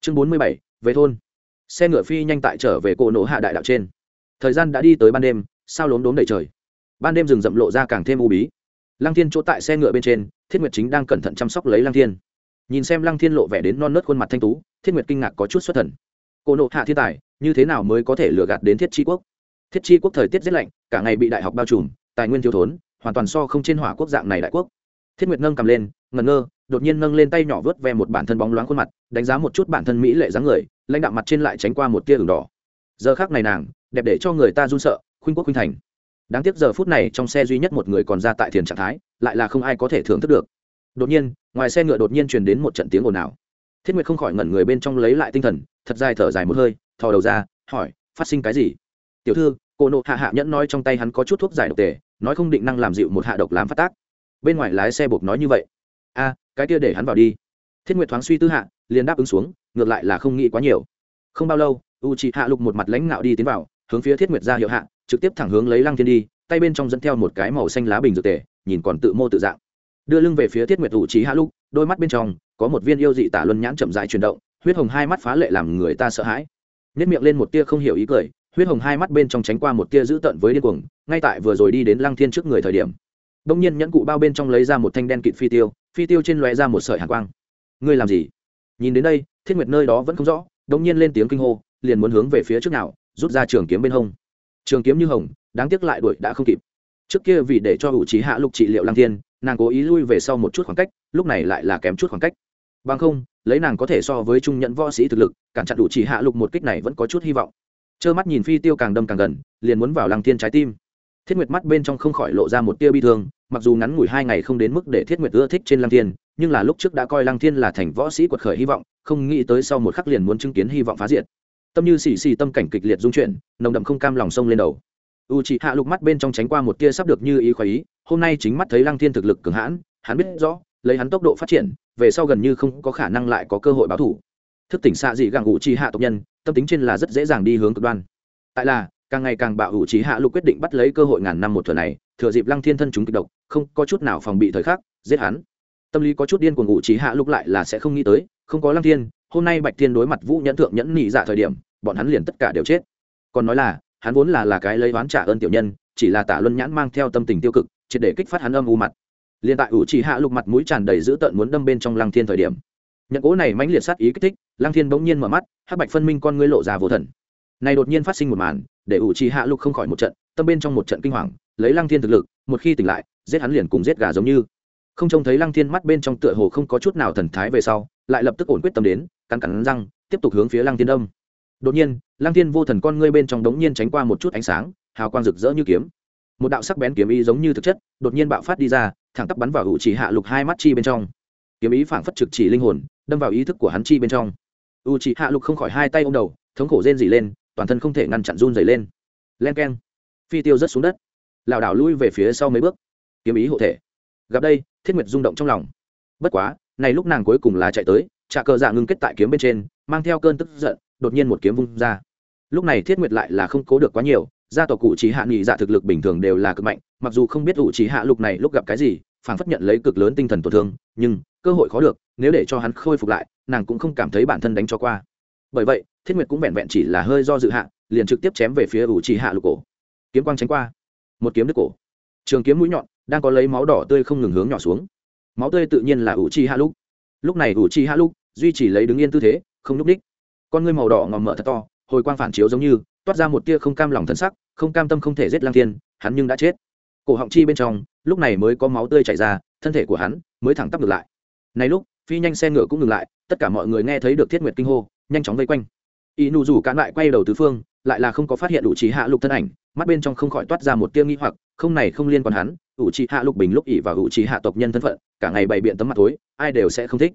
Chương bốn mươi bảy, về thôn. Xe ngựa phi nhanh tại trở về cổ nổ hạ đại đạo trên thời gian đã đi tới ban đêm, sao lốm đốm đầy trời. Ban đêm rừng rậm lộ ra càng thêm u bí. Lăng thiên chỗ tại xe ngựa bên trên, thiết nguyệt chính đang cẩn thận chăm sóc lấy lăng thiên. Nhìn xem lăng thiên lộ vẻ đến non nớt khuôn mặt thanh tú, thiết nguyệt kinh ngạc có chút xuất thần. Cô nộ hạ thiên tài, như thế nào mới có thể lừa gạt đến thiết tri quốc? Thiết tri quốc thời tiết rét lạnh, cả ngày bị đại học bao trùm, tài nguyên thiếu thốn, hoàn toàn so không trên hỏa quốc dạng này đại quốc. Thiết nguyệt nâng cầm lên, ngẩn ngơ, đột nhiên nâng lên tay nhỏ vớt ve một bản thân bóng loáng khuôn mặt, đánh giá một chút bản thân mỹ lệ dáng người, lãnh đạo mặt trên lại tránh qua một tia ửng đỏ. Giờ khác này nàng đẹp để cho người ta run sợ, khuynh quốc khuynh thành. Đáng tiếc giờ phút này trong xe duy nhất một người còn ra tại thiền trạng thái, lại là không ai có thể thưởng thức được. Đột nhiên, ngoài xe ngựa đột nhiên truyền đến một trận tiếng ồn ào. Thiết nguyệt không khỏi ngẩn người bên trong lấy lại tinh thần, thật dài thở dài một hơi, thò đầu ra, hỏi, phát sinh cái gì? Tiểu thư, cô nộ hạ hạ nhẫn nói trong tay hắn có chút thuốc giải độc tề, nói không định năng làm dịu một hạ độc làm phát tác. Bên ngoài lái xe buộc nói như vậy. A, cái kia để hắn vào đi. Thiết nguyệt thoáng suy tư hạ, liền đáp ứng xuống, ngược lại là không nghĩ quá nhiều. Không bao lâu u chị hạ lục một mặt lãnh ngạo đi tiến vào hướng phía thiết nguyệt ra hiệu hạ, trực tiếp thẳng hướng lấy lăng thiên đi, tay bên trong dẫn theo một cái màu xanh lá bình dược tề, nhìn còn tự mô tự dạng. Đưa lưng về phía thiết nguyệt ủ trí hạ lục đôi mắt bên trong, có một viên yêu dị tả luân nhãn chậm dại chuyển động, huyết hồng hai mắt phá lệ làm người ta sợ hãi. Nếp miệng lên một tia không hiểu ý cười, huyết hồng hai mắt bên trong tránh qua một tia dữ tợn với điên cuồng, ngay tại vừa rồi đi đến lăng thiên trước người thời điểm. Đông nhiên nhẫn cụ bao bên trong lấy ra một thanh đen kịt phi tiêu phi tiêu trên lóe ra một sợi hàn quang. Ngươi làm gì? Nhìn đến đây, thiết nguyệt nơi đó vẫn không rõ, đông nhiên lên tiếng kinh hô, liền muốn hướng về phía trước nào rút ra trường kiếm bên hông. Trường kiếm như hồng, đáng tiếc lại đuổi đã không kịp. Trước kia vì để cho hữu trí hạ lục trị liệu lang thiên, nàng cố ý lui về sau một chút khoảng cách, lúc này lại là kém chút khoảng cách. Bằng không, lấy nàng có thể so với trung nhận võ sĩ thực lực, cản chặn đủ chỉ hạ lục một kích này vẫn có chút hy vọng. Trơ mắt nhìn phi tiêu càng đâm càng gần, liền muốn vào lăng thiên trái tim. Thiết nguyệt mắt bên trong không khỏi lộ ra một tia bi thương, mặc dù ngắn ngủi hai ngày không đến mức để thiết nguyệt ưa thích trên lăng thiên, nhưng là lúc trước đã coi lăng thiên là thành võ sĩ quật khởi hy vọng, không nghĩ tới sau một khắc liền muốn chứng kiến hy vọng phá diệt tâm như xì xì tâm cảnh kịch liệt dung chuyển, nồng đậm không cam lòng sông lên đầu. U chị hạ lục mắt bên trong tránh qua một tia sắp được như ý khoái ý, hôm nay chính mắt thấy lăng thiên thực lực cường hãn, hắn biết rõ, lấy hắn tốc độ phát triển, về sau gần như không có khả năng lại có cơ hội báo thủ. Thức tỉnh xạ dị gàng u chị hạ tộc nhân, tâm tính trên là rất dễ dàng đi hướng cực đoan. Tại là, càng ngày càng bạo u chị hạ lục quyết định bắt lấy cơ hội ngàn năm một thừa này, thừa dịp lăng thiên thân chúng kịch độc, không có chút nào phòng bị thời khắc, giết hắn. Tâm lý có chút điên của ngụ trí hạ lục lại là sẽ không nghĩ tới, không có lăng thiên hôm nay bạch thiên đối mặt vũ nhẫn thượng nhẫn nhị dạ thời điểm, bọn hắn liền tất cả đều chết. Còn nói là, hắn vốn là là cái lấy oán trả ơn tiểu nhân, chỉ là tả luân nhãn mang theo tâm tình tiêu cực, triệt để kích phát hắn âm u mặt. Liền tại ủ chỉ hạ lục mặt mũi tràn đầy dữ tợn muốn đâm bên trong lăng thiên thời điểm, nhận cố này mãnh liệt sát ý kích thích, lăng thiên bỗng nhiên mở mắt, hắc bạch phân minh con ngươi lộ ra vô thần. Này đột nhiên phát sinh một màn, để ủ chỉ hạ lục không khỏi một trận, tâm bên trong một trận kinh hoàng, lấy lăng thiên thực lực, một khi tỉnh lại, giết hắn liền cùng giết gà giống như. Không trông thấy lăng thiên mắt bên trong tựa hồ không có chút nào thần thái về sau, lại lập tức ổn quyết tâm đến cắn cắn răng, tiếp tục hướng phía lăng thiên đông đột nhiên, lăng thiên vô thần con ngươi bên trong đống nhiên tránh qua một chút ánh sáng, hào quang rực rỡ như kiếm. Một đạo sắc bén kiếm ý giống như thực chất, đột nhiên bạo phát đi ra, thẳng tắp bắn vào hữu chỉ hạ lục hai mắt chi bên trong. Kiếm ý phảng phất trực chỉ linh hồn, đâm vào ý thức của hắn chi bên trong. U chỉ hạ lục không khỏi hai tay ô m đầu, thống khổ rên dỉ lên, toàn thân không thể ngăn chặn run dày lên. Len k e n phi tiêu rớt xuống đất. Lảo đảo lui về phía sau mấy bước. Kiếm ý hộ thể. Gặp đây, thiết nguyệt rung động trong lòng. Bất quá, này lúc nàng cuối cùng là chạy tới trà cờ dạ ngưng kết tại kiếm bên trên, mang theo cơn tức giận, đột nhiên một kiếm vung ra. Lúc này thiết nguyệt lại là không cố được quá nhiều, gia tộc cụ trí hạ nghị dạ thực lực bình thường đều là cực mạnh, mặc dù không biết ủ trí hạ lục này lúc gặp cái gì, phảng phất nhận lấy cực lớn tinh thần tổn thương, nhưng cơ hội khó được, nếu để cho hắn khôi phục lại, nàng cũng không cảm thấy bản thân đánh cho qua. Bởi vậy, thiết nguyệt cũng vẹn vẹn chỉ là hơi do dự hạ, liền trực tiếp chém về phía ủ trí hạ lục cổ. Kiếm quang tránh qua, một kiếm đứt cổ. Trường kiếm mũi nhọn, đang có lấy máu đỏ tươi không ngừng hướng nhỏ xuống. Máu tươi tự nhiên là ủ trí hạ lúc lúc này u trì hạ lúc duy trì lấy đứng yên tư thế, không núp đích con ngươi màu đỏ ngòm mở thật to, hồi quang phản chiếu giống như, toát ra một tia không cam lòng thân sắc, không cam tâm không thể giết lang thiên, hắn nhưng đã chết. Cổ họng chi bên trong, lúc này mới có máu tươi chảy ra, thân thể của hắn mới thẳng tắp ngược lại. Này lúc, phi nhanh xe ngựa cũng ngừng lại, tất cả mọi người nghe thấy được thiết nguyệt kinh hô, nhanh chóng vây quanh. Y nụ rủ cán lại quay đầu tứ phương, lại là không có phát hiện đủ trí hạ lục thân ảnh, mắt bên trong không khỏi toát ra một tia nghi hoặc, không này không liên quan hắn ủ trí hạ lục bình lúc ỉ và ủ trí hạ tộc nhân thân phận, cả ngày bày biện tấm mặt tối ai đều sẽ không thích.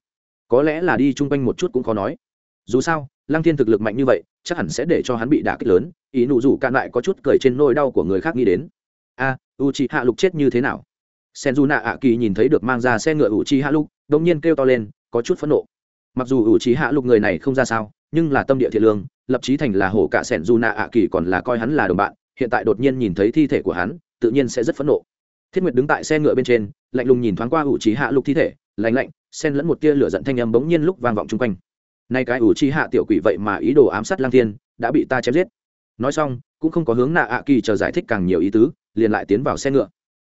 Có lẽ là đi chung quanh một chút cũng khó nói. Dù sao, lăng thiên thực lực mạnh như vậy, chắc hẳn sẽ để cho hắn bị đả kích lớn, ý nụ rủ cạn lại có chút cười trên nỗi đau của người khác nghĩ đến. A u chi hạ lục chết như thế nào? Sen du nạ ạ kỳ nhìn thấy được mang ra xe ngựa u chi hạ lục, đột nhiên kêu to lên, có chút phẫn nộ. Mặc dù u chi hạ lục người này không ra sao, nhưng là tâm địa thiện lương, lập chí thành là hổ cả sen du nạ ạ kỳ còn là coi hắn là đồng bạn, hiện tại đột nhiên nhìn thấy thi thể của hắn, tự nhiên sẽ rất phẫn nộ thiết nguyệt đứng tại xe ngựa bên trên, lạnh lùng nhìn thoáng qua ủ trí hạ lục thi thể, lạnh lạnh xen lẫn một tia lửa giận thanh âm bỗng nhiên lúc vang vọng chung quanh. Nay cái ủ trí hạ tiểu quỷ vậy mà ý đồ ám sát lang thiên, đã bị ta chém giết. Nói xong, cũng không có hướng nạ ạ kỳ chờ giải thích càng nhiều ý tứ, liền lại tiến vào xe ngựa.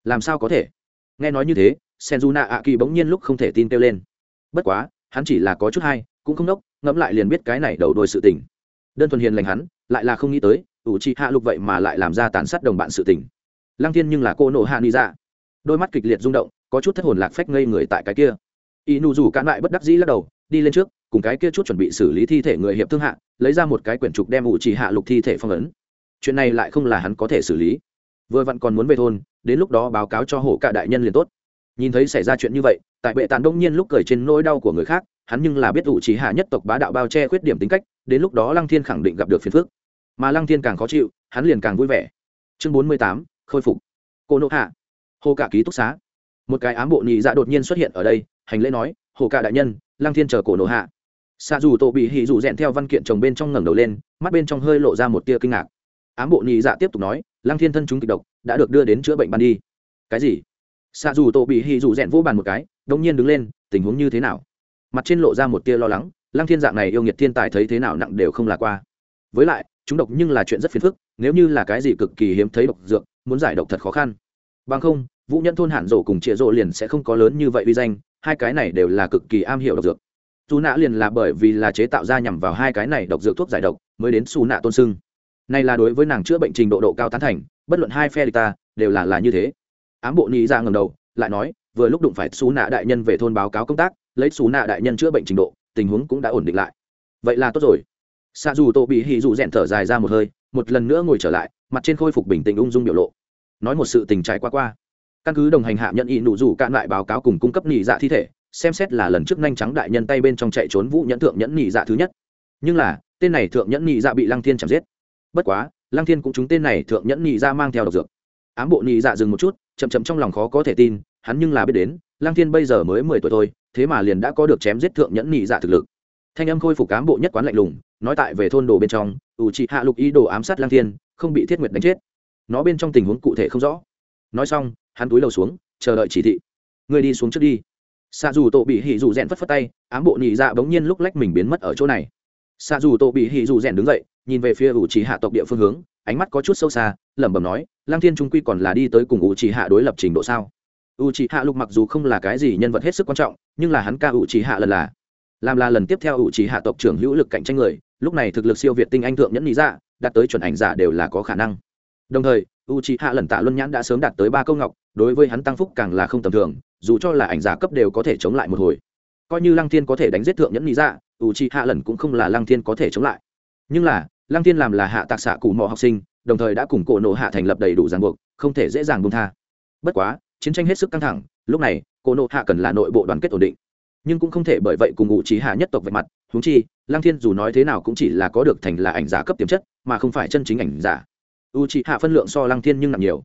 Làm sao có thể? Nghe nói như thế, sen du nạ ạ kỳ bỗng nhiên lúc không thể tin kêu lên. Bất quá, hắn chỉ là có chút hay, cũng không đốc, ngẫm lại liền biết cái này đầu đôi sự tình. Đơn thuần hiền lành hắn, lại là không nghĩ tới, ủ trị hạ lục vậy mà lại làm ra tàn sát đồng bạn sự tình lăng thiên nhưng là cô nộ hạ ni ra đôi mắt kịch liệt rung động, có chút thất hồn lạc phách ngây người tại cái kia. Y nụ rủ cạn lại bất đắc dĩ lắc đầu, đi lên trước, cùng cái kia chút chuẩn bị xử lý thi thể người hiệp thương hạ, lấy ra một cái quyển trục đem ủ chỉ hạ lục thi thể phong ấn. Chuyện này lại không là hắn có thể xử lý. Vừa vặn còn muốn về thôn, đến lúc đó báo cáo cho hổ cả đại nhân liền tốt. Nhìn thấy xảy ra chuyện như vậy, tại bệ tàn đông nhiên lúc cười trên nỗi đau của người khác, hắn nhưng là biết ủ chỉ hạ nhất tộc bá đạo bao che khuyết điểm tính cách, đến lúc đó lăng thiên khẳng định gặp được phiền phức. Mà lăng thiên càng khó chịu, hắn liền càng vui vẻ. Chương bốn mươi tám khôi phục. Cô nộ hạ. Hồ cả ký túc xá. Một cái ám bộ nhị dạ đột nhiên xuất hiện ở đây, hành lễ nói, hồ cả đại nhân lang thiên chờ cổ nộ hạ. Xạ dù tổ bị hỉ dù rèn theo văn kiện chồng bên trong ngẩng đầu lên, mắt bên trong hơi lộ ra một tia kinh ngạc. Ám bộ nhị dạ tiếp tục nói lang thiên thân chúng kịch độc, đã được đưa đến chữa bệnh ban đi. Cái gì? Xạ dù tổ bị hỉ dù rèn vỗ bàn một cái đông nhiên đứng lên, tình huống như thế nào? Mặt trên lộ ra một tia lo lắng lang thiên dạng này yêu nghiệt thiên tài thấy thế nào nặng đều không là qua. Với lại, chúng độc nhưng là chuyện rất phiền phức, nếu như là cái gì cực kỳ hiếm thấy độc dược muốn giải độc thật khó khăn. Bằng không, vũ nhẫn thôn hạn rộ cùng chĩa rộ liền sẽ không có lớn như vậy uy danh, hai cái này đều là cực kỳ am hiểu độc dược. Dù nạ liền là bởi vì là chế tạo ra nhằm vào hai cái này độc dược thuốc giải độc, mới đến xù nạ tôn sưng. Này là đối với nàng chữa bệnh trình độ độ cao tán thành, bất luận hai phe địch ta, đều là là như thế. Ám bộ nghĩ ra ngầm đầu, lại nói, vừa lúc đụng phải xù nạ đại nhân về thôn báo cáo công tác, lấy xù nạ đại nhân chữa bệnh trình độ, tình huống cũng đã ổn định lại. Vậy là tốt rồi. Xa dù tô bị hì dù rẽn thở dài ra một hơi, một lần nữa ngồi trở lại mặt trên khôi phục bình tĩnh ung dung biểu lộ, nói một sự tình trải qua qua. Căn cứ đồng hành hạ nhận y nụ rủ cạn lại báo cáo cùng cung cấp nhị dạ thi thể, xem xét là lần trước nhanh trắng đại nhân tay bên trong chạy trốn vũ nhẫn thượng nhẫn nhị dạ thứ nhất. Nhưng là, tên này thượng nhẫn nhị dạ bị lăng thiên chạm giết. Bất quá, lăng thiên cũng chúng tên này thượng nhẫn nhị dạ mang theo độc dược. Ám bộ nhị dạ dừng một chút, chậm chậm trong lòng khó có thể tin, hắn nhưng là biết đến, lăng thiên bây giờ mới mười tuổi thôi, thế mà liền đã có được chém giết thượng nhẫn nhị dạ thực lực. Thanh âm khôi phục cám bộ nhất quán lạnh lùng, nói tại về thôn đồ bên trong ủ trị hạ lục ý đồ ám sát lang thiên không bị thiết nguyệt đánh chết. Nó bên trong tình huống cụ thể không rõ. Nói xong, hắn túi lầu xuống, chờ đợi chỉ thị. Người đi xuống trước đi. Xạ dù tổ bị hỉ dù rèn phất phất tay, ám bộ nị dạ bỗng nhiên lúc lách mình biến mất ở chỗ này. Xạ dù tổ bị hỉ dù rèn đứng dậy, nhìn về phía ủ trì hạ tộc địa phương hướng, ánh mắt có chút sâu xa, lẩm bẩm nói lang thiên trung quy còn là đi tới cùng ủ trì hạ đối lập trình độ sao? Ủ trì hạ lục mặc dù không là cái gì nhân vật hết sức quan trọng, nhưng là hắn ca ủ trì hạ lần là. Làm là lần tiếp theo ủ trì hạ tộc trưởng hữu lực cạnh tranh người, lúc này thực lực siêu việt tinh anh thượng nhẫn lý dạ đạt tới chuẩn ảnh giả đều là có khả năng. Đồng thời u c hạ lần tạ luân nhãn đã sớm đạt tới ba câu ngọc, đối với hắn tăng phúc càng là không tầm thường, dù cho là ảnh giả cấp đều có thể chống lại một hồi. Coi như lăng thiên có thể đánh giết thượng nhẫn lý dạ u c hạ lần cũng không là lăng thiên có thể chống lại. Nhưng là, lăng thiên làm là hạ tạc xạ cụ mò học sinh, đồng thời đã cùng cổ nộ hạ thành lập đầy đủ ràng buộc, không thể dễ dàng buông tha. Bất quá, chiến tranh hết sức căng thẳng, lúc này, cổ nộ hạ cần là nội bộ đoàn kết ổn định. Nhưng cũng không thể bởi vậy cùng ngụ trí hạ nhất tộc vạch mặt, huống chi, lăng thiên dù nói thế nào cũng chỉ là có được thành là ảnh giả cấp tiềm chất mà không phải chân chính ảnh giả. U trí hạ phân lượng so lăng thiên nhưng nặng nhiều.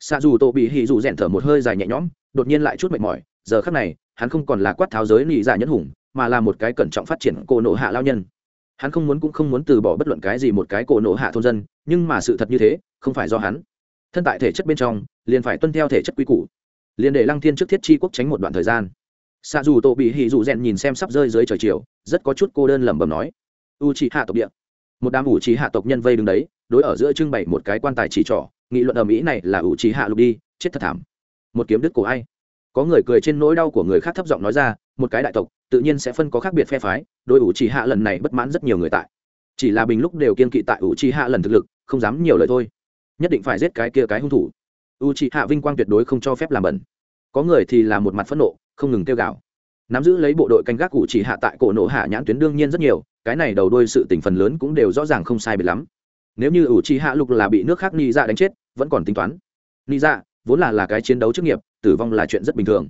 Xa dù tô bị hì dù rèn thở một hơi dài nhẹ nhõm, đột nhiên lại chút mệt mỏi. Giờ khắc này, hắn không còn là quát tháo giới nị giả nhất hùng, mà là một cái cẩn trọng phát triển cổ nộ hạ lao nhân. Hắn không muốn cũng không muốn từ bỏ bất luận cái gì một cái cổ nộ hạ thôn dân, nhưng mà sự thật như thế, không phải do hắn. Thân tại thể chất bên trong, liền phải tuân theo thể chất quy củ. Liền để lăng thiên trước thiết chi quốc tránh một đoạn thời gian. Xa dù tổ bị hỉ dù rèn nhìn xem sắp rơi dưới trời chiều, rất có chút cô đơn lẩm bẩm nói. U chỉ hạ tộc địa một đám ủ trí hạ tộc nhân vây đứng đấy, đối ở giữa trưng bày một cái quan tài chỉ trỏ, nghị luận ở mỹ này là ủ trí hạ lục đi, chết thật thảm. Một kiếm đứt cổ ai. Có người cười trên nỗi đau của người khác thấp giọng nói ra, một cái đại tộc, tự nhiên sẽ phân có khác biệt phe phái đôi ủ trí hạ lần này bất mãn rất nhiều người tại. Chỉ là bình lúc đều kiên kỵ tại ủ trí hạ lần thực lực, không dám nhiều lời thôi. Nhất định phải giết cái kia cái hung thủ. U trí hạ vinh quang tuyệt đối không cho phép làm bẩn. Có người thì là một mặt phẫn nộ, không ngừng kêu gào nắm giữ lấy bộ đội canh gác cụ chỉ hạ tại cổ nổ hạ nhãn tuyến đương nhiên rất nhiều, cái này đầu đôi sự tình phần lớn cũng đều rõ ràng không sai biệt lắm. Nếu như ủ trì hạ lục là bị nước khác ni ra đánh chết, vẫn còn tính toán. Ni ra vốn là là cái chiến đấu chức nghiệp, tử vong là chuyện rất bình thường.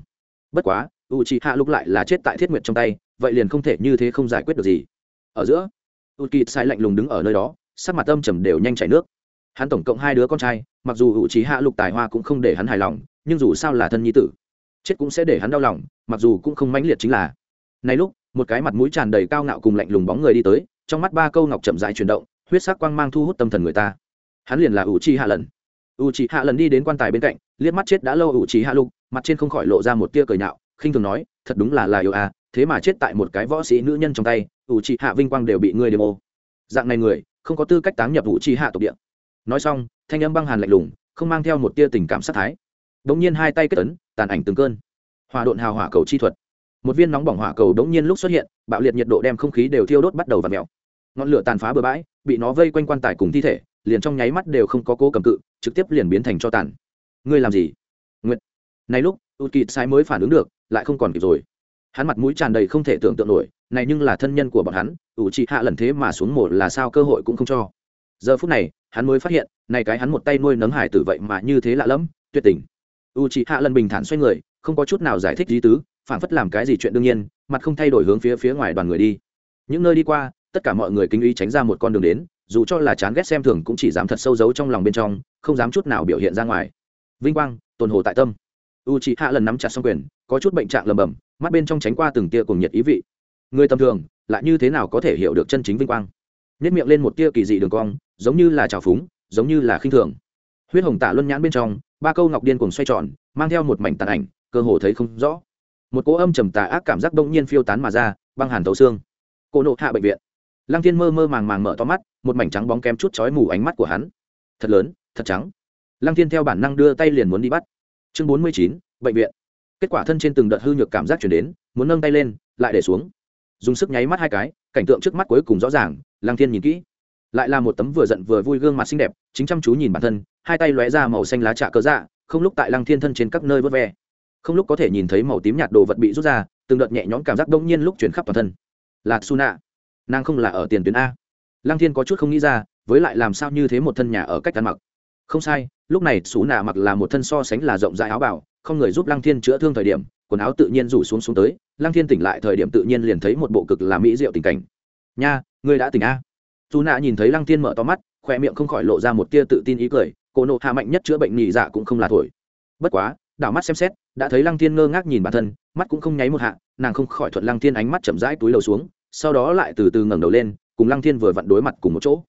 Bất quá, ủ trì hạ lục lại là chết tại thiết nguyện trong tay, vậy liền không thể như thế không giải quyết được gì. Ở giữa u kỳ sai lạnh lùng đứng ở nơi đó, sắc mặt âm trầm đều nhanh chảy nước. Hắn tổng cộng hai đứa con trai, mặc dù ủ Chi hạ lục tài hoa cũng không để hắn hài lòng, nhưng dù sao là thân nhi tử chết cũng sẽ để hắn đau lòng, mặc dù cũng không mãnh liệt chính là. Này lúc, một cái mặt mũi tràn đầy cao ngạo cùng lạnh lùng bóng người đi tới, trong mắt ba câu ngọc chậm rãi chuyển động, huyết sắc quang mang thu hút tâm thần người ta. Hắn liền là ủ chi hạ lần. Ủ chi hạ lần đi đến quan tài bên cạnh, liếc mắt chết đã lâu ủ chi hạ lục, mặt trên không khỏi lộ ra một tia cười nhạo, khinh thường nói, thật đúng là là yêu à thế mà chết tại một cái võ sĩ nữ nhân trong tay, ủ chi hạ vinh quang đều bị ngươi đêm ô. Dạng này người, không có tư cách táng nhập ủ chi hạ tộc địa. Nói xong, thanh âm băng hàn lạnh lùng, không mang theo một tia tình cảm sát thái đống nhiên hai tay kết ấn, tàn ảnh từng cơn. Hòa độn hào hỏa cầu chi thuật. Một viên nóng bỏng hỏa cầu đống nhiên lúc xuất hiện, bạo liệt nhiệt độ đem không khí đều thiêu đốt bắt đầu và mèo. Ngọn lửa tàn phá bừa bãi, bị nó vây quanh quan tài cùng thi thể, liền trong nháy mắt đều không có cố cầm cự, trực tiếp liền biến thành cho tàn. Ngươi làm gì? Nguyện này lúc ụt kịt sai mới phản ứng được, lại không còn kịp rồi. Hắn mặt mũi tràn đầy không thể tưởng tượng nổi, này nhưng là thân nhân của bọn hắn, ủ trị hạ lần thế mà xuống một là sao cơ hội cũng không cho. Giờ phút này, hắn mới phát hiện, này cái hắn một tay nuôi nấng hải tử vậy mà như thế lạ lẫm, tuyệt tình u chị hạ lần bình thản xoay người, không có chút nào giải thích lý tứ phản phất làm cái gì chuyện đương nhiên, mặt không thay đổi hướng phía phía ngoài đoàn người đi. Những nơi đi qua, tất cả mọi người kinh ý tránh ra một con đường đến, dù cho là chán ghét xem thường cũng chỉ dám thật sâu giấu trong lòng bên trong, không dám chút nào biểu hiện ra ngoài. Vinh quang, tồn hồ tại tâm. U chị hạ lần nắm chặt xong quyền, có chút bệnh trạng lầm bầm, mắt bên trong tránh qua từng tia cùng nhiệt ý vị. Người tầm thường, lại như thế nào có thể hiểu được chân chính vinh quang? Nhất miệng lên một tia kỳ dị đường cong, giống như là trào phúng, giống như là khinh thường. Huyết hồng tạ luân nhãn bên trong ba câu ngọc điên cùng xoay tròn, mang theo một mảnh tàn ảnh, cơ hồ thấy không rõ. Một cỗ âm trầm tà ác cảm giác đông nhiên phiêu tán mà ra, băng hàn thấu xương. Cô nộ hạ bệnh viện. Lăng thiên mơ mơ màng màng mở to mắt, một mảnh trắng bóng kem chút chói mù ánh mắt của hắn. Thật lớn, thật trắng. Lăng thiên theo bản năng đưa tay liền muốn đi bắt. Chương bốn mươi chín, bệnh viện. Kết quả thân trên từng đợt hư nhược cảm giác chuyển đến, muốn nâng tay lên, lại để xuống. Dùng sức nháy mắt hai cái, cảnh tượng trước mắt cuối cùng rõ ràng, lăng thiên nhìn kỹ lại là một tấm vừa giận vừa vui gương mặt xinh đẹp, chính chăm chú nhìn bản thân, hai tay lóe ra màu xanh lá trà cơ dạ không lúc tại lăng thiên thân trên các nơi vớt ve. Không lúc có thể nhìn thấy màu tím nhạt đồ vật bị rút ra, từng đợt nhẹ nhõm cảm giác đông nhiên lúc chuyển khắp toàn thân. Là suna nàng không là ở tiền tuyến a. Lăng thiên có chút không nghĩ ra, với lại làm sao như thế một thân nhà ở cách ăn mặc. Không sai, lúc này xú nạ mặc là một thân so sánh là rộng rãi áo bảo không người giúp lăng thiên chữa thương thời điểm, quần áo tự nhiên rủ xuống xuống tới, lăng thiên tỉnh lại thời điểm tự nhiên liền thấy một bộ cực là mỹ diệu tình cảnh. Nha, ngươi đã tỉnh a dù nạ nhìn thấy lăng thiên mở to mắt khoe miệng không khỏi lộ ra một tia tự tin ý cười, cổ nộ hạ mạnh nhất chữa bệnh nhị dạ cũng không là thổi. Bất quá, đảo mắt xem xét, đã thấy lăng thiên ngơ ngác nhìn bản thân, mắt cũng không nháy một hạ, nàng không khỏi thuận lăng thiên ánh mắt chậm rãi túi đầu xuống, sau đó lại từ từ ngẩng đầu lên, cùng lăng thiên vừa vặn đối mặt cùng một chỗ.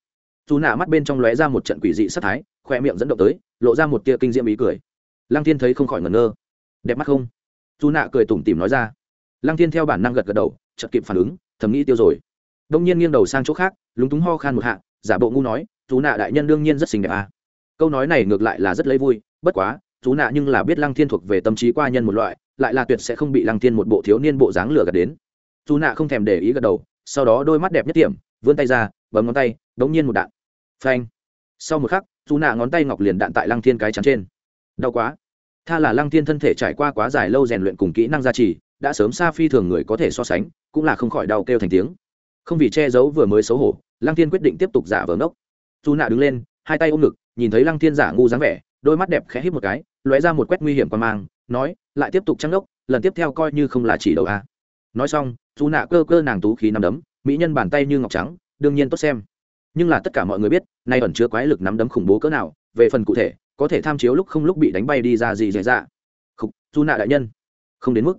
Dù nạ mắt bên trong lóe ra một trận quỷ dị sắc thái khoe miệng dẫn động tới, lộ ra một tia kinh diễm ý cười. Lăng thiên thấy không khỏi ngẩn ngơ. Đẹp mắt không? Dù nạ cười tủm tỉm nói ra. Lăng thiên theo bản năng gật gật đầu, chợt kịp phản ứng, thầm nghĩ tiêu rồi. Đông nhiên nghiêng đầu sang chỗ khác lúng túng ho khan một hạ, giả bộ ngu nói, chú nạ đại nhân đương nhiên rất xinh đẹp à. câu nói này ngược lại là rất lấy vui, bất quá, chú nạ nhưng là biết lăng thiên thuộc về tâm trí qua nhân một loại, lại là tuyệt sẽ không bị lăng thiên một bộ thiếu niên bộ dáng lửa gạt đến. Chú nạ không thèm để ý gật đầu, sau đó đôi mắt đẹp nhất điểm vươn tay ra, bấm ngón tay, đống nhiên một đạn. Phanh. Sau một khắc, chú nạ ngón tay ngọc liền đạn tại lăng thiên cái chắn trên. Đau quá. Tha là lăng thiên thân thể trải qua quá dài lâu rèn luyện cùng kỹ năng gia trì, đã sớm xa phi thường người có thể so sánh, cũng là không khỏi đau kêu thành tiếng. Không vì che giấu vừa mới xấu hổ lăng thiên quyết định tiếp tục giả vờ ngốc. Dù nạ đứng lên, hai tay ôm ngực, nhìn thấy lăng thiên giả ngu dáng vẻ, đôi mắt đẹp khẽ hít một cái, lóe ra một quét nguy hiểm qua mang, nói, lại tiếp tục trăng ngốc, lần tiếp theo coi như không là chỉ đầu a. Nói xong dù nạ cơ cơ nàng tú khí nằm đấm, mỹ nhân bàn tay như ngọc trắng, đương nhiên tốt xem. Nhưng là tất cả mọi người biết, nay ẩn chứa quái lực nắm đấm khủng bố cỡ nào, về phần cụ thể, có thể tham chiếu lúc không lúc bị đánh bay đi ra gì dễ dạ khục dù nạ đại nhân. Không đến mức.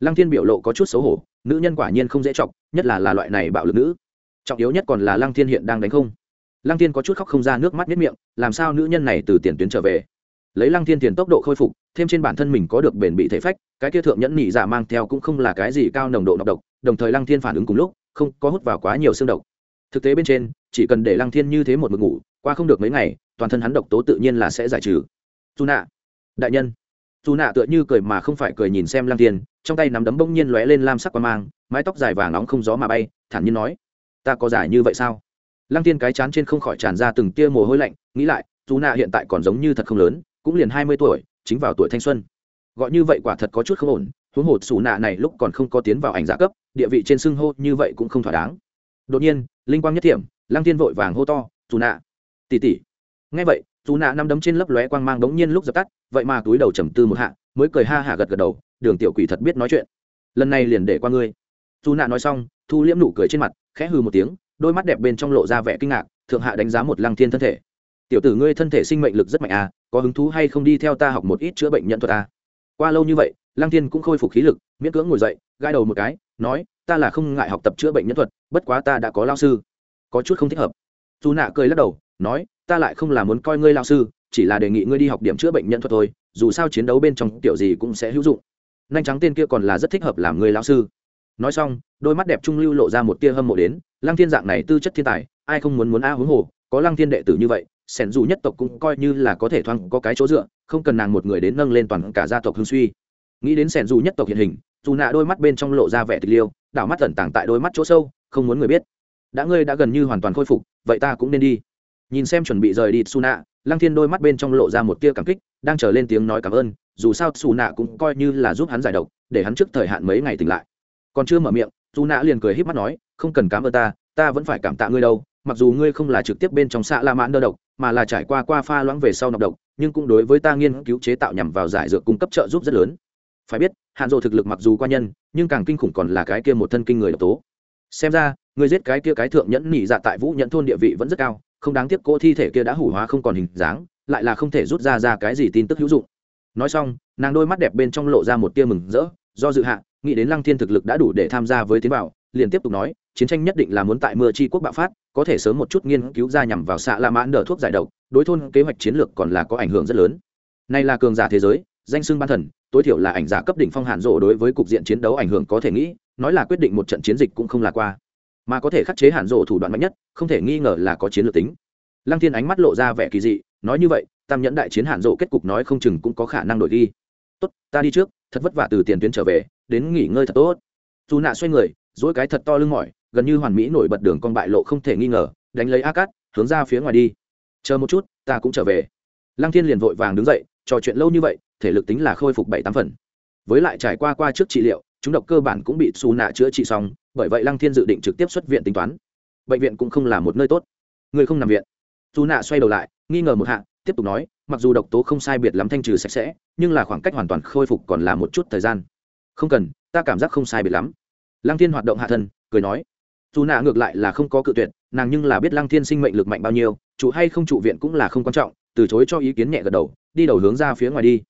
Lăng thiên biểu lộ có chút xấu hổ, nữ nhân quả nhiên không dễ chọc, nhất là là loại này bạo lực nữ trọng yếu nhất còn là lăng thiên hiện đang đánh không. Lăng thiên có chút khóc không ra nước mắt nhất miệng, làm sao nữ nhân này từ tiền tuyến trở về? Lấy lăng thiên tiền tốc độ khôi phục, thêm trên bản thân mình có được bền bị thể phách, cái kia thượng nhẫn nhị giả mang theo cũng không là cái gì cao nồng độ nọc độc, đồng thời lăng thiên phản ứng cùng lúc, không có hút vào quá nhiều xương độc. Thực tế bên trên, chỉ cần để lăng thiên như thế một mực ngủ, qua không được mấy ngày, toàn thân hắn độc tố tự nhiên là sẽ giải trừ. Dù nạ đại nhân. Dù nạ tựa như cười mà không phải cười nhìn xem lăng thiên, trong tay nắm đấm bỗng nhiên lóe lên lam sắc qua mang, mái tóc dài vàng nóng không gió mà bay, thản nhiên nói ta có giải như vậy sao? Lăng thiên cái chán trên không khỏi tràn ra từng tia mồ hôi lạnh, nghĩ lại dù nạ hiện tại còn giống như thật không lớn, cũng liền hai mươi tuổi, chính vào tuổi thanh xuân. Gọi như vậy quả thật có chút không ổn, huống hồ xù nạ này lúc còn không có tiến vào ảnh giả cấp, địa vị trên xưng hô như vậy cũng không thỏa đáng. Đột nhiên, linh quang nhất thiểm, lăng tiên vội vàng hô to dù nạ tỉ tỉ ngay vậy dù nạ năm đấm trên lấp lóe quang mang đống nhiên lúc dập tắt, vậy mà túi đầu trầm tư một hạ, mới cười ha hả gật gật đầu, đường tiểu quỷ thật biết nói chuyện. Lần này liền để qua ngươi. Dù nạ nói xong, thu liễm nụ cười trên mặt khẽ hư một tiếng, đôi mắt đẹp bên trong lộ ra vẻ kinh ngạc, thượng hạ đánh giá một lăng thiên thân thể. Tiểu tử ngươi thân thể sinh mệnh lực rất mạnh à có hứng thú hay không đi theo ta học một ít chữa bệnh nhân thuật à? Qua lâu như vậy, lăng thiên cũng khôi phục khí lực, miễn cưỡng ngồi dậy gai đầu một cái, nói, ta là không ngại học tập chữa bệnh nhân thuật, bất quá ta đã có lao sư. Có chút không thích hợp. Dù nạ cười lắc đầu, nói, ta lại không là muốn coi ngươi lao sư, chỉ là đề nghị ngươi đi học điểm chữa bệnh nhân thuật thôi, dù sao chiến đấu bên trong tiểu gì cũng sẽ hữu dụng. Nhanh trắng tên kia còn là rất thích hợp làm người lao sư nói xong, đôi mắt đẹp trung lưu lộ ra một tia hâm mộ đến, lăng thiên dạng này tư chất thiên tài, ai không muốn muốn a huống hồ, có lăng thiên đệ tử như vậy, sẻn dù nhất tộc cũng coi như là có thể thoáng có cái chỗ dựa, không cần nàng một người đến nâng lên toàn cả gia tộc hương suy. Nghĩ đến sẻn dù nhất tộc hiện hình, dù nạ đôi mắt bên trong lộ ra vẻ tịch liêu, đảo mắt tẩn tàng tại đôi mắt chỗ sâu, không muốn người biết. Đã ngươi đã gần như hoàn toàn khôi phục, vậy ta cũng nên đi. Nhìn xem chuẩn bị rời đi su nạ, lăng thiên đôi mắt bên trong lộ ra một tia cảm kích, đang trở lên tiếng nói cảm ơn, dù sao su nạ cũng coi như là giúp hắn giải độc, để hắn trước thời hạn mấy ngày tỉnh lại còn chưa mở miệng dù nạ liền cười h í p mắt nói, không cần cảm ơn ta ta vẫn phải cảm tạ ngươi đâu, mặc dù ngươi không là trực tiếp bên trong xạ la mãn đơ độc, mà là trải qua qua pha loãng về sau nọc độc, nhưng cũng đối với ta nghiên cứu chế tạo nhằm vào giải dược cung cấp trợ giúp rất lớn. Phải biết hạn rộ thực lực mặc dù qua nhân, nhưng càng kinh khủng còn là cái kia một thân kinh người độc tố. Xem ra người giết cái kia cái thượng nhẫn nỉ dạ tại vũ nhẫn thôn địa vị vẫn rất cao, không đáng tiếc cỗ thi thể kia đã hủ hóa không còn hình dáng, lại là không thể rút ra ra cái gì tin tức hữu dụng. Nói xong, nàng đôi mắt đẹp bên trong lộ ra một tia mừng rỡ, do dự hạ nghĩ đến lăng thiên thực lực đã đủ để tham gia với tiến bảo liền tiếp tục nói, chiến tranh nhất định là muốn tại mưa chi quốc bạo phát, có thể sớm một chút nghiên cứu ra nhằm vào xạ la mãn đỡ thuốc giải độc, đối thôn kế hoạch chiến lược còn là có ảnh hưởng rất lớn. Nay là cường giả thế giới, danh xưng ban thần, tối thiểu là ảnh giả cấp đỉnh phong hàn rộ đối với cục diện chiến đấu ảnh hưởng có thể nghĩ, nói là quyết định một trận chiến dịch cũng không là qua. Mà có thể khắc chế hàn rộ thủ đoạn mạnh nhất, không thể nghi ngờ là có chiến lược tính. Lăng thiên ánh mắt lộ ra vẻ kỳ dị, nói như vậy, tam nhẫn đại chiến hàn rộ kết cục nói không chừng cũng có khả năng đổi ghi tốt, ta đi trước, thật vất vả từ tiền tuyến trở về đến nghỉ ngơi thật tốt. Dù nạ xoay người dỗi cái thật to lưng mỏi, gần như hoàn mỹ nổi bật đường con bại lộ không thể nghi ngờ, đánh lấy a cát, hướng ra phía ngoài đi. Chờ một chút, ta cũng trở về. Lăng thiên liền vội vàng đứng dậy, trò chuyện lâu như vậy, thể lực tính là khôi phục bảy tám phần. Với lại trải qua qua trước trị liệu, chúng độc cơ bản cũng bị xù nạ chữa trị xong, bởi vậy lăng thiên dự định trực tiếp xuất viện tính toán. Bệnh viện cũng không là một nơi tốt. Người không nằm viện. Dù nạ xoay đầu lại, nghi ngờ một hạ, tiếp tục nói, mặc dù độc tố không sai biệt lắm thanh trừ sạch sẽ, nhưng là khoảng cách hoàn toàn khôi phục còn là một chút thời gian không cần ta cảm giác không sai biệt lắm. Lăng thiên hoạt động hạ thân cười nói dù nạ ngược lại là không có cự tuyệt nàng nhưng là biết lăng thiên sinh mệnh lực mạnh bao nhiêu trụ hay không trụ viện cũng là không quan trọng từ chối cho ý kiến nhẹ gật đầu đi đầu hướng ra phía ngoài đi.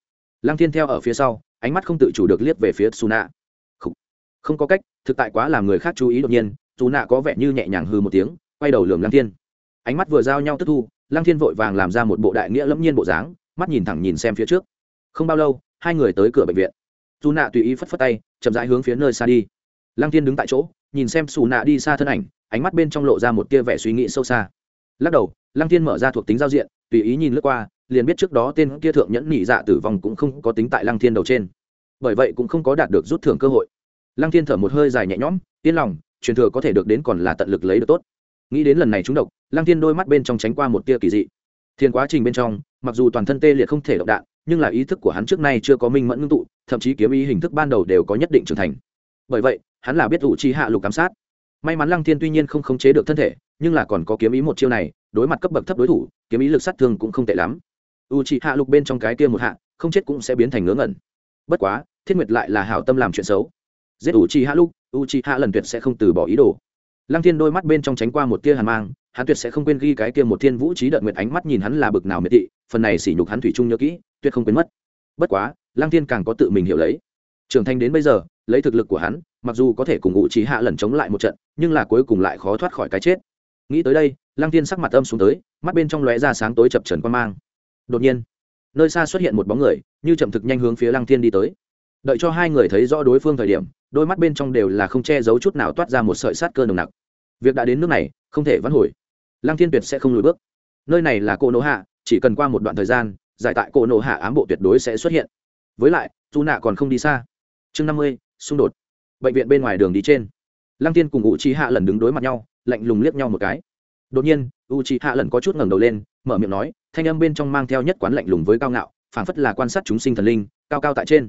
Lăng thiên theo ở phía sau ánh mắt không tự chủ được liếc về phía su nạ không, không có cách thực tại quá làm người khác chú ý đột nhiên su nạ có vẻ như nhẹ nhàng hư một tiếng quay đầu lườm lăng thiên. Ánh mắt vừa giao nhau tức thu lăng thiên vội vàng làm ra một bộ đại nghĩa lẫm nhiên bộ dáng mắt nhìn thẳng nhìn xem phía trước. Không bao lâu hai người tới cửa bệnh viện dù nạ tùy ý phất phất tay, chậm rãi hướng phía nơi xa đi. Lăng thiên đứng tại chỗ, nhìn xem xù nạ đi xa thân ảnh, ánh mắt bên trong lộ ra một tia vẻ suy nghĩ sâu xa. Lắc đầu, lăng thiên mở ra thuộc tính giao diện, tùy ý nhìn lướt qua, liền biết trước đó tên kia thượng nhẫn nhị dạ tử vong cũng không có tính tại lăng thiên đầu trên. Bởi vậy cũng không có đạt được rút thưởng cơ hội. Lăng thiên thở một hơi dài nhẹ nhõm, yên lòng, truyền thừa có thể được đến còn là tận lực lấy được tốt. Nghĩ đến lần này trúng độc, lăng thiên đôi mắt bên trong tránh qua một tia kỳ dị. Thiên quá trình bên trong, mặc dù toàn thân tê liệt không thể động đạn nhưng là ý thức của hắn trước nay chưa có minh mẫn ngưng tụ, thậm chí kiếm ý hình thức ban đầu đều có nhất định trưởng thành. Bởi vậy, hắn là biết ủ chi hạ lục ám sát. May mắn lăng thiên tuy nhiên không khống chế được thân thể, nhưng là còn có kiếm ý một chiêu này, đối mặt cấp bậc thấp đối thủ, kiếm ý lực sát thương cũng không tệ lắm. U chi hạ lục bên trong cái kia một hạ, không chết cũng sẽ biến thành ngớ ngẩn. Bất quá, thiết nguyệt lại là hảo tâm làm chuyện xấu. Giết u chi hạ lục u chi hạ lần tuyệt sẽ không từ bỏ ý đồ lăng thiên đôi mắt bên trong tránh qua một tia hàn mang, hắn tuyệt sẽ không quên ghi cái kia một thiên vũ trí đợt nguyệt ánh mắt nhìn hắn là bực nào miệt thị, phần này sỉ nhục hắn thủy chung nhớ kỹ, tuyệt không quên mất. Bất quá, lăng thiên càng có tự mình hiểu lấy. Trưởng thành đến bây giờ, lấy thực lực của hắn, mặc dù có thể cùng ngụ trí hạ lần chống lại một trận, nhưng là cuối cùng lại khó thoát khỏi cái chết. Nghĩ tới đây, lăng tiên sắc mặt âm xuống tới, mắt bên trong lóe ra sáng tối chập trần quan mang. Đột nhiên, nơi xa xuất hiện một bóng người, như chậm thực nhanh hướng phía lăng thiên đi tới. Đợi cho hai người thấy rõ đối phương thời điểm, đôi mắt bên trong đều là không che giấu chút nào toát ra một sợi sát cơ nồng nặc việc đã đến nước này, không thể vãn hồi. Lăng thiên tuyệt sẽ không lùi bước. Nơi này là cô nỗ hạ, chỉ cần qua một đoạn thời gian, giải tại cô nỗ hạ ám bộ tuyệt đối sẽ xuất hiện. Với lại dù nạ còn không đi xa. Chương năm mươi, xung đột. Bệnh viện bên ngoài đường đi trên. Lăng tiên cùng u chi hạ lần đứng đối mặt nhau, lạnh lùng liếc nhau một cái. Đột nhiên u chi hạ lần có chút ngẩng đầu lên, mở miệng nói, thanh âm bên trong mang theo nhất quán lạnh lùng với cao ngạo, phảng phất là quan sát chúng sinh thần linh, cao cao tại trên.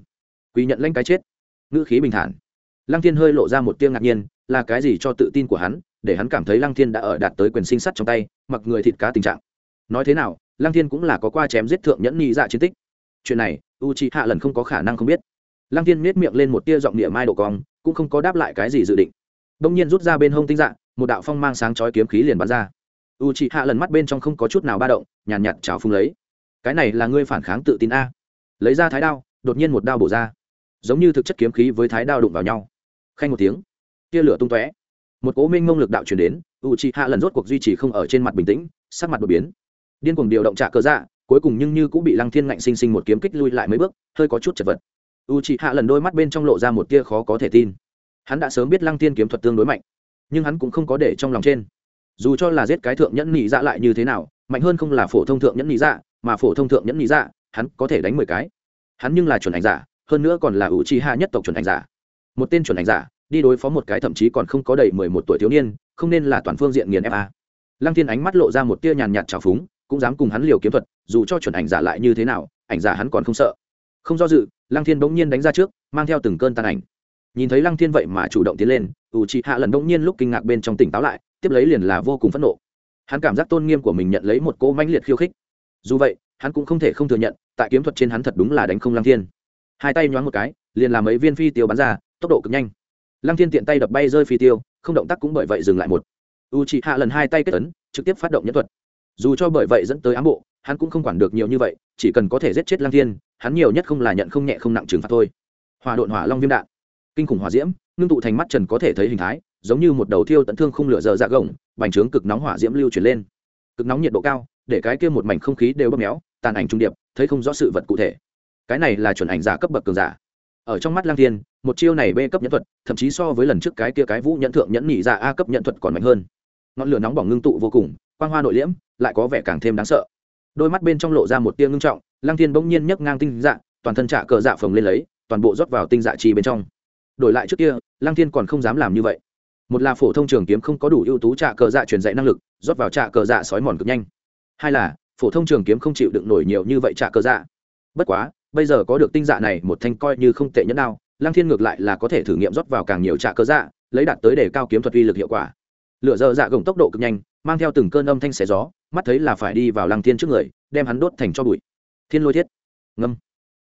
Quý nhận lanh cái chết. Ngữ khí bình thản. Lăng thiên hơi lộ ra một tiếng ngạc nhiên, là cái gì cho tự tin của hắn để hắn cảm thấy lăng thiên đã ở đạt tới quyền sinh sắt trong tay, mặc người thịt cá tình trạng. Nói thế nào, lăng thiên cũng là có qua chém giết thượng nhẫn nhị dạ chiến tích. Chuyện này u chi hạ lần không có khả năng không biết. Lăng thiên miết miệng lên một tia giọng địa mai độ cong, cũng không có đáp lại cái gì dự định. Đông nhiên rút ra bên hông tinh dạng một đạo phong mang sáng chói kiếm khí liền bắn ra. U chị hạ lần mắt bên trong không có chút nào ba động, nhàn nhạt chào phung lấy. Cái này là ngươi phản kháng tự tin a. Lấy ra thái đao, đột nhiên một đao bổ ra. Giống như thực chất kiếm khí với thái đao đụng vào nhau. Khanh một tiếng, tia lửa tung tóe một cố minh ngông lực đạo chuyển đến, u chị hạ lần rốt cuộc duy trì không ở trên mặt bình tĩnh, sắc mặt đột biến. Điên cuồng điều động trả cơ dạ cuối cùng nhưng như cũng bị lăng thiên ngạnh sinh sinh một kiếm kích lui lại mấy bước, hơi có chút chật vật. U chị hạ lần đôi mắt bên trong lộ ra một tia khó có thể tin. Hắn đã sớm biết lăng Thiên kiếm thuật tương đối mạnh, nhưng hắn cũng không có để trong lòng trên. Dù cho là giết cái thượng nhẫn nhị dạ lại như thế nào, mạnh hơn không là phổ thông thượng nhẫn nhị dạ mà phổ thông thượng nhẫn nhị dạ hắn có thể đánh mười cái. Hắn nhưng là chuẩn ảnh giả, hơn nữa còn là U chi hạ nhất tộc chuẩn ảnh giả. Một tên chuẩn ảnh giả đi đối phó một cái thậm chí còn không có đầy mười một tuổi thiếu niên, không nên là toàn phương diện nghiền fa lăng Thiên ánh mắt lộ ra một tia nhàn nhạt trào phúng, cũng dám cùng hắn liều kiếm thuật, dù cho chuẩn ảnh giả lại như thế nào, ảnh giả hắn còn không sợ. Không do dự, lăng thiên bỗng nhiên đánh ra trước, mang theo từng cơn tàn ảnh. Nhìn thấy lăng thiên vậy mà chủ động tiến lên ủ trị hạ lần bỗng nhiên lúc kinh ngạc bên trong tỉnh táo lại, tiếp lấy liền là vô cùng phẫn nộ. Hắn cảm giác tôn nghiêm của mình nhận lấy một cỗ mãnh liệt khiêu khích. Dù vậy, hắn cũng không thể không thừa nhận, tại kiếm thuật trên hắn thật đúng là đánh không lăng thiên. Hai tay nhoáng một cái, liền làm mấy viên phi tiêu bắn ra, tốc độ cực nhanh lăng thiên tiện tay đập bay rơi phi tiêu, không động tác cũng bởi vậy dừng lại một. U trị hạ lần hai tay kết ấn, trực tiếp phát động nhân thuật. Dù cho bởi vậy dẫn tới ám bộ, hắn cũng không quản được nhiều như vậy, chỉ cần có thể giết chết lăng thiên, hắn nhiều nhất không là nhận không nhẹ không nặng trừng phạt thôi. Hòa độn hỏa long viêm đạn. Kinh khủng hỏa diễm, ngưng tụ thành mắt trần có thể thấy hình thái, giống như một đầu thiêu tận thương khung lửa dở dạ gồng, bành trướng cực nóng hỏa diễm lưu chuyển lên. Cực nóng nhiệt độ cao, để cái kia một mảnh không khí đều bóp méo, tàn ảnh trung điệp, thấy không rõ sự vật cụ thể. Cái này là chuẩn ảnh giả cấp bậc cường giả. Ở trong mắt lang thiên một chiêu này b cấp nhẫn thuật, thậm chí so với lần trước cái kia cái vũ nhẫn thượng nhẫn nhị ra a cấp nhẫn thuật còn mạnh hơn. Ngọn lửa nóng bỏng ngưng tụ vô cùng, quang hoa nội liễm, lại có vẻ càng thêm đáng sợ. Đôi mắt bên trong lộ ra một tia ngưng trọng lang thiên bỗng nhiên nhấc ngang tinh dạ toàn thân trạ cờ dạ phồng lên lấy, toàn bộ rót vào tinh dạ chi bên trong. Đổi lại trước kia lang thiên còn không dám làm như vậy. Một là phổ thông trường kiếm không có đủ ưu tú trạ cờ dạ truyền dạy năng lực, rót vào trạ cờ dạ sói mòn cực nhanh. Hai là, phổ thông trường kiếm không chịu đựng nổi nhiều như vậy trạ cờ dạ. Bất quá, bây giờ có được tinh dạ này, một thanh coi như không tệ nhẫn nào lang thiên ngược lại là có thể thử nghiệm rót vào càng nhiều trạ cơ dạ lấy đạt tới để cao kiếm thuật uy lực hiệu quả. Lửa dơ dạ gồng tốc độ cực nhanh, mang theo từng cơn âm thanh xé gió, mắt thấy là phải đi vào lăng thiên trước người, đem hắn đốt thành cho bụi. Thiên lôi thiết. Ngâm.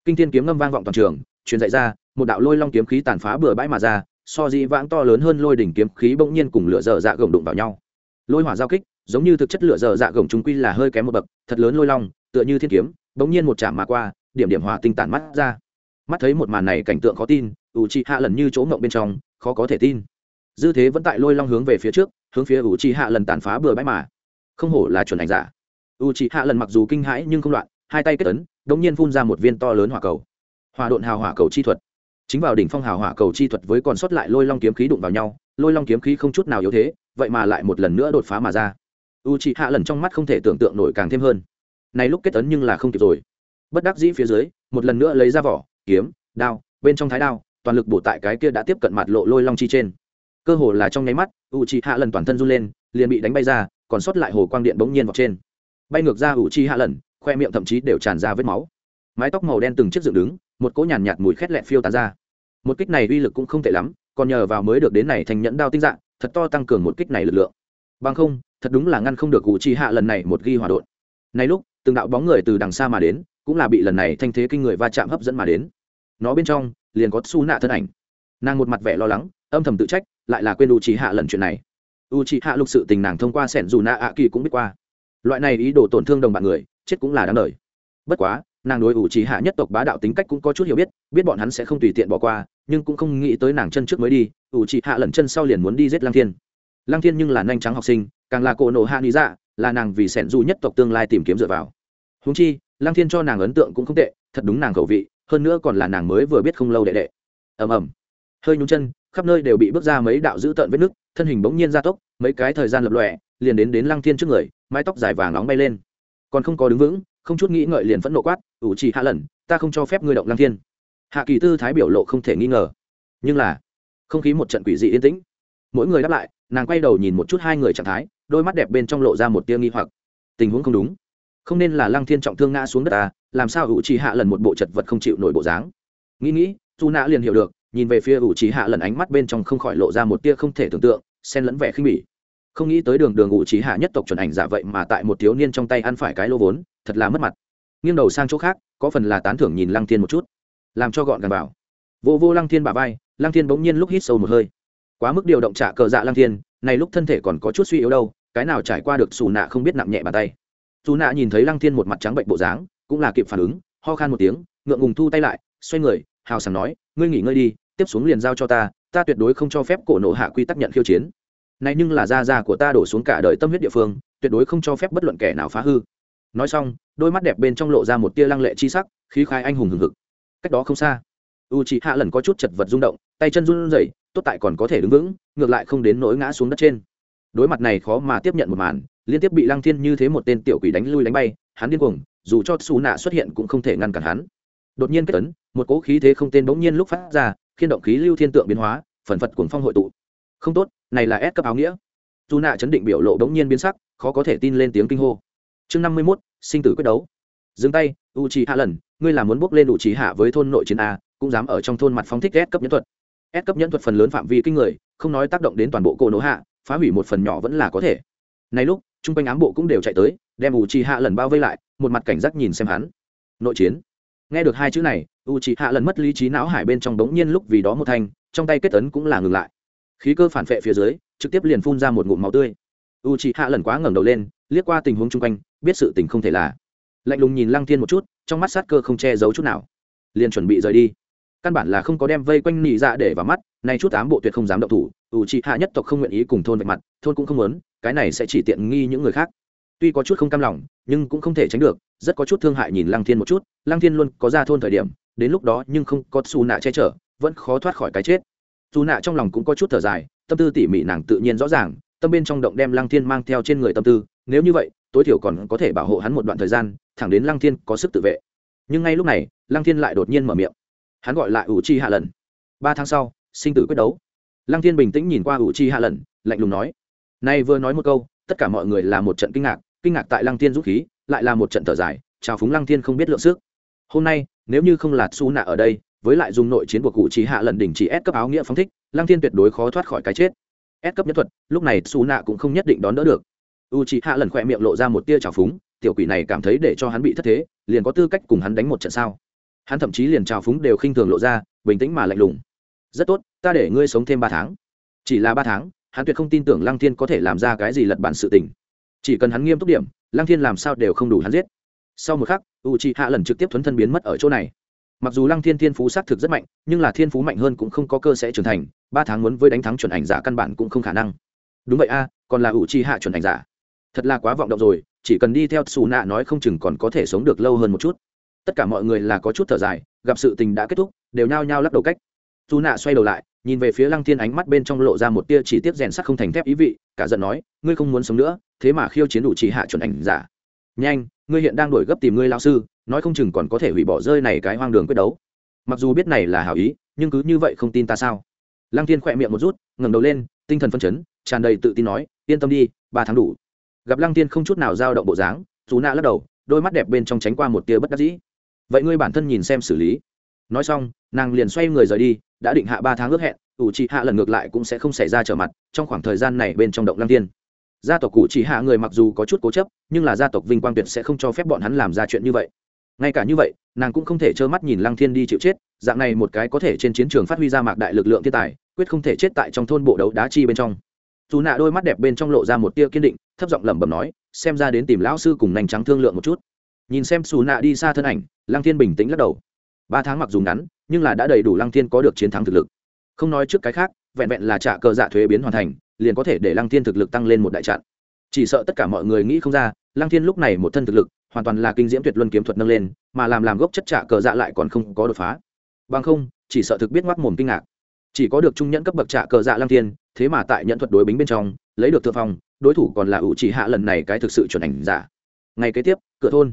Kinh thiên kiếm ngâm vang vọng toàn trường, truyền dạy ra, một đạo lôi long kiếm khí tàn phá bừa bãi mà ra, so dĩ vãng to lớn hơn lôi đỉnh kiếm khí bỗng nhiên cùng lửa dở dạ gồng đụng vào nhau. Lôi hỏa giao kích, giống như thực chất lửa dở dạ gồng chúng quy là hơi kém một bậc, thật lớn lôi long, tựa như thiên kiếm, bỗng nhiên một chạm mà qua, điểm điểm hỏa tinh tản mắt ra mắt thấy một màn này cảnh tượng khó tin ủ trị hạ lần như chỗ ngộng bên trong, khó có thể tin. Dư thế vẫn tại lôi long hướng về phía trước, hướng phía ủ trị hạ lần tàn phá bừa bãi mà. Không hổ là chuẩn ảnh giả. U trị hạ lần mặc dù kinh hãi nhưng không loạn, hai tay kết ấn, đống nhiên phun ra một viên to lớn hỏa cầu. Hòa độn hào hỏa cầu chi thuật. Chính vào đỉnh phong hào hỏa cầu chi thuật với còn sót lại lôi long kiếm khí đụng vào nhau, lôi long kiếm khí không chút nào yếu thế, vậy mà lại một lần nữa đột phá mà ra. U trị hạ lần trong mắt không thể tưởng tượng nổi càng thêm hơn. Này lúc kết ấn nhưng là không kịp rồi. Bất đắc dĩ phía dưới, một lần nữa lấy ra vỏ kiếm đao bên trong thái đao toàn lực bổ tại cái kia đã tiếp cận mặt lộ lôi long chi trên. Cơ hồ là trong nháy mắt u Chi hạ lần toàn thân run lên liền bị đánh bay ra còn sót lại hồ quang điện bỗng nhiên vào trên. Bay ngược ra u Chi hạ lần khoe miệng thậm chí đều tràn ra vết máu. Mái tóc màu đen từng chiếc dựng đứng một cỗ nhàn nhạt, mùi khét lẹn phiêu tán ra. Một kích này uy lực cũng không tệ lắm còn nhờ vào mới được đến này thành nhẫn đao tinh dạng thật to tăng cường một kích này lực lượng. Bằng không thật đúng là ngăn không được u Chi hạ lần này một ghi hòa đột này lúc từng đạo bóng người từ đằng xa mà đến cũng là bị lần này thanh thế kinh người va chạm hấp dẫn mà đến nó bên trong liền có su nạ thân ảnh. Nàng một mặt vẻ lo lắng, âm thầm tự trách, lại là quên u trí hạ lần chuyện này. U trí hạ lục sự tình nàng thông qua sẻn dù nạ ạ kỳ cũng biết qua. Loại này ý đồ tổn thương đồng bạn người, chết cũng là đáng đời. Bất quá, nàng đối u trí hạ nhất tộc bá đạo tính cách cũng có chút hiểu biết biết bọn hắn sẽ không tùy tiện bỏ qua, nhưng cũng không nghĩ tới nàng chân trước mới đi u trí hạ lần chân sau liền muốn đi giết lang thiên. Lang thiên nhưng là nhanh trắng học sinh, càng là cổ nộ hạ lý dạ là nàng vì sẻn dù nhất tộc tương lai tìm kiếm dựa vào. Húng chi lang thiên cho nàng ấn tượng cũng không tệ, thật đúng nàng khẩu vị hơn nữa còn là nàng mới vừa biết không lâu đệ đệ. Ầm ầm. Hơi nhúng chân, khắp nơi đều bị bước ra mấy đạo dữ tợn vết nước thân hình bỗng nhiên gia tốc, mấy cái thời gian lập lòe, liền đến đến lăng thiên trước người, mái tóc dài vàng nóng bay lên. Còn không có đứng vững, không chút nghĩ ngợi liền phẫn nộ quát, ủ chỉ hạ lần, ta không cho phép ngươi động lăng thiên. Hạ kỳ tư thái biểu lộ không thể nghi ngờ. Nhưng là, không khí một trận quỷ dị yên tĩnh. Mỗi người đáp lại, nàng quay đầu nhìn một chút hai người trạng thái, đôi mắt đẹp bên trong lộ ra một tia nghi hoặc. Tình huống không đúng. Không nên là lăng thiên trọng thương ngã xuống đất ta làm sao ủ trì hạ lần một bộ chật vật không chịu nổi bộ dáng? Nghĩ nghĩ dù nã liền hiểu được, nhìn về phía ủ trì hạ lần ánh mắt bên trong không khỏi lộ ra một tia không thể tưởng tượng, xen lẫn vẻ khinh bỉ. Không nghĩ tới đường đường ủ trì hạ nhất tộc chuẩn ảnh giả vậy mà tại một thiếu niên trong tay ăn phải cái lô vốn, thật là mất mặt. Nghiêng đầu sang chỗ khác, có phần là tán thưởng nhìn lăng thiên một chút. Làm cho gọn gàng vào. vô vô lăng thiên bà vai, lăng thiên bỗng nhiên lúc hít sâu một hơi. Quá mức điều động trả cờ dạ lăng thiên, này lúc thân thể còn có chút suy yếu đâu, cái nào trải qua được xù nạ không biết nặng nhẹ bàn tay. Dù nạ nhìn thấy lăng thiên một mặt trắng bệnh bộ dáng cũng là kịp phản ứng, ho khan một tiếng, ngượng ngùng thu tay lại, xoay người, hào sảng nói, ngươi nghỉ ngơi đi, tiếp xuống liền giao cho ta ta tuyệt đối không cho phép cổ nộ hạ quy tắc nhận khiêu chiến. Này nhưng là gia gia của ta đổ xuống cả đời tâm huyết địa phương, tuyệt đối không cho phép bất luận kẻ nào phá hư. Nói xong, đôi mắt đẹp bên trong lộ ra một tia lăng lệ chi sắc, khí khai anh hùng hừng hực. Cách đó không xa u chị hạ lần có chút chật vật rung động, tay chân run rẩy, tốt tại còn có thể đứng vững, ngược lại không đến nỗi ngã xuống đất trên. Đối mặt này khó mà tiếp nhận một màn, liên tiếp bị lăng thiên như thế một tên tiểu quỷ đánh lui đánh bay, hắn điên cuồng dù cho xù nạ xuất hiện cũng không thể ngăn cản hắn. Đột nhiên kết tấn một cỗ khí thế không tên bỗng nhiên lúc phát ra, khiến động khí lưu thiên tượng biến hóa, phần phật cuồng phong hội tụ. Không tốt, này là ép cấp áo nghĩa. Dù nạ chấn định biểu lộ bỗng nhiên biến sắc, khó có thể tin lên tiếng kinh hô. Chương năm mươi mốt, sinh tử quyết đấu. Dừng tay u trì hạ lần, ngươi là muốn bước lên u trì hạ với thôn nội chiến a, cũng dám ở trong thôn mặt phóng thích ép cấp nhẫn thuật. Ép cấp nhẫn thuật phần lớn phạm vi kinh người, không nói tác động đến toàn bộ cô nỗ hạ, phá hủy một phần nhỏ vẫn là có thể. Này lúc, chung quanh ám bộ cũng đều chạy tới đem u trì hạ lần bao vây lại, một mặt cảnh giác nhìn xem hắn. Nội chiến. Nghe được hai chữ này u trì hạ lần mất lý trí não hải bên trong đống nhiên lúc vì đó một thanh, trong tay kết tấn cũng là ngừng lại. Khí cơ phản vệ phía dưới, trực tiếp liền phun ra một ngụm máu tươi. U trì hạ lần quá ngẩng đầu lên, liếc qua tình huống chung quanh, biết sự tình không thể là. Lạnh lùng nhìn lăng thiên một chút, trong mắt sát cơ không che giấu chút nào. Liền chuẩn bị rời đi. Căn bản là không có đem vây quanh nỉ dạ để vào mắt, nay chút ám bộ tuyệt không dám động thủ ủ trị hạ nhất tộc không nguyện ý cùng thôn vạch mặt, thôn cũng không muốn, cái này sẽ chỉ tiện nghi những người khác tuy có chút không cam lòng, nhưng cũng không thể tránh được, rất có chút thương hại nhìn lăng thiên một chút, lăng thiên luôn có ra thôn thời điểm, đến lúc đó nhưng không có xù nạ che chở, vẫn khó thoát khỏi cái chết. Dù nạ trong lòng cũng có chút thở dài, tâm tư tỉ mỉ nàng tự nhiên rõ ràng, tâm bên trong động đem lăng thiên mang theo trên người tâm tư, nếu như vậy, tối thiểu còn có thể bảo hộ hắn một đoạn thời gian, thẳng đến lăng thiên có sức tự vệ. Nhưng ngay lúc này, lăng thiên lại đột nhiên mở miệng. Hắn gọi lại ủ chi hạ lần. Ba tháng sau, sinh tử quyết đấu. Lăng thiên bình tĩnh nhìn qua ủ chi hạ lần, lạnh lùng nói. Nay vừa nói một câu, tất cả mọi người là một trận kinh ngạc kinh ngạc tại lăng thiên dũng khí, lại là một trận thở dài, chào phúng lăng thiên không biết lượng sức. Hôm nay, nếu như không là su nạ ở đây, với lại dùng nội chiến của cụ trí hạ lần đỉnh chỉ ép cấp áo nghĩa phóng thích, lăng thiên tuyệt đối khó thoát khỏi cái chết. Ép cấp nhất thuật, lúc này su nạ cũng không nhất định đón đỡ được. U trí hạ lần khỏe miệng lộ ra một tia trào phúng, tiểu quỷ này cảm thấy để cho hắn bị thất thế, liền có tư cách cùng hắn đánh một trận sao? Hắn thậm chí liền trào phúng đều khinh thường lộ ra, bình tĩnh mà lạnh lùng. Rất tốt, ta để ngươi sống thêm ba tháng. Chỉ là ba tháng, hắn tuyệt không tin tưởng lăng thiên có thể làm ra cái gì lật bản sự tình chỉ cần hắn nghiêm túc điểm, lăng thiên làm sao đều không đủ hắn giết. Sau một khắc u c hạ lần trực tiếp thuấn thân biến mất ở chỗ này. Mặc dù lăng thiên thiên phú xác thực rất mạnh, nhưng là thiên phú mạnh hơn cũng không có cơ sẽ trưởng thành, ba tháng muốn với đánh thắng chuẩn ảnh giả căn bản cũng không khả năng. Đúng vậy a, còn là u c hạ chuẩn ảnh giả. Thật là quá vọng động rồi, chỉ cần đi theo xù nạ nói không chừng còn có thể sống được lâu hơn một chút. Tất cả mọi người là có chút thở dài, gặp sự tình đã kết thúc, đều nhao nhao lắc đầu cách. Dù nạ xoay đầu lại nhìn về phía lăng thiên ánh mắt bên trong lộ ra một tia chỉ tiết rèn sắt không thành thép ý vị, cả giận nói, ngươi không muốn sống nữa, thế mà khiêu chiến đủ chỉ hạ chuẩn ảnh giả. Nhanh, ngươi hiện đang đổi gấp tìm ngươi lao sư, nói không chừng còn có thể hủy bỏ rơi này cái hoang đường quyết đấu. Mặc dù biết này là hảo ý, nhưng cứ như vậy không tin ta sao? Lăng thiên khỏe miệng một rút, ngẩng đầu lên, tinh thần phân chấn, tràn đầy tự tin nói, yên tâm đi, ba tháng đủ. Gặp lăng thiên không chút nào dao động bộ dáng dù nạ lắc đầu, đôi mắt đẹp bên trong tránh qua một tia bất đắc dĩ. Vậy ngươi bản thân nhìn xem xử lý. Nói xong, nàng liền xoay người rời đi đã định hạ ba tháng ước hẹn, ủ chỉ hạ lần ngược lại cũng sẽ không xảy ra trở mặt, trong khoảng thời gian này bên trong động lăng tiên gia tộc cụ chỉ hạ người mặc dù có chút cố chấp, nhưng là gia tộc vinh quang tuyệt sẽ không cho phép bọn hắn làm ra chuyện như vậy. Ngay cả như vậy, nàng cũng không thể trơ mắt nhìn lăng thiên đi chịu chết, dạng này một cái có thể trên chiến trường phát huy ra mạc đại lực lượng thiên tài, quyết không thể chết tại trong thôn bộ đấu đá chi bên trong. Dù nạ đôi mắt đẹp bên trong lộ ra một tia kiên định, thấp giọng lẩm bẩm nói, xem ra đến tìm lão sư cùng nành trắng thương lượng một chút. Nhìn xem xù nạ đi xa thân ảnh, lăng thiên bình tĩnh lắc đầu ba tháng mặc dù ngắn, nhưng là đã đầy đủ lăng thiên có được chiến thắng thực lực. Không nói trước cái khác, vẹn vẹn là trả cờ dạ thuế biến hoàn thành, liền có thể để lăng thiên thực lực tăng lên một đại trận chỉ sợ tất cả mọi người nghĩ không ra, lăng thiên lúc này một thân thực lực, hoàn toàn là kinh diễm tuyệt luân kiếm thuật nâng lên, mà làm làm gốc chất trả cờ dạ lại còn không có đột phá. Bằng không, chỉ sợ thực biết ngoác mồm kinh ngạc. Chỉ có được trung nhẫn cấp bậc trả cờ dạ lăng thiên, thế mà tại nhận thuật đối bính bên trong, lấy được thượng phong, đối thủ còn là ủ chỉ hạ lần này cái thực sự chuẩn ảnh giả. Ngày kế tiếp, cửa thôn.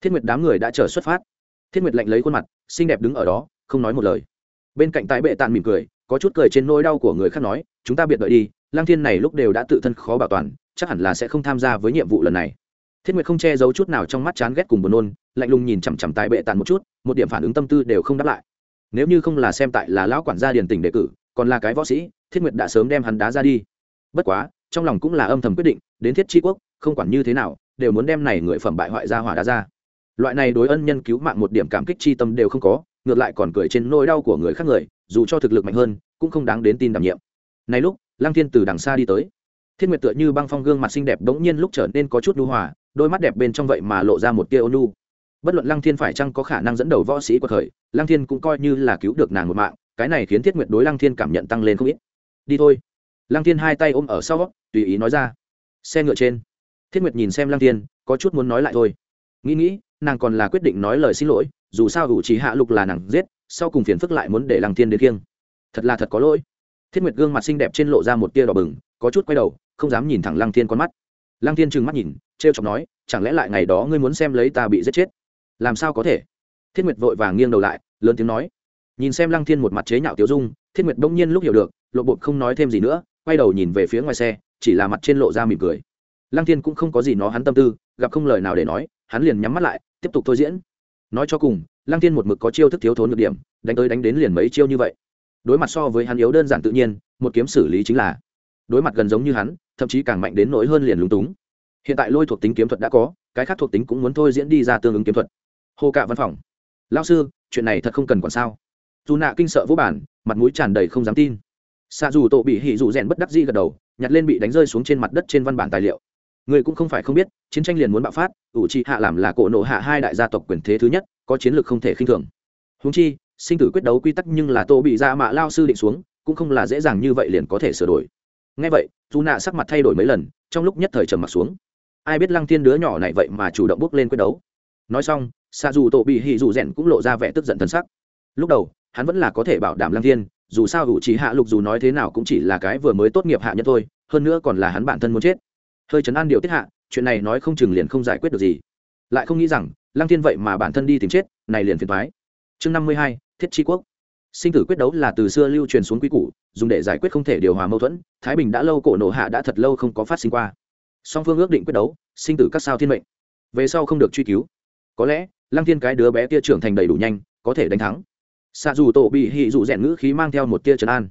Thiết nguyệt đám người đã chờ xuất phát thiết nguyệt lạnh lấy khuôn mặt, xinh đẹp đứng ở đó, không nói một lời. Bên cạnh tái bệ tàn mỉm cười, có chút cười trên nỗi đau của người khác nói, chúng ta biệt đợi đi lang thiên này lúc đều đã tự thân khó bảo toàn, chắc hẳn là sẽ không tham gia với nhiệm vụ lần này. Thiết nguyệt không che giấu chút nào trong mắt chán ghét cùng buồn nôn, lạnh lùng nhìn chằm chằm Tái bệ tàn một chút, một điểm phản ứng tâm tư đều không đáp lại. Nếu như không là xem tại là lão quản gia điền tỉnh đề cử, còn là cái võ sĩ, thiết nguyệt đã sớm đem hắn đá ra đi. Bất quá, trong lòng cũng là âm thầm quyết định, đến thiết tri quốc, không quản như thế nào, đều muốn đem này người phẩm bại hoại ra hỏa đá ra loại này đối ân nhân cứu mạng một điểm cảm kích chi tâm đều không có, ngược lại còn cười trên nỗi đau của người khác người, dù cho thực lực mạnh hơn, cũng không đáng đến tin đảm nhiệm. Này lúc, lăng thiên từ đằng xa đi tới. Thiên nguyệt tựa như băng phong gương mặt xinh đẹp bỗng nhiên lúc trở nên có chút đu hòa, đôi mắt đẹp bên trong vậy mà lộ ra một tia ônu bất luận lăng thiên phải chăng có khả năng dẫn đầu võ sĩ của thời, lăng thiên cũng coi như là cứu được nàng một mạng, cái này khiến thiết nguyệt đối lăng thiên cảm nhận tăng lên không ít. Đi thôi. Lăng thiên hai tay ôm ở sau, tùy ý nói ra. Xe ngựa trên. Thiết nguyệt nhìn xem lăng thiên, có chút muốn nói lại thôi. Nghĩ nghĩ nàng còn là quyết định nói lời xin lỗi, dù sao hữu trí hạ lục là nàng giết, sau cùng phiền phức lại muốn để lăng thiên đến kiêng thật là thật có lỗi. Thiết nguyệt gương mặt xinh đẹp trên lộ ra một tia đỏ bừng, có chút quay đầu, không dám nhìn thẳng lăng thiên con mắt. Lăng thiên trừng mắt nhìn t r e o chọc nói, chẳng lẽ lại ngày đó ngươi muốn xem lấy ta bị giết chết? Làm sao có thể? Thiết nguyệt vội vàng nghiêng đầu lại, lớn tiếng nói. Nhìn xem lăng thiên một mặt chế nhạo tiểu dung, thiết nguyệt bỗng nhiên lúc hiểu được, lộ bột không nói thêm gì nữa, quay đầu nhìn về phía ngoài xe, chỉ là mặt trên lộ ra mỉm cười. Lăng thiên cũng không có gì nó hắn tâm tư, gặp không lời nào để nói, hắn liền nhắm mắt lại tiếp tục thôi diễn. Nói cho cùng, lăng thiên một mực có chiêu thức thiếu thốn được điểm, đánh tới đánh đến liền mấy chiêu như vậy. Đối mặt so với hắn yếu đơn giản tự nhiên, một kiếm xử lý chính là. Đối mặt gần giống như hắn, thậm chí càng mạnh đến nỗi hơn liền lúng túng. Hiện tại lôi thuộc tính kiếm thuật đã có, cái khác thuộc tính cũng muốn thôi diễn đi ra tương ứng kiếm thuật. Hô cạ văn phòng. Lao sư, chuyện này thật không cần còn sao. Dù nạ kinh sợ vô bản, mặt mũi tràn đầy không dám tin. Xạ dù tổ bị hỉ dù rèn bất đắc di gật đầu, nhặt lên bị đánh rơi xuống trên mặt đất trên văn bản tài liệu người cũng không phải không biết, chiến tranh liền muốn bạo phát, ủ trị hạ làm là cổ nộ hạ hai đại gia tộc quyền thế thứ nhất, có chiến lược không thể khinh thường. Húng chi, sinh tử quyết đấu quy tắc nhưng là tô bị ra mạ lao sư định xuống, cũng không là dễ dàng như vậy liền có thể sửa đổi. Ngay vậy dù nạ sắc mặt thay đổi mấy lần, trong lúc nhất thời trầm mặt xuống. Ai biết lăng thiên đứa nhỏ này vậy mà chủ động bước lên quyết đấu. Nói xong xa dù tổ bị hì dù rèn cũng lộ ra vẻ tức giận thân sắc. Lúc đầu, hắn vẫn là có thể bảo đảm lăng thiên, dù sao hữu trí hạ lục dù nói thế nào cũng chỉ là cái vừa mới tốt nghiệp hạ nhân thôi, hơn nữa còn là hắn bản thân muốn chết hơi chấn an điều tiết hạ, chuyện này nói không chừng liền không giải quyết được gì. Lại không nghĩ rằng, lăng thiên vậy mà bản thân đi tìm chết, này liền phiền thoái chương năm mươi hai, thiết tri quốc. Sinh tử quyết đấu là từ xưa lưu truyền xuống quy củ, dùng để giải quyết không thể điều hòa mâu thuẫn, thái bình đã lâu cổ nổ hạ đã thật lâu không có phát sinh qua. Song phương ước định quyết đấu, sinh tử các sao thiên mệnh. Về sau không được truy cứu. Có lẽ, lăng thiên cái đứa bé kia trưởng thành đầy đủ nhanh, có thể đánh thắng. Xạ dù tổ bị hị dụ rèn ngữ khí mang theo một tia trấn an.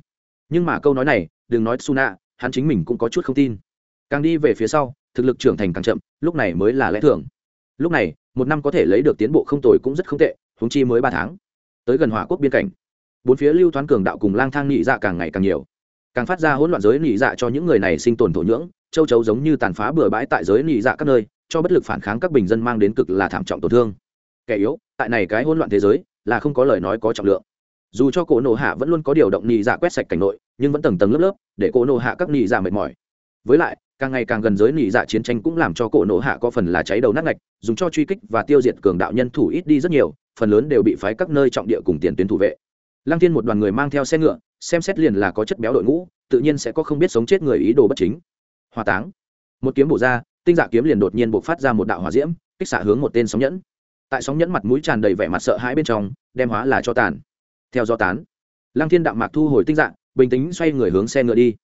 Nhưng mà câu nói này, đừng nói suna hắn chính mình cũng có chút không tin càng đi về phía sau, thực lực trưởng thành càng chậm, lúc này mới là lẽ thường. Lúc này, một năm có thể lấy được tiến bộ không tồi cũng rất không tệ húng chi mới ba tháng. Tới gần hỏa quốc biên cảnh, bốn phía lưu thoáng cường đạo cùng lang thang nhị dạ càng ngày càng nhiều. Càng phát ra hỗn loạn giới nhị dạ cho những người này sinh tồn thổ nhưỡng, châu chấu giống như tàn phá bừa bãi tại giới nhị dạ các nơi, cho bất lực phản kháng các bình dân mang đến cực là thảm trọng tổn thương. Kẻ yếu, tại này cái hỗn loạn thế giới, là không có lời nói có trọng lượng. Dù cho cổ nộ hạ vẫn luôn có điều động nhị dạ quét sạch cảnh nội, nhưng vẫn tầng tầng lớp lớp, để cổ nộ hạ các nhị dạ mệt mỏi. Với lại càng ngày càng gần giới nhị dạ chiến tranh cũng làm cho cổ nổ hạ có phần là cháy đầu nát ngạch, dùng cho truy kích và tiêu diệt cường đạo nhân thủ ít đi rất nhiều, phần lớn đều bị phái các nơi trọng địa cùng tiền tuyến thủ vệ. Lăng thiên một đoàn người mang theo xe ngựa, xem xét liền là có chất béo đội ngũ, tự nhiên sẽ có không biết sống chết người ý đồ bất chính. Hòa táng. Một kiếm bổ ra, tinh dạ kiếm liền đột nhiên bộc phát ra một đạo hỏa diễm, kích xạ hướng một tên sóng nhẫn. Tại sóng nhẫn mặt mũi tràn đầy vẻ mặt sợ hãi bên trong, đem hóa là cho tàn. Theo do tán, lăng thiên đạo mạc thu hồi tinh dạng bình tĩnh xoay người hướng xe ngựa đi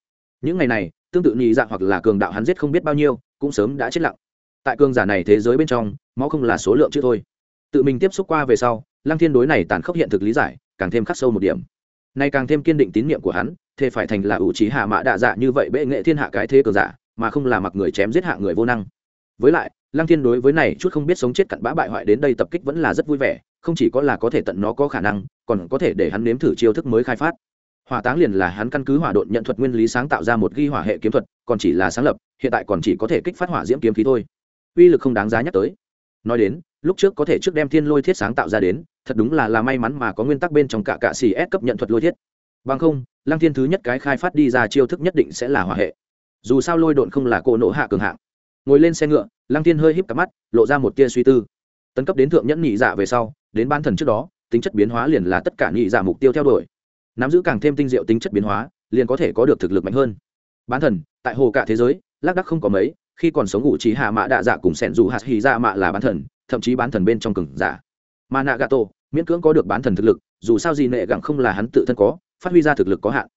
những ngày này, tương tự nhị dạng hoặc là cường đạo hắn giết không biết bao nhiêu, cũng sớm đã chết lặng. Tại cường giả này thế giới bên trong, máu không là số lượng chứ thôi. Tự mình tiếp xúc qua về sau, lăng thiên đối này tàn khốc hiện thực lý giải, càng thêm khắc sâu một điểm. Nay càng thêm kiên định tín nhiệm của hắn thế phải thành là ủ trí hạ mã đạ dạ như vậy bệ nghệ thiên hạ cái thế cường giả, mà không là mặc người chém giết hạ người vô năng. Với lại, lăng thiên đối với này chút không biết sống chết cặn bã bại hoại đến đây tập kích vẫn là rất vui vẻ, không chỉ có là có thể tận nó có khả năng, còn có thể để hắn nếm thử chiêu thức mới khai phát hỏa táng liền là hắn căn cứ hỏa độn nhận thuật nguyên lý sáng tạo ra một ghi hỏa hệ kiếm thuật, còn chỉ là sáng lập, hiện tại còn chỉ có thể kích phát hỏa diễm kiếm khí thôi. Uy lực không đáng giá nhắc tới. Nói đến, lúc trước có thể trước đem thiên lôi thiết sáng tạo ra đến, thật đúng là là may mắn mà có nguyên tắc bên trong cả cạ xì ép cấp nhận thuật lôi thiết. Bằng không, lăng thiên thứ nhất cái khai phát đi ra chiêu thức nhất định sẽ là hỏa hệ. Dù sao lôi độn không là cỗ nộ hạ cường hạng. Ngồi lên xe ngựa, lăng thiên hơi híp cặp mắt, lộ ra một tia suy tư. Tấn cấp đến thượng nhẫn nhị dạ về sau, đến ban thần trước đó, tính chất biến hóa liền là tất cả nhị dạ mục tiêu theo đuổi nắm giữ càng thêm tinh diệu tính chất biến hóa, liền có thể có được thực lực mạnh hơn. Bán thần, tại hồ cả thế giới, lác đắc không có mấy, khi còn sống ngụ trí hạ mạ đạ dạ cùng sẻn dù hạt hì ra mạ là bán thần, thậm chí bán thần bên trong cường giả. Mà nạ gà tổ, miễn cưỡng có được bán thần thực lực, dù sao gì nệ gẳng không là hắn tự thân có, phát huy ra thực lực có hạn.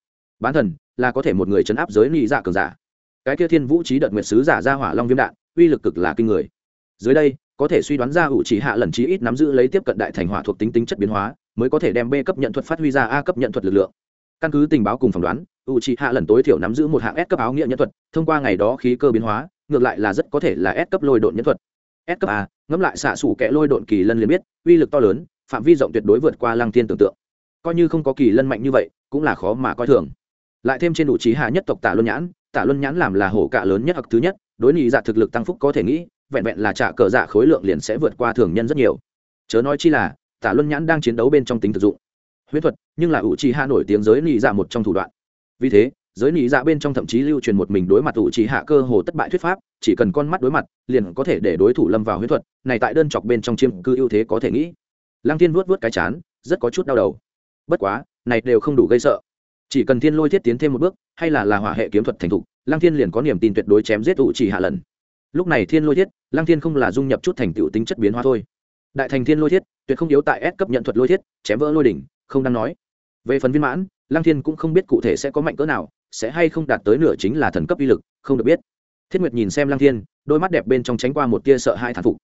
Bán thần, là có thể một người chấn áp giới nghi dạ cường giả. Cái kia thiên vũ trí đợt nguyệt sứ giả ra hỏa long viêm đạn, uy lực cực là kinh người. Dưới đây, có thể suy đoán ra ủ chỉ hạ lần trí ít nắm giữ lấy tiếp cận đại thành hỏa thuộc tính tính chất biến hóa mới có thể đem b cấp nhận thuật phát huy ra a cấp nhận thuật lực lượng. Căn cứ tình báo cùng phỏng đoán U chỉ hạ lần tối thiểu nắm giữ một hạng s cấp áo nghĩa nhận thuật, thông qua ngày đó khí cơ biến hóa, ngược lại là rất có thể là s cấp lôi độn nhân thuật. S cấp a, ngẫm lại xạ xủ kẽ lôi độn kỳ lân liền biết, uy lực to lớn, phạm vi rộng tuyệt đối vượt qua lăng thiên tưởng tượng. Coi như không có kỳ lân mạnh như vậy, cũng là khó mà coi thường. Lại thêm trên đủ trí hạ nhất tộc tạ luân nhãn, tạ luân nhãn làm là hổ cạ lớn nhất hoặc thứ nhất, đối nghị dạ thực lực tăng phúc có thể nghĩ, vẹn vẹn là trả cờ dạ khối lượng liền sẽ vượt qua thường nhân rất nhiều. Chớ nói chi là tả luân nhãn đang chiến đấu bên trong tính thực dụng. Huyễn thuật, nhưng là ủ trì hạ nổi tiếng giới nị dạ một trong thủ đoạn. Vì thế, giới nị dạ bên trong thậm chí lưu truyền một mình đối mặt ủ trì hạ cơ hồ thất bại thuyết pháp, chỉ cần con mắt đối mặt, liền có thể để đối thủ lâm vào huyễn thuật, này tại đơn chọc bên trong chiêm cư ưu thế có thể nghĩ. Lăng thiên vuốt vuốt cái chán, rất có chút đau đầu. Bất quá, này đều không đủ gây sợ. Chỉ cần thiên lôi thiết tiến thêm một bước, hay là là hỏa hệ kiếm thuật thành thục, lăng thiên liền có niềm tin tuyệt đối chém giết ủ trì hạ lần. Lúc này thiên lôi thiết, lăng thiên không là dung nhập chút thành tựu tính chất biến hóa thôi. Đại thành thiên lôi thiết tuyệt không yếu tại S cấp nhận thuật lôi thiết, chém vỡ lôi đỉnh, không đáng nói. Về phần viên mãn, lăng thiên cũng không biết cụ thể sẽ có mạnh cỡ nào, sẽ hay không đạt tới nửa chính là thần cấp uy lực, không được biết. Thiết nguyệt nhìn xem lăng thiên, đôi mắt đẹp bên trong tránh qua một tia sợ hãi thản phục.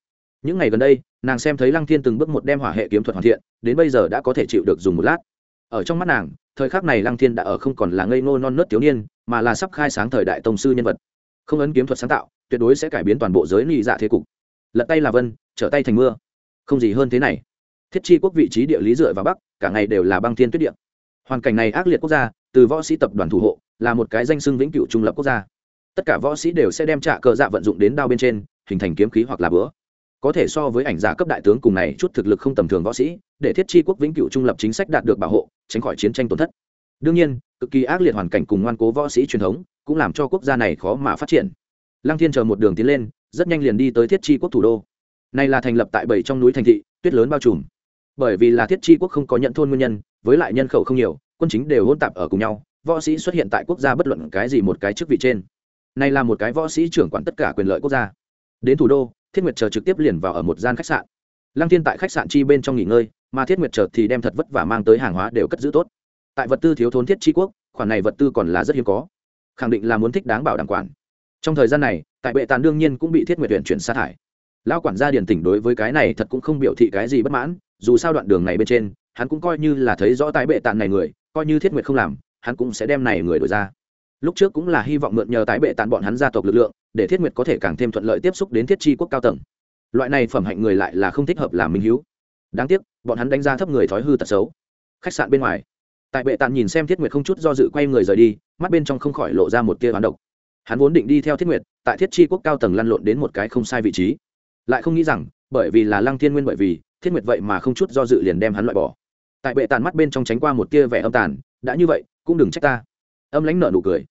Những ngày gần đây, nàng xem thấy lăng thiên từng bước một đem hỏa hệ kiếm thuật hoàn thiện, đến bây giờ đã có thể chịu được dùng một lát. Ở trong mắt nàng, thời khắc này lăng thiên đã ở không còn là ngây ngô non nớt thiếu niên, mà là sắp khai sáng thời đại tông sư nhân vật. Không ấn kiếm thuật sáng tạo, tuyệt đối sẽ cải biến toàn bộ giới nị dạ thế cục. Lật tay là vân, trở tay thành mưa. Không gì hơn thế này thiết chi quốc vị trí địa lý dựa vào bắc, cả ngày đều là băng thiên tuyết địa. Hoàn cảnh này ác liệt quốc gia, từ võ sĩ tập đoàn thủ hộ, là một cái danh xưng vĩnh cửu trung lập quốc gia. Tất cả võ sĩ đều sẽ đem trả cờ dạ vận dụng đến đao bên trên, hình thành kiếm khí hoặc là bữa có thể so với ảnh giả cấp đại tướng cùng này, chút thực lực không tầm thường võ sĩ, để thiết chi quốc vĩnh cửu trung lập chính sách đạt được bảo hộ, tránh khỏi chiến tranh tổn thất. Đương nhiên, cực kỳ ác liệt hoàn cảnh cùng ngoan cố võ sĩ truyền thống, cũng làm cho quốc gia này khó mà phát triển. Lăng thiên chờ một đường tiến lên, rất nhanh liền đi tới thiết chi quốc thủ đô. Này là thành lập tại bảy trong núi thành thị, tuyết lớn bao trùm bởi vì là thiết chi quốc không có nhận thôn nguyên nhân, với lại nhân khẩu không nhiều, quân chính đều hôn tạp ở cùng nhau, võ sĩ xuất hiện tại quốc gia bất luận cái gì một cái chức vị trên. Này là một cái võ sĩ trưởng quản tất cả quyền lợi quốc gia. Đến thủ đô, thiết nguyệt chờ trực tiếp liền vào ở một gian khách sạn. Lăng thiên tại khách sạn chi bên trong nghỉ ngơi, mà thiết nguyệt chờ thì đem thật vất vả mang tới hàng hóa đều cất giữ tốt. Tại vật tư thiếu thốn thiết chi quốc, khoản này vật tư còn là rất hiếm có. Khẳng định là muốn thích đáng bảo đảm quản. Trong thời gian này, tại bệ tàn đương nhiên cũng bị thiết nguyệt huyện chuyển sa thải. Lao quản gia điển tỉnh đối với cái này thật cũng không biểu thị cái gì bất mãn dù sao đoạn đường này bên trên, hắn cũng coi như là thấy rõ tái bệ tàn này người, coi như thiết nguyệt không làm, hắn cũng sẽ đem này người đổi ra. Lúc trước cũng là hy vọng mượn nhờ tái bệ tàn bọn hắn gia tộc lực lượng, để thiết nguyệt có thể càng thêm thuận lợi tiếp xúc đến thiết chi quốc cao tầng. Loại này phẩm hạnh người lại là không thích hợp làm minh hữu đáng tiếc, bọn hắn đánh giá thấp người thói hư tật xấu. Khách sạn bên ngoài tại bệ tàn nhìn xem thiết nguyệt không chút do dự quay người rời đi, mắt bên trong không khỏi lộ ra một tia bán độc. Hắn vốn định đi theo thiết nguyệt, tại thiết chi quốc cao tầng lăn lộn đến một cái không sai vị trí. Lại không nghĩ rằng, bởi vì là lăng thiên nguyên bởi vì thiết nguyệt vậy mà không chút do dự liền đem hắn loại bỏ. Tại bệ tàn mắt bên trong tránh qua một tia vẻ âm tàn, đã như vậy, cũng đừng trách ta. Âm lãnh nợ nụ cười.